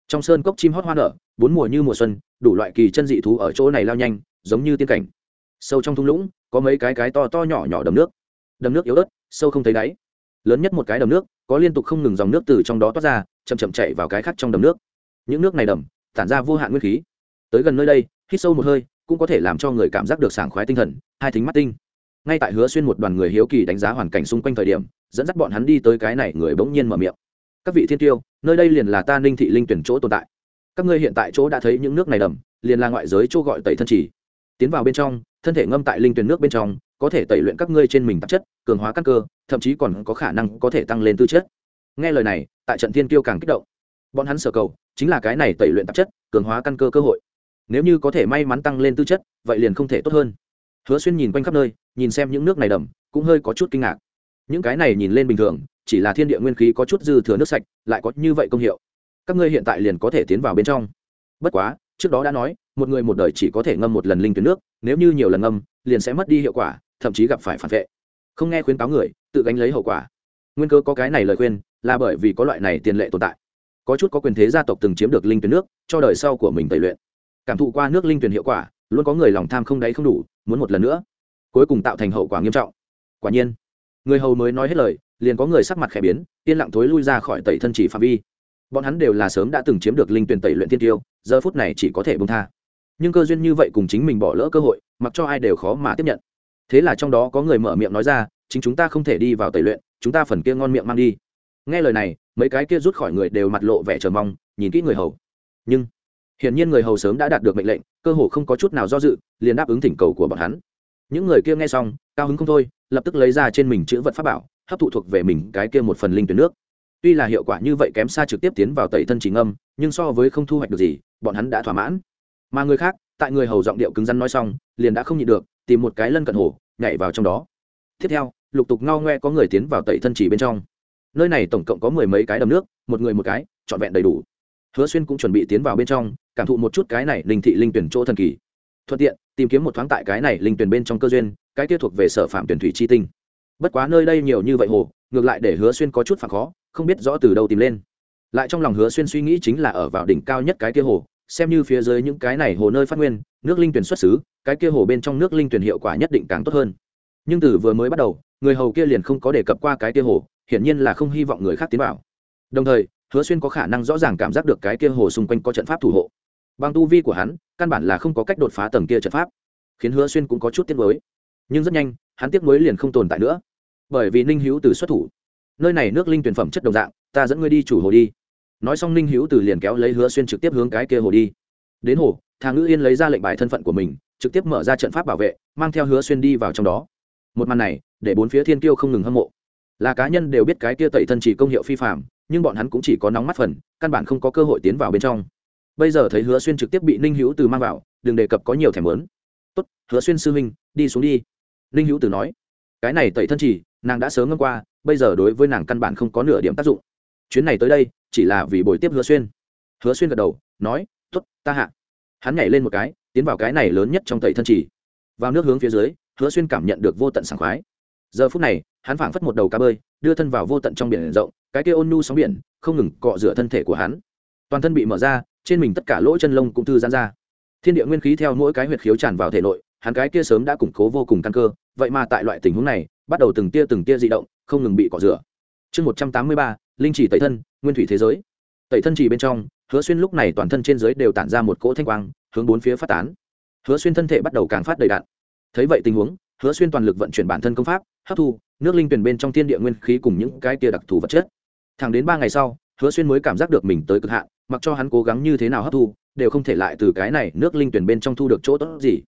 Trong sơn cốc chim hót hoa nở, bốn mùa như mùa xuân, đủ loại kỳ chân dị thú ở chỗ này lao nhanh, giống như tiên cảnh. Sâu trong thung lũng, có mấy cái cái to to nhỏ nhỏ đầm nước. Đầm nước yếu ớt, sâu không thấy đáy. Lớn nhất một cái đầm nước, có liên tục không ngừng dòng nước từ trong đó toát ra, chậm chậm chạy vào cái khác trong đầm nước. Những nước này đầm, tản ra vô hạn nguyên khí tới gần nơi đây, hít sâu một hơi, cũng có thể làm cho người cảm giác được sảng khoái tinh thần, hai thính mắt tinh. Ngay tại hứa xuyên một đoàn người hiếu kỳ đánh giá hoàn cảnh xung quanh thời điểm, dẫn dắt bọn hắn đi tới cái này người bỗng nhiên mở miệng. Các vị thiên tiêu, nơi đây liền là ta ninh thị linh tuyển chỗ tồn tại. Các ngươi hiện tại chỗ đã thấy những nước này đầm, liền là ngoại giới chỗ gọi tẩy thân chỉ tiến vào bên trong, thân thể ngâm tại linh tuyển nước bên trong, có thể tẩy luyện các ngươi trên mình tạp chất, cường hóa căn cơ, thậm chí còn có khả năng có thể tăng lên tư chất. Nghe lời này, tại trận thiên tiêu càng kích động. Bọn hắn sở cầu, chính là cái này tẩy luyện tạp chất, cường hóa căn cơ cơ hội nếu như có thể may mắn tăng lên tư chất, vậy liền không thể tốt hơn. Hứa xuyên nhìn quanh khắp nơi, nhìn xem những nước này đầm, cũng hơi có chút kinh ngạc. Những cái này nhìn lên bình thường, chỉ là thiên địa nguyên khí có chút dư thừa nước sạch, lại có như vậy công hiệu. Các ngươi hiện tại liền có thể tiến vào bên trong. Bất quá, trước đó đã nói, một người một đời chỉ có thể ngâm một lần linh tuyến nước, nếu như nhiều lần ngâm, liền sẽ mất đi hiệu quả, thậm chí gặp phải phản vệ. Không nghe khuyến cáo người, tự gánh lấy hậu quả. Nguyên cơ có cái này lời khuyên, là bởi vì có loại này tiền lệ tồn tại. Có chút có quyền thế gia tộc từng chiếm được linh tuyến nước, cho đời sau của mình tẩy luyện cảm thụ qua nước linh tuyển hiệu quả, luôn có người lòng tham không đáy không đủ, muốn một lần nữa, cuối cùng tạo thành hậu quả nghiêm trọng. Quả nhiên, người hầu mới nói hết lời, liền có người sắc mặt khẽ biến, yên lặng thối lui ra khỏi tẩy thân chỉ phạm vi. Bọn hắn đều là sớm đã từng chiếm được linh tuyển tẩy luyện tiên tiêu, giờ phút này chỉ có thể bông tha. Nhưng cơ duyên như vậy cùng chính mình bỏ lỡ cơ hội, mặc cho ai đều khó mà tiếp nhận. Thế là trong đó có người mở miệng nói ra, chính chúng ta không thể đi vào tẩy luyện, chúng ta phần kia ngon miệng mang đi. Nghe lời này, mấy cái kia rút khỏi người đều mặt lộ vẻ chờ mong, nhìn kỹ người hầu. Nhưng hiển nhiên người hầu sớm đã đạt được mệnh lệnh, cơ hồ không có chút nào do dự, liền đáp ứng thỉnh cầu của bọn hắn. Những người kia nghe xong, cao hứng không thôi, lập tức lấy ra trên mình chữ vật pháp bảo, hấp thụ thuộc về mình cái kia một phần linh tuyến nước. Tuy là hiệu quả như vậy kém xa trực tiếp tiến vào tẩy thân chỉ ngâm, nhưng so với không thu hoạch được gì, bọn hắn đã thỏa mãn. Mà người khác, tại người hầu giọng điệu cứng rắn nói xong, liền đã không nhịn được, tìm một cái lân cận hồ, nhảy vào trong đó. Tiếp theo, lục tục ngao ngoe có người tiến vào tẩy thân chỉ bên trong. Nơi này tổng cộng có mười mấy cái đầm nước, một người một cái, trọn vẹn đầy đủ hứa xuyên cũng chuẩn bị tiến vào bên trong, cảm thụ một chút cái này linh thị linh tuyển chỗ thần kỳ. Thuận tiện, tìm kiếm một thoáng tại cái này linh tuyển bên trong cơ duyên, cái kia thuộc về sở phạm tuyển thủy chi tinh. Bất quá nơi đây nhiều như vậy hồ, ngược lại để hứa xuyên có chút phản khó, không biết rõ từ đâu tìm lên. Lại trong lòng hứa xuyên suy nghĩ chính là ở vào đỉnh cao nhất cái kia hồ, xem như phía dưới những cái này hồ nơi phát nguyên, nước linh tuyển xuất xứ, cái kia hồ bên trong nước linh tuyển hiệu quả nhất định càng tốt hơn. Nhưng từ vừa mới bắt đầu, người hầu kia liền không có đề cập qua cái kia hồ, hiển nhiên là không hy vọng người khác tiến vào. Đồng thời hứa xuyên có khả năng rõ ràng cảm giác được cái kia hồ xung quanh có trận pháp thủ hộ. Bằng tu vi của hắn, căn bản là không có cách đột phá tầng kia trận pháp, khiến hứa xuyên cũng có chút tiếc nuối. Nhưng rất nhanh, hắn tiếc nuối liền không tồn tại nữa. Bởi vì ninh hữu từ xuất thủ, nơi này nước linh tuyển phẩm chất đồng dạng, ta dẫn ngươi đi chủ hồ đi. Nói xong ninh hữu từ liền kéo lấy hứa xuyên trực tiếp hướng cái kia hồ đi. Đến hồ thang ngữ yên lấy ra lệnh bài thân phận của mình, trực tiếp mở ra trận pháp bảo vệ, mang theo hứa xuyên đi vào trong đó. Một màn này, để bốn phía thiên kiêu không ngừng hâm mộ. Là cá nhân đều biết cái kia tẩy thân chỉ công hiệu phi phạm nhưng bọn hắn cũng chỉ có nóng mắt phần, căn bản không có cơ hội tiến vào bên trong. Bây giờ thấy hứa xuyên trực tiếp bị ninh hữu từ mang vào, đừng đề cập có nhiều thẻ mớn tốt, hứa xuyên sư huynh, đi xuống đi. Ninh hữu từ nói. Cái này tẩy thân chỉ, nàng đã sớm ngâm qua, bây giờ đối với nàng căn bản không có nửa điểm tác dụng. Chuyến này tới đây, chỉ là vì buổi tiếp hứa xuyên. Hứa xuyên gật đầu, nói t ố t ta hạ. Hắn nhảy lên một cái, tiến vào cái này lớn nhất trong tẩy thân chỉ. Vào nước hướng phía dưới, hứa xuyên cảm nhận được vô tận sảng khoái giờ phút này, hắn phảng phất một đầu cá bơi, đưa thân vào vô tận trong biển rộng, cái kia ôn nhu sóng biển, không ngừng cọ rửa thân thể của hắn. Toàn thân bị mở ra, trên mình tất cả lỗ chân lông cũng thư giãn ra. Thiên địa nguyên khí theo mỗi cái huyệt khiếu tràn vào thể nội, hắn cái kia sớm đã củng cố vô cùng căn cơ, vậy mà tại loại tình huống này, bắt đầu từng tia từng tia dị động, không ngừng bị cọ rửa. Chương một trăm tám mươi ba, linh chỉ tẩy thân, nguyên thủy thế giới. Tẩy thân chỉ bên trong, hứa xuyên lúc này toàn thân trên giới đều tản ra một cỗ thanh quang, hướng bốn phía phát tán. Hứa xuyên thân thể bắt đầu càng phát đầy đạn thấy vậy tình huống hứa xuyên toàn lực vận chuyển bản thân công pháp, hấp thu nước linh tuyển bên trong thiên địa nguyên khí cùng những cái tia đặc thù vật chất. Thẳng đến ba ngày sau, hứa xuyên mới cảm giác được mình tới cực hạn, mặc cho hắn cố gắng như thế nào hấp thu, đều không thể lại từ cái này nước linh tuyển bên trong thu được chỗ tốt gì.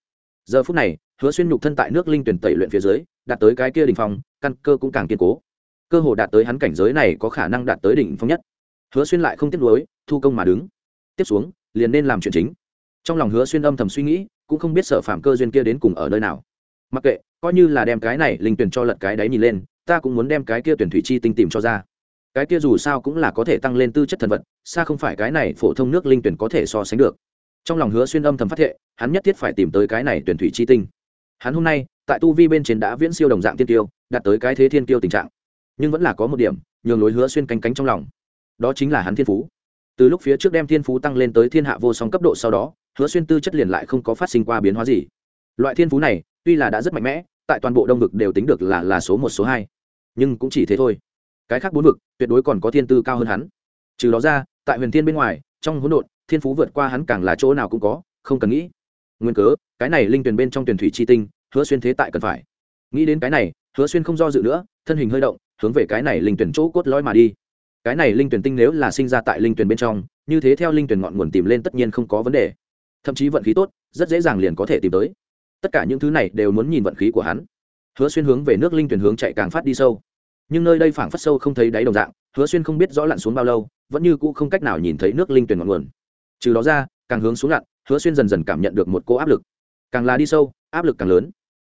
Giờ phút này, hứa xuyên nhục thân tại nước linh tuyển tẩy luyện phía dưới, đạt tới cái kia đỉnh phong, căn cơ cũng càng kiên cố. Cơ hồ đạt tới hắn cảnh giới này có khả năng đạt tới đỉnh phong nhất. Hứa xuyên lại không tiếp nối thu công mà đứng. Tiếp xuống, liền nên làm chuyện chính. Trong lòng hứa xuyên âm thầm suy nghĩ, cũng không biết sở phạm cơ duyên kia đến cùng ở nơi nào mặc kệ, coi như là đem cái này linh tuyển cho lật cái đấy nhìn lên, ta cũng muốn đem cái kia tuyển thủy chi tinh tìm cho ra. Cái kia dù sao cũng là có thể tăng lên tư chất thần vật, xa không phải cái này phổ thông nước linh tuyển có thể so sánh được. Trong lòng hứa xuyên âm thầm phát thệ, hắn nhất thiết phải tìm tới cái này tuyển thủy chi tinh. Hắn hôm nay, tại tu vi bên trên đã viễn siêu đồng dạng thiên tiêu, đạt tới cái thế thiên tiêu tình trạng. Nhưng vẫn là có một điểm, nhường lối hứa xuyên cánh cánh trong lòng. Đó chính là hắn thiên phú. Từ lúc phía trước đem thiên phú tăng lên tới thiên hạ vô song cấp độ sau đó, hứa xuyên tư chất liền lại không có phát sinh qua biến hóa gì. Loại thiên phú này tuy là đã rất mạnh mẽ, tại toàn bộ đông vực đều tính được là là số một, số hai. Nhưng cũng chỉ thế thôi. Cái khác bốn vực, tuyệt đối còn có thiên tư cao hơn hắn. Trừ đó ra, tại huyền thiên bên ngoài, trong hỗn độn, thiên phú vượt qua hắn càng là chỗ nào cũng có, không cần nghĩ. Nguyên cớ, cái này linh tuyển bên trong tuyển thủy chi tinh, hứa xuyên thế tại cần phải. Nghĩ đến cái này, hứa xuyên không do dự nữa, thân hình hơi động, hướng về cái này linh tuyển chỗ cốt lõi mà đi. Cái này linh tuyển tinh nếu là sinh ra tại linh tuyển bên trong, như thế theo linh tuyển ngọn nguồn tìm lên tất nhiên không có vấn đề. Thậm chí vận khí tốt, rất dễ dàng liền có thể tìm tới tất cả những thứ này đều muốn nhìn vận khí của hắn. Hứa xuyên hướng về nước linh tuyển hướng chạy càng phát đi sâu. Nhưng nơi đây phảng phất sâu không thấy đáy đồng dạng, hứa xuyên không biết rõ lặn xuống bao lâu, vẫn như cũ không cách nào nhìn thấy nước linh tuyển ngọn nguồn. Trừ đó ra, càng hướng xuống lặn, hứa xuyên dần dần cảm nhận được một cô áp lực. Càng là đi sâu, áp lực càng lớn.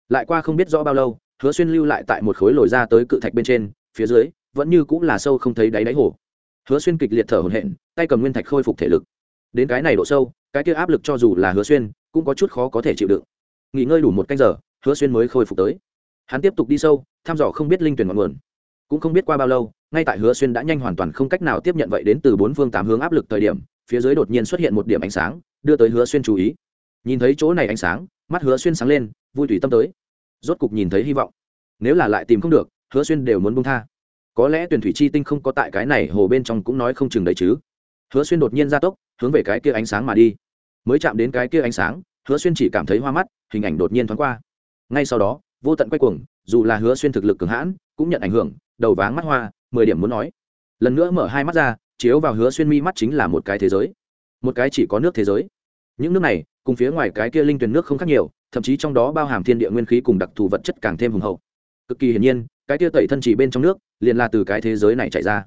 Lại qua không biết rõ bao lâu, hứa xuyên lưu lại tại một khối lồi ra tới cự thạch bên trên, phía dưới, vẫn như cũng là sâu không thấy đáy đáy hồ. Hứa xuyên kịch liệt thở hổn hển, tay cầm nguyên thạch khôi phục thể lực. Đến cái này độ sâu, cái kia áp lực cho dù là hứa xuyên, cũng có chút khó có thể chịu đựng nghỉ ngơi đủ một canh giờ, hứa xuyên mới khôi phục tới. Hắn tiếp tục đi sâu, thăm dò không biết linh tuyển ngọn nguồn. Cũng không biết qua bao lâu, ngay tại hứa xuyên đã nhanh hoàn toàn không cách nào tiếp nhận vậy đến từ bốn phương tám hướng áp lực thời điểm, phía dưới đột nhiên xuất hiện một điểm ánh sáng, đưa tới hứa xuyên chú ý. Nhìn thấy chỗ này ánh sáng, mắt hứa xuyên sáng lên, vui tùy tâm tới. Rốt cục nhìn thấy hy vọng. Nếu là lại tìm không được, hứa xuyên đều muốn bông tha. Có lẽ tuyển thủy chi tinh không có tại cái này hồ bên trong cũng nói không chừng đấy chứ. Hứa xuyên đột nhiên ra tốc, hướng về cái kia ánh sáng mà đi. Mới chạm đến cái kia ánh sáng hứa xuyên chỉ cảm thấy hoa mắt, hình ảnh đột nhiên thoáng qua. Ngay sau đó, vô tận quay cuồng, dù là hứa xuyên thực lực cường hãn, cũng nhận ảnh hưởng, đầu váng mắt hoa, mười điểm muốn nói. Lần nữa mở hai mắt ra, chiếu vào hứa xuyên mi mắt chính là một cái thế giới. Một cái chỉ có nước thế giới. Những nước này, cùng phía ngoài cái kia linh tuyển nước không khác nhiều, thậm chí trong đó bao hàm thiên địa nguyên khí cùng đặc thù vật chất càng thêm hùng hậu. Cực kỳ hiển nhiên, cái kia tẩy thân chỉ bên trong nước, liền là từ cái thế giới này chạy ra.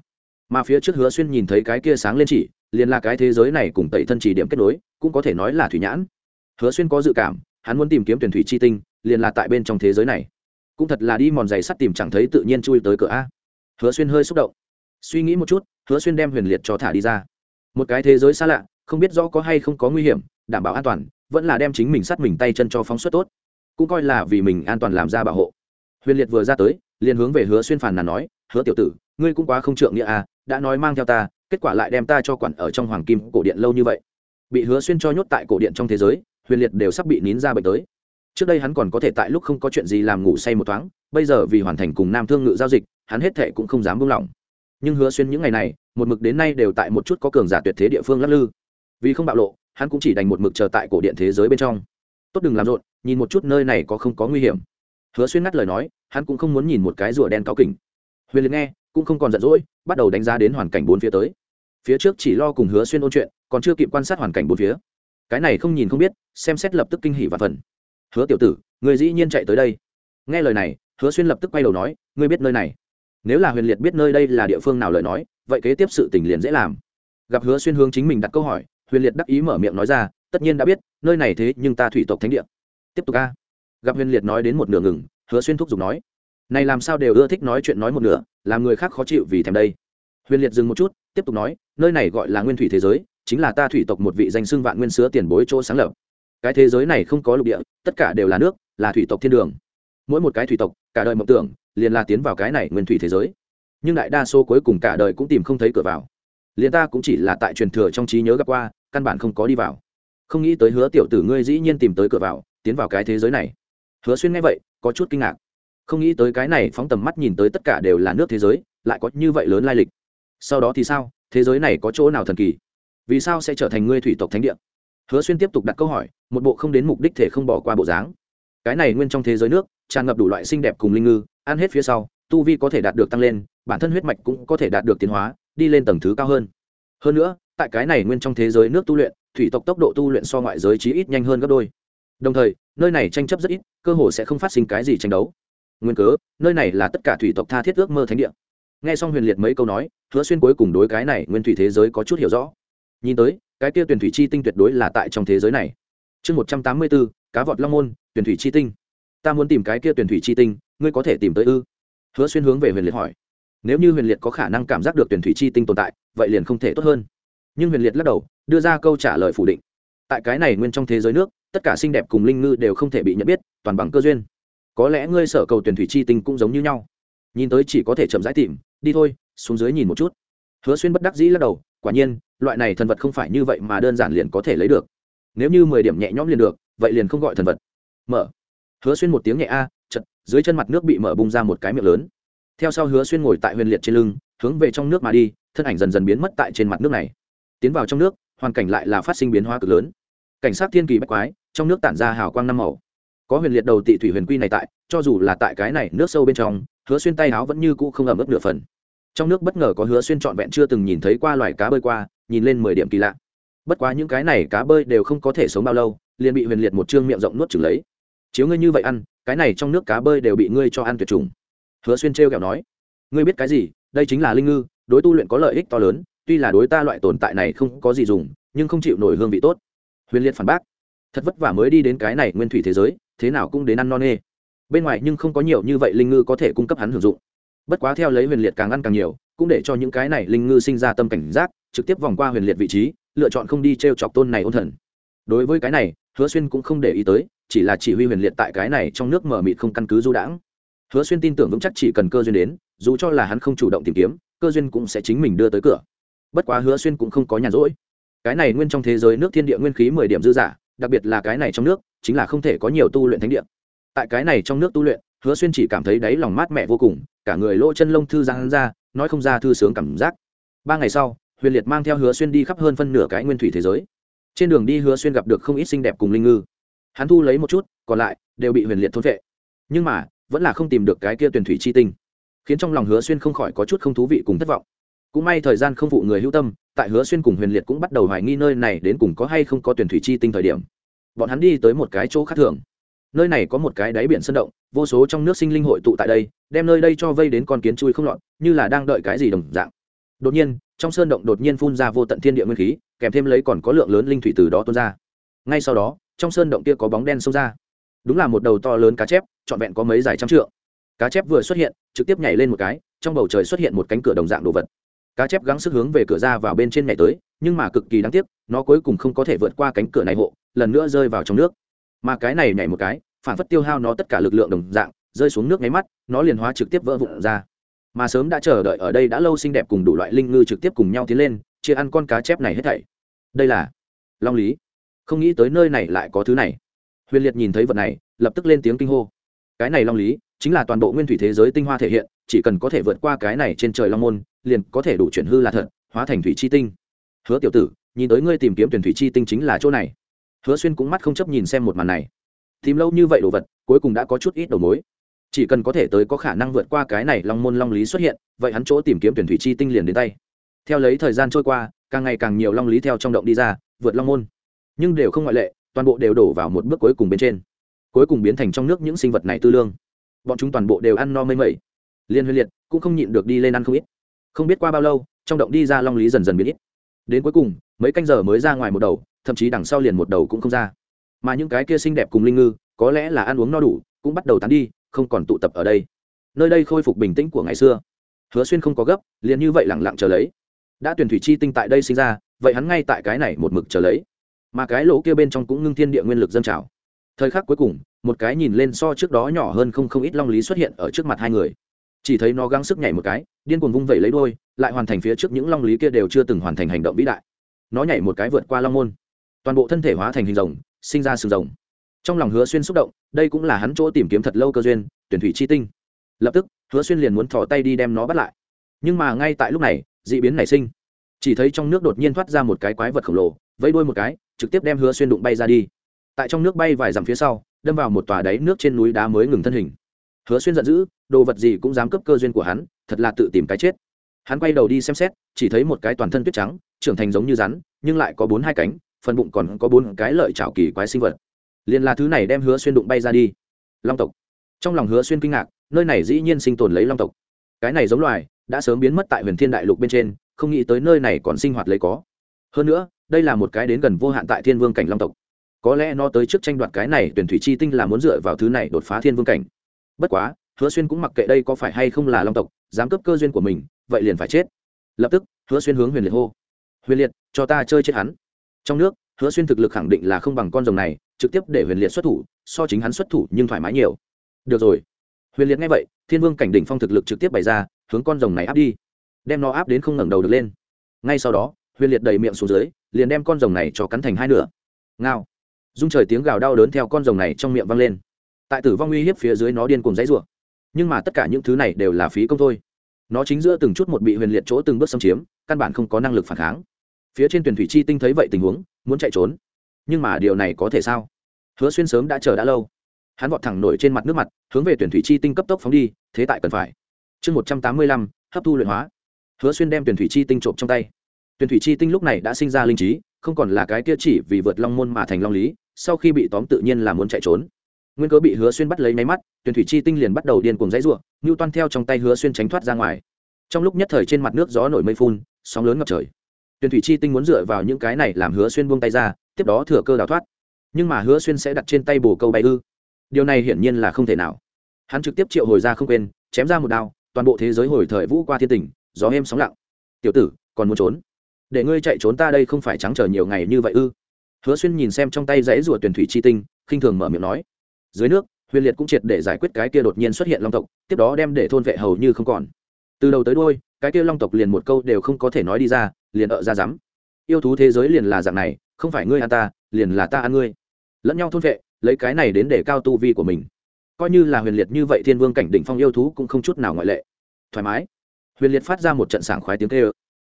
Mà phía trước hứa xuyên nhìn thấy cái kia sáng lên chỉ, liền là cái thế giới này cùng tẩy thân chỉ điểm kết nối, cũng có thể nói là thủy nhãn hứa xuyên có dự cảm, hắn muốn tìm kiếm tuyển thủy chi tinh, liền là tại bên trong thế giới này. Cũng thật là đi mòn giày sắt tìm chẳng thấy tự nhiên chui tới cửa a. Hứa xuyên hơi xúc động. Suy nghĩ một chút, hứa xuyên đem huyền liệt cho thả đi ra. Một cái thế giới xa lạ, không biết rõ có hay không có nguy hiểm, đảm bảo an toàn, vẫn là đem chính mình sát mình tay chân cho phóng xuất tốt. Cũng coi là vì mình an toàn làm ra bảo hộ. Huyền liệt vừa ra tới, liền hướng về hứa xuyên phàn nàn nói, hứa tiểu tử, ngươi cũng quá không trượng nghĩa à đã nói mang theo ta, kết quả lại đem ta cho quản ở trong hoàng kim cổ điện lâu như vậy. Bị hứa xuyên cho nhốt tại cổ điện trong thế giới huyền liệt đều sắp bị nín ra bệnh tới. Trước đây hắn còn có thể tại lúc không có chuyện gì làm ngủ say một thoáng, bây giờ vì hoàn thành cùng nam thương ngự giao dịch, hắn hết thệ cũng không dám buông lỏng. Nhưng hứa xuyên những ngày này, một mực đến nay đều tại một chút có cường giả tuyệt thế địa phương lắc lư. Vì không bạo lộ, hắn cũng chỉ đành một mực chờ tại cổ điện thế giới bên trong. Tốt đừng làm rộn, nhìn một chút nơi này có không có nguy hiểm. Hứa xuyên ngắt lời nói, hắn cũng không muốn nhìn một cái rùa đen cáo kỉnh. Huyền liệt nghe, cũng không còn giận dỗi, bắt đầu đánh giá đến hoàn cảnh bốn phía tới. Phía trước chỉ lo cùng hứa xuyên ôn chuyện, còn chưa kịp quan sát hoàn cảnh bốn phía cái này không nhìn không biết, xem xét lập tức kinh hỉ và phần. Hứa tiểu tử, người dĩ nhiên chạy tới đây. Nghe lời này, hứa xuyên lập tức quay đầu nói, ngươi biết nơi này. Nếu là huyền liệt biết nơi đây là địa phương nào lời nói, vậy kế tiếp sự tình liền dễ làm. Gặp hứa xuyên hướng chính mình đặt câu hỏi, huyền liệt đắc ý mở miệng nói ra, tất nhiên đã biết, nơi này thế nhưng ta thủy tộc thánh địa. Tiếp tục a. Gặp huyền liệt nói đến một nửa ngừng, hứa xuyên thúc giục nói, này làm sao đều ưa thích nói chuyện nói một nửa, làm người khác khó chịu vì thèm đây. Huyền liệt dừng một chút, tiếp tục nói, nơi này gọi là nguyên thủy thế giới chính là ta thủy tộc một vị danh xưng vạn nguyên sứa tiền bối chỗ sáng lập. Cái thế giới này không có lục địa, tất cả đều là nước, là thủy tộc thiên đường. Mỗi một cái thủy tộc, cả đời mộng tưởng, liền là tiến vào cái này nguyên thủy thế giới. Nhưng đại đa số cuối cùng cả đời cũng tìm không thấy cửa vào. Liền ta cũng chỉ là tại truyền thừa trong trí nhớ gặp qua, căn bản không có đi vào. Không nghĩ tới hứa tiểu tử ngươi dĩ nhiên tìm tới cửa vào, tiến vào cái thế giới này. Hứa xuyên nghe vậy, có chút kinh ngạc. Không nghĩ tới cái này phóng tầm mắt nhìn tới tất cả đều là nước thế giới, lại có như vậy lớn lai lịch. Sau đó thì sao? Thế giới này có chỗ nào thần kỳ? Vì sao sẽ trở thành ngươi thủy tộc thánh địa? Hứa xuyên tiếp tục đặt câu hỏi, một bộ không đến mục đích thể không bỏ qua bộ dáng. Cái này nguyên trong thế giới nước, tràn ngập đủ loại xinh đẹp cùng linh ngư, ăn hết phía sau, tu vi có thể đạt được tăng lên, bản thân huyết mạch cũng có thể đạt được tiến hóa, đi lên tầng thứ cao hơn. Hơn nữa, tại cái này nguyên trong thế giới nước tu luyện, thủy tộc tốc độ tu luyện so ngoại giới chí ít nhanh hơn gấp đôi. Đồng thời, nơi này tranh chấp rất ít, cơ hồ sẽ không phát sinh cái gì tranh đấu. Nguyên cớ, nơi này là tất cả thủy tộc tha thiết ước mơ thánh địa. Nghe xong huyền liệt mấy câu nói, hứa xuyên cuối cùng đối cái này nguyên thủy thế giới có chút hiểu rõ nhìn tới, cái kia tuyển thủy chi tinh tuyệt đối là tại trong thế giới này. Chương một trăm tám mươi bốn cá vọt long môn, tuyển thủy chi tinh. Ta muốn tìm cái kia tuyển thủy chi tinh, ngươi có thể tìm tới ư? Hứa xuyên hướng về huyền liệt hỏi. Nếu như huyền liệt có khả năng cảm giác được tuyển thủy chi tinh tồn tại, vậy liền không thể tốt hơn. Nhưng huyền liệt lắc đầu, đưa ra câu trả lời phủ định. Tại cái này nguyên trong thế giới nước, tất cả xinh đẹp cùng linh ngư đều không thể bị nhận biết, toàn bằng cơ duyên. Có lẽ ngươi sở cầu tuyển thủy chi tinh cũng giống như nhau. Nhìn tới chỉ có thể chậm rãi tìm, đi thôi, xuống dưới nhìn một chút. Hứa xuyên bất đắc dĩ lắc đầu, quả nhiên loại này thần vật không phải như vậy mà đơn giản liền có thể lấy được. Nếu như mười điểm nhẹ nhõm liền được, vậy liền không gọi thần vật. Mở. Hứa xuyên một tiếng nhẹ a, chật, dưới chân mặt nước bị mở bung ra một cái miệng lớn. Theo sau hứa xuyên ngồi tại huyền liệt trên lưng, hướng về trong nước mà đi, thân ảnh dần dần biến mất tại trên mặt nước này. Tiến vào trong nước, hoàn cảnh lại là phát sinh biến hóa cực lớn. Cảnh sát thiên kỳ bách quái, trong nước tản ra hào quang năm màu. Có huyền liệt đầu tị thủy huyền quy này tại, cho dù là tại cái này nước sâu bên trong, hứa xuyên tay áo vẫn như cũ không ẩm ướt nửa phần. Trong nước bất ngờ có hứa xuyên trọn vẹn chưa từng nhìn thấy qua loài cá bơi qua nhìn lên mười điểm kỳ lạ. Bất quá những cái này cá bơi đều không có thể sống bao lâu, liền bị huyền liệt một chương miệng rộng nuốt chừng lấy. Chiếu ngươi như vậy ăn, cái này trong nước cá bơi đều bị ngươi cho ăn tuyệt chủng. Hứa xuyên trêu kẹo nói. Ngươi biết cái gì? Đây chính là linh ngư, đối tu luyện có lợi ích to lớn, tuy là đối ta loại tồn tại này không có gì dùng, nhưng không chịu nổi hương vị tốt. Huyền liệt phản bác. Thật vất vả mới đi đến cái này nguyên thủy thế giới, thế nào cũng đến ăn non nê. Bên ngoài nhưng không có nhiều như vậy linh ngư có thể cung cấp hắn hưởng dụng. Bất quá theo lấy huyền liệt càng ăn càng nhiều, cũng để cho những cái này linh ngư sinh ra tâm cảnh giác trực tiếp vòng qua huyền liệt vị trí, lựa chọn không đi t r e o chọc tôn này ôn thần. Đối với cái này, hứa xuyên cũng không để ý tới, chỉ là chỉ huy huyền liệt tại cái này trong nước mở mịt không căn cứ du đãng. Hứa xuyên tin tưởng vững chắc chỉ cần cơ duyên đến, dù cho là hắn không chủ động tìm kiếm, cơ duyên cũng sẽ chính mình đưa tới cửa. Bất quá hứa xuyên cũng không có nhàn rỗi. Cái này nguyên trong thế giới nước thiên địa nguyên khí mười điểm dư giả, đặc biệt là cái này trong nước, chính là không thể có nhiều tu luyện thánh địa. Tại cái này trong nước tu luyện, hứa xuyên chỉ cảm thấy đáy lòng mát mẻ vô cùng, cả người lỗ chân lông thư giang ra, nói không ra thư sướng cảm giác. Ba ngày sau huyền liệt mang theo hứa xuyên đi khắp hơn phân nửa cái nguyên thủy thế giới. Trên đường đi hứa xuyên gặp được không ít xinh đẹp cùng linh ngư. Hắn thu lấy một chút, còn lại đều bị huyền liệt thôn vệ. Nhưng mà, vẫn là không tìm được cái kia tuyển thủy chi tinh, khiến trong lòng hứa xuyên không khỏi có chút không thú vị cùng thất vọng. Cũng may thời gian không phụ người hữu tâm, tại hứa xuyên cùng huyền liệt cũng bắt đầu hoài nghi nơi này đến cùng có hay không có tuyển thủy chi tinh thời điểm. Bọn hắn đi tới một cái chỗ khác thường. Nơi này có một cái đáy biển sân động, vô số trong nước sinh linh hội tụ tại đây, đem nơi đây cho vây đến con kiến chui không lọt, như là đang đợi cái gì đồng dạng đột nhiên, trong sơn động đột nhiên phun ra vô tận thiên địa nguyên khí, kèm thêm lấy còn có lượng lớn linh thủy từ đó tuôn ra. Ngay sau đó, trong sơn động kia có bóng đen xông ra. Đúng là một đầu to lớn cá chép, trọn vẹn có mấy dài trăm trượng. Cá chép vừa xuất hiện, trực tiếp nhảy lên một cái, trong bầu trời xuất hiện một cánh cửa đồng dạng đồ vật. Cá chép gắng sức hướng về cửa ra vào bên trên nhảy tới, nhưng mà cực kỳ đáng tiếc, nó cuối cùng không có thể vượt qua cánh cửa này hộ, lần nữa rơi vào trong nước. Mà cái này nhảy một cái, phản phất tiêu hao nó tất cả lực lượng đồng dạng, rơi xuống nước nháy mắt, nó liền hóa trực tiếp vỡ vụn ra mà sớm đã chờ đợi ở đây đã lâu xinh đẹp cùng đủ loại linh ngư trực tiếp cùng nhau tiến lên, chia ăn con cá chép này hết thảy. Đây là long lý. Không nghĩ tới nơi này lại có thứ này. Huyền liệt nhìn thấy vật này, lập tức lên tiếng kinh hô. Cái này long lý chính là toàn bộ nguyên thủy thế giới tinh hoa thể hiện, chỉ cần có thể vượt qua cái này trên trời long môn, liền có thể đủ chuyển hư là thật, hóa thành thủy chi tinh. Hứa tiểu tử, nhìn tới ngươi tìm kiếm tuyển thủy chi tinh chính là chỗ này. Hứa xuyên cũng mắt không chấp nhìn xem một màn này. Tìm lâu như vậy đồ vật, cuối cùng đã có chút ít đầu mối chỉ cần có thể tới có khả năng vượt qua cái này long môn long lý xuất hiện, vậy hắn chỗ tìm kiếm tuyển thủy chi tinh liền đến tay. Theo lấy thời gian trôi qua, càng ngày càng nhiều long lý theo trong động đi ra, vượt long môn. Nhưng đều không ngoại lệ, toàn bộ đều đổ vào một bước cuối cùng bên trên. Cuối cùng biến thành trong nước những sinh vật này tư lương. Bọn chúng toàn bộ đều ăn no mây mẩy. Liên huyên liệt cũng không nhịn được đi lên ăn không ít. Không biết qua bao lâu, trong động đi ra long lý dần dần biến ít. Đến cuối cùng, mấy canh giờ mới ra ngoài một đầu, thậm chí đằng sau liền một đầu cũng không ra. Mà những cái kia xinh đẹp cùng linh ngư, có lẽ là ăn uống no đủ, cũng bắt đầu tán đi không còn tụ tập ở đây. Nơi đây khôi phục bình tĩnh của ngày xưa. Hứa xuyên không có gấp, liền như vậy lẳng lặng chờ lấy. Đã tuyển thủy chi tinh tại đây sinh ra, vậy hắn ngay tại cái này một mực chờ lấy. Mà cái lỗ kia bên trong cũng ngưng thiên địa nguyên lực dâng trào. Thời khắc cuối cùng, một cái nhìn lên so trước đó nhỏ hơn không không ít long lý xuất hiện ở trước mặt hai người. Chỉ thấy nó gắng sức nhảy một cái, điên cuồng vung vẩy lấy đôi lại hoàn thành phía trước những long lý kia đều chưa từng hoàn thành hành động vĩ đại. Nó nhảy một cái vượt qua long môn. Toàn bộ thân thể hóa thành hình rồng, sinh ra sừng rồng trong lòng hứa xuyên xúc động, đây cũng là hắn chỗ tìm kiếm thật lâu cơ duyên, tuyển thủy chi tinh. Lập tức, hứa xuyên liền muốn thò tay đi đem nó bắt lại. Nhưng mà ngay tại lúc này d ị biến nảy sinh. Chỉ thấy trong nước đột nhiên thoát ra một cái quái vật khổng lồ, vẫy đuôi một cái, trực tiếp đem hứa xuyên đụng bay ra đi. Tại trong nước bay vài dặm phía sau, đâm vào một tòa đáy nước trên núi đá mới ngừng thân hình. Hứa xuyên giận dữ, đồ vật gì cũng dám cấp cơ duyên của hắn, thật là tự tìm cái chết. Hắn quay đầu đi xem xét, chỉ thấy một cái toàn thân tuyết trắng, trưởng thành giống như rắn, nhưng lại có bốn hai cánh, phần bụng còn có bốn cái lợi chảo kỳ quái sinh vật liền là thứ này đem hứa xuyên đụng bay ra đi. Long tộc. Trong lòng hứa xuyên kinh ngạc, nơi này dĩ nhiên sinh tồn lấy long tộc. Cái này giống loài, đã sớm biến mất tại huyền thiên đại lục bên trên, không nghĩ tới nơi này còn sinh hoạt lấy có. Hơn nữa, đây là một cái đến gần vô hạn tại thiên vương cảnh long tộc. Có lẽ nó tới trước tranh đoạt cái này tuyển thủy chi tinh là muốn dựa vào thứ này đột phá thiên vương cảnh. Bất quá, hứa xuyên cũng mặc kệ đây có phải hay không là long tộc, dám cấp cơ duyên của mình, vậy liền phải chết. Lập tức, hứa xuyên hướng huyền liệt hô. Huyền liệt, cho ta chơi chết hắn. Trong nước hứa xuyên thực lực khẳng định là không bằng con rồng này, trực tiếp để huyền liệt xuất thủ, so chính hắn xuất thủ nhưng thoải mái nhiều. Được rồi. Huyền liệt nghe vậy, thiên vương cảnh đỉnh phong thực lực trực tiếp bày ra, hướng con rồng này áp đi. Đem nó áp đến không ngẩng đầu được lên. Ngay sau đó, huyền liệt đầy miệng xuống dưới, liền đem con rồng này cho cắn thành hai nửa. Ngao. Dung trời tiếng gào đau đớn theo con rồng này trong miệng vang lên. Tại tử vong uy hiếp phía dưới nó điên cùng dãy rủa. Nhưng mà tất cả những thứ này đều là phí công thôi. Nó chính giữa từng chút một bị huyền liệt chỗ từng bước xâm chiếm, căn bản không có năng lực phản kháng phía trên tuyển thủy chi tinh thấy vậy tình huống, muốn chạy trốn. Nhưng mà điều này có thể sao? Hứa xuyên sớm đã chờ đã lâu. Hắn vọt thẳng nổi trên mặt nước mặt, hướng về tuyển thủy chi tinh cấp tốc phóng đi, thế tại cần phải. Chương một trăm tám mươi lăm, hấp thu luyện hóa. Hứa xuyên đem tuyển thủy chi tinh trộm trong tay. Tuyển thủy chi tinh lúc này đã sinh ra linh trí, không còn là cái kia chỉ vì vượt long môn mà thành long lý, sau khi bị tóm tự nhiên là muốn chạy trốn. Nguyên cớ bị hứa xuyên bắt lấy máy mắt tuyển thủy chi tinh liền bắt đầu điên cuồng dãy ruộng ngưu toan theo trong tay hứa xuyên tránh thoát ra ngoài. Trong lúc nhất thời trên mặt nước gió nổi mây phun, sóng lớn ngập trời tuyển thủy chi tinh muốn dựa vào những cái này làm hứa xuyên buông tay ra, tiếp đó thừa cơ đào thoát. Nhưng mà hứa xuyên sẽ đặt trên tay bồ câu bay ư? Điều này hiển nhiên là không thể nào. Hắn trực tiếp triệu hồi ra không quên, chém ra một đao, toàn bộ thế giới hồi thời vũ qua thiên tình, gió êm sóng lặng. Tiểu tử, còn muốn trốn? Để ngươi chạy trốn ta đây không phải trắng chờ nhiều ngày như vậy ư? Hứa xuyên nhìn xem trong tay dãy rùa tuyển thủy chi tinh, khinh thường mở miệng nói. Dưới nước, huyền liệt cũng triệt để giải quyết cái kia đột nhiên xuất hiện long tộc, tiếp đó đem để thôn vệ hầu như không còn. Từ đầu tới đôi cái kia long tộc liền một câu đều không có thể nói đi ra liền ở ra rắm yêu thú thế giới liền là dạng này, không phải ngươi ăn ta, liền là ta ăn ngươi. Lẫn nhau thôn vệ, lấy cái này đến để cao tu vi của mình. Coi như là huyền liệt như vậy thiên vương cảnh đỉnh phong yêu thú cũng không chút nào ngoại lệ. Thoải mái. Huyền liệt phát ra một trận sảng khoái tiếng kê ơ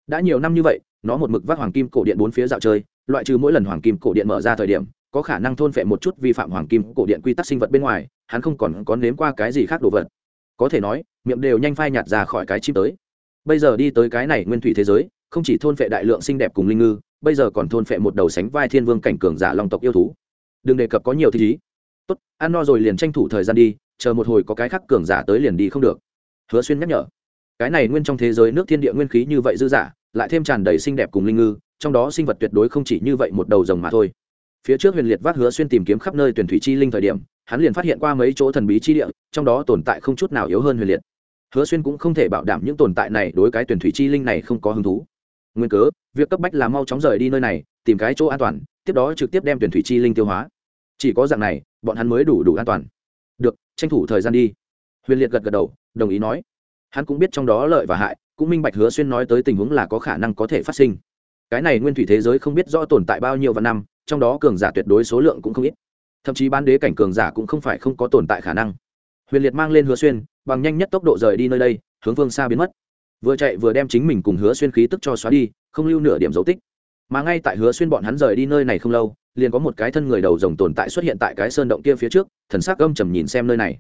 đã nhiều năm như vậy, nó một mực vác hoàng kim cổ điện bốn phía dạo chơi, loại trừ mỗi lần hoàng kim cổ điện mở ra thời điểm, có khả năng thôn phệ một chút vi phạm hoàng kim cổ điện quy tắc sinh vật bên ngoài, hắn không còn có nếm qua cái gì khác đồ vật. Có thể nói, miệng đều nhanh phai nhạt ra khỏi cái chim tới. Bây giờ đi tới cái này nguyên thủy thế giới không chỉ thôn phệ đại lượng xinh đẹp cùng linh ngư, bây giờ còn thôn phệ một đầu sánh vai thiên vương cảnh cường giả long tộc yêu thú. Đừng đề cập có nhiều thi ý. Tốt, ăn no rồi liền tranh thủ thời gian đi, chờ một hồi có cái khác cường giả tới liền đi không được. Hứa xuyên nhắc nhở. Cái này nguyên trong thế giới nước thiên địa nguyên khí như vậy dư giả, lại thêm tràn đầy xinh đẹp cùng linh ngư, trong đó sinh vật tuyệt đối không chỉ như vậy một đầu rồng mà thôi. Phía trước huyền liệt vác hứa xuyên tìm kiếm khắp nơi tuyển thủy chi linh thời điểm, hắn liền phát hiện qua mấy chỗ thần bí chi địa, trong đó tồn tại không chút nào yếu hơn huyền liệt. Hứa xuyên cũng không thể bảo đảm những tồn tại này đối cái tuyển thủy chi linh này không có hứng thú nguyên cớ, việc cấp bách là mau chóng rời đi nơi này, tìm cái chỗ an toàn, tiếp đó trực tiếp đem tuyển thủy chi linh tiêu hóa. Chỉ có dạng này, bọn hắn mới đủ đủ an toàn. Được, tranh thủ thời gian đi. Huyền liệt gật gật đầu, đồng ý nói. Hắn cũng biết trong đó lợi và hại, cũng minh bạch hứa xuyên nói tới tình huống là có khả năng có thể phát sinh. Cái này nguyên thủy thế giới không biết rõ tồn tại bao nhiêu vạn năm, trong đó cường giả tuyệt đối số lượng cũng không ít. Thậm chí bán đế cảnh cường giả cũng không phải không có tồn tại khả năng. Huyền liệt mang lên hứa xuyên, bằng nhanh nhất tốc độ rời đi nơi đây, hướng phương xa biến mất vừa chạy vừa đem chính mình cùng hứa xuyên khí tức cho xóa đi, không lưu nửa điểm dấu tích. Mà ngay tại hứa xuyên bọn hắn rời đi nơi này không lâu, liền có một cái thân người đầu rồng tồn tại xuất hiện tại cái sơn động kia phía trước, thần sắc âm trầm nhìn xem nơi này.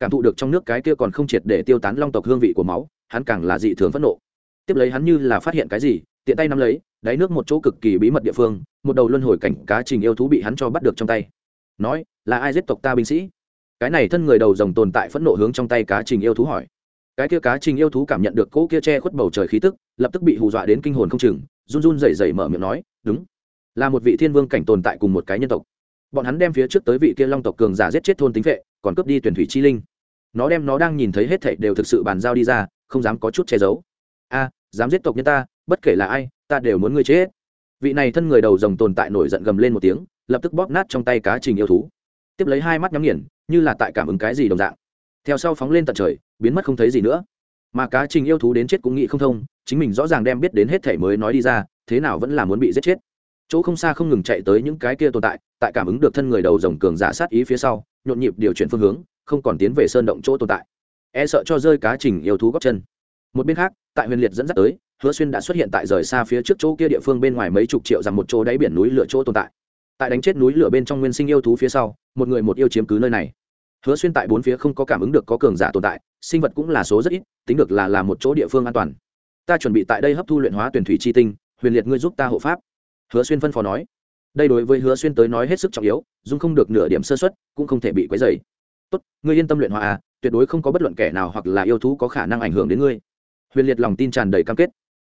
Cảm thụ được trong nước cái kia còn không triệt để tiêu tán long tộc hương vị của máu, hắn càng là dị thường phẫn nộ. Tiếp lấy hắn như là phát hiện cái gì, tiện tay nắm lấy, đáy nước một chỗ cực kỳ bí mật địa phương, một đầu luân hồi cảnh cá trình yêu thú bị hắn cho bắt được trong tay. Nói, là ai giết tộc ta binh sĩ? Cái này thân người đầu rồng tồn tại phẫn nộ hướng trong tay cá trình yêu thú hỏi cái kia cá trình yêu thú cảm nhận được cỗ kia che khuất bầu trời khí tức, lập tức bị hù dọa đến kinh hồn không chừng, run run rẩy rẩy mở miệng nói, đúng, là một vị thiên vương cảnh tồn tại cùng một cái nhân tộc. Bọn hắn đem phía trước tới vị kia long tộc cường giả giết chết thôn tính vệ, còn cướp đi tuyển thủy chi linh. Nó đem nó đang nhìn thấy hết thảy đều thực sự bàn giao đi ra, không dám có chút che giấu. A, dám giết tộc nhân ta, bất kể là ai, ta đều muốn ngươi chết. Vị này thân người đầu rồng tồn tại nổi giận gầm lên một tiếng, lập tức bóp nát trong tay cá trình yêu thú. Tiếp lấy hai mắt nhắm nghiền, như là tại cảm ứng cái gì đồng dạng. Theo sau phóng lên tận trời biến mất không thấy gì nữa. Mà cá trình yêu thú đến chết cũng nghĩ không thông, chính mình rõ ràng đem biết đến hết thể mới nói đi ra, thế nào vẫn là muốn bị giết chết. Chỗ không xa không ngừng chạy tới những cái kia tồn tại tại cảm ứng được thân người đầu rồng cường giả sát ý phía sau, nhộn nhịp điều chuyển phương hướng, không còn tiến về sơn động chỗ tồn tại. E sợ cho rơi cá trình yêu thú góc chân. Một bên khác, tại huyền liệt dẫn dắt tới, hứa xuyên đã xuất hiện tại rời xa phía trước chỗ kia địa phương bên ngoài mấy chục triệu rằng một chỗ đáy biển núi lửa chỗ tồn tại. Tại đánh chết núi lửa bên trong nguyên sinh yêu thú phía sau, một người một yêu chiếm cứ nơi này. Hứa xuyên tại bốn phía không có cảm ứng được có cường giả tồn tại sinh vật cũng là số rất ít, tính được là là một chỗ địa phương an toàn. Ta chuẩn bị tại đây hấp thu luyện hóa tuyển thủy chi tinh, huyền liệt ngươi giúp ta hộ pháp. Hứa xuyên phân phó nói. Đây đối với hứa xuyên tới nói hết sức trọng yếu dung không được nửa điểm sơ xuất cũng không thể bị quấy dày tốt, ngươi yên tâm luyện hóa à tuyệt đối không có bất luận kẻ nào hoặc là yêu thú có khả năng ảnh hưởng đến ngươi. Huyền liệt lòng tin tràn đầy cam kết.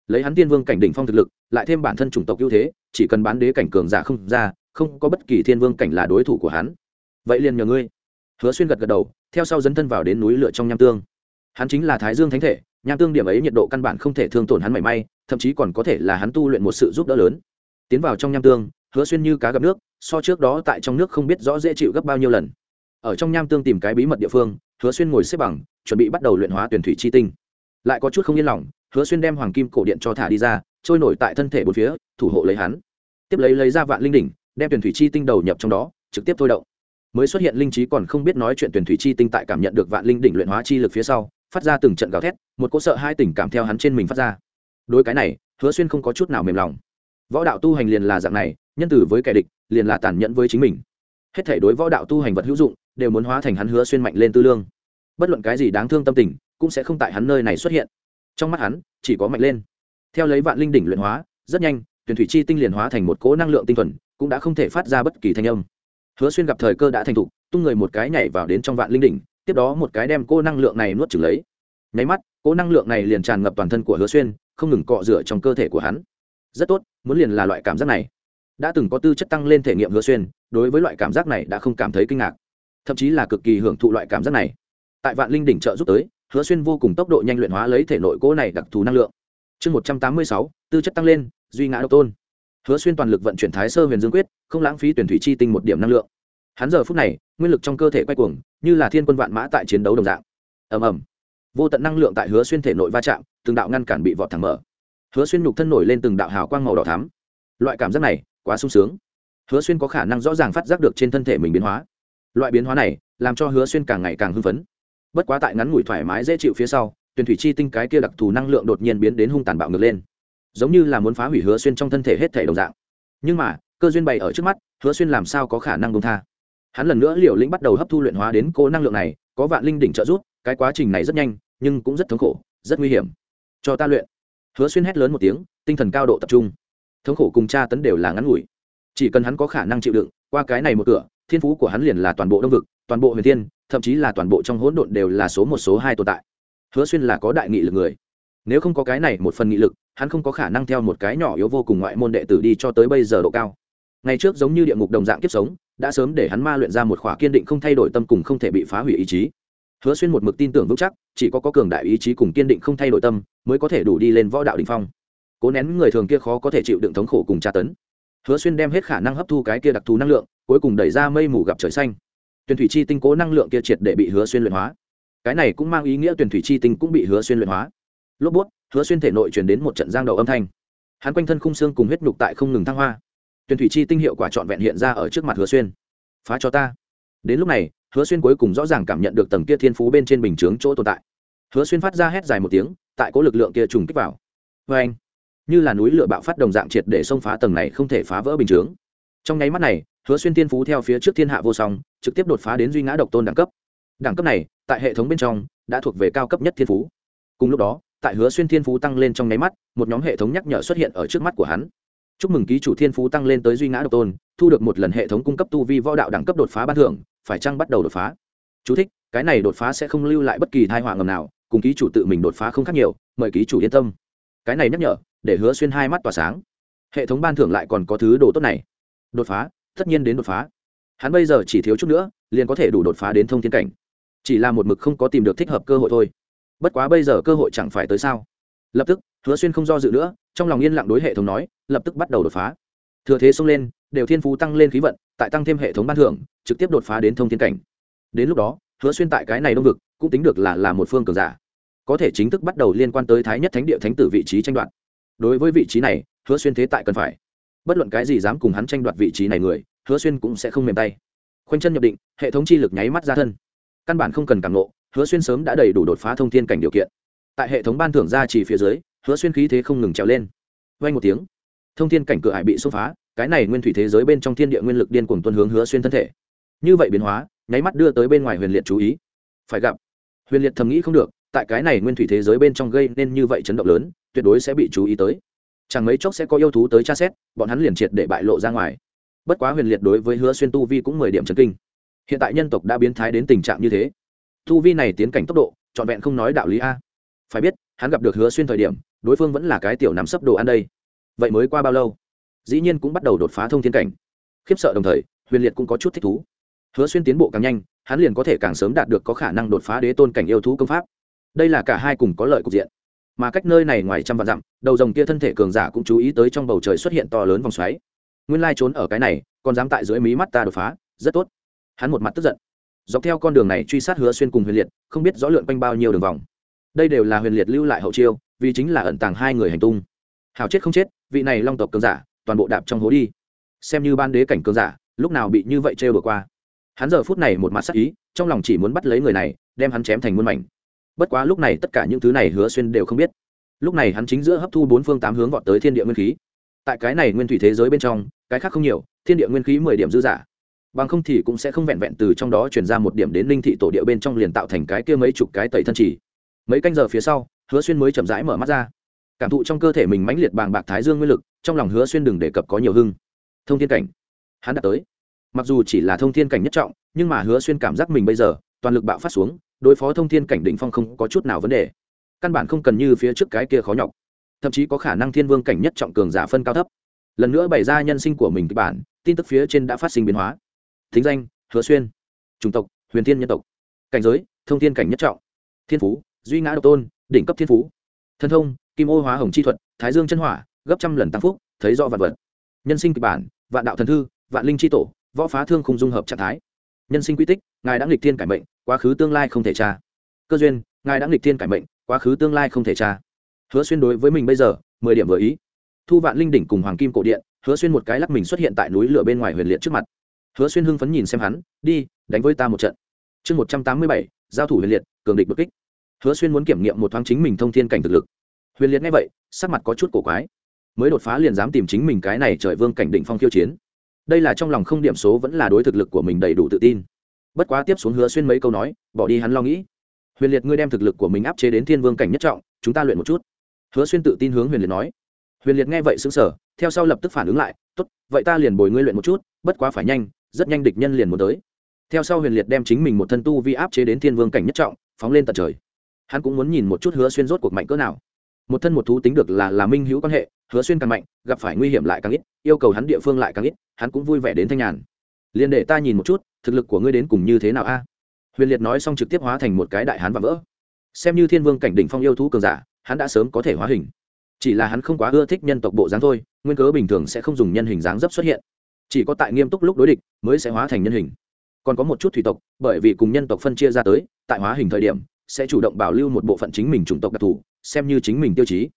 Lấy hắn tiên vương cảnh đỉnh phong thực lực, lại thêm bản thân chủng tộc ưu thế, chỉ cần bán đế cảnh cường giả không ra, không có bất kỳ thiên vương cảnh là đối thủ của hắn. Vậy liền nhờ ngươi. Hứa xuyên gật gật đầu theo sau dấn thân vào đến núi lửa trong nham tương. Hắn chính là thái dương thánh thể, nham tương điểm ấy nhiệt độ căn bản không thể thương tổn hắn mảy may, thậm chí còn có thể là hắn tu luyện một sự giúp đỡ lớn. Tiến vào trong nham tương, hứa xuyên như cá gặp nước, so trước đó tại trong nước không biết rõ dễ chịu gấp bao nhiêu lần. Ở trong nham tương tìm cái bí mật địa phương, hứa xuyên ngồi xếp bằng, chuẩn bị bắt đầu luyện hóa tuyển thủy chi tinh. Lại có chút không yên lòng, hứa xuyên đem hoàng kim cổ điện cho thả đi ra, trôi nổi tại thân thể bốn phía, thủ hộ lấy hắn. Tiếp lấy lấy ra vạn linh đỉnh, đem tuyển thủy chi tinh đầu nhập trong đó, trực tiếp thôi động mới xuất hiện linh trí còn không biết nói chuyện tuyển thủy chi tinh tại cảm nhận được vạn linh đỉnh luyện hóa chi lực phía sau, phát ra từng trận gào thét, một cỗ sợ hai tình cảm theo hắn trên mình phát ra. Đối cái này, hứa xuyên không có chút nào mềm lòng. Võ đạo tu hành liền là dạng này, nhân tử với kẻ địch, liền là tàn nhẫn với chính mình. Hết thể đối võ đạo tu hành vật hữu dụng, đều muốn hóa thành hắn hứa xuyên mạnh lên tư lương. Bất luận cái gì đáng thương tâm tình, cũng sẽ không tại hắn nơi này xuất hiện. Trong mắt hắn, chỉ có mạnh lên. Theo lấy vạn linh đỉnh luyện hóa, rất nhanh, tuyển thủy chi tinh liền hóa thành một cỗ năng lượng tinh thuần, cũng đã không thể phát ra bất kỳ thanh âm hứa xuyên gặp thời cơ đã thành thục, tung người một cái nhảy vào đến trong vạn linh đỉnh, tiếp đó một cái đem cô năng lượng này nuốt chửng lấy. Nháy mắt, cô năng lượng này liền tràn ngập toàn thân của hứa xuyên, không ngừng cọ rửa trong cơ thể của hắn. Rất tốt, muốn liền là loại cảm giác này. Đã từng có tư chất tăng lên thể nghiệm hứa xuyên, đối với loại cảm giác này đã không cảm thấy kinh ngạc. Thậm chí là cực kỳ hưởng thụ loại cảm giác này. Tại vạn linh đỉnh trợ giúp tới, hứa xuyên vô cùng tốc độ nhanh luyện hóa lấy thể nội cỗ này đặc thù năng lượng. Chương một trăm tám mươi sáu, tư chất tăng lên, duy ngã độc tôn hứa xuyên toàn lực vận chuyển thái sơ huyền dương quyết, không lãng phí tuyển thủy chi tinh một điểm năng lượng. Hắn giờ phút này, nguyên lực trong cơ thể quay cuồng, như là thiên quân vạn mã tại chiến đấu đồng dạng. Ầm ầm. Vô tận năng lượng tại hứa xuyên thể nội va chạm, từng đạo ngăn cản bị vọt thẳng mở. Hứa xuyên nhục thân nổi lên từng đạo hào quang màu đỏ thắm. Loại cảm giác này, quá sung sướng. Hứa xuyên có khả năng rõ ràng phát giác được trên thân thể mình biến hóa. Loại biến hóa này, làm cho hứa xuyên càng ngày càng hưng phấn. Bất quá tại ngắn ngủi thoải mái dễ chịu phía sau, tuyển thủy chi tinh cái kia đặc thù năng lượng đột nhiên biến đến hung tàn bạo ngược lên giống như là muốn phá hủy hứa xuyên trong thân thể hết thể đồng dạng. Nhưng mà, cơ duyên bày ở trước mắt, hứa xuyên làm sao có khả năng công tha? Hắn lần nữa liều lĩnh bắt đầu hấp thu luyện hóa đến cô năng lượng này, có vạn linh đỉnh trợ giúp, cái quá trình này rất nhanh, nhưng cũng rất thống khổ, rất nguy hiểm. Cho ta luyện. Hứa xuyên hét lớn một tiếng, tinh thần cao độ tập trung. Thống khổ cùng tra tấn đều là ngắn ngủi. Chỉ cần hắn có khả năng chịu đựng, qua cái này một cửa, thiên phú của hắn liền là toàn bộ đông vực, toàn bộ huyền thiên, thậm chí là toàn bộ trong hỗn độn đều là số một, số hai tồn tại. Hứa xuyên là có đại nghị lực người nếu không có cái này một phần nghị lực, hắn không có khả năng theo một cái nhỏ yếu vô cùng ngoại môn đệ tử đi cho tới bây giờ độ cao. Ngày trước giống như địa ngục đồng dạng kiếp sống, đã sớm để hắn ma luyện ra một khỏa kiên định không thay đổi tâm cùng không thể bị phá hủy ý chí. Hứa xuyên một mực tin tưởng vững chắc, chỉ có có cường đại ý chí cùng kiên định không thay đổi tâm, mới có thể đủ đi lên võ đạo đình phong. Cố nén người thường kia khó có thể chịu đựng thống khổ cùng tra tấn. Hứa xuyên đem hết khả năng hấp thu cái kia đặc thù năng lượng, cuối cùng đẩy ra mây mù gặp trời xanh. Tuyển thủy chi tinh cố năng lượng kia triệt để bị hứa xuyên luyện hóa. Cái này cũng mang ý nghĩa tuyển thủy chi tinh cũng bị hứa xuyên luyện hóa lốp bút, hứa xuyên thể nội truyền đến một trận giang đầu âm thanh. Hắn quanh thân khung xương cùng huyết nhục tại không ngừng thăng hoa. Tuyển thủy chi tinh hiệu quả trọn vẹn hiện ra ở trước mặt hứa xuyên. Phá cho ta. Đến lúc này, hứa xuyên cuối cùng rõ ràng cảm nhận được tầng kia thiên phú bên trên bình chướng chỗ tồn tại. Hứa xuyên phát ra hét dài một tiếng, tại có lực lượng kia trùng kích vào. Vê anh như là núi lửa bạo phát đồng dạng triệt để xông phá tầng này không thể phá vỡ bình chướng. Trong nháy mắt này, hứa xuyên thiên phú theo phía trước thiên hạ vô song, trực tiếp đột phá đến duy ngã độc tôn đẳng cấp. Đẳng cấp này, tại hệ thống bên trong, đã thuộc về cao cấp nhất thiên phú. Cùng lúc đó tại hứa xuyên thiên phú tăng lên trong nháy mắt một nhóm hệ thống nhắc nhở xuất hiện ở trước mắt của hắn. Chúc mừng ký chủ thiên phú tăng lên tới duy ngã độc tôn thu được một lần hệ thống cung cấp tu vi võ đạo đẳng cấp đột phá ban thưởng phải chăng bắt đầu đột phá? Chú thích, cái này đột phá sẽ không lưu lại bất kỳ thai họa ngầm nào cùng ký chủ tự mình đột phá không khác nhiều mời ký chủ yên tâm. Cái này nhắc nhở để hứa xuyên hai mắt tỏa sáng. Hệ thống ban thưởng lại còn có thứ đồ tốt này. Đột phá tất nhiên đến đột phá. Hắn bây giờ chỉ thiếu chút nữa liền có thể đủ đột phá đến thông thiên cảnh. Chỉ là một mực không có tìm được thích hợp cơ hội thôi bất quá bây giờ cơ hội chẳng phải tới sao? Lập tức, hứa xuyên không do dự nữa, trong lòng yên lặng đối hệ thống nói, lập tức bắt đầu đột phá. Thừa thế xông lên, đều thiên phú tăng lên khí vận, tại tăng thêm hệ thống ban thưởng, trực tiếp đột phá đến thông thiên cảnh. Đến lúc đó, hứa xuyên tại cái này đông vực, cũng tính được là là một phương cường giả. Có thể chính thức bắt đầu liên quan tới thái nhất thánh địa thánh tử vị trí tranh đoạt. Đối với vị trí này, hứa xuyên thế tại cần phải. Bất luận cái gì dám cùng hắn tranh đoạt vị trí này người, hứa xuyên cũng sẽ không mềm tay. Khoanh chân nhập định, hệ thống chi lực nháy mắt ra thân. Căn bản không cần cảm nộ hứa xuyên sớm đã đầy đủ đột phá thông thiên cảnh điều kiện. Tại hệ thống ban thưởng ra chỉ phía dưới, hứa xuyên khí thế không ngừng trèo lên. Vay một tiếng, thông thiên cảnh cửa hải bị xông phá, cái này nguyên thủy thế giới bên trong thiên địa nguyên lực điên cuồng tuân hướng hứa xuyên thân thể. Như vậy biến hóa, nháy mắt đưa tới bên ngoài huyền liệt chú ý. Phải gặp, huyền liệt thầm nghĩ không được, tại cái này nguyên thủy thế giới bên trong gây nên như vậy chấn động lớn, tuyệt đối sẽ bị chú ý tới. Chẳng mấy chốc sẽ có yêu thú tới tra xét, bọn hắn liền triệt để bại lộ ra ngoài. Bất quá huyền liệt đối với hứa xuyên tu vi cũng mười điểm trần kinh. Hiện tại nhân tộc đã biến thái đến tình trạng như thế tu vi này tiến cảnh tốc độ, trọn vẹn không nói đạo lý a. Phải biết, hắn gặp được hứa xuyên thời điểm, đối phương vẫn là cái tiểu nắm sấp đồ ăn đây. Vậy mới qua bao lâu? Dĩ nhiên cũng bắt đầu đột phá thông thiên cảnh. Khiếp sợ đồng thời, huyền liệt cũng có chút thích thú. Hứa xuyên tiến bộ càng nhanh, hắn liền có thể càng sớm đạt được có khả năng đột phá đế tôn cảnh yêu thú công pháp. Đây là cả hai cùng có lợi cục diện. Mà cách nơi này ngoài trăm vạn dặm, đầu rồng kia thân thể cường giả cũng chú ý tới trong bầu trời xuất hiện to lớn vòng xoáy. Nguyên lai trốn ở cái này, còn dám tại dưới mí mắt ta đột phá, rất tốt. Hắn một mặt tức giận dọc theo con đường này truy sát hứa xuyên cùng huyền liệt, không biết rõ lượn quanh bao nhiêu đường vòng. Đây đều là huyền liệt lưu lại hậu chiêu, vì chính là ẩn tàng hai người hành tung. Hào chết không chết, vị này long tộc cường giả, toàn bộ đạp trong hố đi. Xem như ban đế cảnh cường giả, lúc nào bị như vậy trêu vừa qua. Hắn giờ phút này một mặt sắc ý, trong lòng chỉ muốn bắt lấy người này, đem hắn chém thành muôn mảnh. Bất quá lúc này tất cả những thứ này hứa xuyên đều không biết. Lúc này hắn chính giữa hấp thu bốn phương tám hướng vọt tới thiên địa nguyên khí. Tại cái này nguyên thủy thế giới bên trong, cái khác không nhiều, thiên địa nguyên khí mười điểm dư giả bằng không thì cũng sẽ không vẹn vẹn từ trong đó chuyển ra một điểm đến linh thị tổ địa bên trong liền tạo thành cái kia mấy chục cái tẩy thân chỉ. Mấy canh giờ phía sau, hứa xuyên mới chậm rãi mở mắt ra. Cảm thụ trong cơ thể mình mãnh liệt bàng bạc thái dương nguyên lực, trong lòng hứa xuyên đừng đề cập có nhiều hưng. Thông thiên cảnh. Hắn đã tới. Mặc dù chỉ là thông thiên cảnh nhất trọng, nhưng mà hứa xuyên cảm giác mình bây giờ, toàn lực bạo phát xuống, đối phó thông thiên cảnh đỉnh phong không có chút nào vấn đề. Căn bản không cần như phía trước cái kia khó nhọc. Thậm chí có khả năng thiên vương cảnh nhất trọng cường giả phân cao thấp. Lần nữa bày ra nhân sinh của mình kịch bản, tin tức phía trên đã phát sinh biến hóa thính danh, hứa xuyên. Chủng tộc, huyền thiên nhân tộc. Cảnh giới, thông thiên cảnh nhất trọng. Thiên phú, duy ngã độc tôn, đỉnh cấp thiên phú. Thân thông, kim ô hóa hồng chi thuật, thái dương chân hỏa, gấp trăm lần tăng phúc, thấy rõ vạn vật. Nhân sinh kịch bản, vạn đạo thần thư, vạn linh chi tổ, võ phá thương không dung hợp trạng thái. Nhân sinh quy tích, ngài đã nghịch thiên cải mệnh, quá khứ tương lai không thể tra. Cơ duyên, ngài đã nghịch thiên cải mệnh, quá khứ tương lai không thể tra. Hứa xuyên đối với mình bây giờ, mười điểm vừa ý. Thu vạn linh đỉnh cùng hoàng kim cổ điện, hứa xuyên một cái lắc mình xuất hiện tại núi lửa bên ngoài huyền liệt trước mặt hứa xuyên hưng phấn nhìn xem hắn, đi, đánh với ta một trận. Chương một trăm tám mươi bảy, giao thủ huyền liệt, cường địch bất kích. Hứa xuyên muốn kiểm nghiệm một thoáng chính mình thông thiên cảnh thực lực. Huyền liệt nghe vậy, sắc mặt có chút cổ quái. Mới đột phá liền dám tìm chính mình cái này trời vương cảnh định phong khiêu chiến. Đây là trong lòng không điểm số vẫn là đối thực lực của mình đầy đủ tự tin. Bất quá tiếp xuống hứa xuyên mấy câu nói, bỏ đi hắn lo nghĩ. Huyền liệt, ngươi đem thực lực của mình áp chế đến thiên vương cảnh nhất trọng, chúng ta luyện một chút. Hứa xuyên tự tin hướng huyền liệt nói. Huyền liệt nghe vậy xứng sở theo sau lập tức phản ứng lại, tốt, vậy ta liền bồi ngươi luyện một chút, bất quá phải nhanh rất nhanh địch nhân liền muốn tới. Theo sau huyền liệt đem chính mình một thân tu vi áp chế đến thiên vương cảnh nhất trọng, phóng lên tận trời. Hắn cũng muốn nhìn một chút hứa xuyên rốt cuộc mạnh cỡ nào. Một thân một thú tính được là là minh hữu quan hệ, hứa xuyên càng mạnh, gặp phải nguy hiểm lại càng ít, yêu cầu hắn địa phương lại càng ít, hắn cũng vui vẻ đến thanh nhàn. Liền để ta nhìn một chút, thực lực của ngươi đến cùng như thế nào a? Huyền liệt nói xong trực tiếp hóa thành một cái đại hán và vỡ. Xem như thiên vương cảnh đỉnh phong yêu thú cường giả, hắn đã sớm có thể hóa hình. Chỉ là hắn không quá ưa thích nhân tộc bộ dáng thôi, nguyên cớ bình thường sẽ không dùng nhân hình dáng dấp xuất hiện chỉ có tại nghiêm túc lúc đối địch mới sẽ hóa thành nhân hình. Còn có một chút thủy tộc, bởi vì cùng nhân tộc phân chia ra tới, tại hóa hình thời điểm sẽ chủ động bảo lưu một bộ phận chính mình chủng tộc đặc thù, xem như chính mình tiêu chí.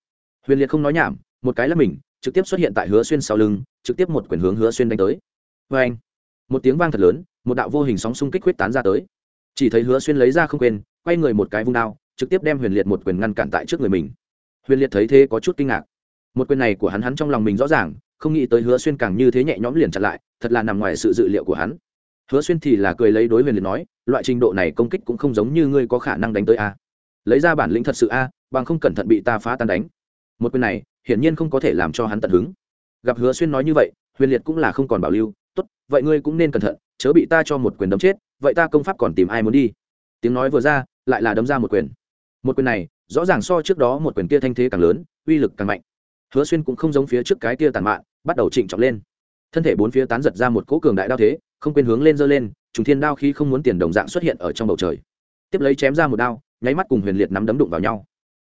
Huyền liệt không nói nhảm, một cái là mình, trực tiếp xuất hiện tại hứa xuyên sau lưng, trực tiếp một quyền hướng hứa xuyên đánh tới. Vê anh, một tiếng vang thật lớn, một đạo vô hình sóng xung kích huyết tán ra tới. Chỉ thấy hứa xuyên lấy ra không quên, quay người một cái vung đao, trực tiếp đem huyền liệt một quyền ngăn cản tại trước người mình. Huyền liệt thấy thế có chút kinh ngạc. Một quyền này của hắn hắn trong lòng mình rõ ràng không nghĩ tới hứa xuyên càng như thế nhẹ nhõm liền chặn lại, thật là nằm ngoài sự dự liệu của hắn. Hứa xuyên thì là cười lấy đối huyền liệt nói, loại trình độ này công kích cũng không giống như ngươi có khả năng đánh tới a. Lấy ra bản lĩnh thật sự a, bằng không cẩn thận bị ta phá tan đánh. Một quyền này, hiển nhiên không có thể làm cho hắn tận hứng. Gặp hứa xuyên nói như vậy, huyền liệt cũng là không còn bảo lưu, tốt, vậy ngươi cũng nên cẩn thận, chớ bị ta cho một quyền đấm chết, vậy ta công pháp còn tìm ai muốn đi? Tiếng nói vừa ra, lại là đấm ra một quyền. Một quyền này, rõ ràng so trước đó một quyền kia thanh thế càng lớn, uy lực càng mạnh. Hứa xuyên cũng không giống phía trước cái kia tàn mạn bắt đầu trịnh trọng lên. Thân thể bốn phía tán giật ra một cỗ cường đại đao thế, không quên hướng lên dơ lên, trùng thiên đao khi không muốn tiền đồng dạng xuất hiện ở trong bầu trời. Tiếp lấy chém ra một đao, nháy mắt cùng huyền liệt nắm đấm đụng vào nhau.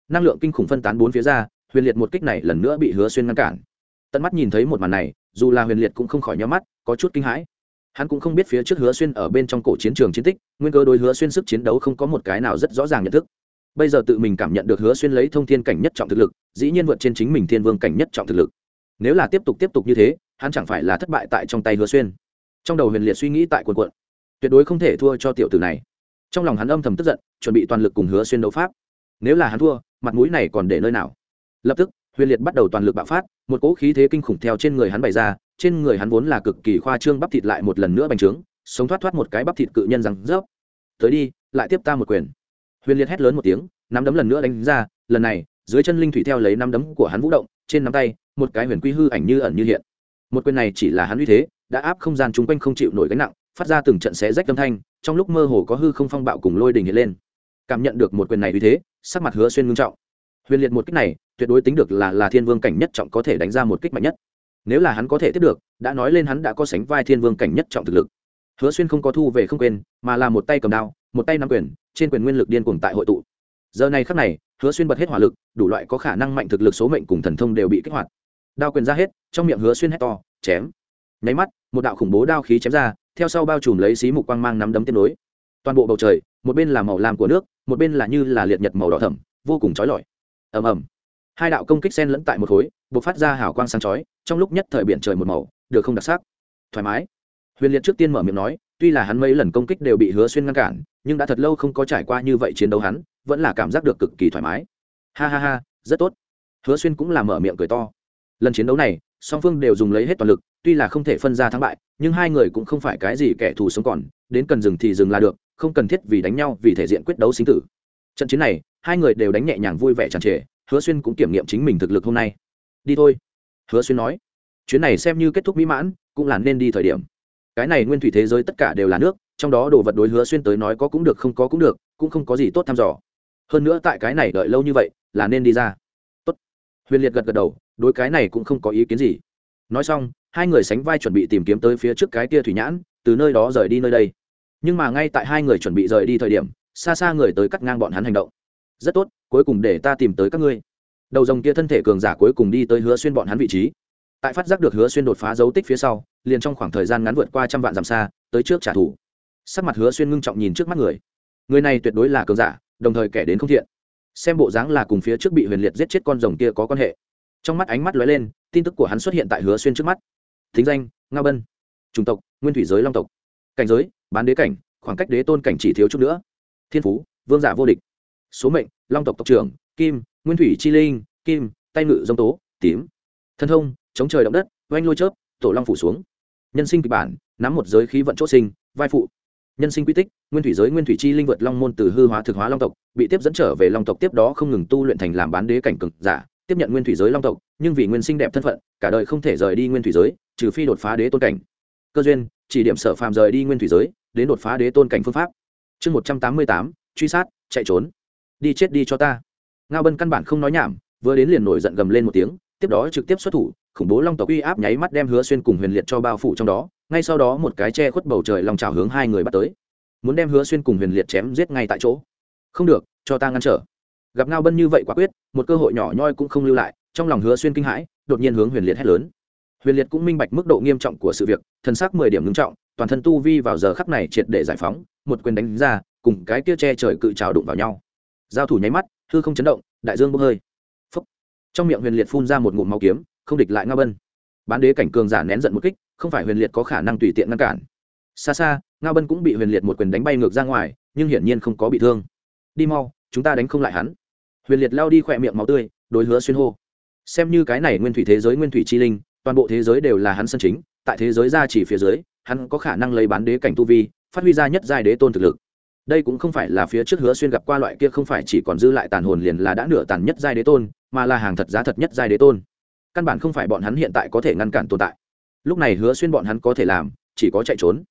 Năng lượng kinh khủng phân tán bốn phía ra, huyền liệt một kích này lần nữa bị hứa xuyên ngăn cản. Tận mắt nhìn thấy một màn này, dù là huyền liệt cũng không khỏi nhắm mắt, có chút kinh hãi. Hắn cũng không biết phía trước hứa xuyên ở bên trong cổ chiến trường chiến tích, nguyên cơ đối hứa xuyên sức chiến đấu không có một cái nào rất rõ ràng nhận thức. Bây giờ tự mình cảm nhận được hứa xuyên lấy thông thiên cảnh nhất trọng thực lực, dĩ nhiên vượt trên chính mình thiên vương cảnh nhất trọng thực lực nếu là tiếp tục tiếp tục như thế, hắn chẳng phải là thất bại tại trong tay hứa xuyên. Trong đầu huyền liệt suy nghĩ tại quần quận tuyệt đối không thể thua cho tiểu tử này. Trong lòng hắn âm thầm tức giận, chuẩn bị toàn lực cùng hứa xuyên đấu pháp. Nếu là hắn thua, mặt mũi này còn để nơi nào? Lập tức, huyền liệt bắt đầu toàn lực bạo phát, một cỗ khí thế kinh khủng theo trên người hắn bày ra, trên người hắn vốn là cực kỳ khoa trương bắp thịt lại một lần nữa bành trướng, sống thoát thoát một cái bắp thịt cự nhân rằng rớp. Tới đi, lại tiếp ta một quyền. Huyền liệt hét lớn một tiếng, nắm đấm lần nữa đánh ra, lần này dưới chân linh thủy theo lấy năm đấm của hắn vũ động, trên nắm tay, một cái huyền quy hư ảnh như ẩn như hiện. Một quyền này chỉ là hắn uy thế, đã áp không gian chung quanh không chịu nổi gánh nặng, phát ra từng trận xé rách âm thanh, trong lúc mơ hồ có hư không phong bạo cùng lôi đình hiện lên. Cảm nhận được một quyền này uy thế, sắc mặt hứa xuyên ngưng trọng. Huyền liệt một kích này, tuyệt đối tính được là là thiên vương cảnh nhất trọng có thể đánh ra một kích mạnh nhất. Nếu là hắn có thể tiếp được, đã nói lên hắn đã có sánh vai thiên vương cảnh nhất trọng thực lực. Hứa xuyên không có thu về không quên, mà là một tay cầm đao, một tay nắm quyền, trên quyền nguyên lực điên cuồng tại hội tụ giờ này khắc này, hứa xuyên bật hết hỏa lực, đủ loại có khả năng mạnh thực lực số mệnh cùng thần thông đều bị kích hoạt. Đao quyền ra hết, trong miệng hứa xuyên hét to, chém! Nháy mắt, một đạo khủng bố đao khí chém ra, theo sau bao trùm lấy xí mục quang mang nắm đấm tiếp nối. Toàn bộ bầu trời, một bên là màu lam của nước, một bên là như là liệt nhật màu đỏ thẫm, vô cùng chói lọi. Ầm ầm. Hai đạo công kích sen lẫn tại một khối b ộ c phát ra hào quang sáng chói, trong lúc nhất thời biển trời một màu, được không đặc sắc. Thoải mái. Huyền liệt trước tiên mở miệng nói, tuy là hắn mấy lần công kích đều bị hứa xuyên ngăn cản, nhưng đã thật lâu không có trải qua như vậy chiến đấu hắn vẫn là cảm giác được cực kỳ thoải mái. Ha ha ha, rất tốt. Hứa xuyên cũng là mở miệng cười to. Lần chiến đấu này, song phương đều dùng lấy hết toàn lực, tuy là không thể phân ra thắng bại, nhưng hai người cũng không phải cái gì kẻ thù sống còn, đến cần dừng thì dừng là được, không cần thiết vì đánh nhau, vì thể diện quyết đấu sinh tử. Trận chiến này, hai người đều đánh nhẹ nhàng vui vẻ tràn trề, hứa xuyên cũng kiểm nghiệm chính mình thực lực hôm nay. Đi thôi, hứa xuyên nói. Chuyến này xem như kết thúc mỹ mãn, cũng là nên đi thời điểm. Cái này nguyên thủy thế giới tất cả đều là nước, trong đó đồ vật đối hứa xuyên tới nói có cũng được, không có cũng được, cũng không có gì tốt thăm dò hơn nữa tại cái này đợi lâu như vậy, là nên đi ra. Tốt. huyền liệt gật gật đầu, đối cái này cũng không có ý kiến gì. Nói xong, hai người sánh vai chuẩn bị tìm kiếm tới phía trước cái kia thủy nhãn, từ nơi đó rời đi nơi đây. Nhưng mà ngay tại hai người chuẩn bị rời đi thời điểm, xa xa người tới cắt ngang bọn hắn hành động. Rất tốt, cuối cùng để ta tìm tới các ngươi. Đầu dòng kia thân thể cường giả cuối cùng đi tới hứa xuyên bọn hắn vị trí. Tại phát giác được hứa xuyên đột phá dấu tích phía sau, liền trong khoảng thời gian ngắn vượt qua trăm vạn dặm xa, tới trước trả thù. Sắc mặt hứa xuyên ngưng trọng nhìn trước mắt người. Người này tuyệt đối là cường giả đồng thời kẻ đến không thiện. Xem bộ dáng là cùng phía trước bị huyền liệt giết chết con rồng kia có quan hệ. Trong mắt ánh mắt lóe lên, tin tức của hắn xuất hiện tại hứa xuyên trước mắt. Thính danh nga bân. Chủng tộc, nguyên thủy giới long tộc. Cảnh giới, bán đế cảnh, khoảng cách đế tôn cảnh chỉ thiếu chút nữa. Thiên phú, vương giả vô địch. Số mệnh, long tộc tộc trưởng, kim, nguyên thủy chi linh, kim, tay ngự dông tố, tím. Thân thông, chống trời động đất, oanh lôi chớp, tổ long phủ xuống. Nhân sinh kịch bản, nắm một giới khí vận chốt sinh, vai phụ nhân sinh quy tích, nguyên thủy giới, nguyên thủy chi linh vượt long môn từ hư hóa thực hóa long tộc, bị tiếp dẫn trở về long tộc tiếp đó không ngừng tu luyện thành làm bán đế cảnh cực giả, tiếp nhận nguyên thủy giới long tộc, nhưng vì nguyên sinh đẹp thân phận, cả đời không thể rời đi nguyên thủy giới, trừ phi đột phá đế tôn cảnh. Cơ duyên, chỉ điểm sở phàm rời đi nguyên thủy giới, đến đột phá đế tôn cảnh phương pháp. Chương một trăm tám mươi tám, truy sát, chạy trốn. Đi chết đi cho ta. Ngao bân căn bản không nói nhảm, vừa đến liền nổi giận gầm lên một tiếng, tiếp đó trực tiếp xuất thủ, khủng bố long tộc uy áp nháy mắt đem hứa xuyên cùng huyền liệt cho bao phủ trong đó ngay sau đó một cái che khuất bầu trời lòng trào hướng hai người bắt tới. Muốn đem hứa xuyên cùng huyền liệt chém giết ngay tại chỗ. Không được, cho ta ngăn trở. Gặp ngao bân như vậy quả quyết, một cơ hội nhỏ nhoi cũng không lưu lại, trong lòng hứa xuyên kinh hãi, đột nhiên hướng huyền liệt hét lớn. Huyền liệt cũng minh bạch mức độ nghiêm trọng của sự việc, thân xác mười điểm ngưng trọng, toàn thân tu vi vào giờ khắc này triệt để giải phóng, một quyền đánh ra, cùng cái kia che trời cự trào đụng vào nhau. Giao thủ nháy mắt, hư không chấn động, đại dương bốc hơi. Phúc. trong miệng huyền liệt phun ra một ngụm máu kiếm, không địch lại ngao bân. Bán đế cảnh cường giả nén giận một kích không phải huyền liệt có khả năng tùy tiện ngăn cản. Xa xa, ngao bân cũng bị huyền liệt một quyền đánh bay ngược ra ngoài, nhưng hiển nhiên không có bị thương. Đi mau, chúng ta đánh không lại hắn. Huyền liệt lao đi khỏe miệng máu tươi, đối hứa xuyên hô. Xem như cái này nguyên thủy thế giới nguyên thủy chi linh, toàn bộ thế giới đều là hắn sân chính, tại thế giới ra chỉ phía dưới, hắn có khả năng lấy bán đế cảnh tu vi, phát huy ra nhất giai đế tôn thực lực. Đây cũng không phải là phía trước hứa xuyên gặp qua loại kia không phải chỉ còn dư lại tàn hồn liền là đã nửa tàn nhất giai đế tôn, mà là hàng thật giá thật nhất giai đế tôn. Căn bản không phải bọn hắn hiện tại có thể ngăn cản tồn tại lúc này hứa xuyên bọn hắn có thể làm, chỉ có chạy trốn.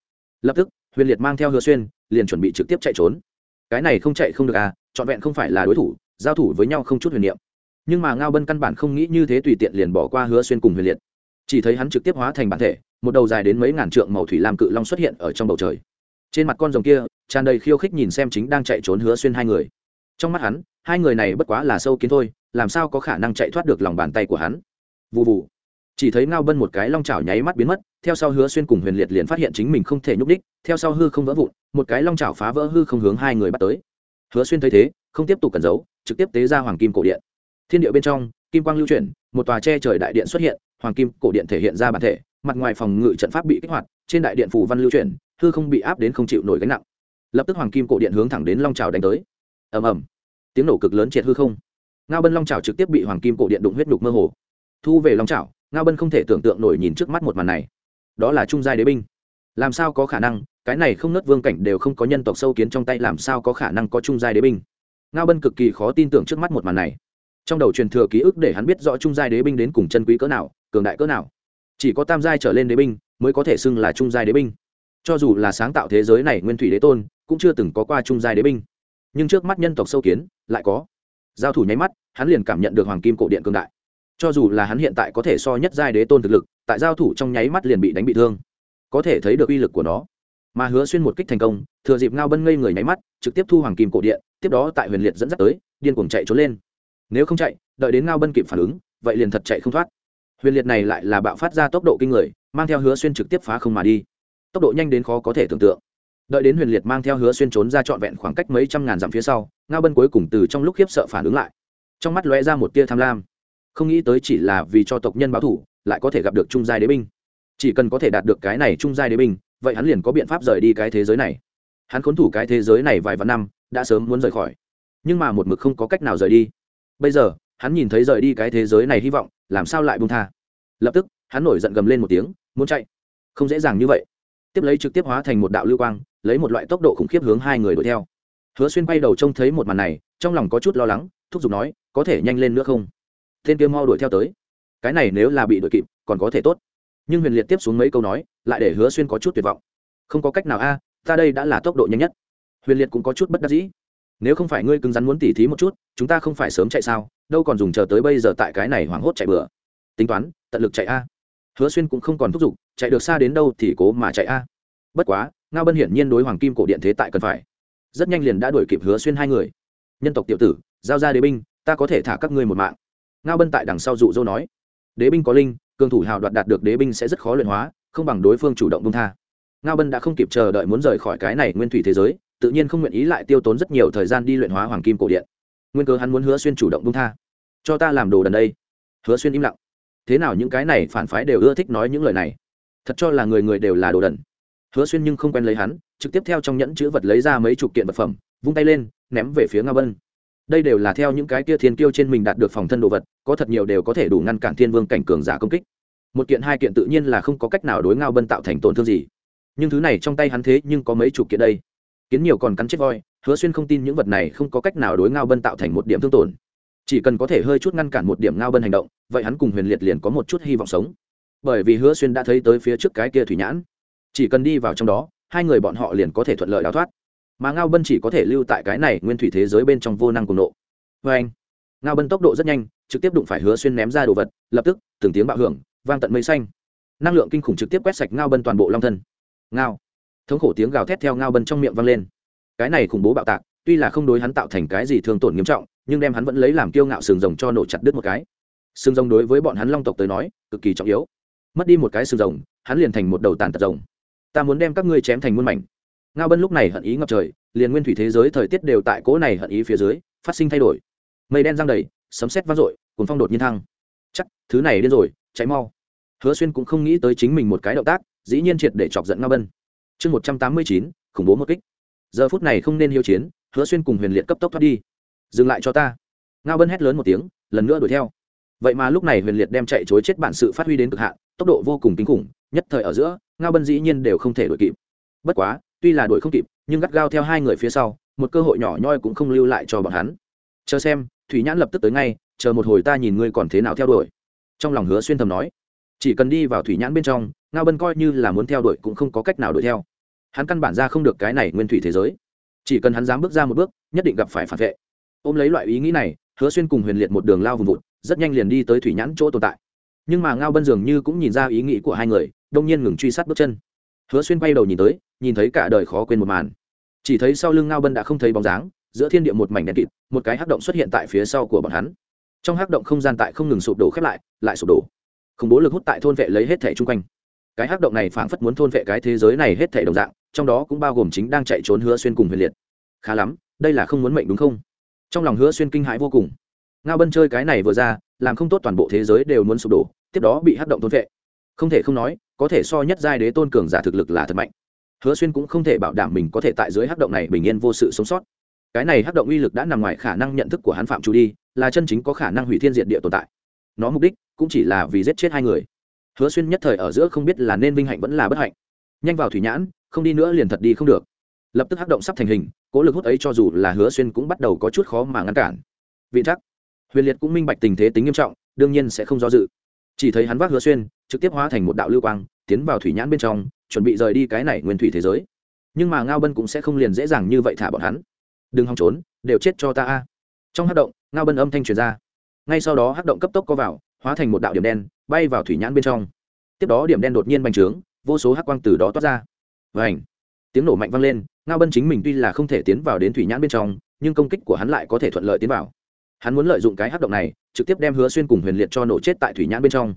Lập tức, huyền liệt mang theo hứa xuyên, liền chuẩn bị trực tiếp chạy trốn. Cái này không chạy không được à trọn vẹn không phải là đối thủ, giao thủ với nhau không chút huyền niệm. Nhưng mà ngao bân căn bản không nghĩ như thế tùy tiện liền bỏ qua hứa xuyên cùng huyền liệt. Chỉ thấy hắn trực tiếp hóa thành bản thể, một đầu dài đến mấy ngàn trượng màu thủy lam cự long xuất hiện ở trong bầu trời. Trên mặt con rồng kia, tràn đầy khiêu khích nhìn xem chính đang chạy trốn hứa xuyên hai người. Trong mắt hắn, hai người này bất quá là sâu kiến thôi, làm sao có khả năng chạy thoát được lòng bàn tay của hắn? Vụ vụ chỉ thấy ngao bân một cái long chảo nháy mắt biến mất, theo sau hứa xuyên cùng huyền liệt liền phát hiện chính mình không thể nhúc đích, theo sau hư không vỡ vụn, một cái long chảo phá vỡ hư không hướng hai người bắt tới. Hứa xuyên thấy thế, không tiếp tục cẩn giấu, trực tiếp tế ra hoàng kim cổ điện. Thiên địa bên trong, kim quang lưu chuyển, một tòa che trời đại điện xuất hiện, hoàng kim cổ điện thể hiện ra bản thể, mặt ngoài phòng ngự trận pháp bị kích hoạt, trên đại điện phủ văn lưu chuyển, hư không bị áp đến không chịu nổi gánh nặng. Lập tức hoàng kim cổ điện hướng thẳng đến long trào đánh tới. Ầm ầm. Tiếng nổ cực lớn triệt hư không. Ngao bân long trào trực tiếp bị hoàng kim cổ điện đụng huyết đục mơ hồ. Thu về long trào ngao bân không thể tưởng tượng nổi nhìn trước mắt một màn này. Đó là trung giai đế binh. Làm sao có khả năng? Cái này không nớt vương cảnh đều không có nhân tộc sâu kiến trong tay, làm sao có khả năng có trung giai đế binh? Ngao bân cực kỳ khó tin tưởng trước mắt một màn này. Trong đầu truyền thừa ký ức để hắn biết rõ trung giai đế binh đến cùng chân quý cỡ nào, cường đại cỡ nào. Chỉ có tam giai trở lên đế binh mới có thể xưng là trung giai đế binh. Cho dù là sáng tạo thế giới này nguyên thủy đế tôn, cũng chưa từng có qua trung giai đế binh. Nhưng trước mắt nhân tộc sâu kiến lại có. Giao thủ nháy mắt, hắn liền cảm nhận được hoàng kim cổ điện cường đại cho dù là hắn hiện tại có thể so nhất giai đế tôn thực lực, tại giao thủ trong nháy mắt liền bị đánh bị thương. Có thể thấy được uy lực của nó. Mà hứa xuyên một kích thành công, thừa dịp ngao bân ngây người nháy mắt, trực tiếp thu hoàng kim cổ điện, tiếp đó tại huyền liệt dẫn dắt tới, điên cuồng chạy trốn lên. Nếu không chạy, đợi đến ngao bân kịp phản ứng, vậy liền thật chạy không thoát. Huyền liệt này lại là bạo phát ra tốc độ kinh người, mang theo hứa xuyên trực tiếp phá không mà đi. Tốc độ nhanh đến khó có thể tưởng tượng. Đợi đến huyền liệt mang theo hứa xuyên trốn ra trọn vẹn khoảng cách mấy trăm ngàn dặm phía sau, ngao bân cuối cùng từ trong lúc khiếp sợ phản ứng lại. Trong mắt lóe ra một tia tham lam không nghĩ tới chỉ là vì cho tộc nhân báo thủ, lại có thể gặp được trung giai đế binh. Chỉ cần có thể đạt được cái này trung giai đế binh, vậy hắn liền có biện pháp rời đi cái thế giới này. Hắn khốn thủ cái thế giới này vài vạn năm, đã sớm muốn rời khỏi. Nhưng mà một mực không có cách nào rời đi. Bây giờ, hắn nhìn thấy rời đi cái thế giới này hy vọng, làm sao lại bung tha? Lập tức, hắn nổi giận gầm lên một tiếng, muốn chạy. Không dễ dàng như vậy. Tiếp lấy trực tiếp hóa thành một đạo lưu quang, lấy một loại tốc độ khủng khiếp hướng hai người đuổi theo. Hứa xuyên bay đầu trông thấy một màn này, trong lòng có chút lo lắng, thúc giục nói, có thể nhanh lên nữa không? Tên kia mau đuổi theo tới. Cái này nếu là bị đuổi kịp, còn có thể tốt. Nhưng huyền liệt tiếp xuống mấy câu nói, lại để hứa xuyên có chút tuyệt vọng. Không có cách nào a, ta đây đã là tốc độ nhanh nhất. Huyền liệt cũng có chút bất đắc dĩ. Nếu không phải ngươi cứng rắn muốn tỉ thí một chút, chúng ta không phải sớm chạy sao, đâu còn dùng chờ tới bây giờ tại cái này hoảng hốt chạy bừa. Tính toán, tận lực chạy a. Hứa xuyên cũng không còn thúc giục, chạy được xa đến đâu thì cố mà chạy a. Bất quá, ngao bân hiển nhiên đối hoàng kim cổ điện thế tại cần phải. Rất nhanh liền đã đuổi kịp hứa xuyên hai người. Nhân tộc tiểu tử, giao ra đế binh, ta có thể thả các ngươi một mạng ngao bân tại đằng sau dụ dỗ nói, đế binh có linh, cường thủ hào đoạt đạt được đế binh sẽ rất khó luyện hóa, không bằng đối phương chủ động bung tha. Ngao bân đã không kịp chờ đợi muốn rời khỏi cái này nguyên thủy thế giới, tự nhiên không nguyện ý lại tiêu tốn rất nhiều thời gian đi luyện hóa hoàng kim cổ điện. Nguyên cơ hắn muốn hứa xuyên chủ động bung tha. Cho ta làm đồ đần đây. Hứa xuyên im lặng. Thế nào những cái này phản phái đều ưa thích nói những lời này? Thật cho là người người đều là đồ đần. Hứa xuyên nhưng không quen lấy hắn, trực tiếp theo trong nhẫn chữ vật lấy ra mấy chục kiện vật phẩm, vung tay lên, ném về phía ngao bân đây đều là theo những cái kia thiên kiêu trên mình đạt được phòng thân đồ vật, có thật nhiều đều có thể đủ ngăn cản thiên vương cảnh cường giả công kích. Một kiện hai kiện tự nhiên là không có cách nào đối ngao bân tạo thành tổn thương gì. Nhưng thứ này trong tay hắn thế nhưng có mấy chục kiện đây. Kiến nhiều còn cắn chết voi, hứa xuyên không tin những vật này không có cách nào đối ngao bân tạo thành một điểm thương tổn. Chỉ cần có thể hơi chút ngăn cản một điểm ngao bân hành động, vậy hắn cùng huyền liệt liền có một chút hy vọng sống. Bởi vì hứa xuyên đã thấy tới phía trước cái kia thủy nhãn. Chỉ cần đi vào trong đó, hai người bọn họ liền có thể thuận lợi đào thoát mà ngao bân chỉ có thể lưu tại cái này nguyên thủy thế giới bên trong vô năng cùng nộ. Vê anh, ngao bân tốc độ rất nhanh, trực tiếp đụng phải hứa xuyên ném ra đồ vật, lập tức, từng tiếng bạo hưởng, vang tận mây xanh. Năng lượng kinh khủng trực tiếp quét sạch ngao bân toàn bộ long thân. Ngao. Thống khổ tiếng gào thét theo ngao bân trong miệng vang lên. Cái này khủng bố bạo tạc, tuy là không đối hắn tạo thành cái gì thương tổn nghiêm trọng, nhưng đem hắn vẫn lấy làm kiêu ngạo sừng rồng cho nổ chặt đứt một cái. Sừng rồng đối với bọn hắn long tộc tới nói, cực kỳ trọng yếu. Mất đi một cái sừng rồng, hắn liền thành một đầu tàn tật rồng. Ta muốn đem các ngươi chém thành muôn mảnh ngao bân lúc này hận ý ngập trời, liền nguyên thủy thế giới thời tiết đều tại cỗ này hận ý phía dưới, phát sinh thay đổi. Mây đen giang đầy, sấm sét vang dội cùng phong đột nhiên thăng. Chắc, thứ này điên rồi cháy mau. Hứa xuyên cũng không nghĩ tới chính mình một cái động tác, dĩ nhiên triệt để chọc giận ngao bân. Chương một trăm tám mươi chín, khủng bố một kích. Giờ phút này không nên hiếu chiến, hứa xuyên cùng huyền liệt cấp tốc thoát đi. Dừng lại cho ta. Ngao bân hét lớn một tiếng, lần nữa đuổi theo. Vậy mà lúc này huyền liệt đem chạy chối chết bản sự phát huy đến cực hạn, tốc độ vô cùng kinh khủng, nhất thời ở giữa, ngao bân dĩ nhiên đều không thể đuổi kịp. Bất quá tuy là đuổi không kịp, nhưng gắt gao theo hai người phía sau, một cơ hội nhỏ nhoi cũng không lưu lại cho bọn hắn. Chờ xem, thủy nhãn lập tức tới ngay, chờ một hồi ta nhìn ngươi còn thế nào theo đuổi. Trong lòng hứa xuyên thầm nói. Chỉ cần đi vào thủy nhãn bên trong, ngao bân coi như là muốn theo đuổi cũng không có cách nào đuổi theo. Hắn căn bản ra không được cái này nguyên thủy thế giới. Chỉ cần hắn dám bước ra một bước, nhất định gặp phải phản vệ. Ôm lấy loại ý nghĩ này, hứa xuyên cùng huyền liệt một đường lao vùng vụt, rất nhanh liền đi tới thủy nhãn chỗ tồn tại. Nhưng mà ngao bân dường như cũng nhìn ra ý nghĩ của hai người, đông nhiên ngừng truy sát bước chân. Hứa xuyên bay đầu nhìn tới nhìn thấy cả đời khó quên một màn. Chỉ thấy sau lưng ngao bân đã không thấy bóng dáng, giữa thiên địa một mảnh đen kịt, một cái hắc động xuất hiện tại phía sau của bọn hắn. Trong hắc động không gian tại không ngừng sụp đổ khép lại lại sụp đổ. Khủng bố lực hút tại thôn vệ lấy hết thể chung quanh. Cái hắc động này phảng phất muốn thôn vệ cái thế giới này hết thể đồng dạng, trong đó cũng bao gồm chính đang chạy trốn hứa xuyên cùng huyền liệt. Khá lắm, đây là không muốn mệnh đúng không? Trong lòng hứa xuyên kinh hãi vô cùng. Ngao bân chơi cái này vừa ra, làm không tốt toàn bộ thế giới đều muốn sụp đổ, tiếp đó bị hắc động thôn vệ. Không thể không nói, có thể so nhất giai đế tôn cường giả thực lực là thật mạnh hứa xuyên cũng không thể bảo đảm mình có thể tại dưới hắc động này bình yên vô sự sống sót. Cái này hắc động uy lực đã nằm ngoài khả năng nhận thức của hắn phạm chủ đi, là chân chính có khả năng hủy thiên diệt địa tồn tại. Nó mục đích cũng chỉ là vì giết chết hai người. Hứa xuyên nhất thời ở giữa không biết là nên vinh hạnh vẫn là bất hạnh. Nhanh vào thủy nhãn, không đi nữa liền thật đi không được. Lập tức hắc động sắp thành hình, cố lực hút ấy cho dù là hứa xuyên cũng bắt đầu có chút khó mà ngăn cản. Vị chắc huyền liệt cũng minh bạch tình thế tính nghiêm trọng, đương nhiên sẽ không do dự. Chỉ thấy hắn vác hứa xuyên, trực tiếp hóa thành một đạo lưu quang, tiến vào thủy nhãn bên trong chuẩn bị rời đi cái này nguyên thủy thế giới. Nhưng mà ngao bân cũng sẽ không liền dễ dàng như vậy thả bọn hắn. Đừng hòng trốn, đều chết cho ta a. Trong hát động, ngao bân âm thanh truyền ra. Ngay sau đó hát động cấp tốc có vào, hóa thành một đạo điểm đen, bay vào thủy nhãn bên trong. Tiếp đó điểm đen đột nhiên bành trướng, vô số hắc quang từ đó toát ra. Vảnh tiếng nổ mạnh vang lên, ngao bân chính mình tuy là không thể tiến vào đến thủy nhãn bên trong, nhưng công kích của hắn lại có thể thuận lợi tiến vào. Hắn muốn lợi dụng cái hắc động này, trực tiếp đem hứa xuyên cùng huyền liệt cho nổ chết tại thủy nhãn bên trong.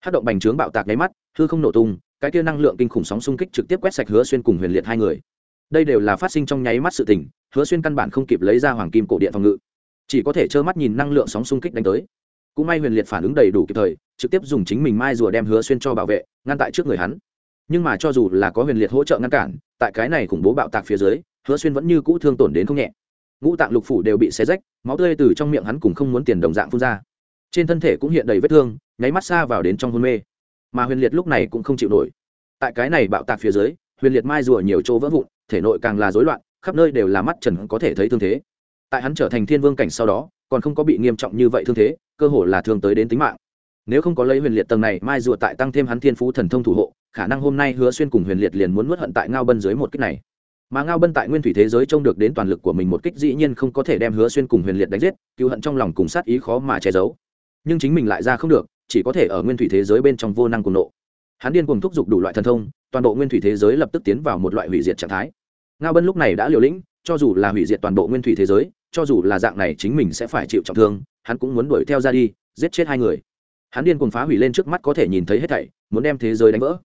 Hắc động bành trướng bạo tạc nháy mắt, hư không nổ tung cái kia năng lượng kinh khủng sóng xung kích trực tiếp quét sạch hứa xuyên cùng huyền liệt hai người. Đây đều là phát sinh trong nháy mắt sự tình, hứa xuyên căn bản không kịp lấy ra hoàng kim cổ điện phòng ngự. Chỉ có thể trơ mắt nhìn năng lượng sóng xung kích đánh tới. Cũng may huyền liệt phản ứng đầy đủ kịp thời, trực tiếp dùng chính mình mai rùa đem hứa xuyên cho bảo vệ, ngăn tại trước người hắn. Nhưng mà cho dù là có huyền liệt hỗ trợ ngăn cản, tại cái này khủng bố bạo tạc phía dưới, hứa xuyên vẫn như cũ thương tổn đến không nhẹ. Ngũ tạng lục phủ đều bị xé rách, máu tươi từ trong miệng hắn cùng không muốn tiền đồng dạng phun ra. Trên thân thể cũng hiện đầy vết thương, nháy mắt xa vào đến trong hôn mê mà huyền liệt lúc này cũng không chịu nổi. Tại cái này bạo tạc phía dưới, huyền liệt mai rùa nhiều chỗ vỡ vụn, thể nội càng là rối loạn, khắp nơi đều là mắt trần có thể thấy thương thế. Tại hắn trở thành thiên vương cảnh sau đó, còn không có bị nghiêm trọng như vậy thương thế, cơ hồ là thương tới đến tính mạng. Nếu không có lấy huyền liệt tầng này, mai rùa tại tăng thêm hắn thiên phú thần thông thủ hộ, khả năng hôm nay hứa xuyên cùng huyền liệt liền muốn nuốt hận tại ngao bân dưới một kích này. Mà ngao bân tại nguyên thủy thế giới trông được đến toàn lực của mình một kích dĩ nhiên không có thể đem hứa xuyên cùng huyền liệt đánh giết, cứu hận trong lòng cùng sát ý khó mà che giấu. Nhưng chính mình lại ra không được chỉ có thể ở nguyên thủy thế giới bên trong vô năng cùng nộ. Hắn điên cùng thúc giục đủ loại thần thông, toàn bộ nguyên thủy thế giới lập tức tiến vào một loại hủy diệt trạng thái. Ngao bân lúc này đã liều lĩnh, cho dù là hủy diệt toàn bộ nguyên thủy thế giới, cho dù là dạng này chính mình sẽ phải chịu trọng thương, hắn cũng muốn đuổi theo ra đi, giết chết hai người. Hắn điên cuồng phá hủy lên trước mắt có thể nhìn thấy hết thảy, muốn đem thế giới đánh vỡ.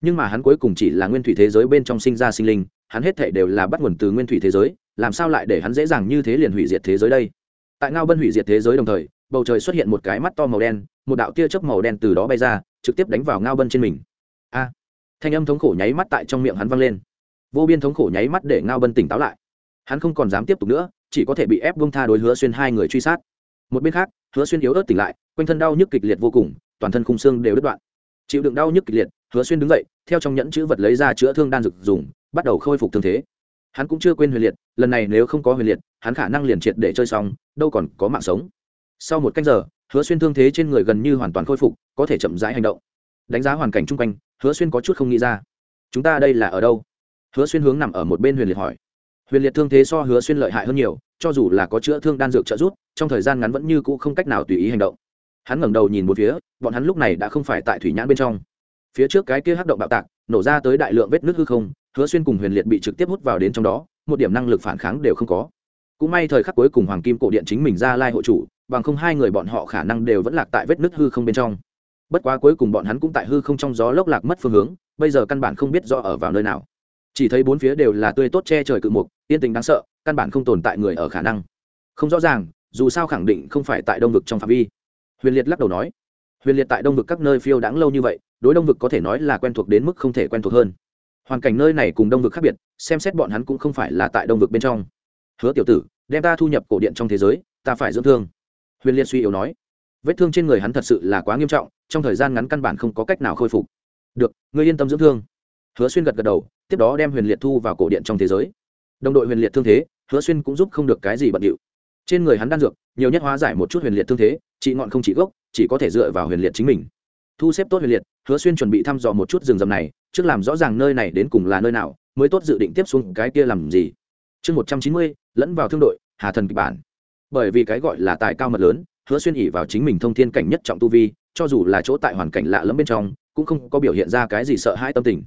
Nhưng mà hắn cuối cùng chỉ là nguyên thủy thế giới bên trong sinh ra sinh linh, hắn hết thảy đều là bắt nguồn từ nguyên thủy thế giới, làm sao lại để hắn dễ dàng như thế liền hủy diệt thế giới đây? Tại ngao bân hủy diệt thế giới đồng thời bầu trời xuất hiện một cái mắt to màu đen, một đạo tia chớp màu đen từ đó bay ra, trực tiếp đánh vào ngao bân trên mình. A! Thanh âm thống khổ nháy mắt tại trong miệng hắn vang lên. Vô biên thống khổ nháy mắt để ngao bân tỉnh táo lại. Hắn không còn dám tiếp tục nữa, chỉ có thể bị ép bông tha đối hứa xuyên hai người truy sát. Một bên khác, hứa xuyên yếu ớt tỉnh lại, quanh thân đau nhức kịch liệt vô cùng, toàn thân khung xương đều đứt đoạn. Chịu đựng đau nhức kịch liệt, hứa xuyên đứng dậy, theo trong nhẫn chữ vật lấy ra chữa thương đan dược dùng, bắt đầu khôi phục thương thế. Hắn cũng chưa quên huyền liệt, lần này nếu không có huyền liệt, hắn khả năng liền triệt để chơi xong, đâu còn có mạng sống sau một canh giờ, hứa xuyên thương thế trên người gần như hoàn toàn khôi phục, có thể chậm rãi hành động. Đánh giá hoàn cảnh chung quanh, hứa xuyên có chút không nghĩ ra. Chúng ta đây là ở đâu? Hứa xuyên hướng nằm ở một bên huyền liệt hỏi. Huyền liệt thương thế so hứa xuyên lợi hại hơn nhiều, cho dù là có chữa thương đan dược trợ giúp, trong thời gian ngắn vẫn như cũ không cách nào tùy ý hành động. Hắn ngẩng đầu nhìn một phía, bọn hắn lúc này đã không phải tại thủy nhãn bên trong. Phía trước cái kia hắc động bạo tạc, nổ ra tới đại lượng vết nước hư không, hứa xuyên cùng huyền liệt bị trực tiếp hút vào đến trong đó, một điểm năng lực phản kháng đều không có. Cũng may thời khắc cuối cùng hoàng kim cổ điện chính mình ra lai hộ chủ bằng không hai người bọn họ khả năng đều vẫn lạc tại vết nứt hư không bên trong. Bất quá cuối cùng bọn hắn cũng tại hư không trong gió lốc lạc mất phương hướng, bây giờ căn bản không biết rõ ở vào nơi nào. Chỉ thấy bốn phía đều là tươi tốt che trời cự mục, yên tình đáng sợ, căn bản không tồn tại người ở khả năng. Không rõ ràng, dù sao khẳng định không phải tại đông vực trong phạm vi. Huyền liệt lắc đầu nói, huyền liệt tại đông vực các nơi phiêu đãng lâu như vậy, đối đông vực có thể nói là quen thuộc đến mức không thể quen thuộc hơn. Hoàn cảnh nơi này cùng đông vực khác biệt, xem xét bọn hắn cũng không phải là tại đông vực bên trong. Hứa tiểu tử, đem ta thu nhập cổ điện trong thế giới, ta phải dưỡng thương huyền liệt suy yếu nói, vết thương trên người hắn thật sự là quá nghiêm trọng, trong thời gian ngắn căn bản không có cách nào khôi phục. Được, ngươi yên tâm dưỡng thương. Hứa xuyên gật gật đầu, tiếp đó đem huyền liệt thu vào cổ điện trong thế giới. Đồng đội huyền liệt thương thế, hứa xuyên cũng giúp không được cái gì bận điệu. Trên người hắn đan dược, nhiều nhất hóa giải một chút huyền liệt thương thế chị ngọn không chỉ gốc, chỉ có thể dựa vào huyền liệt chính mình. Thu xếp tốt huyền liệt, hứa xuyên chuẩn bị thăm dò một chút rừng rầm này, trước làm rõ ràng nơi này đến cùng là nơi nào, mới tốt dự định tiếp xuống cái kia làm gì. Chương một trăm chín mươi, lẫn vào thương đội, hà thần kịch bản bởi vì cái gọi là tài cao mật lớn, hứa xuyên ỉ vào chính mình thông thiên cảnh nhất trọng tu vi, cho dù là chỗ tại hoàn cảnh lạ lẫm bên trong, cũng không có biểu hiện ra cái gì sợ hãi tâm tình.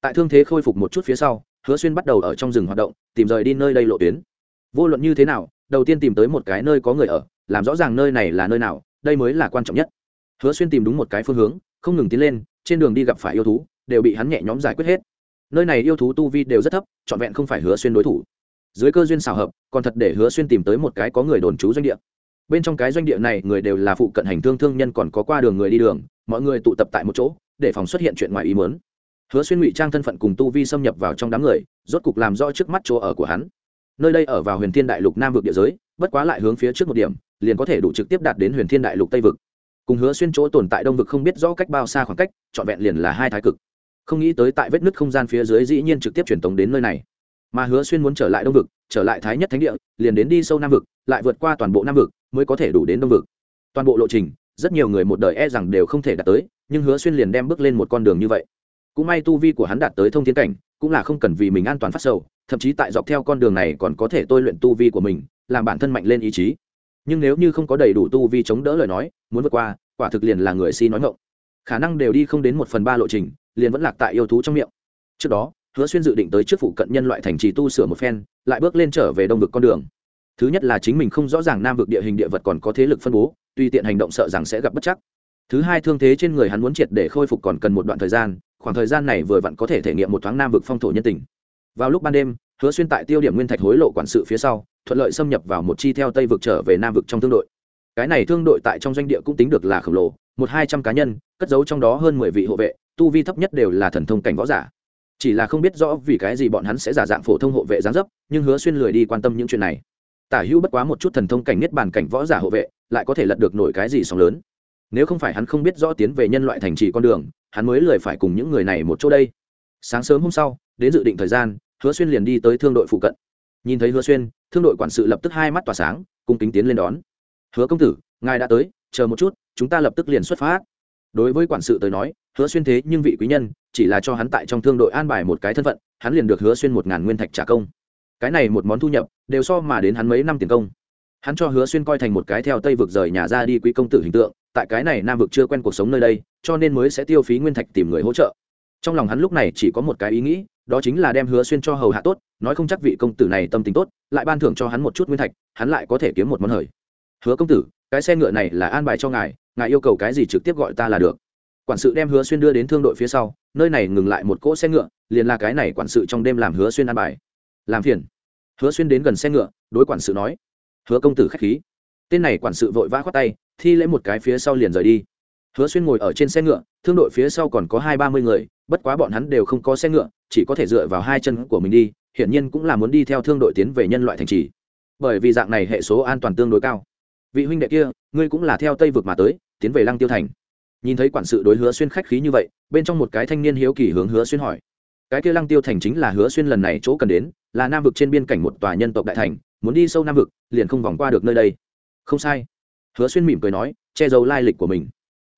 Tại thương thế khôi phục một chút phía sau, hứa xuyên bắt đầu ở trong rừng hoạt động, tìm rời đi nơi đây lộ tuyến. Vô luận như thế nào, đầu tiên tìm tới một cái nơi có người ở, làm rõ ràng nơi này là nơi nào, đây mới là quan trọng nhất. Hứa xuyên tìm đúng một cái phương hướng, không ngừng tiến lên, trên đường đi gặp phải yêu thú, đều bị hắn nhẹ nhõm giải quyết hết. Nơi này yêu thú tu vi đều rất thấp, trọn vẹn không phải hứa xuyên đối thủ dưới cơ duyên xào hợp, còn thật để hứa xuyên tìm tới một cái có người đồn trú doanh địa. Bên trong cái doanh địa này, người đều là phụ cận hành thương thương nhân còn có qua đường người đi đường, mọi người tụ tập tại một chỗ, để phòng xuất hiện chuyện ngoài ý muốn. Hứa xuyên ngụy trang thân phận cùng tu vi xâm nhập vào trong đám người, rốt cục làm rõ trước mắt chỗ ở của hắn. Nơi đây ở vào huyền thiên đại lục nam vực địa giới, bất quá lại hướng phía trước một điểm, liền có thể đủ trực tiếp đạt đến huyền thiên đại lục tây vực. Cùng hứa xuyên chỗ tồn tại đông vực không biết rõ cách bao xa khoảng cách, trọn vẹn liền là hai thái cực. Không nghĩ tới tại vết nứt không gian phía dưới dĩ nhiên trực tiếp truyền tống đến nơi này mà hứa xuyên muốn trở lại đông vực, trở lại thái nhất thánh địa, liền đến đi sâu nam vực, lại vượt qua toàn bộ nam vực mới có thể đủ đến đông vực. Toàn bộ lộ trình, rất nhiều người một đời e rằng đều không thể đạt tới, nhưng hứa xuyên liền đem bước lên một con đường như vậy. Cũng may tu vi của hắn đạt tới thông thiên cảnh, cũng là không cần vì mình an toàn phát sầu, thậm chí tại dọc theo con đường này còn có thể tôi luyện tu vi của mình, làm bản thân mạnh lên ý chí. Nhưng nếu như không có đầy đủ tu vi chống đỡ lời nói, muốn vượt qua, quả thực liền là người si nói ngộng khả năng đều đi không đến một phần ba lộ trình, liền vẫn lạc tại yêu thú trong miệng. Trước đó hứa xuyên dự định tới trước phụ cận nhân loại thành trì tu sửa một phen, lại bước lên trở về đông vực con đường. Thứ nhất là chính mình không rõ ràng nam vực địa hình địa vật còn có thế lực phân bố, tuy tiện hành động sợ rằng sẽ gặp bất chắc. Thứ hai thương thế trên người hắn muốn triệt để khôi phục còn cần một đoạn thời gian, khoảng thời gian này vừa vặn có thể thể nghiệm một thoáng nam vực phong thổ nhân tình. Vào lúc ban đêm, hứa xuyên tại tiêu điểm nguyên thạch hối lộ quản sự phía sau, thuận lợi xâm nhập vào một chi theo tây vực trở về nam vực trong thương đội. Cái này thương đội tại trong doanh địa cũng tính được là khổng lồ, một hai trăm cá nhân, cất giấu trong đó hơn mười vị hộ vệ, tu vi thấp nhất đều là thần thông cảnh võ giả chỉ là không biết rõ vì cái gì bọn hắn sẽ giả dạng phổ thông hộ vệ giáng dấp, nhưng hứa xuyên lười đi quan tâm những chuyện này. Tả hữu bất quá một chút thần thông cảnh niết bàn cảnh võ giả hộ vệ, lại có thể lật được nổi cái gì sóng lớn. Nếu không phải hắn không biết rõ tiến về nhân loại thành trì con đường, hắn mới lười phải cùng những người này một chỗ đây. Sáng sớm hôm sau, đến dự định thời gian, hứa xuyên liền đi tới thương đội phụ cận. Nhìn thấy hứa xuyên, thương đội quản sự lập tức hai mắt tỏa sáng, cung kính tiến lên đón. Hứa công tử, ngài đã tới, chờ một chút, chúng ta lập tức liền xuất phát. Đối với quản sự tới nói hứa xuyên thế nhưng vị quý nhân, chỉ là cho hắn tại trong thương đội an bài một cái thân phận, hắn liền được hứa xuyên một ngàn nguyên thạch trả công. Cái này một món thu nhập, đều so mà đến hắn mấy năm tiền công. Hắn cho hứa xuyên coi thành một cái theo tây vực rời nhà ra đi quý công tử hình tượng, tại cái này nam vực chưa quen cuộc sống nơi đây, cho nên mới sẽ tiêu phí nguyên thạch tìm người hỗ trợ. Trong lòng hắn lúc này chỉ có một cái ý nghĩ, đó chính là đem hứa xuyên cho hầu hạ tốt, nói không chắc vị công tử này tâm tính tốt, lại ban thưởng cho hắn một chút nguyên thạch, hắn lại có thể kiếm một món hời. Hứa công tử, cái xe ngựa này là an bài cho ngài ngài yêu cầu cái gì trực tiếp gọi ta là được quản sự đem hứa xuyên đưa đến thương đội phía sau, nơi này ngừng lại một cỗ xe ngựa, liền là cái này quản sự trong đêm làm hứa xuyên ăn bài. Làm phiền. Hứa xuyên đến gần xe ngựa, đối quản sự nói, hứa công tử k h á c h khí. Tên này quản sự vội vã khoát tay, thi lễ một cái phía sau liền rời đi. Hứa xuyên ngồi ở trên xe ngựa, thương đội phía sau còn có hai ba mươi người, bất quá bọn hắn đều không có xe ngựa, chỉ có thể dựa vào hai chân của mình đi, hiển nhiên cũng là muốn đi theo thương đội tiến về nhân loại thành trì. Bởi vì dạng này hệ số an toàn tương đối cao. Vị huynh đệ kia, ngươi cũng là theo tây vực mà tới, tiến về lăng tiêu thành nhìn thấy quản sự đối hứa xuyên khách khí như vậy, bên trong một cái thanh niên hiếu kỳ hướng hứa xuyên hỏi. Cái kia lăng tiêu thành chính là hứa xuyên lần này chỗ cần đến, là nam vực trên biên cảnh một tòa nhân tộc đại thành, muốn đi sâu nam vực, liền không vòng qua được nơi đây. Không sai. Hứa xuyên mỉm cười nói, che giấu lai lịch của mình.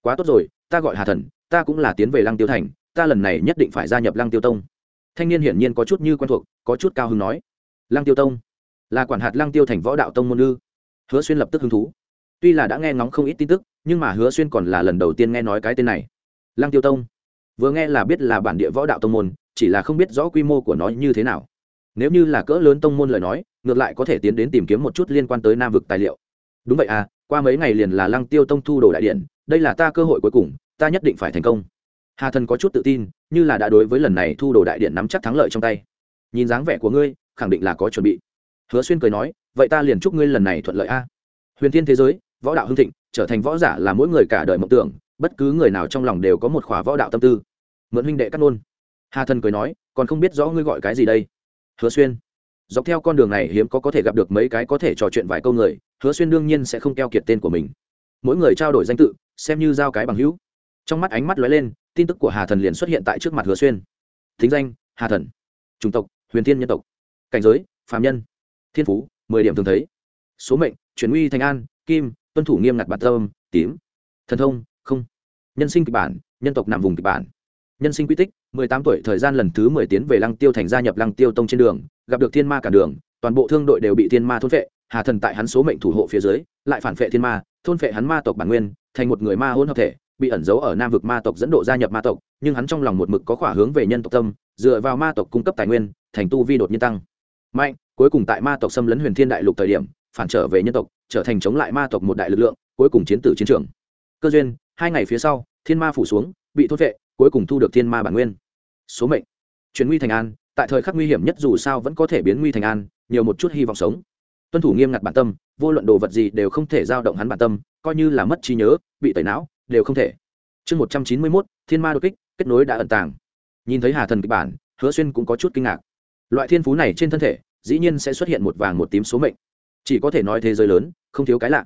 Quá tốt rồi, ta gọi hà thần, ta cũng là tiến về lăng tiêu thành, ta lần này nhất định phải gia nhập lăng tiêu tông. Thanh niên hiển nhiên có chút như quen thuộc, có chút cao hứng nói. Lăng tiêu tông? Là quản hạt lăng tiêu thành võ đạo tông môn ư? Hứa xuyên lập tức hứng thú. Tuy là đã nghe ngóng không ít tin tức nhưng mà hứa xuyên còn là lần đầu tiên nghe nói cái tên này. Lăng tiêu tông. Vừa nghe là biết là bản địa võ đạo tông môn, chỉ là không biết rõ quy mô của nó như thế nào. Nếu như là cỡ lớn tông môn lời nói, ngược lại có thể tiến đến tìm kiếm một chút liên quan tới nam vực tài liệu. Đúng vậy à qua mấy ngày liền là lăng tiêu tông thu đồ đại điện, đây là ta cơ hội cuối cùng, ta nhất định phải thành công. Hà thần có chút tự tin, như là đã đối với lần này thu đồ đại điện nắm chắc thắng lợi trong tay. Nhìn dáng vẻ của ngươi, khẳng định là có chuẩn bị. Hứa xuyên cười nói, vậy ta liền chúc ngươi lần này thuận lợi a. Huyền thiên thế giới, võ đạo hưng thịnh trở thành võ giả là mỗi người cả đời mộng tưởng, bất cứ người nào trong lòng đều có một khóa võ đạo tâm tư. Mượn huynh đệ cắt nôn hà thần cười nói, còn không biết rõ ngươi gọi cái gì đây. Hứa xuyên. Dọc theo con đường này, hiếm có có thể gặp được mấy cái có thể trò chuyện vài câu người, hứa xuyên đương nhiên sẽ không keo kiệt tên của mình. Mỗi người trao đổi danh tự, xem như giao cái bằng hữu. Trong mắt ánh mắt lóe lên, tin tức của hà thần liền xuất hiện tại trước mặt hứa xuyên. Thính danh, hà thần. Chủng tộc, huyền thiên nhân tộc. Cảnh giới phạm nhân. Thiên phú, mười điểm thường thấy. Số mệnh, chuyển uy thành an, kim tuân thủ nghiêm ngặt bản tâm, tím, thần thông, không. Nhân sinh kịch bản, nhân tộc nằm vùng kịch bản. Nhân sinh quy tích, mười tám tuổi, thời gian lần thứ mười tiến về lăng tiêu thành gia nhập lăng tiêu tông trên đường, gặp được thiên ma cả đường, toàn bộ thương đội đều bị thiên ma thôn phệ, hà thần tại hắn số mệnh thủ hộ phía dưới, lại phản phệ thiên ma, thôn phệ hắn ma tộc bản nguyên, thành một người ma hôn hợp thể, bị ẩn giấu ở nam vực ma tộc dẫn độ gia nhập ma tộc, nhưng hắn trong lòng một mực có khỏa hướng về nhân tộc tâm, dựa vào ma tộc cung cấp tài nguyên, thành tu vi đột nhiên tăng. Mạnh, cuối cùng tại ma tộc xâm lấn huyền thiên đại lục thời điểm, phản trở về nhân tộc trở thành chống lại ma tộc một đại lực lượng, cuối cùng chiến tử chiến trường. Cơ duyên, hai ngày phía sau, thiên ma phủ xuống, bị thốt vệ, cuối cùng thu được thiên ma bản nguyên. Số mệnh. Chuyển nguy thành an, tại thời khắc nguy hiểm nhất dù sao vẫn có thể biến nguy thành an, nhiều một chút hy vọng sống. Tuân thủ nghiêm ngặt bản tâm, vô luận đồ vật gì đều không thể giao động hắn bản tâm, coi như là mất trí nhớ, bị tẩy não, đều không thể. Chương một trăm chín mươi mốt, thiên ma đột kích, kết nối đã ẩn tàng. Nhìn thấy hà thần kịch bản, hứa xuyên cũng có chút kinh ngạc. Loại thiên phú này trên thân thể, dĩ nhiên sẽ xuất hiện một vàng một tím số mệnh chỉ có thể nói thế giới lớn, không thiếu cái lạ.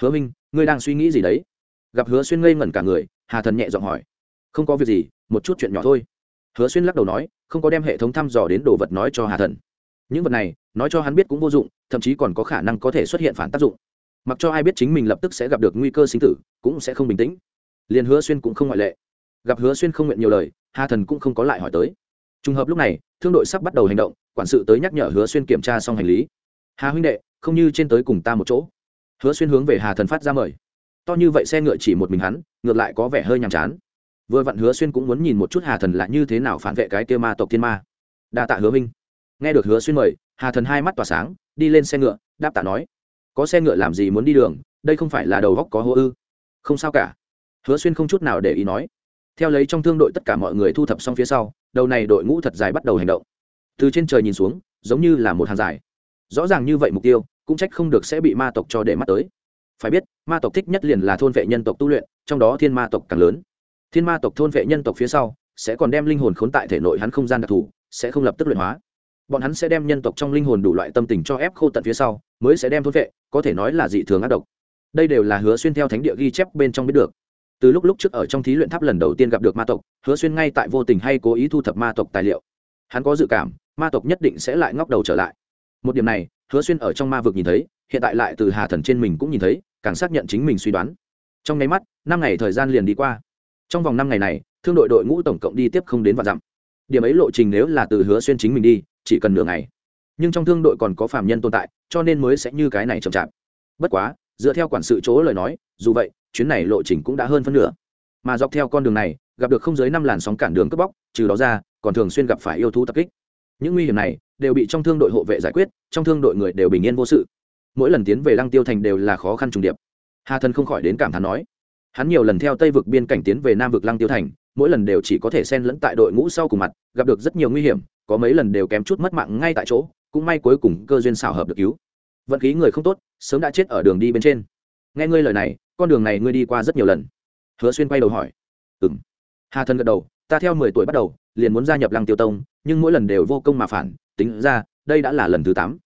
Hứa minh, ngươi đang suy nghĩ gì đấy? Gặp hứa xuyên ngây ngẩn cả người, hà thần nhẹ giọng hỏi. Không có việc gì, một chút chuyện nhỏ thôi. Hứa xuyên lắc đầu nói, không có đem hệ thống thăm dò đến đồ vật nói cho hà thần. Những vật này, nói cho hắn biết cũng vô dụng, thậm chí còn có khả năng có thể xuất hiện phản tác dụng. Mặc cho ai biết chính mình lập tức sẽ gặp được nguy cơ sinh tử, cũng sẽ không bình tĩnh. Liền hứa xuyên cũng không ngoại lệ. Gặp hứa xuyên không nguyện nhiều lời, hà thần cũng không có lại hỏi tới. Trùng hợp lúc này, thương đội sắp bắt đầu hành động, quản sự tới nhắc nhở hứa xuyên kiểm tra xong hành lý. Hà huynh đệ không như trên tới cùng ta một chỗ. Hứa xuyên hướng về hà thần phát ra mời. To như vậy xe ngựa chỉ một mình hắn, ngược lại có vẻ hơi nhàm chán. Vừa vặn hứa xuyên cũng muốn nhìn một chút hà thần lại như thế nào phản vệ cái kia ma tộc thiên ma. Đa tạ hứa minh. Nghe được hứa xuyên mời, hà thần hai mắt tỏa sáng, đi lên xe ngựa, đáp tạ nói. Có xe ngựa làm gì muốn đi đường, đây không phải là đầu góc có hô ư? Không sao cả. Hứa xuyên không chút nào để ý nói. Theo lấy trong thương đội tất cả mọi người thu thập xong phía sau, đầu này đội ngũ thật dài bắt đầu hành động. Từ trên trời nhìn xuống, giống như là một hàng dài. Rõ ràng như vậy mục tiêu cũng trách không được sẽ bị ma tộc cho để mắt tới. Phải biết, ma tộc thích nhất liền là thôn vệ nhân tộc tu luyện, trong đó thiên ma tộc càng lớn. Thiên ma tộc thôn vệ nhân tộc phía sau, sẽ còn đem linh hồn khốn tại thể nội hắn không gian đặc thù, sẽ không lập tức luyện hóa. Bọn hắn sẽ đem nhân tộc trong linh hồn đủ loại tâm tình cho ép khô tận phía sau, mới sẽ đem thôn vệ, có thể nói là dị thường ác độc. Đây đều là hứa xuyên theo thánh địa ghi chép bên trong biết được. Từ lúc lúc trước ở trong thí luyện tháp lần đầu tiên gặp được ma tộc, hứa xuyên ngay tại vô tình hay cố ý thu thập ma tộc tài liệu. Hắn có dự cảm, ma tộc nhất định sẽ lại ngóc đầu trở lại. Một điểm này hứa xuyên ở trong ma vực nhìn thấy, hiện tại lại từ hà thần trên mình cũng nhìn thấy, càng xác nhận chính mình suy đoán. Trong nháy mắt, năm ngày thời gian liền đi qua. Trong vòng năm ngày này, thương đội đội ngũ tổng cộng đi tiếp không đến vạn dặm. Điểm ấy lộ trình nếu là từ hứa xuyên chính mình đi, chỉ cần nửa ngày. Nhưng trong thương đội còn có phạm nhân tồn tại, cho nên mới sẽ như cái này chậm chạp. Bất quá, dựa theo quản sự chỗ lời nói, dù vậy, chuyến này lộ trình cũng đã hơn phân nửa. Mà dọc theo con đường này, gặp được không dưới năm làn sóng cản đường cướp bóc, trừ đó ra, còn thường xuyên gặp phải yêu thú tập kích. Những nguy hiểm này đều bị trong thương đội hộ vệ giải quyết, trong thương đội người đều bình yên vô sự. Mỗi lần tiến về lăng tiêu thành đều là khó khăn trùng điệp. Hà thần không khỏi đến cảm thán nói, hắn nhiều lần theo tây vực biên cảnh tiến về nam vực lăng tiêu thành, mỗi lần đều chỉ có thể xen lẫn tại đội ngũ sau cùng mặt, gặp được rất nhiều nguy hiểm, có mấy lần đều kém chút mất mạng ngay tại chỗ, cũng may cuối cùng cơ duyên xảo hợp được cứu. Vận khí người không tốt, sớm đã chết ở đường đi bên trên. Nghe ngươi lời này, con đường này ngươi đi qua rất nhiều lần. Hứa xuyên quay đầu hỏi ừ m hà thần gật đầu, ta theo mười tuổi bắt đầu, liền muốn gia nhập lăng tiêu tông nhưng mỗi lần đều vô công mà phản, tính ra, đây đã là lần thứ tám.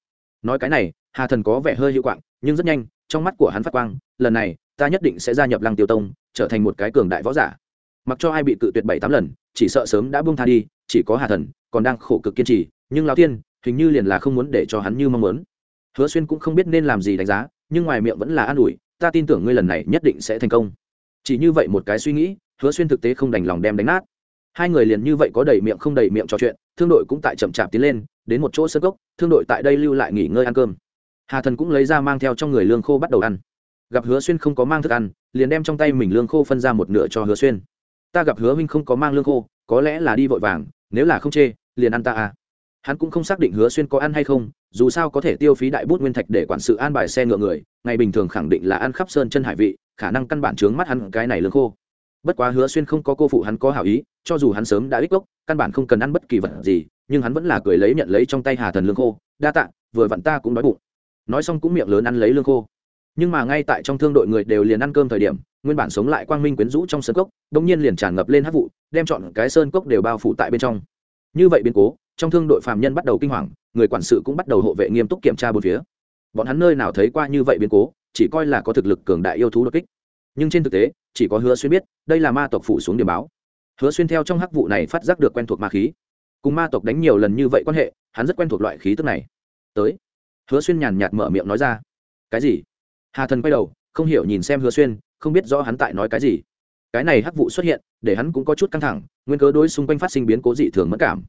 Nói cái này, hà thần có vẻ hơi hiệu quạng, nhưng rất nhanh, trong mắt của hắn phát quang, lần này, ta nhất định sẽ gia nhập lăng tiêu tông, trở thành một cái cường đại võ giả. Mặc cho ai bị cự tuyệt bảy tám lần, chỉ sợ sớm đã buông tha đi, chỉ có hà thần, còn đang khổ cực kiên trì, nhưng lao tiên, hình như liền là không muốn để cho hắn như mong muốn. Hứa xuyên cũng không biết nên làm gì đánh giá, nhưng ngoài miệng vẫn là an ủi, ta tin tưởng ngươi lần này nhất định sẽ thành công. Chỉ như vậy một cái suy nghĩ, hứa xuyên thực tế không đành lòng đem đánh nát hai người liền như vậy có đầy miệng không đầy miệng trò chuyện, thương đội cũng tại chậm chạp tiến lên, đến một chỗ sơ cốc, thương đội tại đây lưu lại nghỉ ngơi ăn cơm. Hà thần cũng lấy ra mang theo trong người lương khô bắt đầu ăn. Gặp hứa xuyên không có mang thức ăn, liền đem trong tay mình lương khô phân ra một nửa cho hứa xuyên. Ta gặp hứa minh không có mang lương khô, có lẽ là đi vội vàng, nếu là không chê, liền ăn ta à. Hắn cũng không xác định hứa xuyên có ăn hay không, dù sao có thể tiêu phí đại bút nguyên thạch để quản sự an bài xe ngựa người, ngày bình thường khẳng định là ăn khắp sơn chân hải vị, khả năng căn bản trướng mắt hắn cái này lương khô bất quá hứa xuyên không có cô phụ hắn có hảo ý, cho dù hắn sớm đã ích gốc, căn bản không cần ăn bất kỳ vật gì, nhưng hắn vẫn là cười lấy nhận lấy trong tay hà thần lương khô, đa tạ, vừa vặn ta cũng đói bụng. Nói xong cũng miệng lớn ăn lấy lương khô. Nhưng mà ngay tại trong thương đội người đều liền ăn cơm thời điểm, nguyên bản sống lại quang minh quyến rũ trong sơn cốc đông nhiên liền tràn ngập lên hát vụ, đem chọn cái sơn cốc đều bao phủ tại bên trong. Như vậy biến cố, trong thương đội phạm nhân bắt đầu kinh hoàng, người quản sự cũng bắt đầu hộ vệ nghiêm túc kiểm tra bốn phía. Bọn hắn nơi nào thấy qua như vậy biến cố, chỉ coi là có thực lực cường đại yêu thú đột kích nhưng trên thực tế, chỉ có hứa xuyên biết, đây là ma tộc phủ xuống điểm báo. Hứa xuyên theo trong hắc vụ này phát giác được quen thuộc ma khí. Cùng ma tộc đánh nhiều lần như vậy quan hệ, hắn rất quen thuộc loại khí tức này. Tới. Hứa xuyên nhàn nhạt mở miệng nói ra. Cái gì? Hà thần quay đầu, không hiểu nhìn xem hứa xuyên, không biết rõ hắn tại nói cái gì. Cái này hắc vụ xuất hiện, để hắn cũng có chút căng thẳng, nguyên cớ đối xung quanh phát sinh biến cố dị thường mất cảm.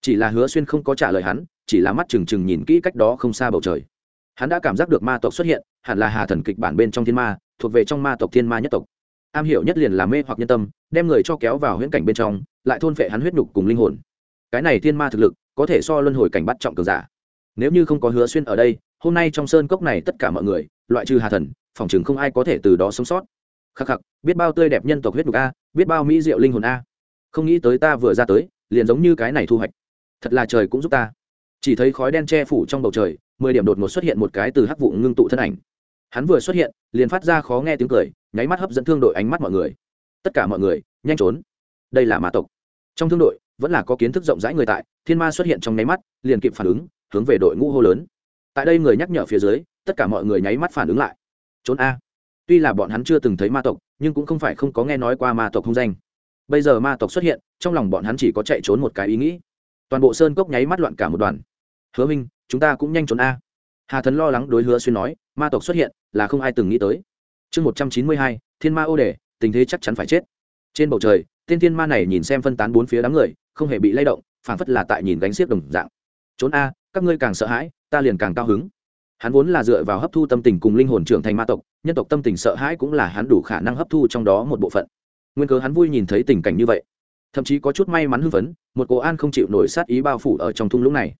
Chỉ là hứa xuyên không có trả lời hắn, chỉ là mắt trừng trừng nhìn kỹ cách đó không xa bầu trời. Hắn đã cảm giác được ma tộc xuất hiện, hẳn là hà thần kịch bản bên trong thiên ma thuộc về trong ma tộc thiên ma nhất tộc. Am hiểu nhất liền là mê hoặc nhân tâm, đem người cho kéo vào huyễn cảnh bên trong, lại thôn phệ hắn huyết nhục cùng linh hồn. Cái này thiên ma thực lực, có thể so luân hồi cảnh bắt trọng cường giả. Nếu như không có hứa xuyên ở đây, hôm nay trong sơn cốc này tất cả mọi người, loại trừ hà thần, phòng chừng không ai có thể từ đó sống sót. Khắc khắc, biết bao tươi đẹp nhân tộc huyết nhục a, biết bao mỹ diệu linh hồn a. Không nghĩ tới ta vừa ra tới, liền giống như cái này thu hoạch. Thật là trời cũng giúp ta. Chỉ thấy khói đen che phủ trong bầu trời, mười điểm đột ngột xuất hiện một cái từ hắc vụ ngưng tụ thân ảnh hắn vừa xuất hiện, liền phát ra khó nghe tiếng cười, nháy mắt hấp dẫn thương đội ánh mắt mọi người. Tất cả mọi người, nhanh trốn. Đây là ma tộc. Trong thương đội, vẫn là có kiến thức rộng rãi người tại, thiên ma xuất hiện trong nháy mắt, liền kịp phản ứng, hướng về đội ngũ hô lớn. Tại đây người nhắc nhở phía dưới, tất cả mọi người nháy mắt phản ứng lại. Trốn a. Tuy là bọn hắn chưa từng thấy ma tộc, nhưng cũng không phải không có nghe nói qua ma tộc không danh. Bây giờ ma tộc xuất hiện, trong lòng bọn hắn chỉ có chạy trốn một cái ý nghĩ. Toàn bộ sơn cốc nháy mắt loạn cả một đoàn. Hứa minh, chúng ta cũng nhanh trốn a hà thần lo lắng đối hứa xuyên nói, ma tộc xuất hiện, là không ai từng nghĩ tới. Chương một trăm chín mươi hai, thiên ma ô đề, tình thế chắc chắn phải chết. Trên bầu trời, tên thiên ma này nhìn xem phân tán bốn phía đám người, không hề bị lay động, phảng phất là tại nhìn gánh xiếc đồng dạng. Trốn a, các ngươi càng sợ hãi, ta liền càng cao hứng. Hắn vốn là dựa vào hấp thu tâm tình cùng linh hồn trưởng thành ma tộc, nhân tộc tâm tình sợ hãi cũng là hắn đủ khả năng hấp thu trong đó một bộ phận. Nguyên cớ hắn vui nhìn thấy tình cảnh như vậy. Thậm chí có chút may mắn hưng phấn, một cổ an không chịu nổi sát ý bao phủ ở trong thung lũng này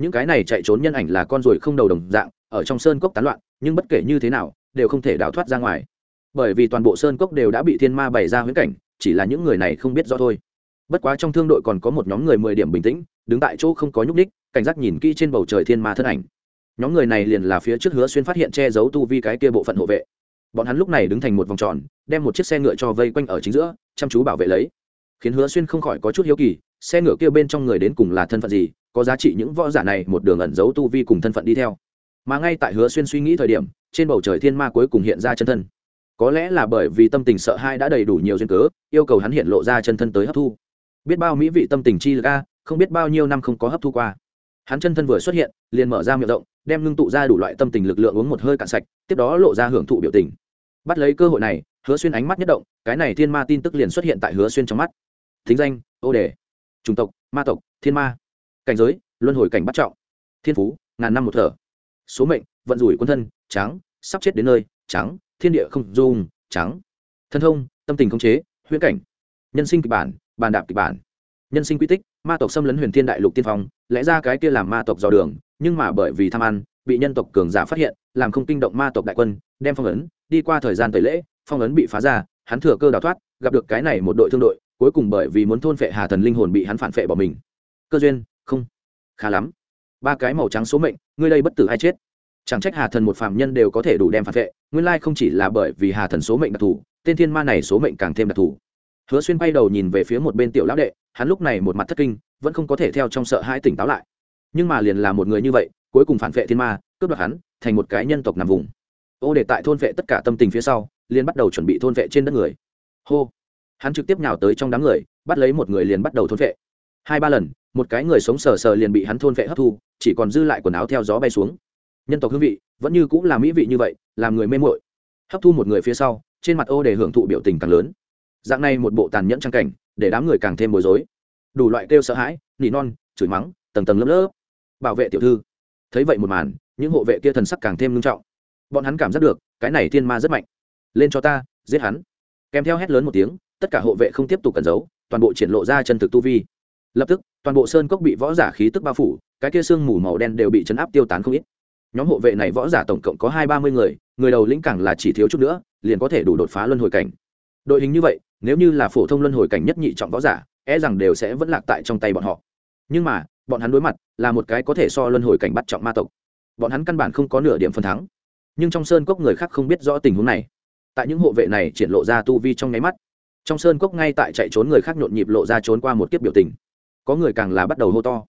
những cái này chạy trốn nhân ảnh là con ruồi không đầu đồng dạng, ở trong sơn cốc tán loạn, nhưng bất kể như thế nào, đều không thể đào thoát ra ngoài. Bởi vì toàn bộ sơn cốc đều đã bị thiên ma bày ra huyễn cảnh, chỉ là những người này không biết rõ thôi. Bất quá trong thương đội còn có một nhóm người mười điểm bình tĩnh, đứng tại chỗ không có nhúc ních cảnh giác nhìn kỹ trên bầu trời thiên ma thân ảnh. Nhóm người này liền là phía trước hứa xuyên phát hiện che giấu tu vi cái kia bộ phận hộ vệ. Bọn hắn lúc này đứng thành một vòng tròn, đem một chiếc xe ngựa cho vây quanh ở chính giữa, chăm chú bảo vệ lấy. Khiến hứa xuyên không khỏi có chút hiếu kỳ, xe ngựa kia bên trong người đến cùng là thân phận gì có giá trị những võ giả này một đường ẩn giấu tu vi cùng thân phận đi theo. Mà ngay tại hứa xuyên suy nghĩ thời điểm, trên bầu trời thiên ma cuối cùng hiện ra chân thân. Có lẽ là bởi vì tâm tình sợ hai đã đầy đủ nhiều duyên cớ, yêu cầu hắn hiện lộ ra chân thân tới hấp thu. Biết bao mỹ vị tâm tình chi lực a, không biết bao nhiêu năm không có hấp thu qua. Hắn chân thân vừa xuất hiện, liền mở ra miệng rộng, đem ngưng tụ ra đủ loại tâm tình lực lượng uống một hơi cạn sạch, tiếp đó lộ ra hưởng thụ biểu tình. Bắt lấy cơ hội này, hứa xuyên ánh mắt nhất động, cái này thiên ma tin tức liền xuất hiện tại hứa xuyên trong mắt. Thính danh, ô đề. Chủng tộc, ma tộc, thiên ma cảnh giới, luân hồi cảnh bắt trọng. Thiên phú, ngàn năm một thở. Số mệnh, vận rủi quân thân, trắng, sắp chết đến nơi, trắng, thiên địa không dung, trắng. Thân thông, tâm tình khống chế, huyễn cảnh. Nhân sinh kịch bản, bàn đạp kịch bản. Nhân sinh quy tích, ma tộc xâm lấn huyền thiên đại lục tiên phong, lẽ ra cái kia làm ma tộc dò đường, nhưng mà bởi vì tham ăn, bị nhân tộc cường giả phát hiện, làm không kinh động ma tộc đại quân, đem phong ấn, đi qua thời gian tẩy lễ, phong ấn bị phá ra, hắn thừa cơ đào thoát, gặp được cái này một đội thương đội, cuối cùng bởi vì muốn thôn phệ hà thần linh hồn bị hắn phản phệ bỏ mình. Cơ duyên khá lắm. Ba cái màu trắng số mệnh, ngươi đây bất tử hay chết? Chẳng trách hà thần một phạm nhân đều có thể đủ đem phản vệ, nguyên lai không chỉ là bởi vì hà thần số mệnh đặc thù, tên thiên ma này số mệnh càng thêm đặc thù. Hứa xuyên bay đầu nhìn về phía một bên tiểu lão đệ, hắn lúc này một mặt thất kinh, vẫn không có thể theo trong sợ hai tỉnh táo lại. Nhưng mà liền là một người như vậy, cuối cùng phản vệ thiên ma, cướp đoạt hắn, thành một cái nhân tộc nằm vùng. Ô để tại thôn vệ tất cả tâm tình phía sau, liền bắt đầu chuẩn bị thôn vệ trên đất người. Hô! Hắn trực tiếp nhào tới trong đám người, bắt lấy một người liền bắt đầu thôn vệ. Hai ba lần một cái người sống sờ sờ liền bị hắn thôn vệ hấp thu, chỉ còn dư lại quần áo theo gió bay xuống. Nhân tộc hương vị, vẫn như cũng là mỹ vị như vậy, làm người mê mội hấp thu một người phía sau, trên mặt ô để hưởng thụ biểu tình càng lớn. Dạng này một bộ tàn nhẫn trang cảnh, để đám người càng thêm bối rối. Đủ loại kêu sợ hãi, nỉ non, chửi mắng, tầng tầng lớp lớp. Bảo vệ tiểu thư. Thấy vậy một màn, những hộ vệ kia thần sắc càng thêm nghiêm trọng. Bọn hắn cảm giác được, cái này thiên ma rất mạnh. Lên cho ta, giết hắn. Kèm theo hét lớn một tiếng, tất cả hộ vệ không tiếp tục cẩn giấu, toàn bộ triển lộ ra chân thực tu vi lập tức, toàn bộ sơn cốc bị võ giả khí tức bao phủ, cái kia sương mù màu đen đều bị chấn áp tiêu tán không ít. Nhóm hộ vệ này võ giả tổng cộng có hai ba mươi người người đầu lĩnh càng là chỉ thiếu chút nữa, liền có thể đủ đột phá luân hồi cảnh. Đội hình như vậy, nếu như là phổ thông luân hồi cảnh nhất nhị trọng võ giả e rằng đều sẽ vẫn lạc tại trong tay bọn họ. Nhưng mà, bọn hắn đối mặt là một cái có thể so luân hồi cảnh bắt trọng ma tộc. Bọn hắn căn bản không có nửa điểm phần thắng. Nhưng trong sơn cốc người khác không biết rõ tình huống này. Tại những hộ vệ này triển lộ ra tu vi trong nháy mắt, trong sơn cốc ngay tại chạy trốn người khác nhộn nhịp lộ ra trốn qua một kiếp biểu tình có người càng là bắt đầu hô to.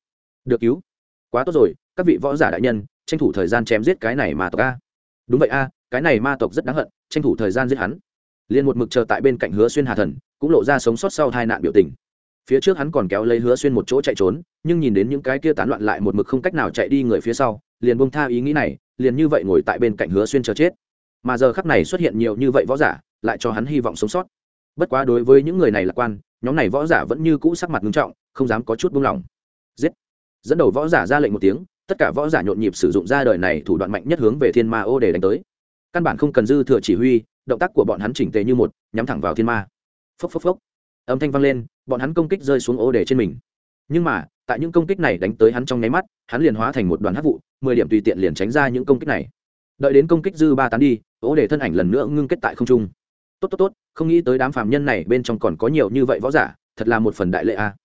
Được cứu. Quá tốt rồi, các vị võ giả đại nhân, tranh thủ thời gian chém giết cái này ma tộc a. Đúng vậy a, cái này ma tộc rất đáng hận, tranh thủ thời gian giết hắn. Liền một mực chờ tại bên cạnh hứa xuyên hà thần, cũng lộ ra sống sót sau hai nạn biểu tình. Phía trước hắn còn kéo lấy hứa xuyên một chỗ chạy trốn, nhưng nhìn đến những cái kia tán loạn lại một mực không cách nào chạy đi người phía sau, liền bông tha ý nghĩ này, liền như vậy ngồi tại bên cạnh hứa xuyên chờ chết. Mà giờ khắp này xuất hiện nhiều như vậy võ giả, lại cho hắn hy vọng sống sót. Bất quá đối với những người này lạc quan nhóm này võ giả vẫn như cũ sắc mặt nghiêm trọng, không dám có chút buông lỏng. Giết! Dẫn đầu võ giả ra lệnh một tiếng, tất cả võ giả nhộn nhịp sử dụng ra đời này thủ đoạn mạnh nhất hướng về thiên ma ô để đánh tới. Căn bản không cần dư thừa chỉ huy, động tác của bọn hắn chỉnh tề như một, nhắm thẳng vào thiên ma. Phốc phốc phốc. Âm thanh vang lên, bọn hắn công kích rơi xuống ô để trên mình. Nhưng mà, tại những công kích này đánh tới hắn trong nháy mắt, hắn liền hóa thành một đoàn hát vụ, mười điểm tùy tiện liền tránh ra những công kích này. Đợi đến công kích dư ba tán đi, ô để thân ảnh lần nữa ngưng kết tại không trung tốt tốt tốt, không nghĩ tới đám phạm nhân này bên trong còn có nhiều như vậy võ giả, thật là một phần đại lệ a.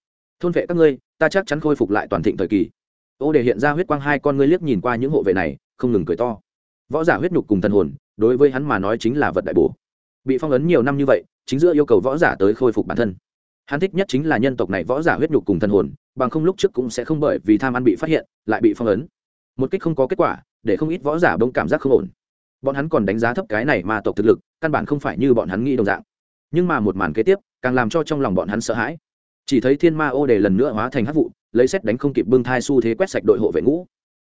Thôn vệ các ngươi, ta chắc chắn khôi phục lại toàn thịnh thời kỳ. Ô để hiện ra huyết quang hai con ngươi liếc nhìn qua những hộ vệ này, không ngừng cười to. Võ giả huyết nhục cùng thần hồn, đối với hắn mà nói chính là vật đại bổ. Bị phong ấn nhiều năm như vậy, chính giữa yêu cầu võ giả tới khôi phục bản thân. Hắn thích nhất chính là nhân tộc này võ giả huyết nhục cùng thần hồn, bằng không lúc trước cũng sẽ không bởi vì tham ăn bị phát hiện, lại bị phong ấn. Một kích không có kết quả, để không ít võ giả bông cảm giác không ổn bọn hắn còn đánh giá thấp cái này mà tộc thực lực, căn bản không phải như bọn hắn nghĩ đồng dạng. Nhưng mà một màn kế tiếp, càng làm cho trong lòng bọn hắn sợ hãi. Chỉ thấy thiên ma ô đề lần nữa hóa thành hát vụ, lấy xét đánh không kịp bưng thai xu thế quét sạch đội hộ vệ ngũ.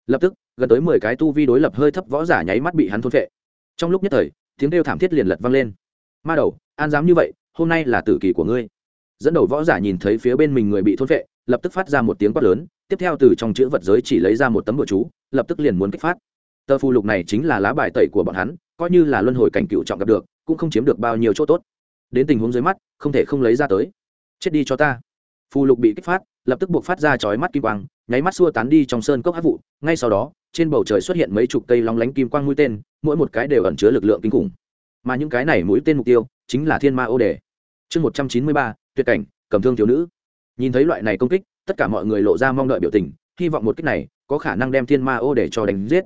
Lập tức, gần tới mười cái tu vi đối lập hơi thấp võ giả nháy mắt bị hắn thôn vệ trong lúc nhất thời, tiếng kêu thảm thiết liền lật vang lên. Ma đầu, an dám như vậy, hôm nay là tử kỳ của ngươi. Dẫn đầu võ giả nhìn thấy phía bên mình người bị thôn vệ lập tức phát ra một tiếng quát lớn, tiếp theo từ trong chữ vật giới chỉ lấy ra một tấm bụa chú, lập tức liền muốn kích phát tờ phù lục này chính là lá bài tẩy của bọn hắn, coi như là luân hồi cảnh cựu trọng gặp được, cũng không chiếm được bao nhiêu chỗ tốt. Đến tình huống dưới mắt, không thể không lấy ra tới. Chết đi cho ta. Phù lục bị kích phát, lập tức buộc phát ra chói mắt kim quang, nháy mắt xua tán đi trong sơn cốc hát vụ. Ngay sau đó, trên bầu trời xuất hiện mấy chục cây lóng lánh kim quang mũi tên, mỗi một cái đều ẩn chứa lực lượng kinh khủng. Mà những cái này mũi tên mục tiêu, chính là thiên ma ô đề. Chương một trăm chín mươi ba, tuyệt cảnh, cầm thương thiếu nữ. Nhìn thấy loại này công kích, tất cả mọi người lộ ra mong đợi biểu tình, hy vọng một kích này có khả năng đem thiên ma ô để cho đánh giết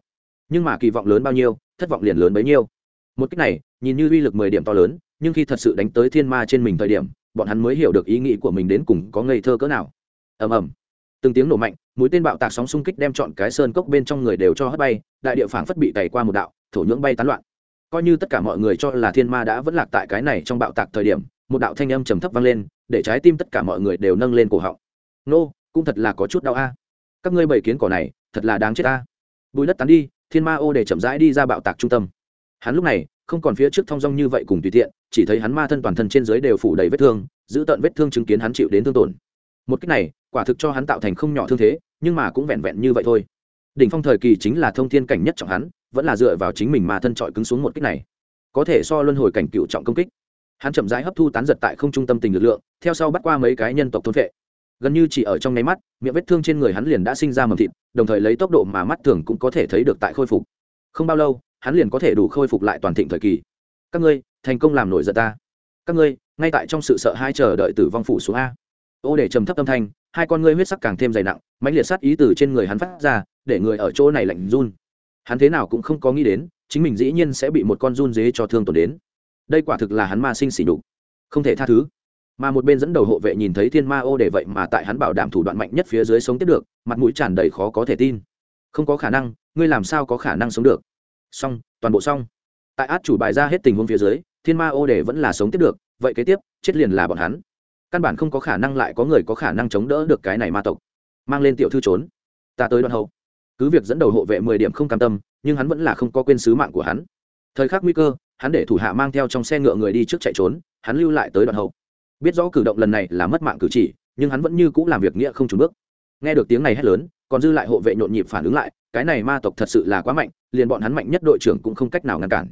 nhưng mà kỳ vọng lớn bao nhiêu, thất vọng liền lớn bấy nhiêu. Một kích này, nhìn như uy lực mười điểm to lớn, nhưng khi thật sự đánh tới thiên ma trên mình thời điểm, bọn hắn mới hiểu được ý nghĩ của mình đến cùng có ngây thơ cỡ nào. Ầm ầm. Từng tiếng nổ mạnh, mũi tên bạo tạc sóng xung kích đem chọn cái sơn cốc bên trong người đều cho hất bay, đại địa phảng phất bị tẩy qua một đạo, thổ nhưỡng bay tán loạn. Coi như tất cả mọi người cho là thiên ma đã vẫn lạc tại cái này trong bạo tạc thời điểm, một đạo thanh âm trầm thấp vang lên, để trái tim tất cả mọi người đều nâng lên cổ họng. Nô, cũng thật là có chút đau a. Các ngươi bảy kiến cỏ này, thật là đáng chết a. Bùi đất tán đi thiên ma ô để chậm rãi đi ra bạo tạc trung tâm. Hắn lúc này, không còn phía trước thong dong như vậy cùng tùy tiện, chỉ thấy hắn ma thân toàn thân trên dưới đều phủ đầy vết thương, giữ tận vết thương chứng kiến hắn chịu đến thương tổn. Một cách này, quả thực cho hắn tạo thành không nhỏ thương thế, nhưng mà cũng vẹn vẹn như vậy thôi. Đỉnh phong thời kỳ chính là thông thiên cảnh nhất trọng hắn, vẫn là dựa vào chính mình mà thân trọi cứng xuống một cách này. Có thể so luân hồi cảnh cựu trọng công kích. Hắn chậm rãi hấp thu tán giật tại không trung tâm tình lực lượng, theo sau bắt qua mấy cái nhân tộc thôn vệ gần như chỉ ở trong nháy mắt, miệng vết thương trên người hắn liền đã sinh ra mầm thịt, đồng thời lấy tốc độ mà mắt thường cũng có thể thấy được tại khôi phục. Không bao lâu, hắn liền có thể đủ khôi phục lại toàn thịnh thời kỳ. Các ngươi, thành công làm nổi giận ta. Các ngươi, ngay tại trong sự sợ hai chờ đợi tử vong phủ xuống a. Ô để trầm thấp âm thanh, hai con ngươi huyết sắc càng thêm dày nặng, mãnh liệt sát ý từ trên người hắn phát ra, để người ở chỗ này lạnh run. Hắn thế nào cũng không có nghĩ đến, chính mình dĩ nhiên sẽ bị một con run dế cho thương tổn đến. Đây quả thực là hắn ma sinh xỉ đục không thể tha thứ mà một bên dẫn đầu hộ vệ nhìn thấy thiên ma ô để vậy mà tại hắn bảo đảm thủ đoạn mạnh nhất phía dưới sống tiếp được, mặt mũi tràn đầy khó có thể tin. Không có khả năng, ngươi làm sao có khả năng sống được? Xong, toàn bộ xong. Tại át chủ bài ra hết tình huống phía dưới, thiên ma ô để vẫn là sống tiếp được, vậy kế tiếp, chết liền là bọn hắn. Căn bản không có khả năng lại có người có khả năng chống đỡ được cái này ma tộc. Mang lên tiểu thư trốn. Ta tới đoạn hậu. Cứ việc dẫn đầu hộ vệ mười điểm không cam tâm, nhưng hắn vẫn là không có quên sứ mạng của hắn. Thời khắc nguy cơ, hắn để thủ hạ mang theo trong xe ngựa người đi trước chạy trốn, hắn lưu lại tới đoạn hậu biết rõ cử động lần này là mất mạng cử chỉ, nhưng hắn vẫn như c ũ làm việc nghĩa không trùn bước. Nghe được tiếng này hét lớn, còn dư lại hộ vệ nhộn nhịp phản ứng lại, cái này ma tộc thật sự là quá mạnh, liền bọn hắn mạnh nhất đội trưởng cũng không cách nào ngăn cản.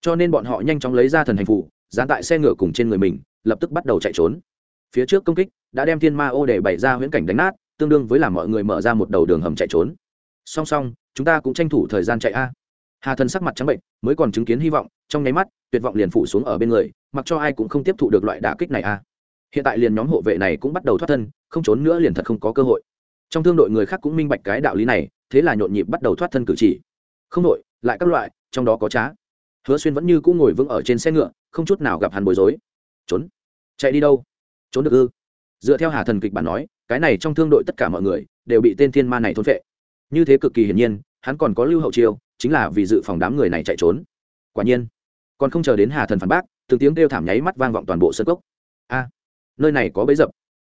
Cho nên bọn họ nhanh chóng lấy ra thần hành phụ dán tại xe ngựa cùng trên người mình, lập tức bắt đầu chạy trốn. Phía trước công kích đã đem thiên ma ô để bày ra huyễn cảnh đánh nát, tương đương với làm mọi người mở ra một đầu đường hầm chạy trốn. Song song, chúng ta cũng tranh thủ thời gian chạy a. Hà thần sắc mặt trắng bệnh, mới còn chứng kiến hy vọng, trong nháy mắt, tuyệt vọng liền phủ xuống ở bên người, mặc cho ai cũng không tiếp thụ được loại đả kích này a hiện tại liền nhóm hộ vệ này cũng bắt đầu thoát thân, không trốn nữa liền thật không có cơ hội. Trong thương đội người khác cũng minh bạch cái đạo lý này, thế là nhộn nhịp bắt đầu thoát thân cử chỉ. Không đội lại các loại, trong đó có trá. Hứa xuyên vẫn như cũng ngồi vững ở trên xe ngựa, không chút nào gặp hắn bối rối. Trốn. Chạy đi đâu? Trốn được ư? Dựa theo hà thần kịch bản nói, cái này trong thương đội tất cả mọi người đều bị tên thiên ma này thôn vệ như thế cực kỳ hiển nhiên, hắn còn có lưu hậu chiêu chính là vì dự phòng đám người này chạy trốn. Quả nhiên, còn không chờ đến hà thần phản bác, từng tiếng kêu thảm nháy mắt vang vọng toàn bộ sân cốc. A! Nơi này có bấy dập.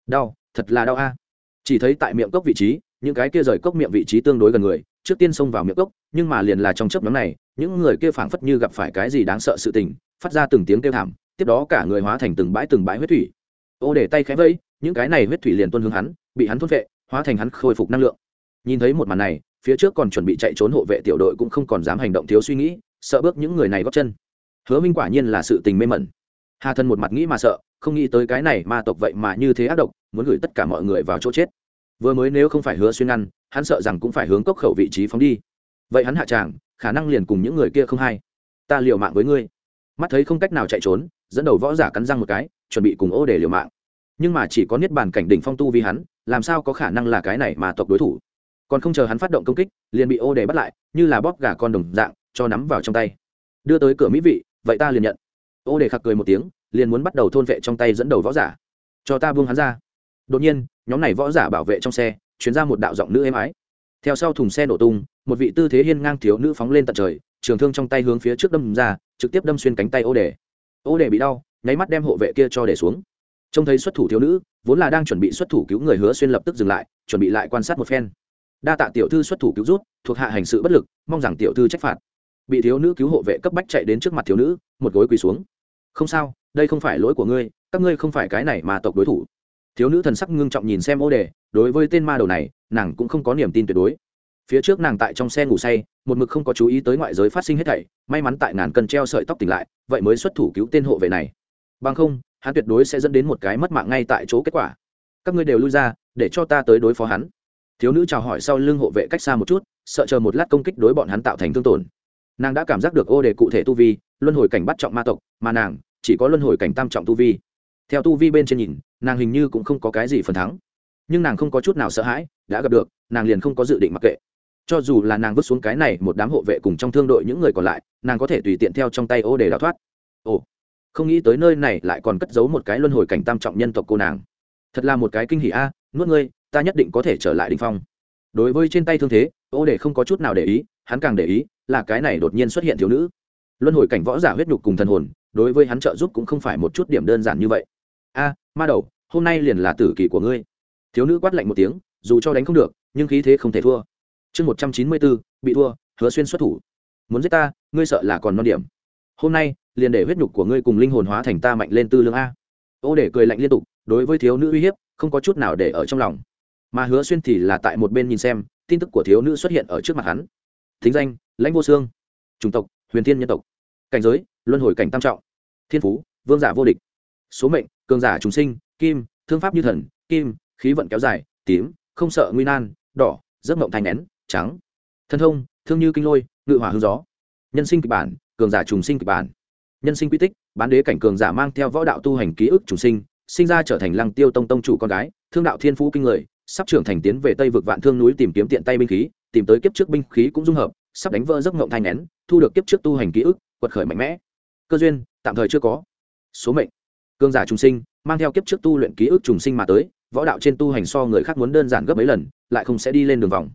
Đau, thật là đau a. Chỉ thấy tại miệng cốc vị trí, những cái kia rời cốc miệng vị trí tương đối gần người, trước tiên xông vào miệng cốc, nhưng mà liền là trong chớp nhóm này, những người kia phảng phất như gặp phải cái gì đáng sợ sự tình, phát ra từng tiếng kêu thảm, tiếp đó cả người hóa thành từng bãi từng bãi huyết thủy. Ô để tay khẽ vẫy những cái này huyết thủy liền tuân hướng hắn, bị hắn thốt vệ, hóa thành hắn khôi phục năng lượng. Nhìn thấy một màn này, phía trước còn chuẩn bị chạy trốn hộ vệ tiểu đội cũng không còn dám hành động thiếu suy nghĩ, sợ bước những người này góp chân. Hứa minh quả nhiên là sự tình mê mẩn hà thân một mặt nghĩ mà sợ, không nghĩ tới cái này ma tộc vậy mà như thế ác độc, muốn gửi tất cả mọi người vào chỗ chết. Vừa mới nếu không phải hứa xuyên ngăn, hắn sợ rằng cũng phải hướng cốc khẩu vị trí phóng đi. Vậy hắn hạ tràng, khả năng liền cùng những người kia không hay. Ta liều mạng với ngươi. Mắt thấy không cách nào chạy trốn, dẫn đầu võ giả cắn răng một cái, chuẩn bị cùng ô để liều mạng. Nhưng mà chỉ có niết bàn cảnh đỉnh phong tu vì hắn, làm sao có khả năng là cái này mà tộc đối thủ? Còn không chờ hắn phát động công kích, liền bị ô để bắt lại, như là bóp gà con đồng dạng, cho nắm vào trong tay. Đưa tới cửa mỹ vị, vậy ta liền nhận ô để khạc cười một tiếng, liền muốn bắt đầu thôn vệ trong tay dẫn đầu võ giả. Cho ta buông hắn ra. Đột nhiên, nhóm này võ giả bảo vệ trong xe chuyển ra một đạo giọng nữ êm ái. Theo sau thùng xe nổ tung, một vị tư thế hiên ngang thiếu nữ phóng lên tận trời, trường thương trong tay hướng phía trước đâm ra, trực tiếp đâm xuyên cánh tay ô đề. Ô đề bị đau, nháy mắt đem hộ vệ kia cho để xuống. Trông thấy xuất thủ thiếu nữ, vốn là đang chuẩn bị xuất thủ cứu người hứa xuyên lập tức dừng lại, chuẩn bị lại quan sát một phen. Đa tạ tiểu thư xuất thủ cứu rút thuộc hạ hành sự bất lực, mong rằng tiểu thư trách phạt. Bị thiếu nữ cứu hộ vệ cấp bách chạy đến trước mặt thiếu nữ, một gối quỳ xuống không sao, đây không phải lỗi của ngươi, các ngươi không phải cái này mà tộc đối thủ. Thiếu nữ thần sắc ngưng trọng nhìn xem ô đề, đối với tên ma đầu này, nàng cũng không có niềm tin tuyệt đối. Phía trước nàng tại trong xe ngủ say, một mực không có chú ý tới ngoại giới phát sinh hết thảy, may mắn tại ngàn cân treo sợi tóc tỉnh lại, vậy mới xuất thủ cứu tên hộ vệ này. Bằng không, hắn tuyệt đối sẽ dẫn đến một cái mất mạng ngay tại chỗ kết quả. Các ngươi đều lui ra, để cho ta tới đối phó hắn. Thiếu nữ chào hỏi sau lưng hộ vệ cách xa một chút, sợ chờ một lát công kích đối bọn hắn tạo thành thương tổn. Nàng đã cảm giác được ô đề cụ thể tu vi, luân hồi cảnh bắt trọng ma tộc, mà nàng chỉ có luân hồi cảnh tam trọng tu vi. Theo tu vi bên trên nhìn, nàng hình như cũng không có cái gì phần thắng. Nhưng nàng không có chút nào sợ hãi, đã gặp được, nàng liền không có dự định mặc kệ. Cho dù là nàng vứt xuống cái này một đám hộ vệ cùng trong thương đội những người còn lại, nàng có thể tùy tiện theo trong tay ô để đào thoát. Ồ, không nghĩ tới nơi này lại còn cất giấu một cái luân hồi cảnh tam trọng nhân tộc cô nàng. Thật là một cái kinh hỉ a, nuốt ngươi, ta nhất định có thể trở lại đình phong. Đối với trên tay thương thế, ô để không có chút nào để ý, hắn càng để ý là cái này đột nhiên xuất hiện thiếu nữ. Luân hồi cảnh võ giả huyết nhục cùng thần hồn đối với hắn trợ giúp cũng không phải một chút điểm đơn giản như vậy. A, ma đầu, hôm nay liền là tử kỳ của ngươi. Thiếu nữ quát lạnh một tiếng, dù cho đánh không được, nhưng khí thế không thể thua. Chương một trăm chín mươi bốn bị thua, hứa xuyên xuất thủ. Muốn giết ta, ngươi sợ là còn non điểm. Hôm nay, liền để huyết nhục của ngươi cùng linh hồn hóa thành ta mạnh lên tư lương a. Ô để cười lạnh liên tục, đối với thiếu nữ uy hiếp, không có chút nào để ở trong lòng. Mà hứa xuyên thì là tại một bên nhìn xem, tin tức của thiếu nữ xuất hiện ở trước mặt hắn. Thính danh, lãnh vô xương chủng tộc, huyền thiên nhân tộc. Cảnh giới luân hồi cảnh tam trọng. Thiên phú, vương giả vô địch. Số mệnh, cường giả trùng sinh, kim, thương pháp như thần, kim, khí vận kéo dài, tím, không sợ nguy nan, đỏ, giấc mộng thành nén, trắng. Thân thông, thương như kinh lôi, ngự hỏa hương gió. Nhân sinh kịch bản, cường giả trùng sinh kịch bản. Nhân sinh quy tích, bán đế cảnh cường giả mang theo võ đạo tu hành ký ức trùng sinh sinh ra trở thành lăng tiêu tông tông chủ con gái, thương đạo thiên phú kinh người, sắp trưởng thành tiến về tây vực vạn thương núi tìm kiếm tiện tay binh khí, tìm tới kiếp trước binh khí cũng dung hợp, sắp đánh vỡ giấc ngộng thanh nén, thu được kiếp trước tu hành ký ức, quật khởi mạnh mẽ cơ duyên, tạm thời chưa có. Số mệnh. Cương giả trùng sinh, mang theo kiếp trước tu luyện ký ức trùng sinh mà tới, võ đạo trên tu hành so người khác muốn đơn giản gấp mấy lần, lại không sẽ đi lên đường vòng.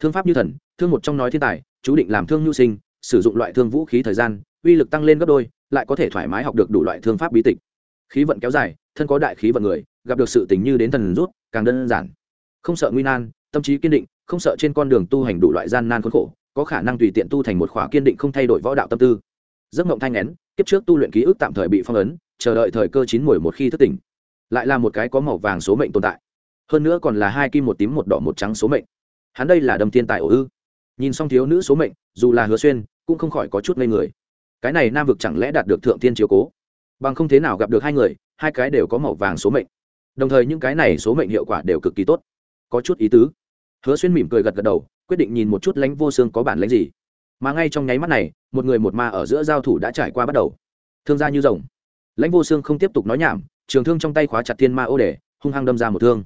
Thương pháp như thần, thương một trong nói thiên tài, chú định làm thương nhu sinh, sử dụng loại thương vũ khí thời gian, uy lực tăng lên gấp đôi, lại có thể thoải mái học được đủ loại thương pháp bí tịch. Khí vận kéo dài, thân có đại khí vận người, gặp được sự tình như đến thần rút, càng đơn giản. Không sợ nguy nan, tâm trí kiên định, không sợ trên con đường tu hành đủ loại gian nan khốn khổ, có khả năng tùy tiện tu thành một khóa kiên định không thay đổi võ đạo tâm tư. Giấc mộng thanh nén kiếp trước tu luyện ký ức tạm thời bị phong ấn, chờ đợi thời cơ chín mùi một khi thức tỉnh, lại là một cái có màu vàng số mệnh tồn tại. Hơn nữa còn là hai kim một tím một đỏ một trắng số mệnh. Hắn đây là đâm thiên tài ổ ư. Nhìn xong thiếu nữ số mệnh, dù là hứa xuyên, cũng không khỏi có chút ngây người. Cái này nam vực chẳng lẽ đạt được thượng tiên chiếu cố? Bằng không thế nào gặp được hai người, hai cái đều có màu vàng số mệnh. Đồng thời những cái này số mệnh hiệu quả đều cực kỳ tốt. Có chút ý tứ. Hứa xuyên mỉm cười gật gật đầu, quyết định nhìn một chút lãnh vô xương có bản lãnh gì mà ngay trong nháy mắt này, một người một ma ở giữa giao thủ đã trải qua bắt đầu. Thương gia như rồng. Lãnh vô xương không tiếp tục nói nhảm, trường thương trong tay khóa chặt thiên ma ô đề hung hăng đâm ra một thương.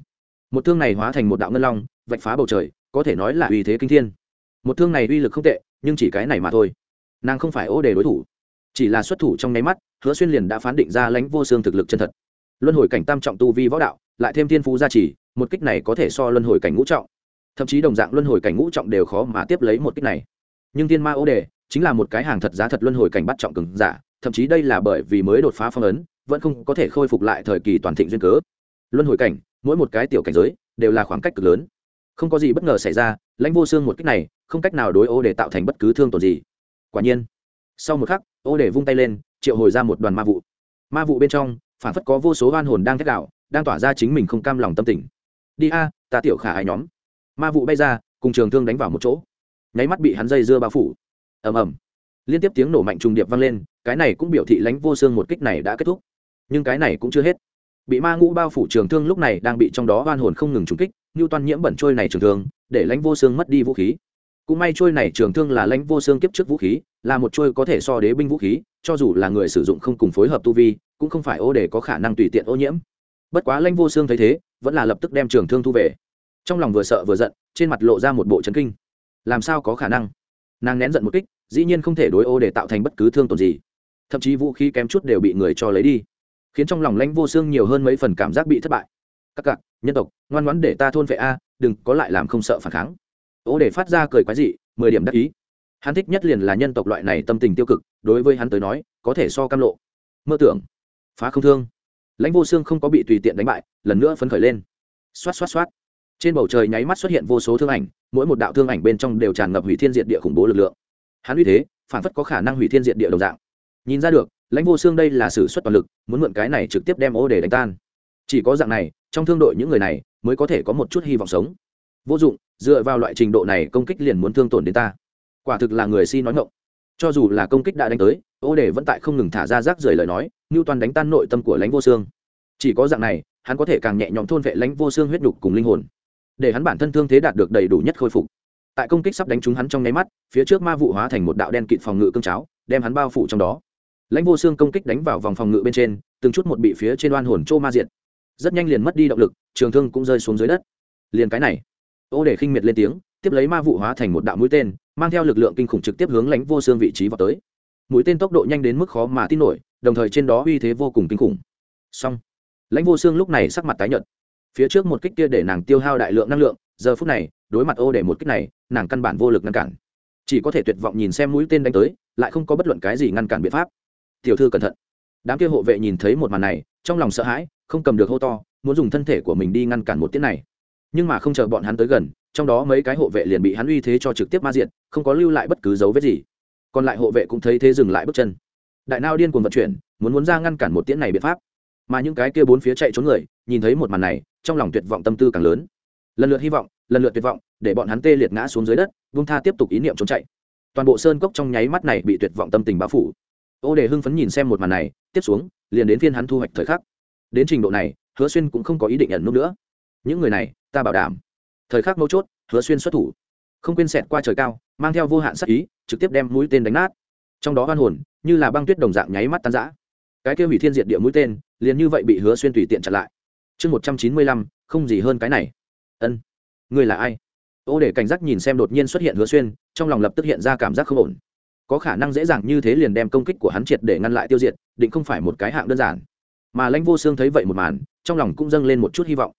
Một thương này hóa thành một đạo ngân long, vạch phá bầu trời, có thể nói là uy thế kinh thiên. Một thương này uy lực không tệ, nhưng chỉ cái này mà thôi. Nàng không phải ô đề đối thủ, chỉ là xuất thủ trong nháy mắt, hứa xuyên liền đã phán định ra lãnh vô xương thực lực chân thật. Luân hồi cảnh tam trọng tu vi võ đạo, lại thêm thiên phú gia trì, một kích này có thể so luân hồi cảnh ngũ trọng. Thậm chí đồng dạng luân hồi cảnh ngũ trọng đều khó mà tiếp lấy một kích này nhưng thiên ma ô đề chính là một cái hàng thật giá thật luân hồi cảnh bắt trọng cường giả, thậm chí đây là bởi vì mới đột phá phong ấn, vẫn không có thể khôi phục lại thời kỳ toàn thịnh duyên cớ. Luân hồi cảnh, mỗi một cái tiểu cảnh giới đều là khoảng cách cực lớn. Không có gì bất ngờ xảy ra, lãnh vô xương một kích này, không cách nào đối ô để tạo thành bất cứ thương tổn gì. Quả nhiên, sau một khắc, ô để vung tay lên, triệu hồi ra một đoàn ma vụ. Ma vụ bên trong, phản phất có vô số oan hồn đang thét đạo đang tỏa ra chính mình không cam lòng tâm tình. Đi a, ta tiểu khả ai nhóm. Ma vụ bay ra, cùng trường thương đánh vào một chỗ nháy mắt bị hắn dây dưa bao phủ. Ầm ầm. Liên tiếp tiếng nổ mạnh trùng điệp vang lên, cái này cũng biểu thị lãnh vô xương một kích này đã kết thúc. Nhưng cái này cũng chưa hết. Bị ma ngũ bao phủ trường thương lúc này đang bị trong đó oan hồn không ngừng trúng kích như toàn nhiễm bẩn trôi này trường thương, để lãnh vô xương mất đi vũ khí. Cũng may trôi này trường thương là lãnh vô xương kiếp trước vũ khí, là một trôi có thể so đế binh vũ khí, cho dù là người sử dụng không cùng phối hợp tu vi, cũng không phải ô để có khả năng tùy tiện ô nhiễm. Bất quá lãnh vô xương thấy thế, vẫn là lập tức đem trường thương thu về. Trong lòng vừa sợ vừa giận, trên mặt lộ ra một bộ chấn kinh làm sao có khả năng? Nàng nén giận một kích, dĩ nhiên không thể đối ô để tạo thành bất cứ thương tổn gì. Thậm chí vũ khí kém chút đều bị người cho lấy đi, khiến trong lòng lãnh vô xương nhiều hơn mấy phần cảm giác bị thất bại. Các cặp nhân tộc, ngoan ngoãn để ta thôn vệ a, đừng có lại làm không sợ phản kháng. Ô để phát ra cười quái dị, mười điểm đắc ý. Hắn thích nhất liền là nhân tộc loại này tâm tình tiêu cực, đối với hắn tới nói, có thể so cam lộ. Mơ tưởng, phá không thương. Lãnh vô xương không có bị tùy tiện đánh bại, lần nữa phấn khởi lên. Xoát xoát xoát. Trên bầu trời nháy mắt xuất hiện vô số thương ảnh mỗi một đạo thương ảnh bên trong đều tràn ngập hủy thiên diệt địa khủng bố lực lượng. Hắn uy thế, phản phất có khả năng hủy thiên diệt địa đồng dạng. Nhìn ra được, lãnh vô xương đây là sự xuất toàn lực, muốn mượn cái này trực tiếp đem ô để đánh tan. Chỉ có dạng này, trong thương đội những người này mới có thể có một chút hy vọng sống. Vô dụng, dựa vào loại trình độ này công kích liền muốn thương tổn đến ta. Quả thực là người si nói ngộng cho dù là công kích đã đánh tới, ô để vẫn tại không ngừng thả ra rác rưởi lời nói như toàn đánh tan nội tâm của lãnh vô xương chỉ có dạng này, hắn có thể càng nhẹ nhõm thôn vệ lãnh vô xương huyết đục cùng linh hồn để hắn bản thân thương thế đạt được đầy đủ nhất khôi phục. Tại công kích sắp đánh trúng hắn trong nháy mắt, phía trước ma vụ hóa thành một đạo đen kịt phòng ngự cương cháo, đem hắn bao phủ trong đó. Lãnh vô xương công kích đánh vào vòng phòng ngự bên trên, từng chút một bị phía trên oan hồn trô ma diện rất nhanh liền mất đi động lực, trường thương cũng rơi xuống dưới đất. Liền cái này, ô để khinh miệt lên tiếng, tiếp lấy ma vụ hóa thành một đạo mũi tên, mang theo lực lượng kinh khủng trực tiếp hướng lãnh vô xương vị trí vào tới. Mũi tên tốc độ nhanh đến mức khó mà tin nổi, đồng thời trên đó uy thế vô cùng kinh khủng. Song lãnh vô xương lúc này sắc mặt tái nhợt phía trước một kích kia để nàng tiêu hao đại lượng năng lượng, giờ phút này, đối mặt ô để một kích này, nàng căn bản vô lực ngăn cản. Chỉ có thể tuyệt vọng nhìn xem mũi tên đánh tới, lại không có bất luận cái gì ngăn cản biện pháp. Tiểu thư cẩn thận. Đám kia hộ vệ nhìn thấy một màn này, trong lòng sợ hãi, không cầm được hô to, muốn dùng thân thể của mình đi ngăn cản một tiết này. Nhưng mà không chờ bọn hắn tới gần, trong đó mấy cái hộ vệ liền bị hắn uy thế cho trực tiếp ma diện không có lưu lại bất cứ dấu vết gì. Còn lại hộ vệ cũng thấy thế dừng lại bước chân. Đại nao điên cuồng vận chuyển, muốn muốn ra ngăn cản một tiễn này biện pháp mà những cái kia bốn phía chạy trốn người, nhìn thấy một màn này, trong lòng tuyệt vọng tâm tư càng lớn. Lần lượt hy vọng, lần lượt tuyệt vọng, để bọn hắn tê liệt ngã xuống dưới đất vung tha tiếp tục ý niệm trốn chạy. Toàn bộ sơn cốc trong nháy mắt này bị tuyệt vọng tâm tình bao phủ. Ô đề hưng phấn nhìn xem một màn này, tiếp xuống, liền đến phiên hắn thu hoạch thời khắc. Đến trình độ này, hứa xuyên cũng không có ý định ẩn nút nữa. Những người này, ta bảo đảm. Thời khắc mấu chốt, hứa xuyên xuất thủ. Không quên xẹt qua trời cao, mang theo vô hạn sắc ý, trực tiếp đem mũi tên đánh nát. Trong đó hoan hồn, như là băng tuyết đồng dạng nháy mắt tan rã cái kia hủy thiên diệt địa mũi tên, liền như vậy bị hứa xuyên tùy tiện chặn lại. Chương một trăm chín mươi lăm, không gì hơn cái này. Ân người là ai? Ô để cảnh giác nhìn xem đột nhiên xuất hiện hứa xuyên, trong lòng lập tức hiện ra cảm giác không ổn. Có khả năng dễ dàng như thế liền đem công kích của hắn triệt để ngăn lại tiêu diệt, định không phải một cái hạng đơn giản. Mà lãnh vô xương thấy vậy một màn, trong lòng cũng dâng lên một chút hy vọng.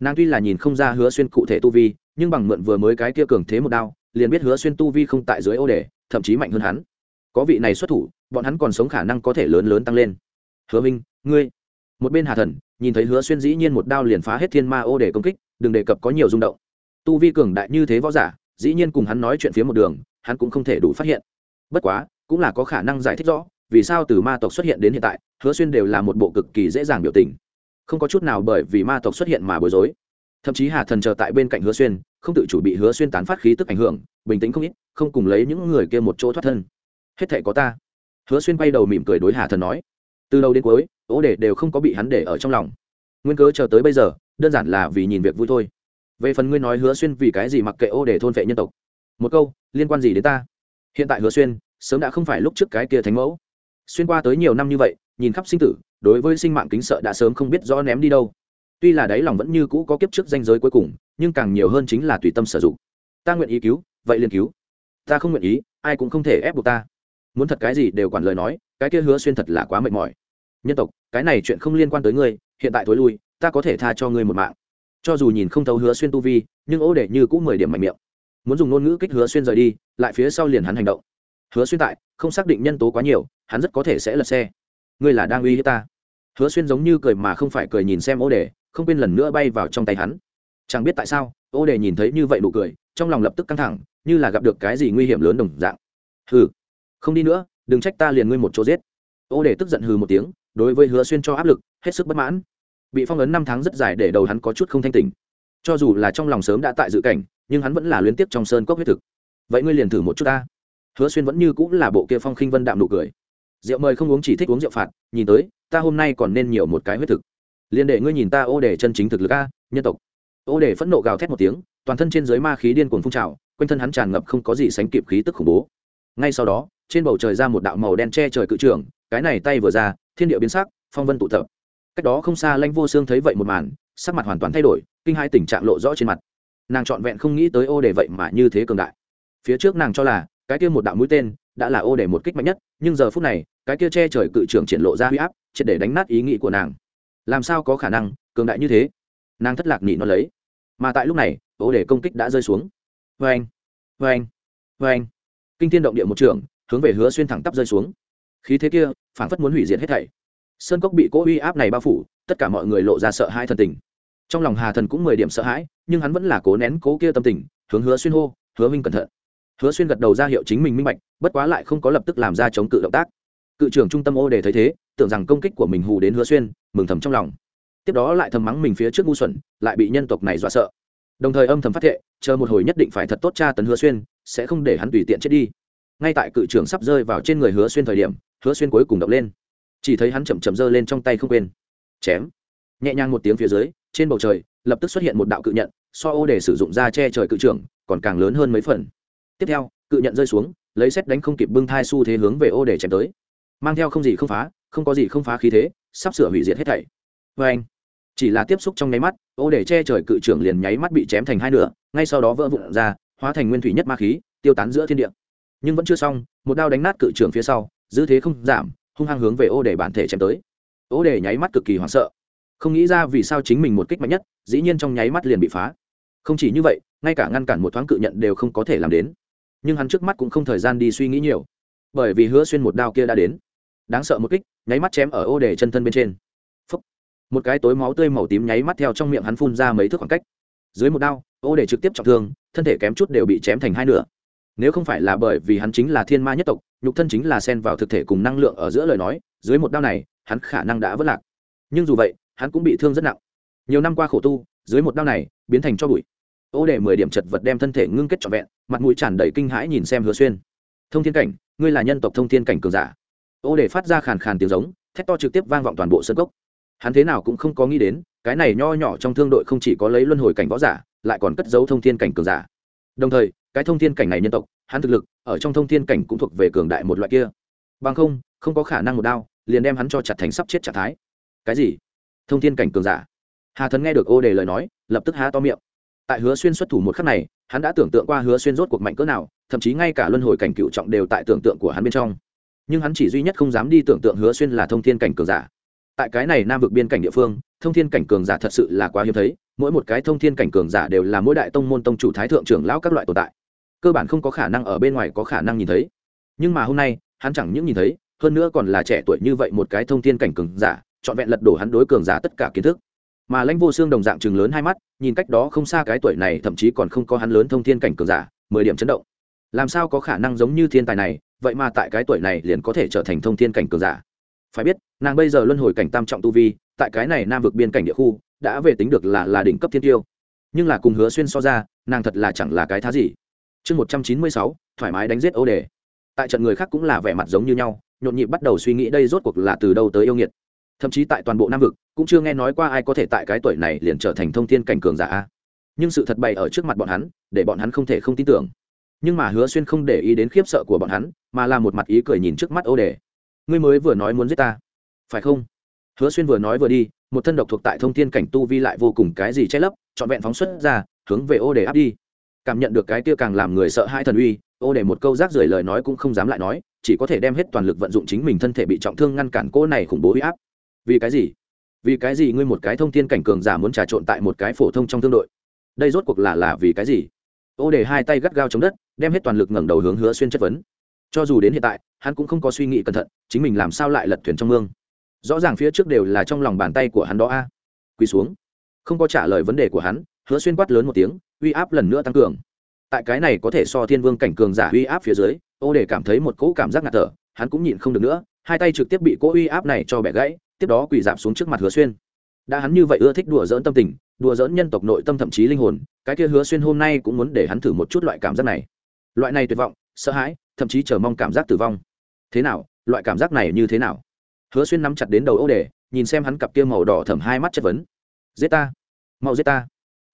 Nàng tuy là nhìn không ra hứa xuyên cụ thể tu vi, nhưng bằng mượn vừa mới cái kia cường thế một đao, liền biết hứa xuyên tu vi không tại dưới ô đề thậm chí mạnh hơn hắn. Có vị này xuất thủ, bọn hắn còn sống khả năng có thể lớn lớn tăng lên hứa minh, ngươi. Một bên hà thần, nhìn thấy hứa xuyên dĩ nhiên một đao liền phá hết thiên ma ô để công kích, đừng đề cập có nhiều rung động. Tu vi cường đại như thế võ giả, dĩ nhiên cùng hắn nói chuyện phía một đường, hắn cũng không thể đủ phát hiện. Bất quá, cũng là có khả năng giải thích rõ, vì sao từ ma tộc xuất hiện đến hiện tại, hứa xuyên đều là một bộ cực kỳ dễ dàng biểu tình. Không có chút nào bởi vì ma tộc xuất hiện mà bối rối. Thậm chí hà thần chờ tại bên cạnh hứa xuyên, không tự chủ bị hứa xuyên tán phát khí tức ảnh hưởng, bình tĩnh không ít, không cùng lấy những người kia một chỗ thoát thân. Hết thể có ta. Hứa xuyên bay đầu mỉm cười đối hà thần nói từ đầu đến cuối, ố để đều không có bị hắn để ở trong lòng. Nguyên cớ chờ tới bây giờ, đơn giản là vì nhìn việc vui thôi. Về phần ngươi nói hứa xuyên vì cái gì mặc kệ ô để thôn vệ nhân tộc? Một câu, liên quan gì đến ta? Hiện tại hứa xuyên, sớm đã không phải lúc trước cái kia thánh mẫu. Xuyên qua tới nhiều năm như vậy, nhìn khắp sinh tử, đối với sinh mạng kính sợ đã sớm không biết rõ ném đi đâu. Tuy là đáy lòng vẫn như cũ có kiếp trước danh giới cuối cùng, nhưng càng nhiều hơn chính là tùy tâm sử dụng. Ta nguyện ý cứu, vậy liền cứu. Ta không nguyện ý, ai cũng không thể ép buộc ta muốn thật cái gì đều quản lời nói, cái kia hứa xuyên thật là quá mệt mỏi. Nhân tộc, cái này chuyện không liên quan tới ngươi, hiện tại thối lui, ta có thể tha cho ngươi một mạng. Cho dù nhìn không thấu hứa xuyên tu vi, nhưng ô để như cũng mười điểm mạnh miệng. Muốn dùng ngôn ngữ kích hứa xuyên rời đi, lại phía sau liền hắn hành động. Hứa xuyên tại, không xác định nhân tố quá nhiều, hắn rất có thể sẽ lật xe. Ngươi là đang uy hiếp ta. Hứa xuyên giống như cười mà không phải cười nhìn xem ô để không quên lần nữa bay vào trong tay hắn. Chẳng biết tại sao, ô đề nhìn thấy như vậy nụ cười, trong lòng lập tức căng thẳng, như là gặp được cái gì nguy hiểm lớn đồng dạng. Hừ không đi nữa, đừng trách ta liền ngươi một chỗ giết. Ô đề tức giận hừ một tiếng, đối với hứa xuyên cho áp lực, hết sức bất mãn. Bị phong ấn năm tháng rất dài để đầu hắn có chút không thanh tình cho dù là trong lòng sớm đã tại dự cảnh, nhưng hắn vẫn là liên tiếp trong sơn cốc huyết thực. Vậy ngươi liền thử một chút ta. Hứa xuyên vẫn như cũng là bộ kia phong khinh vân đạm nụ cười. Rượu mời không uống chỉ thích uống rượu phạt, nhìn tới, ta hôm nay còn nên nhiều một cái huyết thực. Liền để ngươi nhìn ta, ô để chân chính thực lực a, nhân tộc. Ô để phẫn nộ gào thét một tiếng, toàn thân trên dưới ma khí điên cuồng phun trào, quanh thân hắn tràn ngập không có gì sánh kịp khí tức khủng bố. Ngay sau đó trên bầu trời ra một đạo màu đen che trời cự trường, cái này tay vừa ra, thiên địa biến sắc, phong vân tụ tập. Cách đó không xa lanh vô xương thấy vậy một màn, sắc mặt hoàn toàn thay đổi, kinh hai tình trạng lộ rõ trên mặt. Nàng trọn vẹn không nghĩ tới ô để vậy mà như thế cường đại. Phía trước nàng cho là, cái kia một đạo mũi tên đã là ô để một kích mạnh nhất, nhưng giờ phút này, cái kia che trời cự trưởng triển lộ ra huy áp, triệt để đánh nát ý nghĩ của nàng. Làm sao có khả năng, cường đại như thế? Nàng thất lạc nhị nó lấy. Mà tại lúc này, ô để công kích đã rơi xuống. Vê anh vê anh vê anh kinh thiên động địa một trường hướng về hứa xuyên thẳng tắp rơi xuống. Khí thế kia, phảng phất muốn hủy diệt hết thảy. Sơn cốc bị cỗ uy áp này bao phủ, tất cả mọi người lộ ra sợ hãi thần tình. Trong lòng hà thần cũng mười điểm sợ hãi, nhưng hắn vẫn là cố nén cố kia tâm tình, hướng hứa xuyên hô, hứa minh cẩn thận. Hứa xuyên gật đầu ra hiệu chính mình minh bạch, bất quá lại không có lập tức làm ra chống cự động tác. Cự trưởng trung tâm ô để thấy thế, tưởng rằng công kích của mình hù đến hứa xuyên, mừng thầm trong lòng. Tiếp đó lại thầm mắng mình phía trước ngu xuẩn, lại bị nhân tộc này dọa sợ. Đồng thời âm thầm phát thệ, chờ một hồi nhất định phải thật tốt tra tấn hứa xuyên, sẽ không để hắn tùy tiện chết đi ngay tại cự trưởng sắp rơi vào trên người hứa xuyên thời điểm, hứa xuyên cuối cùng động lên. Chỉ thấy hắn chậm chậm giơ lên trong tay không quên. Chém. Nhẹ nhàng một tiếng phía dưới, trên bầu trời, lập tức xuất hiện một đạo cự nhận, so ô để sử dụng ra che trời cự trưởng, còn càng lớn hơn mấy phần. Tiếp theo, cự nhận rơi xuống, lấy xét đánh không kịp bưng thai xu thế hướng về ô để chém tới. Mang theo không gì không phá, không có gì không phá khí thế, sắp sửa hủy diệt hết thảy. Vê anh, chỉ là tiếp xúc trong nháy mắt, ô để che trời cự trưởng liền nháy mắt bị chém thành hai nửa, ngay sau đó vỡ vụn ra, hóa thành nguyên thủy nhất ma khí, tiêu tán giữa thiên địa nhưng vẫn chưa xong, một đao đánh nát cự trưởng phía sau dư thế không giảm, hung hăng hướng về ô để bản thể chém tới. Ô để nháy mắt cực kỳ hoảng sợ. Không nghĩ ra vì sao chính mình một kích mạnh nhất, dĩ nhiên trong nháy mắt liền bị phá. Không chỉ như vậy, ngay cả ngăn cản một thoáng cự nhận đều không có thể làm đến. Nhưng hắn trước mắt cũng không thời gian đi suy nghĩ nhiều, bởi vì hứa xuyên một đao kia đã đến. Đáng sợ một kích, nháy mắt chém ở ô để chân thân bên trên. Phúc. một cái tối máu tươi màu tím nháy mắt theo trong miệng hắn phun ra mấy thước khoảng cách. Dưới một đao, ô để trực tiếp trọng thương, thân thể kém chút đều bị chém thành hai nửa nếu không phải là bởi vì hắn chính là thiên ma nhất tộc, nhục thân chính là xen vào thực thể cùng năng lượng ở giữa lời nói, dưới một đao này, hắn khả năng đã vất lạc. Nhưng dù vậy, hắn cũng bị thương rất nặng. Nhiều năm qua khổ tu, dưới một đao này, biến thành cho bụi. Ô đề mười điểm chật vật đem thân thể ngưng kết trọn vẹn, mặt mũi tràn đầy kinh hãi nhìn xem hứa xuyên. Thông thiên cảnh, ngươi là nhân tộc thông thiên cảnh cường giả. Ô đề phát ra khàn khàn tiếng giống, thét to trực tiếp vang vọng toàn bộ sân gốc hắn thế nào cũng không có nghĩ đến, cái này nho nhỏ trong thương đội không chỉ có lấy luân hồi cảnh võ giả, lại còn cất giấu thông thiên cảnh cường giả. Đồng thời cái thông thiên cảnh này nhân tộc, hắn thực lực, ở trong thông thiên cảnh cũng thuộc về cường đại một loại kia. Bằng không không có khả năng một đao, liền đem hắn cho chặt thành sắp chết trạng thái. Cái gì? Thông thiên cảnh cường giả. Hà thần nghe được ô đề lời nói, lập tức há to miệng. Tại hứa xuyên xuất thủ một khắc này, hắn đã tưởng tượng qua hứa xuyên rốt cuộc mạnh cỡ nào, thậm chí ngay cả luân hồi cảnh cựu trọng đều tại tưởng tượng của hắn bên trong. Nhưng hắn chỉ duy nhất không dám đi tưởng tượng hứa xuyên là thông thiên cảnh cường giả. Tại cái này nam vực biên cảnh địa phương, thông thiên cảnh cường giả thật sự là quá hiếm thấy, mỗi một cái thông thiên cảnh cường giả đều là mỗi đại tông môn tông chủ, thái thượng trưởng lão các loại tồn tại cơ bản không có khả năng ở bên ngoài có khả năng nhìn thấy. Nhưng mà hôm nay, hắn chẳng những nhìn thấy, hơn nữa còn là trẻ tuổi như vậy một cái thông thiên cảnh cường giả, trọn vẹn lật đổ hắn đối cường giả tất cả kiến thức. Mà lãnh vô xương đồng dạng chừng lớn hai mắt, nhìn cách đó không xa cái tuổi này, thậm chí còn không có hắn lớn thông thiên cảnh cường giả, mười điểm chấn động. Làm sao có khả năng giống như thiên tài này, vậy mà tại cái tuổi này liền có thể trở thành thông thiên cảnh cường giả? Phải biết, nàng bây giờ luân hồi cảnh tam trọng tu vi, tại cái này nam vực biên cảnh địa khu, đã về tính được là là đỉnh cấp thiên tiêu. Nhưng là cùng hứa xuyên so ra, nàng thật là chẳng là cái thá gì chương một trăm chín mươi sáu, thoải mái đánh giết ô đề. Tại trận người khác cũng là vẻ mặt giống như nhau, nhộn nhịp bắt đầu suy nghĩ đây rốt cuộc là từ đâu tới yêu nghiệt. Thậm chí tại toàn bộ nam vực, cũng chưa nghe nói qua ai có thể tại cái tuổi này liền trở thành thông thiên cảnh cường giả. Nhưng sự thật bày ở trước mặt bọn hắn, để bọn hắn không thể không tin tưởng. Nhưng mà hứa xuyên không để ý đến khiếp sợ của bọn hắn, mà là một mặt ý cười nhìn trước mắt ô đề. Ngươi mới vừa nói muốn giết ta, phải không? Hứa xuyên vừa nói vừa đi, một thân độc thuộc tại thông thiên cảnh tu vi lại vô cùng cái gì che lấp, trọn vẹn phóng xuất ra, hướng về ô đề áp đi cảm nhận được cái kia càng làm người sợ hãi thần uy, ô để một câu rác rưởi lời nói cũng không dám lại nói, chỉ có thể đem hết toàn lực vận dụng chính mình thân thể bị trọng thương ngăn cản cô này khủng bố huy áp. Vì cái gì? Vì cái gì ngươi một cái thông thiên cảnh cường giả muốn trà trộn tại một cái phổ thông trong thương đội? Đây rốt cuộc là là vì cái gì? Ô để hai tay gắt gao chống đất, đem hết toàn lực ngẩng đầu hướng hứa xuyên chất vấn. Cho dù đến hiện tại, hắn cũng không có suy nghĩ cẩn thận, chính mình làm sao lại lật thuyền trong mương? Rõ ràng phía trước đều là trong lòng bàn tay của hắn đó a. Quỳ xuống. Không có trả lời vấn đề của hắn, hứa xuyên quát lớn một tiếng uy áp lần nữa tăng cường. Tại cái này có thể so thiên vương cảnh cường giả uy áp phía dưới, ô để cảm thấy một cỗ cảm giác ngạt thở, hắn cũng nhịn không được nữa, hai tay trực tiếp bị cỗ uy áp này cho bẻ gãy, tiếp đó quỳ giảm xuống trước mặt hứa xuyên. Đã hắn như vậy ưa thích đùa dỡn tâm tình, đùa dỡn nhân tộc nội tâm thậm chí linh hồn, cái kia hứa xuyên hôm nay cũng muốn để hắn thử một chút loại cảm giác này. Loại này tuyệt vọng, sợ hãi, thậm chí chờ mong cảm giác tử vong. Thế nào, loại cảm giác này như thế nào? Hứa xuyên nắm chặt đến đầu ô đề, nhìn xem hắn cặp kia màu đỏ thẩm hai mắt chất vấn. Giết ta! Mau giết ta!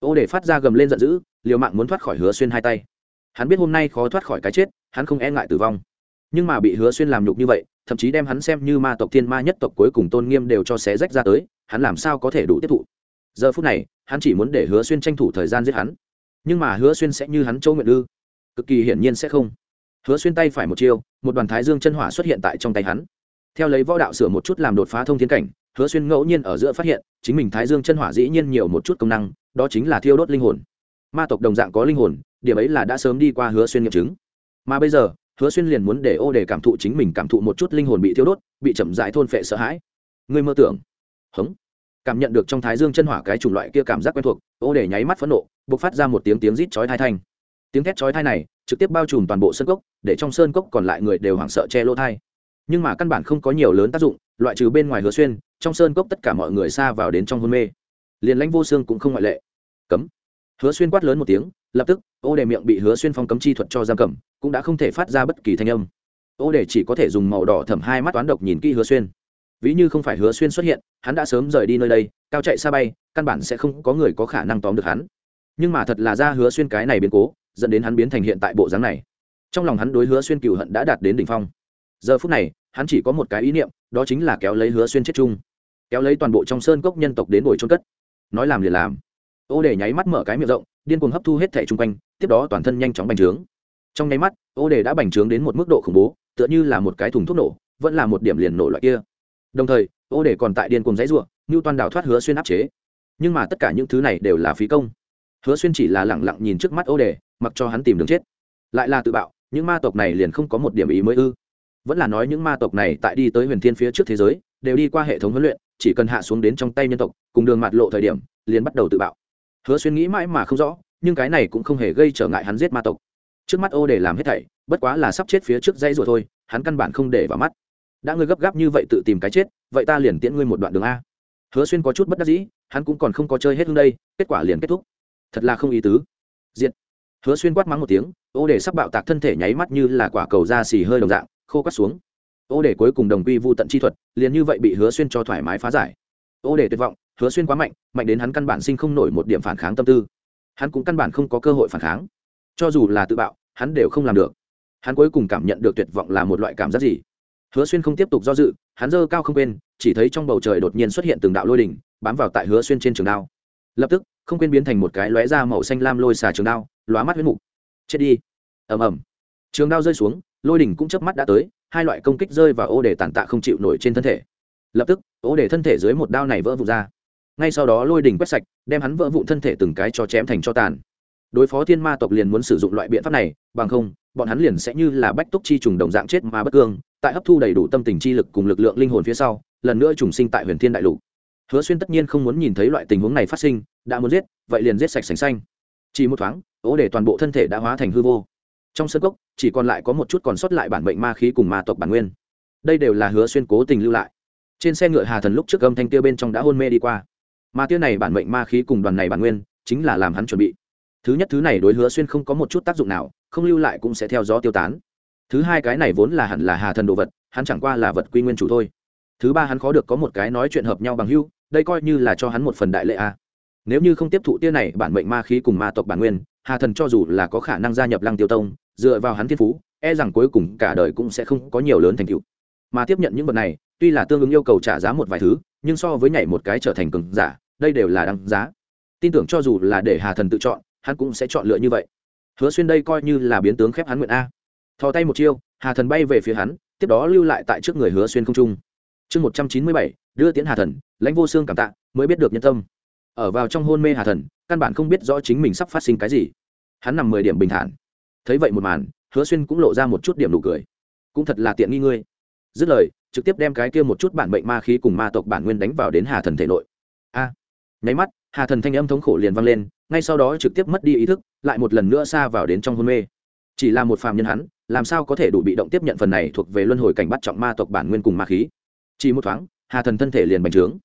Ô để phát ra gầm lên giận dữ, liều mạng muốn thoát khỏi hứa xuyên hai tay. Hắn biết hôm nay khó thoát khỏi cái chết, hắn không e ngại tử vong. Nhưng mà bị hứa xuyên làm nhục như vậy, thậm chí đem hắn xem như ma tộc thiên ma nhất tộc cuối cùng tôn nghiêm đều cho xé rách ra tới, hắn làm sao có thể đủ tiếp thụ? Giờ phút này, hắn chỉ muốn để hứa xuyên tranh thủ thời gian giết hắn. Nhưng mà hứa xuyên sẽ như hắn châu nguyện ư? Cực kỳ hiển nhiên sẽ không. Hứa xuyên tay phải một chiêu, một đoàn thái dương chân hỏa xuất hiện tại trong tay hắn. Theo lấy võ đạo sửa một chút làm đột phá thông thiên cảnh, hứa xuyên ngẫu nhiên ở giữa phát hiện, chính mình thái dương chân hỏa dĩ nhiên nhiều một chút công năng đó chính là thiêu đốt linh hồn. Ma tộc đồng dạng có linh hồn, điểm ấy là đã sớm đi qua hứa xuyên nghiệm chứng. Mà bây giờ, hứa xuyên liền muốn để ô để cảm thụ chính mình cảm thụ một chút linh hồn bị thiêu đốt, bị chậm dại thôn phệ sợ hãi. Ngươi mơ tưởng. Hống. Cảm nhận được trong thái dương chân hỏa cái chủng loại kia cảm giác quen thuộc, ô để nháy mắt phẫn nộ b ộ c phát ra một tiếng tiếng rít chói thai thanh. Tiếng thét chói thai này, trực tiếp bao trùm toàn bộ sơn cốc, để trong sơn cốc còn lại người đều hoảng sợ che lỗ thai nhưng mà căn bản không có nhiều lớn tác dụng, loại trừ bên ngoài hứa xuyên, trong sơn cốc tất cả mọi người xa vào đến trong hôn mê liền lãnh vô xương cũng không ngoại lệ. Cấm. Hứa xuyên quát lớn một tiếng, lập tức, ô đề miệng bị hứa xuyên phong cấm chi thuật cho giam cầm, cũng đã không thể phát ra bất kỳ thanh âm. Ô đề chỉ có thể dùng màu đỏ thẩm hai mắt toán độc nhìn kỹ hứa xuyên. Ví như không phải hứa xuyên xuất hiện, hắn đã sớm rời đi nơi đây, cao chạy xa bay, căn bản sẽ không có người có khả năng tóm được hắn. Nhưng mà thật là ra hứa xuyên cái này biến cố, dẫn đến hắn biến thành hiện tại bộ dáng này. Trong lòng hắn đối hứa xuyên cựu hận đã đạt đến đỉnh phong. Giờ phút này, hắn chỉ có một cái ý niệm, đó chính là kéo lấy hứa xuyên chết chung. Kéo lấy toàn bộ trong sơn cốc nhân tộc đến bồi trôn cất nói làm liền làm. Ô để nháy mắt mở cái miệng rộng, điên cuồng hấp thu hết thẻ chung quanh, tiếp đó toàn thân nhanh chóng bành trướng. Trong nháy mắt, ô đề đã bành trướng đến một mức độ khủng bố, tựa như là một cái thùng thuốc nổ, vẫn là một điểm liền nổ loại kia. Đồng thời, ô để còn tại điên cuồng dãy ruộng, như toàn đảo thoát hứa xuyên áp chế. Nhưng mà tất cả những thứ này đều là phí công. Hứa xuyên chỉ là lẳng lặng nhìn trước mắt ô đề, mặc cho hắn tìm đường chết. Lại là tự bạo, những ma tộc này liền không có một điểm ý mới ư. Vẫn là nói những ma tộc này tại đi tới huyền thiên phía trước thế giới đều đi qua hệ thống huấn luyện, chỉ cần hạ xuống đến trong tay nhân tộc, cùng đường mạt lộ thời điểm, liền bắt đầu tự bạo. Hứa xuyên nghĩ mãi mà không rõ, nhưng cái này cũng không hề gây trở ngại hắn giết ma tộc. Trước mắt ô để làm hết thảy, bất quá là sắp chết phía trước dây rồi thôi, hắn căn bản không để vào mắt. Đã ngươi gấp gáp như vậy tự tìm cái chết, vậy ta liền tiễn ngươi một đoạn đường a. Hứa xuyên có chút bất đắc dĩ, hắn cũng còn không có chơi hết hương đây, kết quả liền kết thúc. Thật là không ý tứ. Diện hứa xuyên quát mắng một tiếng, ô để sắp bạo tạc thân thể nháy mắt như là quả cầu da xì hơi đồng dạng, khô cắt xuống ô để cuối cùng đồng quy vô tận chi thuật, liền như vậy bị hứa xuyên cho thoải mái phá giải. Ô để tuyệt vọng, hứa xuyên quá mạnh mạnh đến hắn căn bản sinh không nổi một điểm phản kháng tâm tư. Hắn cũng căn bản không có cơ hội phản kháng. Cho dù là tự bạo, hắn đều không làm được. Hắn cuối cùng cảm nhận được tuyệt vọng là một loại cảm giác gì? Hứa xuyên không tiếp tục do dự, hắn dơ cao không quên, chỉ thấy trong bầu trời đột nhiên xuất hiện từng đạo lôi đỉnh, bám vào tại hứa xuyên trên trường đao. Lập tức, không quên biến thành một cái lóe da màu xanh lam lôi xà trường đao, lóa mắt huyết mục. Chết đi. Ầm ầm. Trường đao rơi xuống, lôi đỉnh cũng chớp mắt đã tới hai loại công kích rơi vào ô để tàn tạ không chịu nổi trên thân thể. Lập tức, ô để thân thể dưới một đao này vỡ vụn ra. Ngay sau đó lôi đỉnh quét sạch, đem hắn vỡ vụn thân thể từng cái cho chém thành cho tàn. Đối phó thiên ma tộc liền muốn sử dụng loại biện pháp này, bằng không, bọn hắn liền sẽ như là bách túc chi trùng đồng dạng chết mà bất cương, tại hấp thu đầy đủ tâm tình chi lực cùng lực lượng linh hồn phía sau, lần nữa trùng sinh tại huyền thiên đại lục. Hứa xuyên tất nhiên không muốn nhìn thấy loại tình huống này phát sinh, đã muốn giết, vậy liền giết sạch sành xanh. Chỉ một thoáng ố để toàn bộ thân thể đã hóa thành hư vô trong sân gốc chỉ còn lại có một chút còn sót lại bản bệnh ma khí cùng ma tộc bản nguyên. Đây đều là hứa xuyên cố tình lưu lại. Trên xe ngựa hà thần lúc trước âm thanh tiêu bên trong đã hôn mê đi qua. Mà tiêu này bản mệnh ma khí cùng đoàn này bản nguyên, chính là làm hắn chuẩn bị. Thứ nhất thứ này đối hứa xuyên không có một chút tác dụng nào, không lưu lại cũng sẽ theo gió tiêu tán. Thứ hai cái này vốn là hẳn là hà thần đồ vật, hắn chẳng qua là vật quy nguyên chủ thôi. Thứ ba hắn khó được có một cái nói chuyện hợp nhau bằng hưu đây coi như là cho hắn một phần đại lệ a. Nếu như không tiếp thụ tia này bản mệnh ma khí cùng ma tộc bản nguyên, hà thần cho dù là có khả năng gia nhập lăng tiêu tông dựa vào hắn thiên phú e rằng cuối cùng cả đời cũng sẽ không có nhiều lớn thành tựu. Mà tiếp nhận những vật này, tuy là tương ứng yêu cầu trả giá một vài thứ, nhưng so với nhảy một cái trở thành cường giả, đây đều là đăng giá. Tin tưởng cho dù là để hà thần tự chọn, hắn cũng sẽ chọn lựa như vậy. Hứa xuyên đây coi như là biến tướng khép hắn nguyện a. Thò tay một chiêu, hà thần bay về phía hắn, tiếp đó lưu lại tại trước người hứa xuyên không trung. Chương một trăm chín mươi bảy, đưa tiến hà thần, lãnh vô xương cảm tạ, mới biết được nhân tâm. Ở vào trong hôn mê hà thần, căn bản không biết rõ chính mình sắp phát sinh cái gì. Hắn nằm mười điểm bình thản thấy vậy một màn, hứa xuyên cũng lộ ra một chút điểm nụ cười. Cũng thật là tiện nghi ngươi. Dứt lời, trực tiếp đem cái kia một chút bản mệnh ma khí cùng ma tộc bản nguyên đánh vào đến hà thần thể nội. A! Nháy mắt, hà thần thanh âm thống khổ liền vang lên, ngay sau đó trực tiếp mất đi ý thức, lại một lần nữa xa vào đến trong hôn mê. Chỉ là một phàm nhân hắn, làm sao có thể đủ bị động tiếp nhận phần này thuộc về luân hồi cảnh bắt trọng ma tộc bản nguyên cùng ma khí? Chỉ một thoáng, hà thần thân thể liền bành trướng.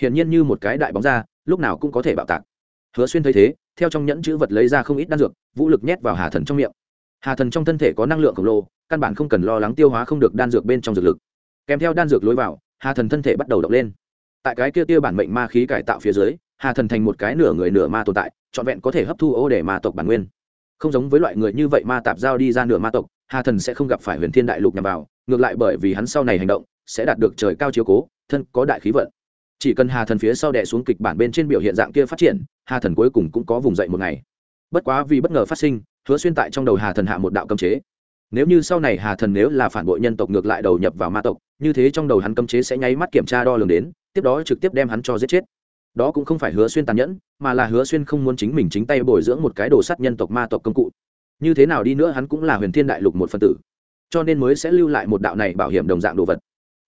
Hiển nhiên như một cái đại bóng ra, lúc nào cũng có thể bạo tạc. Hứa xuyên thấy thế, theo trong nhẫn chữ vật lấy ra không ít đan dược, vũ lực nhét vào hà thần trong miệng hà thần trong thân thể có năng lượng khổng lồ, căn bản không cần lo lắng tiêu hóa không được đan dược bên trong dược lực. Kèm theo đan dược lối vào, hà thần thân thể bắt đầu động lên. Tại cái kia tiêu bản mệnh ma khí cải tạo phía dưới, hà thần thành một cái nửa người nửa ma tồn tại, trọn vẹn có thể hấp thu ô để ma tộc bản nguyên. Không giống với loại người như vậy ma tạp giao đi ra nửa ma tộc, hà thần sẽ không gặp phải huyền thiên đại lục nhằm vào, ngược lại bởi vì hắn sau này hành động, sẽ đạt được trời cao chiếu cố, thân có đại khí vận. Chỉ cần hà thần phía sau đẻ xuống kịch bản bên trên biểu hiện dạng kia phát triển, hà thần cuối cùng cũng có vùng dậy một ngày. Bất quá vì bất ngờ phát sinh hứa xuyên tại trong đầu hà thần hạ một đạo cấm chế. Nếu như sau này hà thần nếu là phản bội nhân tộc ngược lại đầu nhập vào ma tộc, như thế trong đầu hắn cấm chế sẽ nháy mắt kiểm tra đo lường đến, tiếp đó trực tiếp đem hắn cho giết chết. Đó cũng không phải hứa xuyên tàn nhẫn, mà là hứa xuyên không muốn chính mình chính tay bồi dưỡng một cái đồ sắt nhân tộc ma tộc công cụ. Như thế nào đi nữa hắn cũng là huyền thiên đại lục một phân tử. Cho nên mới sẽ lưu lại một đạo này bảo hiểm đồng dạng đồ vật.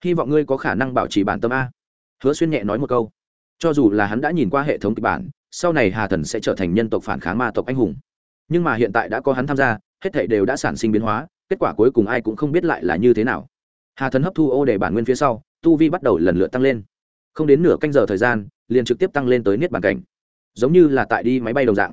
Hy vọng ngươi có khả năng bảo trì bản tâm a. Hứa xuyên nhẹ nói một câu. Cho dù là hắn đã nhìn qua hệ thống kịch bản, sau này hà thần sẽ trở thành nhân tộc phản kháng ma tộc anh hùng nhưng mà hiện tại đã có hắn tham gia, hết thảy đều đã sản sinh biến hóa, kết quả cuối cùng ai cũng không biết lại là như thế nào. Hà thần hấp thu ô để bản nguyên phía sau, tu vi bắt đầu lần lượt tăng lên. Không đến nửa canh giờ thời gian, liền trực tiếp tăng lên tới niết bàn cảnh. Giống như là tại đi máy bay đồng dạng.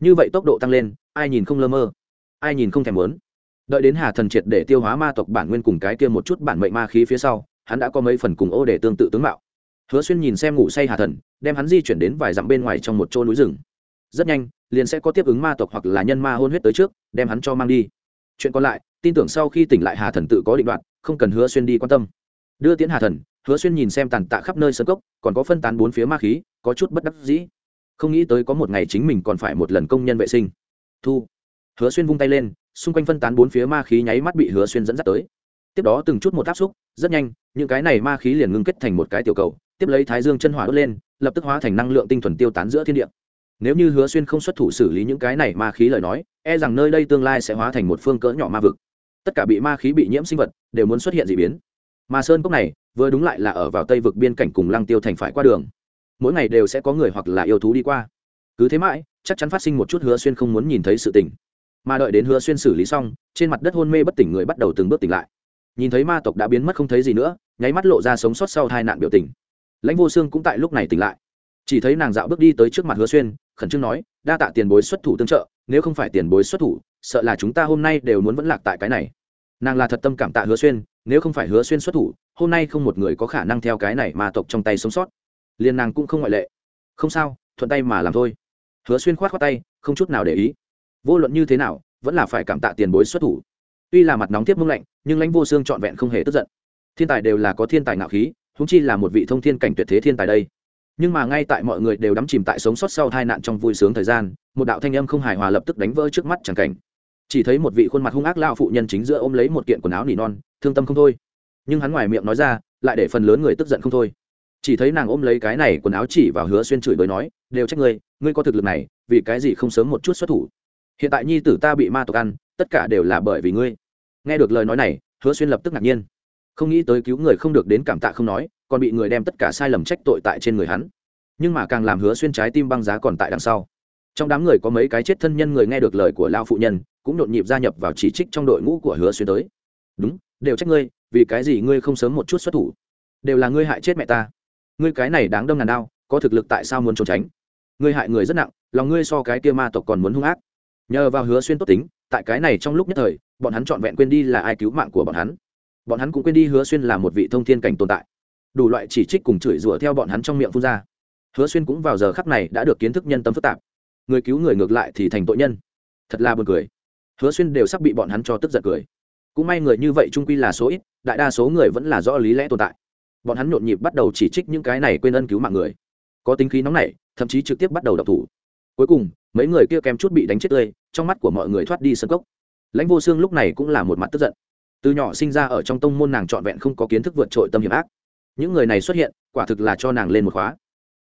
Như vậy tốc độ tăng lên, ai nhìn không lơ mơ, ai nhìn không thèm muốn. Đợi đến hà thần triệt để tiêu hóa ma tộc bản nguyên cùng cái kia một chút bản mệnh ma khí phía sau, hắn đã có mấy phần cùng ô để tương tự tướng mạo. Hứa xuyên nhìn xem ngủ say hà thần, đem hắn di chuyển đến vài dặm bên ngoài trong một chỗ núi rừng. Rất nhanh liền sẽ có tiếp ứng ma tộc hoặc là nhân ma hôn huyết tới trước, đem hắn cho mang đi. Chuyện còn lại, tin tưởng sau khi tỉnh lại hà thần tự có định đoạn không cần hứa xuyên đi quan tâm. Đưa tiến hà thần, hứa xuyên nhìn xem tàn tạ khắp nơi sân cốc, còn có phân tán bốn phía ma khí, có chút bất đắc dĩ. Không nghĩ tới có một ngày chính mình còn phải một lần công nhân vệ sinh. Thu. Hứa xuyên vung tay lên, xung quanh phân tán bốn phía ma khí nháy mắt bị hứa xuyên dẫn dắt tới. Tiếp đó từng chút một áp xúc, rất nhanh, những cái này ma khí liền ngưng kết thành một cái tiểu cầu, tiếp lấy thái dương chân hỏa đốt lên, lập tức hóa thành năng lượng tinh thuần tiêu tán giữa thiên địa nếu như hứa xuyên không xuất thủ xử lý những cái này ma khí lời nói e rằng nơi đây tương lai sẽ hóa thành một phương cỡ nhỏ ma vực. Tất cả bị ma khí bị nhiễm sinh vật đều muốn xuất hiện d ị biến. Mà sơn cốc này, vừa đúng lại là ở vào tây vực biên cảnh cùng lăng tiêu thành phải qua đường. Mỗi ngày đều sẽ có người hoặc là yêu thú đi qua. Cứ thế mãi, chắc chắn phát sinh một chút hứa xuyên không muốn nhìn thấy sự tình. Mà đợi đến hứa xuyên xử lý xong, trên mặt đất hôn mê bất tỉnh người bắt đầu từng bước tỉnh lại. Nhìn thấy ma tộc đã biến mất không thấy gì nữa, nháy mắt lộ ra sống sót sau hai nạn biểu tình. Lãnh vô xương cũng tại lúc này tỉnh lại chỉ thấy nàng dạo bước đi tới trước mặt hứa xuyên, khẩn trương nói, đa tạ tiền bối xuất thủ tương trợ, nếu không phải tiền bối xuất thủ, sợ là chúng ta hôm nay đều muốn vẫn lạc tại cái này. Nàng là thật tâm cảm tạ hứa xuyên, nếu không phải hứa xuyên xuất thủ, hôm nay không một người có khả năng theo cái này mà tộc trong tay sống sót. Liền nàng cũng không ngoại lệ. Không sao, thuận tay mà làm thôi. Hứa xuyên khoát khoát tay, không chút nào để ý. Vô luận như thế nào, vẫn là phải cảm tạ tiền bối xuất thủ. Tuy là mặt nóng tiếp mông lạnh, nhưng lãnh vô xương trọn vẹn không hề tức giận. Thiên tài đều là có thiên tài ngạo khí húng chi là một vị thông thiên cảnh tuyệt thế thiên tài đây nhưng mà ngay tại mọi người đều đắm chìm tại sống sót sau tai nạn trong vui sướng thời gian, một đạo thanh âm không hài hòa lập tức đánh vỡ trước mắt chẳng cảnh. Chỉ thấy một vị khuôn mặt hung ác lao phụ nhân chính giữa ôm lấy một kiện quần áo nỉ non, thương tâm không thôi. Nhưng hắn ngoài miệng nói ra, lại để phần lớn người tức giận không thôi. Chỉ thấy nàng ôm lấy cái này quần áo chỉ vào hứa xuyên chửi bới nói, đều trách ngươi ngươi có thực lực này, vì cái gì không sớm một chút xuất thủ? Hiện tại nhi tử ta bị ma tộc ăn, tất cả đều là bởi vì ngươi. Nghe được lời nói này, hứa xuyên lập tức ngạc nhiên. Không nghĩ tới cứu người không được đến cảm tạ không nói còn bị người đem tất cả sai lầm trách tội tại trên người hắn. Nhưng mà càng làm hứa xuyên trái tim băng giá còn tại đằng sau. Trong đám người có mấy cái chết thân nhân người nghe được lời của lao phụ nhân, cũng nhộn nhịp gia nhập vào chỉ trích trong đội ngũ của hứa xuyên tới. Đúng, đều trách ngươi, vì cái gì ngươi không sớm một chút xuất thủ? Đều là ngươi hại chết mẹ ta. Ngươi cái này đáng đâm ngàn đao có thực lực tại sao muốn trốn tránh? Ngươi hại người rất nặng, lòng ngươi so cái kia ma tộc còn muốn hung ác. Nhờ vào hứa xuyên tốt tính, tại cái này trong lúc nhất thời, bọn hắn trọn vẹn quên đi là ai cứu mạng của bọn hắn. Bọn hắn cũng quên đi hứa xuyên là một vị thông thiên cảnh tồn tại đủ loại chỉ trích cùng chửi rủa theo bọn hắn trong miệng phun ra. Hứa xuyên cũng vào giờ khắc này đã được kiến thức nhân tâm phức tạp. Người cứu người ngược lại thì thành tội nhân. Thật là buồn cười. Hứa xuyên đều sắp bị bọn hắn cho tức giận cười. Cũng may người như vậy trung quy là số ít, đại đa số người vẫn là rõ lý lẽ tồn tại. Bọn hắn nhộn nhịp bắt đầu chỉ trích những cái này quên ân cứu mạng người. Có tính khí nóng nảy, thậm chí trực tiếp bắt đầu đập thủ. Cuối cùng, mấy người kia kèm chút bị đánh chết tươi, trong mắt của mọi người thoát đi sân cốc. Lãnh vô xương lúc này cũng là một mặt tức giận. Từ nhỏ sinh ra ở trong tông môn nàng trọn vẹn không có kiến thức vượt trội tâm hiểm ác những người này xuất hiện, quả thực là cho nàng lên một khóa.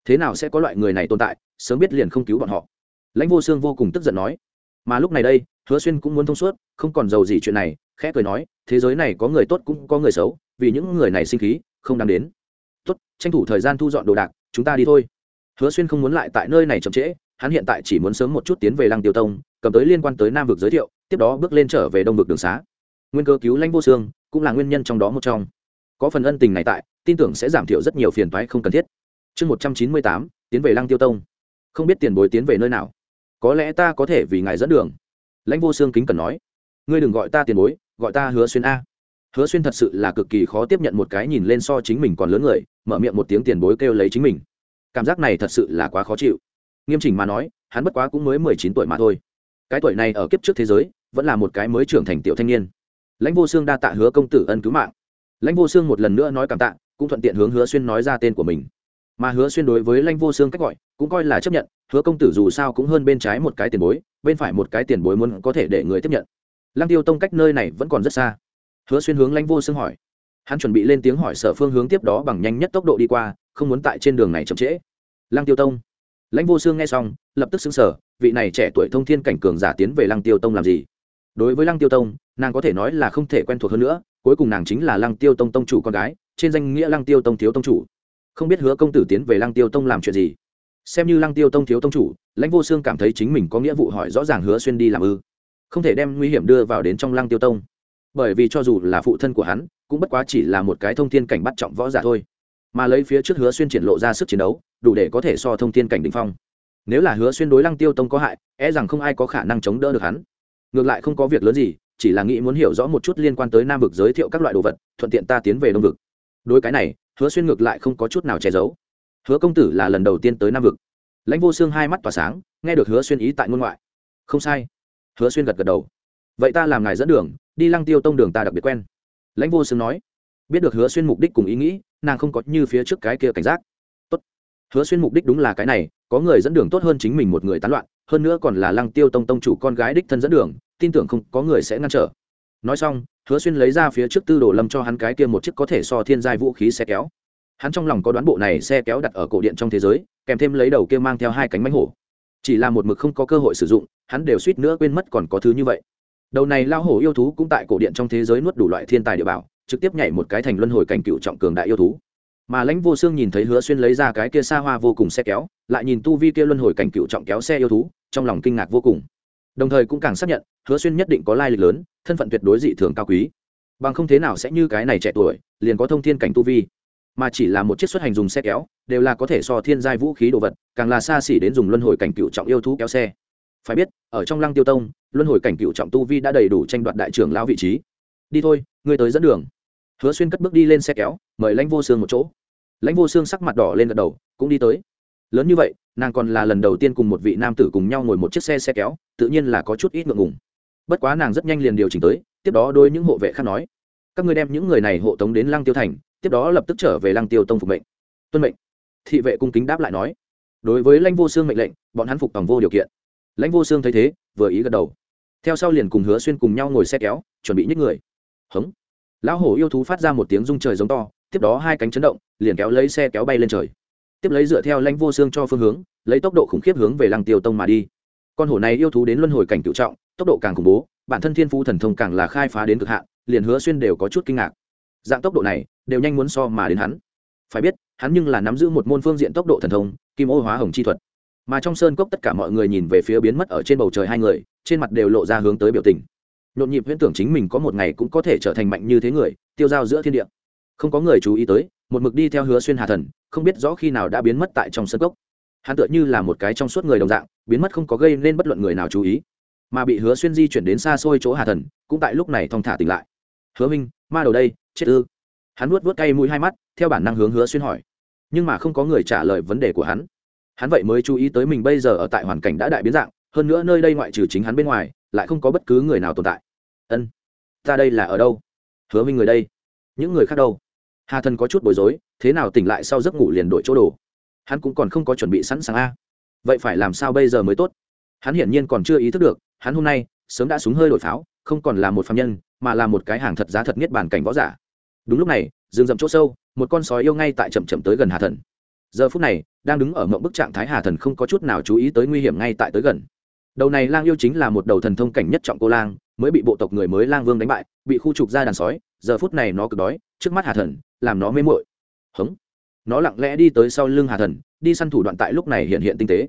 Thế nào sẽ có loại người này tồn tại, sớm biết liền không cứu bọn họ. Lãnh vô xương vô cùng tức giận nói. Mà lúc này đây, hứa xuyên cũng muốn thông suốt, không còn giàu gì chuyện này, khẽ cười nói, thế giới này có người tốt cũng có người xấu, vì những người này sinh khí, không đáng đến. Tốt, tranh thủ thời gian thu dọn đồ đạc, chúng ta đi thôi. Hứa xuyên không muốn lại tại nơi này chậm trễ, hắn hiện tại chỉ muốn sớm một chút tiến về lăng tiêu tông, cầm tới liên quan tới nam vực giới thiệu, tiếp đó bước lên trở về đông vực đường xá. Nguyên cơ cứu lãnh vô xương cũng là nguyên nhân trong đó một trong. Có phần ân tình này tại tin tưởng sẽ giảm thiểu rất nhiều phiền toái không cần thiết. Chương một trăm chín mươi tám, tiến về lăng tiêu tông. Không biết tiền bối tiến về nơi nào. Có lẽ ta có thể vì ngài dẫn đường. Lãnh vô xương kính cần nói. Ngươi đừng gọi ta tiền bối, gọi ta hứa xuyên a. Hứa xuyên thật sự là cực kỳ khó tiếp nhận một cái nhìn lên so chính mình còn lớn người, mở miệng một tiếng tiền bối kêu lấy chính mình. Cảm giác này thật sự là quá khó chịu. Nghiêm chỉnh mà nói, hắn bất quá cũng mới mười chín tuổi mà thôi. Cái tuổi này ở kiếp trước thế giới, vẫn là một cái mới trưởng thành tiểu thanh niên. Lãnh vô xương đa tạ hứa công tử ân cứu mạng. Lãnh vô xương một lần nữa nói cảm tạ cũng thuận tiện hướng hứa xuyên nói ra tên của mình. Mà hứa xuyên đối với lanh vô xương cách gọi, cũng coi là chấp nhận, hứa công tử dù sao cũng hơn bên trái một cái tiền bối, bên phải một cái tiền bối muốn có thể để người tiếp nhận. Lăng tiêu tông cách nơi này vẫn còn rất xa. Hứa xuyên hướng lanh vô xương hỏi. Hắn chuẩn bị lên tiếng hỏi sở phương hướng tiếp đó bằng nhanh nhất tốc độ đi qua, không muốn tại trên đường này chậm trễ. Lăng tiêu tông. Lãnh vô xương nghe xong, lập tức xứng sở vị này trẻ tuổi thông thiên cảnh cường giả tiến về lăng tiêu tông làm gì? Đối với lăng tiêu tông, nàng có thể nói là không thể quen thuộc hơn nữa cuối cùng nàng chính là lăng tiêu tông tông chủ con gái, trên danh nghĩa lăng tiêu tông thiếu tông chủ. Không biết hứa công tử tiến về lăng tiêu tông làm chuyện gì? Xem như lăng tiêu tông thiếu tông chủ, lãnh vô xương cảm thấy chính mình có nghĩa vụ hỏi rõ ràng hứa xuyên đi làm ư. Không thể đem nguy hiểm đưa vào đến trong lăng tiêu tông. Bởi vì cho dù là phụ thân của hắn, cũng bất quá chỉ là một cái thông thiên cảnh bắt trọng võ giả thôi. Mà lấy phía trước hứa xuyên triển lộ ra sức chiến đấu, đủ để có thể so thông thiên cảnh đình phong. Nếu là hứa xuyên đối lăng tiêu tông có hại e rằng không ai có khả năng chống đỡ được hắn. Ngược lại không có việc lớn gì chỉ là nghĩ muốn hiểu rõ một chút liên quan tới nam vực giới thiệu các loại đồ vật, thuận tiện ta tiến về đông vực. Đối cái này, hứa xuyên ngược lại không có chút nào che giấu. Hứa công tử là lần đầu tiên tới nam vực. Lãnh vô xương hai mắt tỏa sáng, nghe được hứa xuyên ý tại ngôn ngoại. Không sai. Hứa xuyên gật gật đầu. Vậy ta làm ngài dẫn đường, đi lăng tiêu tông đường ta đặc biệt quen. Lãnh vô xương nói. Biết được hứa xuyên mục đích cùng ý nghĩ, nàng không có như phía trước cái kia cảnh giác. Tốt. Hứa xuyên mục đích đúng là cái này, có người dẫn đường tốt hơn chính mình một người tán loạn, hơn nữa còn là lăng tiêu tông tông chủ con gái đích thân dẫn đường tin tưởng không có người sẽ ngăn trở. Nói xong, hứa xuyên lấy ra phía trước tư đồ lâm cho hắn cái kia một chiếc có thể so thiên giai vũ khí xe kéo. Hắn trong lòng có đoán bộ này xe kéo đặt ở cổ điện trong thế giới, kèm thêm lấy đầu kia mang theo hai cánh mánh hổ. Chỉ là một mực không có cơ hội sử dụng, hắn đều suýt nữa quên mất còn có thứ như vậy. Đầu này lao hổ yêu thú cũng tại cổ điện trong thế giới nuốt đủ loại thiên tài địa bảo, trực tiếp nhảy một cái thành luân hồi cảnh cựu trọng cường đại yêu thú. Mà lãnh vô xương nhìn thấy hứa xuyên lấy ra cái kia xa hoa vô cùng xe kéo, lại nhìn tu vi kia luân hồi cảnh cựu trọng kéo xe yêu thú, trong lòng kinh ngạc vô cùng đồng thời cũng càng xác nhận, hứa xuyên nhất định có lai lịch lớn, thân phận tuyệt đối dị thường cao quý. Bằng không thế nào sẽ như cái này trẻ tuổi, liền có thông thiên cảnh tu vi. Mà chỉ là một chiếc xuất hành dùng xe kéo, đều là có thể so thiên giai vũ khí đồ vật, càng là xa xỉ đến dùng luân hồi cảnh cựu trọng yêu thú kéo xe. Phải biết, ở trong lăng tiêu tông, luân hồi cảnh cựu trọng tu vi đã đầy đủ tranh đoạt đại trưởng lão vị trí. Đi thôi, ngươi tới dẫn đường. Hứa xuyên cất bước đi lên xe kéo, mời lãnh vô xương một chỗ. Lãnh vô xương sắc mặt đỏ lên gật đầu, cũng đi tới. Lớn như vậy nàng còn là lần đầu tiên cùng một vị nam tử cùng nhau ngồi một chiếc xe xe kéo, tự nhiên là có chút ít ngượng ngùng. Bất quá nàng rất nhanh liền điều chỉnh tới, tiếp đó đôi những hộ vệ khác nói, các ngươi đem những người này hộ tống đến lăng tiêu thành, tiếp đó lập tức trở về lăng tiêu tông phục mệnh. Tuân mệnh. Thị vệ cung kính đáp lại nói, đối với lãnh vô xương mệnh lệnh, bọn hắn phục tòng vô điều kiện. Lãnh vô xương thấy thế, vừa ý gật đầu. Theo sau liền cùng hứa xuyên cùng nhau ngồi xe kéo, chuẩn bị nhích người. Hống. Lão hổ yêu thú phát ra một tiếng rung trời giống to, tiếp đó hai cánh chấn động, liền kéo lấy xe kéo bay lên trời tiếp lấy dựa theo lãnh vô xương cho phương hướng, lấy tốc độ khủng khiếp hướng về lăng tiêu tông mà đi. Con hổ này yêu thú đến luân hồi cảnh cựu trọng, tốc độ càng khủng bố, bản thân thiên phú thần thông càng là khai phá đến cực hạn, liền hứa xuyên đều có chút kinh ngạc. Dạng tốc độ này, đều nhanh muốn so mà đến hắn. Phải biết, hắn nhưng là nắm giữ một môn phương diện tốc độ thần thông, kim ô hóa hồng chi thuật. Mà trong sơn cốc tất cả mọi người nhìn về phía biến mất ở trên bầu trời hai người, trên mặt đều lộ ra hướng tới biểu tình. Nhộn nhịp huyễn tưởng chính mình có một ngày cũng có thể trở thành mạnh như thế người, tiêu dao giữa thiên địa. Không có người chú ý tới một mực đi theo hứa xuyên hà thần, không biết rõ khi nào đã biến mất tại trong sân cốc. Hắn tựa như là một cái trong suốt người đồng dạng, biến mất không có gây nên bất luận người nào chú ý. Mà bị hứa xuyên di chuyển đến xa xôi chỗ hà thần, cũng tại lúc này thong thả tỉnh lại. Hứa minh ma đầu đây, chết ư? Hắn nuốt vớt cay mũi hai mắt, theo bản năng hướng hứa xuyên hỏi. Nhưng mà không có người trả lời vấn đề của hắn. Hắn vậy mới chú ý tới mình bây giờ ở tại hoàn cảnh đã đại biến dạng, hơn nữa nơi đây ngoại trừ chính hắn bên ngoài, lại không có bất cứ người nào tồn tại. Ân, ta đây là ở đâu? Hứa minh người đây. Những người khác đâu? Hà thần có chút bối rối, thế nào tỉnh lại sau giấc ngủ liền đổi chỗ đồ? Hắn cũng còn không có chuẩn bị sẵn sàng a. Vậy phải làm sao bây giờ mới tốt? Hắn hiển nhiên còn chưa ý thức được, hắn hôm nay, sớm đã súng hơi đổi pháo, không còn là một phạm nhân, mà là một cái hàng thật giá thật nhất bản cảnh võ giả. Đúng lúc này, rừng rậm chỗ sâu, một con sói yêu ngay tại chậm chậm tới gần hà thần. Giờ phút này, đang đứng ở mộng bức trạng thái hà thần không có chút nào chú ý tới nguy hiểm ngay tại tới gần. Đầu này lang yêu chính là một đầu thần thông cảnh nhất trọng cô lang, mới bị bộ tộc người mới lang vương đánh bại, bị khu trục ra đàn sói giờ phút này nó cực đói, trước mắt hà thần, làm nó mê mội hống. Nó lặng lẽ đi tới sau lưng hà thần, đi săn thủ đoạn tại lúc này hiện hiện tinh tế.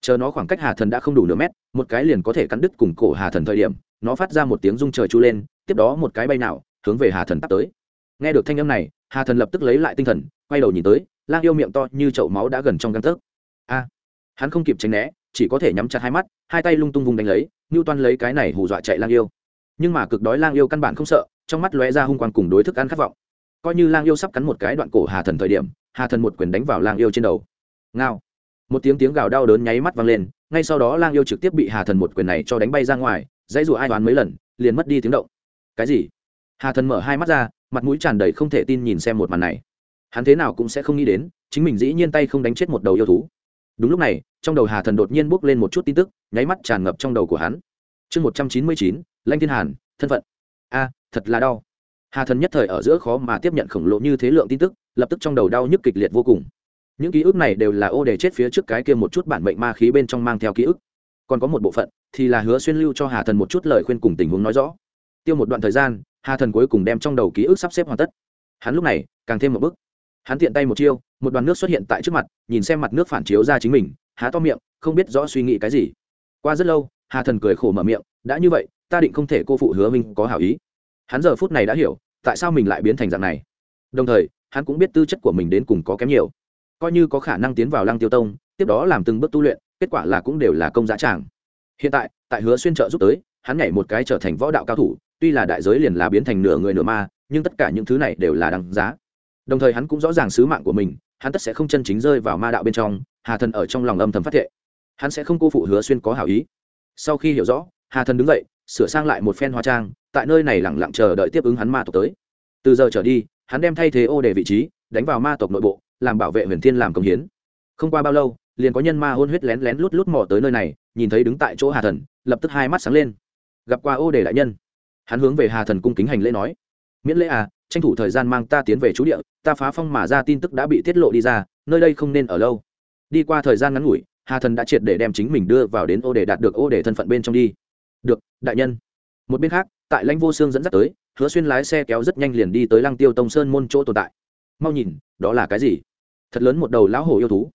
Chờ nó khoảng cách hà thần đã không đủ nửa mét, một cái liền có thể cắn đứt cùng cổ hà thần thời điểm, nó phát ra một tiếng rung trời chu lên, tiếp đó một cái bay nào, hướng về hà thần tắt tới. Nghe được thanh âm này, hà thần lập tức lấy lại tinh thần, quay đầu nhìn tới, lang yêu miệng to như chậu máu đã gần trong găng tấc. A! Hắn không kịp tránh né, chỉ có thể nhắm chặt hai mắt, hai tay lung tung vùng đánh lấy ngưu toan lấy cái này hù dọa chạy lang yêu. Nhưng mà cực đói lang yêu căn bản không sợ trong mắt lóe ra hung quang cùng đối thức ăn khát vọng. Coi như lang yêu sắp cắn một cái đoạn cổ hà thần thời điểm, hà thần một quyền đánh vào lang yêu trên đầu. Ngao. Một tiếng tiếng gào đau đớn nháy mắt vang lên, ngay sau đó lang yêu trực tiếp bị hà thần một quyền này cho đánh bay ra ngoài, dãy rủa ai đoán mấy lần, liền mất đi tiếng động. Cái gì? Hà thần mở hai mắt ra, mặt mũi tràn đầy không thể tin nhìn xem một màn này. Hắn thế nào cũng sẽ không nghĩ đến, chính mình dĩ nhiên tay không đánh chết một đầu yêu thú. Đúng lúc này, trong đầu hà thần đột nhiên bốc lên một chút tin tức, nháy mắt tràn ngập trong đầu của hắn. Chương một trăm chín mươi chín, lanh thiên hàn, thân phận. A thật là đau. Hà thần nhất thời ở giữa khó mà tiếp nhận khổng lồ như thế lượng tin tức, lập tức trong đầu đau nhức kịch liệt vô cùng. Những ký ức này đều là ô để chết phía trước cái kia một chút bản mệnh ma khí bên trong mang theo ký ức. Còn có một bộ phận thì là hứa xuyên lưu cho hà thần một chút lời khuyên cùng tình huống nói rõ. Tiêu một đoạn thời gian, hà thần cuối cùng đem trong đầu ký ức sắp xếp hoàn tất. Hắn lúc này càng thêm một bước. Hắn tiện tay một chiêu, một đoàn nước xuất hiện tại trước mặt, nhìn xem mặt nước phản chiếu ra chính mình, há to miệng, không biết rõ suy nghĩ cái gì. Qua rất lâu, hà thần cười khổ mở miệng, đã như vậy, ta định không thể cô phụ hứa minh có hảo ý hắn giờ phút này đã hiểu tại sao mình lại biến thành dạng này. Đồng thời, hắn cũng biết tư chất của mình đến cùng có kém nhiều. Coi như có khả năng tiến vào lăng tiêu tông, tiếp đó làm từng bước tu luyện, kết quả là cũng đều là công giá tràng. Hiện tại tại hứa xuyên trợ giúp tới, hắn nhảy một cái trở thành võ đạo cao thủ, tuy là đại giới liền là biến thành nửa người nửa ma, nhưng tất cả những thứ này đều là đằng giá. Đồng thời hắn cũng rõ ràng sứ mạng của mình, hắn tất sẽ không chân chính rơi vào ma đạo bên trong, hà thần ở trong lòng âm thầm phát thệ. Hắn sẽ không cô phụ hứa xuyên có hảo ý. Sau khi hiểu rõ, hà thần đứng dậy, sửa sang lại một phen hoa trang tại nơi này lẳng lặng chờ đợi tiếp ứng hắn ma tộc tới. Từ giờ trở đi, hắn đem thay thế ô để vị trí, đánh vào ma tộc nội bộ, làm bảo vệ huyền thiên làm công hiến. Không qua bao lâu, liền có nhân ma hôn huyết lén lén lút lút mò tới nơi này, nhìn thấy đứng tại chỗ hà thần, lập tức hai mắt sáng lên. Gặp qua ô để đại nhân. Hắn hướng về hà thần cung kính hành lễ nói. Miễn lễ à tranh thủ thời gian mang ta tiến về chú địa, ta phá phong mà ra tin tức đã bị tiết lộ đi ra, nơi đây không nên ở lâu. Đi qua thời gian ngắn ngủi, hà thần đã triệt để đem chính mình đưa vào đến ô để đạt được ô để thân phận bên trong đi. Được, đại nhân. Một bên khác tại lãnh vô xương dẫn dắt tới, hứa xuyên lái xe kéo rất nhanh liền đi tới lăng tiêu tông sơn môn chỗ tồn tại. Mau nhìn, đó là cái gì? Thật lớn một đầu lão hổ yêu thú.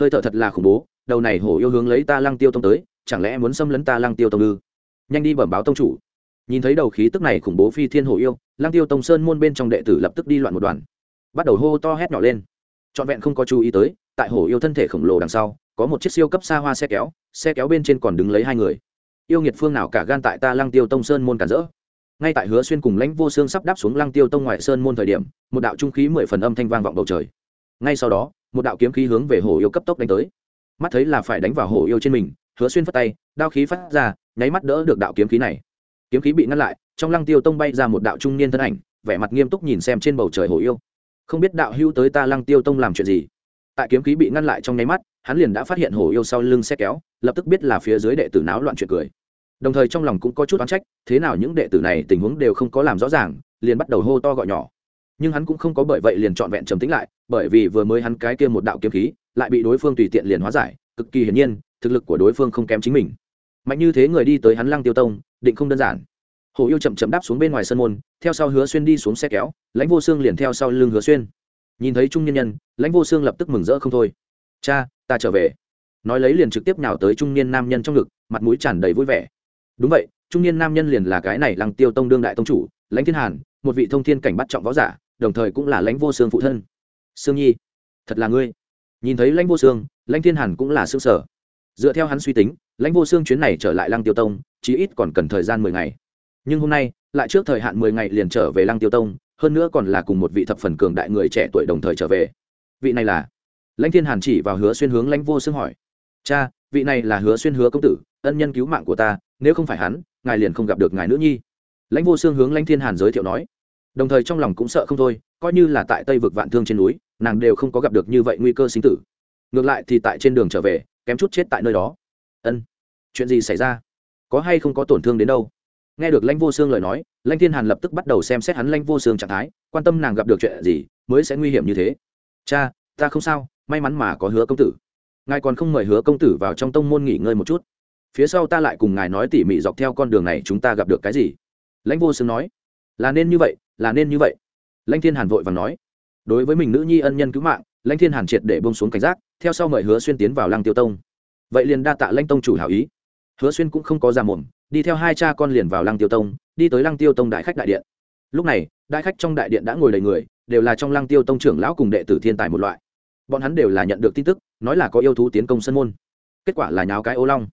Hơi thở thật là khủng bố, đầu này hổ yêu hướng lấy ta lăng tiêu tông tới, chẳng lẽ muốn xâm lấn ta lăng tiêu tông ư? Nhanh đi bẩm báo tông chủ. Nhìn thấy đầu khí tức này khủng bố phi thiên hổ yêu, lăng tiêu tông sơn môn bên trong đệ tử lập tức đi loạn một đoàn. Bắt đầu hô to hét nhỏ lên. Trọn vẹn không có chú ý tới, tại hổ yêu thân thể khổng lồ đằng sau, có một chiếc siêu cấp xa hoa xe kéo xe kéo bên trên còn đứng lấy hai người. Yêu nghiệt phương nào cả gan tại ta lăng tiêu tông sơn môn cản rỡ? Ngay tại hứa xuyên cùng lãnh vô xương sắp đáp xuống lăng tiêu tông ngoại sơn môn thời điểm, một đạo trung khí mười phần âm thanh vang vọng bầu trời. Ngay sau đó, một đạo kiếm khí hướng về hổ yêu cấp tốc đánh tới. Mắt thấy là phải đánh vào hổ yêu trên mình, hứa xuyên phất tay, đao khí phát ra, nháy mắt đỡ được đạo kiếm khí này. Kiếm khí bị ngăn lại, trong lăng tiêu tông bay ra một đạo trung niên thân ảnh, vẻ mặt nghiêm túc nhìn xem trên bầu trời hổ yêu. Không biết đạo hưu tới ta lăng tiêu tông làm chuyện gì? Tại kiếm khí bị ngăn lại trong nháy mắt, hắn liền đã phát hiện hổ yêu sau lưng xe kéo, lập tức biết là phía dưới đệ tử náo loạn chuyện cười đồng thời trong lòng cũng có chút oán trách, thế nào những đệ tử này tình huống đều không có làm rõ ràng, liền bắt đầu hô to gọi nhỏ. Nhưng hắn cũng không có bởi vậy liền trọn vẹn trầm tính lại, bởi vì vừa mới hắn cái kia một đạo kiếm khí, lại bị đối phương tùy tiện liền hóa giải, cực kỳ hiển nhiên, thực lực của đối phương không kém chính mình. Mạnh như thế người đi tới hắn lăng tiêu tông, định không đơn giản. Hồ yêu chậm chậm đáp xuống bên ngoài sân môn, theo sau hứa xuyên đi xuống xe kéo, lãnh vô xương liền theo sau lưng hứa xuyên. Nhìn thấy trung nhân nhân, lãnh vô xương lập tức mừng rỡ không thôi. Cha, ta trở về. Nói lấy liền trực tiếp nhào tới trung niên nam nhân trong ngực, mặt mũi tràn đầy vui vẻ đúng vậy, trung niên nam nhân liền là cái này lăng tiêu tông đương đại tông chủ, lãnh thiên hàn, một vị thông thiên cảnh bắt trọng võ giả, đồng thời cũng là lãnh vô xương phụ thân. Sương nhi, thật là ngươi. Nhìn thấy lãnh vô xương lãnh thiên hàn cũng là xương sở dựa theo hắn suy tính, lãnh vô xương chuyến này trở lại lăng tiêu tông, chí ít còn cần thời gian mười ngày. Nhưng hôm nay, lại trước thời hạn mười ngày liền trở về lăng tiêu tông, hơn nữa còn là cùng một vị thập phần cường đại người trẻ tuổi đồng thời trở về. Vị này là? Lãnh thiên hàn chỉ vào hứa xuyên hướng lãnh vô xương hỏi. Cha, vị này là hứa xuyên hứa công tử ân nhân cứu mạng của ta, nếu không phải hắn, ngài liền không gặp được ngài nữ nhi. Lãnh vô xương hướng lãnh thiên hàn giới thiệu nói. Đồng thời trong lòng cũng sợ không thôi, coi như là tại tây vực vạn thương trên núi, nàng đều không có gặp được như vậy nguy cơ sinh tử. Ngược lại thì tại trên đường trở về, kém chút chết tại nơi đó. Ân, chuyện gì xảy ra? Có hay không có tổn thương đến đâu? Nghe được lãnh vô xương lời nói, lãnh thiên hàn lập tức bắt đầu xem xét hắn lãnh vô xương trạng thái, quan tâm nàng gặp được chuyện gì mới sẽ nguy hiểm như thế. Cha, ta không sao, may mắn mà có hứa công tử. Ngài còn không mời hứa công tử vào trong tông môn nghỉ ngơi một chút phía sau ta lại cùng ngài nói tỉ mỉ dọc theo con đường này chúng ta gặp được cái gì? Lãnh vô sướng nói, là nên như vậy, là nên như vậy. Lãnh thiên hàn vội và nói, đối với mình nữ nhi ân nhân cứu mạng, lãnh thiên hàn triệt để bông xuống cảnh giác, theo sau mời hứa xuyên tiến vào lăng tiêu tông. Vậy liền đa tạ lãnh tông chủ hảo ý. Hứa xuyên cũng không có ra mồm, đi theo hai cha con liền vào lăng tiêu tông, đi tới lăng tiêu tông đại khách đại điện. Lúc này, đại khách trong đại điện đã ngồi đầy người, đều là trong lăng tiêu tông trưởng lão cùng đệ tử thiên tài một loại. Bọn hắn đều là nhận được tin tức, nói là có yêu thú tiến công sân môn. Kết quả là nháo cái ô long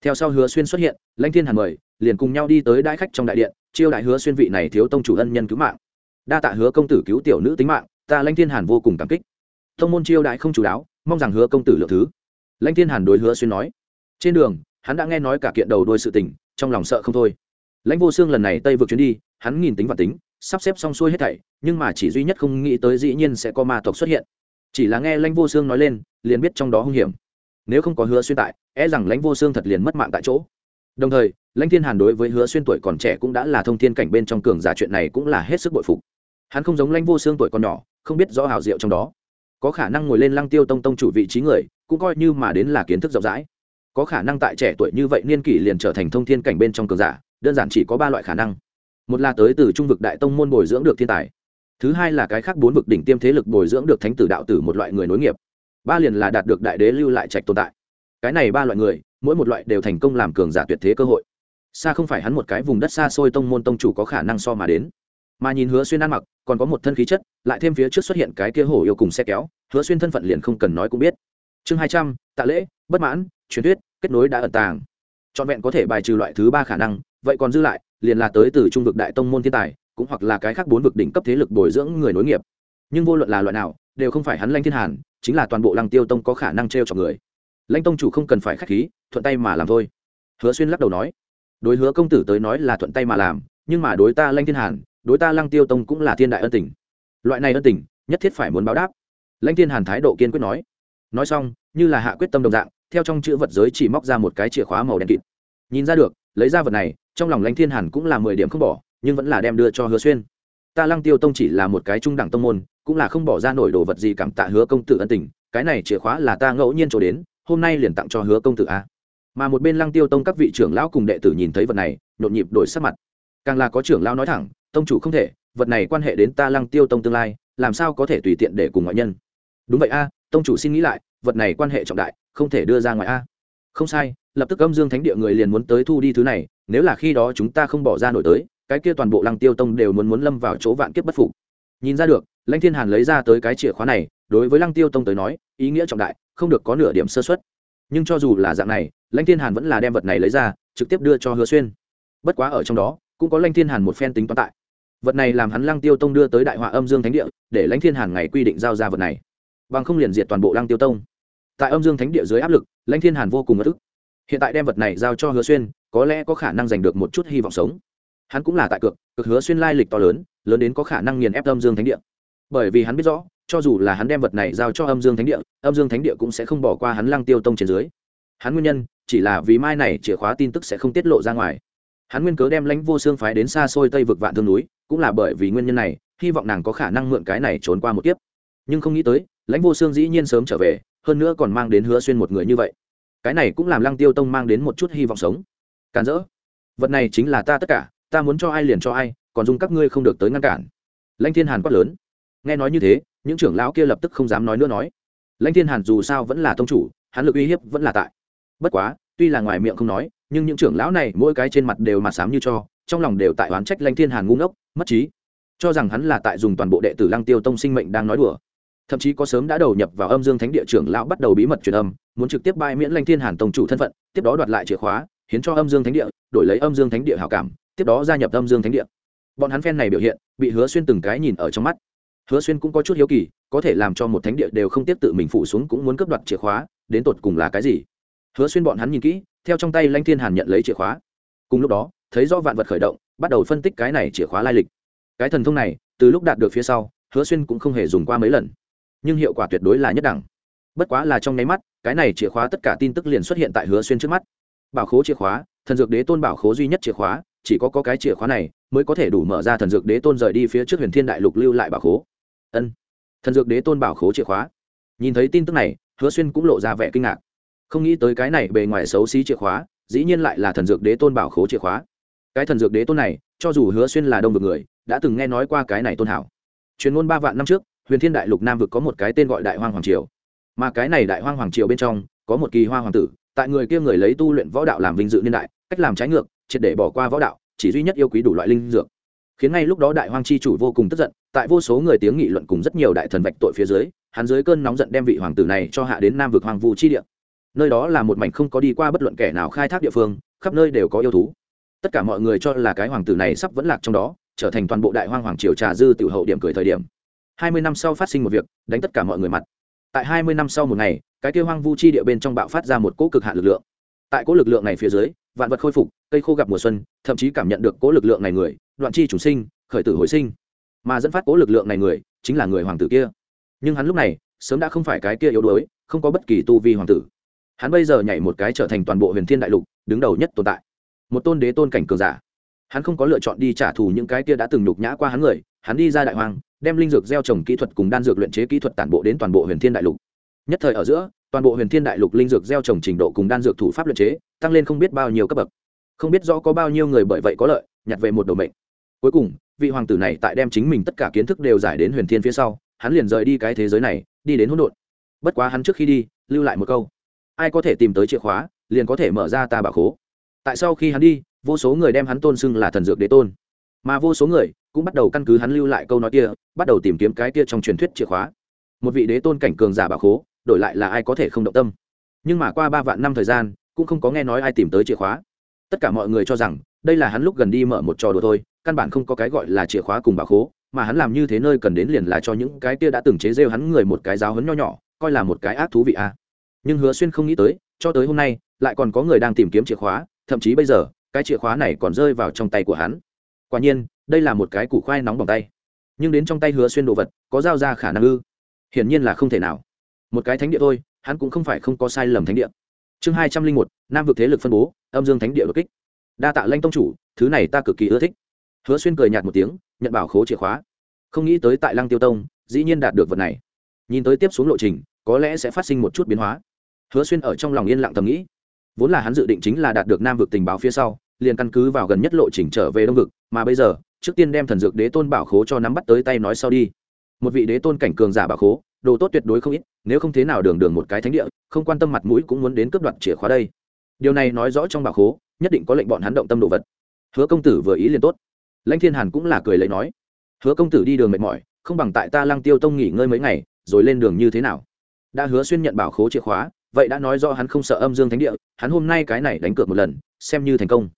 theo sau hứa xuyên xuất hiện, lãnh thiên hàn mời, liền cùng nhau đi tới đại khách trong đại điện, chiêu đại hứa xuyên vị này thiếu tông chủ ân nhân cứu mạng. Đa tạ hứa công tử cứu tiểu nữ tính mạng, ta lãnh thiên hàn vô cùng cảm kích. Thông môn chiêu đại không chủ đáo, mong rằng hứa công tử lượng thứ. Lãnh thiên hàn đối hứa xuyên nói. Trên đường, hắn đã nghe nói cả kiện đầu đôi sự tình, trong lòng sợ không thôi. Lãnh vô xương lần này tây vượt chuyến đi, hắn nghìn tính và tính, sắp xếp xong xuôi hết thảy, nhưng mà chỉ duy nhất không nghĩ tới dĩ nhiên sẽ có ma tộc xuất hiện. Chỉ là nghe lãnh vô xương nói lên, liền biết trong đó hung hiểm nếu không có hứa xuyên tại e rằng lãnh vô xương thật liền mất mạng tại chỗ. Đồng thời, lãnh thiên hàn đối với hứa xuyên tuổi còn trẻ cũng đã là thông thiên cảnh bên trong cường giả chuyện này cũng là hết sức bội phục. Hắn không giống lãnh vô xương tuổi còn nhỏ, không biết rõ hào diệu trong đó. Có khả năng ngồi lên lăng tiêu tông tông chủ vị trí người, cũng coi như mà đến là kiến thức rộng rãi. Có khả năng tại trẻ tuổi như vậy niên kỷ liền trở thành thông thiên cảnh bên trong cường giả, đơn giản chỉ có ba loại khả năng. Một là tới từ trung vực đại tông môn bồi dưỡng được thiên tài. Thứ hai là cái khác bốn vực đỉnh tiêm thế lực bồi dưỡng được thánh tử đạo tử một loại người nối nghiệp ba liền là đạt được đại đế lưu lại trạch tồn tại. Cái này ba loại người, mỗi một loại đều thành công làm cường giả tuyệt thế cơ hội. Xa không phải hắn một cái vùng đất xa xôi tông môn tông chủ có khả năng so mà đến. Mà nhìn hứa xuyên ăn mặc, còn có một thân khí chất, lại thêm phía trước xuất hiện cái kia hổ yêu cùng xe kéo, hứa xuyên thân phận liền không cần nói cũng biết. Chương hai trăm, tạ lễ, bất mãn, truyền thuyết, kết nối đã ẩn tàng. Trọn vẹn có thể bài trừ loại thứ ba khả năng, vậy còn dư lại, liền là tới từ trung vực đại tông môn thiên tài, cũng hoặc là cái khác bốn vực đỉnh cấp thế lực bồi dưỡng người nối nghiệp. Nhưng vô luận là loại nào, đều không phải hắn lanh thiên hàn chính là toàn bộ lăng tiêu tông có khả năng t r e o chọc người. Lãnh tông chủ không cần phải k h á c h khí, thuận tay mà làm thôi. Hứa xuyên lắc đầu nói. Đối hứa công tử tới nói là thuận tay mà làm, nhưng mà đối ta lanh thiên hàn, đối ta lăng tiêu tông cũng là thiên đại ân tình. Loại này ân tình, nhất thiết phải muốn báo đáp. Lãnh thiên hàn thái độ kiên quyết nói. Nói xong, như là hạ quyết tâm đồng dạng, theo trong chữ vật giới chỉ móc ra một cái chìa khóa màu đen kịt. Nhìn ra được, lấy ra vật này, trong lòng lãnh thiên hàn cũng là mười điểm không bỏ, nhưng vẫn là đem đưa cho hứa xuyên. Ta lăng tiêu tông chỉ là một cái trung đẳng tông môn cũng là không bỏ ra nổi đồ vật gì cảm tạ hứa công tử ân tình, cái này chìa khóa là ta ngẫu nhiên trổ đến, hôm nay liền tặng cho hứa công tử a. Mà một bên lăng tiêu tông các vị trưởng lão cùng đệ tử nhìn thấy vật này, nhộn nhịp đổi sắc mặt. Càng là có trưởng lão nói thẳng, tông chủ không thể, vật này quan hệ đến ta lăng tiêu tông tương lai, làm sao có thể tùy tiện để cùng ngoại nhân? Đúng vậy a, tông chủ xin nghĩ lại, vật này quan hệ trọng đại, không thể đưa ra ngoài a. Không sai, lập tức âm dương thánh địa người liền muốn tới thu đi thứ này, nếu là khi đó chúng ta không bỏ ra nổi tới, cái kia toàn bộ lăng tiêu tông đều muốn muốn lâm vào chỗ vạn kiếp bất phục. Nhìn ra được lãnh thiên hàn lấy ra tới cái chìa khóa này, đối với lăng tiêu tông tới nói, ý nghĩa trọng đại, không được có nửa điểm sơ xuất nhưng cho dù là dạng này, lãnh thiên hàn vẫn là đem vật này lấy ra, trực tiếp đưa cho hứa xuyên. Bất quá ở trong đó, cũng có lãnh thiên hàn một phen tính toán tại. Vật này làm hắn lăng tiêu tông đưa tới đại họa âm dương thánh địa, để lãnh thiên hàn ngày quy định giao ra vật này. Bằng không liền diệt toàn bộ lăng tiêu tông. Tại âm dương thánh địa dưới áp lực, lãnh thiên hàn vô cùng bất ức hiện tại đem vật này giao cho hứa xuyên, có lẽ có khả năng giành được một chút hy vọng sống. Hắn cũng là tại cược cực hứa xuyên lai lịch to lớn lớn đến có khả năng nghiền ép âm dương thánh địa bởi vì hắn biết rõ, cho dù là hắn đem vật này giao cho âm dương thánh địa, âm dương thánh địa cũng sẽ không bỏ qua hắn lăng tiêu tông trên dưới. Hắn nguyên nhân, chỉ là vì mai này chìa khóa tin tức sẽ không tiết lộ ra ngoài. Hắn nguyên cớ đem lãnh vô xương phái đến xa xôi tây vực vạn thương núi, cũng là bởi vì nguyên nhân này, hy vọng nàng có khả năng mượn cái này trốn qua một kiếp. Nhưng không nghĩ tới, lãnh vô xương dĩ nhiên sớm trở về, hơn nữa còn mang đến hứa xuyên một người như vậy. Cái này cũng làm lăng tiêu tông mang đến một chút hy vọng sống. Càn rỡ. Vật này chính là ta tất cả, ta muốn cho ai liền cho ai, còn dùng các ngươi không được tới ngăn cản. Lãnh thiên hàn quát lớn nghe nói như thế, những trưởng lão kia lập tức không dám nói nữa nói. Lãnh thiên hàn dù sao vẫn là tông chủ, hắn lực uy hiếp vẫn là tại. Bất quá, tuy là ngoài miệng không nói, nhưng những trưởng lão này mỗi cái trên mặt đều mặt sám như cho, trong lòng đều tại oán trách lãnh thiên hàn ngu ngốc, mất trí. Cho rằng hắn là tại dùng toàn bộ đệ tử lăng tiêu tông sinh mệnh đang nói đùa. Thậm chí có sớm đã đầu nhập vào âm dương thánh địa trưởng lão bắt đầu bí mật truyền âm, muốn trực tiếp bãi miễn lãnh thiên hàn tông chủ thân phận, tiếp đó đoạt lại chìa khóa, hiến cho âm dương thánh địa, đổi lấy âm dương thánh địa hảo cảm, tiếp đó gia nhập âm dương thánh địa. Bọn hắn phen này biểu hiện, bị hứa xuyên từng cái nhìn ở trong mắt hứa xuyên cũng có chút hiếu kỳ có thể làm cho một thánh địa đều không tiếp tự mình phủ xuống cũng muốn cướp đoạt chìa khóa đến tột cùng là cái gì? Hứa xuyên bọn hắn nhìn kỹ theo trong tay lãnh thiên hàn nhận lấy chìa khóa. Cùng lúc đó thấy do vạn vật khởi động bắt đầu phân tích cái này chìa khóa lai lịch. Cái thần thông này từ lúc đạt được phía sau hứa xuyên cũng không hề dùng qua mấy lần. Nhưng hiệu quả tuyệt đối là nhất đẳng. Bất quá là trong nháy mắt cái này chìa khóa tất cả tin tức liền xuất hiện tại hứa xuyên trước mắt. Bảo khố chìa khóa thần dược đế tôn bảo khố duy nhất chìa khóa chỉ có, có cái chìa khóa này mới có thể đủ mở ra thần dược đế tôn rời đi phía trước huyền thiên đại lục lưu lại bảo khố ân. Thần dược đế tôn bảo khố chìa khóa. Nhìn thấy tin tức này, hứa xuyên cũng lộ ra vẻ kinh ngạc. Không nghĩ tới cái này bề ngoài xấu xí chìa khóa, dĩ nhiên lại là thần dược đế tôn bảo khố chìa khóa. Cái thần dược đế tôn này, cho dù hứa xuyên là đông vực người, đã từng nghe nói qua cái này tôn hảo. Truyền ngôn ba vạn năm trước, huyền thiên đại lục nam vực có một cái tên gọi đại hoang hoàng triều. Mà cái này đại hoang hoàng triều bên trong, có một kỳ hoa hoàng tử, tại người kia người lấy tu luyện võ đạo làm vinh dự niên đại, cách làm trái ngược, triệt để bỏ qua võ đạo, chỉ duy nhất yêu quý đủ loại linh dược khiến ngay lúc đó đại hoang chi chủ vô cùng tức giận, tại vô số người tiếng nghị luận cùng rất nhiều đại thần vạch tội phía dưới, hắn dưới cơn nóng giận đem vị hoàng tử này cho hạ đến nam vực hoàng vu chi địa. Nơi đó là một mảnh không có đi qua bất luận kẻ nào khai thác địa phương, khắp nơi đều có yêu thú. Tất cả mọi người cho là cái hoàng tử này sắp vẫn lạc trong đó, trở thành toàn bộ đại hoang hoàng triều trà dư tiểu hậu điểm cười thời điểm. Hai mươi năm sau phát sinh một việc, đánh tất cả mọi người mặt. Tại hai mươi năm sau một ngày, cái kêu hoang vu chi địa bên trong bạo phát ra một cỗ cực hạn lực lượng. Tại cỗ lực lượng này phía dưới, vạn vật khôi phục, cây khô gặp mùa xuân, thậm chí cảm nhận được cỗ lực lượng này người đoạn chi chủ sinh, khởi tử hồi sinh. Mà dẫn phát cố lực lượng này người, chính là người hoàng tử kia. Nhưng hắn lúc này, sớm đã không phải cái kia yếu đuối, không có bất kỳ tu vi hoàng tử. Hắn bây giờ nhảy một cái trở thành toàn bộ huyền thiên đại lục, đứng đầu nhất tồn tại. Một tôn đế tôn cảnh cường giả. Hắn không có lựa chọn đi trả thù những cái kia đã từng nhục nhã qua hắn người, hắn đi ra đại hoàng, đem linh dược gieo trồng kỹ thuật cùng đan dược luyện chế kỹ thuật tản bộ đến toàn bộ huyền thiên đại lục. Nhất thời ở giữa, toàn bộ huyền thiên đại lục linh dược gieo trồng trình độ cùng đan dược thủ pháp luyện chế, tăng lên không biết bao nhiêu cấp bậc. Không biết rõ có bao nhiêu người bởi vậy có lợi, nhặt về một đồ mệnh cuối cùng, vị hoàng tử này tại đem chính mình tất cả kiến thức đều giải đến huyền thiên phía sau, hắn liền rời đi cái thế giới này, đi đến hỗn độn. Bất quá hắn trước khi đi, lưu lại một câu. Ai có thể tìm tới chìa khóa, liền có thể mở ra ta bảo khố. Tại sau khi hắn đi, vô số người đem hắn tôn xưng là thần dược đế tôn. Mà vô số người cũng bắt đầu căn cứ hắn lưu lại câu nói kia, bắt đầu tìm kiếm cái kia trong truyền thuyết chìa khóa. Một vị đế tôn cảnh cường giả bảo khố, đổi lại là ai có thể không động tâm. Nhưng mà qua ba vạn năm thời gian, cũng không có nghe nói ai tìm tới chìa khóa. Tất cả mọi người cho rằng, đây là hắn lúc gần đi mở một trò đùa thôi căn bản không có cái gọi là chìa khóa cùng bảo khố, mà hắn làm như thế nơi cần đến liền là cho những cái kia đã từng chế rêu hắn người một cái giáo hấn nho nhỏ, coi là một cái ác thú vị a. À. nhưng hứa xuyên không nghĩ tới, cho tới hôm nay, lại còn có người đang tìm kiếm chìa khóa, thậm chí bây giờ, cái chìa khóa này còn rơi vào trong tay của hắn. Quả nhiên, đây là một cái củ khoai nóng bỏng tay. Nhưng đến trong tay hứa xuyên đồ vật, có giao ra khả năng ư? Hiển nhiên là không thể nào. Một cái thánh địa thôi, hắn cũng không phải không có sai lầm thánh địa. Chương hai trăm linh một, nam vực thế lực phân bố, âm dương thánh địa đột kích. Đa tạ lanh tông chủ, thứ này ta cực kỳ ưa thích hứa xuyên cười nhạt một tiếng, nhận bảo khố chìa khóa. Không nghĩ tới tại lăng tiêu tông, dĩ nhiên đạt được vật này. Nhìn tới tiếp xuống lộ trình, có lẽ sẽ phát sinh một chút biến hóa. Hứa xuyên ở trong lòng yên lặng tầm nghĩ. Vốn là hắn dự định chính là đạt được nam vực tình báo phía sau, liền căn cứ vào gần nhất lộ trình trở về đông vực, mà bây giờ, trước tiên đem thần dược đế tôn bảo khố cho nắm bắt tới tay nói sau đi. Một vị đế tôn cảnh cường giả bảo khố, đồ tốt tuyệt đối không ít, nếu không thế nào đường đường một cái thánh địa, không quan tâm mặt mũi cũng muốn đến cướp đoạt chìa khóa đây. Điều này nói rõ trong bảo khố, nhất định có lệnh bọn hắn động tâm đồ vật. Hứa công tử vừa ý liền tốt lãnh thiên hàn cũng là cười lấy nói, hứa công tử đi đường mệt mỏi, không bằng tại ta lăng tiêu tông nghỉ ngơi mấy ngày, rồi lên đường như thế nào? Đã hứa xuyên nhận bảo khố chìa khóa, vậy đã nói rõ hắn không sợ âm dương thánh địa, hắn hôm nay cái này đánh cược một lần, xem như thành công.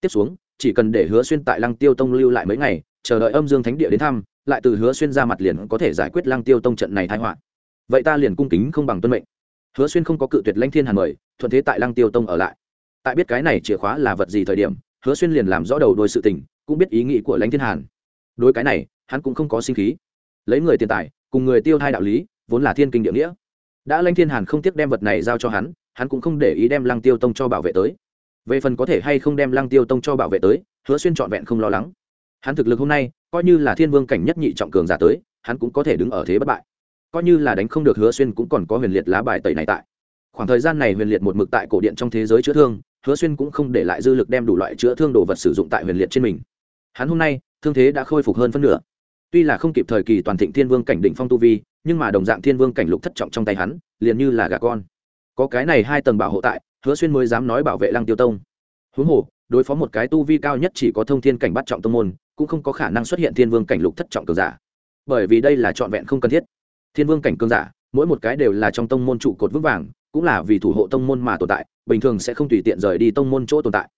Tiếp xuống, chỉ cần để hứa xuyên tại lăng tiêu tông lưu lại mấy ngày, chờ đợi âm dương thánh địa đến thăm, lại từ hứa xuyên ra mặt liền có thể giải quyết lăng tiêu tông trận này thái họa. Vậy ta liền cung kính không bằng tuân mệnh. Hứa xuyên không có cự tuyệt lãnh thiên hàn mời, thuận thế tại lăng tiêu tông ở lại. Tại biết cái này chìa khóa là vật gì thời điểm, hứa xuyên liền làm rõ đầu đôi sự tình cũng biết ý nghĩ của lãnh thiên hàn. Đối cái này, hắn cũng không có sinh khí. Lấy người tiền tài, cùng người tiêu thai đạo lý, vốn là thiên kinh địa nghĩa. Đã lãnh thiên hàn không tiếc đem vật này giao cho hắn hắn cũng không để ý đem lăng tiêu tông cho bảo vệ tới. Về phần có thể hay không đem lăng tiêu tông cho bảo vệ tới, hứa xuyên trọn vẹn không lo lắng. Hắn thực lực hôm nay, coi như là thiên vương cảnh nhất nhị trọng cường giả tới, hắn cũng có thể đứng ở thế bất bại. Coi như là đánh không được hứa xuyên cũng còn có huyền liệt lá bài tẩy này tại. Khoảng thời gian này huyền liệt một mực tại cổ điện trong thế giới chữa thương, hứa xuyên cũng không để lại dư lực đem đủ loại chữa thương đồ vật sử dụng tại huyền liệt trên mình hắn hôm nay, thương thế đã khôi phục hơn phân nửa. Tuy là không kịp thời kỳ toàn thịnh thiên vương cảnh định phong tu vi, nhưng mà đồng dạng thiên vương cảnh lục thất trọng trong tay hắn, liền như là gà con. Có cái này hai tầng bảo hộ tại, hứa xuyên mới dám nói bảo vệ lăng tiêu tông. Huống hồ, đối phó một cái tu vi cao nhất chỉ có thông thiên cảnh bắt trọng tông môn, cũng không có khả năng xuất hiện thiên vương cảnh lục thất trọng cường giả. Bởi vì đây là trọn vẹn không cần thiết. Thiên vương cảnh cường giả, mỗi một cái đều là trong tông môn trụ cột vững vàng, cũng là vì thủ hộ tông môn mà tồn tại, bình thường sẽ không tùy tiện rời đi tông môn chỗ tồn tại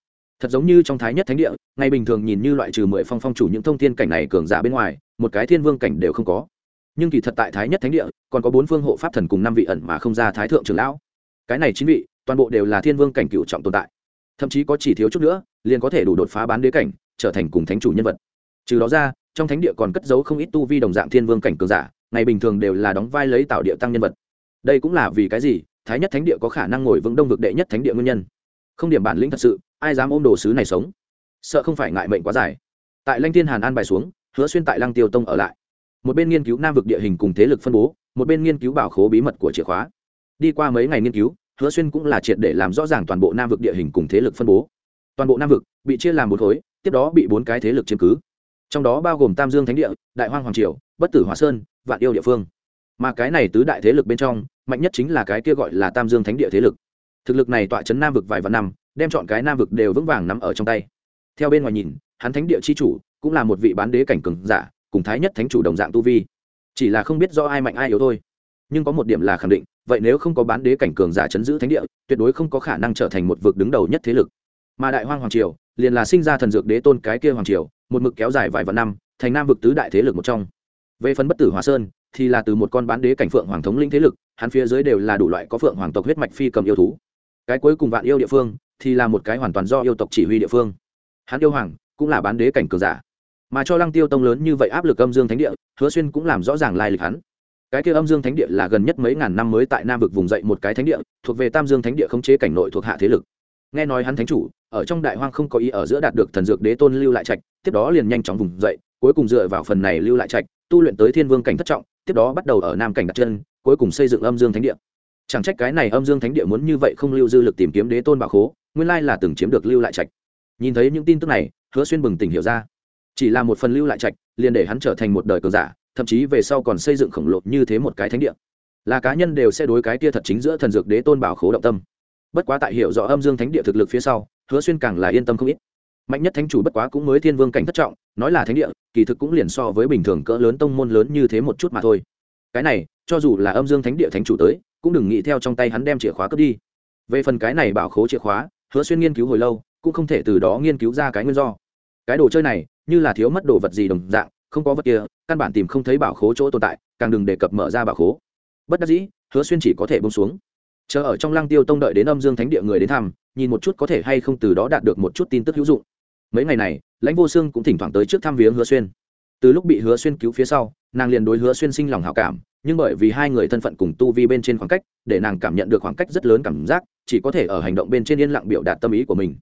thật giống như trong thái nhất thánh địa, ngay bình thường nhìn như loại trừ mười phong phong chủ những thông thiên cảnh này cường giả bên ngoài, một cái thiên vương cảnh đều không có. Nhưng kỳ thật tại thái nhất thánh địa, còn có bốn phương hộ pháp thần cùng năm vị ẩn mà không ra thái thượng trưởng lão. Cái này chín vị, toàn bộ đều là thiên vương cảnh cựu trọng tồn tại. Thậm chí có chỉ thiếu chút nữa, liền có thể đủ đột phá bán đế cảnh, trở thành cùng thánh chủ nhân vật. Trừ đó ra, trong thánh địa còn cất giấu không ít tu vi đồng dạng thiên vương cảnh cường giả, ngày bình thường đều là đóng vai lấy tạo địa tăng nhân vật. Đây cũng là vì cái gì, thái nhất thánh địa có khả năng ngồi vững đông vực đệ nhất thánh địa nguyên nhân không điểm bản lĩnh thật sự, ai dám ôm đồ sứ này sống? Sợ không phải ngại mệnh quá dài. Tại lanh thiên hàn an bài xuống, hứa xuyên tại lăng tiêu tông ở lại. Một bên nghiên cứu nam vực địa hình cùng thế lực phân bố, một bên nghiên cứu bảo khố bí mật của chìa khóa. Đi qua mấy ngày nghiên cứu, hứa xuyên cũng là triệt để làm rõ ràng toàn bộ nam vực địa hình cùng thế lực phân bố. Toàn bộ nam vực bị chia làm một khối, tiếp đó bị bốn cái thế lực chiếm cứ. Trong đó bao gồm tam dương thánh địa, đại hoang hoàng triều, bất tử hòa sơn, vạn yêu địa phương. Mà cái này tứ đại thế lực bên trong, mạnh nhất chính là cái kia gọi là tam dương thánh địa thế lực thực lực này tọa chấn nam vực vài vạn năm, đem chọn cái nam vực đều vững vàng nắm ở trong tay. Theo bên ngoài nhìn, hắn thánh địa c h i chủ cũng là một vị bán đế cảnh cường giả, cùng thái nhất thánh chủ đồng dạng tu vi. Chỉ là không biết do ai mạnh ai yếu thôi. Nhưng có một điểm là khẳng định, vậy nếu không có bán đế cảnh cường giả chấn giữ thánh địa, tuyệt đối không có khả năng trở thành một vực đứng đầu nhất thế lực. Mà đại hoang hoàng triều, liền là sinh ra thần dược đế tôn cái kia hoàng triều, một mực kéo dài vài vạn năm, thành nam vực tứ đại thế lực một trong. Về phần bất tử hòa sơn, thì là từ một con bán đế cảnh phượng hoàng thống linh thế lực, hắn phía dưới đều là đủ loại có phượng hoàng tộc huyết mạch phi cầm yêu thú cái cuối cùng vạn yêu địa phương thì là một cái hoàn toàn do yêu tộc chỉ huy địa phương. Hắn yêu hoàng cũng là bán đế cảnh cường giả, mà cho lăng tiêu tông lớn như vậy áp lực âm dương thánh địa, hứa xuyên cũng làm rõ ràng lai lịch hắn. Cái kia âm dương thánh địa là gần nhất mấy ngàn năm mới tại nam vực vùng dậy một cái thánh địa, thuộc về tam dương thánh địa khống chế cảnh nội thuộc hạ thế lực. Nghe nói hắn thánh chủ, ở trong đại hoang không có ý ở giữa đạt được thần dược đế tôn lưu lại trạch, tiếp đó liền nhanh chóng vùng dậy, cuối cùng dựa vào phần này lưu lại trạch, tu luyện tới thiên vương cảnh thất trọng, tiếp đó bắt đầu ở nam cảnh đặt chân, cuối cùng xây dựng âm dương thánh địa chẳng trách cái này âm dương thánh địa muốn như vậy không lưu dư lực tìm kiếm đế tôn bảo khố, nguyên lai là từng chiếm được lưu lại trạch. Nhìn thấy những tin tức này, hứa xuyên bừng tỉnh hiểu ra. Chỉ là một phần lưu lại trạch, liền để hắn trở thành một đời cường giả, thậm chí về sau còn xây dựng khổng lồ như thế một cái thánh địa. Là cá nhân đều sẽ đối cái tia thật chính giữa thần dược đế tôn bảo khố động tâm. Bất quá tại hiểu rõ âm dương thánh địa thực lực phía sau, hứa xuyên càng là yên tâm không ít. Mạnh nhất thánh chủ bất quá cũng mới thiên vương cảnh thất trọng, nói là thánh địa, kỳ thực cũng liền so với bình thường cỡ lớn tông môn lớn như thế một chút mà thôi. Cái này, cho dù là âm dương thánh địa thánh chủ tới cũng đừng nghĩ theo trong tay hắn đem chìa khóa cướp đi. Về phần cái này bảo khố chìa khóa, hứa xuyên nghiên cứu hồi lâu, cũng không thể từ đó nghiên cứu ra cái nguyên do. Cái đồ chơi này, như là thiếu mất đồ vật gì đồng dạng, không có vật kia, căn bản tìm không thấy bảo khố chỗ tồn tại, càng đừng đề cập mở ra bảo khố. Bất đắc dĩ, hứa xuyên chỉ có thể bông xuống. Chờ ở trong lăng tiêu tông đợi đến âm dương thánh địa người đến thăm, nhìn một chút có thể hay không từ đó đạt được một chút tin tức hữu dụng. Mấy ngày này, lãnh vô xương cũng thỉnh thoảng tới trước thăm viếng hứa xuyên. Từ lúc bị hứa xuyên cứu phía sau, nàng liền đối hứa xuyên sinh lòng hảo cảm nhưng bởi vì hai người thân phận cùng tu vi bên trên khoảng cách, để nàng cảm nhận được khoảng cách rất lớn cảm giác, chỉ có thể ở hành động bên trên yên lặng biểu đạt tâm ý của mình.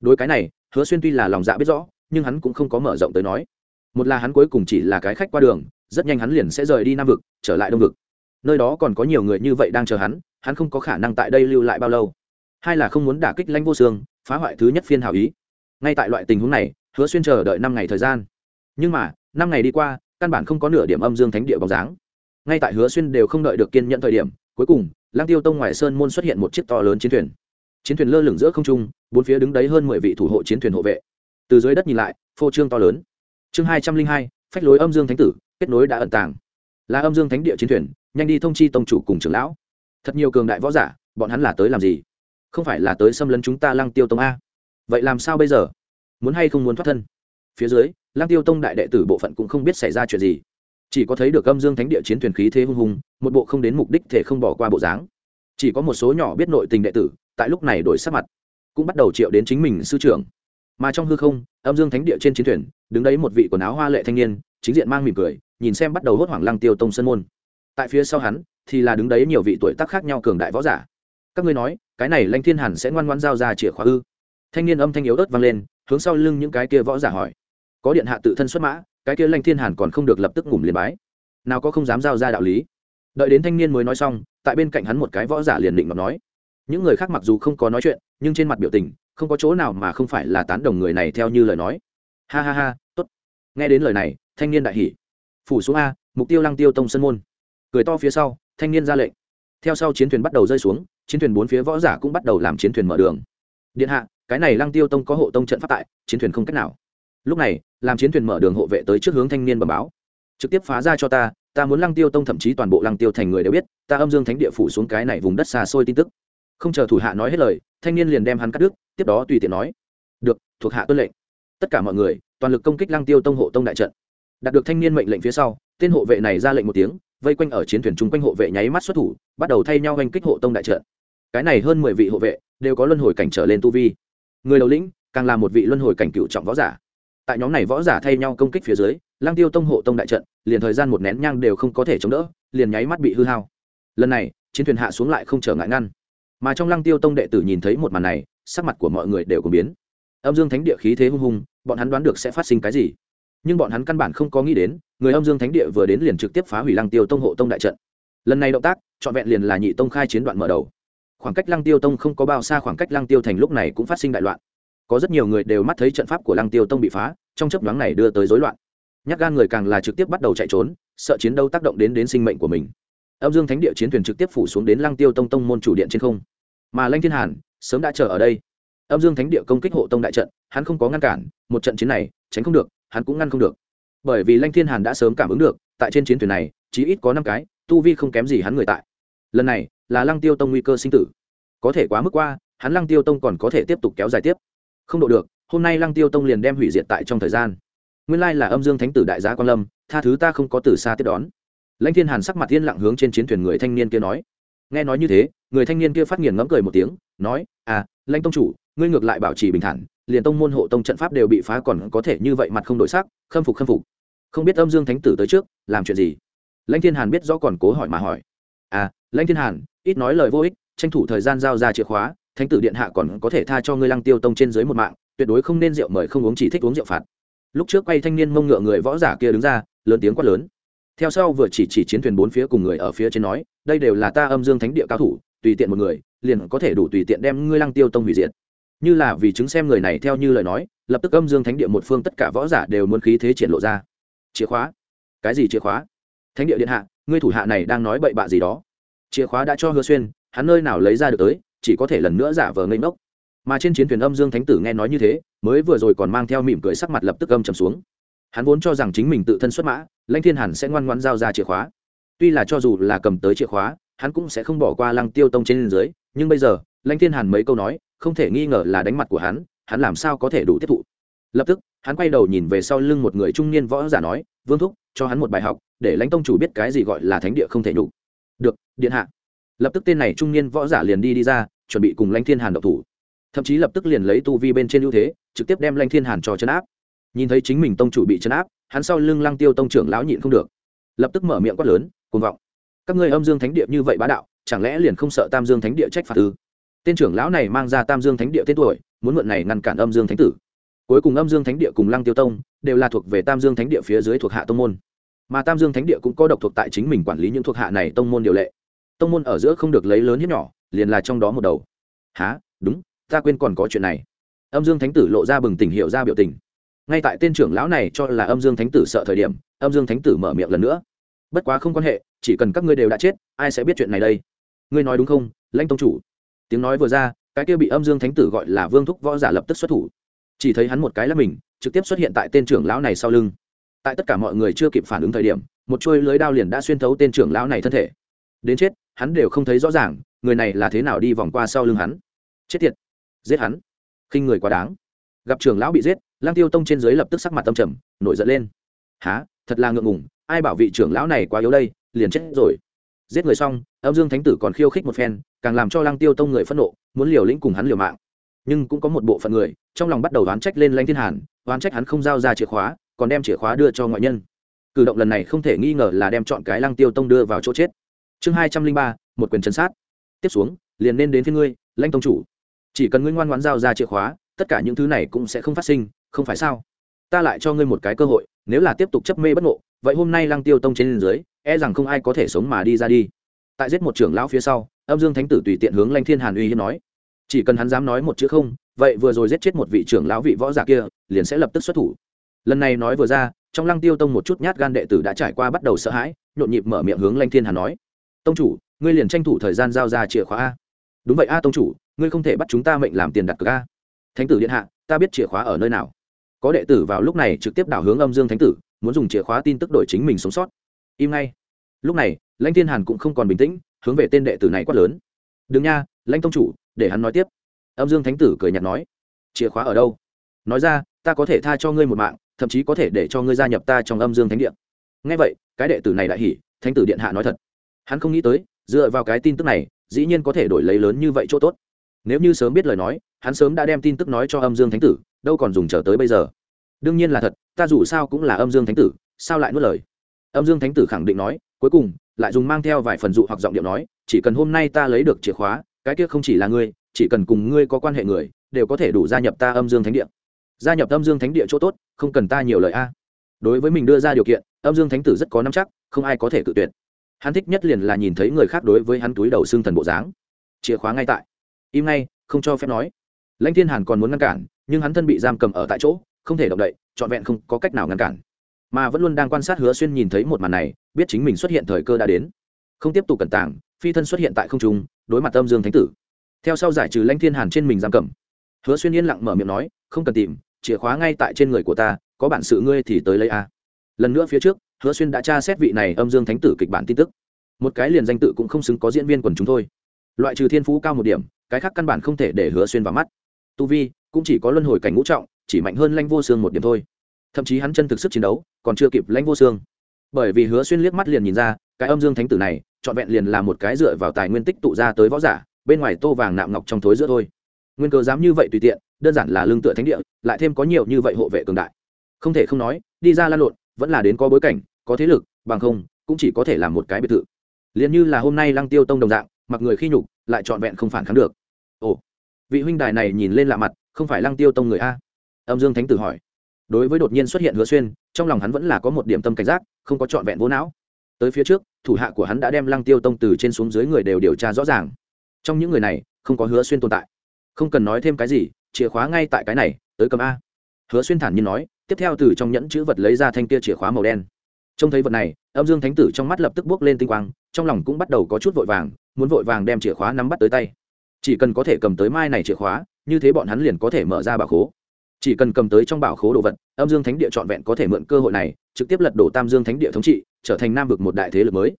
Đối cái này, hứa xuyên tuy là lòng dạ biết rõ, nhưng hắn cũng không có mở rộng tới nói. Một là hắn cuối cùng chỉ là cái khách qua đường, rất nhanh hắn liền sẽ rời đi nam vực, trở lại đông vực. Nơi đó còn có nhiều người như vậy đang chờ hắn hắn không có khả năng tại đây lưu lại bao lâu. Hai là không muốn đả kích lãnh vô xương phá hoại thứ nhất phiên hào ý. Ngay tại loại tình huống này, hứa xuyên chờ đợi năm ngày thời gian. Nhưng mà, năm ngày đi qua, căn bản không có nửa điểm âm dương thánh địa bóng dáng ngay tại hứa xuyên đều không đợi được kiên nhận thời điểm, cuối cùng lang tiêu tông ngoài sơn môn xuất hiện một chiếc to lớn chiến thuyền. Chiến thuyền lơ lửng giữa không trung, bốn phía đứng đấy hơn mười vị thủ hộ chiến thuyền hộ vệ. Từ dưới đất nhìn lại, phô trương to lớn. Chương hai trăm linh hai, phách lối âm dương thánh tử, kết nối đã ẩn tàng. Là âm dương thánh địa chiến thuyền, nhanh đi thông chi tông chủ cùng trưởng lão. Thật nhiều cường đại võ giả, bọn hắn là tới làm gì? Không phải là tới xâm lấn chúng ta lăng tiêu tông a. Vậy làm sao bây giờ? Muốn hay không muốn thoát thân? Phía dưới, lăng tiêu tông đại đệ tử bộ phận cũng không biết xảy ra chuyện gì chỉ có thấy được âm dương thánh địa chiến thuyền khí thế hung hùng, một bộ không đến mục đích thể không bỏ qua bộ dáng. Chỉ có một số nhỏ biết nội tình đệ tử, tại lúc này đổi sắc mặt, cũng bắt đầu triệu đến chính mình sư trưởng. Mà trong hư không, âm dương thánh địa trên chiến thuyền, đứng đấy một vị quần áo hoa lệ thanh niên, chính diện mang mỉm cười, nhìn xem bắt đầu hốt hoảng lăng tiêu tông sân môn. Tại phía sau hắn, thì là đứng đấy nhiều vị tuổi tác khác nhau cường đại võ giả. Các ngươi nói, cái này lanh thiên hẳn sẽ ngoan ngoan giao ra chìa khóa ư? Thanh niên âm thanh yếu ớt vang lên, hướng sau lưng những cái kia võ giả hỏi. Có điện hạ tự thân xuất mã cái kia lanh thiên hàn còn không được lập tức ngủm liền bái. Nào có không dám giao ra đạo lý. Đợi đến thanh niên mới nói xong, tại bên cạnh hắn một cái võ giả liền định ngọc nói. Những người khác mặc dù không có nói chuyện, nhưng trên mặt biểu tình, không có chỗ nào mà không phải là tán đồng người này theo như lời nói. Ha ha ha, tốt. Nghe đến lời này, thanh niên đại hỉ. Phủ xuống a, mục tiêu lăng tiêu tông sân môn. Cười to phía sau, thanh niên ra lệnh. Theo sau chiến thuyền bắt đầu rơi xuống, chiến thuyền bốn phía võ giả cũng bắt đầu làm chiến thuyền mở đường. Điện hạ, cái này lăng tiêu tông có hộ tông trận phát tại, chiến thuyền không cách nào lúc này, làm chiến thuyền mở đường hộ vệ tới trước hướng thanh niên bẩm báo. Trực tiếp phá ra cho ta ta muốn lăng tiêu tông thậm chí toàn bộ lăng tiêu thành người đều biết, ta âm dương thánh địa phủ xuống cái này vùng đất xa xôi tin tức. Không chờ thủ hạ nói hết lời, thanh niên liền đem hắn cắt đứt, tiếp đó tùy tiện nói, được, thuộc hạ tuân lệnh. Tất cả mọi người, toàn lực công kích lăng tiêu tông hộ tông đại trận. Đạt được thanh niên mệnh lệnh phía sau, tên hộ vệ này ra lệnh một tiếng, vây quanh ở chiến thuyền chung quanh hộ vệ nháy mắt xuất thủ, bắt đầu thay nhau oanh kích hộ tông đại trận. Cái này hơn mười vị hộ vệ đều có luân hồi cảnh trở lên tu vi. Người đầu lĩnh, càng là một vị luân hồi cảnh cựu trọng võ giả tại nhóm này võ giả thay nhau công kích phía dưới lang tiêu tông hộ tông đại trận, liền thời gian một nén nhang đều không có thể chống đỡ, liền nháy mắt bị hư hao. Lần này, chiến thuyền hạ xuống lại không trở ngại ngăn. Mà trong Lang tiêu tông đệ tử nhìn thấy một màn này, sắc mặt của mọi người đều có biến. Âm dương thánh địa khí thế hung hùng, bọn hắn đoán được sẽ phát sinh cái gì. Nhưng bọn hắn căn bản không có nghĩ đến, người âm dương thánh địa vừa đến liền trực tiếp phá hủy lăng tiêu tông hộ tông đại trận. Lần này động tác, trọn vẹn liền là nhị tông khai chiến đoạn mở đầu. Khoảng cách lăng tiêu tông không có bao xa khoảng cách lăng tiêu thành lúc này cũng phát sinh đại loạn có rất nhiều người đều mắt thấy trận pháp của lăng tiêu tông bị phá, trong chấp nhoáng này đưa tới rối loạn. Nhắc gan người càng là trực tiếp bắt đầu chạy trốn, sợ chiến đấu tác động đến đến sinh mệnh của mình. Âm dương thánh địa chiến thuyền trực tiếp phủ xuống đến lăng tiêu tông tông môn chủ điện trên không. Mà lanh thiên hàn sớm đã chờ ở đây. Âm dương thánh địa công kích hộ tông đại trận, hắn không có ngăn cản, một trận chiến này, tránh không được, hắn cũng ngăn không được. Bởi vì lanh thiên hàn đã sớm cảm ứng được, tại trên chiến thuyền này, chí ít có năm cái, tu vi không kém gì hắn người tại. Lần này là lăng tiêu tông nguy cơ sinh tử. Có thể quá mức qua, hắn lăng tiêu tông còn có thể tiếp tục kéo dài tiếp không độ được, hôm nay lăng tiêu tông liền đem hủy diệt tại trong thời gian. Nguyên lai là âm dương thánh tử đại gia quan lâm, tha thứ ta không có từ xa tiếp đón. Lãnh thiên hàn sắc mặt yên lặng hướng trên chiến thuyền người thanh niên kia nói. Nghe nói như thế, người thanh niên kia phát nghiền ngẫm cười một tiếng, nói à lãnh tông chủ, ngươi ngược lại bảo trì bình thản, liền tông môn hộ tông trận pháp đều bị phá còn có thể như vậy mặt không đổi sắc, khâm phục khâm phục. Không biết âm dương thánh tử tới trước, làm chuyện gì? Lãnh thiên hàn biết rõ còn cố hỏi mà hỏi. À lãnh thiên hàn, ít nói lời vô ích, tranh thủ thời gian giao ra chìa khóa thánh tử điện hạ còn có thể tha cho ngươi lăng tiêu tông trên dưới một mạng, tuyệt đối không nên rượu mời không uống chỉ thích uống rượu phạt. Lúc trước quay thanh niên mông ngựa người võ giả kia đứng ra, lớn tiếng quát lớn. Theo sau vừa chỉ chỉ chiến thuyền bốn phía cùng người ở phía trên nói, đây đều là ta âm dương thánh địa cao thủ, tùy tiện một người, liền có thể đủ tùy tiện đem ngươi lăng tiêu tông hủy diệt. Như là vì chứng xem người này theo như lời nói, lập tức âm dương thánh địa một phương tất cả võ giả đều muốn khí thế triển lộ ra. Chìa khóa. Cái gì chìa khóa? Thánh địa điện hạ, ngươi thủ hạ này đang nói bậy bạ gì đó. Chìa khóa đã cho hứa xuyên, hắn nơi nào lấy ra được tới chỉ có thể lần nữa giả vờ ngây ngốc. Mà trên chiến thuyền âm dương thánh tử nghe nói như thế, mới vừa rồi còn mang theo mỉm cười sắc mặt lập tức âm trầm xuống. Hắn vốn cho rằng chính mình tự thân xuất mã, lãnh thiên hàn sẽ ngoan ngoan giao ra chìa khóa. Tuy là cho dù là cầm tới chìa khóa, hắn cũng sẽ không bỏ qua lăng tiêu tông trên dưới, nhưng bây giờ, lãnh thiên hàn mấy câu nói, không thể nghi ngờ là đánh mặt của hắn hắn làm sao có thể đủ tiếp thụ. Lập tức, hắn quay đầu nhìn về sau lưng một người trung niên võ giả nói, vương thúc, cho hắn một bài học, để lãnh tông chủ biết cái gì gọi là thánh địa không thể nhục được, điện hạ. Lập tức tên này trung niên võ giả liền đi đi ra chuẩn bị cùng lãnh thiên hàn độc thủ. Thậm chí lập tức liền lấy tu vi bên trên ưu thế, trực tiếp đem lãnh thiên hàn cho chấn áp. Nhìn thấy chính mình tông chủ bị chấn áp, hắn sau lưng lăng tiêu tông trưởng lão nhịn không được. Lập tức mở miệng quát lớn, cuồng vọng! Các ngươi âm dương thánh địa như vậy bá đạo, chẳng lẽ liền không sợ tam dương thánh địa trách phạt ư? Tên trưởng lão này mang ra tam dương thánh địa tên tuổi, muốn mượn này ngăn cản âm dương thánh tử. Cuối cùng âm dương thánh địa cùng lăng tiêu tông đều là thuộc về tam dương thánh địa phía dưới thuộc hạ tông môn. Mà tam dương thánh địa cũng có độc thuộc tại chính mình quản lý những thuộc hạ này tông môn điều lệ. Tông môn ở giữa không được lấy lớn hiếp nhỏ liền là trong đó một đầu. Há đúng, ta quên còn có chuyện này. Âm dương thánh tử lộ ra bừng tỉnh hiệu ra biểu tình. Ngay tại tên trưởng lão này cho là âm dương thánh tử sợ thời điểm, âm dương thánh tử mở miệng lần nữa. Bất quá không quan hệ, chỉ cần các ngươi đều đã chết, ai sẽ biết chuyện này đây? Ngươi nói đúng không, lãnh tông chủ? Tiếng nói vừa ra, cái kia bị âm dương thánh tử gọi là vương thúc võ giả lập tức xuất thủ. Chỉ thấy hắn một cái là mình, trực tiếp xuất hiện tại tên trưởng lão này sau lưng. Tại tất cả mọi người chưa kịp phản ứng thời điểm, một chuôi lưới đao liền đã xuyên thấu tên trưởng lão này thân thể. Đến chết hắn đều không thấy rõ ràng, người này là thế nào đi vòng qua sau lưng hắn. Chết tiệt, giết hắn. Khinh người quá đáng. Gặp trưởng lão bị giết lang tiêu tông trên dưới lập tức sắc mặt tâm trầm, nổi giận lên. Há thật là ngượng ngùng, ai bảo vị trưởng lão này quá yếu đây, liền chết rồi. Giết người xong, âm dương thánh tử còn khiêu khích một phen, càng làm cho lang tiêu tông người phẫn nộ, muốn liều lĩnh cùng hắn liều mạng. Nhưng cũng có một bộ phận người, trong lòng bắt đầu oán trách lên lanh thiên hàn, oán trách hắn không giao ra chìa khóa, còn đem chìa khóa đưa cho ngoại nhân. Cử động lần này không thể nghi ngờ là đem chọn cái lăng tiêu tông đưa vào chỗ chết chương hai trăm linh ba, một quyền chân sát. Tiếp xuống, liền nên đến phía ngươi, lãnh tông chủ. Chỉ cần ngươi ngoan ngoãn giao ra chìa khóa, tất cả những thứ này cũng sẽ không phát sinh, không phải sao? Ta lại cho ngươi một cái cơ hội, nếu là tiếp tục chấp mê bất ngộ, vậy hôm nay lăng tiêu tông trên dưới e rằng không ai có thể sống mà đi ra đi. Tại giết một trưởng lão phía sau, âm dương thánh tử tùy tiện hướng lanh thiên hàn uy hiếp nói. Chỉ cần hắn dám nói một chữ không, vậy vừa rồi giết chết một vị trưởng lão vị võ giả kia, liền sẽ lập tức xuất thủ. Lần này nói vừa ra, trong lăng tiêu tông một chút nhát gan đệ tử đã trải qua bắt đầu sợ hãi, nhộn nhịp mở miệng hướng lanh thiên hàn nói tông chủ, ngươi liền tranh thủ thời gian giao ra chìa khóa a. Đúng vậy a, tông chủ, ngươi không thể bắt chúng ta mệnh làm tiền đặt cược a. Thánh tử điện hạ, ta biết chìa khóa ở nơi nào. Có đệ tử vào lúc này trực tiếp đảo hướng âm dương thánh tử, muốn dùng chìa khóa tin tức đổi chính mình sống sót. Im ngay. Lúc này, lãnh thiên hàn cũng không còn bình tĩnh, hướng về tên đệ tử này quát lớn. Đừng nha, lãnh tông chủ, để hắn nói tiếp. Âm dương thánh tử cười nhạt nói. Chìa khóa ở đâu? Nói ra, ta có thể tha cho ngươi một mạng, thậm chí có thể để cho ngươi gia nhập ta trong âm dương thánh điện ngay vậy, cái đệ tử này đại hỉ, thánh tử điện hạ nói thật hắn không nghĩ tới, dựa vào cái tin tức này, dĩ nhiên có thể đổi lấy lớn như vậy chỗ tốt. Nếu như sớm biết lời nói, hắn sớm đã đem tin tức nói cho âm dương thánh tử, đâu còn dùng chờ tới bây giờ. Đương nhiên là thật, ta dù sao cũng là âm dương thánh tử, sao lại nuốt lời? Âm dương thánh tử khẳng định nói, cuối cùng, lại dùng mang theo vài phần dụ hoặc giọng điệu nói, chỉ cần hôm nay ta lấy được chìa khóa, cái kia không chỉ là ngươi, chỉ cần cùng ngươi có quan hệ người, đều có thể đủ gia nhập ta âm dương thánh địa. Gia nhập âm dương thánh địa chỗ tốt, không cần ta nhiều lời a. Đối với mình đưa ra điều kiện, âm dương thánh tử rất có nắm chắc, không ai có thể tự tuyệt hắn thích nhất liền là nhìn thấy người khác đối với hắn túi đầu xương thần bộ dáng. Chìa khóa ngay tại. Im ngay, không cho phép nói. Lãnh thiên hàn còn muốn ngăn cản, nhưng hắn thân bị giam cầm ở tại chỗ, không thể động đậy, trọn vẹn không có cách nào ngăn cản. Mà vẫn luôn đang quan sát hứa xuyên nhìn thấy một màn này, biết chính mình xuất hiện thời cơ đã đến. Không tiếp tục cẩn tàng, phi thân xuất hiện tại không trung, đối mặt âm dương thánh tử. Theo sau giải trừ lãnh thiên hàn trên mình giam cầm. Hứa xuyên yên lặng mở miệng nói, không cần tìm, chìa khóa ngay tại trên người của ta, có bản sự ngươi thì tới lấy a. Lần nữa phía trước hứa xuyên đã tra xét vị này âm dương thánh tử kịch bản tin tức. Một cái liền danh tự cũng không xứng có diễn viên quần chúng thôi. Loại trừ thiên phú cao một điểm, cái khác căn bản không thể để hứa xuyên vào mắt. Tu vi cũng chỉ có luân hồi cảnh ngũ trọng, chỉ mạnh hơn lanh vô xương một điểm thôi. Thậm chí hắn chân thực sức chiến đấu còn chưa kịp lãnh vô xương bởi vì hứa xuyên liếc mắt liền nhìn ra, cái âm dương thánh tử này, trọn vẹn liền là một cái dựa vào tài nguyên tích tụ ra tới võ giả, bên ngoài tô vàng nạm ngọc trong thối giữa thôi. Nguyên cơ dám như vậy tùy tiện, đơn giản là lương tựa thánh địa, lại thêm có nhiều như vậy hộ vệ cường đại. Không thể không nói, đi ra lan lộn, vẫn là đến có bối cảnh có thế lực, bằng không, cũng chỉ có thể làm một cái biệt thự. Liền như là hôm nay lăng tiêu tông đồng dạng, mặc người khi nhục, lại trọn vẹn không phản kháng được. Ồ, vị huynh đài này nhìn lên lạ mặt, không phải lăng tiêu tông người a? Âm dương thánh tử hỏi. Đối với đột nhiên xuất hiện hứa xuyên, trong lòng hắn vẫn là có một điểm tâm cảnh giác, không có trọn vẹn vô não. Tới phía trước, thủ hạ của hắn đã đem lăng tiêu tông từ trên xuống dưới người đều điều tra rõ ràng. Trong những người này, không có hứa xuyên tồn tại. Không cần nói thêm cái gì, chìa khóa ngay tại cái này, tới cầm a. Hứa xuyên thản nhiên nói, tiếp theo từ trong nhẫn chữ vật lấy ra thanh kia chìa khóa màu đen trông thấy vật này, âm dương thánh tử trong mắt lập tức bước lên tinh quang, trong lòng cũng bắt đầu có chút vội vàng, muốn vội vàng đem chìa khóa nắm bắt tới tay. Chỉ cần có thể cầm tới mai này chìa khóa, như thế bọn hắn liền có thể mở ra bảo khố. Chỉ cần cầm tới trong bảo khố đồ vật, âm dương thánh địa trọn vẹn có thể mượn cơ hội này, trực tiếp lật đổ tam dương thánh địa thống trị, trở thành nam vực một đại thế lực mới.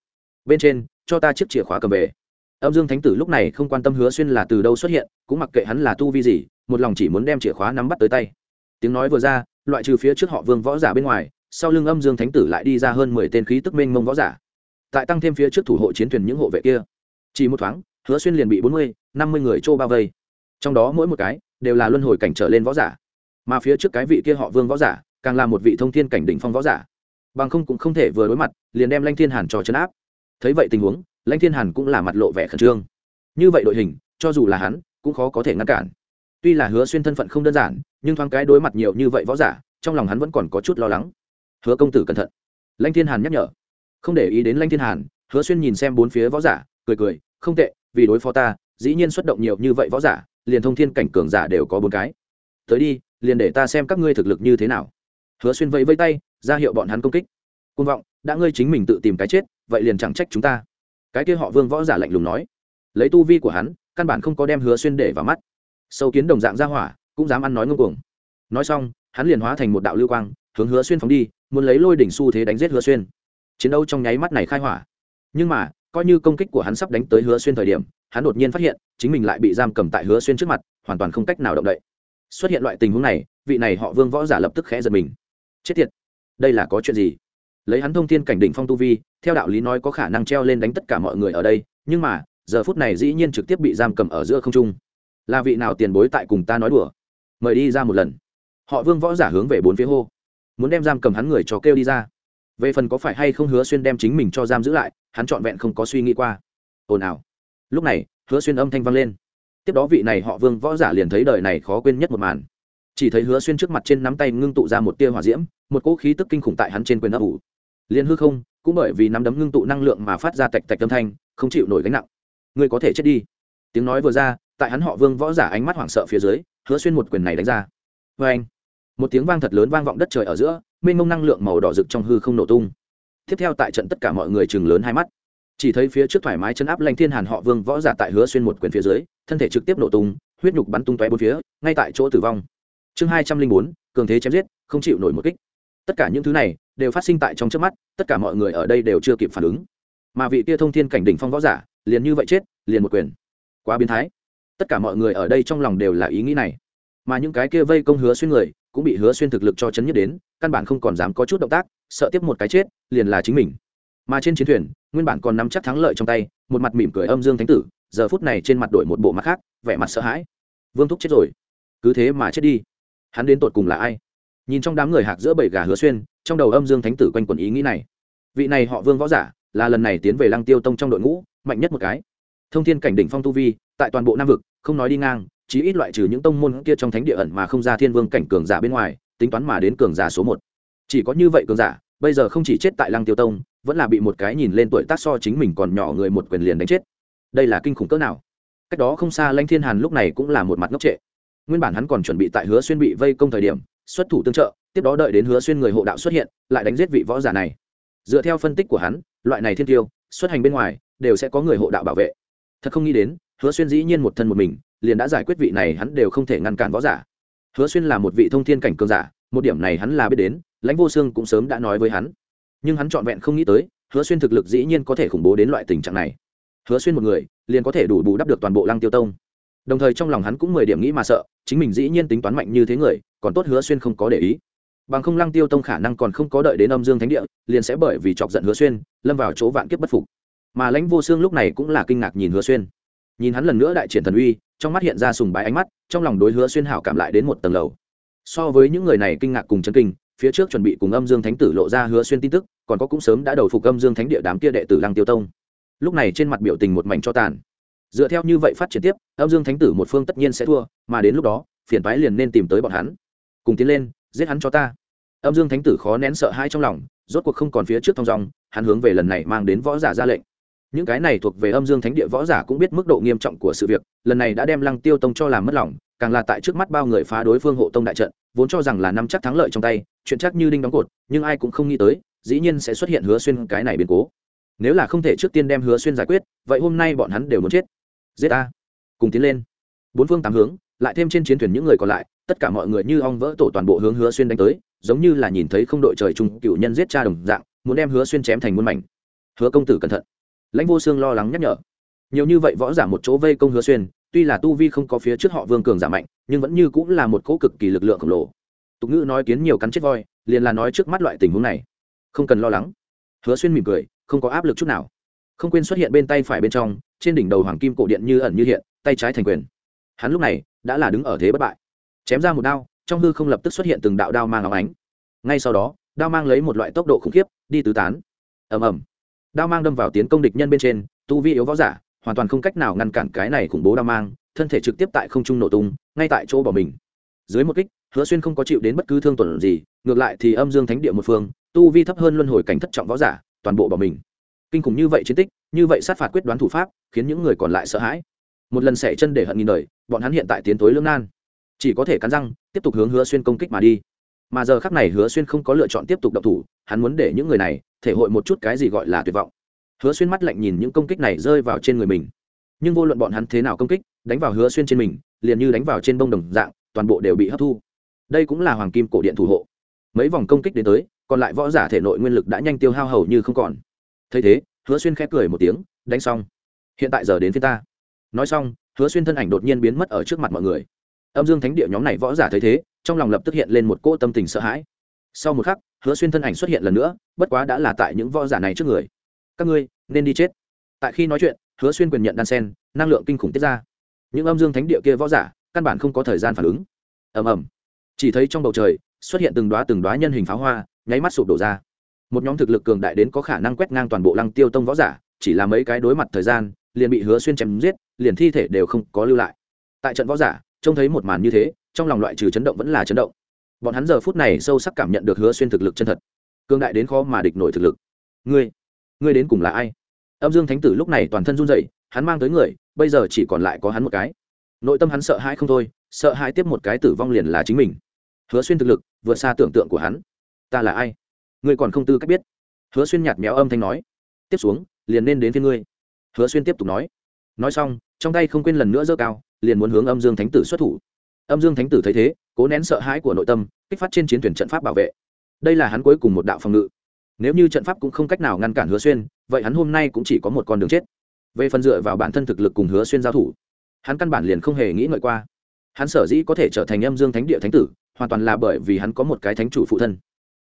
Bên trên, cho ta chiếc chìa khóa cầm về. Âm dương thánh tử lúc này không quan tâm hứa xuyên là từ đâu xuất hiện, cũng mặc kệ hắn là tu vi gì, một lòng chỉ muốn đem chìa khóa nắm bắt tới tay. Tiếng nói vừa ra, loại trừ phía trước họ vương võ giả bên ngoài sau lưng âm dương thánh tử lại đi ra hơn mười tên khí tức mênh mông võ giả. Tại tăng thêm phía trước thủ hộ chiến thuyền những hộ vệ kia, chỉ một thoáng, hứa xuyên liền bị bốn mươi, năm mươi người trô bao vây. Trong đó mỗi một cái đều là luân hồi cảnh trở lên võ giả, mà phía trước cái vị kia họ vương võ giả càng là một vị thông thiên cảnh đỉnh phong võ giả. Bằng không cũng không thể vừa đối mặt, liền đem lanh thiên hàn cho chấn áp. Thấy vậy tình huống, lanh thiên hàn cũng là mặt lộ vẻ khẩn trương. Như vậy đội hình, cho dù là hắn, cũng khó có thể ngăn cản. Tuy là hứa xuyên thân phận không đơn giản, nhưng thoáng cái đối mặt nhiều như vậy võ giả, trong lòng hắn vẫn còn có chút lo lắng hứa công tử cẩn thận. Lanh thiên hàn nhắc nhở. Không để ý đến lanh thiên hàn, hứa xuyên nhìn xem bốn phía võ giả, cười cười, không tệ, vì đối phó ta, dĩ nhiên xuất động nhiều như vậy võ giả, liền thông thiên cảnh cường giả đều có bốn cái. Tới đi, liền để ta xem các ngươi thực lực như thế nào. Hứa xuyên vẫy vây tay, ra hiệu bọn hắn công kích. Côn vọng, đã ngươi chính mình tự tìm cái chết, vậy liền chẳng trách chúng ta. Cái kia họ vương võ giả lạnh lùng nói. Lấy tu vi của hắn, căn bản không có đem hứa xuyên để vào mắt. Sâu kiến đồng dạng ra hỏa, cũng dám ăn nói ngông cuồng. Nói xong, hắn liền hóa thành một đạo lưu quang, hướng hứa xuyên phóng đi muốn lấy lôi đỉnh xu thế đánh giết hứa xuyên. Chiến đấu trong nháy mắt này khai hỏa. Nhưng mà, coi như công kích của hắn sắp đánh tới hứa xuyên thời điểm, hắn đột nhiên phát hiện, chính mình lại bị giam cầm tại hứa xuyên trước mặt, hoàn toàn không cách nào động đậy. Xuất hiện loại tình huống này, vị này họ vương võ giả lập tức khẽ giật mình. Chết tiệt! Đây là có chuyện gì? Lấy hắn thông thiên cảnh đỉnh phong tu vi, theo đạo lý nói có khả năng treo lên đánh tất cả mọi người ở đây, nhưng mà, giờ phút này dĩ nhiên trực tiếp bị giam cầm ở giữa không trung. Là vị nào tiền bối tại cùng ta nói đùa? Mời đi ra một lần. Họ vương võ giả hướng về bốn phía hô muốn đem giam cầm hắn người cho kêu đi ra. Về phần có phải hay không hứa xuyên đem chính mình cho giam giữ lại, hắn trọn vẹn không có suy nghĩ qua. Ồn ào. Lúc này, hứa xuyên âm thanh vang lên. Tiếp đó vị này họ vương võ giả liền thấy đời này khó quên nhất một màn. Chỉ thấy hứa xuyên trước mặt trên nắm tay ngưng tụ ra một tia hỏa diễm, một cỗ khí tức kinh khủng tại hắn trên quyền ấp ủ. Liền hư không, cũng bởi vì nắm đấm ngưng tụ năng lượng mà phát ra tạch tạch âm thanh, không chịu nổi gánh nặng. Ngươi có thể chết đi. Tiếng nói vừa ra, tại hắn họ vương võ giả ánh mắt hoảng sợ phía dưới, hứa xuyên một quyền này đánh ra. Vê anh một tiếng vang thật lớn vang vọng đất trời ở giữa, mênh mông năng lượng màu đỏ rực trong hư không nổ tung. Tiếp theo tại trận tất cả mọi người chừng lớn hai mắt. Chỉ thấy phía trước thoải mái chân áp lanh thiên hàn họ vương võ giả tại hứa xuyên một quyền phía dưới, thân thể trực tiếp nổ tung, huyết nhục bắn tung tóe bốn phía, ngay tại chỗ tử vong. Chương hai trăm linh bốn, cường thế chém giết, không chịu nổi một kích. Tất cả những thứ này đều phát sinh tại trong trước mắt, tất cả mọi người ở đây đều chưa kịp phản ứng. Mà vị tia thông thiên cảnh đỉnh phong võ giả liền như vậy chết, liền một quyền. Quá biến thái. Tất cả mọi người ở đây trong lòng đều là ý nghĩ này. Mà những cái kia vây công hứa xuyên người cũng bị hứa xuyên thực lực cho chấn nhất đến, căn bản không còn dám có chút động tác, sợ tiếp một cái chết, liền là chính mình. Mà trên chiến thuyền, nguyên bản còn nắm chắc thắng lợi trong tay, một mặt mỉm cười âm dương thánh tử, giờ phút này trên mặt đổi một bộ mặt khác, vẻ mặt sợ hãi. Vương thúc chết rồi. Cứ thế mà chết đi. Hắn đến tột cùng là ai? Nhìn trong đám người hạc giữa bảy gà hứa xuyên, trong đầu âm dương thánh tử quanh quẩn ý nghĩ này. Vị này họ vương võ giả, là lần này tiến về lăng tiêu tông trong đội ngũ, mạnh nhất một cái. Thông thiên cảnh đỉnh phong tu vi, tại toàn bộ nam vực, không nói đi ngang chí ít loại trừ những tông môn kia trong thánh địa ẩn mà không ra thiên vương cảnh cường giả bên ngoài, tính toán mà đến cường giả số một. Chỉ có như vậy cường giả, bây giờ không chỉ chết tại lăng tiêu tông, vẫn là bị một cái nhìn lên tuổi tác so chính mình còn nhỏ người một quyền liền đánh chết. Đây là kinh khủng cỡ nào? Cách đó không xa lanh thiên hàn lúc này cũng là một mặt ngốc trệ. Nguyên bản hắn còn chuẩn bị tại hứa xuyên bị vây công thời điểm, xuất thủ tương trợ, tiếp đó đợi đến hứa xuyên người hộ đạo xuất hiện, lại đánh giết vị võ giả này. Dựa theo phân tích của hắn, loại này thiên tiêu, xuất hành bên ngoài, đều sẽ có người hộ đạo bảo vệ. Thật không nghĩ đến, hứa xuyên dĩ nhiên một thân một mình liền đã giải quyết vị này hắn đều không thể ngăn cản võ giả. Hứa xuyên là một vị thông thiên cảnh cường giả, một điểm này hắn là biết đến, lãnh vô xương cũng sớm đã nói với hắn. Nhưng hắn trọn vẹn không nghĩ tới, hứa xuyên thực lực dĩ nhiên có thể khủng bố đến loại tình trạng này. Hứa xuyên một người, liền có thể đủ bù đắp được toàn bộ lăng tiêu tông. Đồng thời trong lòng hắn cũng mười điểm nghĩ mà sợ, chính mình dĩ nhiên tính toán mạnh như thế người, còn tốt hứa xuyên không có để ý. Bằng không lăng tiêu tông khả năng còn không có đợi đến âm dương thánh địa, liền sẽ bởi vì chọc giận hứa xuyên, lâm vào chỗ vạn kiếp bất phục. Mà lãnh vô xương lúc này cũng là kinh ngạc nhìn hứa xuyên. Nhìn hắn lần nữa đại triển thần uy trong mắt hiện ra sùng bái ánh mắt, trong lòng đối hứa xuyên hảo cảm lại đến một tầng lầu. So với những người này kinh ngạc cùng chân kinh, phía trước chuẩn bị cùng âm dương thánh tử lộ ra hứa xuyên tin tức, còn có cũng sớm đã đầu phục âm dương thánh địa đám kia đệ tử lăng tiêu tông. Lúc này trên mặt biểu tình một mảnh cho tàn. Dựa theo như vậy phát triển tiếp, âm dương thánh tử một phương tất nhiên sẽ thua, mà đến lúc đó, phiền toái liền nên tìm tới bọn hắn. Cùng tiến lên, giết hắn cho ta. Âm dương thánh tử khó nén sợ hãi trong lòng, rốt cuộc không còn phía trước thong dòng, hắn hướng về lần này mang đến võ giả ra lệnh những cái này thuộc về âm dương thánh địa võ giả cũng biết mức độ nghiêm trọng của sự việc, lần này đã đem lăng tiêu tông cho làm mất lòng, càng là tại trước mắt bao người phá đối phương hộ tông đại trận, vốn cho rằng là năm chắc thắng lợi trong tay, chuyện chắc như đinh đóng cột, nhưng ai cũng không nghĩ tới, dĩ nhiên sẽ xuất hiện hứa xuyên cái này biến cố. Nếu là không thể trước tiên đem hứa xuyên giải quyết, vậy hôm nay bọn hắn đều muốn chết. Giết a cùng tiến lên. Bốn phương tám hướng, lại thêm trên chiến thuyền những người còn lại, tất cả mọi người như ong vỡ tổ toàn bộ hướng hứa xuyên đánh tới, giống như là nhìn thấy không đội trời chung cựu nhân giết cha đồng dạng, muốn đem hứa xuyên chém thành muôn mảnh. Hứa công tử cẩn thận lãnh vô xương lo lắng nhắc nhở. Nhiều như vậy võ giả một chỗ vây công hứa xuyên, tuy là tu vi không có phía trước họ vương cường giả mạnh, nhưng vẫn như cũng là một cỗ cực kỳ lực lượng khổng lồ. Tục ngữ nói kiến nhiều cắn chết voi, liền là nói trước mắt loại tình huống này. Không cần lo lắng. Hứa xuyên mỉm cười, không có áp lực chút nào. Không quên xuất hiện bên tay phải bên trong, trên đỉnh đầu hoàng kim cổ điện như ẩn như hiện, tay trái thành quyền. Hắn lúc này đã là đứng ở thế bất bại. Chém ra một đao, trong hư không lập tức xuất hiện từng đạo đao mang óng ánh. Ngay sau đó, đao mang lấy một loại tốc độ khủng khiếp, đi tứ tán. Ầm ầm đao mang đâm vào tiến công địch nhân bên trên, tu vi yếu võ giả, hoàn toàn không cách nào ngăn cản cái này khủng bố đao mang, thân thể trực tiếp tại không trung nổ tung, ngay tại chỗ bỏ mình. Dưới một kích, hứa xuyên không có chịu đến bất cứ thương tổn gì, ngược lại thì âm dương thánh địa một phương, tu vi thấp hơn luân hồi cảnh thất trọng võ giả, toàn bộ bỏ mình. Kinh khủng như vậy chiến tích, như vậy sát phạt quyết đoán thủ pháp, khiến những người còn lại sợ hãi. Một lần xẻ chân để hận nghìn đời, bọn hắn hiện tại tiến tối lưỡng nan. Chỉ có thể cắn răng, tiếp tục hướng hứa xuyên công kích mà đi. Mà giờ khắc này hứa xuyên không có lựa chọn tiếp tục động thủ, hắn muốn để những người này thể hội một chút cái gì gọi là tuyệt vọng. Hứa xuyên mắt lạnh nhìn những công kích này rơi vào trên người mình. Nhưng vô luận bọn hắn thế nào công kích, đánh vào hứa xuyên trên mình, liền như đánh vào trên bông đồng dạng, toàn bộ đều bị hấp thu. Đây cũng là hoàng kim cổ điện thủ hộ. Mấy vòng công kích đến tới, còn lại võ giả thể nội nguyên lực đã nhanh tiêu hao hầu như không còn. Thấy thế, hứa xuyên khẽ cười một tiếng, đánh xong. Hiện tại giờ đến phía ta. Nói xong, hứa xuyên thân ảnh đột nhiên biến mất ở trước mặt mọi người. Âm dương thánh địa nhóm này võ giả thấy thế, trong lòng lập tức hiện lên một cỗ tâm tình sợ hãi sau một khắc, hứa xuyên thân ảnh xuất hiện lần nữa, bất quá đã là tại những võ giả này trước người. Các ngươi, nên đi chết. Tại khi nói chuyện, hứa xuyên quyền nhận đan sen, năng lượng kinh khủng tiết ra. Những âm dương thánh địa kia võ giả, căn bản không có thời gian phản ứng. Ầm ầm. Chỉ thấy trong bầu trời, xuất hiện từng đoá từng đoá nhân hình pháo hoa, nháy mắt sụp đổ ra. Một nhóm thực lực cường đại đến có khả năng quét ngang toàn bộ lăng tiêu tông võ giả, chỉ là mấy cái đối mặt thời gian, liền bị hứa xuyên chém giết, liền thi thể đều không có lưu lại. Tại trận võ giả, trông thấy một màn như thế, trong lòng loại trừ chấn động vẫn là chấn động bọn hắn giờ phút này sâu sắc cảm nhận được hứa xuyên thực lực chân thật. Cường đại đến khó mà địch nổi thực lực. Ngươi ngươi đến cùng là ai? Âm dương thánh tử lúc này toàn thân run rẩy, hắn mang tới người, bây giờ chỉ còn lại có hắn một cái. Nội tâm hắn sợ hãi không thôi, sợ hãi tiếp một cái tử vong liền là chính mình. Hứa xuyên thực lực vượt xa tưởng tượng của hắn. Ta là ai? Ngươi còn không tư cách biết. Hứa xuyên nhạt méo âm thanh nói. Tiếp xuống, liền nên đến phía ngươi. Hứa xuyên tiếp tục nói. Nói xong, trong tay không quên lần nữa giơ cao, liền muốn hướng âm dương thánh tử xuất thủ. Âm dương thánh tử thấy thế, cố nén sợ hãi của nội tâm kích phát trên chiến thuyền trận pháp bảo vệ. Đây là hắn cuối cùng một đạo phòng ngự. Nếu như trận pháp cũng không cách nào ngăn cản hứa xuyên, vậy hắn hôm nay cũng chỉ có một con đường chết. Về phần dựa vào bản thân thực lực cùng hứa xuyên giao thủ, hắn căn bản liền không hề nghĩ ngợi qua. Hắn sở dĩ có thể trở thành âm dương thánh địa thánh tử, hoàn toàn là bởi vì hắn có một cái thánh chủ phụ thân.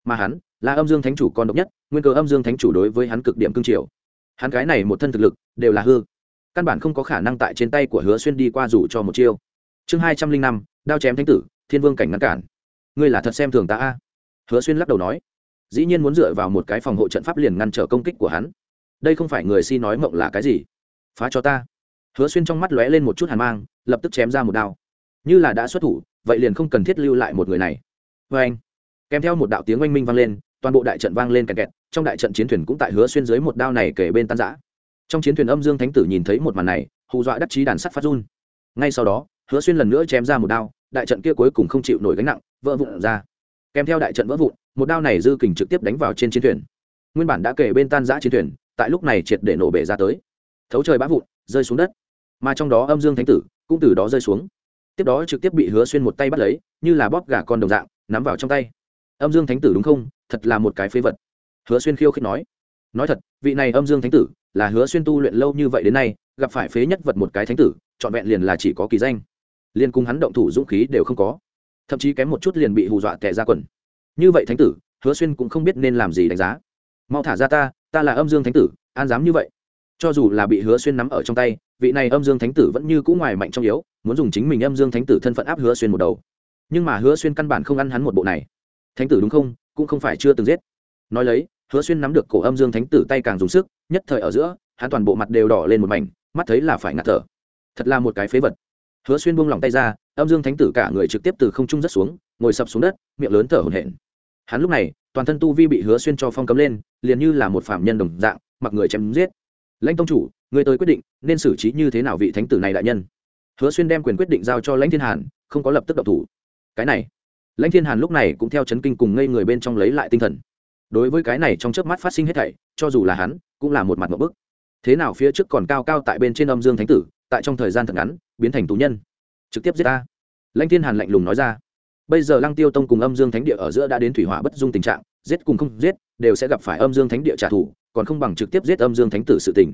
Mà hắn là âm dương thánh chủ con độc nhất, nguyên cơ âm dương thánh chủ đối với hắn cực điểm cương triều. Hắn cái này một thân thực lực đều là hư. Căn bản không có khả năng tại trên tay của hứa xuyên đi qua rủ cho một chiêu. Chương hai trăm linh năm, đao chém thánh tử, thiên vương cảnh ngăn cản ngươi là thật xem thường ta a? Hứa xuyên lắc đầu nói. Dĩ nhiên muốn dựa vào một cái phòng hộ trận pháp liền ngăn trở công kích của hắn. Đây không phải người si nói mộng là cái gì? Phá cho ta. Hứa xuyên trong mắt lóe lên một chút hàn mang, lập tức chém ra một đao. Như là đã xuất thủ, vậy liền không cần thiết lưu lại một người này. Vê anh. Kèm theo một đạo tiếng oanh minh vang lên, toàn bộ đại trận vang lên kẹt kẹt, trong đại trận chiến thuyền cũng tại hứa xuyên dưới một đao này kể bên tan giã trong chiến thuyền âm dương thánh tử nhìn thấy một màn này, hù dọa đắc chí đàn sắt phát run. Ngay sau đó, hứa xuyên lần nữa chém ra một đao, đại trận kia cuối cùng không chịu nổi gánh nặng vỡ vụn ra. Kèm theo đại trận vỡ vụn, một đao này dư kình trực tiếp đánh vào trên chiến thuyền. Nguyên bản đã kể bên tan giã chiến thuyền, tại lúc này triệt để nổ bể ra tới. Thấu trời bã vụn, rơi xuống đất. Mà trong đó âm dương thánh tử cũng từ đó rơi xuống. Tiếp đó trực tiếp bị hứa xuyên một tay bắt lấy, như là bóp gà con đồng dạng, nắm vào trong tay. Âm dương thánh tử đúng không? Thật là một cái phế vật. Hứa xuyên khiêu khích nói. Nói thật, vị này âm dương thánh tử là hứa xuyên tu luyện lâu như vậy đến nay, gặp phải phế nhất vật một cái thánh tử, trọn vẹn liền là chỉ có kỳ danh. Liền cùng hắn động thủ dũng khí đều không có thậm chí kém một chút liền bị hù dọa tè ra quần. Như vậy thánh tử, hứa xuyên cũng không biết nên làm gì đánh giá. Mau thả ra ta ta là âm dương thánh tử, an dám như vậy. Cho dù là bị hứa xuyên nắm ở trong tay, vị này âm dương thánh tử vẫn như cũ ngoài mạnh trong yếu, muốn dùng chính mình âm dương thánh tử thân phận áp hứa xuyên một đầu. Nhưng mà hứa xuyên căn bản không ăn hắn một bộ này. Thánh tử đúng không? Cũng không phải chưa từng giết. Nói lấy, hứa xuyên nắm được cổ âm dương thánh tử tay càng dùng sức, nhất thời ở giữa, hắn toàn bộ mặt đều đỏ lên một mảnh, mắt thấy là phải ngạt thở. Thật là một cái phế vật. Hứa xuyên buông lỏng tay ra âm dương thánh tử cả người trực tiếp từ không trung rất xuống, ngồi sập xuống đất, miệng lớn thở hổn hển. Hắn lúc này, toàn thân tu vi bị hứa xuyên cho phong cấm lên, liền như là một phạm nhân đồng dạng, mặc người chém giết. Lãnh tông chủ, người tới quyết định nên xử trí như thế nào vị thánh tử này đại nhân. Hứa xuyên đem quyền quyết định giao cho lãnh thiên hàn, không có lập tức độc thủ. Cái này, lãnh thiên hàn lúc này cũng theo chấn kinh cùng ngây người bên trong lấy lại tinh thần. Đối với cái này trong chớp mắt phát sinh hết thảy, cho dù là hắn, cũng là một mặt một bức. Thế nào phía trước còn cao cao tại bên trên âm dương thánh tử, tại trong thời gian thật ngắn, biến thành tù nhân trực tiếp giết ta. Lãnh thiên hàn lạnh lùng nói ra. Bây giờ lăng tiêu tông cùng âm dương thánh địa ở giữa đã đến thủy hỏa bất dung tình trạng, giết cùng không giết, đều sẽ gặp phải âm dương thánh địa trả thù, còn không bằng trực tiếp giết âm dương thánh tử sự tình.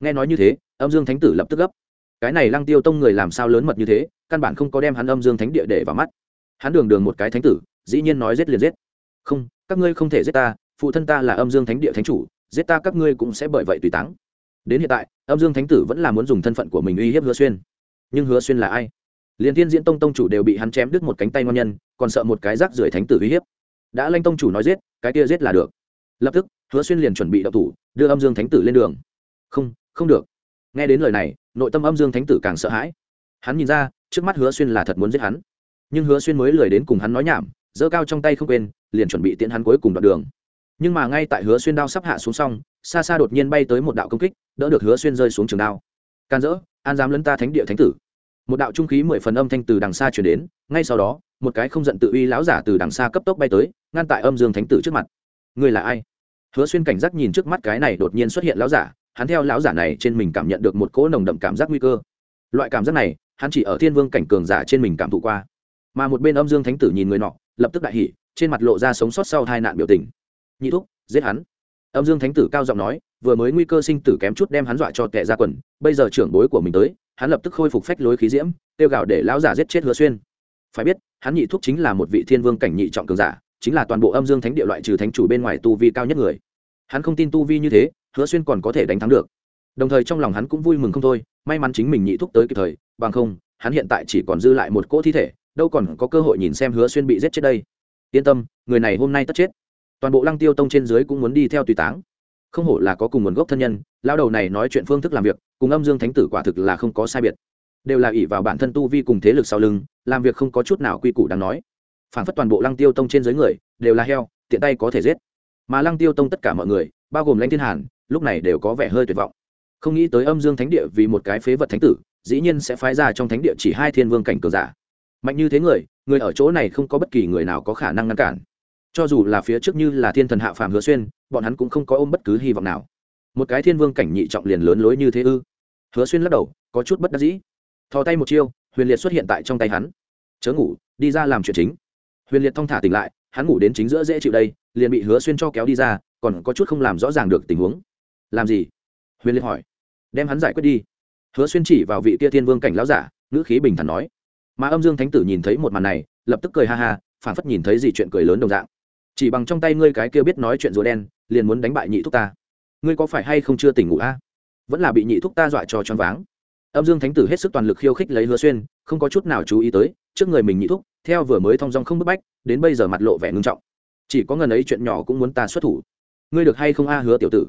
Nghe nói như thế, âm dương thánh tử lập tức gấp. Cái này lăng tiêu tông người làm sao lớn mật như thế, căn bản không có đem hắn âm dương thánh địa để vào mắt. Hắn đường đường một cái thánh tử, dĩ nhiên nói giết liền giết. Không, các ngươi không thể giết ta, phụ thân ta là âm dương thánh địa thánh chủ, giết ta các ngươi cũng sẽ bởi vậy tùy táng. Đến hiện tại, âm dương thánh tử vẫn là muốn dùng thân phận của mình uy hiếp hứa xuyên. Nhưng hứa xuyên là ai? Liền thiên diễn tông tông chủ đều bị hắn chém đứt một cánh tay ngon nhân, còn sợ một cái rác rưởi thánh tử uy hiếp. Đã lanh tông chủ nói giết, cái kia giết là được. Lập tức, hứa xuyên liền chuẩn bị đậu thủ, đưa âm dương thánh tử lên đường. Không không được. Nghe đến lời này, nội tâm âm dương thánh tử càng sợ hãi. Hắn nhìn ra, trước mắt hứa xuyên là thật muốn giết hắn. Nhưng hứa xuyên mới lười đến cùng hắn nói nhảm, giơ cao trong tay không quên, liền chuẩn bị tiễn hắn cuối cùng đoạn đường. Nhưng mà ngay tại hứa xuyên đao sắp hạ xuống xong, xa xa đột nhiên bay tới một đạo công kích, đỡ được hứa xuyên rơi xuống trường đao. Can dỡ, an dám lấn ta thánh địa thánh tử một đạo trung khí mười phần âm thanh từ đằng xa chuyển đến, ngay sau đó, một cái không giận tự uy lão giả từ đằng xa cấp tốc bay tới, ngăn tại âm dương thánh tử trước mặt. Người là ai? Hứa xuyên cảnh giác nhìn trước mắt cái này đột nhiên xuất hiện lão giả, hắn theo lão giả này trên mình cảm nhận được một cỗ nồng đậm cảm giác nguy cơ. Loại cảm giác này, hắn chỉ ở thiên vương cảnh cường giả trên mình cảm thụ qua. Mà một bên âm dương thánh tử nhìn người nọ, lập tức đại hỉ, trên mặt lộ ra sống sót sau hai nạn biểu tình. Nhị thúc, giết hắn. Âm dương thánh tử cao giọng nói, vừa mới nguy cơ sinh tử kém chút đem hắn dọa cho tệ ra quần, bây giờ trưởng bối của mình tới hắn lập tức khôi phục phách lối khí diễm tiêu gạo để lão giả giết chết hứa xuyên. Phải biết, hắn nhị thúc chính là một vị thiên vương cảnh nhị trọng cường giả, chính là toàn bộ âm dương thánh địa loại trừ thánh chủ bên ngoài tu vi cao nhất người. Hắn không tin tu vi như thế, hứa xuyên còn có thể đánh thắng được. Đồng thời trong lòng hắn cũng vui mừng không thôi, may mắn chính mình nhị thúc tới kịp thời, bằng không, hắn hiện tại chỉ còn dư lại một cỗ thi thể, đâu còn có cơ hội nhìn xem hứa xuyên bị giết chết đây. Yên tâm, người này hôm nay tất chết. Toàn bộ lăng tiêu tông trên dưới cũng muốn đi theo tùy táng không hổ là có cùng nguồn gốc thân nhân, lao đầu này nói chuyện phương thức làm việc, cùng âm dương thánh tử quả thực là không có sai biệt. Đều là ỷ vào bản thân tu vi cùng thế lực sau lưng, làm việc không có chút nào quy củ đáng nói. Phản phất toàn bộ lăng tiêu tông trên dưới người, đều là heo, tiện tay có thể giết. Mà lăng tiêu tông tất cả mọi người, bao gồm lãnh thiên hàn, lúc này đều có vẻ hơi tuyệt vọng. Không nghĩ tới âm dương thánh địa vì một cái phế vật thánh tử, dĩ nhiên sẽ phái ra trong thánh địa chỉ hai thiên vương cảnh cờ giả. Mạnh như thế người người ở chỗ này không có bất kỳ người nào có khả năng ngăn cản. Cho dù là phía trước như là thiên thần hạ phàm hứa xuyên bọn hắn cũng không có ôm bất cứ hy vọng nào. Một cái thiên vương cảnh nhị trọng liền lớn lối như thế ư? Hứa xuyên lắc đầu, có chút bất đắc dĩ. Thò tay một chiêu, huyền liệt xuất hiện tại trong tay hắn. Chớ ngủ, đi ra làm chuyện chính. Huyền liệt thong thả tỉnh lại, hắn ngủ đến chính giữa dễ chịu đây, liền bị hứa xuyên cho kéo đi ra, còn có chút không làm rõ ràng được tình huống. Làm gì? Huyền liệt hỏi. Đem hắn giải quyết đi. Hứa xuyên chỉ vào vị kia thiên vương cảnh lão giả, ngữ khí bình thản nói. Mà âm dương thánh tử nhìn thấy một màn này, lập tức cười ha ha phản phất nhìn thấy gì chuyện cười lớn đồng dạng. Chỉ bằng trong tay ngươi cái kia biết nói chuyện rùa đen liền muốn đánh bại nhị thúc ta. Ngươi có phải hay không chưa tỉnh ngủ a? Vẫn là bị nhị thúc ta dọa cho choáng váng. Âm dương thánh tử hết sức toàn lực khiêu khích lấy hứa xuyên, không có chút nào chú ý tới, trước người mình nhị thúc, theo vừa mới thong dong không bức bách, đến bây giờ mặt lộ vẻ ngưng trọng. Chỉ có ngần ấy chuyện nhỏ cũng muốn ta xuất thủ. Ngươi được hay không a, hứa tiểu tử?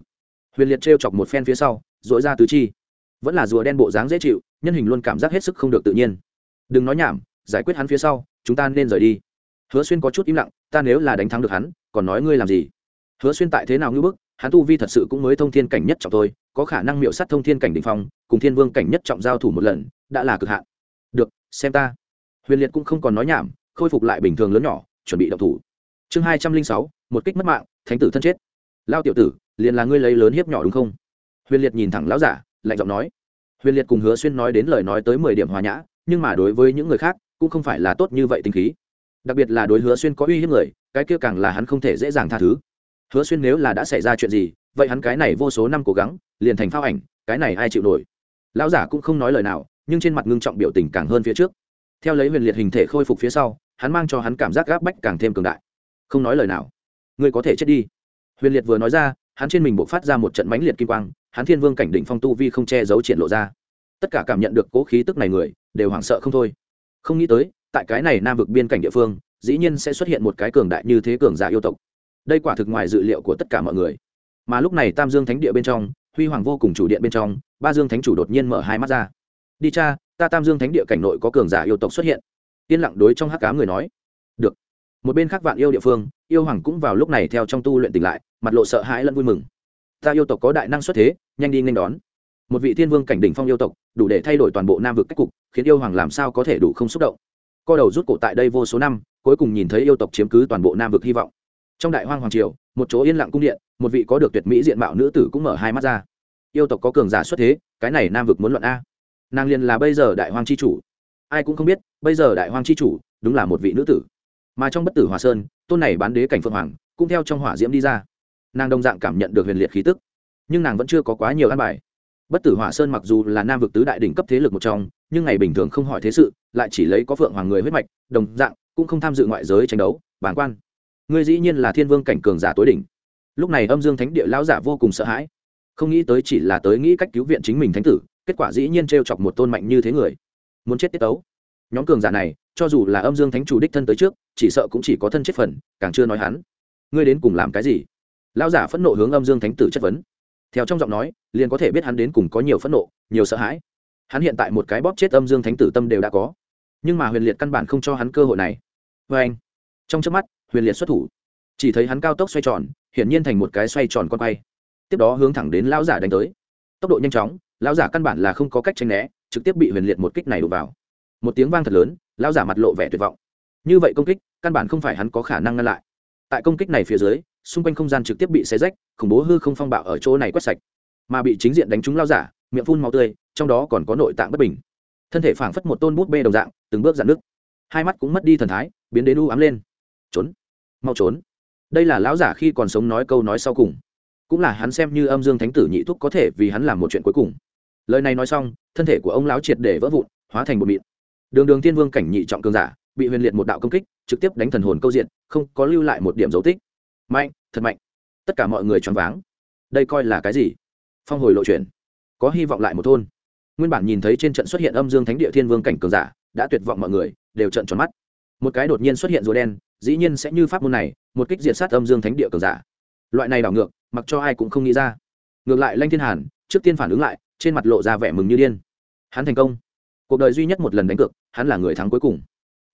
Huyền liệt trêu chọc một phen phía sau dội ra tứ chi. Vẫn là rùa đen bộ dáng dễ chịu, nhân hình luôn cảm giác hết sức không được tự nhiên. Đừng nói nhảm, giải quyết hắn phía sau, chúng ta nên rời đi. Hứa xuyên có chút im lặng, ta nếu là đánh thắng được hắn, còn nói ngươi làm gì? Hứa xuyên tại thế nào ngưỡng bức, hắn tu vi thật sự cũng mới thông thiên cảnh nhất trọng thôi, có khả năng miệu sát thông thiên cảnh đ ỉ n h phong, cùng thiên vương cảnh nhất trọng giao thủ một lần, đã là cực hạn. Được, xem ta. Huyền liệt cũng không còn nói nhảm, khôi phục lại bình thường lớn nhỏ, chuẩn bị đậu thủ. Chương hai trăm linh sáu, một kích mất mạng, thánh tử thân chết. Lao tiểu tử, liền là ngươi lấy lớn hiếp nhỏ đúng không? Huyền liệt nhìn thẳng lão giả, lạnh giọng nói. Huyền liệt cùng hứa xuyên nói đến lời nói tới mười điểm hòa nhã, nhưng mà đối với những người khác, cũng không phải là tốt như vậy tính khí. Đặc biệt là đối hứa xuyên có uy hiếp người, cái kia càng là hắn không thể dễ dàng tha thứ hứa xuyên nếu là đã xảy ra chuyện gì, vậy hắn cái này vô số năm cố gắng, liền thành phao ảnh, cái này ai chịu nổi? Lão giả cũng không nói lời nào, nhưng trên mặt ngưng trọng biểu tình càng hơn phía trước. Theo lấy huyền liệt hình thể khôi phục phía sau, hắn mang cho hắn cảm giác gáp bách càng thêm cường đại. Không nói lời nào. Ngươi có thể chết đi. Huyền liệt vừa nói ra, hắn trên mình buộc phát ra một trận mãnh liệt kim quang, hắn thiên vương cảnh định phong tu vi không che giấu triển lộ ra. Tất cả cảm nhận được cố khí tức này người, đều hoảng sợ không thôi. Không nghĩ tới, tại cái này nam vực biên cảnh địa phương, dĩ nhiên sẽ xuất hiện một cái cường đại như thế cường giả yêu tộc đây quả thực ngoài dự liệu của tất cả mọi người. Mà lúc này tam dương thánh địa bên trong, huy hoàng vô cùng chủ điện bên trong, ba dương thánh chủ đột nhiên mở hai mắt ra. Đi cha, ta tam dương thánh địa cảnh nội có cường giả yêu tộc xuất hiện. Yên lặng đối trong hắc cá người nói. Được. Một bên khác vạn yêu địa phương, yêu hoàng cũng vào lúc này theo trong tu luyện tỉnh lại, mặt lộ sợ hãi lẫn vui mừng. Ta yêu tộc có đại năng xuất thế, nhanh đi nhanh đón. Một vị thiên vương cảnh đỉnh phong yêu tộc, đủ để thay đổi toàn bộ nam vực cách cục, khiến yêu hoàng làm sao có thể đủ không xúc động. Co đầu rút cổ tại đây vô số năm, cuối cùng nhìn thấy yêu tộc chiếm cứ toàn bộ nam vực hy vọng trong đại hoang hoàng triều, một chỗ yên lặng cung điện, một vị có được tuyệt mỹ diện mạo nữ tử cũng mở hai mắt ra. Yêu tộc có cường giả xuất thế, cái này nam vực muốn luận a. Nàng liền là bây giờ đại hoang c h i chủ. Ai cũng không biết, bây giờ đại hoang c h i chủ, đúng là một vị nữ tử. Mà trong bất tử hòa sơn, tôn này bán đế cảnh phượng hoàng, cũng theo trong hỏa diễm đi ra. Nàng đồng dạng cảm nhận được huyền liệt khí tức, nhưng nàng vẫn chưa có quá nhiều an bài. Bất tử hỏa sơn mặc dù là nam vực tứ đại đỉnh cấp thế lực một trong, nhưng ngày bình thường không hỏi thế sự, lại chỉ lấy có phượng hoàng người huyết mạch, đồng dạng, cũng không tham dự ngoại giới tranh đấu, bản quan ngươi dĩ nhiên là thiên vương cảnh cường giả tối đỉnh. Lúc này âm dương thánh địa lão giả vô cùng sợ hãi. Không nghĩ tới chỉ là tới nghĩ cách cứu viện chính mình thánh tử, kết quả dĩ nhiên t r e o chọc một tôn mạnh như thế người. Muốn chết tiết tấu. Nhóm cường giả này, cho dù là âm dương thánh chủ đích thân tới trước, chỉ sợ cũng chỉ có thân chết phần, càng chưa nói hắn. Ngươi đến cùng làm cái gì? Lão giả phẫn nộ hướng âm dương thánh tử chất vấn. Theo trong giọng nói, liền có thể biết hắn đến cùng có nhiều phẫn nộ, nhiều sợ hãi. Hắn hiện tại một cái bóp chết âm dương thánh tử tâm đều đã có. Nhưng mà huyền liệt căn bản không cho hắn cơ hội này. Vê anh trong trước mắt huyền liệt xuất thủ. Chỉ thấy hắn cao tốc xoay tròn, hiển nhiên thành một cái xoay tròn con quay. Tiếp đó hướng thẳng đến lão giả đánh tới. Tốc độ nhanh chóng, lão giả căn bản là không có cách tranh né, trực tiếp bị huyền liệt một kích này đụng vào. Một tiếng vang thật lớn, lão giả mặt lộ vẻ tuyệt vọng. Như vậy công kích, căn bản không phải hắn có khả năng ngăn lại. Tại công kích này phía dưới, xung quanh không gian trực tiếp bị xé rách, khủng bố hư không phong bạo ở chỗ này quét sạch. Mà bị chính diện đánh trúng lao giả, miệng phun màu tươi, trong đó còn có nội tạng bất bình. Thân thể phảng phất một tôn bút bê đồng dạng, từng bước dạn nước hai mắt cũng mất đi thần thái, biến đến u ám lên trốn. Mau trốn. Đây là lão giả khi còn sống nói câu nói sau cùng. Cũng là hắn xem như âm dương thánh tử nhị thúc có thể vì hắn làm một chuyện cuối cùng. Lời này nói xong, thân thể của ông lão triệt để vỡ vụn, hóa thành một mịn. Đường đường tiên vương cảnh nhị trọng cường giả, bị huyền liệt một đạo công kích, trực tiếp đánh thần hồn câu diện, không có lưu lại một điểm dấu tích. Mạnh, thật mạnh. Tất cả mọi người choáng váng. Đây coi là cái gì? Phong hồi lộ chuyển có hy vọng lại một thôn. Nguyên bản nhìn thấy trên trận xuất hiện âm dương thánh địa thiên vương cảnh cường giả, đã tuyệt vọng mọi người, đều trận tròn mắt. Một cái đột nhiên xuất hiện rùa đen dĩ nhiên sẽ như pháp môn này, một kích diệt sát âm dương thánh địa cường giả. Loại này đảo ngược, mặc cho ai cũng không nghĩ ra. Ngược lại lanh thiên hàn, trước tiên phản ứng lại, trên mặt lộ ra vẻ mừng như điên. Hắn thành công. Cuộc đời duy nhất một lần đánh cược, hắn là người thắng cuối cùng.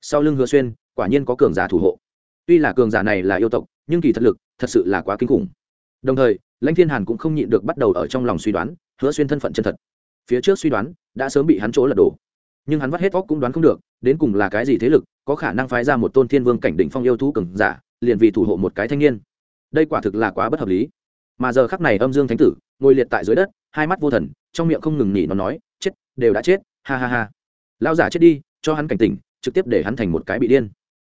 Sau lưng hứa xuyên, quả nhiên có cường giả thủ hộ. Tuy là cường giả này là yêu tộc, nhưng kỳ thật lực, thật sự là quá kinh khủng. Đồng thời lãnh thiên hàn cũng không nhịn được bắt đầu ở trong lòng suy đoán, hứa xuyên thân phận chân thật. Phía trước suy đoán, đã sớm bị hắn chỗ lật đổ nhưng hắn vắt hết óc cũng đoán không được, đến cùng là cái gì thế lực, có khả năng phái ra một tôn thiên vương cảnh đỉnh phong yêu thú cường giả, liền vì thủ hộ một cái thanh niên. Đây quả thực là quá bất hợp lý. Mà giờ khắc này âm dương thánh tử, ngồi liệt tại dưới đất, hai mắt vô thần, trong miệng không ngừng nhỉ nó nói, chết, đều đã chết, ha ha ha. Lao giả chết đi, cho hắn cảnh tỉnh, trực tiếp để hắn thành một cái bị điên.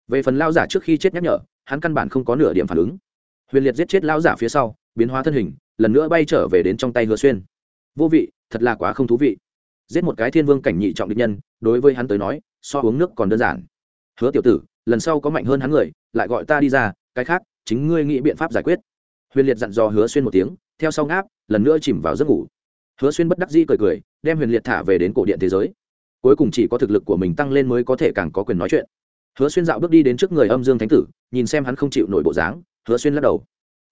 Về phần lao giả trước khi chết nhắc nhở, hắn căn bản không có nửa điểm phản ứng. Huyền liệt giết chết lao giả phía sau, biến hóa thân hình, lần nữa bay trở về đến trong tay hứa xuyên. Vô vị, thật là quá không thú vị giết một cái thiên vương cảnh nhị trọng địch nhân, đối với hắn tới nói, so uống nước còn đơn giản. Hứa tiểu tử, lần sau có mạnh hơn hắn người, lại gọi ta đi ra, cái khác, chính ngươi nghĩ biện pháp giải quyết. Huyền liệt dặn dò hứa xuyên một tiếng, theo sau ngáp, lần nữa chìm vào giấc ngủ. Hứa xuyên bất đắc dĩ cười cười, đem huyền liệt thả về đến cổ điện thế giới. Cuối cùng chỉ có thực lực của mình tăng lên mới có thể càng có quyền nói chuyện. Hứa xuyên dạo bước đi đến trước người âm dương thánh tử, nhìn xem hắn không chịu nổi bộ dáng, hứa xuyên lắc đầu.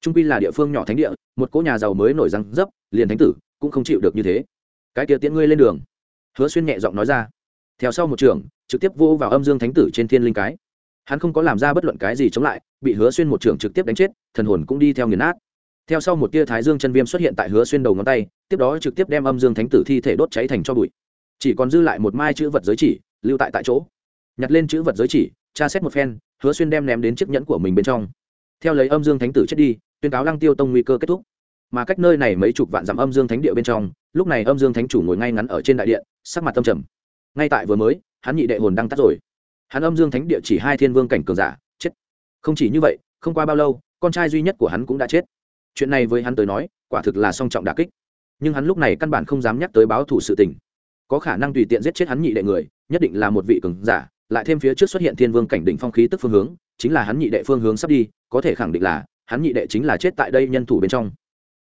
Trung pi là địa phương nhỏ thánh địa, một cỗ nhà giàu mới nổi răng dấp, liền thánh tử cũng không chịu được như thế cái kia tiễn ngươi lên đường. Hứa xuyên nhẹ giọng nói ra. Theo sau một trường, trực tiếp vô vào âm dương thánh tử trên thiên linh cái. Hắn không có làm ra bất luận cái gì chống lại, bị hứa xuyên một trường trực tiếp đánh chết, thần hồn cũng đi theo nghiền nát. Theo sau một tia thái dương chân viêm xuất hiện tại hứa xuyên đầu ngón tay, tiếp đó trực tiếp đem âm dương thánh tử thi thể đốt cháy thành cho bụi. Chỉ còn dư lại một mai chữ vật giới chỉ, lưu tại tại chỗ. Nhặt lên chữ vật giới chỉ, tra xét một phen, hứa xuyên đem ném đến chiếc nhẫn của mình bên trong. Theo lấy âm dương thánh tử chết đi, tuyên cáo lăng tiêu tông nguy cơ kết thúc mà cách nơi này mấy chục vạn dặm âm dương thánh địa bên trong, lúc này âm dương thánh chủ ngồi ngay ngắn ở trên đại điện, sắc mặt tâm trầm. Ngay tại vừa mới, hắn nhị đệ hồn đang tắt rồi. Hắn âm dương thánh địa chỉ hai thiên vương cảnh cường giả, chết. Không chỉ như vậy, không qua bao lâu, con trai duy nhất của hắn cũng đã chết. Chuyện này với hắn tới nói, quả thực là song trọng đà kích. Nhưng hắn lúc này căn bản không dám nhắc tới báo thủ sự tình. Có khả năng tùy tiện giết chết hắn nhị đệ người, nhất định là một vị cường giả, lại thêm phía trước xuất hiện thiên vương cảnh đỉnh phong khí tức phương hướng, chính là hắn nhị đệ phương hướng sắp đi, có thể khẳng định là, hắn nhị đệ chính là chết tại đây nhân thủ bên trong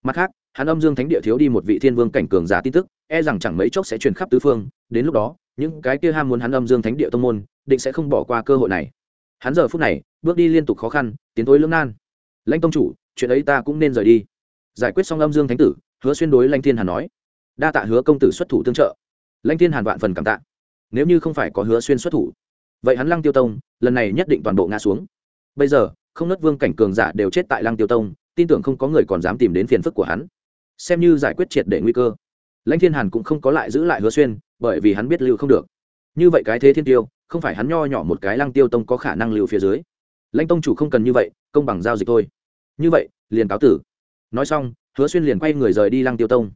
mặt khác, hắn âm dương thánh địa thiếu đi một vị thiên vương cảnh cường giả tin tức e rằng chẳng mấy chốc sẽ truyền khắp tứ phương. Đến lúc đó, những cái kia ham muốn hắn âm dương thánh địa tông môn, định sẽ không bỏ qua cơ hội này. Hắn giờ phút này, bước đi liên tục khó khăn, tiến tối lưỡng nan. Lãnh tông chủ, chuyện ấy ta cũng nên rời đi. Giải quyết xong âm dương thánh tử, hứa xuyên đối lãnh thiên hàn nói. Đa tạ hứa công tử xuất thủ tương trợ. Lãnh thiên hàn vạn phần cảm tạ. Nếu như không phải có hứa xuyên xuất thủ, vậy hắn lăng tiêu tông, lần này nhất định toàn bộ ngã xuống. Bây giờ, không nớt vương cảnh cường giả đều chết tại lăng tiêu tông tin tưởng không có người còn dám tìm đến phiền phức của hắn. Xem như giải quyết triệt để nguy cơ. Lãnh thiên hàn cũng không có lại giữ lại hứa xuyên, bởi vì hắn biết lưu không được. Như vậy cái thế thiên tiêu, không phải hắn nho nhỏ một cái lăng tiêu tông có khả năng lưu phía dưới. Lãnh tông chủ không cần như vậy, công bằng giao dịch thôi. Như vậy, liền cáo tử. Nói xong, hứa xuyên liền quay người rời đi lăng tiêu tông.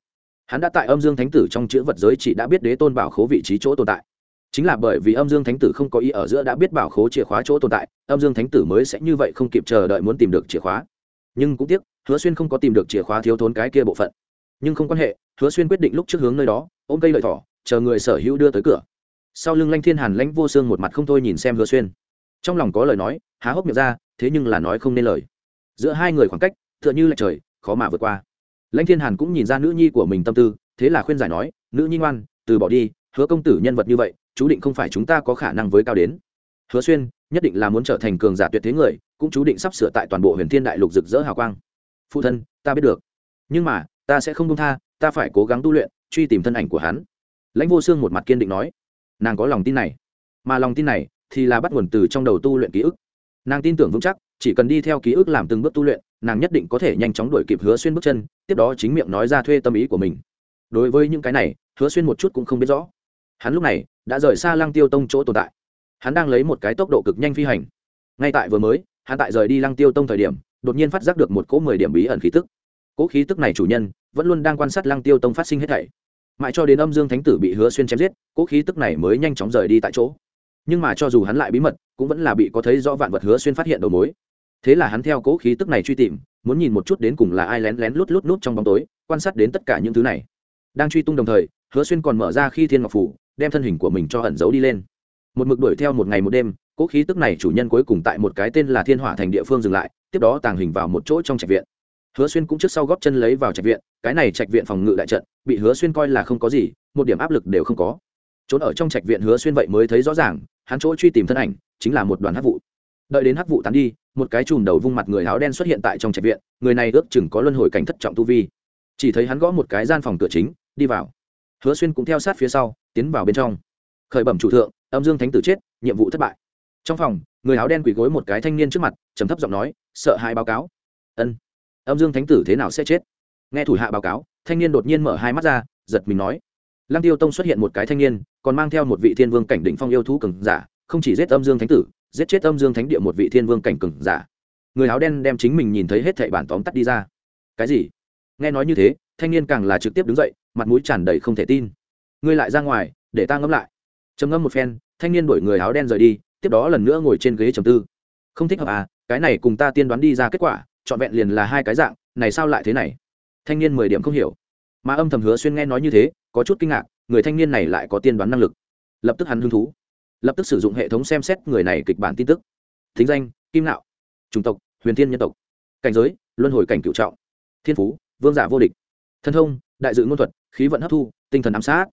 Hắn đã tại âm dương thánh tử trong chữ vật giới chỉ đã biết đế tôn bảo khố vị trí chỗ tồn tại. Chính là bởi vì âm dương thánh tử không có ý ở giữa đã biết bảo khố chìa khóa chỗ tồn tại, âm dương thánh tử mới sẽ như vậy không kịp chờ đợi muốn tìm được chìa khóa nhưng cũng tiếc, hứa xuyên không có tìm được chìa khóa thiếu thốn cái kia bộ phận. Nhưng không quan hệ, hứa xuyên quyết định lúc trước hướng nơi đó, ôm cây lợi thỏ, chờ người sở hữu đưa tới cửa. Sau lưng lanh thiên hàn lãnh vô xương một mặt không thôi nhìn xem hứa xuyên. Trong lòng có lời nói, há hốc miệng ra, thế nhưng là nói không nên lời. Giữa hai người khoảng cách, tựa như là trời, khó mà vượt qua. Lãnh thiên hàn cũng nhìn ra nữ nhi của mình tâm tư, thế là khuyên giải nói, nữ nhi ngoan, từ bỏ đi, hứa công tử nhân vật như vậy, chú định không phải chúng ta có khả năng với cao đến. Hứa xuyên nhất định là muốn trở thành cường giả tuyệt thế người cũng chú định sắp sửa tại toàn bộ huyền thiên đại lục rực rỡ hào quang. Phụ thân, ta biết được. Nhưng mà, ta sẽ không công tha, ta phải cố gắng tu luyện, truy tìm thân ảnh của hắn. Lãnh vô xương một mặt kiên định nói. Nàng có lòng tin này. Mà lòng tin này thì là bắt nguồn từ trong đầu tu luyện ký ức. Nàng tin tưởng vững chắc, chỉ cần đi theo ký ức làm từng bước tu luyện, nàng nhất định có thể nhanh chóng đuổi kịp hứa xuyên bước chân, tiếp đó chính miệng nói ra thuê tâm ý của mình. Đối với những cái này, hứa xuyên một chút cũng không biết rõ. Hắn lúc này đã rời xa lăng tiêu tông chỗ tồn tại. Hắn đang lấy một cái tốc độ cực nhanh phi hành. Ngay tại vừa mới hắn tại rời đi lăng tiêu tông thời điểm, đột nhiên phát giác được một cỗ mười điểm bí ẩn khí tức. Cỗ khí tức này chủ nhân, vẫn luôn đang quan sát lăng tiêu tông phát sinh hết thảy. Mãi cho đến âm dương thánh tử bị hứa xuyên chém giết, cỗ khí tức này mới nhanh chóng rời đi tại chỗ. Nhưng mà cho dù hắn lại bí mật, cũng vẫn là bị có thấy rõ vạn vật hứa xuyên phát hiện đầu mối. Thế là hắn theo cỗ khí tức này truy tìm, muốn nhìn một chút đến cùng là ai lén lén lút lút nút trong bóng tối, quan sát đến tất cả những thứ này. Đang truy tung đồng thời, hứa xuyên còn mở ra khi thiên ngọc phủ, đem thân hình của mình cho ẩn giấu đi lên. Một mực đuổi theo một ngày một đêm cỗ khí tức này chủ nhân cuối cùng tại một cái tên là thiên hỏa thành địa phương dừng lại, tiếp đó tàng hình vào một chỗ trong trạch viện. Hứa xuyên cũng trước sau góp chân lấy vào trạch viện, cái này trạch viện phòng ngự đại trận, bị hứa xuyên coi là không có gì, một điểm áp lực đều không có. Trốn ở trong trạch viện hứa xuyên vậy mới thấy rõ ràng, hắn chỗ truy tìm thân ảnh, chính là một đoàn hắc vụ. Đợi đến hắc vụ tán đi, một cái chùm đầu vung mặt người áo đen xuất hiện tại trong trạch viện, người này ước chừng có luân hồi cảnh thất trọng tu vi. Chỉ thấy hắn gõ một cái gian phòng cửa chính, đi vào. Hứa xuyên cũng theo sát phía sau, tiến vào bên trong. Khởi bẩm chủ thượng, âm dương thánh tử chết, nhiệm vụ thất bại trong phòng, người áo đen quỳ gối một cái thanh niên trước mặt, trầm thấp giọng nói, sợ hai báo cáo. Ân, âm dương thánh tử thế nào sẽ chết? Nghe thủ hạ báo cáo, thanh niên đột nhiên mở hai mắt ra, giật mình nói, lăng tiêu tông xuất hiện một cái thanh niên, còn mang theo một vị thiên vương cảnh đỉnh phong yêu thú cường giả, không chỉ giết âm dương thánh tử, giết chết âm dương thánh địa một vị thiên vương cảnh cường giả. Người áo đen đem chính mình nhìn thấy hết thảy bản tóm tắt đi ra. Cái gì? Nghe nói như thế, thanh niên càng là trực tiếp đứng dậy, mặt mũi tràn đầy không thể tin. Ngươi lại ra ngoài, để ta ngẫm lại. Trầm ngâm một phen, thanh niên đuổi người áo đen rời đi tiếp đó lần nữa ngồi trên ghế trầm tư. Không thích hợp à cái này cùng ta tiên đoán đi ra kết quả, trọn vẹn liền là hai cái dạng, này sao lại thế này? Thanh niên mười điểm không hiểu. Mà âm thầm hứa xuyên nghe nói như thế, có chút kinh ngạc, người thanh niên này lại có tiên đoán năng lực. Lập tức hắn hứng thú. Lập tức sử dụng hệ thống xem xét người này kịch bản tin tức. Thính danh, kim nạo chủng tộc, huyền thiên nhân tộc. Cảnh giới, luân hồi cảnh cựu trọng. Thiên phú, vương giả vô địch. Thân thông, đại dự ngôn thuật, khí vận hấp thu, tinh thần ám sát.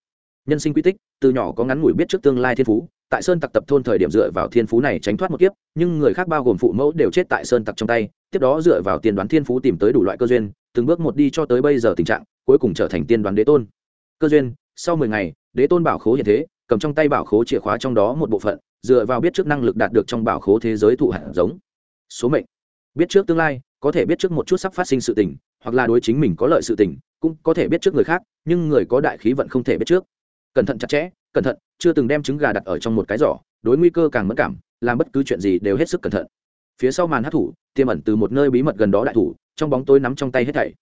Nhân sinh quy tích, từ nhỏ có ngắn ngủi biết trước tương lai thiên phú tại sơn tặc tập thôn thời điểm dựa vào thiên phú này tránh thoát một kiếp, nhưng người khác bao gồm phụ mẫu đều chết tại sơn tặc trong tay, tiếp đó dựa vào tiên đoán thiên phú tìm tới đủ loại cơ duyên, từng bước một đi cho tới bây giờ tình trạng, cuối cùng trở thành tiên đoán đế tôn. Cơ duyên, sau mười ngày, đế tôn bảo khố hiện thế, cầm trong tay bảo khố chìa khóa trong đó một bộ phận, dựa vào biết trước năng lực đạt được trong bảo khố thế giới thụ hạt giống. Số mệnh, biết trước tương lai, có thể biết trước một chút sắp phát sinh sự tình, hoặc là đối chính mình có lợi sự tình, cũng có thể biết trước người khác, nhưng người có đại khí vận không thể biết trước. Cẩn thận chặt chẽ cẩn thận, chưa từng đem trứng gà đặt ở trong một cái giỏ, đối nguy cơ càng mất cảm, làm bất cứ chuyện gì đều hết sức cẩn thận. Phía sau màn hát thủ tiêm ẩn từ một nơi bí mật gần đó đại thủ, trong bóng tối nắm trong tay hết thảy.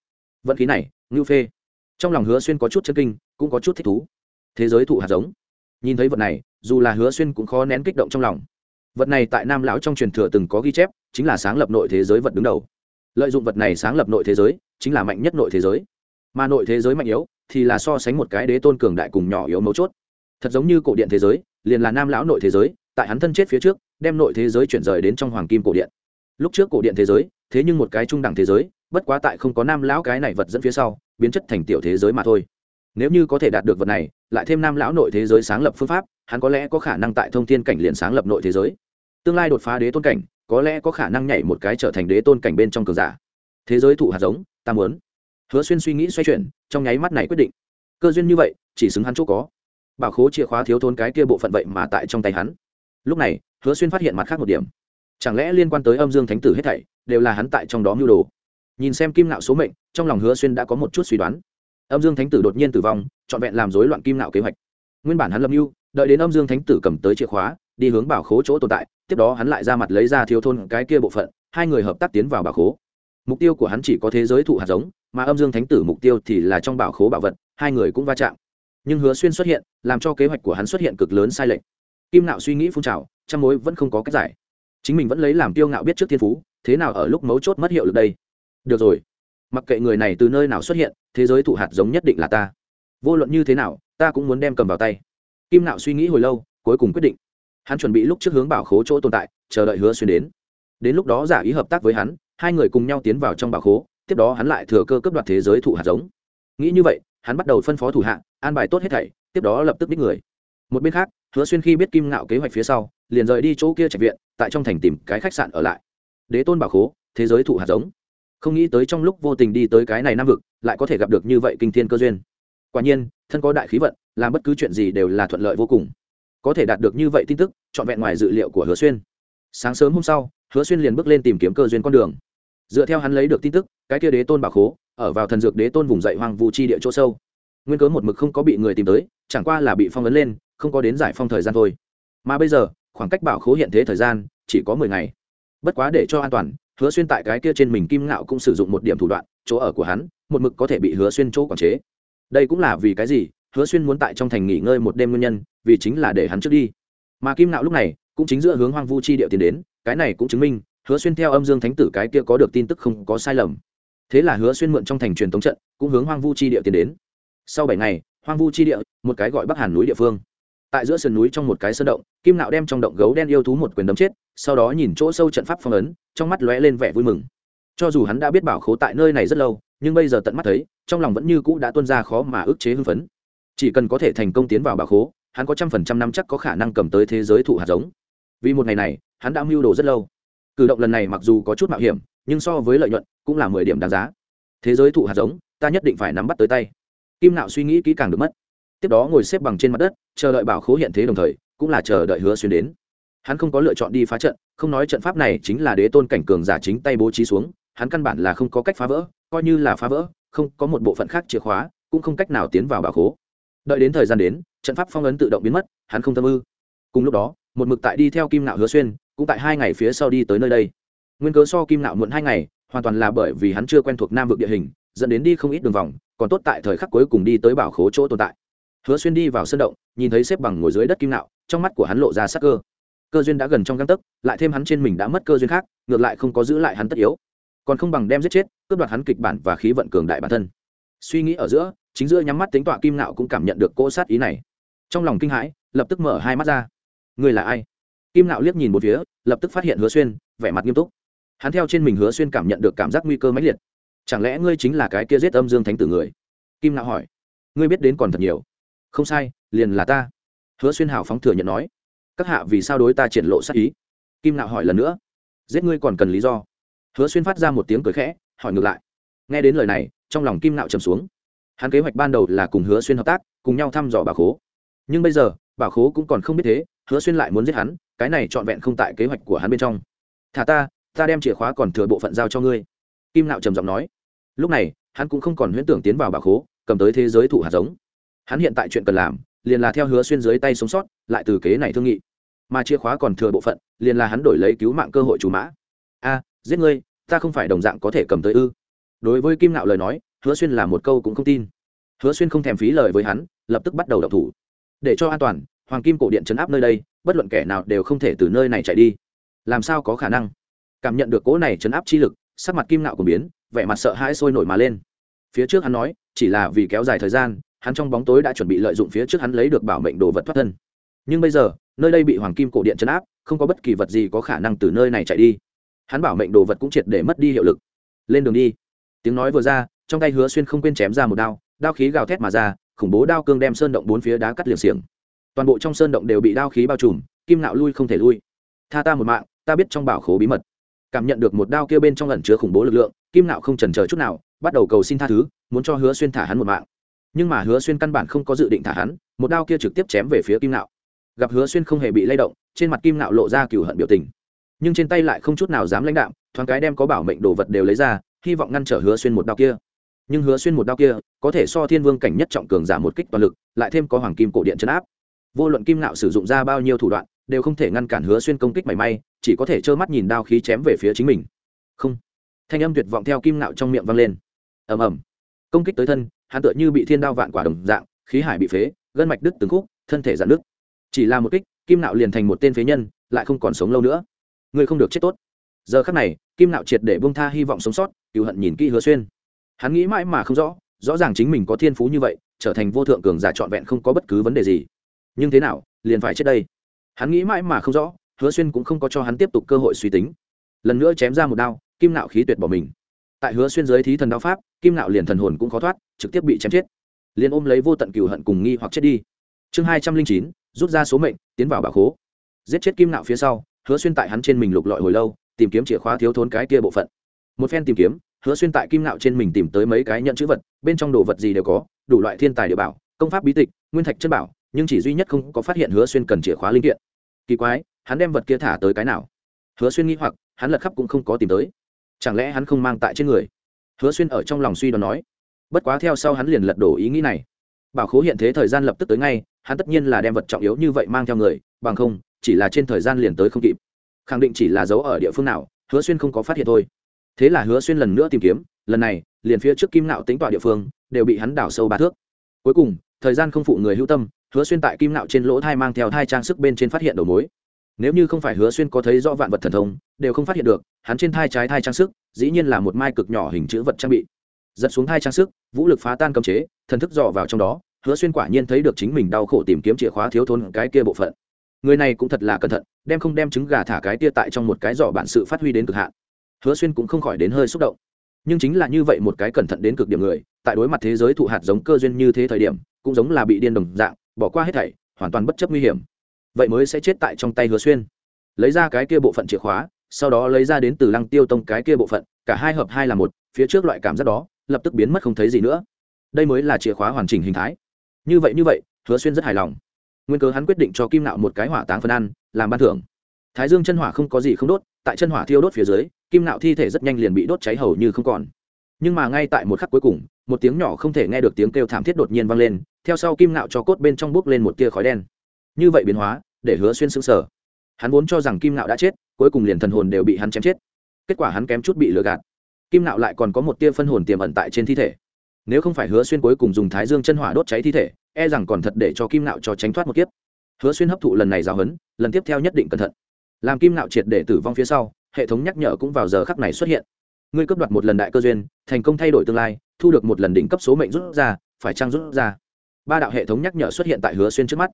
Vận khí này, ngưu phê. Trong lòng hứa xuyên có chút chân kinh, cũng có chút thích thú. Thế giới thụ hạt giống. Nhìn thấy vật này, dù là hứa xuyên cũng khó nén kích động trong lòng. Vật này tại nam lão trong truyền thừa từng có ghi chép, chính là sáng lập nội thế giới vật đứng đầu. Lợi dụng vật này sáng lập nội thế giới, chính là mạnh nhất nội thế giới. Mà nội thế giới mạnh yếu, thì là so sánh một cái đế tôn cường đại cùng nhỏ yếu mấu chốt thật giống như cổ điện thế giới, liền là nam lão nội thế giới, tại hắn thân chết phía trước, đem nội thế giới chuyển rời đến trong hoàng kim cổ điện. Lúc trước cổ điện thế giới, thế nhưng một cái trung đẳng thế giới, bất quá tại không có nam lão cái này vật dẫn phía sau, biến chất thành tiểu thế giới mà thôi. Nếu như có thể đạt được vật này, lại thêm nam lão nội thế giới sáng lập phương pháp, hắn có lẽ có khả năng tại thông thiên cảnh liền sáng lập nội thế giới. Tương lai đột phá đế tôn cảnh, có lẽ có khả năng nhảy một cái trở thành đế tôn cảnh bên trong cường giả. Thế giới thụ hạt giống, ta muốn. Hứa xuyên suy nghĩ xoay chuyển, trong nháy mắt này quyết định. Cơ duyên như vậy, chỉ xứng hắn chỗ có bảo khố chìa khóa thiếu thốn cái kia bộ phận vậy mà tại trong tay hắn. Lúc này, hứa xuyên phát hiện mặt khác một điểm. Chẳng lẽ liên quan tới âm dương thánh tử hết thảy đều là hắn tại trong đó mưu đồ? Nhìn xem kim nạo số mệnh, trong lòng hứa xuyên đã có một chút suy đoán. Âm dương thánh tử đột nhiên tử vong, trọn vẹn làm rối loạn kim nạo kế hoạch. Nguyên bản hắn lâm mưu, đợi đến âm dương thánh tử cầm tới chìa khóa, đi hướng bảo khố chỗ tồn tại, tiếp đó hắn lại ra mặt lấy ra thiếu thôn cái kia bộ phận, hai người hợp tác tiến vào bảo khố. Mục tiêu của hắn chỉ có thế giới thụ hạt giống, mà âm dương thánh tử mục tiêu thì là trong bảo khố bảo vật, hai người cũng va chạm nhưng hứa xuyên xuất hiện, làm cho kế hoạch của hắn xuất hiện cực lớn sai lệch. Kim nạo suy nghĩ phun trào trong mối vẫn không có cách giải. Chính mình vẫn lấy làm tiêu ngạo biết trước thiên phú, thế nào ở lúc mấu chốt mất hiệu lực đây? Được rồi, mặc kệ người này từ nơi nào xuất hiện, thế giới thụ hạt giống nhất định là ta. Vô luận như thế nào, ta cũng muốn đem cầm vào tay. Kim nạo suy nghĩ hồi lâu, cuối cùng quyết định. Hắn chuẩn bị lúc trước hướng bảo khố chỗ tồn tại, chờ đợi hứa xuyên đến. Đến lúc đó giả ý hợp tác với hắn, hai người cùng nhau tiến vào trong bảo khố, tiếp đó hắn lại thừa cơ cấp đoạt thế giới thụ hạt giống. Nghĩ như vậy hắn bắt đầu phân phó thủ hạ, an bài tốt hết thảy, tiếp đó lập tức đích người. Một bên khác, hứa xuyên khi biết kim ngạo kế hoạch phía sau, liền rời đi chỗ kia trạch viện, tại trong thành tìm cái khách sạn ở lại. Đế tôn bảo khố, thế giới thụ hạt giống. Không nghĩ tới trong lúc vô tình đi tới cái này nam vực, lại có thể gặp được như vậy kinh thiên cơ duyên. Quả nhiên, thân có đại khí vận, làm bất cứ chuyện gì đều là thuận lợi vô cùng. Có thể đạt được như vậy tin tức, trọn vẹn ngoài dự liệu của hứa xuyên. Sáng sớm hôm sau, hứa xuyên liền bước lên tìm kiếm cơ duyên con đường. Dựa theo hắn lấy được tin tức, cái kia đế tôn bảo khố ở vào thần dược đế tôn vùng dậy hoang vu chi địa chỗ sâu. Nguyên cớ một mực không có bị người tìm tới, chẳng qua là bị phong ấn lên, không có đến giải phong thời gian thôi. Mà bây giờ, khoảng cách bảo khố hiện thế thời gian chỉ có mười ngày. Bất quá để cho an toàn, hứa xuyên tại cái kia trên mình kim ngạo cũng sử dụng một điểm thủ đoạn, chỗ ở của hắn, một mực có thể bị hứa xuyên chỗ quản chế. Đây cũng là vì cái gì? Hứa xuyên muốn tại trong thành nghỉ ngơi một đêm nguyên nhân, vì chính là để hắn trước đi. Mà kim ngạo lúc này, cũng chính giữa hướng hoang vu chi địa tiến đến, cái này cũng chứng minh, hứa xuyên theo âm dương thánh tử cái kia có được tin tức không có sai lầm thế là hứa xuyên mượn trong thành truyền tống trận, cũng hướng hoang vu chi địa tiến đến. Sau bảy ngày, hoang vu chi địa, một cái gọi bắc hàn núi địa phương. Tại giữa sườn núi trong một cái sơn động, kim nạo đem trong động gấu đen yêu thú một quyền đấm chết, sau đó nhìn chỗ sâu trận pháp phong ấn, trong mắt lóe lên vẻ vui mừng. Cho dù hắn đã biết bảo khố tại nơi này rất lâu, nhưng bây giờ tận mắt thấy, trong lòng vẫn như cũ đã tuân ra khó mà ức chế hưng phấn. Chỉ cần có thể thành công tiến vào bảo khố, hắn có trăm phần trăm năm chắc có khả năng cầm tới thế giới thụ hạt giống. Vì một ngày này, hắn đã mưu đồ rất lâu. Cử động lần này mặc dù có chút mạo hiểm, nhưng so với lợi nhuận cũng là mười điểm đáng giá. Thế giới thụ hạt giống, ta nhất định phải nắm bắt tới tay. Kim nạo suy nghĩ kỹ càng được mất. Tiếp đó ngồi xếp bằng trên mặt đất, chờ đợi bảo khố hiện thế đồng thời, cũng là chờ đợi hứa xuyên đến. Hắn không có lựa chọn đi phá trận, không nói trận pháp này chính là đế tôn cảnh cường giả chính tay bố trí xuống, hắn căn bản là không có cách phá vỡ, coi như là phá vỡ, không có một bộ phận khác chìa khóa, cũng không cách nào tiến vào bảo khố. Đợi đến thời gian đến, trận pháp phong ấn tự động biến mất, hắn không tâm ư. Cùng lúc đó, một mực tại đi theo kim nạo hứa xuyên, cũng tại hai ngày phía sau đi tới nơi đây. Nguyên cớ so kim nạo muộn hai ngày hoàn toàn là bởi vì hắn chưa quen thuộc nam vực địa hình, dẫn đến đi không ít đường vòng, còn tốt tại thời khắc cuối cùng đi tới bảo khố chỗ tồn tại. Hứa xuyên đi vào sân động, nhìn thấy xếp bằng ngồi dưới đất kim nạo, trong mắt của hắn lộ ra sắc cơ. Cơ duyên đã gần trong găng tấc, lại thêm hắn trên mình đã mất cơ duyên khác, ngược lại không có giữ lại hắn tất yếu. Còn không bằng đem giết chết, cướp đoạt hắn kịch bản và khí vận cường đại bản thân. Suy nghĩ ở giữa, chính giữa nhắm mắt tính tọa kim nạo cũng cảm nhận được cỗ sát ý này. Trong lòng kinh hãi, lập tức mở hai mắt ra. Người là ai? Kim nạo liếc nhìn một phía, lập tức phát hiện hứa xuyên, vẻ mặt nghiêm túc hắn theo trên mình hứa xuyên cảm nhận được cảm giác nguy cơ mãnh liệt. Chẳng lẽ ngươi chính là cái kia giết âm dương thánh tử người? Kim nạo hỏi. Ngươi biết đến còn thật nhiều. Không sai, liền là ta. Hứa xuyên hào phóng thừa nhận nói. Các hạ vì sao đối ta triển lộ sát ý? Kim nạo hỏi lần nữa. Giết ngươi còn cần lý do. Hứa xuyên phát ra một tiếng cười khẽ, hỏi ngược lại. Nghe đến lời này, trong lòng kim nạo trầm xuống. Hắn kế hoạch ban đầu là cùng hứa xuyên hợp tác, cùng nhau thăm dò bà khố. Nhưng bây giờ, bà khố cũng còn không biết thế, hứa xuyên lại muốn giết hắn, cái này trọn vẹn không tại kế hoạch của hắn bên trong. Thả ta ta đem chìa khóa còn thừa bộ phận giao cho ngươi. Kim nạo trầm giọng nói. Lúc này, hắn cũng không còn huyễn tưởng tiến vào bà khố, cầm tới thế giới thụ hạt giống. Hắn hiện tại chuyện cần làm, liền là theo hứa xuyên dưới tay sống sót, lại từ kế này thương nghị. Mà chìa khóa còn thừa bộ phận, liền là hắn đổi lấy cứu mạng cơ hội chủ mã. A, giết ngươi, ta không phải đồng dạng có thể cầm tới ư. Đối với kim nạo lời nói, hứa xuyên là một câu cũng không tin. Hứa xuyên không thèm phí lời với hắn, lập tức bắt đầu đập thủ. Để cho an toàn, hoàng kim cổ điện chấn áp nơi đây, bất luận kẻ nào đều không thể từ nơi này chạy đi. Làm sao có khả năng? Cảm nhận được cỗ này chấn áp chi lực, sắc mặt kim nạo của biến, vẻ mặt sợ hãi sôi nổi mà lên. Phía trước hắn nói, chỉ là vì kéo dài thời gian, hắn trong bóng tối đã chuẩn bị lợi dụng phía trước hắn lấy được bảo mệnh đồ vật thoát thân. Nhưng bây giờ, nơi đây bị hoàng kim cổ điện chấn áp, không có bất kỳ vật gì có khả năng từ nơi này chạy đi. Hắn bảo mệnh đồ vật cũng triệt để mất đi hiệu lực. Lên đường đi. Tiếng nói vừa ra, trong tay hứa xuyên không quên chém ra một đao đao khí gào thét mà ra, khủng bố đao cương đem sơn động bốn phía đá cắt liềng xiềng. Toàn bộ trong sơn động đều bị đao khí bao trùm, kim nạo lui không thể lui. Tha ta một mạng, ta biết trong bảo khố bí mật cảm nhận được một đao kia bên trong ẩn chứa khủng bố lực lượng, kim nạo không chần chờ chút nào, bắt đầu cầu xin tha thứ, muốn cho hứa xuyên thả hắn một mạng. Nhưng mà hứa xuyên căn bản không có dự định thả hắn, một đao kia trực tiếp chém về phía kim nạo gặp hứa xuyên không hề bị lay động, trên mặt kim nạo lộ ra cừu hận biểu tình. Nhưng trên tay lại không chút nào dám lãnh đạm, thoáng cái đem có bảo mệnh đồ vật đều lấy ra, hy vọng ngăn trở hứa xuyên một đao kia. Nhưng hứa xuyên một đao kia, có thể so thiên vương cảnh nhất trọng cường giả một kích toàn lực, lại thêm có hoàng kim cổ điện chấn áp. Vô luận kim nạo sử dụng ra bao nhiêu thủ đoạn đều không thể ngăn cản hứa xuyên công kích mảy may, chỉ có thể trơ mắt nhìn đao khí chém về phía chính mình. Không. Thanh âm tuyệt vọng theo kim nạo trong miệng vang lên. Ầm ầm. Công kích tới thân, hắn tựa như bị thiên đao vạn quả đồng dạng, khí hải bị phế, gân mạch đứt từng khúc, thân thể dạn nứt. Chỉ là một kích, kim nạo liền thành một tên phế nhân, lại không còn sống lâu nữa. Ngươi không được chết tốt. Giờ khắc này, kim nạo triệt để bông tha hy vọng sống sót, cựu hận nhìn kỹ hứa xuyên. Hắn nghĩ mãi mà không rõ rõ ràng chính mình có thiên phú như vậy, trở thành vô thượng cường giả trọn vẹn không có bất cứ vấn đề gì. Nhưng thế nào, liền phải chết đây hắn nghĩ mãi mà không rõ, hứa xuyên cũng không có cho hắn tiếp tục cơ hội suy tính. Lần nữa chém ra một đao, kim nạo khí tuyệt bỏ mình. Tại hứa xuyên giới thí thần đao pháp, kim nạo liền thần hồn cũng khó thoát, trực tiếp bị chém chết. Liền ôm lấy vô tận cừu hận cùng nghi hoặc chết đi. Chương hai trăm linh chín, rút ra số mệnh, tiến vào bà khố. Giết chết kim nạo phía sau, hứa xuyên tại hắn trên mình lục lọi hồi lâu, tìm kiếm chìa khóa thiếu thốn cái kia bộ phận. Một phen tìm kiếm, hứa xuyên tại kim nạo trên mình tìm tới mấy cái nhận chữ vật, bên trong đồ vật gì đều có, đủ loại thiên tài địa bảo, công pháp bí tịch, nguyên thạch chân bảo nhưng chỉ duy nhất không có phát hiện hứa xuyên cần chìa khóa linh kiện. Kỳ quái, hắn đem vật kia thả tới cái nào? Hứa xuyên nghĩ hoặc, hắn lật khắp cũng không có tìm tới. Chẳng lẽ hắn không mang tại trên người? Hứa xuyên ở trong lòng suy đoán nói. Bất quá theo sau hắn liền lật đổ ý nghĩ này. Bảo khố hiện thế thời gian lập tức tới ngay, hắn tất nhiên là đem vật trọng yếu như vậy mang theo người, bằng không, chỉ là trên thời gian liền tới không kịp. Khẳng định chỉ là giấu ở địa phương nào, hứa xuyên không có phát hiện thôi. Thế là hứa xuyên lần nữa tìm kiếm, lần này, liền phía trước kim nạo tính tọa địa phương, đều bị hắn đảo sâu ba thước. Cuối cùng, thời gian không phụ người hữu tâm hứa xuyên tại kim nạo trên lỗ thai mang theo thai trang sức bên trên phát hiện đầu mối. Nếu như không phải hứa xuyên có thấy rõ vạn vật thần thông, đều không phát hiện được, hắn trên thai trái thai trang sức, dĩ nhiên là một mai cực nhỏ hình chữ vật trang bị. Giật xuống thai trang sức, vũ lực phá tan cấm chế, thần thức dò vào trong đó, hứa xuyên quả nhiên thấy được chính mình đau khổ tìm kiếm chìa khóa thiếu thốn cái kia bộ phận. Người này cũng thật là cẩn thận, đem không đem trứng gà thả cái kia tại trong một cái giỏ bản sự phát huy đến cực hạn. Hứa xuyên cũng không khỏi đến hơi xúc động. Nhưng chính là như vậy một cái cẩn thận đến cực điểm người, tại đối mặt thế giới thụ hạt giống cơ duyên như thế thời điểm, cũng giống là bị điên đồng dạng bỏ qua hết thảy, hoàn toàn bất chấp nguy hiểm. Vậy mới sẽ chết tại trong tay hứa xuyên. Lấy ra cái kia bộ phận chìa khóa, sau đó lấy ra đến từ lăng tiêu tông cái kia bộ phận, cả hai hợp hai là một, phía trước loại cảm giác đó, lập tức biến mất không thấy gì nữa. Đây mới là chìa khóa hoàn chỉnh hình thái. Như vậy như vậy, hứa xuyên rất hài lòng. Nguyên cớ hắn quyết định cho kim nạo một cái hỏa táng phân ăn, làm ban thưởng. Thái dương chân hỏa không có gì không đốt, tại chân hỏa thiêu đốt phía dưới, kim nạo thi thể rất nhanh liền bị đốt cháy hầu như không còn nhưng mà ngay tại một khắc cuối cùng, một tiếng nhỏ không thể nghe được tiếng kêu thảm thiết đột nhiên vang lên, theo sau kim nạo cho cốt bên trong bốc lên một tia khói đen. Như vậy biến hóa, để hứa xuyên sững sờ. Hắn vốn cho rằng kim nạo đã chết, cuối cùng liền thần hồn đều bị hắn chém chết. Kết quả hắn kém chút bị lừa gạt. Kim nạo lại còn có một tia phân hồn tiềm ẩn tại trên thi thể. Nếu không phải hứa xuyên cuối cùng dùng thái dương chân hỏa đốt cháy thi thể e rằng còn thật để cho kim nạo cho tránh thoát một kiếp. Hứa xuyên hấp thụ lần này giáo hấn lần tiếp theo nhất định cẩn thận. Làm kim nạo triệt để tử vong phía sau, hệ thống nhắc nhở cũng vào giờ khắc này xuất hiện ngươi cấp đoạt một lần đại cơ duyên, thành công thay đổi tương lai, thu được một lần đỉnh cấp số mệnh rút ra, phải trang rút ra? Ba đạo hệ thống nhắc nhở xuất hiện tại hứa xuyên trước mắt.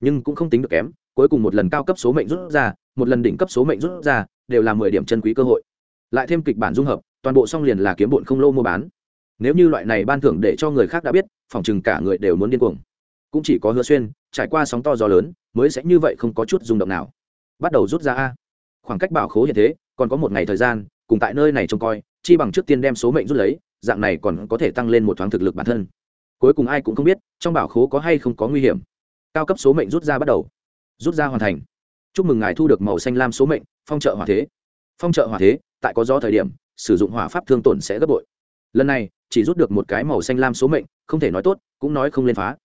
Nhưng cũng không tính được kém, cuối cùng một lần cao cấp số mệnh rút ra, một lần đỉnh cấp số mệnh rút ra, đều là mười điểm chân quý cơ hội. Lại thêm kịch bản dung hợp, toàn bộ song liền là kiếm bụn không lô mua bán. Nếu như loại này ban thưởng để cho người khác đã biết, phòng chừng cả người đều muốn điên cuồng. Cũng chỉ có hứa xuyên, trải qua sóng to gió lớn, mới sẽ như vậy không có chút rung động nào. Bắt đầu rút ra a. Khoảng cách bảo khố hiện thế, còn có một ngày thời gian cùng tại nơi này trông coi, chi bằng trước tiên đem số mệnh rút lấy, dạng này còn có thể tăng lên một thoáng thực lực bản thân. Cuối cùng ai cũng không biết, trong bảo khố có hay không có nguy hiểm. Cao cấp số mệnh rút ra bắt đầu. Rút ra hoàn thành. Chúc mừng ngài thu được màu xanh lam số mệnh, phong trợ hỏa thế. Phong trợ hỏa thế, tại có gió thời điểm, sử dụng hỏa pháp thương tổn sẽ gấp bội. Lần này, chỉ rút được một cái màu xanh lam số mệnh, không thể nói tốt, cũng nói không lên phá.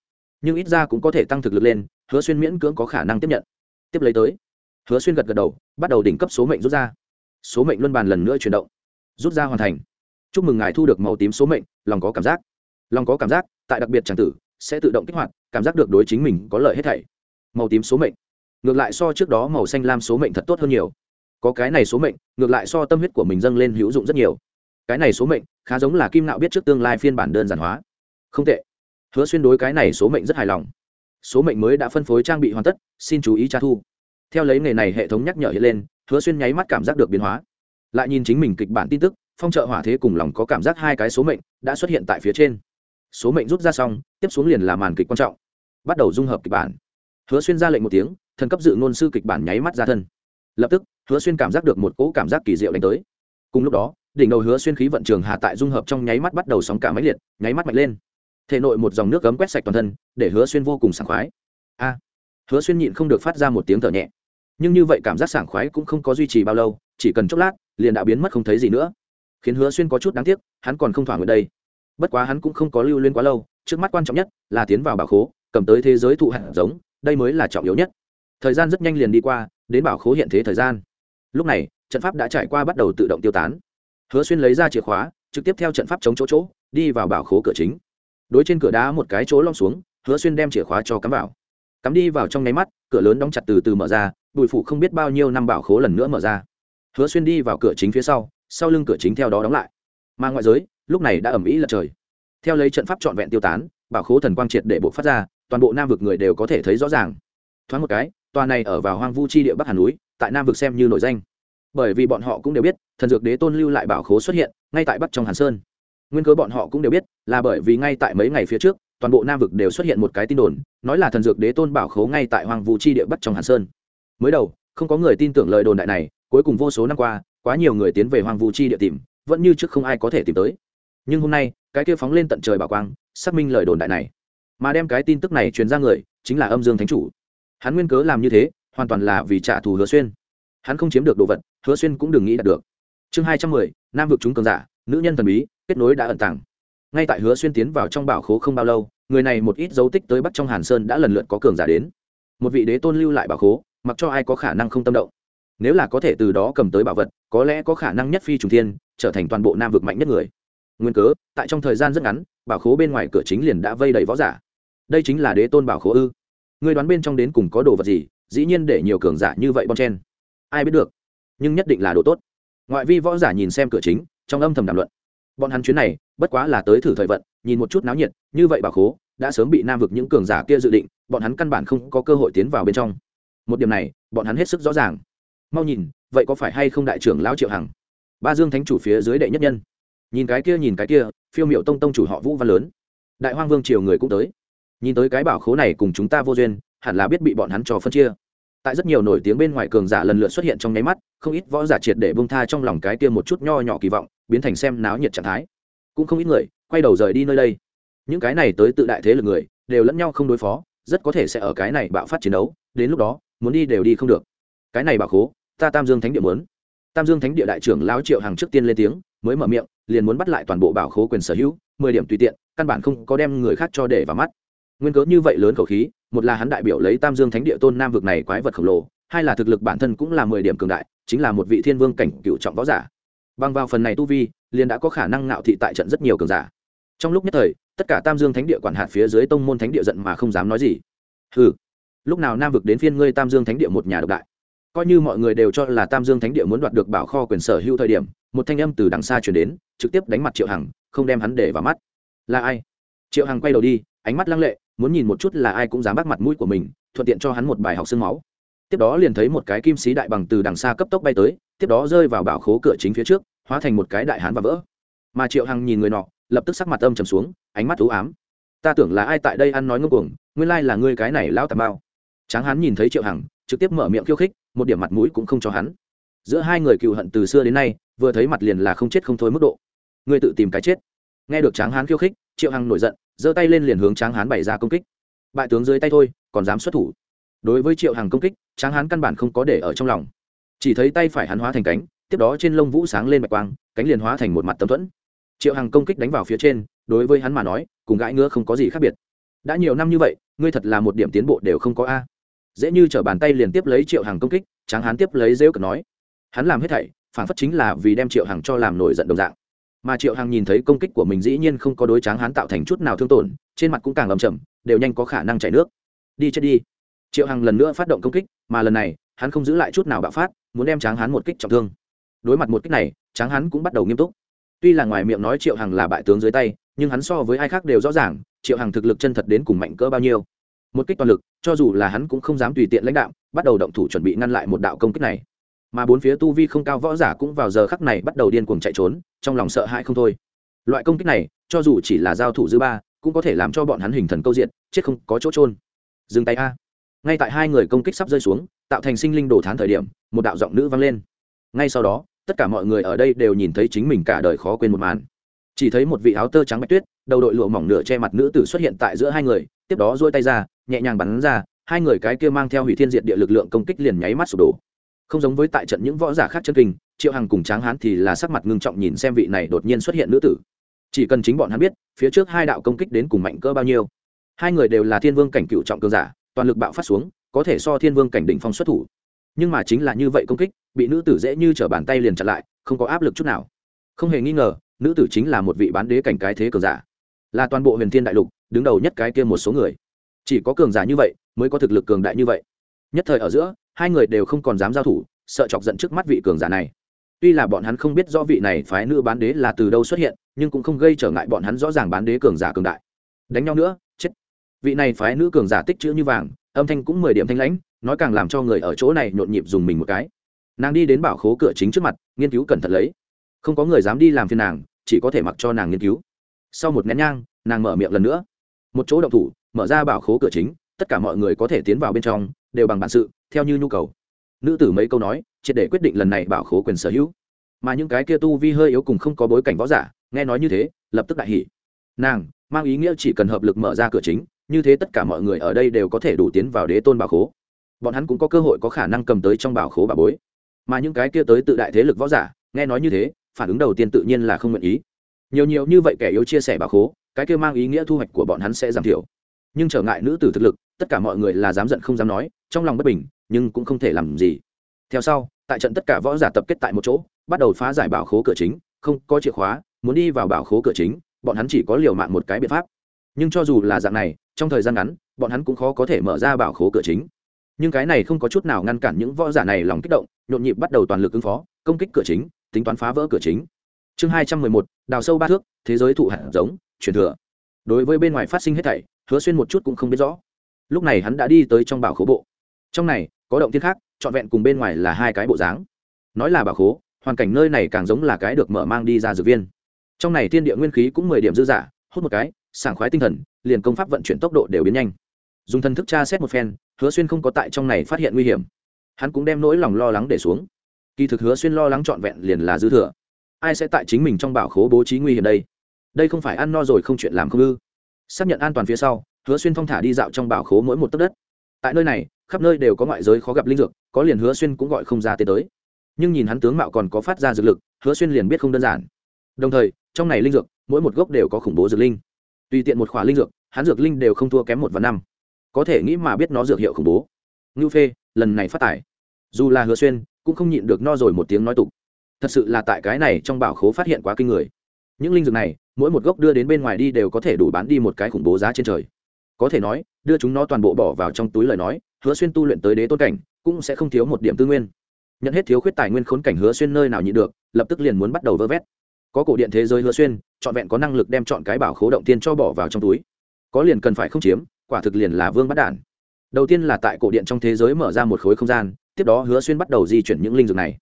Nhưng ít ra cũng có thể tăng thực lực lên, hứa xuyên miễn cưỡng có khả năng tiếp nhận. Tiếp lấy tới, hứa xuyên gật gật đầu, bắt đầu đỉnh cấp số mệnh rút ra số mệnh luân bàn lần nữa chuyển động, rút ra hoàn thành. Chúc mừng ngài thu được màu tím số mệnh, lòng có cảm giác. Lòng có cảm giác, tại đặc biệt tràng tử, sẽ tự động kích hoạt, cảm giác được đối chính mình có lợi hết thảy. Màu tím số mệnh. Ngược lại so trước đó màu xanh lam số mệnh thật tốt hơn nhiều. Có cái này số mệnh, ngược lại so tâm huyết của mình dâng lên hữu dụng rất nhiều. Cái này số mệnh, khá giống là kim nạo biết trước tương lai phiên bản đơn giản hóa. Không tệ. Hứa xuyên đối cái này số mệnh rất hài lòng. Số mệnh mới đã phân phối trang bị hoàn tất, xin chú ý tra thu. Theo lấy nghề này hệ thống nhắc nhở hiện lên hứa xuyên nháy mắt cảm giác được biến hóa. Lại nhìn chính mình kịch bản tin tức, phong trợ hỏa thế cùng lòng có cảm giác hai cái số mệnh đã xuất hiện tại phía trên. Số mệnh rút ra xong, tiếp xuống liền là màn kịch quan trọng. Bắt đầu dung hợp kịch bản. Hứa xuyên ra lệnh một tiếng, thần cấp dự ngôn sư kịch bản nháy mắt ra thân. Lập tức, hứa xuyên cảm giác được một cỗ cảm giác kỳ diệu đánh tới. Cùng lúc đó, đỉnh đầu hứa xuyên khí vận trường hạ tại dung hợp trong nháy mắt bắt đầu sóng cả máy liệt, nháy mắt mạnh lên. Thể nội một dòng nước cấm quét sạch toàn thân, để hứa xuyên vô cùng sảng khoái. A! Hứa xuyên nhịn không được phát ra một tiếng thở nhẹ nhưng như vậy cảm giác sảng khoái cũng không có duy trì bao lâu, chỉ cần chốc lát, liền đã biến mất không thấy gì nữa. Khiến hứa xuyên có chút đáng tiếc, hắn còn không thỏa nguyện đây. Bất quá hắn cũng không có lưu liên quá lâu, trước mắt quan trọng nhất là tiến vào bảo khố, cầm tới thế giới thụ hạt giống, đây mới là trọng yếu nhất. Thời gian rất nhanh liền đi qua, đến bảo khố hiện thế thời gian. Lúc này, trận pháp đã trải qua bắt đầu tự động tiêu tán. Hứa xuyên lấy ra chìa khóa, trực tiếp theo trận pháp chống chỗ chỗ, đi vào bảo khố cửa chính. Đối trên cửa đá một cái chỗ lom xuống, hứa xuyên đem chìa khóa cho cắm vào. Cắm đi vào trong nháy mắt, cửa lớn đóng chặt từ từ mở ra bùi phụ không biết bao nhiêu năm bảo khố lần nữa mở ra. Hứa xuyên đi vào cửa chính phía sau sau lưng cửa chính theo đó đóng lại. Mà ngoại giới, lúc này đã ẩm ĩ lật trời. Theo lấy trận pháp trọn vẹn tiêu tán, bảo khố thần quang triệt để bộ phát ra, toàn bộ nam vực người đều có thể thấy rõ ràng. Thoáng một cái, tòa này ở vào hoang vu chi địa bắc hà núi, tại nam vực xem như nổi danh. Bởi vì bọn họ cũng đều biết, thần dược đế tôn lưu lại bảo khố xuất hiện, ngay tại bắc trong hàn sơn. Nguyên cớ bọn họ cũng đều biết, là bởi vì ngay tại mấy ngày phía trước, toàn bộ nam vực đều xuất hiện một cái tin đồn, nói là thần dược đế tôn bảo khố ngay tại Hoàng vu chi địa bắc trong hàn sơn mới đầu, không có người tin tưởng lời đồn đại này, cuối cùng vô số năm qua, quá nhiều người tiến về Hoàng Vũ chi địa tìm, vẫn như trước không ai có thể tìm tới. Nhưng hôm nay, cái kia phóng lên tận trời bảo quang, xác minh lời đồn đại này. Mà đem cái tin tức này truyền ra người, chính là âm dương thánh chủ. Hắn nguyên cớ làm như thế, hoàn toàn là vì trả thù hứa xuyên. Hắn không chiếm được đồ vật, hứa xuyên cũng đừng nghĩ đạt được. Chương hai trăm mười, nam vực chúng cường giả, nữ nhân thần bí, kết nối đã ẩn tàng. Ngay tại hứa xuyên tiến vào trong bảo khố không bao lâu, người này một ít dấu tích tới bắc trong hàn sơn đã lần lượt có cường giả đến. Một vị đế tôn lưu lại bảo khố mặc cho ai có khả năng không tâm động. Nếu là có thể từ đó cầm tới bảo vật, có lẽ có khả năng nhất phi trùng thiên, trở thành toàn bộ nam vực mạnh nhất người. Nguyên cớ, tại trong thời gian rất ngắn, bảo khố bên ngoài cửa chính liền đã vây đầy võ giả. Đây chính là đế tôn bảo khố ư. Người đoán bên trong đến cùng có đồ vật gì, dĩ nhiên để nhiều cường giả như vậy bon chen. Ai biết được, nhưng nhất định là đồ tốt. Ngoại vi võ giả nhìn xem cửa chính, trong âm thầm đàm luận. Bọn hắn chuyến này, bất quá là tới thử thời vận, nhìn một chút náo nhiệt, như vậy bảo khố, đã sớm bị nam vực những cường giả kia dự định, bọn hắn căn bản không có cơ hội tiến vào bên trong một điểm này, bọn hắn hết sức rõ ràng. Mau nhìn, vậy có phải hay không đại trưởng lão triệu hằng? Ba dương thánh chủ phía dưới đệ nhất nhân. Nhìn cái kia, nhìn cái kia, phiêu m i ệ u tông tông chủ họ vũ văn lớn. Đại hoang vương triều người cũng tới. Nhìn tới cái bảo khố này cùng chúng ta vô duyên, hẳn là biết bị bọn hắn trò phân chia. Tại rất nhiều nổi tiếng bên ngoài cường giả lần lượt xuất hiện trong nháy mắt, không ít võ giả triệt để bông tha trong lòng cái kia một chút nho nhỏ kỳ vọng, biến thành xem náo nhiệt trạng thái. Cũng không ít người quay đầu rời đi nơi đây. Những cái này tới tự đại thế lực người, đều lẫn nhau không đối phó, rất có thể sẽ ở cái này bạo phát chiến đấu, đến lúc đó muốn đi đều đi không được. Cái này bảo khố, ta tam dương thánh địa muốn. Tam dương thánh địa đại trưởng lão triệu hàng trước tiên lên tiếng, mới mở miệng, liền muốn bắt lại toàn bộ bảo khố quyền sở hữu, mười điểm tùy tiện, căn bản không có đem người khác cho để vào mắt. Nguyên cớ như vậy lớn khẩu khí, một là hắn đại biểu lấy tam dương thánh địa tôn nam vực này quái vật khổng lồ, hai là thực lực bản thân cũng là mười điểm cường đại, chính là một vị thiên vương cảnh cựu trọng võ giả. Bằng vào phần này tu vi, liền đã có khả năng ngạo thị tại trận rất nhiều cường giả. Trong lúc nhất thời, tất cả tam dương thánh địa quản hạt phía dưới tông môn thánh địa giận mà không dám nói gì. Ừ lúc nào nam vực đến phiên ngươi tam dương thánh địa một nhà độc đại coi như mọi người đều cho là tam dương thánh địa muốn đoạt được bảo kho quyền sở hữu thời điểm một thanh âm từ đằng xa chuyển đến trực tiếp đánh mặt triệu hằng không đem hắn để vào mắt là ai triệu hằng quay đầu đi ánh mắt lăng lệ muốn nhìn một chút là ai cũng dám bắt mặt mũi của mình thuận tiện cho hắn một bài học xương máu tiếp đó liền thấy một cái kim sĩ đại bằng từ đằng xa cấp tốc bay tới tiếp đó rơi vào bảo khố cửa chính phía trước hóa thành một cái đại hán và vỡ mà triệu hằng nhìn người nọ lập tức sắc mặt âm trầm xuống ánh mắt thú ám ta tưởng là ai tại đây ăn nói ngông cuồng nguyên lai là ngươi cái này lão tà mao tráng hán nhìn thấy triệu hằng, trực tiếp mở miệng khiêu khích, một điểm mặt mũi cũng không cho hắn. Giữa hai người cựu hận từ xưa đến nay, vừa thấy mặt liền là không chết không thôi mức độ. Ngươi tự tìm cái chết. Nghe được tráng hán khiêu khích, triệu hằng nổi giận, giơ tay lên liền hướng tráng hán bày ra công kích. Bại tướng dưới tay thôi, còn dám xuất thủ. Đối với triệu hằng công kích, tráng hán căn bản không có để ở trong lòng. Chỉ thấy tay phải hắn hóa thành cánh, tiếp đó trên lông vũ sáng lên bạch quang, cánh liền hóa thành một mặt tấm thuẫn. Triệu hằng công kích đánh vào phía trên, đối với hắn mà nói, cùng gãi ngứa không có gì khác biệt. Đã nhiều năm như vậy, ngươi thật là một điểm tiến bộ đều không có a dễ như t r ở bàn tay liền tiếp lấy triệu hằng công kích, tráng hán tiếp lấy rêu cực nói. Hắn làm hết thảy, phản phất chính là vì đem triệu hằng cho làm nổi giận đồng dạng. Mà triệu hằng nhìn thấy công kích của mình dĩ nhiên không có đối tráng hán tạo thành chút nào thương tổn, trên mặt cũng càng ầm chầm, đều nhanh có khả năng chảy nước. Đi chết đi. Triệu hằng lần nữa phát động công kích, mà lần này, hắn không giữ lại chút nào bạo phát, muốn đem tráng hán một kích trọng thương. Đối mặt một kích này, tráng hán cũng bắt đầu nghiêm túc. Tuy là ngoài miệng nói triệu hằng là bại tướng dưới tay, nhưng hắn so với ai khác đều rõ ràng, triệu hằng thực lực chân thật đến cùng mạnh cỡ bao nhiêu một kích toàn lực, cho dù là hắn cũng không dám tùy tiện lãnh đạo, bắt đầu động thủ chuẩn bị ngăn lại một đạo công kích này. Mà bốn phía tu vi không cao võ giả cũng vào giờ khắc này bắt đầu điên cuồng chạy trốn, trong lòng sợ hãi không thôi. Loại công kích này, cho dù chỉ là giao thủ dư ba, cũng có thể làm cho bọn hắn hình thần câu diện, chết không có chỗ trôn dừng tay a. Ngay tại hai người công kích sắp rơi xuống, tạo thành sinh linh đồ thán thời điểm, một đạo giọng nữ vang lên. Ngay sau đó, tất cả mọi người ở đây đều nhìn thấy chính mình cả đời khó quên một màn. Chỉ thấy một vị áo tơ trắng bạch tuyết, đầu đội lụa mỏng nửa che mặt nữ tử xuất hiện tại giữa hai người, tiếp đó dôi tay ra nhẹ nhàng bắn ra, hai người cái kia mang theo hủy thiên diệt địa lực lượng công kích liền nháy mắt sụp đổ. Không giống với tại trận những võ giả khác chân kinh, triệu hằng cùng tráng hán thì là sắc mặt ngưng trọng nhìn xem vị này đột nhiên xuất hiện nữ tử. Chỉ cần chính bọn hắn biết, phía trước hai đạo công kích đến cùng mạnh cỡ bao nhiêu. Hai người đều là thiên vương cảnh cựu trọng cường giả, toàn lực bạo phát xuống, có thể so thiên vương cảnh đỉnh phong xuất thủ. Nhưng mà chính là như vậy công kích, bị nữ tử dễ như t r ở bàn tay liền chặn lại, không có áp lực chút nào. Không hề nghi ngờ, nữ tử chính là một vị bán đế cảnh cái thế cường giả. Là toàn bộ huyền thiên đại lục, đứng đầu nhất cái kia một số người chỉ có cường giả như vậy mới có thực lực cường đại như vậy. Nhất thời ở giữa, hai người đều không còn dám giao thủ, sợ chọc giận trước mắt vị cường giả này. Tuy là bọn hắn không biết rõ vị này phái nữ bán đế là từ đâu xuất hiện, nhưng cũng không gây trở ngại bọn hắn rõ ràng bán đế cường giả cường đại. Đánh nhau nữa, chết. Vị này phái nữ cường giả tích chữ như vàng, âm thanh cũng mười điểm thanh lãnh, nói càng làm cho người ở chỗ này nhộn nhịp dùng mình một cái. Nàng đi đến bảo khố cửa chính trước mặt, nghiên cứu cẩn thận lấy. Không có người dám đi làm phiền nàng, chỉ có thể mặc cho nàng nghiên cứu. Sau một nén nhang, nàng mở miệng lần nữa. Một chỗ động thủ mở ra bảo khố cửa chính, tất cả mọi người có thể tiến vào bên trong, đều bằng bản sự, theo như nhu cầu. Nữ tử mấy câu nói, triệt để quyết định lần này bảo khố quyền sở hữu. Mà những cái kia tu vi hơi yếu cùng không có bối cảnh võ giả, nghe nói như thế, lập tức đại hỉ. Nàng, mang ý nghĩa chỉ cần hợp lực mở ra cửa chính, như thế tất cả mọi người ở đây đều có thể đủ tiến vào đế tôn bảo khố. Bọn hắn cũng có cơ hội có khả năng cầm tới trong bảo khố bà bối. Mà những cái kia tới tự đại thế lực võ giả, nghe nói như thế, phản ứng đầu tiên tự nhiên là không nguyện ý. Nhiều nhiều như vậy kẻ yếu chia sẻ bảo khố, cái kia mang ý nghĩa thu hoạch của bọn hắn sẽ giảm thiểu nhưng trở ngại nữ tử thực lực, tất cả mọi người là dám giận không dám nói, trong lòng bất bình, nhưng cũng không thể làm gì. Theo sau, tại trận tất cả võ giả tập kết tại một chỗ, bắt đầu phá giải bảo khố cửa chính, không có chìa khóa, muốn đi vào bảo khố cửa chính, bọn hắn chỉ có liều mạng một cái biện pháp. Nhưng cho dù là dạng này, trong thời gian ngắn, bọn hắn cũng khó có thể mở ra bảo khố cửa chính. Nhưng cái này không có chút nào ngăn cản những võ giả này lòng kích động, nhộn nhịp bắt đầu toàn lực ứng phó, công kích cửa chính, tính toán phá vỡ cửa chính. Chương hai trăm mười một, đào sâu ba thước, thế giới thụ hạt giống, truyền thừa. Đối với bên ngoài phát sinh hết thảy hứa xuyên một chút cũng không biết rõ. Lúc này hắn đã đi tới trong bảo khố bộ. Trong này, có động tiên khác, trọn vẹn cùng bên ngoài là hai cái bộ dáng. Nói là bảo khố, hoàn cảnh nơi này càng giống là cái được mở mang đi ra dược viên. Trong này thiên địa nguyên khí cũng mười điểm dư dả, hút một cái, sảng khoái tinh thần, liền công pháp vận chuyển tốc độ đều biến nhanh. Dùng thân thức tra xét một phen, hứa xuyên không có tại trong này phát hiện nguy hiểm. Hắn cũng đem nỗi lòng lo lắng để xuống. Kỳ thực hứa xuyên lo lắng trọn vẹn liền là dư thừa. Ai sẽ tại chính mình trong bảo khố bố trí nguy hiểm đây? Đây không phải ăn no rồi không chuyện làm không ư? Xác nhận an toàn phía sau, hứa xuyên phong thả đi dạo trong bảo khố mỗi một tấc đất. Tại nơi này, khắp nơi đều có ngoại giới khó gặp linh dược, có liền hứa xuyên cũng gọi không ra tên tới. Nhưng nhìn hắn tướng mạo còn có phát ra dược lực, hứa xuyên liền biết không đơn giản. Đồng thời, trong này linh dược, mỗi một gốc đều có khủng bố dược linh. Tùy tiện một khỏa linh dược, hắn dược linh đều không thua kém một và năm. Có thể nghĩ mà biết nó dược hiệu khủng bố. Ngưu phê, lần này phát tải. Dù là hứa xuyên, cũng không nhịn được no rồi một tiếng nói tục. Thật sự là tại cái này trong bảo khố phát hiện quá kinh người những linh dược này, mỗi một gốc đưa đến bên ngoài đi đều có thể đủ bán đi một cái khủng bố giá trên trời. Có thể nói, đưa chúng nó toàn bộ bỏ vào trong túi lời nói, hứa xuyên tu luyện tới đế tôn cảnh, cũng sẽ không thiếu một điểm tư nguyên. Nhận hết thiếu khuyết tài nguyên khốn cảnh hứa xuyên nơi nào nhịn được, lập tức liền muốn bắt đầu vơ vét. Có cổ điện thế giới hứa xuyên, trọn vẹn có năng lực đem chọn cái bảo khố động tiên cho bỏ vào trong túi. Có liền cần phải không chiếm, quả thực liền là vương bắt đản. Đầu tiên là tại cổ điện trong thế giới mở ra một khối không gian, tiếp đó hứa xuyên bắt đầu di chuyển những linh dược này.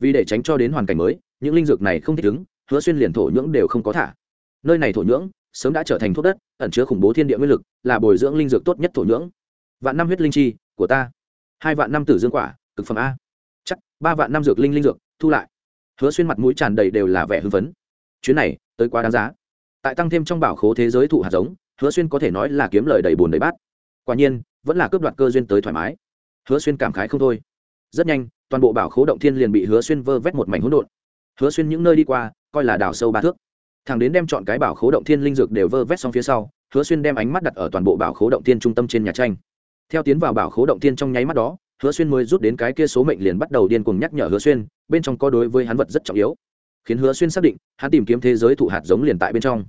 Vì để tránh cho đến hoàn cảnh mới, những linh dược này không thích ứng hứa xuyên liền thổ nhưỡng đều không có thả. Nơi này thổ nhưỡng sớm đã trở thành thuốc đất, ẩn chứa khủng bố thiên địa nguyên lực, là bồi dưỡng linh dược tốt nhất thổ nhưỡng. Vạn năm huyết linh chi, của ta. Hai vạn năm tử dương quả, cực phẩm a. Chắc, ba vạn năm dược linh linh dược, thu lại. Hứa xuyên mặt mũi tràn đầy đều là vẻ hưng phấn. Chuyến này, tới quá đáng giá. Tại tăng thêm trong bảo khố thế giới thụ hạt giống, hứa xuyên có thể nói là kiếm lời đầy bùn đầy bát. Quả nhiên, vẫn là cướp đoạt cơ duyên tới thoải mái. Hứa xuyên cảm khái không thôi. Rất nhanh, toàn bộ bảo khố động thiên liền bị hứa xuyên vơ vét một mảnh hỗn độn. Hứa xuyên những nơi đi qua coi là đào sâu ba thước. Thằng đến đem chọn cái bảo khố động thiên linh dược đều vơ vét xong phía sau, hứa xuyên đem ánh mắt đặt ở toàn bộ bảo khố động thiên trung tâm trên nhà tranh. Theo tiến vào bảo khố động thiên trong nháy mắt đó, hứa xuyên mới rút đến cái kia số mệnh liền bắt đầu điên cuồng nhắc nhở hứa xuyên, bên trong có đối với hắn vật rất trọng yếu. Khiến hứa xuyên xác định, hắn tìm kiếm thế giới thụ hạt giống liền tại bên trong.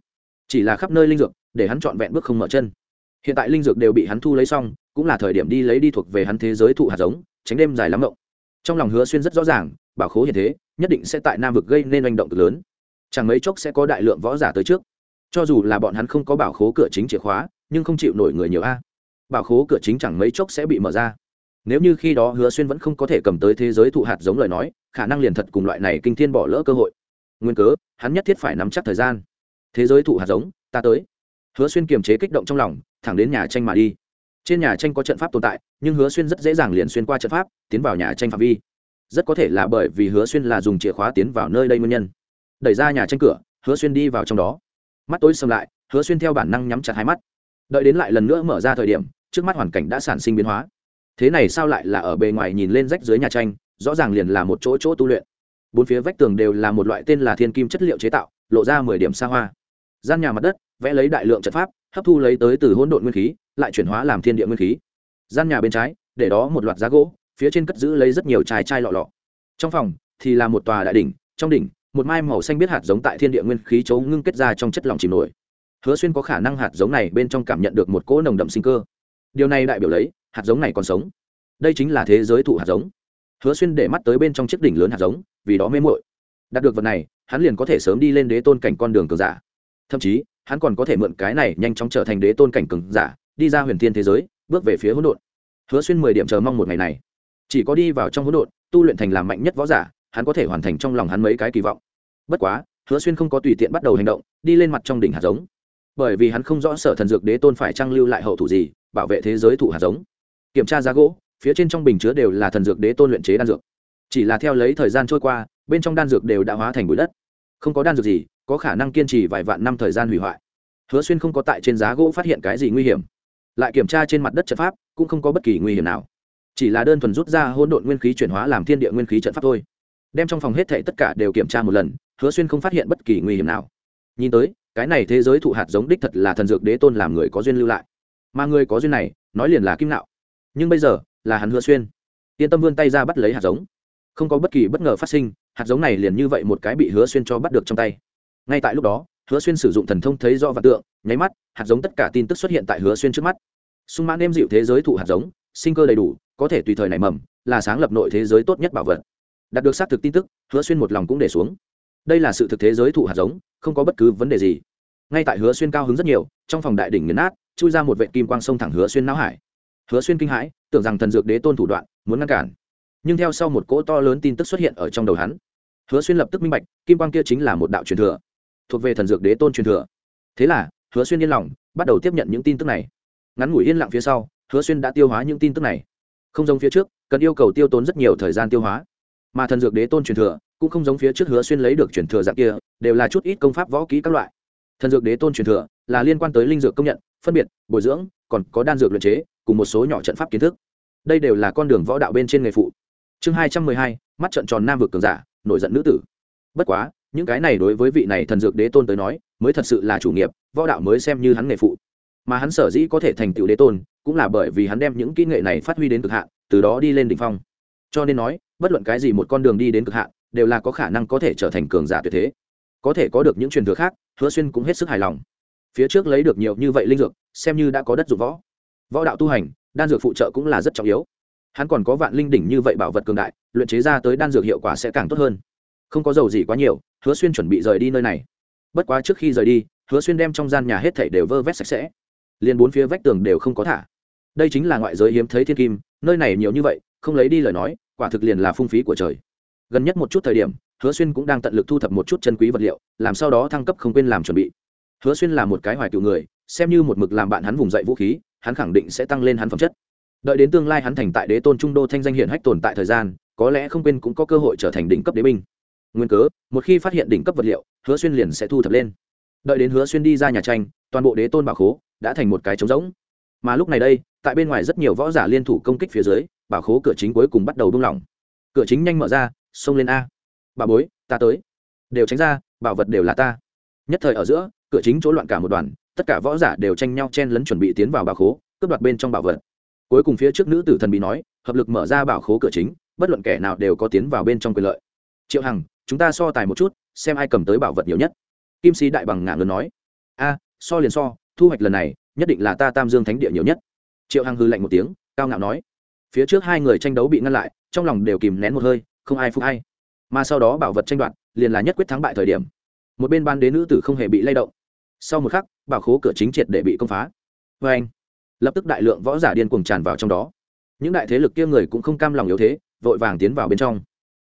Chỉ là khắp nơi linh dược, để hắn trọn vẹn bước không mở chân. Hiện tại linh dược đều bị hắn thu lấy xong, cũng là thời điểm đi lấy đi thuộc về hắn thế giới thụ hạt giống, tránh đêm dài lắm động trong lòng hứa xuyên rất rõ ràng, bảo khố hiện thế, nhất định sẽ tại nam vực gây nên hành động cực lớn chẳng mấy chốc sẽ có đại lượng võ giả tới trước. Cho dù là bọn hắn không có bảo khố cửa chính chìa khóa, nhưng không chịu nổi người nhiều a. Bảo khố cửa chính chẳng mấy chốc sẽ bị mở ra. Nếu như khi đó hứa xuyên vẫn không có thể cầm tới thế giới thụ hạt giống lời nói, khả năng liền thật cùng loại này kinh thiên bỏ lỡ cơ hội. Nguyên cớ, hắn nhất thiết phải nắm chắc thời gian. Thế giới thụ hạt giống, ta tới. Hứa xuyên kiềm chế kích động trong lòng, thẳng đến nhà tranh mà đi. Trên nhà tranh có trận pháp tồn tại, nhưng hứa xuyên rất dễ dàng liền xuyên qua trận pháp, tiến vào nhà tranh phạm vi. Rất có thể là bởi vì hứa xuyên là dùng chìa khóa tiến vào nơi đây nguyên nhân đẩy ra nhà tranh cửa, hứa xuyên đi vào trong đó. Mắt tối xâm lại, hứa xuyên theo bản năng nhắm chặt hai mắt. Đợi đến lại lần nữa mở ra thời điểm, trước mắt hoàn cảnh đã sản sinh biến hóa. Thế này sao lại là ở bề ngoài nhìn lên rách dưới nhà tranh, rõ ràng liền là một chỗ chỗ tu luyện. Bốn phía vách tường đều là một loại tên là thiên kim chất liệu chế tạo, lộ ra mười điểm xa hoa. Gian nhà mặt đất, vẽ lấy đại lượng trận pháp, hấp thu lấy tới từ hỗn độn nguyên khí, lại chuyển hóa làm thiên địa nguyên khí. Gian nhà bên trái, để đó một loạt giá gỗ, phía trên cất giữ lấy rất nhiều chai chai lọ lọ. Trong phòng thì là một tòa đại đỉnh, trong đỉnh một mai màu xanh biết hạt giống tại thiên địa nguyên khí chấu ngưng kết ra trong chất lỏng chìm nổi. Hứa xuyên có khả năng hạt giống này bên trong cảm nhận được một cỗ nồng đậm sinh cơ. Điều này đại biểu lấy, hạt giống này còn sống. Đây chính là thế giới thụ hạt giống. Hứa xuyên để mắt tới bên trong chiếc đỉnh lớn hạt giống, vì đó mê mội đạt được vật này, hắn liền có thể sớm đi lên đế tôn cảnh con đường cường giả. Thậm chí, hắn còn có thể mượn cái này nhanh chóng trở thành đế tôn cảnh cường giả, đi ra huyền thiên thế giới, bước về phía hỗn độn. Hứa xuyên mười điểm chờ mong một ngày này. Chỉ có đi vào trong hỗn độn, tu luyện thành làm mạnh nhất võ giả hắn có thể hoàn thành trong lòng hắn mấy cái kỳ vọng. Bất quá, hứa xuyên không có tùy tiện bắt đầu hành động, đi lên mặt trong đỉnh hạt giống. Bởi vì hắn không rõ sở thần dược đế tôn phải trang lưu lại hậu thủ gì, bảo vệ thế giới thụ hạt giống. Kiểm tra giá gỗ, phía trên trong bình chứa đều là thần dược đế tôn luyện chế đan dược. Chỉ là theo lấy thời gian trôi qua, bên trong đan dược đều đã hóa thành bụi đất. Không có đan dược gì, có khả năng kiên trì vài vạn năm thời gian hủy hoại. Hứa xuyên không có tại trên giá gỗ phát hiện cái gì nguy hiểm. Lại kiểm tra trên mặt đất trận pháp, cũng không có bất kỳ nguy hiểm nào. Chỉ là đơn thuần rút ra hỗn độn nguyên khí chuyển hóa làm thiên địa nguyên khí trận pháp thôi đem trong phòng hết thảy tất cả đều kiểm tra một lần, hứa xuyên không phát hiện bất kỳ nguy hiểm nào. Nhìn tới, cái này thế giới thụ hạt giống đích thật là thần dược đế tôn làm người có duyên lưu lại. Mà người có duyên này, nói liền là kim nạo. Nhưng bây giờ, là hắn hứa xuyên. Yên tâm vươn tay ra bắt lấy hạt giống. Không có bất kỳ bất ngờ phát sinh, hạt giống này liền như vậy một cái bị hứa xuyên cho bắt được trong tay. Ngay tại lúc đó, hứa xuyên sử dụng thần thông thấy do vạn tượng, nháy mắt, hạt giống tất cả tin tức xuất hiện tại hứa xuyên trước mắt. Sung mãn êm dịu thế giới thụ hạt giống, sinh cơ đầy đủ, có thể tùy thời nảy mầm, là sáng lập nội thế giới tốt nhất bảo vật đạt được xác thực tin tức, hứa xuyên một lòng cũng để xuống. Đây là sự thực thế giới thụ hạt giống, không có bất cứ vấn đề gì. Ngay tại hứa xuyên cao hứng rất nhiều, trong phòng đại đỉnh nghiền nát, chui ra một vệ kim quang sông thẳng hứa xuyên não hải. Hứa xuyên kinh hãi, tưởng rằng thần dược đế tôn thủ đoạn, muốn ngăn cản. Nhưng theo sau một cỗ to lớn tin tức xuất hiện ở trong đầu hắn. Hứa xuyên lập tức minh bạch, kim quang kia chính là một đạo truyền thừa, thuộc về thần dược đế tôn truyền thừa. Thế là, hứa xuyên yên lòng, bắt đầu tiếp nhận những tin tức này. Ngắn ngủi yên lặng phía sau, hứa xuyên đã tiêu hóa những tin tức này. Không giống phía trước, cần yêu cầu tiêu tốn rất nhiều thời gian tiêu hóa mà thần dược đế tôn truyền thừa cũng không giống phía trước hứa xuyên lấy được truyền thừa dạng kia, đều là chút ít công pháp võ kỹ các loại. Thần dược đế tôn truyền thừa là liên quan tới linh dược công nhận, phân biệt, bồi dưỡng, còn có đan dược luyện chế, cùng một số nhỏ trận pháp kiến thức. Đây đều là con đường võ đạo bên trên nghề phụ. Chương hai trăm mười hai, mắt trận tròn nam vực cường giả, nổi giận nữ tử. Bất quá, những cái này đối với vị này thần dược đế tôn tới nói, mới thật sự là chủ nghiệp, võ đạo mới xem như hắn nghề phụ. Mà hắn sở dĩ có thể thành tựu đế tôn, cũng là bởi vì hắn đem những kỹ nghệ này phát huy đến cực hạn, từ đó đi lên đỉnh phong. Cho nên nói bất luận cái gì một con đường đi đến cực hạn, đều là có khả năng có thể trở thành cường giả tuyệt thế. Có thể có được những truyền thừa khác, hứa xuyên cũng hết sức hài lòng. Phía trước lấy được nhiều như vậy linh dược, xem như đã có đất dụng võ. Võ đạo tu hành, đan dược phụ trợ cũng là rất trọng yếu. Hắn còn có vạn linh đỉnh như vậy bảo vật cường đại, luyện chế ra tới đan dược hiệu quả sẽ càng tốt hơn. Không có dầu gì quá nhiều, hứa xuyên chuẩn bị rời đi nơi này. Bất quá trước khi rời đi, hứa xuyên đem trong gian nhà hết thảy đều vơ vét sạch sẽ. Liền bốn phía vách tường đều không có thả. Đây chính là ngoại giới hiếm thấy thiên kim, nơi này nhiều như vậy, không lấy đi lời nói quả thực liền là phung phí của trời. Gần nhất một chút thời điểm, hứa xuyên cũng đang tận lực thu thập một chút chân quý vật liệu, làm sau đó thăng cấp không quên làm chuẩn bị. Hứa xuyên là một cái hoài cựu người, xem như một mực làm bạn hắn vùng dậy vũ khí, hắn khẳng định sẽ tăng lên hắn phẩm chất. Đợi đến tương lai hắn thành tại đế tôn trung đô thanh danh hiển hách tồn tại thời gian, có lẽ không quên cũng có cơ hội trở thành đỉnh cấp đế binh. Nguyên cớ, một khi phát hiện đỉnh cấp vật liệu, hứa xuyên liền sẽ thu thập lên. Đợi đến hứa xuyên đi ra nhà tranh, toàn bộ đế tôn bảo khố đã thành một cái trống rỗng. Mà lúc này đây, tại bên ngoài rất nhiều võ giả liên thủ công kích phía dưới bảo khố cửa chính cuối cùng bắt đầu buông lỏng. Cửa chính nhanh mở ra, xông lên a. Bà bối, ta tới. Đều tránh ra, bảo vật đều là ta. Nhất thời ở giữa, cửa chính chỗ loạn cả một đoàn, tất cả võ giả đều tranh nhau chen lấn chuẩn bị tiến vào bảo khố, cướp đoạt bên trong bảo vật. Cuối cùng phía trước nữ tử thần bị nói, hợp lực mở ra bảo khố cửa chính, bất luận kẻ nào đều có tiến vào bên trong quyền lợi. Triệu hằng, chúng ta so tài một chút, xem ai cầm tới bảo vật nhiều nhất. Kim sĩ đại bằng ngạn lớn nói, a, so liền so, thu hoạch lần này, nhất định là ta tam dương thánh địa nhiều nhất. Triệu hằng hư lạnh một tiếng, cao ngạo nói phía trước hai người tranh đấu bị ngăn lại, trong lòng đều kìm nén một hơi, không ai phục hay. Mà sau đó bảo vật tranh đoạt, liền là nhất quyết thắng bại thời điểm. Một bên ban đế nữ tử không hề bị lay động. Sau một khắc, bảo khố cửa chính triệt để bị công phá. Vê anh, lập tức đại lượng võ giả điên cuồng tràn vào trong đó. Những đại thế lực kia người cũng không cam lòng yếu thế, vội vàng tiến vào bên trong.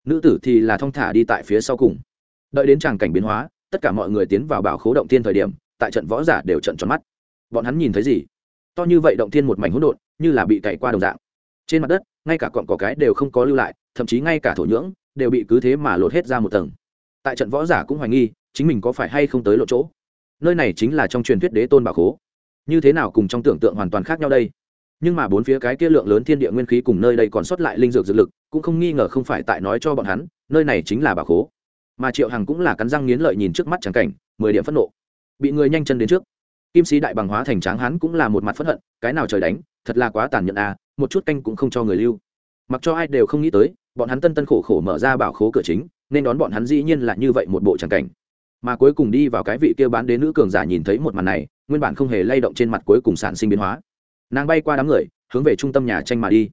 Nữ tử thì là thong thả đi tại phía sau cùng. Đợi đến tràng cảnh biến hóa, tất cả mọi người tiến vào bảo khố động tiên thời điểm, tại trận võ giả đều trận tròn mắt. Bọn hắn nhìn thấy gì? To như vậy động tiên một mảnh hỗn độn, như là bị cày qua đồng dạng trên mặt đất, ngay cả cọn cỏ cái đều không có lưu lại, thậm chí ngay cả thổ nhưỡng đều bị cứ thế mà lột hết ra một tầng. Tại trận võ giả cũng hoài nghi, chính mình có phải hay không tới lộ chỗ. Nơi này chính là trong truyền thuyết đế tôn bảo khố. Như thế nào cùng trong tưởng tượng hoàn toàn khác nhau đây? Nhưng mà bốn phía cái kia lượng lớn thiên địa nguyên khí cùng nơi đây còn sót lại linh dược dược lực, cũng không nghi ngờ không phải tại nói cho bọn hắn, nơi này chính là bảo khố. Mà triệu hằng cũng là cắn răng nghiến lợi nhìn trước mắt trắng cảnh, mười điểm phẫn nộ. Bị người nhanh chân đến trước. Kim sĩ đại bằng hóa thành tráng hắn cũng là một mặt phẫn hận, cái nào trời đánh, thật là quá tàn nhẫn à một chút canh cũng không cho người lưu. Mặc cho ai đều không nghĩ tới, bọn hắn tân tân khổ khổ mở ra bảo khố cửa chính, nên đón bọn hắn dĩ nhiên là như vậy một bộ tràng cảnh. Mà cuối cùng đi vào cái vị kia bán đến nữ cường giả nhìn thấy một màn này, nguyên bản không hề lay động trên mặt cuối cùng sản sinh biến hóa. Nàng bay qua đám người, hướng về trung tâm nhà tranh mà đi.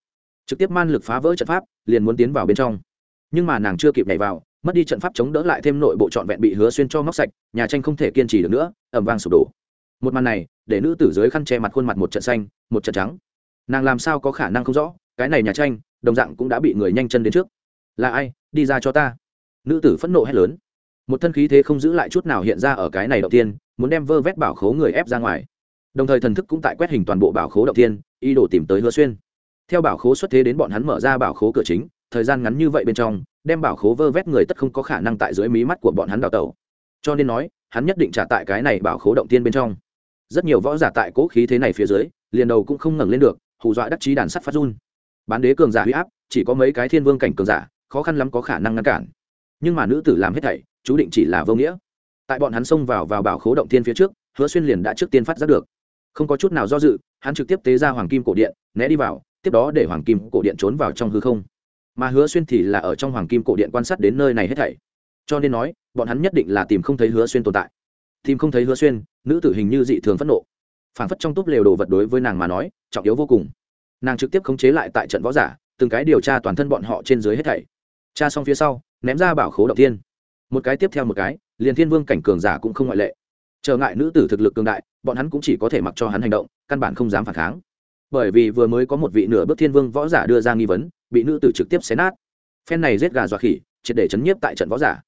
Trực tiếp man lực phá vỡ trận pháp, liền muốn tiến vào bên trong. Nhưng mà nàng chưa kịp nhảy vào, mất đi trận pháp chống đỡ lại thêm nội bộ trọn vẹn bị hứa xuyên cho móc sạch, nhà tranh không thể kiên trì được nữa ẩm vang sụp đổ. Một màn này, để nữ tử dưới khăn che mặt khuôn mặt một trận xanh, một trận trắng nàng làm sao có khả năng không rõ, cái này nhà tranh, đồng dạng cũng đã bị người nhanh chân đến trước. Là ai, đi ra cho ta. Nữ tử phẫn nộ hét lớn. Một thân khí thế không giữ lại chút nào hiện ra ở cái này đầu tiên, muốn đem vơ vét bảo khố người ép ra ngoài. Đồng thời thần thức cũng tại quét hình toàn bộ bảo khố đầu tiên, ý đồ tìm tới hứa xuyên. Theo bảo khố xuất thế đến bọn hắn mở ra bảo khố cửa chính, thời gian ngắn như vậy bên trong, đem bảo khố vơ vét người tất không có khả năng tại dưới mí mắt của bọn hắn đào tẩu. Cho nên nói, hắn nhất định trả tại cái này bảo khố động tiên bên trong. Rất nhiều võ giả tại cố khí thế này phía dưới, liền đầu cũng không ngẩng lên được hù dọa đắc chí đàn sắt phát run. Bán đế cường giả huy áp, chỉ có mấy cái thiên vương cảnh cường giả, khó khăn lắm có khả năng ngăn cản. Nhưng mà nữ tử làm hết thảy, chú định chỉ là vô nghĩa. Tại bọn hắn xông vào vào bảo khố động thiên phía trước, hứa xuyên liền đã trước tiên phát giác được. Không có chút nào do dự, hắn trực tiếp tế ra hoàng kim cổ điện, né đi vào, tiếp đó để hoàng kim cổ điện trốn vào trong hư không. Mà hứa xuyên thì là ở trong hoàng kim cổ điện quan sát đến nơi này hết thảy. Cho nên nói, bọn hắn nhất định là tìm không thấy hứa xuyên tồn tại. Tìm không thấy hứa xuyên, nữ tử hình như dị thường phẫn nộ phản phất trong túp lều đồ vật đối với nàng mà nói, trọng yếu vô cùng. Nàng trực tiếp khống chế lại tại trận võ giả, từng cái điều tra toàn thân bọn họ trên dưới hết thảy. Tra xong phía sau, ném ra bảo khố động thiên. Một cái tiếp theo một cái, liền thiên vương cảnh cường giả cũng không ngoại lệ. Trở ngại nữ tử thực lực cường đại, bọn hắn cũng chỉ có thể mặc cho hắn hành động, căn bản không dám phản kháng. Bởi vì vừa mới có một vị nửa bước thiên vương võ giả đưa ra nghi vấn, bị nữ tử trực tiếp xé nát. Phen này giết gà dọa khỉ, triệt để chấn nhiếp tại trận võ giả.